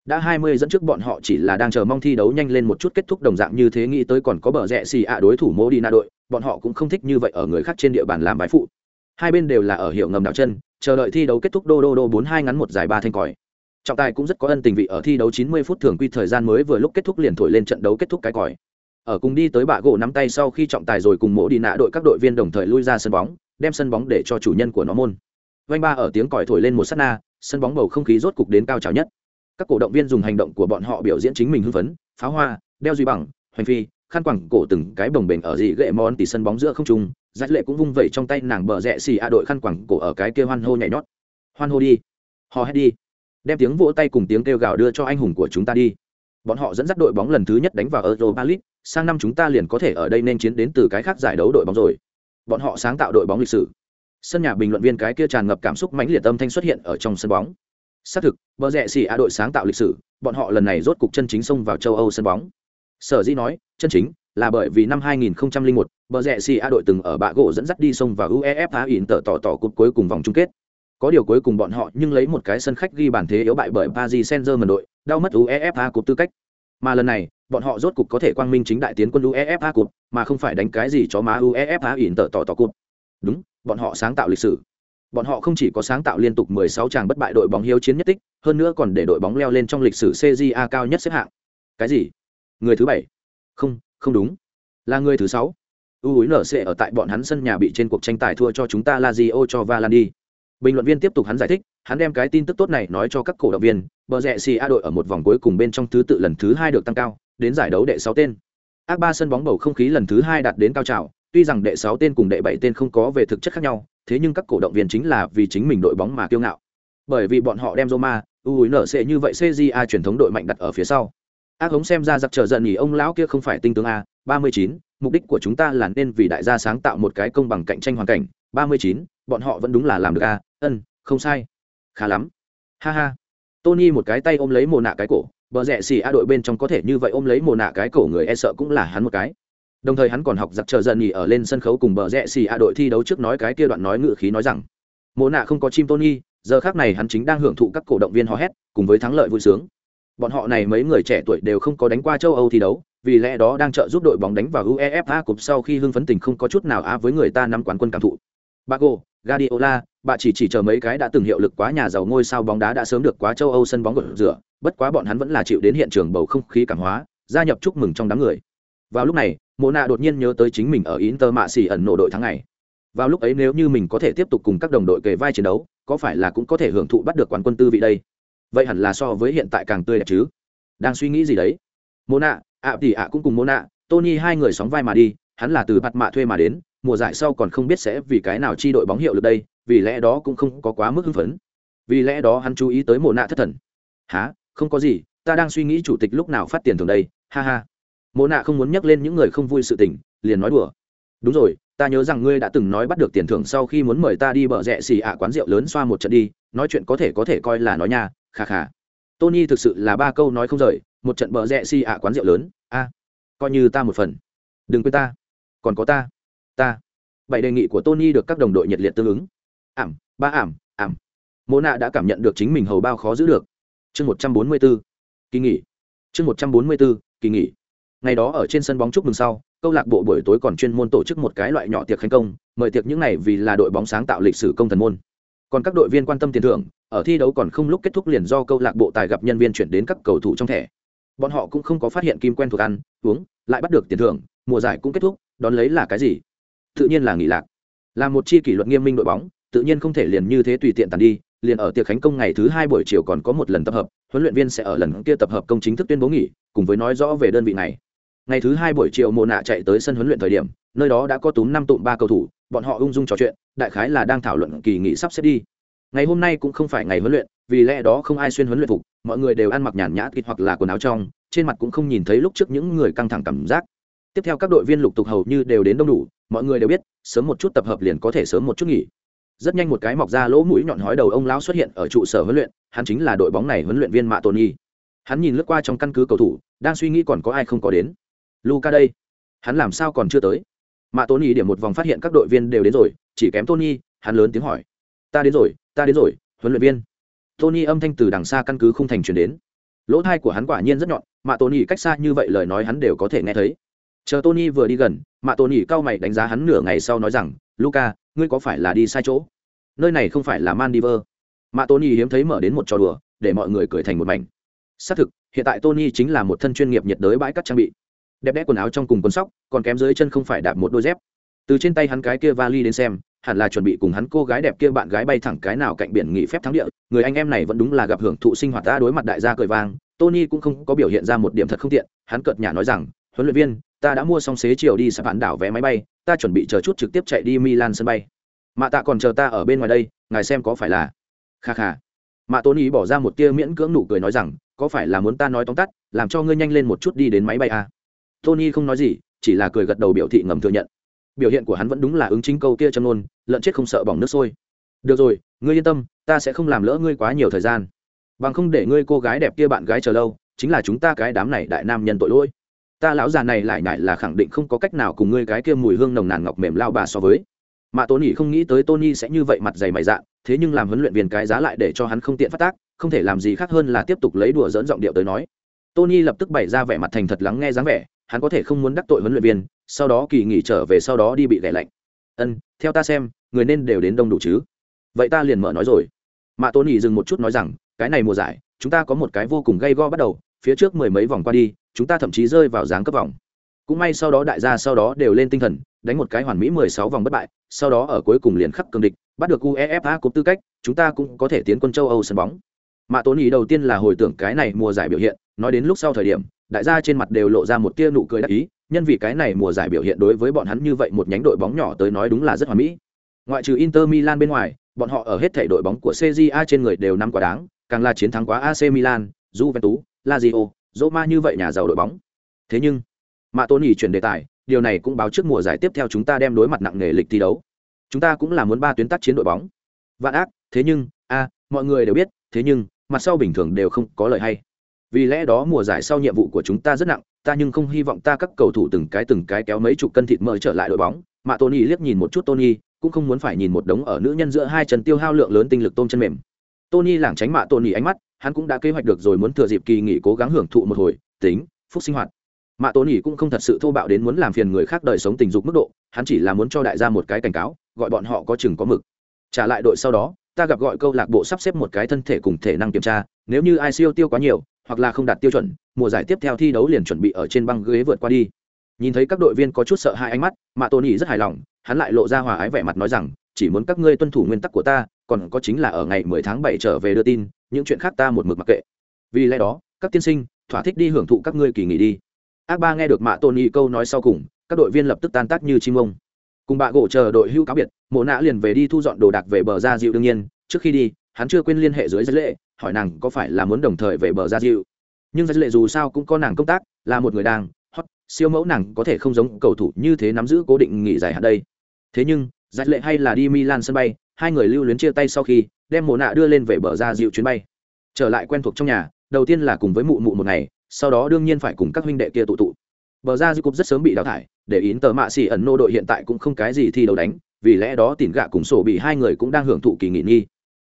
Đã hai mươi dẫn trước bọn họ chỉ là đang chờ mong thi đấu nhanh lên một chút kết thúc đồng dạng như thế nghĩ tới còn có bờ rẽ xì ạ đối thủ mô đi na đội, bọn họ cũng không thích như vậy ở người khác trên địa bàn làm bài phụ. Hai bên đều là ở hiệu ngầm đảo chân chờ đợi thi đấu kết thúc đô đô đô bốn hai ngắn một giải ba thanh còi. Trọng tài cũng rất có ân tình vị ở thi đấu chín mươi phút thường quy thời gian mới vừa lúc kết thúc liền thổi lên trận đấu kết thúc cái còi. Ở cùng đi tới bạ gỗ nắm tay sau khi trọng tài rồi cùng mỗ đi nạ đội các đội viên đồng thời lui ra sân bóng, đem sân bóng để cho chủ nhân của nó môn. Vanh ba ở tiếng còi thổi lên một sát na, sân bóng bầu không khí rốt cục đến cao trào nhất. Các cổ động viên dùng hành động của bọn họ biểu diễn chính mình hưng phấn, pháo hoa, đeo duy bằng, hoành phi khăn quẳng cổ từng cái bồng bềnh ở dị gậy món tỉ sân bóng giữa không trung rách lệ cũng vung vẩy trong tay nàng bờ rẽ xì a đội khăn quẳng cổ ở cái kia hoan hô nhảy nhót hoan hô đi hò hét đi đem tiếng vỗ tay cùng tiếng kêu gào đưa cho anh hùng của chúng ta đi bọn họ dẫn dắt đội bóng lần thứ nhất đánh vào Europa League, sang năm chúng ta liền có thể ở đây nên chiến đến từ cái khác giải đấu đội bóng rồi. Bọn họ sáng tạo đội bóng lịch sử. Sân nhà bình luận viên cái kia tràn ngập cảm xúc mãnh liệt âm thanh xuất hiện ở trong sân bóng. Xác thực, bờ rẽ xì a đội sáng tạo lịch sử, bọn họ lần này rốt cục chân chính xông vào châu Âu sân bóng. sở dĩ nói chân chính là bởi vì năm 2001, bờ rẹ si a đội từng ở bạ gỗ dẫn dắt đi sông vào uefa in tờ tỏ tỏ cúp cuối cùng vòng chung kết. Có điều cuối cùng bọn họ nhưng lấy một cái sân khách ghi bàn thế yếu bại bởi paris saint germain đội đau mất uefa cúp tư cách. Mà lần này bọn họ rốt cục có thể quang minh chính đại tiến quân uefa cúp mà không phải đánh cái gì chó má uefa in tờ tỏ tỏ cúp. Đúng bọn họ sáng tạo lịch sử. Bọn họ không chỉ có sáng tạo liên tục 16 tràng bất bại đội bóng hiếu chiến nhất tích hơn nữa còn để đội bóng leo lên trong lịch sử cja cao nhất xếp hạng. Cái gì? Người thứ bảy không không đúng. Là người thứ sáu. U nở sẽ ở tại bọn hắn sân nhà bị trên cuộc tranh tài thua cho chúng ta la di o cho valan đi bình luận viên tiếp tục hắn giải thích hắn đem cái tin tức tốt này nói cho các cổ động viên bờ rẽ xì a đội ở một vòng cuối cùng bên trong thứ tự lần thứ hai được tăng cao đến giải đấu đệ sáu tên. Ác ba sân bóng bầu không khí lần thứ hai đạt đến cao trào tuy rằng đệ sáu tên cùng đệ bảy tên không có về thực chất khác nhau thế nhưng các cổ động viên chính là vì chính mình đội bóng mà kiêu ngạo. Bởi vì bọn họ đem Roma, UNC như vậy CJA truyền thống đội mạnh đặt ở phía sau. Ác hống xem ra giặc trở giận nhỉ ông lão kia không phải tinh tướng a, 39, mục đích của chúng ta là nên vì đại gia sáng tạo một cái công bằng cạnh tranh hoàn cảnh, 39, bọn họ vẫn đúng là làm được a, ân, không sai. Khá lắm. Ha ha. Tony một cái tay ôm lấy mồ nạ cái cổ, bờ rẽ xì a đội bên trong có thể như vậy ôm lấy mồ nạ cái cổ người e sợ cũng là hắn một cái đồng thời hắn còn học giặc chờ dần nhỉ ở lên sân khấu cùng bờ rẽ xì a đội thi đấu trước nói cái kia đoạn nói ngự khí nói rằng mồ nạ không có chim tony giờ khác này hắn chính đang hưởng thụ các cổ động viên hò hét cùng với thắng lợi vui sướng bọn họ này mấy người trẻ tuổi đều không có đánh qua châu âu thi đấu vì lẽ đó đang trợ giúp đội bóng đánh vào uefa Cup sau khi hưng phấn tình không có chút nào á với người ta năm quán quân cảm thụ bago Guardiola, bà chỉ chỉ chờ mấy cái đã từng hiệu lực quá nhà giàu ngôi sao bóng đá đã sớm được quá châu Âu sân bóng gột rửa, bất quá bọn hắn vẫn là chịu đến hiện trường bầu không khí cảm hóa, gia nhập chúc mừng trong đám người. Vào lúc này, Mộ Na đột nhiên nhớ tới chính mình ở Inter Mạ Xỉ ẩn nổ đội tháng ngày. Vào lúc ấy nếu như mình có thể tiếp tục cùng các đồng đội kề vai chiến đấu, có phải là cũng có thể hưởng thụ bắt được quán quân tư vị đây? Vậy hẳn là so với hiện tại càng tươi đẹp chứ? Đang suy nghĩ gì đấy? mô nạ ạ thì ạ cũng cùng mô nạ Tony hai người sóng vai mà đi, hắn là từ mặt mạ thuê mà đến, mùa giải sau còn không biết sẽ vì cái nào chi đội bóng hiệu được đây, vì lẽ đó cũng không có quá mức hưng phấn. Vì lẽ đó hắn chú ý tới Mộ nạ thất thần. "Hả? Không có gì, ta đang suy nghĩ chủ tịch lúc nào phát tiền thưởng đây." Ha ha mộ nạ không muốn nhắc lên những người không vui sự tình liền nói đùa đúng rồi ta nhớ rằng ngươi đã từng nói bắt được tiền thưởng sau khi muốn mời ta đi bờ rẽ xì ạ quán rượu lớn xoa một trận đi nói chuyện có thể có thể coi là nói nha khà khà tony thực sự là ba câu nói không rời, một trận bờ rẽ si ạ quán rượu lớn. A, coi như ta một phần. Đừng quên ta. Còn có ta. Ta. Bảy đề nghị của tony được các đồng đội nhiệt liệt tương ứng. Ảm, ba ảm ảm. Mô nạ đã cảm nhận được chính mình hầu bao khó giữ được. Chương một trăm bốn mươi bốn kỳ nghỉ. Chương một trăm bốn mươi bốn kỳ nghỉ. Ngày đó ở trên sân bóng chúc mừng sau, câu lạc bộ buổi tối còn chuyên môn tổ chức một cái loại nhỏ tiệc khánh công, mời tiệc những này vì là đội bóng sáng tạo lịch sử công thần môn còn các đội viên quan tâm tiền thưởng, ở thi đấu còn không lúc kết thúc liền do câu lạc bộ tài gặp nhân viên chuyển đến các cầu thủ trong thẻ. Bọn họ cũng không có phát hiện kim quen thuộc ăn, uống, lại bắt được tiền thưởng, mùa giải cũng kết thúc, đón lấy là cái gì? Tự nhiên là nghỉ lạc. Là một chi kỷ luật nghiêm minh đội bóng, tự nhiên không thể liền như thế tùy tiện tàn đi, liền ở tiệc khánh công ngày thứ hai buổi chiều còn có một lần tập hợp, huấn luyện viên sẽ ở lần kia tập hợp công chính thức tuyên bố nghỉ, cùng với nói rõ về đơn vị này ngày thứ hai buổi chiều mồ nạ chạy tới sân huấn luyện thời điểm, nơi đó đã có túm năm tụm ba cầu thủ, bọn họ ung dung trò chuyện, đại khái là đang thảo luận kỳ nghỉ sắp xếp đi. Ngày hôm nay cũng không phải ngày huấn luyện, vì lẽ đó không ai xuyên huấn luyện phục, mọi người đều ăn mặc nhàn nhã kịt hoặc là quần áo trong, trên mặt cũng không nhìn thấy lúc trước những người căng thẳng cảm giác. Tiếp theo các đội viên lục tục hầu như đều đến đông đủ, mọi người đều biết, sớm một chút tập hợp liền có thể sớm một chút nghỉ. Rất nhanh một cái mọc ra lỗ mũi nhọn hói đầu ông lão xuất hiện ở trụ sở huấn luyện, hắn chính là đội bóng này huấn luyện viên mạ tôn nhi. Hắn nhìn lướt qua trong căn cứ cầu thủ, đang suy nghĩ còn có ai không có đến luca đây. Hắn làm sao còn chưa tới? Mạ tony điểm một vòng phát hiện các đội viên đều đến rồi, chỉ kém tony, hắn lớn tiếng hỏi. Ta đến rồi, ta đến rồi, huấn luyện viên. Tony âm thanh từ đằng xa căn cứ không thành chuyển đến. Lỗ thai của hắn quả nhiên rất nhọn mạ tony cách xa như vậy lời nói hắn đều có thể nghe thấy. Chờ tony vừa đi gần mạ tony cao mày đánh giá hắn nửa ngày sau nói rằng luca ngươi có phải là đi sai chỗ? Nơi này không phải là mandiver mạ tony hiếm thấy mở đến một trò đùa, để mọi người cười thành một mảnh. Xác thực, hiện tại tony chính là một thân chuyên nghiệp nhiệt đới bãi cắt trang bị đẹp đẽ quần áo trong cùng quần sóc, còn kém dưới chân không phải đạp một đôi dép. Từ trên tay hắn cái kia vali đến xem, hẳn là chuẩn bị cùng hắn cô gái đẹp kia bạn gái bay thẳng cái nào cạnh biển nghỉ phép thắng địa. Người anh em này vẫn đúng là gặp hưởng thụ sinh hoạt ta đối mặt đại gia cười vang, tony cũng không có biểu hiện ra một điểm thật không tiện, hắn cợt nhả nói rằng, huấn luyện viên, ta đã mua xong xế chiều đi sạp bạn đảo vé máy bay, ta chuẩn bị chờ chút trực tiếp chạy đi milan sân bay. Mạ tạ còn chờ ta ở bên ngoài đây, ngài xem có phải là kha kha. Mạ tony bỏ ra một tia miễn cưỡng nụ cười nói rằng, có phải là muốn ta nói tóm tắt, làm cho ngươi nhanh lên một chút đi đến máy bay à? Tony không nói gì, chỉ là cười gật đầu biểu thị ngầm thừa nhận. Biểu hiện của hắn vẫn đúng là ứng chính câu kia châm nôn lợn chết không sợ bỏng nước sôi. Được rồi, ngươi yên tâm, ta sẽ không làm lỡ ngươi quá nhiều thời gian. Bằng không để ngươi cô gái đẹp kia bạn gái chờ lâu, chính là chúng ta cái đám này đại nam nhân tội lỗi. Ta lão già này lại nhại là khẳng định không có cách nào cùng ngươi cái kia mùi hương nồng nàn ngọc mềm lao bà so với. Mà tony không nghĩ tới tony sẽ như vậy mặt dày mày dạ thế nhưng làm huấn luyện viên cái giá lại để cho hắn không tiện phát tác, không thể làm gì khác hơn là tiếp tục lấy đùa dỡn giọng điệu tới nói. Tony lập tức bày ra vẻ mặt thành thật lắng nghe dáng vẻ hắn có thể không muốn đắc tội huấn luyện viên, sau đó kỳ nghỉ trở về sau đó đi bị gãy lạnh. Ân, theo ta xem, người nên đều đến đông đủ chứ. Vậy ta liền mở nói rồi. Mạ tony dừng một chút nói rằng, cái này mùa giải, chúng ta có một cái vô cùng gay go bắt đầu, phía trước mười mấy vòng qua đi, chúng ta thậm chí rơi vào dáng cấp vòng. Cũng may sau đó đại gia sau đó đều lên tinh thần, đánh một cái hoàn mỹ mười sáu vòng bất bại, sau đó ở cuối cùng liền khắc cường địch, bắt được uefa cúp tư cách, chúng ta cũng có thể tiến quân châu âu sân bóng. Mạ tôn ý đầu tiên là hồi tưởng cái này mùa giải biểu hiện, nói đến lúc sau thời điểm đại gia trên mặt đều lộ ra một tia nụ cười đắc ý, nhân vì cái này mùa giải biểu hiện đối với bọn hắn như vậy một nhánh đội bóng nhỏ tới nói đúng là rất hoàn mỹ. Ngoại trừ inter milan bên ngoài, bọn họ ở hết thể đội bóng của cja trên người đều năm quá đáng, càng là chiến thắng quá ac milan, juventus, lazio, roma như vậy nhà giàu đội bóng. Thế nhưng mạ tôn nhì chuyển đề tài, điều này cũng báo trước mùa giải tiếp theo chúng ta đem đối mặt nặng nề lịch thi đấu. Chúng ta cũng là muốn ba tuyến tác chiến đội bóng. Vạn ác, thế nhưng, a, mọi người đều biết, thế nhưng, mặt sau bình thường đều không có lời hay vì lẽ đó mùa giải sau nhiệm vụ của chúng ta rất nặng, ta nhưng không hy vọng ta các cầu thủ từng cái từng cái kéo mấy chục cân thịt mỡ trở lại đội bóng. Mà tony liếc nhìn một chút tony, cũng không muốn phải nhìn một đống ở nữ nhân giữa hai chân tiêu hao lượng lớn tinh lực tôm chân mềm. Tony lảng tránh mạ tony ánh mắt, hắn cũng đã kế hoạch được rồi muốn thừa dịp kỳ nghỉ cố gắng hưởng thụ một hồi, tính, phúc sinh hoạt. Mạ tony cũng không thật sự thô bạo đến muốn làm phiền người khác đời sống tình dục mức độ, hắn chỉ là muốn cho đại gia một cái cảnh cáo, gọi bọn họ có chừng có mực. Trả lại đội sau đó, ta gặp gọi câu lạc bộ sắp xếp một cái thân thể cùng thể năng kiểm tra, nếu như ai siêu tiêu quá nhiều hoặc là không đạt tiêu chuẩn, mùa giải tiếp theo thi đấu liền chuẩn bị ở trên băng ghế vượt qua đi. Nhìn thấy các đội viên có chút sợ hai ánh mắt mà tony rất hài lòng, hắn lại lộ ra hòa ái vẻ mặt nói rằng, chỉ muốn các ngươi tuân thủ nguyên tắc của ta, còn có chính là ở ngày 10 tháng 7 trở về đưa tin, những chuyện khác ta một mực mặc kệ. Vì lẽ đó, các tiên sinh, thỏa thích đi hưởng thụ các ngươi kỳ nghỉ đi. Ác ba nghe được mạ tony câu nói sau cùng, các đội viên lập tức tan tác như chim ông. Cùng bạ gỗ chờ đội hưu cáo biệt, mộ nạ liền về đi thu dọn đồ đạc về bờ ra dịu đương nhiên, trước khi đi hắn chưa quên liên hệ dưới giấy lệ, hỏi nàng có phải là muốn đồng thời về bờ ra dịu nhưng giấy lệ dù sao cũng có nàng công tác, là một người đang, hot, siêu mẫu nàng có thể không giống cầu thủ như thế nắm giữ cố định nghỉ dài hạn đây. Thế nhưng giấy lệ hay là đi milan sân bay, hai người lưu luyến chia tay sau khi, đem mồ nạ đưa lên về bờ ra dịu chuyến bay. Trở lại quen thuộc trong nhà, đầu tiên là cùng với mụ mụ một ngày, sau đó đương nhiên phải cùng các huynh đệ kia tụ tụ. Bờ ra dịu Cục rất sớm bị đào thải, để ý tờ mạ xỉ ẩn nô đội hiện tại cũng không cái gì thi đấu đánh, vì lẽ đó tỉn gạ cùng sổ bị hai người cũng đang hưởng thụ kỳ nghỉ nghi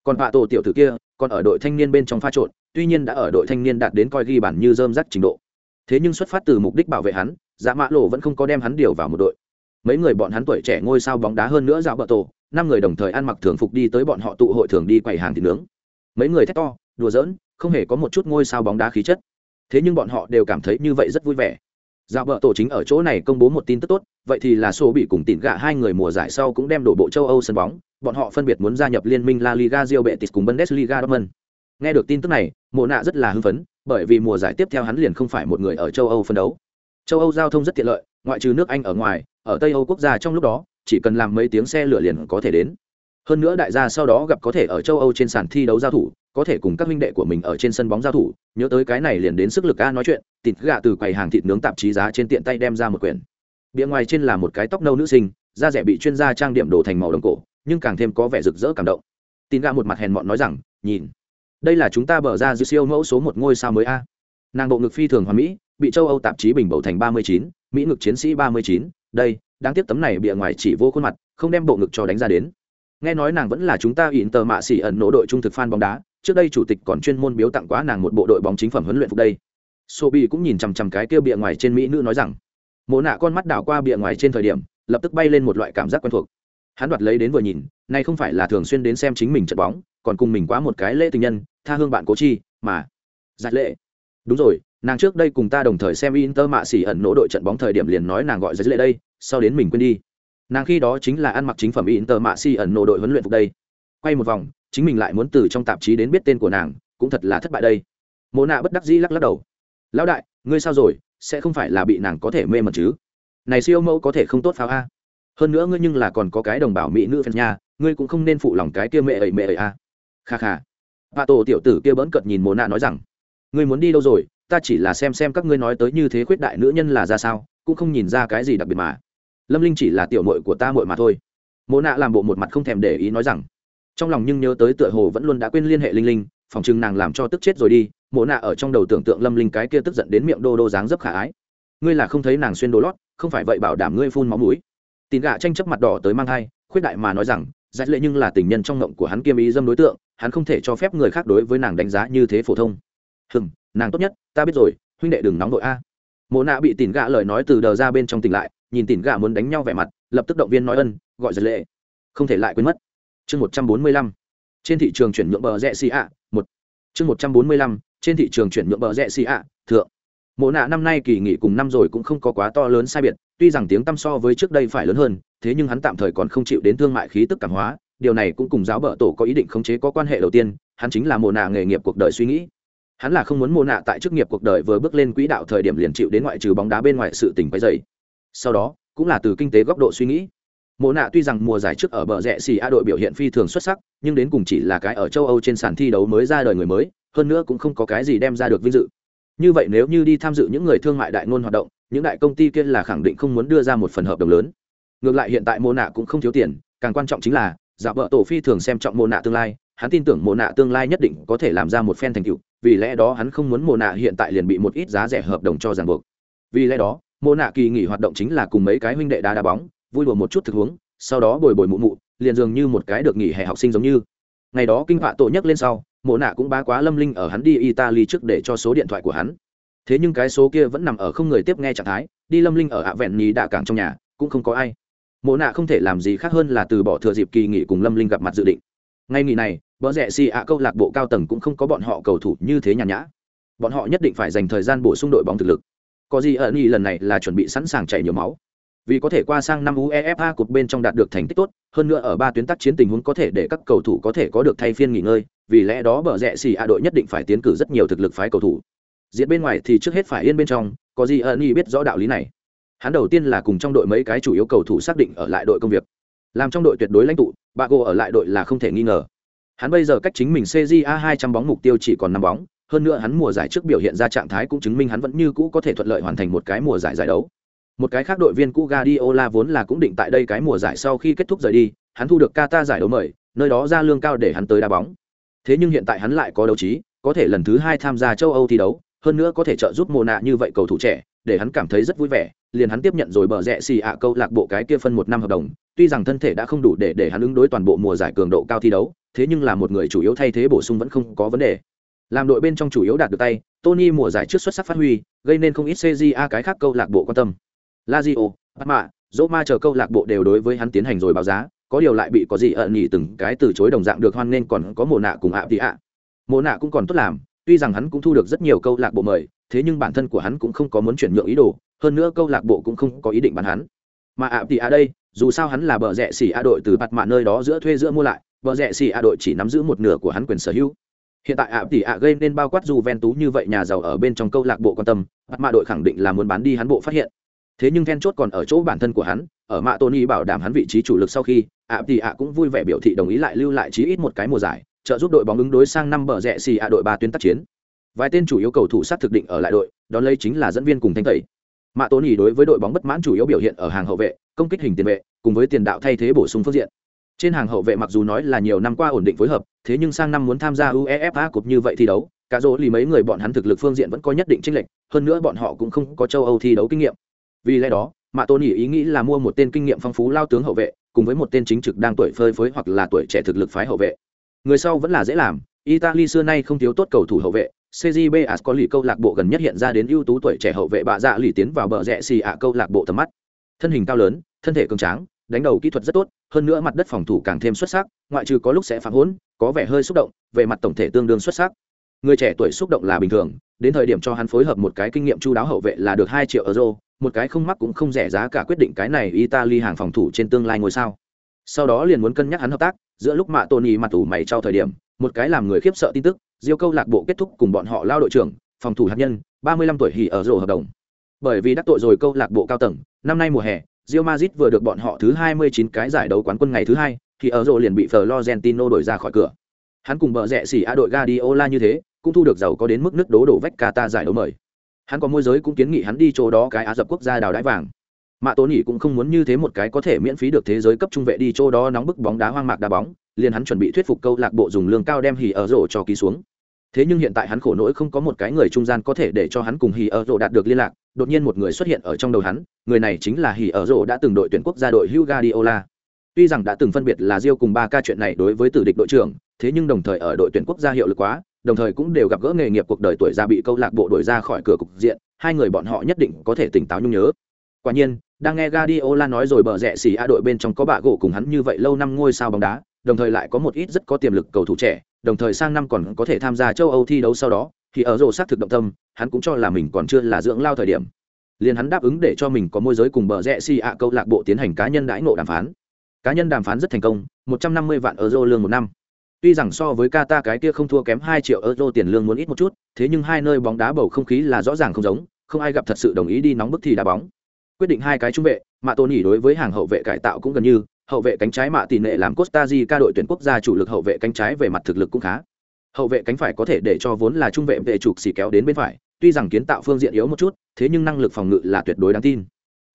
còn bạ tổ tiểu tử kia còn ở đội thanh niên bên trong pha trộn, tuy nhiên đã ở đội thanh niên đạt đến coi ghi bản như dơm rắc trình độ. Thế nhưng xuất phát từ mục đích bảo vệ hắn dạ mã lộ vẫn không có đem hắn điều vào một đội. Mấy người bọn hắn tuổi trẻ ngôi sao bóng đá hơn nữa dạo bờ tổ, năm người đồng thời ăn mặc thường phục đi tới bọn họ tụ hội thường đi quầy hàng thịt nướng. Mấy người thét to, đùa giỡn, không hề có một chút ngôi sao bóng đá khí chất. Thế nhưng bọn họ đều cảm thấy như vậy rất vui vẻ dạo vợ tổ chính ở chỗ này công bố một tin tức tốt, vậy thì là số bị cùng tỉn gạ hai người mùa giải sau cũng đem đổ bộ châu âu sân bóng, bọn họ phân biệt muốn gia nhập liên minh la liga, Real betis cùng bundesliga dortmund. Nghe được tin tức này, mộ nạ rất là hưng phấn, bởi vì mùa giải tiếp theo hắn liền không phải một người ở châu âu phân đấu. Châu âu giao thông rất tiện lợi, ngoại trừ nước anh ở ngoài, ở tây âu quốc gia trong lúc đó, chỉ cần làm mấy tiếng xe lửa liền có thể đến hơn nữa đại gia sau đó gặp có thể ở châu âu trên sàn thi đấu giao thủ, có thể cùng các huynh đệ của mình ở trên sân bóng giao thủ, nhớ tới cái này liền đến sức lực a nói chuyện, thịt gà từ quầy hàng thịt nướng tạp chí giá trên tiện tay đem ra một quyển. Bìa ngoài trên là một cái tóc nâu nữ sinh, da rẻ bị chuyên gia trang điểm đồ thành màu đồng cổ, nhưng càng thêm có vẻ rực rỡ cảm động. Tin gà một mặt hèn mọn nói rằng, nhìn, đây là chúng ta bở ra dư siêu mẫu số một ngôi sao mới a. Nàng bộ ngực phi thường hoa mỹ, bị châu âu tạp chí bình bầu thành ba mươi chín, mỹ ngực chiến sĩ ba mươi chín, đây, đáng tiếc tấm này bìa ngoài chỉ vô khuôn mặt, không đem bộ ngực cho đánh ra đến nghe nói nàng vẫn là chúng ta ỉn tờ mạ xỉ ẩn nổ đội trung thực fan bóng đá, trước đây chủ tịch còn chuyên môn biếu tặng quá nàng một bộ đội bóng chính phẩm huấn luyện phục đây. Sobi cũng nhìn chằm chằm cái kia bìa ngoài trên mỹ nữ nói rằng, mộ nạ con mắt đảo qua bìa ngoài trên thời điểm, lập tức bay lên một loại cảm giác quen thuộc. Hắn đoạt lấy đến vừa nhìn, này không phải là thường xuyên đến xem chính mình trận bóng, còn cùng mình quá một cái lễ tình nhân, tha hương bạn cố chi, mà dạ giải lệ đúng rồi, nàng trước đây cùng ta đồng thời xem inter mạ xỉ ẩn nỗ đội trận bóng thời điểm liền nói nàng gọi dạ giải lệ đây, sau đến mình quên đi nàng khi đó chính là ăn mặc chính phẩm inter mạ si ẩn nộ đội huấn luyện phục đây. Quay một vòng, chính mình lại muốn từ trong tạp chí đến biết tên của nàng, cũng thật là thất bại đây. Mộ nạ bất đắc dĩ lắc lắc đầu. Lão đại, ngươi sao rồi? Sẽ không phải là bị nàng có thể mê mật chứ? Này siêu mẫu có thể không tốt pháo a. Hơn nữa ngươi nhưng là còn có cái đồng bào mỹ nữ phèn nha, ngươi cũng không nên phụ lòng cái kia mẹ ấy mẹ ấy a. Kha kha. Bà tổ tiểu tử kia bỡn cợt nhìn mồ nạ nói rằng, ngươi muốn đi đâu rồi? Ta chỉ là xem xem các ngươi nói tới như thế khuyết đại nữ nhân là ra sao, cũng không nhìn ra cái gì đặc biệt mà lâm linh chỉ là tiểu mội của ta mội mà thôi. Mộ nạ làm bộ một mặt không thèm để ý nói rằng, trong lòng nhưng nhớ tới tựa hồ vẫn luôn đã quên liên hệ linh linh, phòng chừng nàng làm cho tức chết rồi đi, mộ nạ ở trong đầu tưởng tượng lâm linh cái kia tức giận đến miệng đô đô dáng dấp khả ái. Ngươi là không thấy nàng xuyên đồ lót, không phải vậy bảo đảm ngươi phun máu mũi. Tin gạ tranh chấp mặt đỏ tới mang thai, khuyết đại mà nói rằng dạy lệ nhưng là tình nhân trong ngộng của hắn kiêm ý dâm đối tượng, hắn không thể cho phép người khác đối với nàng đánh giá như thế phổ thông. Hừng nàng tốt nhất, ta biết rồi, huynh đệ đừng nóng nội a. Mộ nạ bị Tín gạ lời nói từ đờ ra bên trong tỉnh lại nhìn tỉn gà muốn đánh nhau vẻ mặt, lập tức động viên nói ân, gọi giật lệ. Không thể lại quên mất. Chương một trăm bốn mươi lăm. Trên thị trường chuyển nhượng bờ rẽ xì ạ, một. Chương một trăm bốn mươi lăm, trên thị trường chuyển nhượng bờ rẽ xì ạ, thượng. Mộ nạ năm nay kỳ nghỉ cùng năm rồi cũng không có quá to lớn sai biệt, tuy rằng tiếng tăm so với trước đây phải lớn hơn, thế nhưng hắn tạm thời còn không chịu đến thương mại khí tức cảm hóa, điều này cũng cùng giáo bợ tổ có ý định khống chế có quan hệ đầu tiên, hắn chính là mồ nạ nghề nghiệp cuộc đời suy nghĩ. Hắn là không muốn mồ nạ tại chức nghiệp cuộc đời vừa bước lên quỹ đạo thời điểm liền chịu đến ngoại trừ bóng đá bên ngoài sự tình quấy dày sau đó, cũng là từ kinh tế góc độ suy nghĩ. Mộ nạ tuy rằng mùa giải trước ở bờ rẽ xì a đội biểu hiện phi thường xuất sắc, nhưng đến cùng chỉ là cái ở châu âu trên sàn thi đấu mới ra đời người mới, hơn nữa cũng không có cái gì đem ra được vinh dự. Như vậy nếu như đi tham dự những người thương mại đại ngôn hoạt động, những đại công ty kia là khẳng định không muốn đưa ra một phần hợp đồng lớn. Ngược lại hiện tại mô nạ cũng không thiếu tiền, càng quan trọng chính là, giả vợ tổ phi thường xem trọng mô nạ tương lai, hắn tin tưởng mô nạ tương lai nhất định có thể làm ra một phen thành tựu, vì lẽ đó hắn không muốn mô nạ hiện tại liền bị một ít giá rẻ hợp đồng cho ràng buộc. Vì lẽ đó mô nạ kỳ nghỉ hoạt động chính là cùng mấy cái huynh đệ đá đá bóng, vui đùa một chút thực huống, sau đó bồi bồi mụ mụ, liền dường như một cái được nghỉ hè học sinh giống như. Ngày đó kinh họa tổ nhắc lên sau, mộ nạ cũng bá quá lâm linh ở hắn đi italy trước để cho số điện thoại của hắn. Thế nhưng cái số kia vẫn nằm ở không người tiếp nghe trạng thái, đi lâm linh ở ạ vẹn nhì đạ cảng trong nhà, cũng không có ai. Mộ nạ không thể làm gì khác hơn là từ bỏ thừa dịp kỳ nghỉ cùng lâm linh gặp mặt dự định. Ngay nghỉ này bỡ rẻ xì ạ câu lạc bộ cao tầng cũng không có bọn họ cầu thủ như thế nhàn nhã. Bọn họ nhất định phải dành thời gian bổ sung đội bóng thực lực có gì ở nghỉ lần này là chuẩn bị sẵn sàng chảy nhiều máu. Vì có thể qua sang năm uefa cục bên trong đạt được thành tích tốt, hơn nữa ở ba tuyến tác chiến tình huống có thể để các cầu thủ có thể có được thay phiên nghỉ ngơi, vì lẽ đó bờ rẽ xì a đội nhất định phải tiến cử rất nhiều thực lực phái cầu thủ. Diễn bên ngoài thì trước hết phải yên bên trong, có gì ẩn y biết rõ đạo lý này. Hắn đầu tiên là cùng trong đội mấy cái chủ yếu cầu thủ xác định ở lại đội công việc. Làm trong đội tuyệt đối lãnh tụ bà cô ở lại đội là không thể nghi ngờ. Hắn bây giờ cách chính mình cja hai trăm bóng mục tiêu chỉ còn năm bóng hơn nữa hắn mùa giải trước biểu hiện ra trạng thái cũng chứng minh hắn vẫn như cũ có thể thuận lợi hoàn thành một cái mùa giải giải đấu. Một cái khác đội viên cũ Guardiola vốn là cũng định tại đây cái mùa giải sau khi kết thúc rời đi, hắn thu được Qatar giải đấu mời, nơi đó ra lương cao để hắn tới đá bóng. Thế nhưng hiện tại hắn lại có đấu trí, có thể lần thứ hai tham gia châu âu thi đấu, hơn nữa có thể trợ giúp mồ nạ như vậy cầu thủ trẻ, để hắn cảm thấy rất vui vẻ, liền hắn tiếp nhận rồi bờ rẽ xì ạ câu lạc bộ cái kia phân một năm hợp đồng, tuy rằng thân thể đã không đủ để để hắn ứng đối toàn bộ mùa giải cường độ cao thi đấu, thế nhưng là một người chủ yếu thay thế bổ sung vẫn không có vấn đề làm đội bên trong chủ yếu đạt được tay, tony mùa giải trước xuất sắc phát huy, gây nên không ít cja cái khác câu lạc bộ quan tâm. Lazio mạ Roma chờ câu lạc bộ đều đối với hắn tiến hành rồi báo giá, có điều lại bị có gì ẩn nhỉ từng cái từ chối đồng dạng được hoan nên còn có mồ nạ cùng ạ thì ạ. Mồ nạ cũng còn tốt làm, tuy rằng hắn cũng thu được rất nhiều câu lạc bộ mời, thế nhưng bản thân của hắn cũng không có muốn chuyển nhượng ý đồ, hơn nữa câu lạc bộ cũng không có ý định bán hắn. Mà ạ thì ạ đây, dù sao hắn là bờ rẹ xỉ a đội từ bạt mạ nơi đó giữa thuê giữa mua lại, bờ rẹ xỉ a đội chỉ nắm giữ một nửa của hắn quyền sở hữu hiện tại ạ tỷ ạ gây nên bao quát dù ven tú như vậy, nhà giàu ở bên trong câu lạc bộ quan tâm bạt mạ đội khẳng định là muốn bán đi hắn bộ phát hiện. Thế nhưng then chốt còn ở chỗ bản thân của hắn, ở mạ tony bảo đảm hắn vị trí chủ lực sau khi, ạ tỷ ạ cũng vui vẻ biểu thị đồng ý lại lưu lại chí ít một cái mùa giải, trợ giúp đội bóng ứng đối sang năm bờ rẽ xì ạ đội ba tuyến tác chiến. Vài tên chủ yếu cầu thủ sát thực định ở lại đội, đón lấy chính là dẫn viên cùng thanh tẩy. Mạ tony đối với đội bóng bất mãn chủ yếu biểu hiện ở hàng hậu vệ, công kích hình tiền vệ, cùng với tiền đạo thay thế bổ sung phương diện. Trên hàng hậu vệ mặc dù nói là nhiều năm qua ổn định phối hợp thế nhưng sang năm muốn tham gia uefa cúp như vậy thi đấu, cả dỗ lì mấy người bọn hắn thực lực phương diện vẫn có nhất định chênh lệch, hơn nữa bọn họ cũng không có châu âu thi đấu kinh nghiệm. Vì lẽ đó, mạ tôn ý nghĩ là mua một tên kinh nghiệm phong phú lao tướng hậu vệ, cùng với một tên chính trực đang tuổi phơi phới hoặc là tuổi trẻ thực lực phái hậu vệ. Người sau vẫn là dễ làm, italy xưa nay không thiếu tốt cầu thủ hậu vệ CJB ascoli câu lạc bộ gần nhất hiện ra đến ưu tú tuổi trẻ hậu vệ bạ dạ lì tiến vào bờ rẽ xì ạ câu lạc bộ tầm mắt. Thân hình cao lớn, thân thể cường tráng đánh đầu kỹ thuật rất tốt, hơn nữa mặt đất phòng thủ càng thêm xuất sắc, ngoại trừ có lúc sẽ phạm hỗn có vẻ hơi xúc động, về mặt tổng thể tương đương xuất sắc. Người trẻ tuổi xúc động là bình thường, đến thời điểm cho hắn phối hợp một cái kinh nghiệm chu đáo hậu vệ là được hai triệu euro, một cái không mắc cũng không rẻ giá cả quyết định cái này italy hàng phòng thủ trên tương lai ngôi sao. Sau đó liền muốn cân nhắc hắn hợp tác, giữa lúc mạ tony mặt ủ mày trao thời điểm, một cái làm người khiếp sợ tin tức, diêu câu lạc bộ kết thúc cùng bọn họ lao đội trưởng, phòng thủ hạt nhân, ba mươi lăm tuổi hỉ ở rổ hợp đồng. Bởi vì đắc tội rồi câu lạc bộ cao tầng, năm nay mùa hè Real Madrid vừa được bọn họ thứ hai mươi chín cái giải đấu quán quân ngày thứ hai, thì ở rổ liền bị Florentino đổi ra khỏi cửa. Hắn cùng bờ rẹ xỉ a đội Guardiola như thế, cũng thu được giàu có đến mức nước đố đổ vách Qatar giải đấu mời. Hắn có môi giới cũng kiến nghị hắn đi chỗ đó cái á dập quốc gia đào đái vàng. Mạ tố nhỉ cũng không muốn như thế một cái có thể miễn phí được thế giới cấp trung vệ đi chỗ đó nóng bức bóng đá hoang mạc đá bóng liền hắn chuẩn bị thuyết phục câu lạc bộ dùng lương cao đem hỉ ở rổ cho ký xuống thế nhưng hiện tại hắn khổ nỗi không có một cái người trung gian có thể để cho hắn cùng hì ở rộ đạt được liên lạc, đột nhiên một người xuất hiện ở trong đầu hắn, người này chính là hì ở rộ đã từng đội tuyển quốc gia đội hugh gadiola tuy rằng đã từng phân biệt là diêu cùng ba ca chuyện này đối với tử địch đội trưởng, thế nhưng đồng thời ở đội tuyển quốc gia hiệu lực quá, đồng thời cũng đều gặp gỡ nghề nghiệp cuộc đời tuổi già bị câu lạc bộ đổi ra khỏi cửa cục diện, hai người bọn họ nhất định có thể tỉnh táo nhung nhớ. Quả nhiên, đang nghe Guardiola nói rồi bờ rẽ xì a đội bên trong có bạ gỗ cùng hắn như vậy lâu năm ngôi sao bóng đá, đồng thời lại có một ít rất có tiềm lực cầu thủ trẻ đồng thời sang năm còn có thể tham gia châu âu thi đấu sau đó, thì ở rổ xác thực động tâm, hắn cũng cho là mình còn chưa là dưỡng lao thời điểm. Liền hắn đáp ứng để cho mình có môi giới cùng bờ rẽ xì a câu lạc bộ tiến hành cá nhân đãi ngộ đàm phán. Cá nhân đàm phán rất thành công 150 vạn euro lương một năm. Tuy rằng so với Qatar cái kia không thua kém 2 triệu euro tiền lương muốn ít một chút, thế nhưng hai nơi bóng đá bầu không khí là rõ ràng không giống, không ai gặp thật sự đồng ý đi nóng bức thì đá bóng. Quyết định hai cái trung vệ mạ tôn nhỉ đối với hàng hậu vệ cải tạo cũng gần như hậu vệ cánh trái mạ tỷ nệ làm costa di ca đội tuyển quốc gia chủ lực hậu vệ cánh trái về mặt thực lực cũng khá. Hậu vệ cánh phải có thể để cho vốn là trung vệ vệ trục xì kéo đến bên phải, tuy rằng kiến tạo phương diện yếu một chút, thế nhưng năng lực phòng ngự là tuyệt đối đáng tin.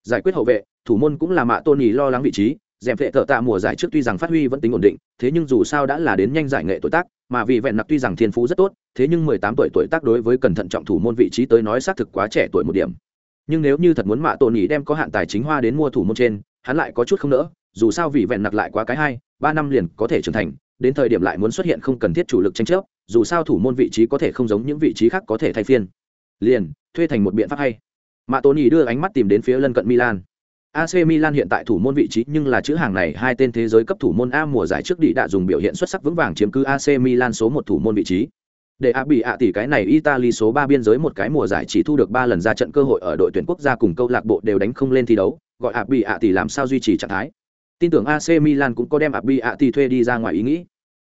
Giải quyết hậu vệ, thủ môn cũng là mạ tôn Nhì lo lắng vị trí dèm vệ thợ tạ mùa giải trước tuy rằng phát huy vẫn tính ổn định, thế nhưng dù sao đã là đến nhanh giải nghệ tuổi tác, mà vì vẹn nặc tuy rằng thiên phú rất tốt, thế nhưng mười tám tuổi tuổi tác đối với cẩn thận trọng thủ môn vị trí tới nói xác thực quá trẻ tuổi một điểm. Nhưng nếu như thật muốn mạ Tôn Nhì đem có hạn tài chính hoa đến mua thủ môn trên, hắn lại có chút không nỡ dù sao vì vẹn nặc lại quá cái hai ba năm liền có thể trưởng thành đến thời điểm lại muốn xuất hiện không cần thiết chủ lực tranh chấp dù sao thủ môn vị trí có thể không giống những vị trí khác có thể thay phiên liền thuê thành một biện pháp hay mạ Tố nhỉ đưa ánh mắt tìm đến phía lân cận milan AC Milan hiện tại thủ môn vị trí nhưng là chữ hàng này hai tên thế giới cấp thủ môn A mùa giải trước đi đã dùng biểu hiện xuất sắc vững vàng chiếm cứ AC Milan số một thủ môn vị trí. Để A bị ạ tỷ cái này Italy số ba biên giới một cái mùa giải chỉ thu được ba lần ra trận cơ hội ở đội tuyển quốc gia cùng câu lạc bộ đều đánh không lên thi đấu, gọi A bị ạ tỷ làm sao duy trì trạng thái. Tin tưởng AC Milan cũng có đem Abbiati thuê đi ra ngoài ý nghĩ.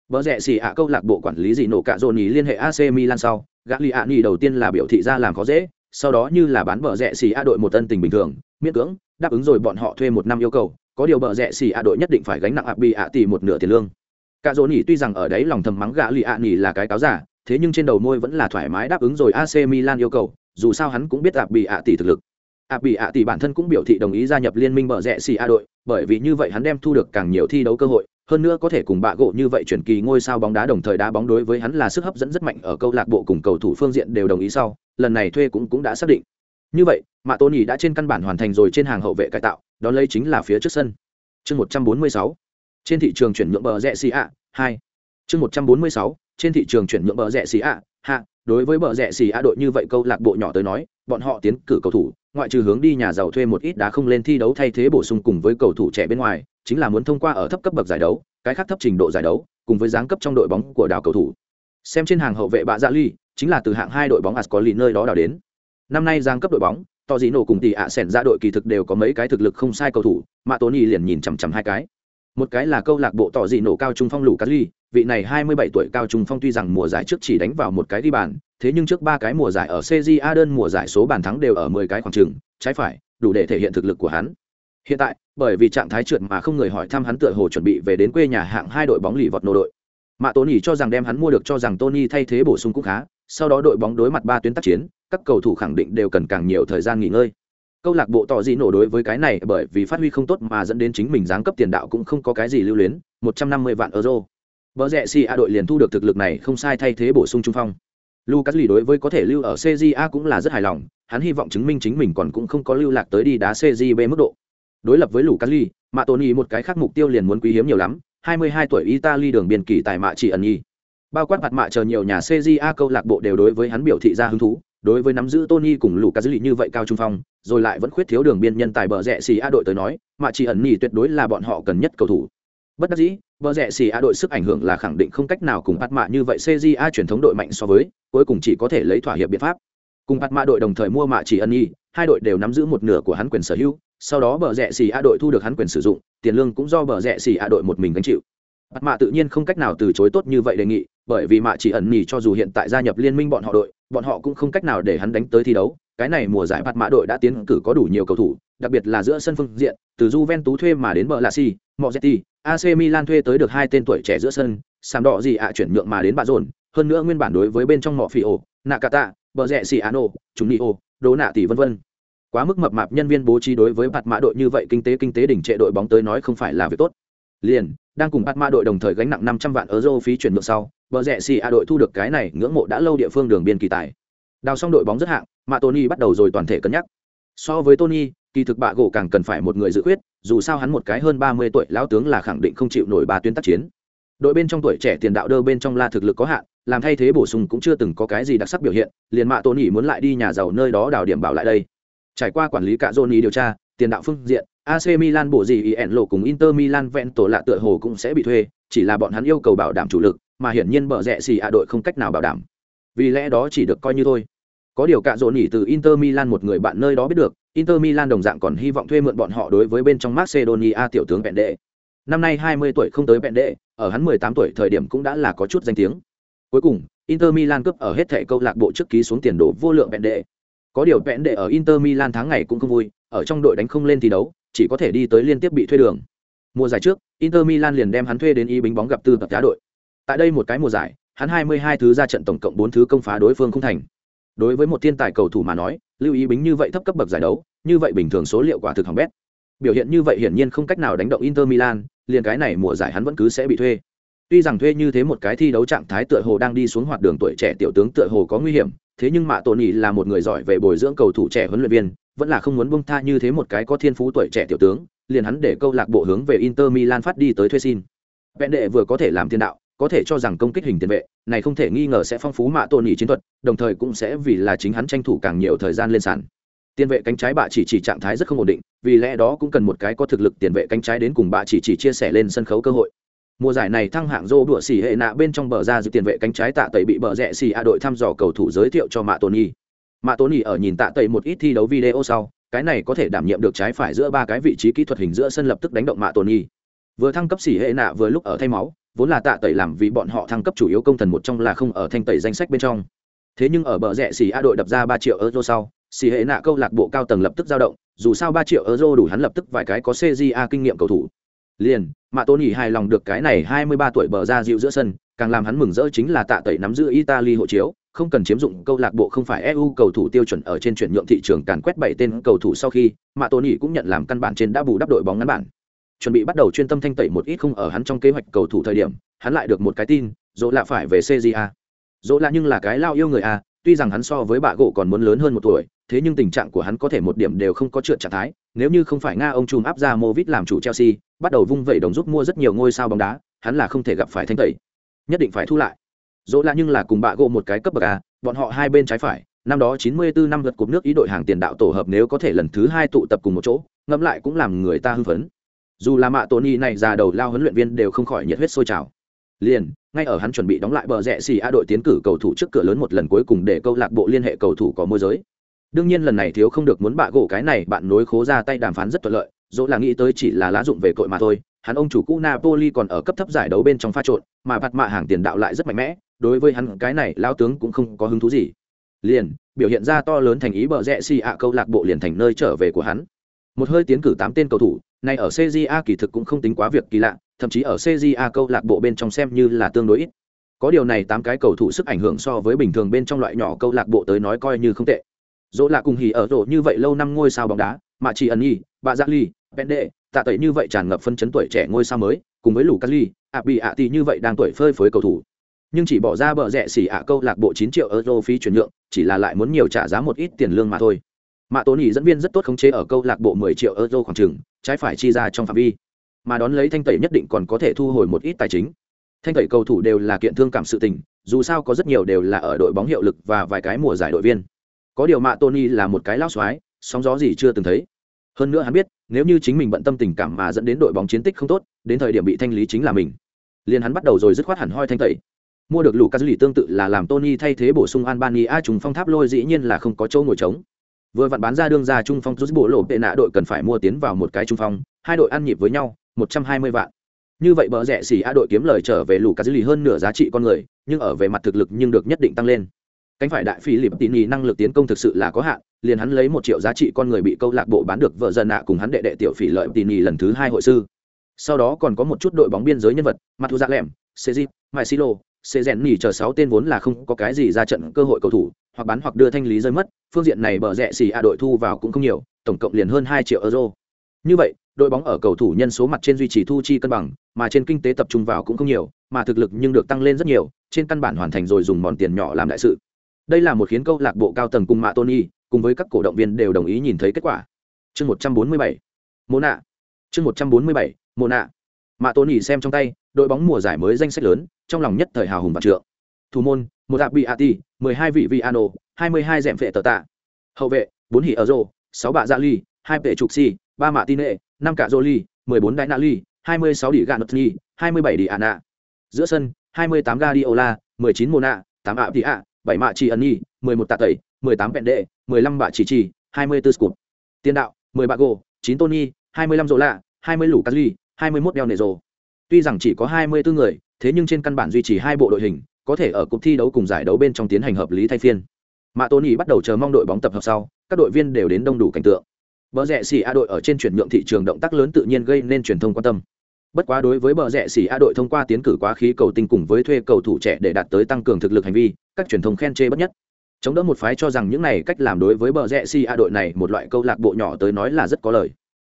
Bỡ rẻ xỉ ạ câu lạc bộ quản lý gì nổ cả Johnny liên hệ AC Milan sau, Gagliani đầu tiên là biểu thị ra làm khó dễ, sau đó như là bán bờ rẻ xỉ a đội một tân tình bình thường, miễn cưỡng đáp ứng rồi bọn họ thuê một năm yêu cầu có điều bờ rẻ xì a đội nhất định phải gánh nặng Abbiati một nửa tiền lương. Cả Johnny nỉ tuy rằng ở đấy lòng thầm mắng gã nỉ là cái cáo giả thế nhưng trên đầu môi vẫn là thoải mái đáp ứng rồi ac milan yêu cầu dù sao hắn cũng biết Abbiati thực lực ạ bị ạ tỷ bản thân cũng biểu thị đồng ý gia nhập liên minh bờ rẽ xì a đội bởi vì như vậy hắn đem thu được càng nhiều thi đấu cơ hội hơn nữa có thể cùng bạ gỗ như vậy chuyển kỳ ngôi sao bóng đá đồng thời đá bóng đối với hắn là sức hấp dẫn rất mạnh ở câu lạc bộ cùng cầu thủ phương diện đều đồng ý sau lần này thuê cũng cũng đã xác định. Như vậy mạ tôn nhì đã trên căn bản hoàn thành rồi trên hàng hậu vệ cải tạo đó lấy chính là phía trước sân. Chương một trăm bốn mươi sáu trên thị trường chuyển nhượng bờ rẽ xì a, hai. Chương một trăm bốn mươi sáu trên thị trường chuyển nhượng bờ rẽ xì a, hạ. Đối với bờ rẽ xì a đội như vậy câu lạc bộ nhỏ tới nói bọn họ tiến cử cầu thủ ngoại trừ hướng đi nhà giàu thuê một ít đá không lên thi đấu thay thế bổ sung cùng với cầu thủ trẻ bên ngoài, chính là muốn thông qua ở thấp cấp bậc giải đấu, cái khác thấp trình độ giải đấu, cùng với giáng cấp trong đội bóng của đào cầu thủ. Xem trên hàng hậu vệ bạ dạ ly, chính là từ hạng hai đội bóng ascoli nơi đó đào đến. Năm nay giáng cấp đội bóng to dĩ nổ cùng tỷ ạ sẻn ra đội kỳ thực đều có mấy cái thực lực không sai cầu thủ mạ tố liền nhìn chằm chằm hai cái một cái là câu lạc bộ tỏ dị nổ cao trung phong lũ cát ly, vị này hai mươi bảy tuổi cao trung phong tuy rằng mùa giải trước chỉ đánh vào một cái đi bàn, thế nhưng trước ba cái mùa giải ở CJA đơn mùa giải số bàn thắng đều ở mười cái khoảng trừng trái phải, đủ để thể hiện thực lực của hắn. Hiện tại, bởi vì trạng thái trượt mà không người hỏi thăm hắn tựa hồ chuẩn bị về đến quê nhà hạng hai đội bóng lì vọt nô đội. Mạ tố nỉ cho rằng đem hắn mua được cho rằng tony thay thế bổ sung cũng khá, sau đó đội bóng đối mặt ba tuyến tác chiến, các cầu thủ khẳng định đều cần càng nhiều thời gian nghỉ ngơi câu lạc bộ tỏ dị nổ đối với cái này bởi vì phát huy không tốt mà dẫn đến chính mình giáng cấp tiền đạo cũng không có cái gì lưu luyến 150 vạn euro. Bờ rẽ si a đội liền thu được thực lực này không sai thay thế bổ sung trung phong. Lucas lì đối với có thể lưu ở cja cũng là rất hài lòng hắn hy vọng chứng minh chính mình còn cũng không có lưu lạc tới đi đá cgb mức độ. Đối lập với lucas lì mạ tony một cái khác mục tiêu liền muốn quý hiếm nhiều lắm 22 tuổi italy đường biên kỳ tại mạ chỉ ẩn nhi bao quát mặt mạ chờ nhiều nhà cja câu lạc bộ đều đối với hắn biểu thị ra hứng thú đối với nắm giữ Tony cùng Lucas Lì dữ như vậy cao trung phong, rồi lại vẫn khuyết thiếu đường biên nhân tài bờ rẽ xì A đội tới nói, mà chỉ ẩn nhì tuyệt đối là bọn họ cần nhất cầu thủ. Bất đắc dĩ, bờ rẽ xì A đội sức ảnh hưởng là khẳng định không cách nào cùng bắt mạ như vậy CJA truyền thống đội mạnh so với, cuối cùng chỉ có thể lấy thỏa hiệp biện pháp. Cùng bắt mạ đội đồng thời mua mạ chỉ ẩn nhì, hai đội đều nắm giữ một nửa của hắn quyền sở hữu, sau đó bờ rẽ xì A đội thu được hắn quyền sử dụng, tiền lương cũng do bờ rẽ xì A đội một mình gánh chịu. Bạt mạ tự nhiên không cách nào từ chối tốt như vậy đề nghị, bởi vì mạ chỉ ẩn nhì cho dù hiện tại gia nhập liên minh bọn họ đội, bọn họ cũng không cách nào để hắn đánh tới thi đấu. Cái này mùa giải bạt mã đội đã tiến cử có đủ nhiều cầu thủ đặc biệt là giữa sân phương diện từ Juventus thuê mà đến bờ là si Mozetti, AC Milan thuê tới được hai tên tuổi trẻ giữa sân sàm đỏ gì ạ chuyển nhượng mà đến bà dồn hơn nữa nguyên bản đối với bên trong mỏ phi ổ Nakata, bờ rẽ xì Ano, chúng Nio, đố nạ tỷ vân vân. Quá mức mập mạp nhân viên bố trí đối với bạt mã đội như vậy kinh tế kinh tế đỉnh trệ đội bóng tới nói không phải là việc tốt. Liền đang cùng Atma đội đồng thời gánh nặng 500 vạn euro phí chuyển nhượng sau, bờ rẹ xì a đội thu được cái này ngưỡng mộ đã lâu địa phương đường biên kỳ tài. Đào xong đội bóng rất hạng, mà tony bắt đầu rồi toàn thể cân nhắc. So với tony, kỳ thực bạ gỗ càng cần phải một người dự quyết dù sao hắn một cái hơn ba mươi tuổi lão tướng là khẳng định không chịu nổi ba tuyến tác chiến. Đội bên trong tuổi trẻ tiền đạo đơ bên trong la thực lực có hạn, làm thay thế bổ sung cũng chưa từng có cái gì đặc sắc biểu hiện, liền mạ tony muốn lại đi nhà giàu nơi đó đào điểm bảo lại đây. Trải qua quản lý cả Johnny điều tra, tiền đạo phương diện AC Milan bổ gì ý lộ cùng Inter Milan vẹn tổ lạ tựa hồ cũng sẽ bị thuê, chỉ là bọn hắn yêu cầu bảo đảm chủ lực, mà hiển nhiên bờ rẽ xì ạ đội không cách nào bảo đảm. Vì lẽ đó chỉ được coi như thôi. Có điều cạ rộn nhỉ từ Inter Milan một người bạn nơi đó biết được, Inter Milan đồng dạng còn hy vọng thuê mượn bọn họ đối với bên trong Macedonia tiểu tướng Vẹn Đệ. Năm nay 20 tuổi không tới Vẹn Đệ, ở hắn 18 tuổi thời điểm cũng đã là có chút danh tiếng. Cuối cùng, Inter Milan cướp ở hết thẻ câu lạc bộ trước ký xuống tiền đồ vô lượng Vẹn Đệ. Có điều Vẹn Đệ ở Inter Milan tháng ngày cũng không vui, ở trong đội đánh không lên thi đấu, chỉ có thể đi tới liên tiếp bị thuê đường. Mùa giải trước, Inter Milan liền đem hắn thuê đến y bính bóng gặp tư tập giá đội. Tại đây một cái mùa giải, hắn 22 thứ ra trận tổng cộng 4 thứ công phá đối phương không thành. Đối với một thiên tài cầu thủ mà nói, lưu ý bính như vậy thấp cấp bậc giải đấu, như vậy bình thường số liệu quả thực hỏng bét. Biểu hiện như vậy hiển nhiên không cách nào đánh động Inter Milan, liền cái này mùa giải hắn vẫn cứ sẽ bị thuê. Tuy rằng thuê như thế một cái thi đấu trạng thái tựa hồ đang đi xuống hoạt đường tuổi trẻ tiểu tướng tựa hồ có nguy hiểm, thế nhưng Mạ Tony là một người giỏi về bồi dưỡng cầu thủ trẻ huấn luyện viên, vẫn là không muốn buông tha như thế một cái có thiên phú tuổi trẻ tiểu tướng, liền hắn để câu lạc bộ hướng về Inter Milan phát đi tới thuê xin. Vẹn đệ vừa có thể làm tiền đạo, có thể cho rằng công kích hình tiền vệ, này không thể nghi ngờ sẽ phong phú Mạ tôn Nhĩ chiến thuật, đồng thời cũng sẽ vì là chính hắn tranh thủ càng nhiều thời gian lên sàn. Tiền vệ cánh trái bạ chỉ chỉ trạng thái rất không ổn định, vì lẽ đó cũng cần một cái có thực lực tiền vệ cánh trái đến cùng bạ chỉ chỉ chia sẻ lên sân khấu cơ hội mùa giải này thăng hạng rô đũa xỉ hệ nạ bên trong bờ ra dự tiền vệ cánh trái tạ tẩy bị bờ rẽ xỉ a đội thăm dò cầu thủ giới thiệu cho mạ tony mạ tony ở nhìn tạ tẩy một ít thi đấu video sau, cái này có thể đảm nhiệm được trái phải giữa ba cái vị trí kỹ thuật hình giữa sân lập tức đánh động mạ tony vừa thăng cấp xỉ hệ nạ vừa lúc ở thay máu, vốn là tạ tẩy làm vì bọn họ thăng cấp chủ yếu công thần một trong là không ở thanh tẩy danh sách bên trong. Thế nhưng ở bờ rẽ xỉ a đội đập ra ba triệu euro sau, xỉ hệ nạ câu lạc bộ cao tầng lập tức dao động, dù sao ba triệu euro đủ hắn lập tức vài cái có cja kinh nghiệm cầu thủ. Liền mà tony hài lòng được cái này 23 tuổi bờ ra dịu giữa sân, càng làm hắn mừng rỡ chính là tạ tẩy nắm giữ italy hộ chiếu không cần chiếm dụng câu lạc bộ không phải eu cầu thủ tiêu chuẩn ở trên chuyển nhượng thị trường càn quét bảy tên cầu thủ sau khi, mà tony cũng nhận làm căn bản trên đã bù đắp đội bóng ngắn bản. Chuẩn bị bắt đầu chuyên tâm thanh tẩy một ít không ở hắn trong kế hoạch cầu thủ thời điểm, hắn lại được một cái tin, dỗ lạ phải về cja dỗ lạ nhưng là cái lao yêu người a, tuy rằng hắn so với bà gỗ còn muốn lớn hơn một tuổi, thế nhưng tình trạng của hắn có thể một điểm đều không có trượt trạng thái, nếu như không phải nga ông trùm áp ra movit làm chủ chelsea, bắt đầu vung vẩy đồng giúp mua rất nhiều ngôi sao bóng đá, hắn là không thể gặp phải thanh tẩy. Nhất định phải thu lại dỗ là nhưng là cùng bạ gỗ một cái cấp bậc a, bọn họ hai bên trái phải, năm đó 94 năm lượt cục nước ý đội hàng tiền đạo tổ hợp nếu có thể lần thứ hai tụ tập cùng một chỗ, ngẫm lại cũng làm người ta hưng phấn. Dù là mạ tony này già đầu lao huấn luyện viên đều không khỏi nhiệt huyết sôi trào. Liền, ngay ở hắn chuẩn bị đóng lại bờ rẽ xì a đội tiến cử cầu thủ trước cửa lớn một lần cuối cùng để câu lạc bộ liên hệ cầu thủ có môi giới. Đương nhiên lần này thiếu không được muốn bạ gỗ cái này bạn nối khố ra tay đàm phán rất thuận lợi, dỗ là nghĩ tới chỉ là lá dụng về cội mà thôi hắn ông chủ cũ napoli còn ở cấp thấp giải đấu bên trong pha trộn, mà vặt mạ hàng tiền đạo lại rất mạnh mẽ, đối với hắn cái này, Lão tướng cũng không có hứng thú gì. Liền, biểu hiện ra to lớn thành ý bờ rẽ si ạ câu lạc bộ liền thành nơi trở về của hắn. Một hơi tiến cử tám tên cầu thủ này ở cja kỳ thực cũng không tính quá việc kỳ lạ, thậm chí ở cja câu lạc bộ bên trong xem như là tương đối ít. Có điều này tám cái cầu thủ sức ảnh hưởng so với bình thường bên trong loại nhỏ câu lạc bộ tới nói coi như không tệ. Dỗ là cùng hỉ ở rổ như vậy lâu năm ngôi sao bóng đá, mà chỉ ẩn nhi bà giác ly pende tạ tẩy như vậy tràn ngập phân chấn tuổi trẻ ngôi sao mới, cùng với lù cali ạ bị ạ tì như vậy đang tuổi phơi phới cầu thủ. Nhưng chỉ bỏ ra bờ rẻ xỉ ạ câu lạc bộ chín triệu euro phí chuyển nhượng, chỉ là lại muốn nhiều trả giá một ít tiền lương mà thôi. Mạ tốn nhì dẫn viên rất tốt khống chế ở câu lạc bộ mười triệu euro khoảng chừng, trái phải chi ra trong phạm vi. Mà đón lấy thanh tẩy nhất định còn có thể thu hồi một ít tài chính. Thanh tẩy cầu thủ đều là kiện thương cảm sự tình, dù sao có rất nhiều đều là ở đội bóng hiệu lực và vài cái mùa giải đội viên. Có điều mạ tony là một cái lao xoái sóng gió gì chưa từng thấy hơn nữa hắn biết, nếu như chính mình bận tâm tình cảm mà dẫn đến đội bóng chiến tích không tốt, đến thời điểm bị thanh lý chính là mình. Liền hắn bắt đầu rồi dứt khoát hẳn hoi thanh tẩy. Mua được lũ ca lì tương tự là làm tony thay thế bổ sung Albany A trùng phong tháp lôi dĩ nhiên là không có chỗ ngồi trống. Vừa vặn bán ra đương ra trung phong rút bộ lộ tệ nạ đội cần phải mua tiến vào một cái trung phong, hai đội ăn nhịp với nhau, một trăm hai mươi vạn. Như vậy bờ rẻ xỉ a đội kiếm lời trở về lũ cá dư lì hơn nửa giá trị con người, nhưng ở về mặt thực lực nhưng được nhất định tăng lên cánh phải đại phi lịp tỉ nhì năng lực tiến công thực sự là có hạn, liền hắn lấy một triệu giá trị con người bị câu lạc bộ bán được vợ dần nạ cùng hắn đệ đệ tiểu phỉ lợi tỉ nhì lần thứ hai hội sư. Sau đó còn có một chút đội bóng biên giới nhân vật mặt thu dạ lẻm sejip mai silo sẽ rèn nỉ chờ sáu tên vốn là không có cái gì ra trận cơ hội cầu thủ, hoặc bán hoặc đưa thanh lý rơi mất, phương diện này bờ rẽ xì a đội thu vào cũng không nhiều, tổng cộng liền hơn hai triệu euro. Như vậy, đội bóng ở cầu thủ nhân số mặt trên duy trì thu chi cân bằng, mà trên kinh tế tập trung vào cũng không nhiều, mà thực lực nhưng được tăng lên rất nhiều, trên căn bản hoàn thành rồi dùng mòn tiền nhỏ làm đại sự đây là một khiến câu lạc bộ cao tầng cùng mạ tony, cùng với các cổ động viên đều đồng ý nhìn thấy kết quả. Chương một trăm bốn mươi bảy mô nạ. Chương một trăm bốn mươi bảy mô nạ. Mạ tony xem trong tay, đội bóng mùa giải mới danh sách lớn, trong lòng nhất thời hào hùng vạn trượng. Thủ môn một hạp bị ati mười hai vị viano, hai mươi hai dẹm vệ tờ tạ. Hậu vệ, bốn hỉ ở rô sáu bạ gia ly, hai vệ trục si, ba mạ tin nệ năm cả jolie mười bốn đại na ly, hai mươi sáu đi gà nốt nhi hai mươi bảy đi ana giữa sân, hai mươi tám gadiola mười chín mona tám ạ đi ạ bảy mạ chỉ ẩn nhi mười một tạ tẩy mười tám vẹn đệ mười lăm bạ chỉ trì, hai mươi tư scoop tiền đạo mười bạ gỗ chín tony hai mươi lăm rô lạ hai mươi lũ cắt ly hai mươi mốt đeo nề rồ. Tuy rằng chỉ có hai mươi bốn người thế nhưng trên căn bản duy trì hai bộ đội hình có thể ở cuộc thi đấu cùng giải đấu bên trong tiến hành hợp lý thay phiên. Mạ tony bắt đầu chờ mong đội bóng tập hợp sau các đội viên đều đến đông đủ cảnh tượng. Bờ rẽ xì a đội ở trên chuyển nhượng thị trường động tác lớn tự nhiên gây nên truyền thông quan tâm bất quá đối với bờ rẽ xỉ a đội thông qua tiến cử quá khí cầu tinh cùng với thuê cầu thủ trẻ để đạt tới tăng cường thực lực hành vi các truyền thông khen chê bất nhất. Chống đỡ một phái cho rằng những này cách làm đối với bờ rẽ xỉ a đội này một loại câu lạc bộ nhỏ tới nói là rất có lời.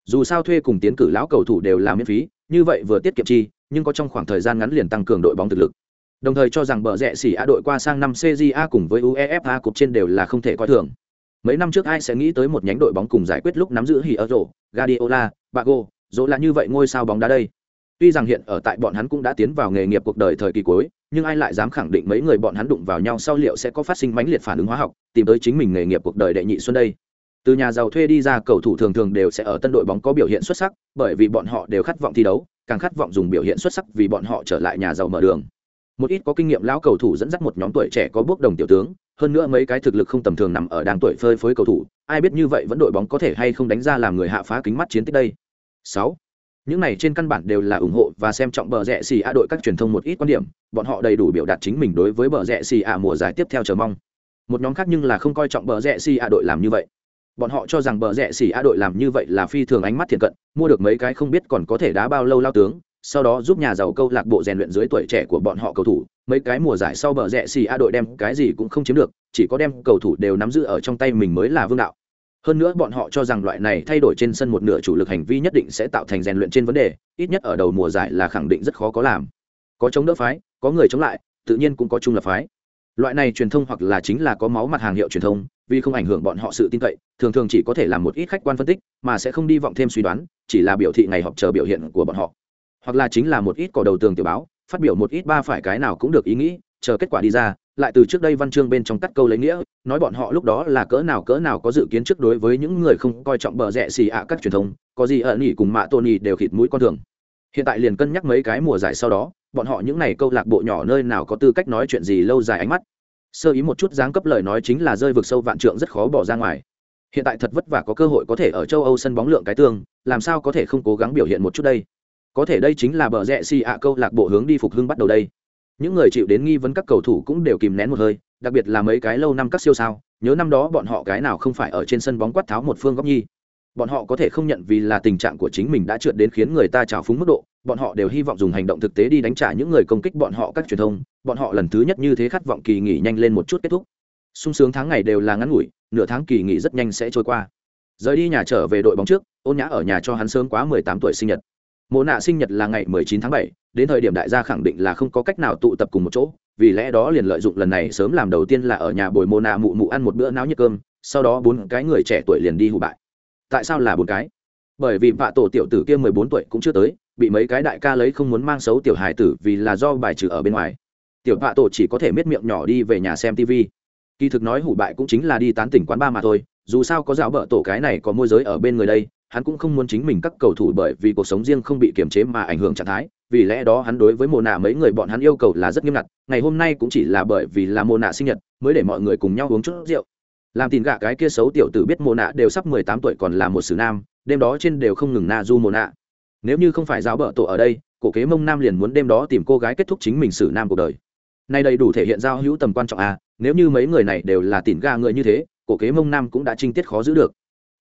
Dù sao thuê cùng tiến cử lão cầu thủ đều là miễn phí như vậy vừa tiết kiệm chi nhưng có trong khoảng thời gian ngắn liền tăng cường đội bóng thực lực. Đồng thời cho rằng bờ rẽ xỉ a đội qua sang năm cja cùng với uefa cục trên đều là không thể coi thường. Mấy năm trước ai sẽ nghĩ tới một nhánh đội bóng cùng giải quyết lúc nắm giữ hỉ ở rổ Guardiola, Bago, dỗ là như vậy ngôi sao bóng đá đây? Tuy rằng hiện ở tại bọn hắn cũng đã tiến vào nghề nghiệp cuộc đời thời kỳ cuối, nhưng ai lại dám khẳng định mấy người bọn hắn đụng vào nhau sau liệu sẽ có phát sinh mãnh liệt phản ứng hóa học, tìm tới chính mình nghề nghiệp cuộc đời đệ nhị xuân đây. Từ nhà giàu thuê đi ra, cầu thủ thường thường đều sẽ ở tân đội bóng có biểu hiện xuất sắc, bởi vì bọn họ đều khát vọng thi đấu, càng khát vọng dùng biểu hiện xuất sắc vì bọn họ trở lại nhà giàu mở đường. Một ít có kinh nghiệm lão cầu thủ dẫn dắt một nhóm tuổi trẻ có bước đồng tiểu tướng, hơn nữa mấy cái thực lực không tầm thường nằm ở đang tuổi phơi phới cầu thủ, ai biết như vậy vẫn đội bóng có thể hay không đánh ra làm người hạ phá kính mắt chiến tích đây. Sáu những này trên căn bản đều là ủng hộ và xem trọng bờ rẽ xì a đội các truyền thông một ít quan điểm, bọn họ đầy đủ biểu đạt chính mình đối với bờ rẽ xì a mùa giải tiếp theo chờ mong. Một nhóm khác nhưng là không coi trọng bờ rẽ xì a đội làm như vậy. Bọn họ cho rằng bờ rẽ xì a đội làm như vậy là phi thường ánh mắt thiện cận, mua được mấy cái không biết còn có thể đá bao lâu lao tướng, sau đó giúp nhà giàu câu lạc bộ rèn luyện dưới tuổi trẻ của bọn họ cầu thủ, mấy cái mùa giải sau bờ rẽ xì a đội đem cái gì cũng không chiếm được, chỉ có đem cầu thủ đều nắm giữ ở trong tay mình mới là vương đạo hơn nữa bọn họ cho rằng loại này thay đổi trên sân một nửa chủ lực hành vi nhất định sẽ tạo thành rèn luyện trên vấn đề, ít nhất ở đầu mùa giải là khẳng định rất khó có làm. Có chống đỡ phái, có người chống lại, tự nhiên cũng có chung lập phái. Loại này truyền thông hoặc là chính là có máu mặt hàng hiệu truyền thông, vì không ảnh hưởng bọn họ sự tin cậy, thường thường chỉ có thể làm một ít khách quan phân tích, mà sẽ không đi vọng thêm suy đoán, chỉ là biểu thị ngày họp chờ biểu hiện của bọn họ. Hoặc là chính là một ít cỏ đầu tường tiểu báo, phát biểu một ít ba phải cái nào cũng được ý nghĩ chờ kết quả đi ra, lại từ trước đây văn chương bên trong cắt câu lấy nghĩa, nói bọn họ lúc đó là cỡ nào cỡ nào có dự kiến trước đối với những người không coi trọng bờ rẽ xì ạ các truyền thông, có gì ẩn nhỉ cùng mạ tôn nhỉ đều khịt mũi con thường. Hiện tại liền cân nhắc mấy cái mùa giải sau đó, bọn họ những này câu lạc bộ nhỏ nơi nào có tư cách nói chuyện gì lâu dài ánh mắt. Sơ ý một chút dáng cấp lời nói chính là rơi vực sâu vạn trượng rất khó bỏ ra ngoài. Hiện tại thật vất vả có cơ hội có thể ở châu âu sân bóng lượng cái tương, làm sao có thể không cố gắng biểu hiện một chút đây? Có thể đây chính là bờ rẽ xì ạ câu lạc bộ hướng đi phục hưng bắt đầu đây những người chịu đến nghi vấn các cầu thủ cũng đều kìm nén một hơi, đặc biệt là mấy cái lâu năm các siêu sao, nhớ năm đó bọn họ cái nào không phải ở trên sân bóng quát tháo một phương góc nhi. Bọn họ có thể không nhận vì là tình trạng của chính mình đã trượt đến khiến người ta trào phúng mức độ, bọn họ đều hy vọng dùng hành động thực tế đi đánh trả những người công kích bọn họ các truyền thông, bọn họ lần thứ nhất như thế khát vọng kỳ nghỉ nhanh lên một chút kết thúc. Sung sướng tháng ngày đều là ngắn ngủi, nửa tháng kỳ nghỉ rất nhanh sẽ trôi qua. Rời đi nhà trở về đội bóng trước, ôn nhã ở nhà cho hắn sớm quá mười tám tuổi sinh nhật mộ nạ sinh nhật là ngày mười chín tháng 7. đến thời điểm đại gia khẳng định là không có cách nào tụ tập cùng một chỗ, vì lẽ đó liền lợi dụng lần này sớm làm đầu tiên là ở nhà bồi mộ nạ mụ mụ ăn một bữa náo nhiệt cơm, sau đó bốn cái người trẻ tuổi liền đi hụ bại. Tại sao là bốn cái? Bởi vì vạ tổ tiểu tử kia mười bốn tuổi cũng chưa tới, bị mấy cái đại ca lấy không muốn mang xấu tiểu hài tử vì là do bài trừ ở bên ngoài. Tiểu vạ tổ chỉ có thể miết miệng nhỏ đi về nhà xem tv kỳ thực nói hủ bại cũng chính là đi tán tỉnh quán ba mà thôi, dù sao có dạo bợ tổ cái này có môi giới ở bên người đây hắn cũng không muốn chính mình các cầu thủ bởi vì cuộc sống riêng không bị kiềm chế mà ảnh hưởng trạng thái. Vì lẽ đó hắn đối với mồ nạ mấy người bọn hắn yêu cầu là rất nghiêm ngặt. Ngày hôm nay cũng chỉ là bởi vì là mồ nạ sinh nhật mới để mọi người cùng nhau uống chút rượu. Làm tin gạ cái kia xấu tiểu tử biết mồ nạ đều sắp mười tám tuổi còn là một sử nam, đêm đó trên đều không ngừng na du mồ nạ nếu như không phải giáo bợ tổ ở đây, cổ kế mông nam liền muốn đêm đó tìm cô gái kết thúc chính mình sử nam cuộc đời. Nay đầy đủ thể hiện giao hữu tầm quan trọng à nếu như mấy người này đều là tỉn gạ người như thế, cổ kế mông nam cũng đã trinh tiết khó giữ được.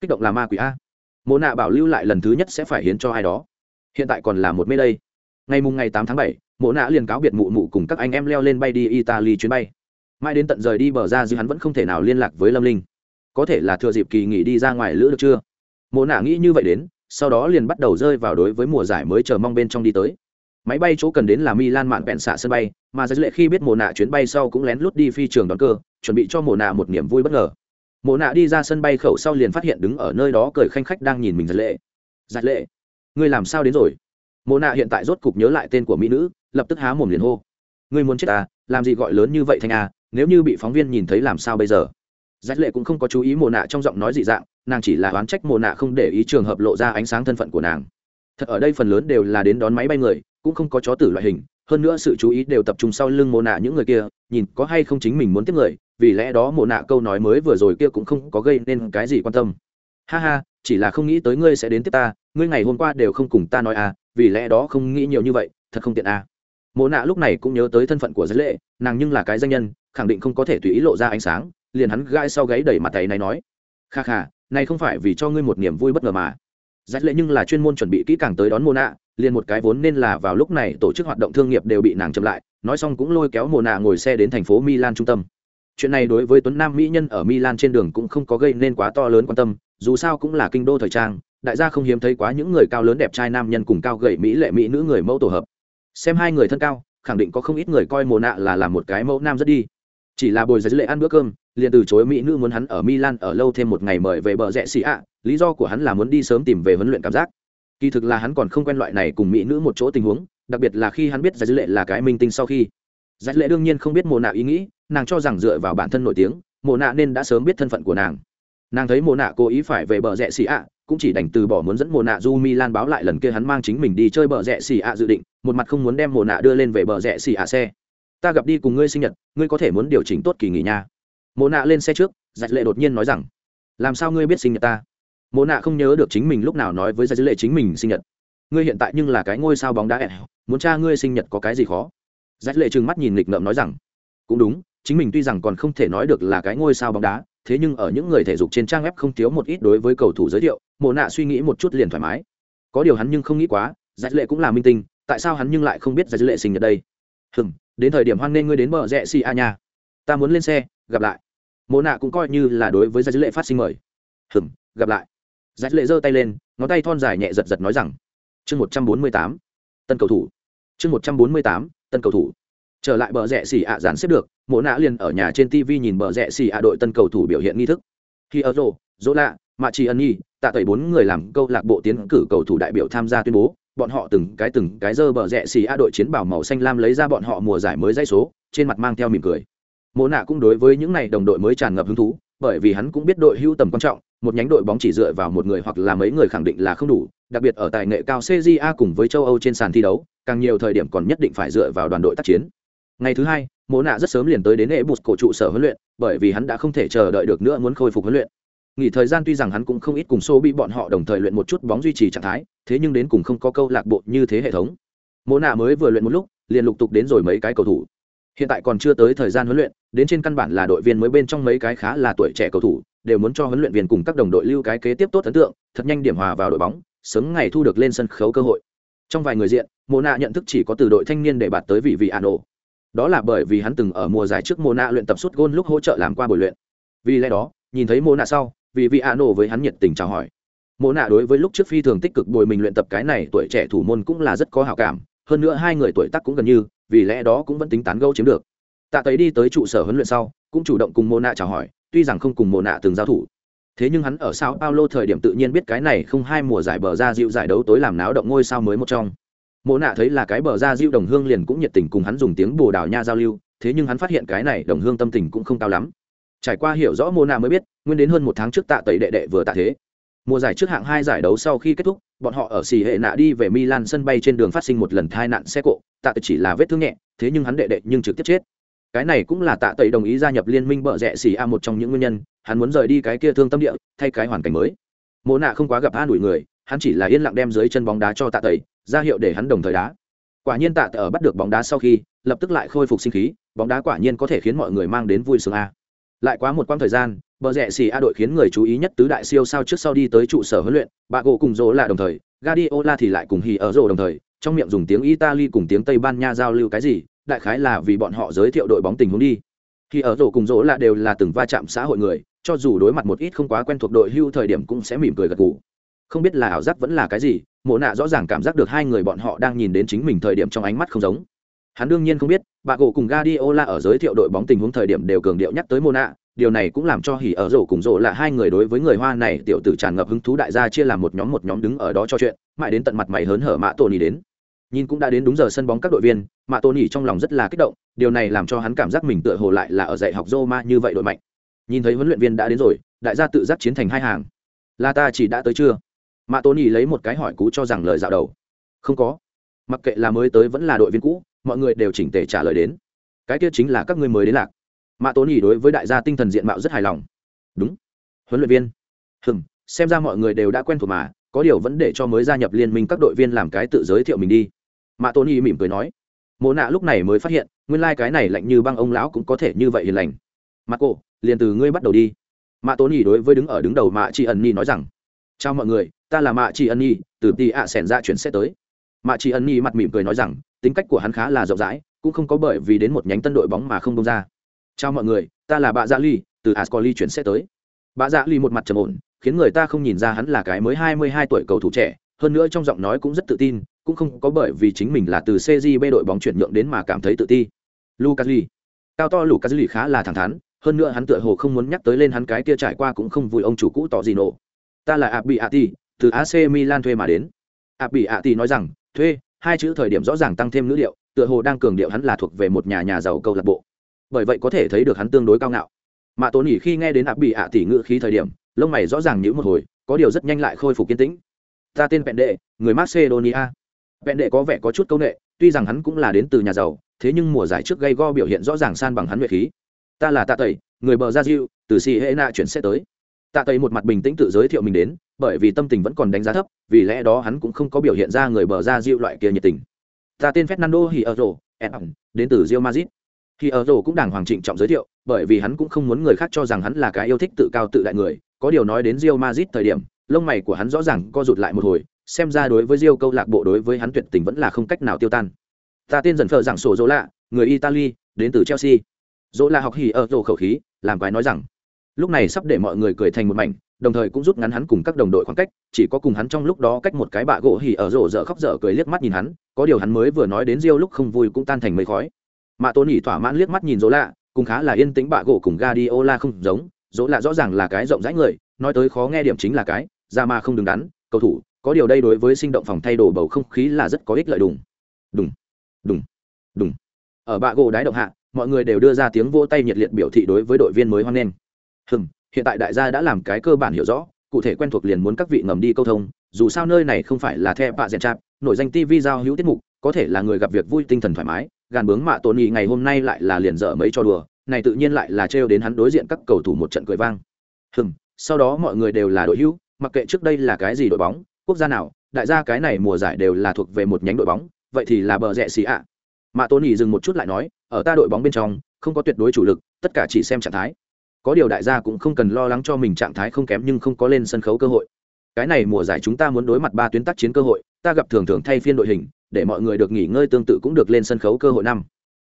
Kích động là ma quỷ a mộ nạ bảo lưu lại lần thứ nhất sẽ phải hiến cho ai đó. Hiện tại còn là một mê đây. Ngày mùng ngày tám tháng bảy, mộ nạ liền cáo biệt mụ mụ cùng các anh em leo lên bay đi italy chuyến bay. Mai đến tận rời đi bờ ra dư hắn vẫn không thể nào liên lạc với lâm linh. Có thể là thừa dịp kỳ nghỉ đi ra ngoài lữ được chưa? Mộ nạ nghĩ như vậy đến, sau đó liền bắt đầu rơi vào đối với mùa giải mới chờ mong bên trong đi tới. Máy bay chỗ cần đến là milan mạn bẹn xạ sân bay, mà giới lệ khi biết Mộ nạ chuyến bay sau cũng lén lút đi phi trường đón cơ, chuẩn bị cho Mộ nạ một niềm vui bất ngờ. Mộ nạ đi ra sân bay khẩu sau liền phát hiện đứng ở nơi đó cười khanh khách đang nhìn mình giật lệ. Giật lệ? Ngươi làm sao đến rồi? Mộ nạ hiện tại rốt cục nhớ lại tên của mỹ nữ, lập tức há mồm liền hô. Ngươi muốn chết à? Làm gì gọi lớn như vậy thanh à? Nếu như bị phóng viên nhìn thấy làm sao bây giờ? Giật lệ cũng không có chú ý Mộ nạ trong giọng nói dị dạng, nàng chỉ là oán trách Mộ nạ không để ý trường hợp lộ ra ánh sáng thân phận của nàng. Thật ở đây phần lớn đều là đến đón máy bay người, cũng không có chó tử loại hình, hơn nữa sự chú ý đều tập trung sau lưng mồ nạ những người kia, nhìn có hay không chính mình muốn tiếp người vì lẽ đó mộ nạ câu nói mới vừa rồi kia cũng không có gây nên cái gì quan tâm. Ha ha, chỉ là không nghĩ tới ngươi sẽ đến tiếp ta, ngươi ngày hôm qua đều không cùng ta nói à vì lẽ đó không nghĩ nhiều như vậy, thật không tiện à. Mộ nạ lúc này cũng nhớ tới thân phận của giới lệ, nàng nhưng là cái danh nhân, khẳng định không có thể tùy ý lộ ra ánh sáng, liền hắn gai sau gáy đẩy mặt tay này nói. Kha kha, này không phải vì cho ngươi một niềm vui bất ngờ mà. Giải lệ nhưng là chuyên môn chuẩn bị kỹ càng tới đón mộ nạ, liền một cái vốn nên là vào lúc này tổ chức hoạt động thương nghiệp đều bị nàng chậm lại, nói xong cũng lôi kéo mộ nạ ngồi xe đến thành phố milan trung tâm chuyện này đối với tuấn nam mỹ nhân ở milan trên đường cũng không có gây nên quá to lớn quan tâm, dù sao cũng là kinh đô thời trang, đại gia không hiếm thấy quá những người cao lớn đẹp trai nam nhân cùng cao gầy mỹ lệ mỹ nữ người mẫu tổ hợp. Xem hai người thân cao, khẳng định có không ít người coi mồ nạ là làm một cái mẫu nam rất đi. Chỉ là bồi giấy lệ ăn bữa cơm, liền từ chối mỹ nữ muốn hắn ở milan ở lâu thêm một ngày mời về bờ rẽ xì ạ, lý do của hắn là muốn đi sớm tìm về huấn luyện cảm giác. Kỳ thực là hắn còn không quen loại này cùng mỹ nữ một chỗ tình huống, đặc biệt là khi hắn biết giấy lệ là cái minh tinh sau khi. Giấy lệ đương nhiên không biết mồ nạ ý nghĩ nàng cho rằng dựa vào bản thân nổi tiếng, Mộ nạ nên đã sớm biết thân phận của nàng. Nàng thấy Mộ nạ cố ý phải về bờ rẽ xì ạ, cũng chỉ đành từ bỏ muốn dẫn Mộ nạ du milan báo lại lần kia hắn mang chính mình đi chơi bờ rẽ xì ạ dự định, một mặt không muốn đem Mộ nạ đưa lên về bờ rẽ xì ạ xe. Ta gặp đi cùng ngươi sinh nhật, ngươi có thể muốn điều chỉnh tốt kỳ nghỉ nha. Mộ nạ lên xe trước giặt lệ đột nhiên nói rằng, làm sao ngươi biết sinh nhật ta? Mộ nạ không nhớ được chính mình lúc nào nói với giặt lệ chính mình sinh nhật. Ngươi hiện tại nhưng là cái ngôi sao bóng đá ẹ muốn cha ngươi sinh nhật có cái gì khó? Giặt lệ trừng mắt nhìn nghịch ngợm nói rằng, cũng đúng chính mình tuy rằng còn không thể nói được là cái ngôi sao bóng đá, thế nhưng ở những người thể dục trên trang web không thiếu một ít đối với cầu thủ giới thiệu mồ nạ suy nghĩ một chút liền thoải mái. Có điều hắn nhưng không nghĩ quá, giải lệ cũng là minh tinh, tại sao hắn nhưng lại không biết giải lệ sinh nhật đây? Hừm, đến thời điểm hoan nghênh ngươi đến bờ rẽ xì a nha. Ta muốn lên xe, gặp lại. Mộ nạ cũng coi như là đối với giải lệ phát sinh mời. Hừm, gặp lại. Giải lệ giơ tay lên, ngón tay thon dài nhẹ giật giật nói rằng, chương một trăm bốn mươi tám, tân cầu thủ. Chương một trăm bốn mươi tám, tân cầu thủ. Trở lại bờ rẽ xì ạ dàn xếp được mộ nạ liền ở nhà trên tv nhìn bờ rẽ xì ạ đội tân cầu thủ biểu hiện nghi thức. Khi ở rô dỗ lạ, mạ chị ân nhi, tạ tẩy bốn người làm câu lạc bộ tiến cử cầu thủ đại biểu tham gia tuyên bố, bọn họ từng cái từng cái dơ bờ rẽ xì a đội chiến bảo màu xanh lam lấy ra bọn họ mùa giải mới dây số, trên mặt mang theo mỉm cười. Mộ nạ cũng đối với những này đồng đội mới tràn ngập hứng thú, bởi vì hắn cũng biết đội hưu tầm quan trọng, một nhánh đội bóng chỉ dựa vào một người hoặc là mấy người khẳng định là không đủ, đặc biệt ở tài nghệ cao cja cùng với châu âu trên sàn thi đấu, càng nhiều thời điểm còn nhất định phải dựa vào đoàn đội tác chiến ngày thứ hai, mộ nạ rất sớm liền tới đến hệ bụt cổ trụ sở huấn luyện, bởi vì hắn đã không thể chờ đợi được nữa muốn khôi phục huấn luyện. Nghỉ thời gian tuy rằng hắn cũng không ít cùng xô bị bọn họ đồng thời luyện một chút bóng duy trì trạng thái, thế nhưng đến cùng không có câu lạc bộ như thế hệ thống. Mộ nạ mới vừa luyện một lúc, liền lục tục đến rồi mấy cái cầu thủ. Hiện tại còn chưa tới thời gian huấn luyện, đến trên căn bản là đội viên mới bên trong mấy cái khá là tuổi trẻ cầu thủ, đều muốn cho huấn luyện viên cùng các đồng đội lưu cái kế tiếp tốt ấn tượng, thật nhanh điểm hòa vào đội bóng, sớm ngày thu được lên sân khấu cơ hội. Trong vài người diện, mộ nạ nhận thức chỉ có từ đội thanh niên để bạt tới vị vị an ổ đó là bởi vì hắn từng ở mùa giải trước mô nạ luyện tập suốt gôn lúc hỗ trợ làm qua buổi luyện. Vì lẽ đó, nhìn thấy mô nạ sau, vì vị a nổ với hắn nhiệt tình chào hỏi. Mô nạ đối với lúc trước phi thường tích cực bồi mình luyện tập cái này tuổi trẻ thủ môn cũng là rất có hào cảm, hơn nữa hai người tuổi tác cũng gần như, vì lẽ đó cũng vẫn tính tán gâu chiếm được. Tạ tấy đi tới trụ sở huấn luyện sau, cũng chủ động cùng mô nạ chào hỏi, tuy rằng không cùng mô nạ từng giao thủ. Thế nhưng hắn ở sao paulo thời điểm tự nhiên biết cái này không hai mùa giải bờ ra dịu giải đấu tối làm náo động ngôi sao mới một trong mô nạ thấy là cái bờ ra dịu đồng hương liền cũng nhiệt tình cùng hắn dùng tiếng bồ đào nha giao lưu, thế nhưng hắn phát hiện cái này đồng hương tâm tình cũng không cao lắm. Trải qua hiểu rõ mô nạ mới biết, nguyên đến hơn một tháng trước tạ tẩy đệ đệ vừa tạ thế. Mùa giải trước hạng hai giải đấu sau khi kết thúc, bọn họ ở xì hệ nạ đi về milan sân bay trên đường phát sinh một lần tai nạn xe cộ, tạ tẩy chỉ là vết thương nhẹ, thế nhưng hắn đệ đệ nhưng trực tiếp chết. Cái này cũng là tạ tẩy đồng ý gia nhập liên minh bợ rẽ xì a một trong những nguyên nhân, hắn muốn rời đi cái kia thương tâm địa, thay cái hoàn cảnh mới. Mộ nạ không quá gặp an ủi người, hắn chỉ là yên lặng đem dưới chân bóng đá cho tạ tẩy ra hiệu để hắn đồng thời đá. Quả nhiên tạ tẩy ở bắt được bóng đá sau khi, lập tức lại khôi phục sinh khí, bóng đá quả nhiên có thể khiến mọi người mang đến vui sướng a. Lại quá một quãng thời gian, bờ rẽ xì a đội khiến người chú ý nhất tứ đại siêu sao trước sau đi tới trụ sở huấn luyện, bà gỗ cùng rỗ là đồng thời gadiola thì lại cùng hì ở rỗ đồng thời, trong miệng dùng tiếng Italy cùng tiếng Tây Ban Nha giao lưu cái gì, đại khái là vì bọn họ giới thiệu đội bóng tình huống đi. Khi ở rổ cùng rỗ là đều là từng va chạm xã hội người, cho dù đối mặt một ít không quá quen thuộc đội hưu thời điểm cũng sẽ mỉm cười gật gù không biết là ảo giác vẫn là cái gì, mộ nạ rõ ràng cảm giác được hai người bọn họ đang nhìn đến chính mình thời điểm trong ánh mắt không giống. Hắn đương nhiên không biết, bà gỗ cùng gadiola ở giới thiệu đội bóng tình huống thời điểm đều cường điệu nhắc tới mộ nạ, điều này cũng làm cho hỉ ở rổ cùng rổ là hai người đối với người hoa này tiểu tử tràn ngập hứng thú đại gia chia làm một nhóm một nhóm đứng ở đó cho chuyện, mãi đến tận mặt mày hớn hở mạ tổ nỉ đến. Nhìn cũng đã đến đúng giờ sân bóng các đội viên mạ tổ nỉ trong lòng rất là kích động, điều này làm cho hắn cảm giác mình tựa hồ lại là ở dạy học roma như vậy đội mạnh. Nhìn thấy huấn luyện viên đã đến rồi, đại gia tự giác chiến thành hai hàng. Là ta chỉ đã tới chưa? Mạ tôn ý lấy một cái hỏi cú cho rằng lời dạo đầu. Không có. Mặc kệ là mới tới vẫn là đội viên cũ, mọi người đều chỉnh tề trả lời đến. Cái kia chính là các người mới đến lạc. Mạ tố nhì đối với đại gia tinh thần diện mạo rất hài lòng. Đúng. Huấn luyện viên. Hừm, xem ra mọi người đều đã quen thuộc mà, có điều vẫn để cho mới gia nhập liên minh các đội viên làm cái tự giới thiệu mình đi. Mạ tố nhì mỉm cười nói. Mộ nạ lúc này mới phát hiện, nguyên lai、like、cái này lạnh như băng ông lão cũng có thể như vậy hiền lành. Mặc cô, liền từ ngươi bắt đầu đi. Mạ tố nhì đối với đứng ở đứng đầu mạ chị ẩn nhi nói rằng, chào mọi người ta là mạ chị ân nhi, từ tì ạ sẻn ra chuyển sẽ tới. Mạ chị ân nhi mặt mỉm cười nói rằng, tính cách của hắn khá là rộng rãi, cũng không có bởi vì đến một nhánh tân đội bóng mà không công ra. Chào mọi người, ta là bà dạ ly, từ ascoli chuyển sẽ tới. Bà dạ ly một mặt trầm ổn, khiến người ta không nhìn ra hắn là cái mới hai mươi hai tuổi cầu thủ trẻ, hơn nữa trong giọng nói cũng rất tự tin, cũng không có bởi vì chính mình là từ cgb đội bóng chuyển nhượng đến mà cảm thấy tự ti. Lucas ly cao to lucas ly khá là thẳng thắn, hơn nữa hắn tựa hồ không muốn nhắc tới lên hắn cái kia trải qua cũng không vui ông chủ cũ tỏ gì nổ ta là abi ati từ ac milan thuê mà đến. Abi tỷ nói rằng thuê hai chữ thời điểm rõ ràng tăng thêm ngữ điệu tựa hồ đang cường điệu hắn là thuộc về một nhà nhà giàu câu lạc bộ. Bởi vậy có thể thấy được hắn tương đối cao ngạo. Mạ Tốn Nghị khi nghe đến ạp bị ạ tỷ ngữ khí thời điểm lông mày rõ ràng nhíu một hồi có điều rất nhanh lại khôi phục kiên tĩnh. Ta tên vẹn đệ người macedonia. Vẹn đệ có vẻ có chút câu nệ, tuy rằng hắn cũng là đến từ nhà giàu thế nhưng mùa giải trước gây go biểu hiện rõ ràng san bằng hắn nhuệ khí. Ta là tạ tẩy người bờ gia Diu, từ Sihena chuyển sẽ tới. Tạ tẩy một mặt bình tĩnh tự giới thiệu mình đến bởi vì tâm tình vẫn còn đánh giá thấp, vì lẽ đó hắn cũng không có biểu hiện ra người bờ ra diệu loại kia nhiệt tình. Ta tên fernando hierro đến từ rio mazit khi ở rổ cũng đàng hoàng trịnh trọng giới thiệu, bởi vì hắn cũng không muốn người khác cho rằng hắn là cái yêu thích tự cao tự đại người. Có điều nói đến rio mazit thời điểm, lông mày của hắn rõ ràng co rụt lại một hồi, xem ra đối với rio câu lạc bộ đối với hắn tuyệt tình vẫn là không cách nào tiêu tan. Ta tên dần phờ giảng sổ dỗ lạ, người italy, đến từ chelsea. Dỗ lạ học hỉ ở rổ khẩu khí, làm quái nói rằng, lúc này sắp để mọi người cười thành một mảnh đồng thời cũng rút ngắn hắn cùng các đồng đội khoảng cách, chỉ có cùng hắn trong lúc đó cách một cái bạ gỗ hỉ ở rổ dở khóc dở cười liếc mắt nhìn hắn, có điều hắn mới vừa nói đến riêu lúc không vui cũng tan thành mây khói. Mạ tôn nhỉ thỏa mãn liếc mắt nhìn dỗ lạ, cùng khá là yên tĩnh bạ gỗ cùng gadiola không giống, dỗ lạ rõ ràng là cái rộng rãi người, nói tới khó nghe điểm chính là cái, ra mà không đứng đắn, cầu thủ, có điều đây đối với sinh động phòng thay đồ bầu không khí là rất có ích lợi đùng. Đùng đùng đùng. Ở bạ gỗ đái động hạ, mọi người đều đưa ra tiếng vỗ tay nhiệt liệt biểu thị đối với đội viên mới hoan nghênh. Hừm hiện tại đại gia đã làm cái cơ bản hiểu rõ, cụ thể quen thuộc liền muốn các vị ngầm đi câu thông, dù sao nơi này không phải là the bạ rèn chạp nổi danh tv giao hữu tiết mục, có thể là người gặp việc vui tinh thần thoải mái, gàn bướng mạ tổn nhì ngày hôm nay lại là liền dở mấy cho đùa, này tự nhiên lại là trêu đến hắn đối diện các cầu thủ một trận cười vang. Hừm, sau đó mọi người đều là đội hữu, mặc kệ trước đây là cái gì đội bóng, quốc gia nào, đại gia cái này mùa giải đều là thuộc về một nhánh đội bóng, vậy thì là bờ rẽ xì ạ. Mạ tổn nhì dừng một chút lại nói, ở ta đội bóng bên trong, không có tuyệt đối chủ lực, tất cả chỉ xem trạng thái có điều đại gia cũng không cần lo lắng cho mình trạng thái không kém nhưng không có lên sân khấu cơ hội. Cái này mùa giải chúng ta muốn đối mặt ba tuyến tác chiến cơ hội, ta gặp thường thường thay phiên đội hình, để mọi người được nghỉ ngơi tương tự cũng được lên sân khấu cơ hội năm.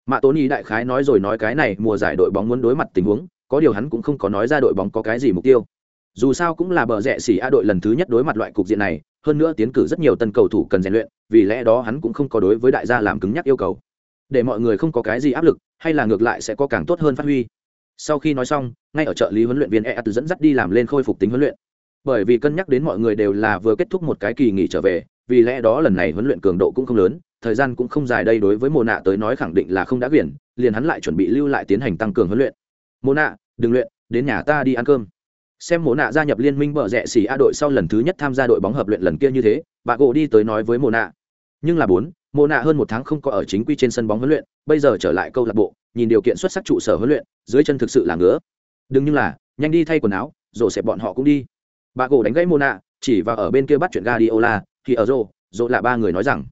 Mạ tốn ý đại khái nói rồi nói cái này, mùa giải đội bóng muốn đối mặt tình huống, có điều hắn cũng không có nói ra đội bóng có cái gì mục tiêu. Dù sao cũng là bờ rẽ xỉ a đội lần thứ nhất đối mặt loại cục diện này, hơn nữa tiến cử rất nhiều tân cầu thủ cần rèn luyện, vì lẽ đó hắn cũng không có đối với đại gia làm cứng nhắc yêu cầu. Để mọi người không có cái gì áp lực, hay là ngược lại sẽ có càng tốt hơn phát huy sau khi nói xong, ngay ở trợ lý huấn luyện viên e dẫn dắt đi làm lên khôi phục tính huấn luyện. Bởi vì cân nhắc đến mọi người đều là vừa kết thúc một cái kỳ nghỉ trở về, vì lẽ đó lần này huấn luyện cường độ cũng không lớn, thời gian cũng không dài đây đối với mồ nạ tới nói khẳng định là không đã quyển, liền hắn lại chuẩn bị lưu lại tiến hành tăng cường huấn luyện. Mồ nạ, đừng luyện, đến nhà ta đi ăn cơm. Xem mồ nạ gia nhập liên minh bờ rẽ xỉ a đội sau lần thứ nhất tham gia đội bóng hợp luyện lần kia như thế, bà gỗ đi tới nói với mồ nạ. Nhưng là bốn mồ nạ hơn một tháng không có ở chính quy trên sân bóng huấn luyện, bây giờ trở lại câu lạc bộ nhìn điều kiện xuất sắc trụ sở huấn luyện dưới chân thực sự là ngứa đừng như là nhanh đi thay quần áo rồi sẽ bọn họ cũng đi bà gỗ đánh gãy mô nạ chỉ vào ở bên kia bắt chuyện gadiola thì ở rô, rô là ba người nói rằng,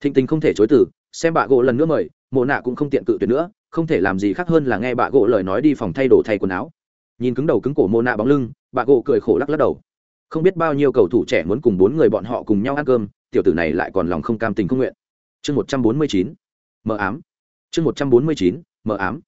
Thịnh Tình không thể chối từ, xem bà gỗ lần nữa mời, Mộ Nạ cũng không tiện cự tuyệt nữa, không thể làm gì khác hơn là nghe bà gỗ lời nói đi phòng thay đồ thay quần áo. Nhìn cứng đầu cứng cổ Mộ Nạ bóng lưng, bà gỗ cười khổ lắc lắc đầu. Không biết bao nhiêu cầu thủ trẻ muốn cùng bốn người bọn họ cùng nhau ăn cơm, tiểu tử này lại còn lòng không cam tình không nguyện. Chương 149, mờ ám. Chương 149, mờ ám.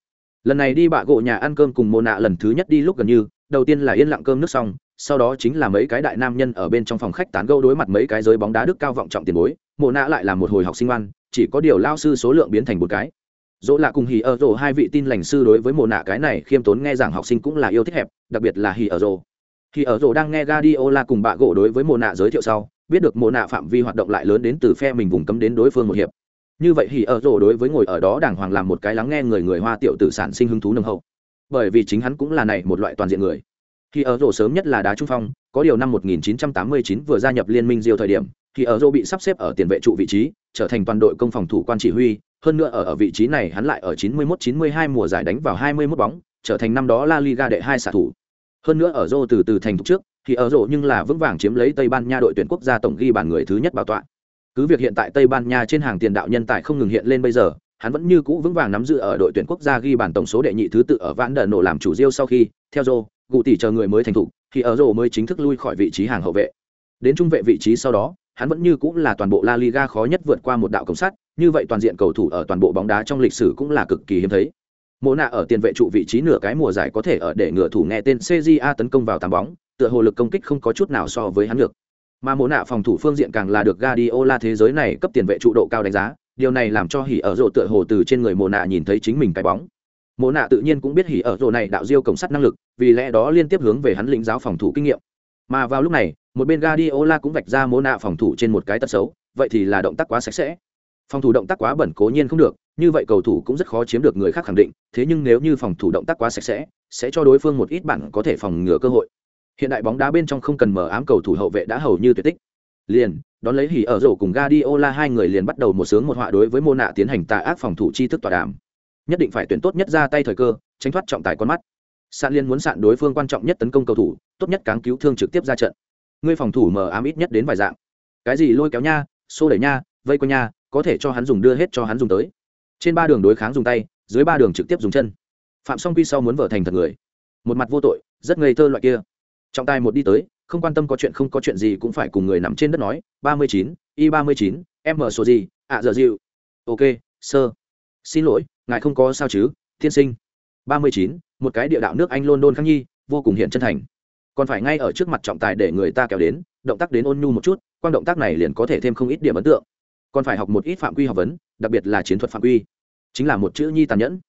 Lần này đi bạ gỗ nhà ăn cơm cùng mồ nạ lần thứ nhất đi lúc gần như, đầu tiên là yên lặng cơm nước xong sau đó chính là mấy cái đại nam nhân ở bên trong phòng khách tán gẫu đối mặt mấy cái giới bóng đá đức cao vọng trọng tiền bối mồ nạ lại là một hồi học sinh ngoan chỉ có điều lao sư số lượng biến thành một cái. Dỗ lạ cùng hì ở rồ hai vị tin lành sư đối với mồ nạ cái này khiêm tốn nghe rằng học sinh cũng là yêu thích hẹp đặc biệt là hì ở rồ hì ở rồ đang nghe Guardiola cùng bạ gỗ đối với mồ nạ giới thiệu sau biết được mồ nạ phạm vi hoạt động lại lớn đến từ phe mình vùng cấm đến đối phương một hiệp như vậy hỉ ở rồ đối với ngồi ở đó đàng hoàng làm một cái lắng nghe người người hoa tiểu tử sản sinh hứng thú nồng hậu. Bởi vì chính hắn cũng là này một loại toàn diện người. Khi ở rổ sớm nhất là đá trung phong, có điều năm 1989 vừa gia nhập liên minh diêu thời điểm thì ở rổ bị sắp xếp ở tiền vệ trụ vị trí, trở thành toàn đội công phòng thủ quan chỉ huy. Hơn nữa ở ở vị trí này hắn lại ở 91-92 mùa giải đánh vào 21 bóng, trở thành năm đó La Liga đệ hai xạ thủ. Hơn nữa ở rổ từ từ thành thục trước thì ở rổ nhưng là vững vàng chiếm lấy Tây Ban Nha đội tuyển quốc gia tổng ghi bàn người thứ nhất bảo tọa cứ việc hiện tại Tây Ban Nha trên hàng tiền đạo nhân tài không ngừng hiện lên bây giờ, hắn vẫn như cũ vững vàng nắm giữ ở đội tuyển quốc gia ghi bàn tổng số đệ nhị thứ tự ở vãn đờ nổ làm chủ riêu sau khi, theo rô gụ tỷ chờ người mới thành thục, thì ở rô mới chính thức lui khỏi vị trí hàng hậu vệ. Đến trung vệ vị trí sau đó, hắn vẫn như cũng là toàn bộ La Liga khó nhất vượt qua một đạo công sắt, như vậy toàn diện cầu thủ ở toàn bộ bóng đá trong lịch sử cũng là cực kỳ hiếm thấy. Mộ nạ ở tiền vệ trụ vị trí nửa cái mùa giải có thể ở để ngựa thủ nghe tên CJA tấn công vào tám bóng, tựa hồ lực công kích không có chút nào so với hắn được mà mộ nạ phòng thủ phương diện càng là được Guardiola thế giới này cấp tiền vệ trụ độ cao đánh giá, điều này làm cho hỉ ở rộ tựa hồ từ trên người mồ nạ nhìn thấy chính mình cái bóng. Mồ nạ tự nhiên cũng biết hỉ ở rộ này đạo diêu cổng sắt năng lực, vì lẽ đó liên tiếp hướng về hắn lĩnh giáo phòng thủ kinh nghiệm. Mà vào lúc này, một bên Guardiola cũng vạch ra mồ nạ phòng thủ trên một cái tật xấu, vậy thì là động tác quá sạch sẽ. Phòng thủ động tác quá bẩn cố nhiên không được, như vậy cầu thủ cũng rất khó chiếm được người khác khẳng định, thế nhưng nếu như phòng thủ động tác quá sạch sẽ sẽ cho đối phương một ít bản có thể phòng ngừa cơ hội hiện đại bóng đá bên trong không cần mở ám cầu thủ hậu vệ đã hầu như tuyệt tích liền đón lấy hỉ ở rổ cùng Guardiola hai người liền bắt đầu một sướng một họa đối với Mona tiến hành tà ác phòng thủ chi thức tọa đàm. Nhất định phải tuyển tốt nhất ra tay thời cơ, tránh thoát trọng tài con mắt. Sạn Liên muốn sạn đối phương quan trọng nhất tấn công cầu thủ, tốt nhất cáng cứu thương trực tiếp ra trận. Ngươi phòng thủ mở ám ít nhất đến vài dạng. Cái gì lôi kéo nha, xô đẩy nha, vây quanh nha, có thể cho hắn dùng đưa hết cho hắn dùng tới. Trên ba đường đối kháng dùng tay, dưới ba đường trực tiếp dùng chân. Phạm Song Quy sau muốn vở thành thật người. Một mặt vô tội, rất ngây thơ loại kia. Trọng tài một đi tới, không quan tâm có chuyện không có chuyện gì cũng phải cùng người nằm trên đất nói ba mươi chín y ba mươi chín m số gì ạ giờ dịu. Ok sơ xin lỗi ngài không có sao chứ thiên sinh. ba mươi chín một cái địa đạo nước anh london khang nhi vô cùng hiện chân thành. Còn phải ngay ở trước mặt trọng tài để người ta kéo đến động tác đến ôn nhu một chút quan động tác này liền có thể thêm không ít điểm ấn tượng. Còn phải học một ít phạm quy học vấn đặc biệt là chiến thuật phạm quy. Chính là một chữ nhi tàn nhẫn.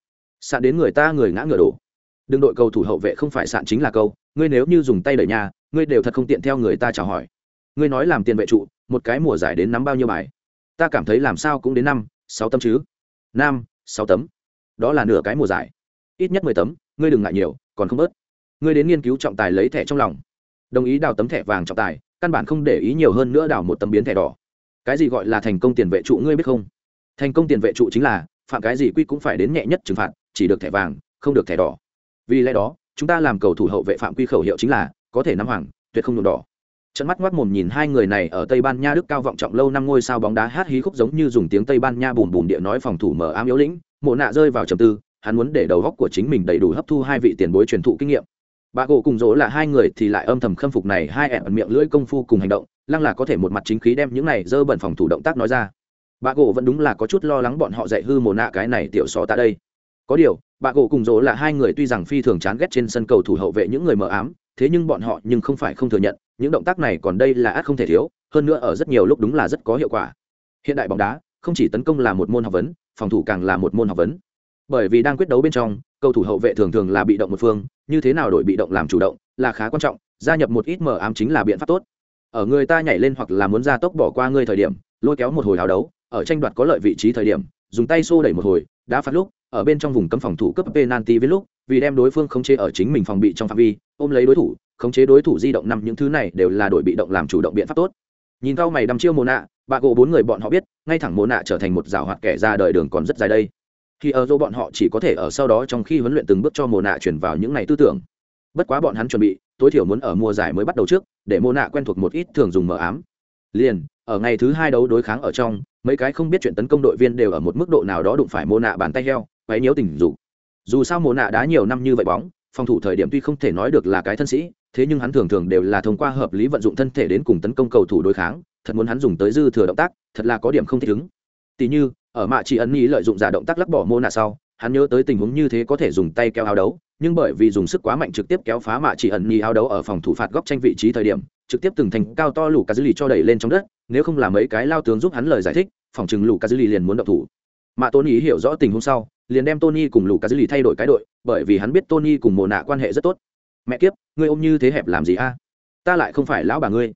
Sạn đến người ta người ngã ngựa đổ. Đừng đội cầu thủ hậu vệ không phải sạn chính là câu ngươi nếu như dùng tay đẩy nhà, ngươi đều thật không tiện theo người ta chào hỏi. Ngươi nói làm tiền vệ trụ, một cái mùa giải đến nắm bao nhiêu bài? Ta cảm thấy làm sao cũng đến năm, sáu tấm chứ. Năm sáu tấm. Đó là nửa cái mùa giải. Ít nhất mười tấm, ngươi đừng ngại nhiều, còn không bớt. Ngươi đến nghiên cứu trọng tài lấy thẻ trong lòng. Đồng ý đào tấm thẻ vàng trọng tài, căn bản không để ý nhiều hơn nữa đào một tấm biến thẻ đỏ. Cái gì gọi là thành công tiền vệ trụ ngươi biết không? Thành công tiền vệ trụ chính là, phạm cái gì quy cũng phải đến nhẹ nhất trừng phạt, chỉ được thẻ vàng, không được thẻ đỏ. Vì lẽ đó chúng ta làm cầu thủ hậu vệ phạm quy khẩu hiệu chính là, có thể nắm hoàng, tuyệt không nhuộm đỏ. Trận mắt ngoắt mồm nhìn hai người này ở tây ban nha đức cao vọng trọng lâu năm ngôi sao bóng đá hát hí khúc giống như dùng tiếng tây ban nha bùm bùm địa nói phòng thủ mở ám yếu lĩnh, mộ nạ rơi vào trầm tư, hắn muốn để đầu góc của chính mình đầy đủ hấp thu hai vị tiền bối truyền thụ kinh nghiệm. Bà gỗ cùng dỗ là hai người thì lại âm thầm khâm phục này hai ẻn miệng lưỡi công phu cùng hành động, lăng là có thể một mặt chính khí đem những này dơ bẩn phòng thủ động tác nói ra. Bà gỗ vẫn đúng là có chút lo lắng bọn họ dạy hư mồ nạ cái này tiểu xó ta đây. Có điều bà gỗ cùng dỗ là hai người tuy rằng phi thường chán ghét trên sân cầu thủ hậu vệ những người mờ ám, thế nhưng bọn họ nhưng không phải không thừa nhận, những động tác này còn đây là ác không thể thiếu, hơn nữa ở rất nhiều lúc đúng là rất có hiệu quả. Hiện đại bóng đá không chỉ tấn công là một môn học vấn, phòng thủ càng là một môn học vấn. Bởi vì đang quyết đấu bên trong, cầu thủ hậu vệ thường thường là bị động một phương, như thế nào đổi bị động làm chủ động là khá quan trọng, gia nhập một ít mờ ám chính là biện pháp tốt. Ở người ta nhảy lên hoặc là muốn ra tốc bỏ qua ngươi thời điểm, lôi kéo một hồi hào đấu, ở tranh đoạt có lợi vị trí thời điểm, dùng tay xô đẩy một hồi đã phát lúc ở bên trong vùng cấm phòng thủ cấp penalty với lúc, vì đem đối phương khống chế ở chính mình phòng bị trong phạm vi, ôm lấy đối thủ, khống chế đối thủ di động năm, những thứ này đều là đội bị động làm chủ động biện pháp tốt. Nhìn cao mày đăm chiêu Mộ nạ bà gỗ bốn người bọn họ biết, ngay thẳng Mộ nạ trở thành một rào hoạt kẻ ra đời đường còn rất dài đây. Khi ở dô bọn họ chỉ có thể ở sau đó trong khi huấn luyện từng bước cho Mộ nạ chuyển vào những này tư tưởng. Bất quá bọn hắn chuẩn bị, tối thiểu muốn ở mùa giải mới bắt đầu trước, để Mộ nạ quen thuộc một ít thường dùng mờ ám. Liền, ở ngày thứ hai đấu đối kháng ở trong mấy cái không biết chuyện tấn công đội viên đều ở một mức độ nào đó đụng phải mô nạ bàn tay heo, quấy nhiễu tình dục. Dù sao mô nạ đá nhiều năm như vậy bóng, phòng thủ thời điểm tuy không thể nói được là cái thân sĩ, thế nhưng hắn thường thường đều là thông qua hợp lý vận dụng thân thể đến cùng tấn công cầu thủ đối kháng, thật muốn hắn dùng tới dư thừa động tác, thật là có điểm không thích ứng. Tỷ như, ở mạ chỉ ấn ý lợi dụng giả động tác lắc bỏ mô nạ sau, hắn nhớ tới tình huống như thế có thể dùng tay keo áo đấu, nhưng bởi vì dùng sức quá mạnh trực tiếp kéo phá mạ chỉ ẩn nhì áo đấu ở phòng thủ phạt góc tranh vị trí thời điểm, trực tiếp từng thành cao to lù cá dư lì cho đẩy lên trong đất, nếu không làm mấy cái lao tướng giúp hắn lời giải thích phòng chừng lù cá dư lì liền muốn động thủ. Mà tony hiểu rõ tình huống sau, liền đem tony cùng lù cá dư lì thay đổi cái đội, bởi vì hắn biết tony cùng mồ nạ quan hệ rất tốt. Mẹ kiếp, ngươi ôm như thế hẹp làm gì a? Ta lại không phải lão bà ngươi.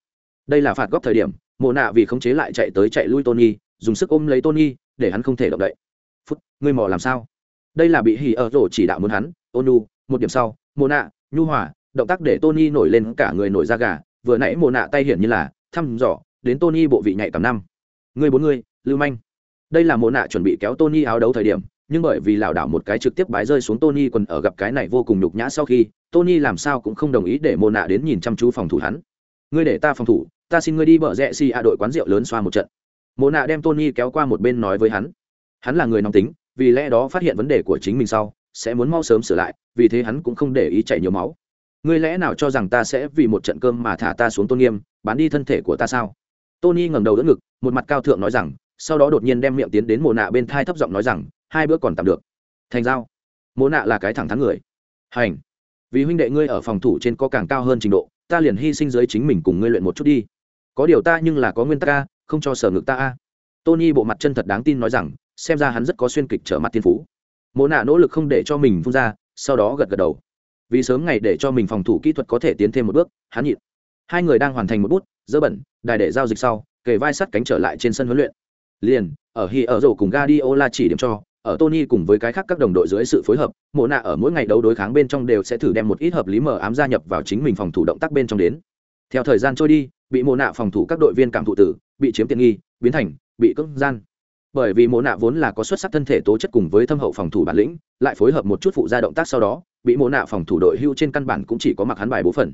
Đây là phạt góc thời điểm mồ nạ vì khống chế lại chạy tới chạy lui tony, dùng sức ôm lấy tony, để hắn không thể động đậy. Phút, ngươi mò làm sao? Đây là bị hỉ ở rổ chỉ đạo muốn hắn, ônu, một điểm sau mồ nạ, nhu hòa, động tác để tony nổi lên cả người nổi da gà, vừa nãy mồ nạ tay hiển như là thăm dò, đến tony bộ vị nhạy cảm năm. Người bốn người lưu manh. Đây là mộ nạ chuẩn bị kéo tony áo đấu thời điểm, nhưng bởi vì lảo đảo một cái trực tiếp bái rơi xuống tony quần ở gặp cái này vô cùng nhục nhã sau khi, tony làm sao cũng không đồng ý để mộ nạ đến nhìn chăm chú phòng thủ hắn. Ngươi để ta phòng thủ, ta xin ngươi đi bợ rẽ xì a đội quán rượu lớn xoa một trận. Mộ nạ đem tony kéo qua một bên nói với hắn. Hắn là người nóng tính, vì lẽ đó phát hiện vấn đề của chính mình sau, sẽ muốn mau sớm sửa lại, vì thế hắn cũng không để ý chảy nhiều máu. Ngươi lẽ nào cho rằng ta sẽ vì một trận cơm mà thả ta xuống tôn nghiêm, bán đi thân thể của ta sao? Tony ngẩng đầu đỡ ngực, một mặt cao thượng nói rằng sau đó đột nhiên đem miệng tiến đến mồ nạ bên thai thấp giọng nói rằng, hai bữa còn tạm được. Thành giao. Mồ nạ là cái thẳng thắn người. Hành. Vì huynh đệ ngươi ở phòng thủ trên có càng cao hơn trình độ, ta liền hy sinh giới chính mình cùng ngươi luyện một chút đi. Có điều ta nhưng là có nguyên tắc a, không cho sở ngực ta a. Tony bộ mặt chân thật đáng tin nói rằng, xem ra hắn rất có xuyên kịch trở mặt thiên phú. Mộ nạ nỗ lực không để cho mình phun ra, sau đó gật gật đầu. Vì sớm ngày để cho mình phòng thủ kỹ thuật có thể tiến thêm một bước, hắn nhịn. Hai người đang hoàn thành một bút dỡ bẩn, đài để giao dịch sau, kề vai sắt cánh trở lại trên sân huấn luyện liền ở hi ở rổ cùng Guardiola chỉ điểm cho ở Tony cùng với cái khác các đồng đội dưới sự phối hợp, Mộ Na ở mỗi ngày đấu đối kháng bên trong đều sẽ thử đem một ít hợp lý mở ám gia nhập vào chính mình phòng thủ động tác bên trong đến. Theo thời gian trôi đi, bị Mộ Na phòng thủ các đội viên cảm thụ tử, bị chiếm tiện nghi, biến thành bị cưỡng gian bởi vì mộ nạ vốn là có xuất sắc thân thể tố chất cùng với thâm hậu phòng thủ bản lĩnh lại phối hợp một chút phụ gia động tác sau đó bị mộ nạ phòng thủ đội hưu trên căn bản cũng chỉ có mặc hắn bài bố phần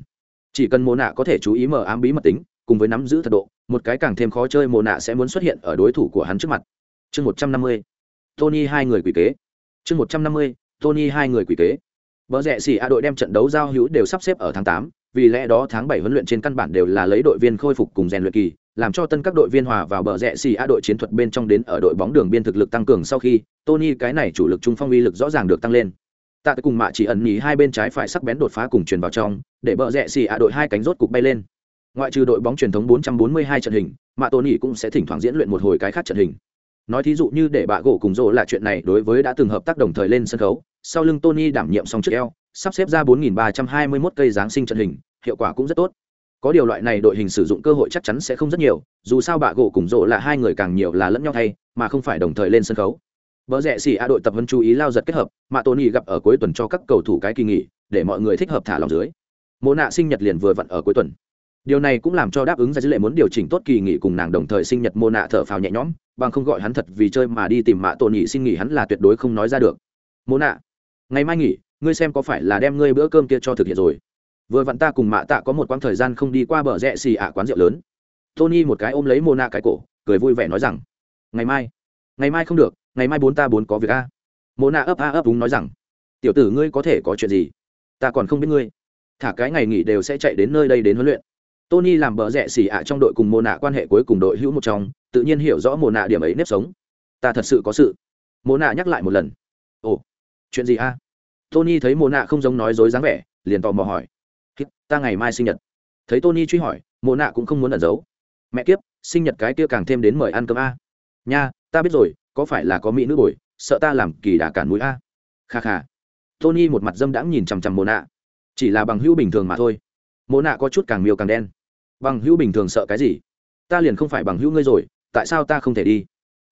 chỉ cần mộ nạ có thể chú ý mở ám bí mật tính cùng với nắm giữ thật độ một cái càng thêm khó chơi mồ nạ sẽ muốn xuất hiện ở đối thủ của hắn trước mặt chương một trăm năm mươi tony hai người quỷ kế chương một trăm năm mươi tony hai người quỷ kế Bờ rẽ xỉ a đội đem trận đấu giao hữu đều sắp xếp ở tháng tám, vì lẽ đó tháng bảy huấn luyện trên căn bản đều là lấy đội viên khôi phục cùng rèn luyện kỳ, làm cho tân các đội viên hòa vào bờ rẽ xì a đội chiến thuật bên trong đến ở đội bóng đường biên thực lực tăng cường sau khi Tony cái này chủ lực trung phong uy lực rõ ràng được tăng lên. Tạ cùng mạ chỉ ẩn nhí hai bên trái phải sắc bén đột phá cùng truyền vào trong, để bờ rẽ xì a đội hai cánh rốt cục bay lên. Ngoại trừ đội bóng truyền thống 442 trận hình, mà Tony cũng sẽ thỉnh thoảng diễn luyện một hồi cái khác trận hình. Nói thí dụ như để bạ gỗ cùng rồ là chuyện này đối với đã từng hợp tác đồng thời lên sân khấu, sau lưng Tony đảm nhiệm xong trước eo, sắp xếp ra 4321 cây giáng sinh trận hình, hiệu quả cũng rất tốt. Có điều loại này đội hình sử dụng cơ hội chắc chắn sẽ không rất nhiều dù sao bạ gỗ cùng rộ là hai người càng nhiều là lẫn nhau thay mà không phải đồng thời lên sân khấu. Vợ rẽ xỉ a đội tập huấn chú ý lao giật kết hợp mà tony gặp ở cuối tuần cho các cầu thủ cái kỳ nghỉ để mọi người thích hợp thả lòng dưới. Mộ nạ sinh nhật liền vừa vặn ở cuối tuần điều này cũng làm cho đáp ứng ra dữ lệ muốn điều chỉnh tốt kỳ nghỉ cùng nàng đồng thời sinh nhật mô nạ thở phào nhẹ nhõm, bằng không gọi hắn thật vì chơi mà đi tìm mạ tổ nhị xin nghỉ hắn là tuyệt đối không nói ra được. Mô nạ, ngày mai nghỉ, ngươi xem có phải là đem ngươi bữa cơm kia cho thực hiện rồi? Vừa vặn ta cùng mạ tạ có một quãng thời gian không đi qua bờ rẽ xì ạ quán rượu lớn. Tony một cái ôm lấy mô nạ cái cổ, cười vui vẻ nói rằng, ngày mai ngày mai không được, ngày mai bốn ta bốn có việc a. Mô nạ ấp a ấp đúng nói rằng, tiểu tử ngươi có thể có chuyện gì? Ta còn không biết ngươi. Thả cái ngày nghỉ đều sẽ chạy đến nơi đây đến huấn luyện tony làm bờ rẽ xì ạ trong đội cùng mồ nạ quan hệ cuối cùng đội hữu một trong, tự nhiên hiểu rõ mồ nạ điểm ấy nếp sống. Ta thật sự có sự. Mồ nạ nhắc lại một lần. Ồ, chuyện gì a? Tony thấy mồ nạ không giống nói dối dáng vẻ, liền tò mò hỏi. Ta ngày mai sinh nhật. Thấy tony truy hỏi mồ nạ cũng không muốn ẩn giấu. Mẹ kiếp, sinh nhật cái kia càng thêm đến mời ăn cơm a. Nha, ta biết rồi, có phải là có mỹ nữ bồi, sợ ta làm kỳ đà cản mũi a? Kha kha. Tony một mặt dâm đãng nhìn chằm chằm mồ nạ chỉ là bằng hữu bình thường mà thôi. Mồ nạ có chút càng miêu càng đen bằng hữu bình thường sợ cái gì? Ta liền không phải bằng hữu ngươi rồi, tại sao ta không thể đi?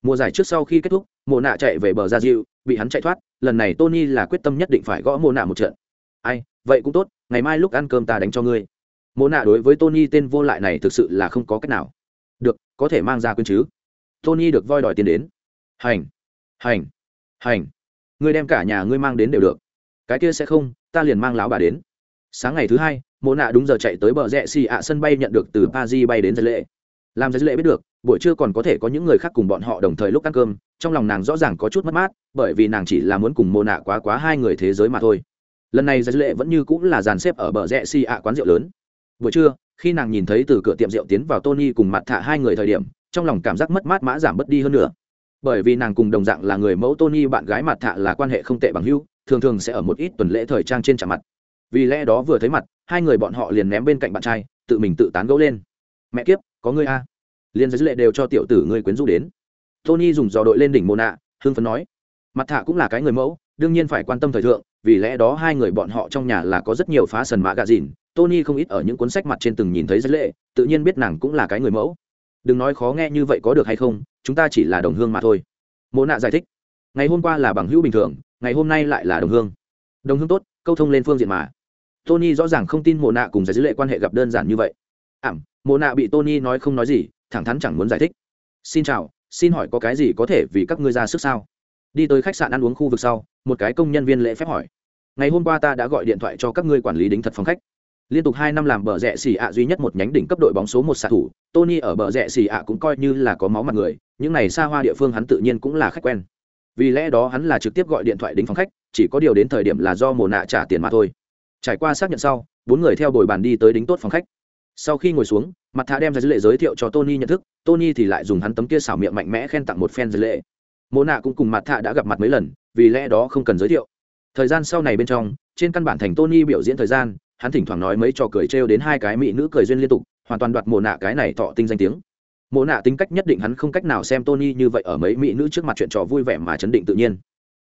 Mùa giải trước sau khi kết thúc, mộ nạ chạy về bờ gia diệu bị hắn chạy thoát, lần này tony là quyết tâm nhất định phải gõ mộ nạ một trận. Ai, vậy cũng tốt, ngày mai lúc ăn cơm ta đánh cho ngươi. Mộ nạ đối với tony tên vô lại này thực sự là không có cách nào. Được, có thể mang ra quyên chứ. Tony được voi đòi tiền đến. Hành hành hành. Ngươi đem cả nhà ngươi mang đến đều được. Cái kia sẽ không, ta liền mang lão bà đến. Sáng ngày thứ hai mộ nạ đúng giờ chạy tới bờ rẽ xì ạ à sân bay nhận được từ paris bay đến giấy lễ làm giấy lễ biết được buổi trưa còn có thể có những người khác cùng bọn họ đồng thời lúc ăn cơm trong lòng nàng rõ ràng có chút mất mát bởi vì nàng chỉ là muốn cùng mộ nạ quá quá hai người thế giới mà thôi. Lần này giấy lệ vẫn như cũng là dàn xếp ở bờ rẽ xì ạ à quán rượu lớn. Buổi trưa khi nàng nhìn thấy từ cửa tiệm rượu tiến vào tony cùng mặt thả hai người thời điểm trong lòng cảm giác mất mát mã giảm bớt đi hơn nữa. Bởi vì nàng cùng đồng dạng là người mẫu tony bạn gái mặt thạ là quan hệ không tệ bằng hữu, thường thường sẽ ở một ít tuần lễ thời trang trên chạm mặt. Vì lẽ đó vừa thấy mặt hai người bọn họ liền ném bên cạnh bạn trai, tự mình tự tán gẫu lên. Mẹ kiếp, có ngươi a. Liền giới lệ đều cho tiểu tử ngươi quyến rũ đến. Tony dùng dò đội lên đỉnh mồ nạ hưng phấn nói, mặt thạ cũng là cái người mẫu, đương nhiên phải quan tâm thời thượng, vì lẽ đó hai người bọn họ trong nhà là có rất nhiều phá sần mạ gà dìn, tony không ít ở những cuốn sách mặt trên từng nhìn thấy giới lệ, tự nhiên biết nàng cũng là cái người mẫu. Đừng nói khó nghe như vậy có được hay không, chúng ta chỉ là đồng hương mà thôi. Mồ nạ giải thích, ngày hôm qua là bằng hữu bình thường, ngày hôm nay lại là đồng hương. Đồng hương tốt, câu thông lên phương diện mà tony rõ ràng không tin mộ nạ cùng giải dữ lệ quan hệ gặp đơn giản như vậy. Ảm mộ nạ bị tony nói không nói gì, thẳng thắn chẳng muốn giải thích. Xin chào, xin hỏi có cái gì có thể vì các ngươi ra sức sao? Đi tới khách sạn ăn uống khu vực sau, một cái công nhân viên lễ phép hỏi. Ngày hôm qua ta đã gọi điện thoại cho các ngươi quản lý đính thật phòng khách. Liên tục hai năm làm bờ rẽ xì ạ duy nhất một nhánh đỉnh cấp đội bóng số một xạ thủ, tony ở bờ rẽ xì ạ cũng coi như là có máu mặt người, những này xa hoa địa phương hắn tự nhiên cũng là khách quen. Vì lẽ đó hắn là trực tiếp gọi điện thoại đính phòng khách, chỉ có điều đến thời điểm là do mồ nạ trả tiền mà thôi trải qua xác nhận sau, bốn người theo bồi bàn đi tới đính tốt phòng khách. Sau khi ngồi xuống mặt thạ đem ra dư lệ giới thiệu cho tony nhận thức. Tony thì lại dùng hắn tấm kia xảo miệng mạnh mẽ khen tặng một phen dư lệ. Mô nạ cũng cùng mặt thạ đã gặp mặt mấy lần, vì lẽ đó không cần giới thiệu. Thời gian sau này bên trong, trên căn bản thành tony biểu diễn thời gian, hắn thỉnh thoảng nói mấy trò cười trêu đến hai cái mỹ nữ cười duyên liên tục, hoàn toàn đoạt mồ nạ cái này thọ tinh danh tiếng. Mồ nạ tính cách nhất định hắn không cách nào xem tony như vậy ở mấy mỹ nữ trước mặt chuyện trò vui vẻ mà chấn định tự nhiên.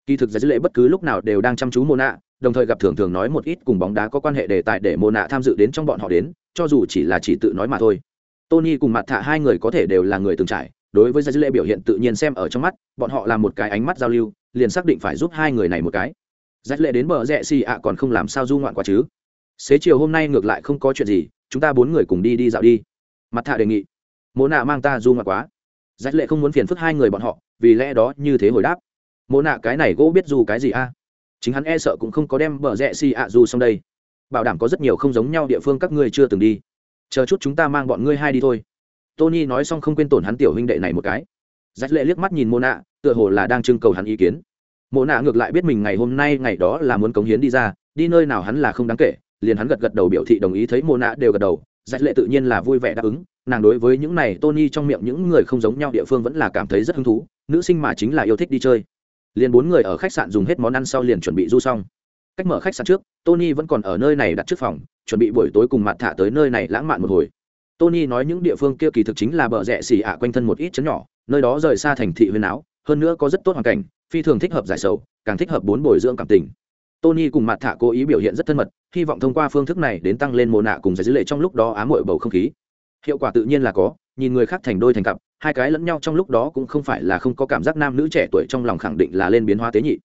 Kỳ thực giải dữ lệ bất cứ lúc nào đều đang chăm chú mồ nạ đồng thời gặp thường thường nói một ít cùng bóng đá có quan hệ đề tài để mồ nạ tham dự đến trong bọn họ đến, cho dù chỉ là chỉ tự nói mà thôi. Tony cùng mặt thạ hai người có thể đều là người từng trải, đối với giải dữ lệ biểu hiện tự nhiên xem ở trong mắt, bọn họ làm một cái ánh mắt giao lưu, liền xác định phải giúp hai người này một cái. Giải lệ đến bờ rẽ xì ạ còn không làm sao du ngoạn quá chứ. Xế chiều hôm nay ngược lại không có chuyện gì, chúng ta bốn người cùng đi đi dạo đi. Mặt thạ đề nghị. Mồ nạ mang ta du ngoạn quá. Giải lệ không muốn phiền phức hai người bọn họ, vì lẽ đó như thế hồi đáp. Mồ nạ cái này gỗ biết du cái gì a? Chính hắn e sợ cũng không có đem bờ rẽ xì ạ du xong đây. Bảo đảm có rất nhiều không giống nhau địa phương các ngươi chưa từng đi. Chờ chút chúng ta mang bọn ngươi hai đi thôi. Tony nói xong không quên tổn hắn tiểu huynh đệ này một cái. Rách lệ liếc mắt nhìn mô nạ tựa hồ là đang trưng cầu hắn ý kiến. Mô nạ ngược lại biết mình ngày hôm nay, ngày đó là muốn cống hiến đi ra, đi nơi nào hắn là không đáng kể, liền hắn gật gật đầu biểu thị đồng ý thấy mô nạ đều gật đầu. Rách lệ tự nhiên là vui vẻ đáp ứng. Nàng đối với những này tony trong miệng những người không giống nhau địa phương vẫn là cảm thấy rất hứng thú. Nữ sinh mà chính là yêu thích đi chơi liền bốn người ở khách sạn dùng hết món ăn sau liền chuẩn bị du xong. Cách mở khách sạn trước, tony vẫn còn ở nơi này đặt trước phòng, chuẩn bị buổi tối cùng mặt thả tới nơi này lãng mạn một hồi. Tony nói những địa phương kia kỳ thực chính là bờ rẽ xì ạ quanh thân một ít chấn nhỏ, nơi đó rời xa thành thị huyền áo, hơn nữa có rất tốt hoàn cảnh, phi thường thích hợp giải sầu, càng thích hợp bốn bồi dưỡng cảm tình. Tony cùng mặt thả cố ý biểu hiện rất thân mật, hy vọng thông qua phương thức này đến tăng lên mồ nạ cùng giải dữ lệ trong lúc đó ám hội bầu không khí. Hiệu quả tự nhiên là có, nhìn người khác thành đôi thành cặp hai cái lẫn nhau trong lúc đó cũng không phải là không có cảm giác nam nữ trẻ tuổi trong lòng khẳng định là lên biến hóa tế nhị.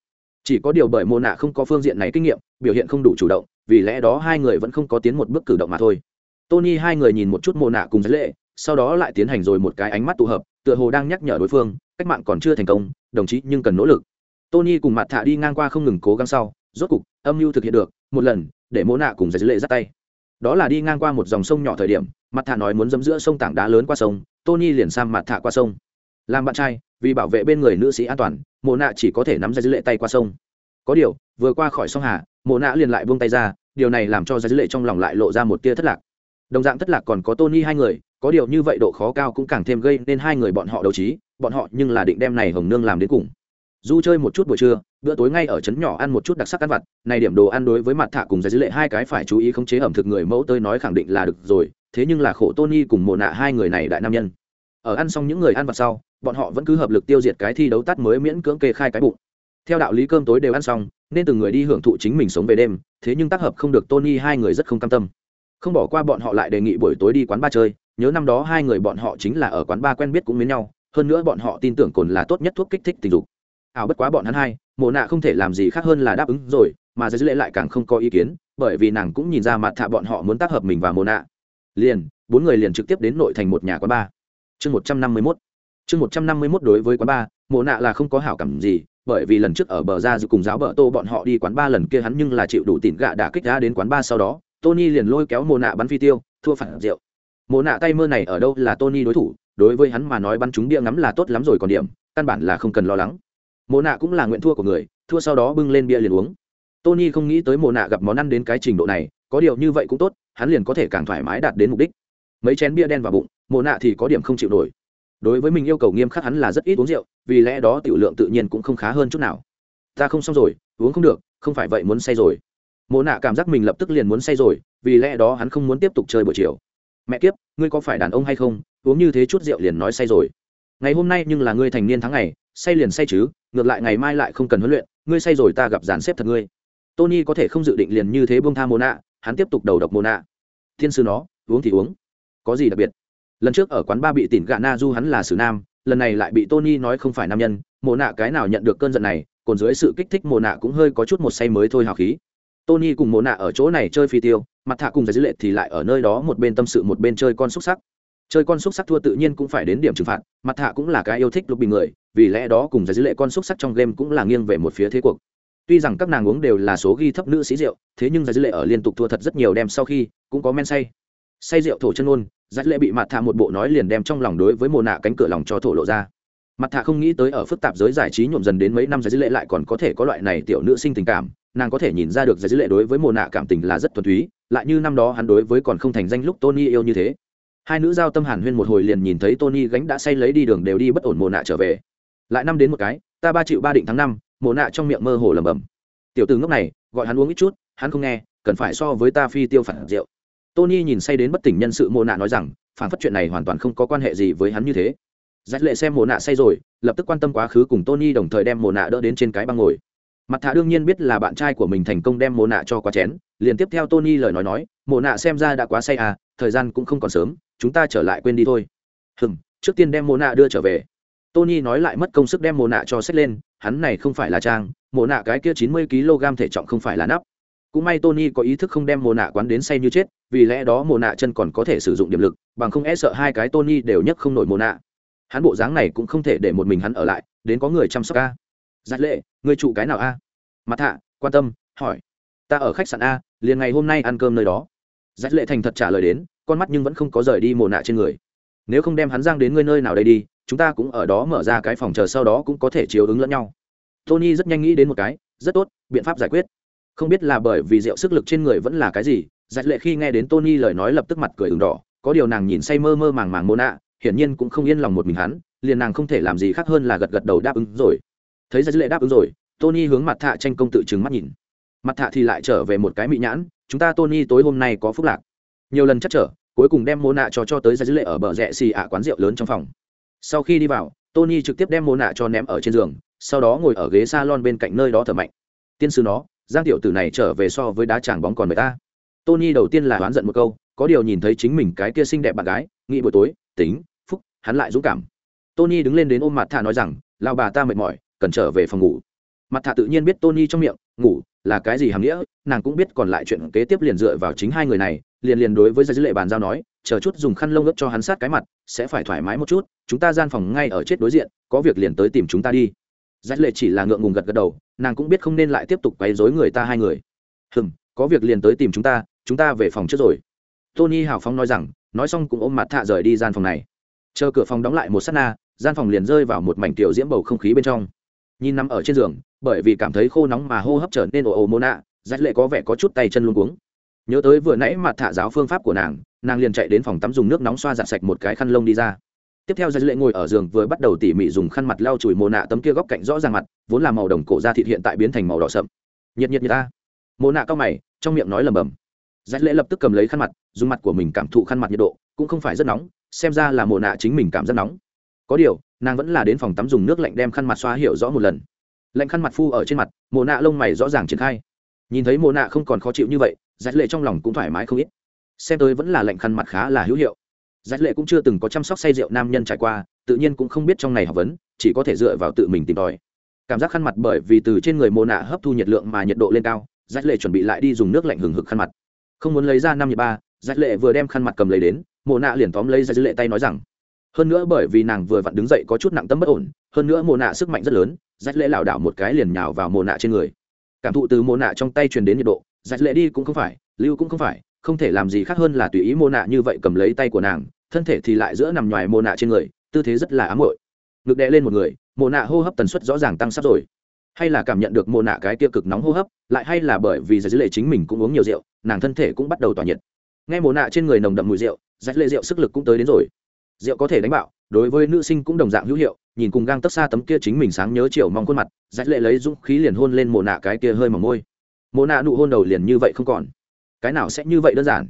Chỉ có điều bởi mô nạ không có phương diện này kinh nghiệm, biểu hiện không đủ chủ động, vì lẽ đó hai người vẫn không có tiến một bước cử động mà thôi. Tony hai người nhìn một chút mô nạ cùng giới lệ sau đó lại tiến hành rồi một cái ánh mắt tụ hợp, tựa hồ đang nhắc nhở đối phương, cách mạng còn chưa thành công, đồng chí nhưng cần nỗ lực. Tony cùng mặt thạ đi ngang qua không ngừng cố gắng sau, rốt cục, âm mưu thực hiện được, một lần, để mô nạ cùng giới lệ dắt tay. Đó là đi ngang qua một dòng sông nhỏ thời điểm, mặt thạ nói muốn dẫm giữa sông tảng đá lớn qua sông tony liền sang mặt thả qua sông. Làm bạn trai, vì bảo vệ bên người nữ sĩ an toàn, Mộ nạ chỉ có thể nắm ra dữ lệ tay qua sông. Có điều, vừa qua khỏi sông hà, Mộ nạ liền lại buông tay ra, điều này làm cho ra dữ lệ trong lòng lại lộ ra một tia thất lạc. Đồng dạng thất lạc còn có tony hai người, có điều như vậy độ khó cao cũng càng thêm gây nên hai người bọn họ đấu trí, bọn họ nhưng là định đem này hồng nương làm đến cùng. Du chơi một chút buổi trưa, bữa tối ngay ở trấn nhỏ ăn một chút đặc sắc ăn vặt, này điểm đồ ăn đối với mặt thả cùng giải dữ lệ hai cái phải chú ý khống chế ẩm thực người mẫu tới nói khẳng định là được rồi thế nhưng là khổ tony cùng mồ nạ hai người này đại nam nhân. Ở ăn xong những người ăn vặt sau, bọn họ vẫn cứ hợp lực tiêu diệt cái thi đấu tắt mới miễn cưỡng kê khai cái bụng. Theo đạo lý cơm tối đều ăn xong, nên từng người đi hưởng thụ chính mình sống về đêm, thế nhưng tác hợp không được tony hai người rất không cam tâm. Không bỏ qua bọn họ lại đề nghị buổi tối đi quán ba chơi, nhớ năm đó hai người bọn họ chính là ở quán ba quen biết cũng mến nhau, hơn nữa bọn họ tin tưởng cồn là tốt nhất thuốc kích thích tình dục. Ảo bất quá bọn hắn hai mồ nạ không thể làm gì khác hơn là đáp ứng rồi, mà giới lệ lại càng không có ý kiến, bởi vì nàng cũng nhìn ra mặt thạ bọn họ muốn tác hợp mình và mồ nạ liền, bốn người liền trực tiếp đến nội thành một nhà quán ba chương một trăm năm mươi mốt. Chương một trăm năm mươi mốt đối với quán ba mồ nạ là không có hảo cảm gì, bởi vì lần trước ở bờ ra dự cùng giáo bờ tô bọn họ đi quán ba lần kia hắn nhưng là chịu đủ tỉn gạ đã kích ra đến quán ba sau đó, tony liền lôi kéo mồ nạ bắn phi tiêu, thua phản rượu. Mồ nạ tay mơ này ở đâu là tony đối thủ, đối với hắn mà nói bắn trúng bia ngắm là tốt lắm rồi còn điểm, căn bản là không cần lo lắng. Mồ nạ cũng là nguyện thua của người, thua sau đó bưng lên bia liền uống. Tony không nghĩ tới mồ nạ gặp món ăn đến cái trình độ này, có điều như vậy cũng tốt hắn liền có thể càng thoải mái đạt đến mục đích. Mấy chén bia đen vào bụng mồ nạ thì có điểm không chịu nổi. Đối với mình yêu cầu nghiêm khắc hắn là rất ít uống rượu, vì lẽ đó tiểu lượng tự nhiên cũng không khá hơn chút nào. Ta không xong rồi, uống không được, không phải vậy muốn say rồi. Mộ nạ cảm giác mình lập tức liền muốn say rồi, vì lẽ đó hắn không muốn tiếp tục chơi buổi chiều. Mẹ kiếp, ngươi có phải đàn ông hay không? Uống như thế chút rượu liền nói say rồi. Ngày hôm nay nhưng là ngươi thành niên tháng ngày, say liền say chứ, ngược lại ngày mai lại không cần huấn luyện, ngươi say rồi ta gặp dàn xếp thật ngươi. Tony có thể không dự định liền như thế bông tha mồ nạ hắn tiếp tục đầu độc Mô nạ thiên sư nó, uống thì uống. Có gì đặc biệt? Lần trước ở quán ba bị tỉn gạ na du hắn là sử nam, lần này lại bị tony nói không phải nam nhân. Mồ nạ cái nào nhận được cơn giận này, còn dưới sự kích thích mồ nạ cũng hơi có chút một say mới thôi hào khí. Tony cùng mồ nạ ở chỗ này chơi phi tiêu, mặt thạ cùng giải dữ lệ thì lại ở nơi đó một bên tâm sự một bên chơi con xúc sắc. Chơi con xúc sắc thua tự nhiên cũng phải đến điểm trừng phạt, mặt thạ cũng là cái yêu thích lúc bình người, vì lẽ đó cùng giải dữ lệ con xúc sắc trong game cũng là nghiêng về một phía thế cuộc tuy rằng các nàng uống đều là số ghi thấp nữ sĩ rượu, thế nhưng giải dữ lệ ở liên tục thua thật rất nhiều đem sau khi cũng có men say. Say rượu thổ chân ôn, giải lệ bị mặt thạ một bộ nói liền đem trong lòng đối với mồ nạ cánh cửa lòng cho thổ lộ ra. Mặt thạ không nghĩ tới ở phức tạp giới giải trí nhuộm dần đến mấy năm giải dữ lệ lại còn có thể có loại này tiểu nữ sinh tình cảm, nàng có thể nhìn ra được giải dữ lệ đối với mồ nạ cảm tình là rất thuần túy, lại như năm đó hắn đối với còn không thành danh lúc tony yêu như thế. Hai nữ giao tâm hàn huyên một hồi liền nhìn thấy tony gánh đã say lấy đi đường đều đi bất ổn mồ nạ trở về. Lại năm đến một cái, ta ba triệu ba định tháng năm mồ nạ trong miệng mơ hồ lẩm bẩm. Tiểu từ ngốc này, gọi hắn uống ít chút, hắn không nghe, cần phải so với ta phi tiêu phản rượu. Tony nhìn say đến bất tỉnh nhân sự mồ nạ nói rằng, phản phát chuyện này hoàn toàn không có quan hệ gì với hắn như thế. Dắt lệ xem mồ nạ say rồi, lập tức quan tâm quá khứ cùng tony đồng thời đem mồ nạ đỡ đến trên cái băng ngồi. Mặt thả đương nhiên biết là bạn trai của mình thành công đem mồ nạ cho quá chén, liền tiếp theo tony lời nói nói mồ nạ xem ra đã quá say à thời gian cũng không còn sớm, chúng ta trở lại quên đi thôi. Hừm, trước tiên đem mồ nạ đưa trở về. Tony nói lại mất công sức đem mồ nạ cho xếp lên hắn này không phải là trang mồ nạ cái kia chín mươi kg thể trọng không phải là nắp. Cũng may tony có ý thức không đem mồ nạ quán đến say như chết, vì lẽ đó mồ nạ chân còn có thể sử dụng điểm lực, bằng không e sợ hai cái tony đều nhấc không nổi mồ nạ. Hắn bộ dáng này cũng không thể để một mình hắn ở lại, đến có người chăm sóc a. Giặt lệ, người trụ cái nào a? Mặt hạ, quan tâm, hỏi. Ta ở khách sạn a, liền ngày hôm nay ăn cơm nơi đó. Giặt lệ thành thật trả lời đến, con mắt nhưng vẫn không có rời đi mồ nạ trên người. Nếu không đem hắn giang đến ngươi nơi nào đây đi chúng ta cũng ở đó mở ra cái phòng chờ sau đó cũng có thể chiếu ứng lẫn nhau. Tony rất nhanh nghĩ đến một cái, rất tốt, biện pháp giải quyết. Không biết là bởi vì rượu sức lực trên người vẫn là cái gì, giải lệ khi nghe đến tony lời nói lập tức mặt cười ửng đỏ, có điều nàng nhìn say mơ mơ màng màng mô nạ hiển nhiên cũng không yên lòng một mình hắn, liền nàng không thể làm gì khác hơn là gật gật đầu đáp ứng rồi. Thấy giải lệ đáp ứng rồi, tony hướng mặt thạ tranh công tự chứng mắt nhìn. Mặt thạ thì lại trở về một cái mị nhãn, chúng ta tony tối hôm nay có phúc lạc. Nhiều lần chắc trở, cuối cùng đem mô nạ cho cho tới giải lệ ở bờ rẽ xì ạ quán rượu lớn trong phòng sau khi đi vào, tony trực tiếp đem mô nạ cho ném ở trên giường, sau đó ngồi ở ghế s a lon bên cạnh nơi đó thở mạnh. Tiên sư nó, giang tiểu tử này trở về so với đá tràng bóng còn người ta. Tony đầu tiên là oán giận một câu, có điều nhìn thấy chính mình cái kia xinh đẹp bạn gái, nghĩ buổi tối, tính, phúc, hắn lại dũng cảm. Tony đứng lên đến ôm mặt thả nói rằng lao bà ta mệt mỏi, cần trở về phòng ngủ. Mặt thả tự nhiên biết tony trong miệng, ngủ, là cái gì hàm nghĩa? Nàng cũng biết còn lại chuyện kế tiếp liền dựa vào chính hai người này, liền liền đối với gia dữ lệ bàn giao nói chờ chút dùng khăn lông ướt cho hắn sát cái mặt, sẽ phải thoải mái một chút, chúng ta gian phòng ngay ở chết đối diện, có việc liền tới tìm chúng ta đi. Dắt lệ chỉ là ngượng ngùng gật gật đầu, nàng cũng biết không nên lại tiếp tục quấy dối người ta hai người. Hừm, có việc liền tới tìm chúng ta chúng ta về phòng trước rồi. Tony hào phong nói rằng, nói xong cũng ôm mặt thạ rời đi gian phòng này. Chờ cửa phòng đóng lại một s á t na, gian phòng liền rơi vào một mảnh tiểu diễm bầu không khí bên trong. Nhìn nằm ở trên giường, bởi vì cảm thấy khô nóng mà hô hấp trở nên ồ ồ mô nạ dắt lệ có vẻ có chút tay chân luôn cuống. Nhớ tới vừa nãy mặt thạ giáo phương pháp của nàng nàng liền chạy đến phòng tắm dùng nước nóng xoa giặt sạch một cái khăn lông đi ra. Tiếp theo giải lệ ngồi ở giường vừa bắt đầu tỉ mỉ dùng khăn mặt lau chùi mồ nạ tấm kia góc cạnh rõ ràng mặt, vốn là màu đồng cổ da thịt hiện tại biến thành màu đỏ sậm. Nhiệt nhiệt như ta. Mồ nạ cao mày, trong miệng nói lầm bầm giải lệ lập tức cầm lấy khăn mặt, dùng mặt của mình cảm thụ khăn mặt nhiệt độ, cũng không phải rất nóng, xem ra là mồ nạ chính mình cảm rất nóng. Có điều, nàng vẫn là đến phòng tắm dùng nước lạnh đem khăn mặt xoa hiểu rõ một lần. Lạnh khăn mặt phu ở trên mặt, mồ nạ lông mày rõ ràng triển khai. Nhìn thấy mồ nạ không còn khó chịu như vậy giải lệ trong lòng cũng thoải mái không ít xem tới vẫn là lạnh khăn mặt khá là hữu hiệu. Giải lệ cũng chưa từng có chăm sóc say rượu nam nhân trải qua, tự nhiên cũng không biết trong này học vấn, chỉ có thể dựa vào tự mình tìm tòi. Cảm giác khăn mặt bởi vì từ trên người mồ nạ hấp thu nhiệt lượng mà nhiệt độ lên cao, giải lệ chuẩn bị lại đi dùng nước lạnh hừng hực khăn mặt. Không muốn lấy ra năm nhiệt ba, giải lệ vừa đem khăn mặt cầm lấy đến mồ nạ liền tóm lấy giải lệ tay nói rằng, hơn nữa bởi vì nàng vừa vặn đứng dậy có chút nặng tâm bất ổn, hơn nữa mồ nạ sức mạnh rất lớn rách lễ lảo đảo một cái liền nhào vào mồ nạ trên người. Cảm thụ từ mồ nạ trong tay truyền đến nhiệt độ rách lễ đi cũng không phải, lưu cũng không phải không thể làm gì khác hơn là tùy ý mô nạ như vậy cầm lấy tay của nàng, thân thể thì lại giữa nằm ngoài mô nạ trên người, tư thế rất là ám hội ngực đè lên một người, mô nạ hô hấp tần suất rõ ràng tăng sắp rồi. Hay là cảm nhận được mô nạ cái kia cực nóng hô hấp, lại hay là bởi vì giải lệ chính mình cũng uống nhiều rượu, nàng thân thể cũng bắt đầu tỏa nhiệt. Nghe mô nạ trên người nồng đậm mùi rượu giải lệ rượu sức lực cũng tới đến rồi. Rượu có thể đánh bạo, đối với nữ sinh cũng đồng dạng hữu hiệu, nhìn cùng gang tấp xa tấm kia chính mình sáng nhớ chiều mong khuôn mặt giải lệ lấy dũng khí liền hôn lên mồ nạ cái kia hơi mỏng môi. Mồ nạ nụ hôn đầu liền như vậy không còn cái nào sẽ như vậy đơn giản?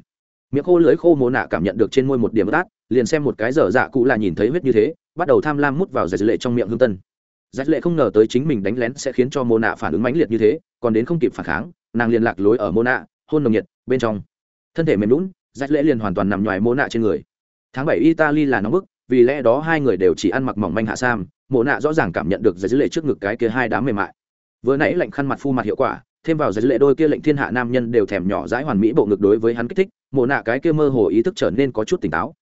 Miệng khô lưới khô mồ nạ cảm nhận được trên môi một điểm tát liền xem một cái dở dạ cụ là nhìn thấy huyết như thế, bắt đầu tham lam mút vào giải lệ trong miệng hương tân. Giải lệ không ngờ tới chính mình đánh lén sẽ khiến cho mồ nạ phản ứng mãnh liệt như thế, còn đến không kịp phản kháng, nàng liền lạc lối ở mồ nạ, hôn nồng nhiệt, bên trong. Thân thể mềm lún giải lệ liền hoàn toàn nằm ngoài mồ nạ trên người. Tháng bảy italy là nóng bức, vì lẽ đó hai người đều chỉ ăn mặc mỏng manh hạ sam, mồ nạ rõ ràng cảm nhận được giải dữ lệ trước ngực cái kia hai đám mềm mại. Vừa nãy lạnh khăn mặt phu mặt hiệu quả thêm vào giới lệ đôi kia lệnh thiên hạ nam nhân đều thèm nhỏ dãi hoàn mỹ bộ ngực đối với hắn kích thích, mộ nạ cái kia mơ hồ ý thức trở nên có chút tỉnh táo.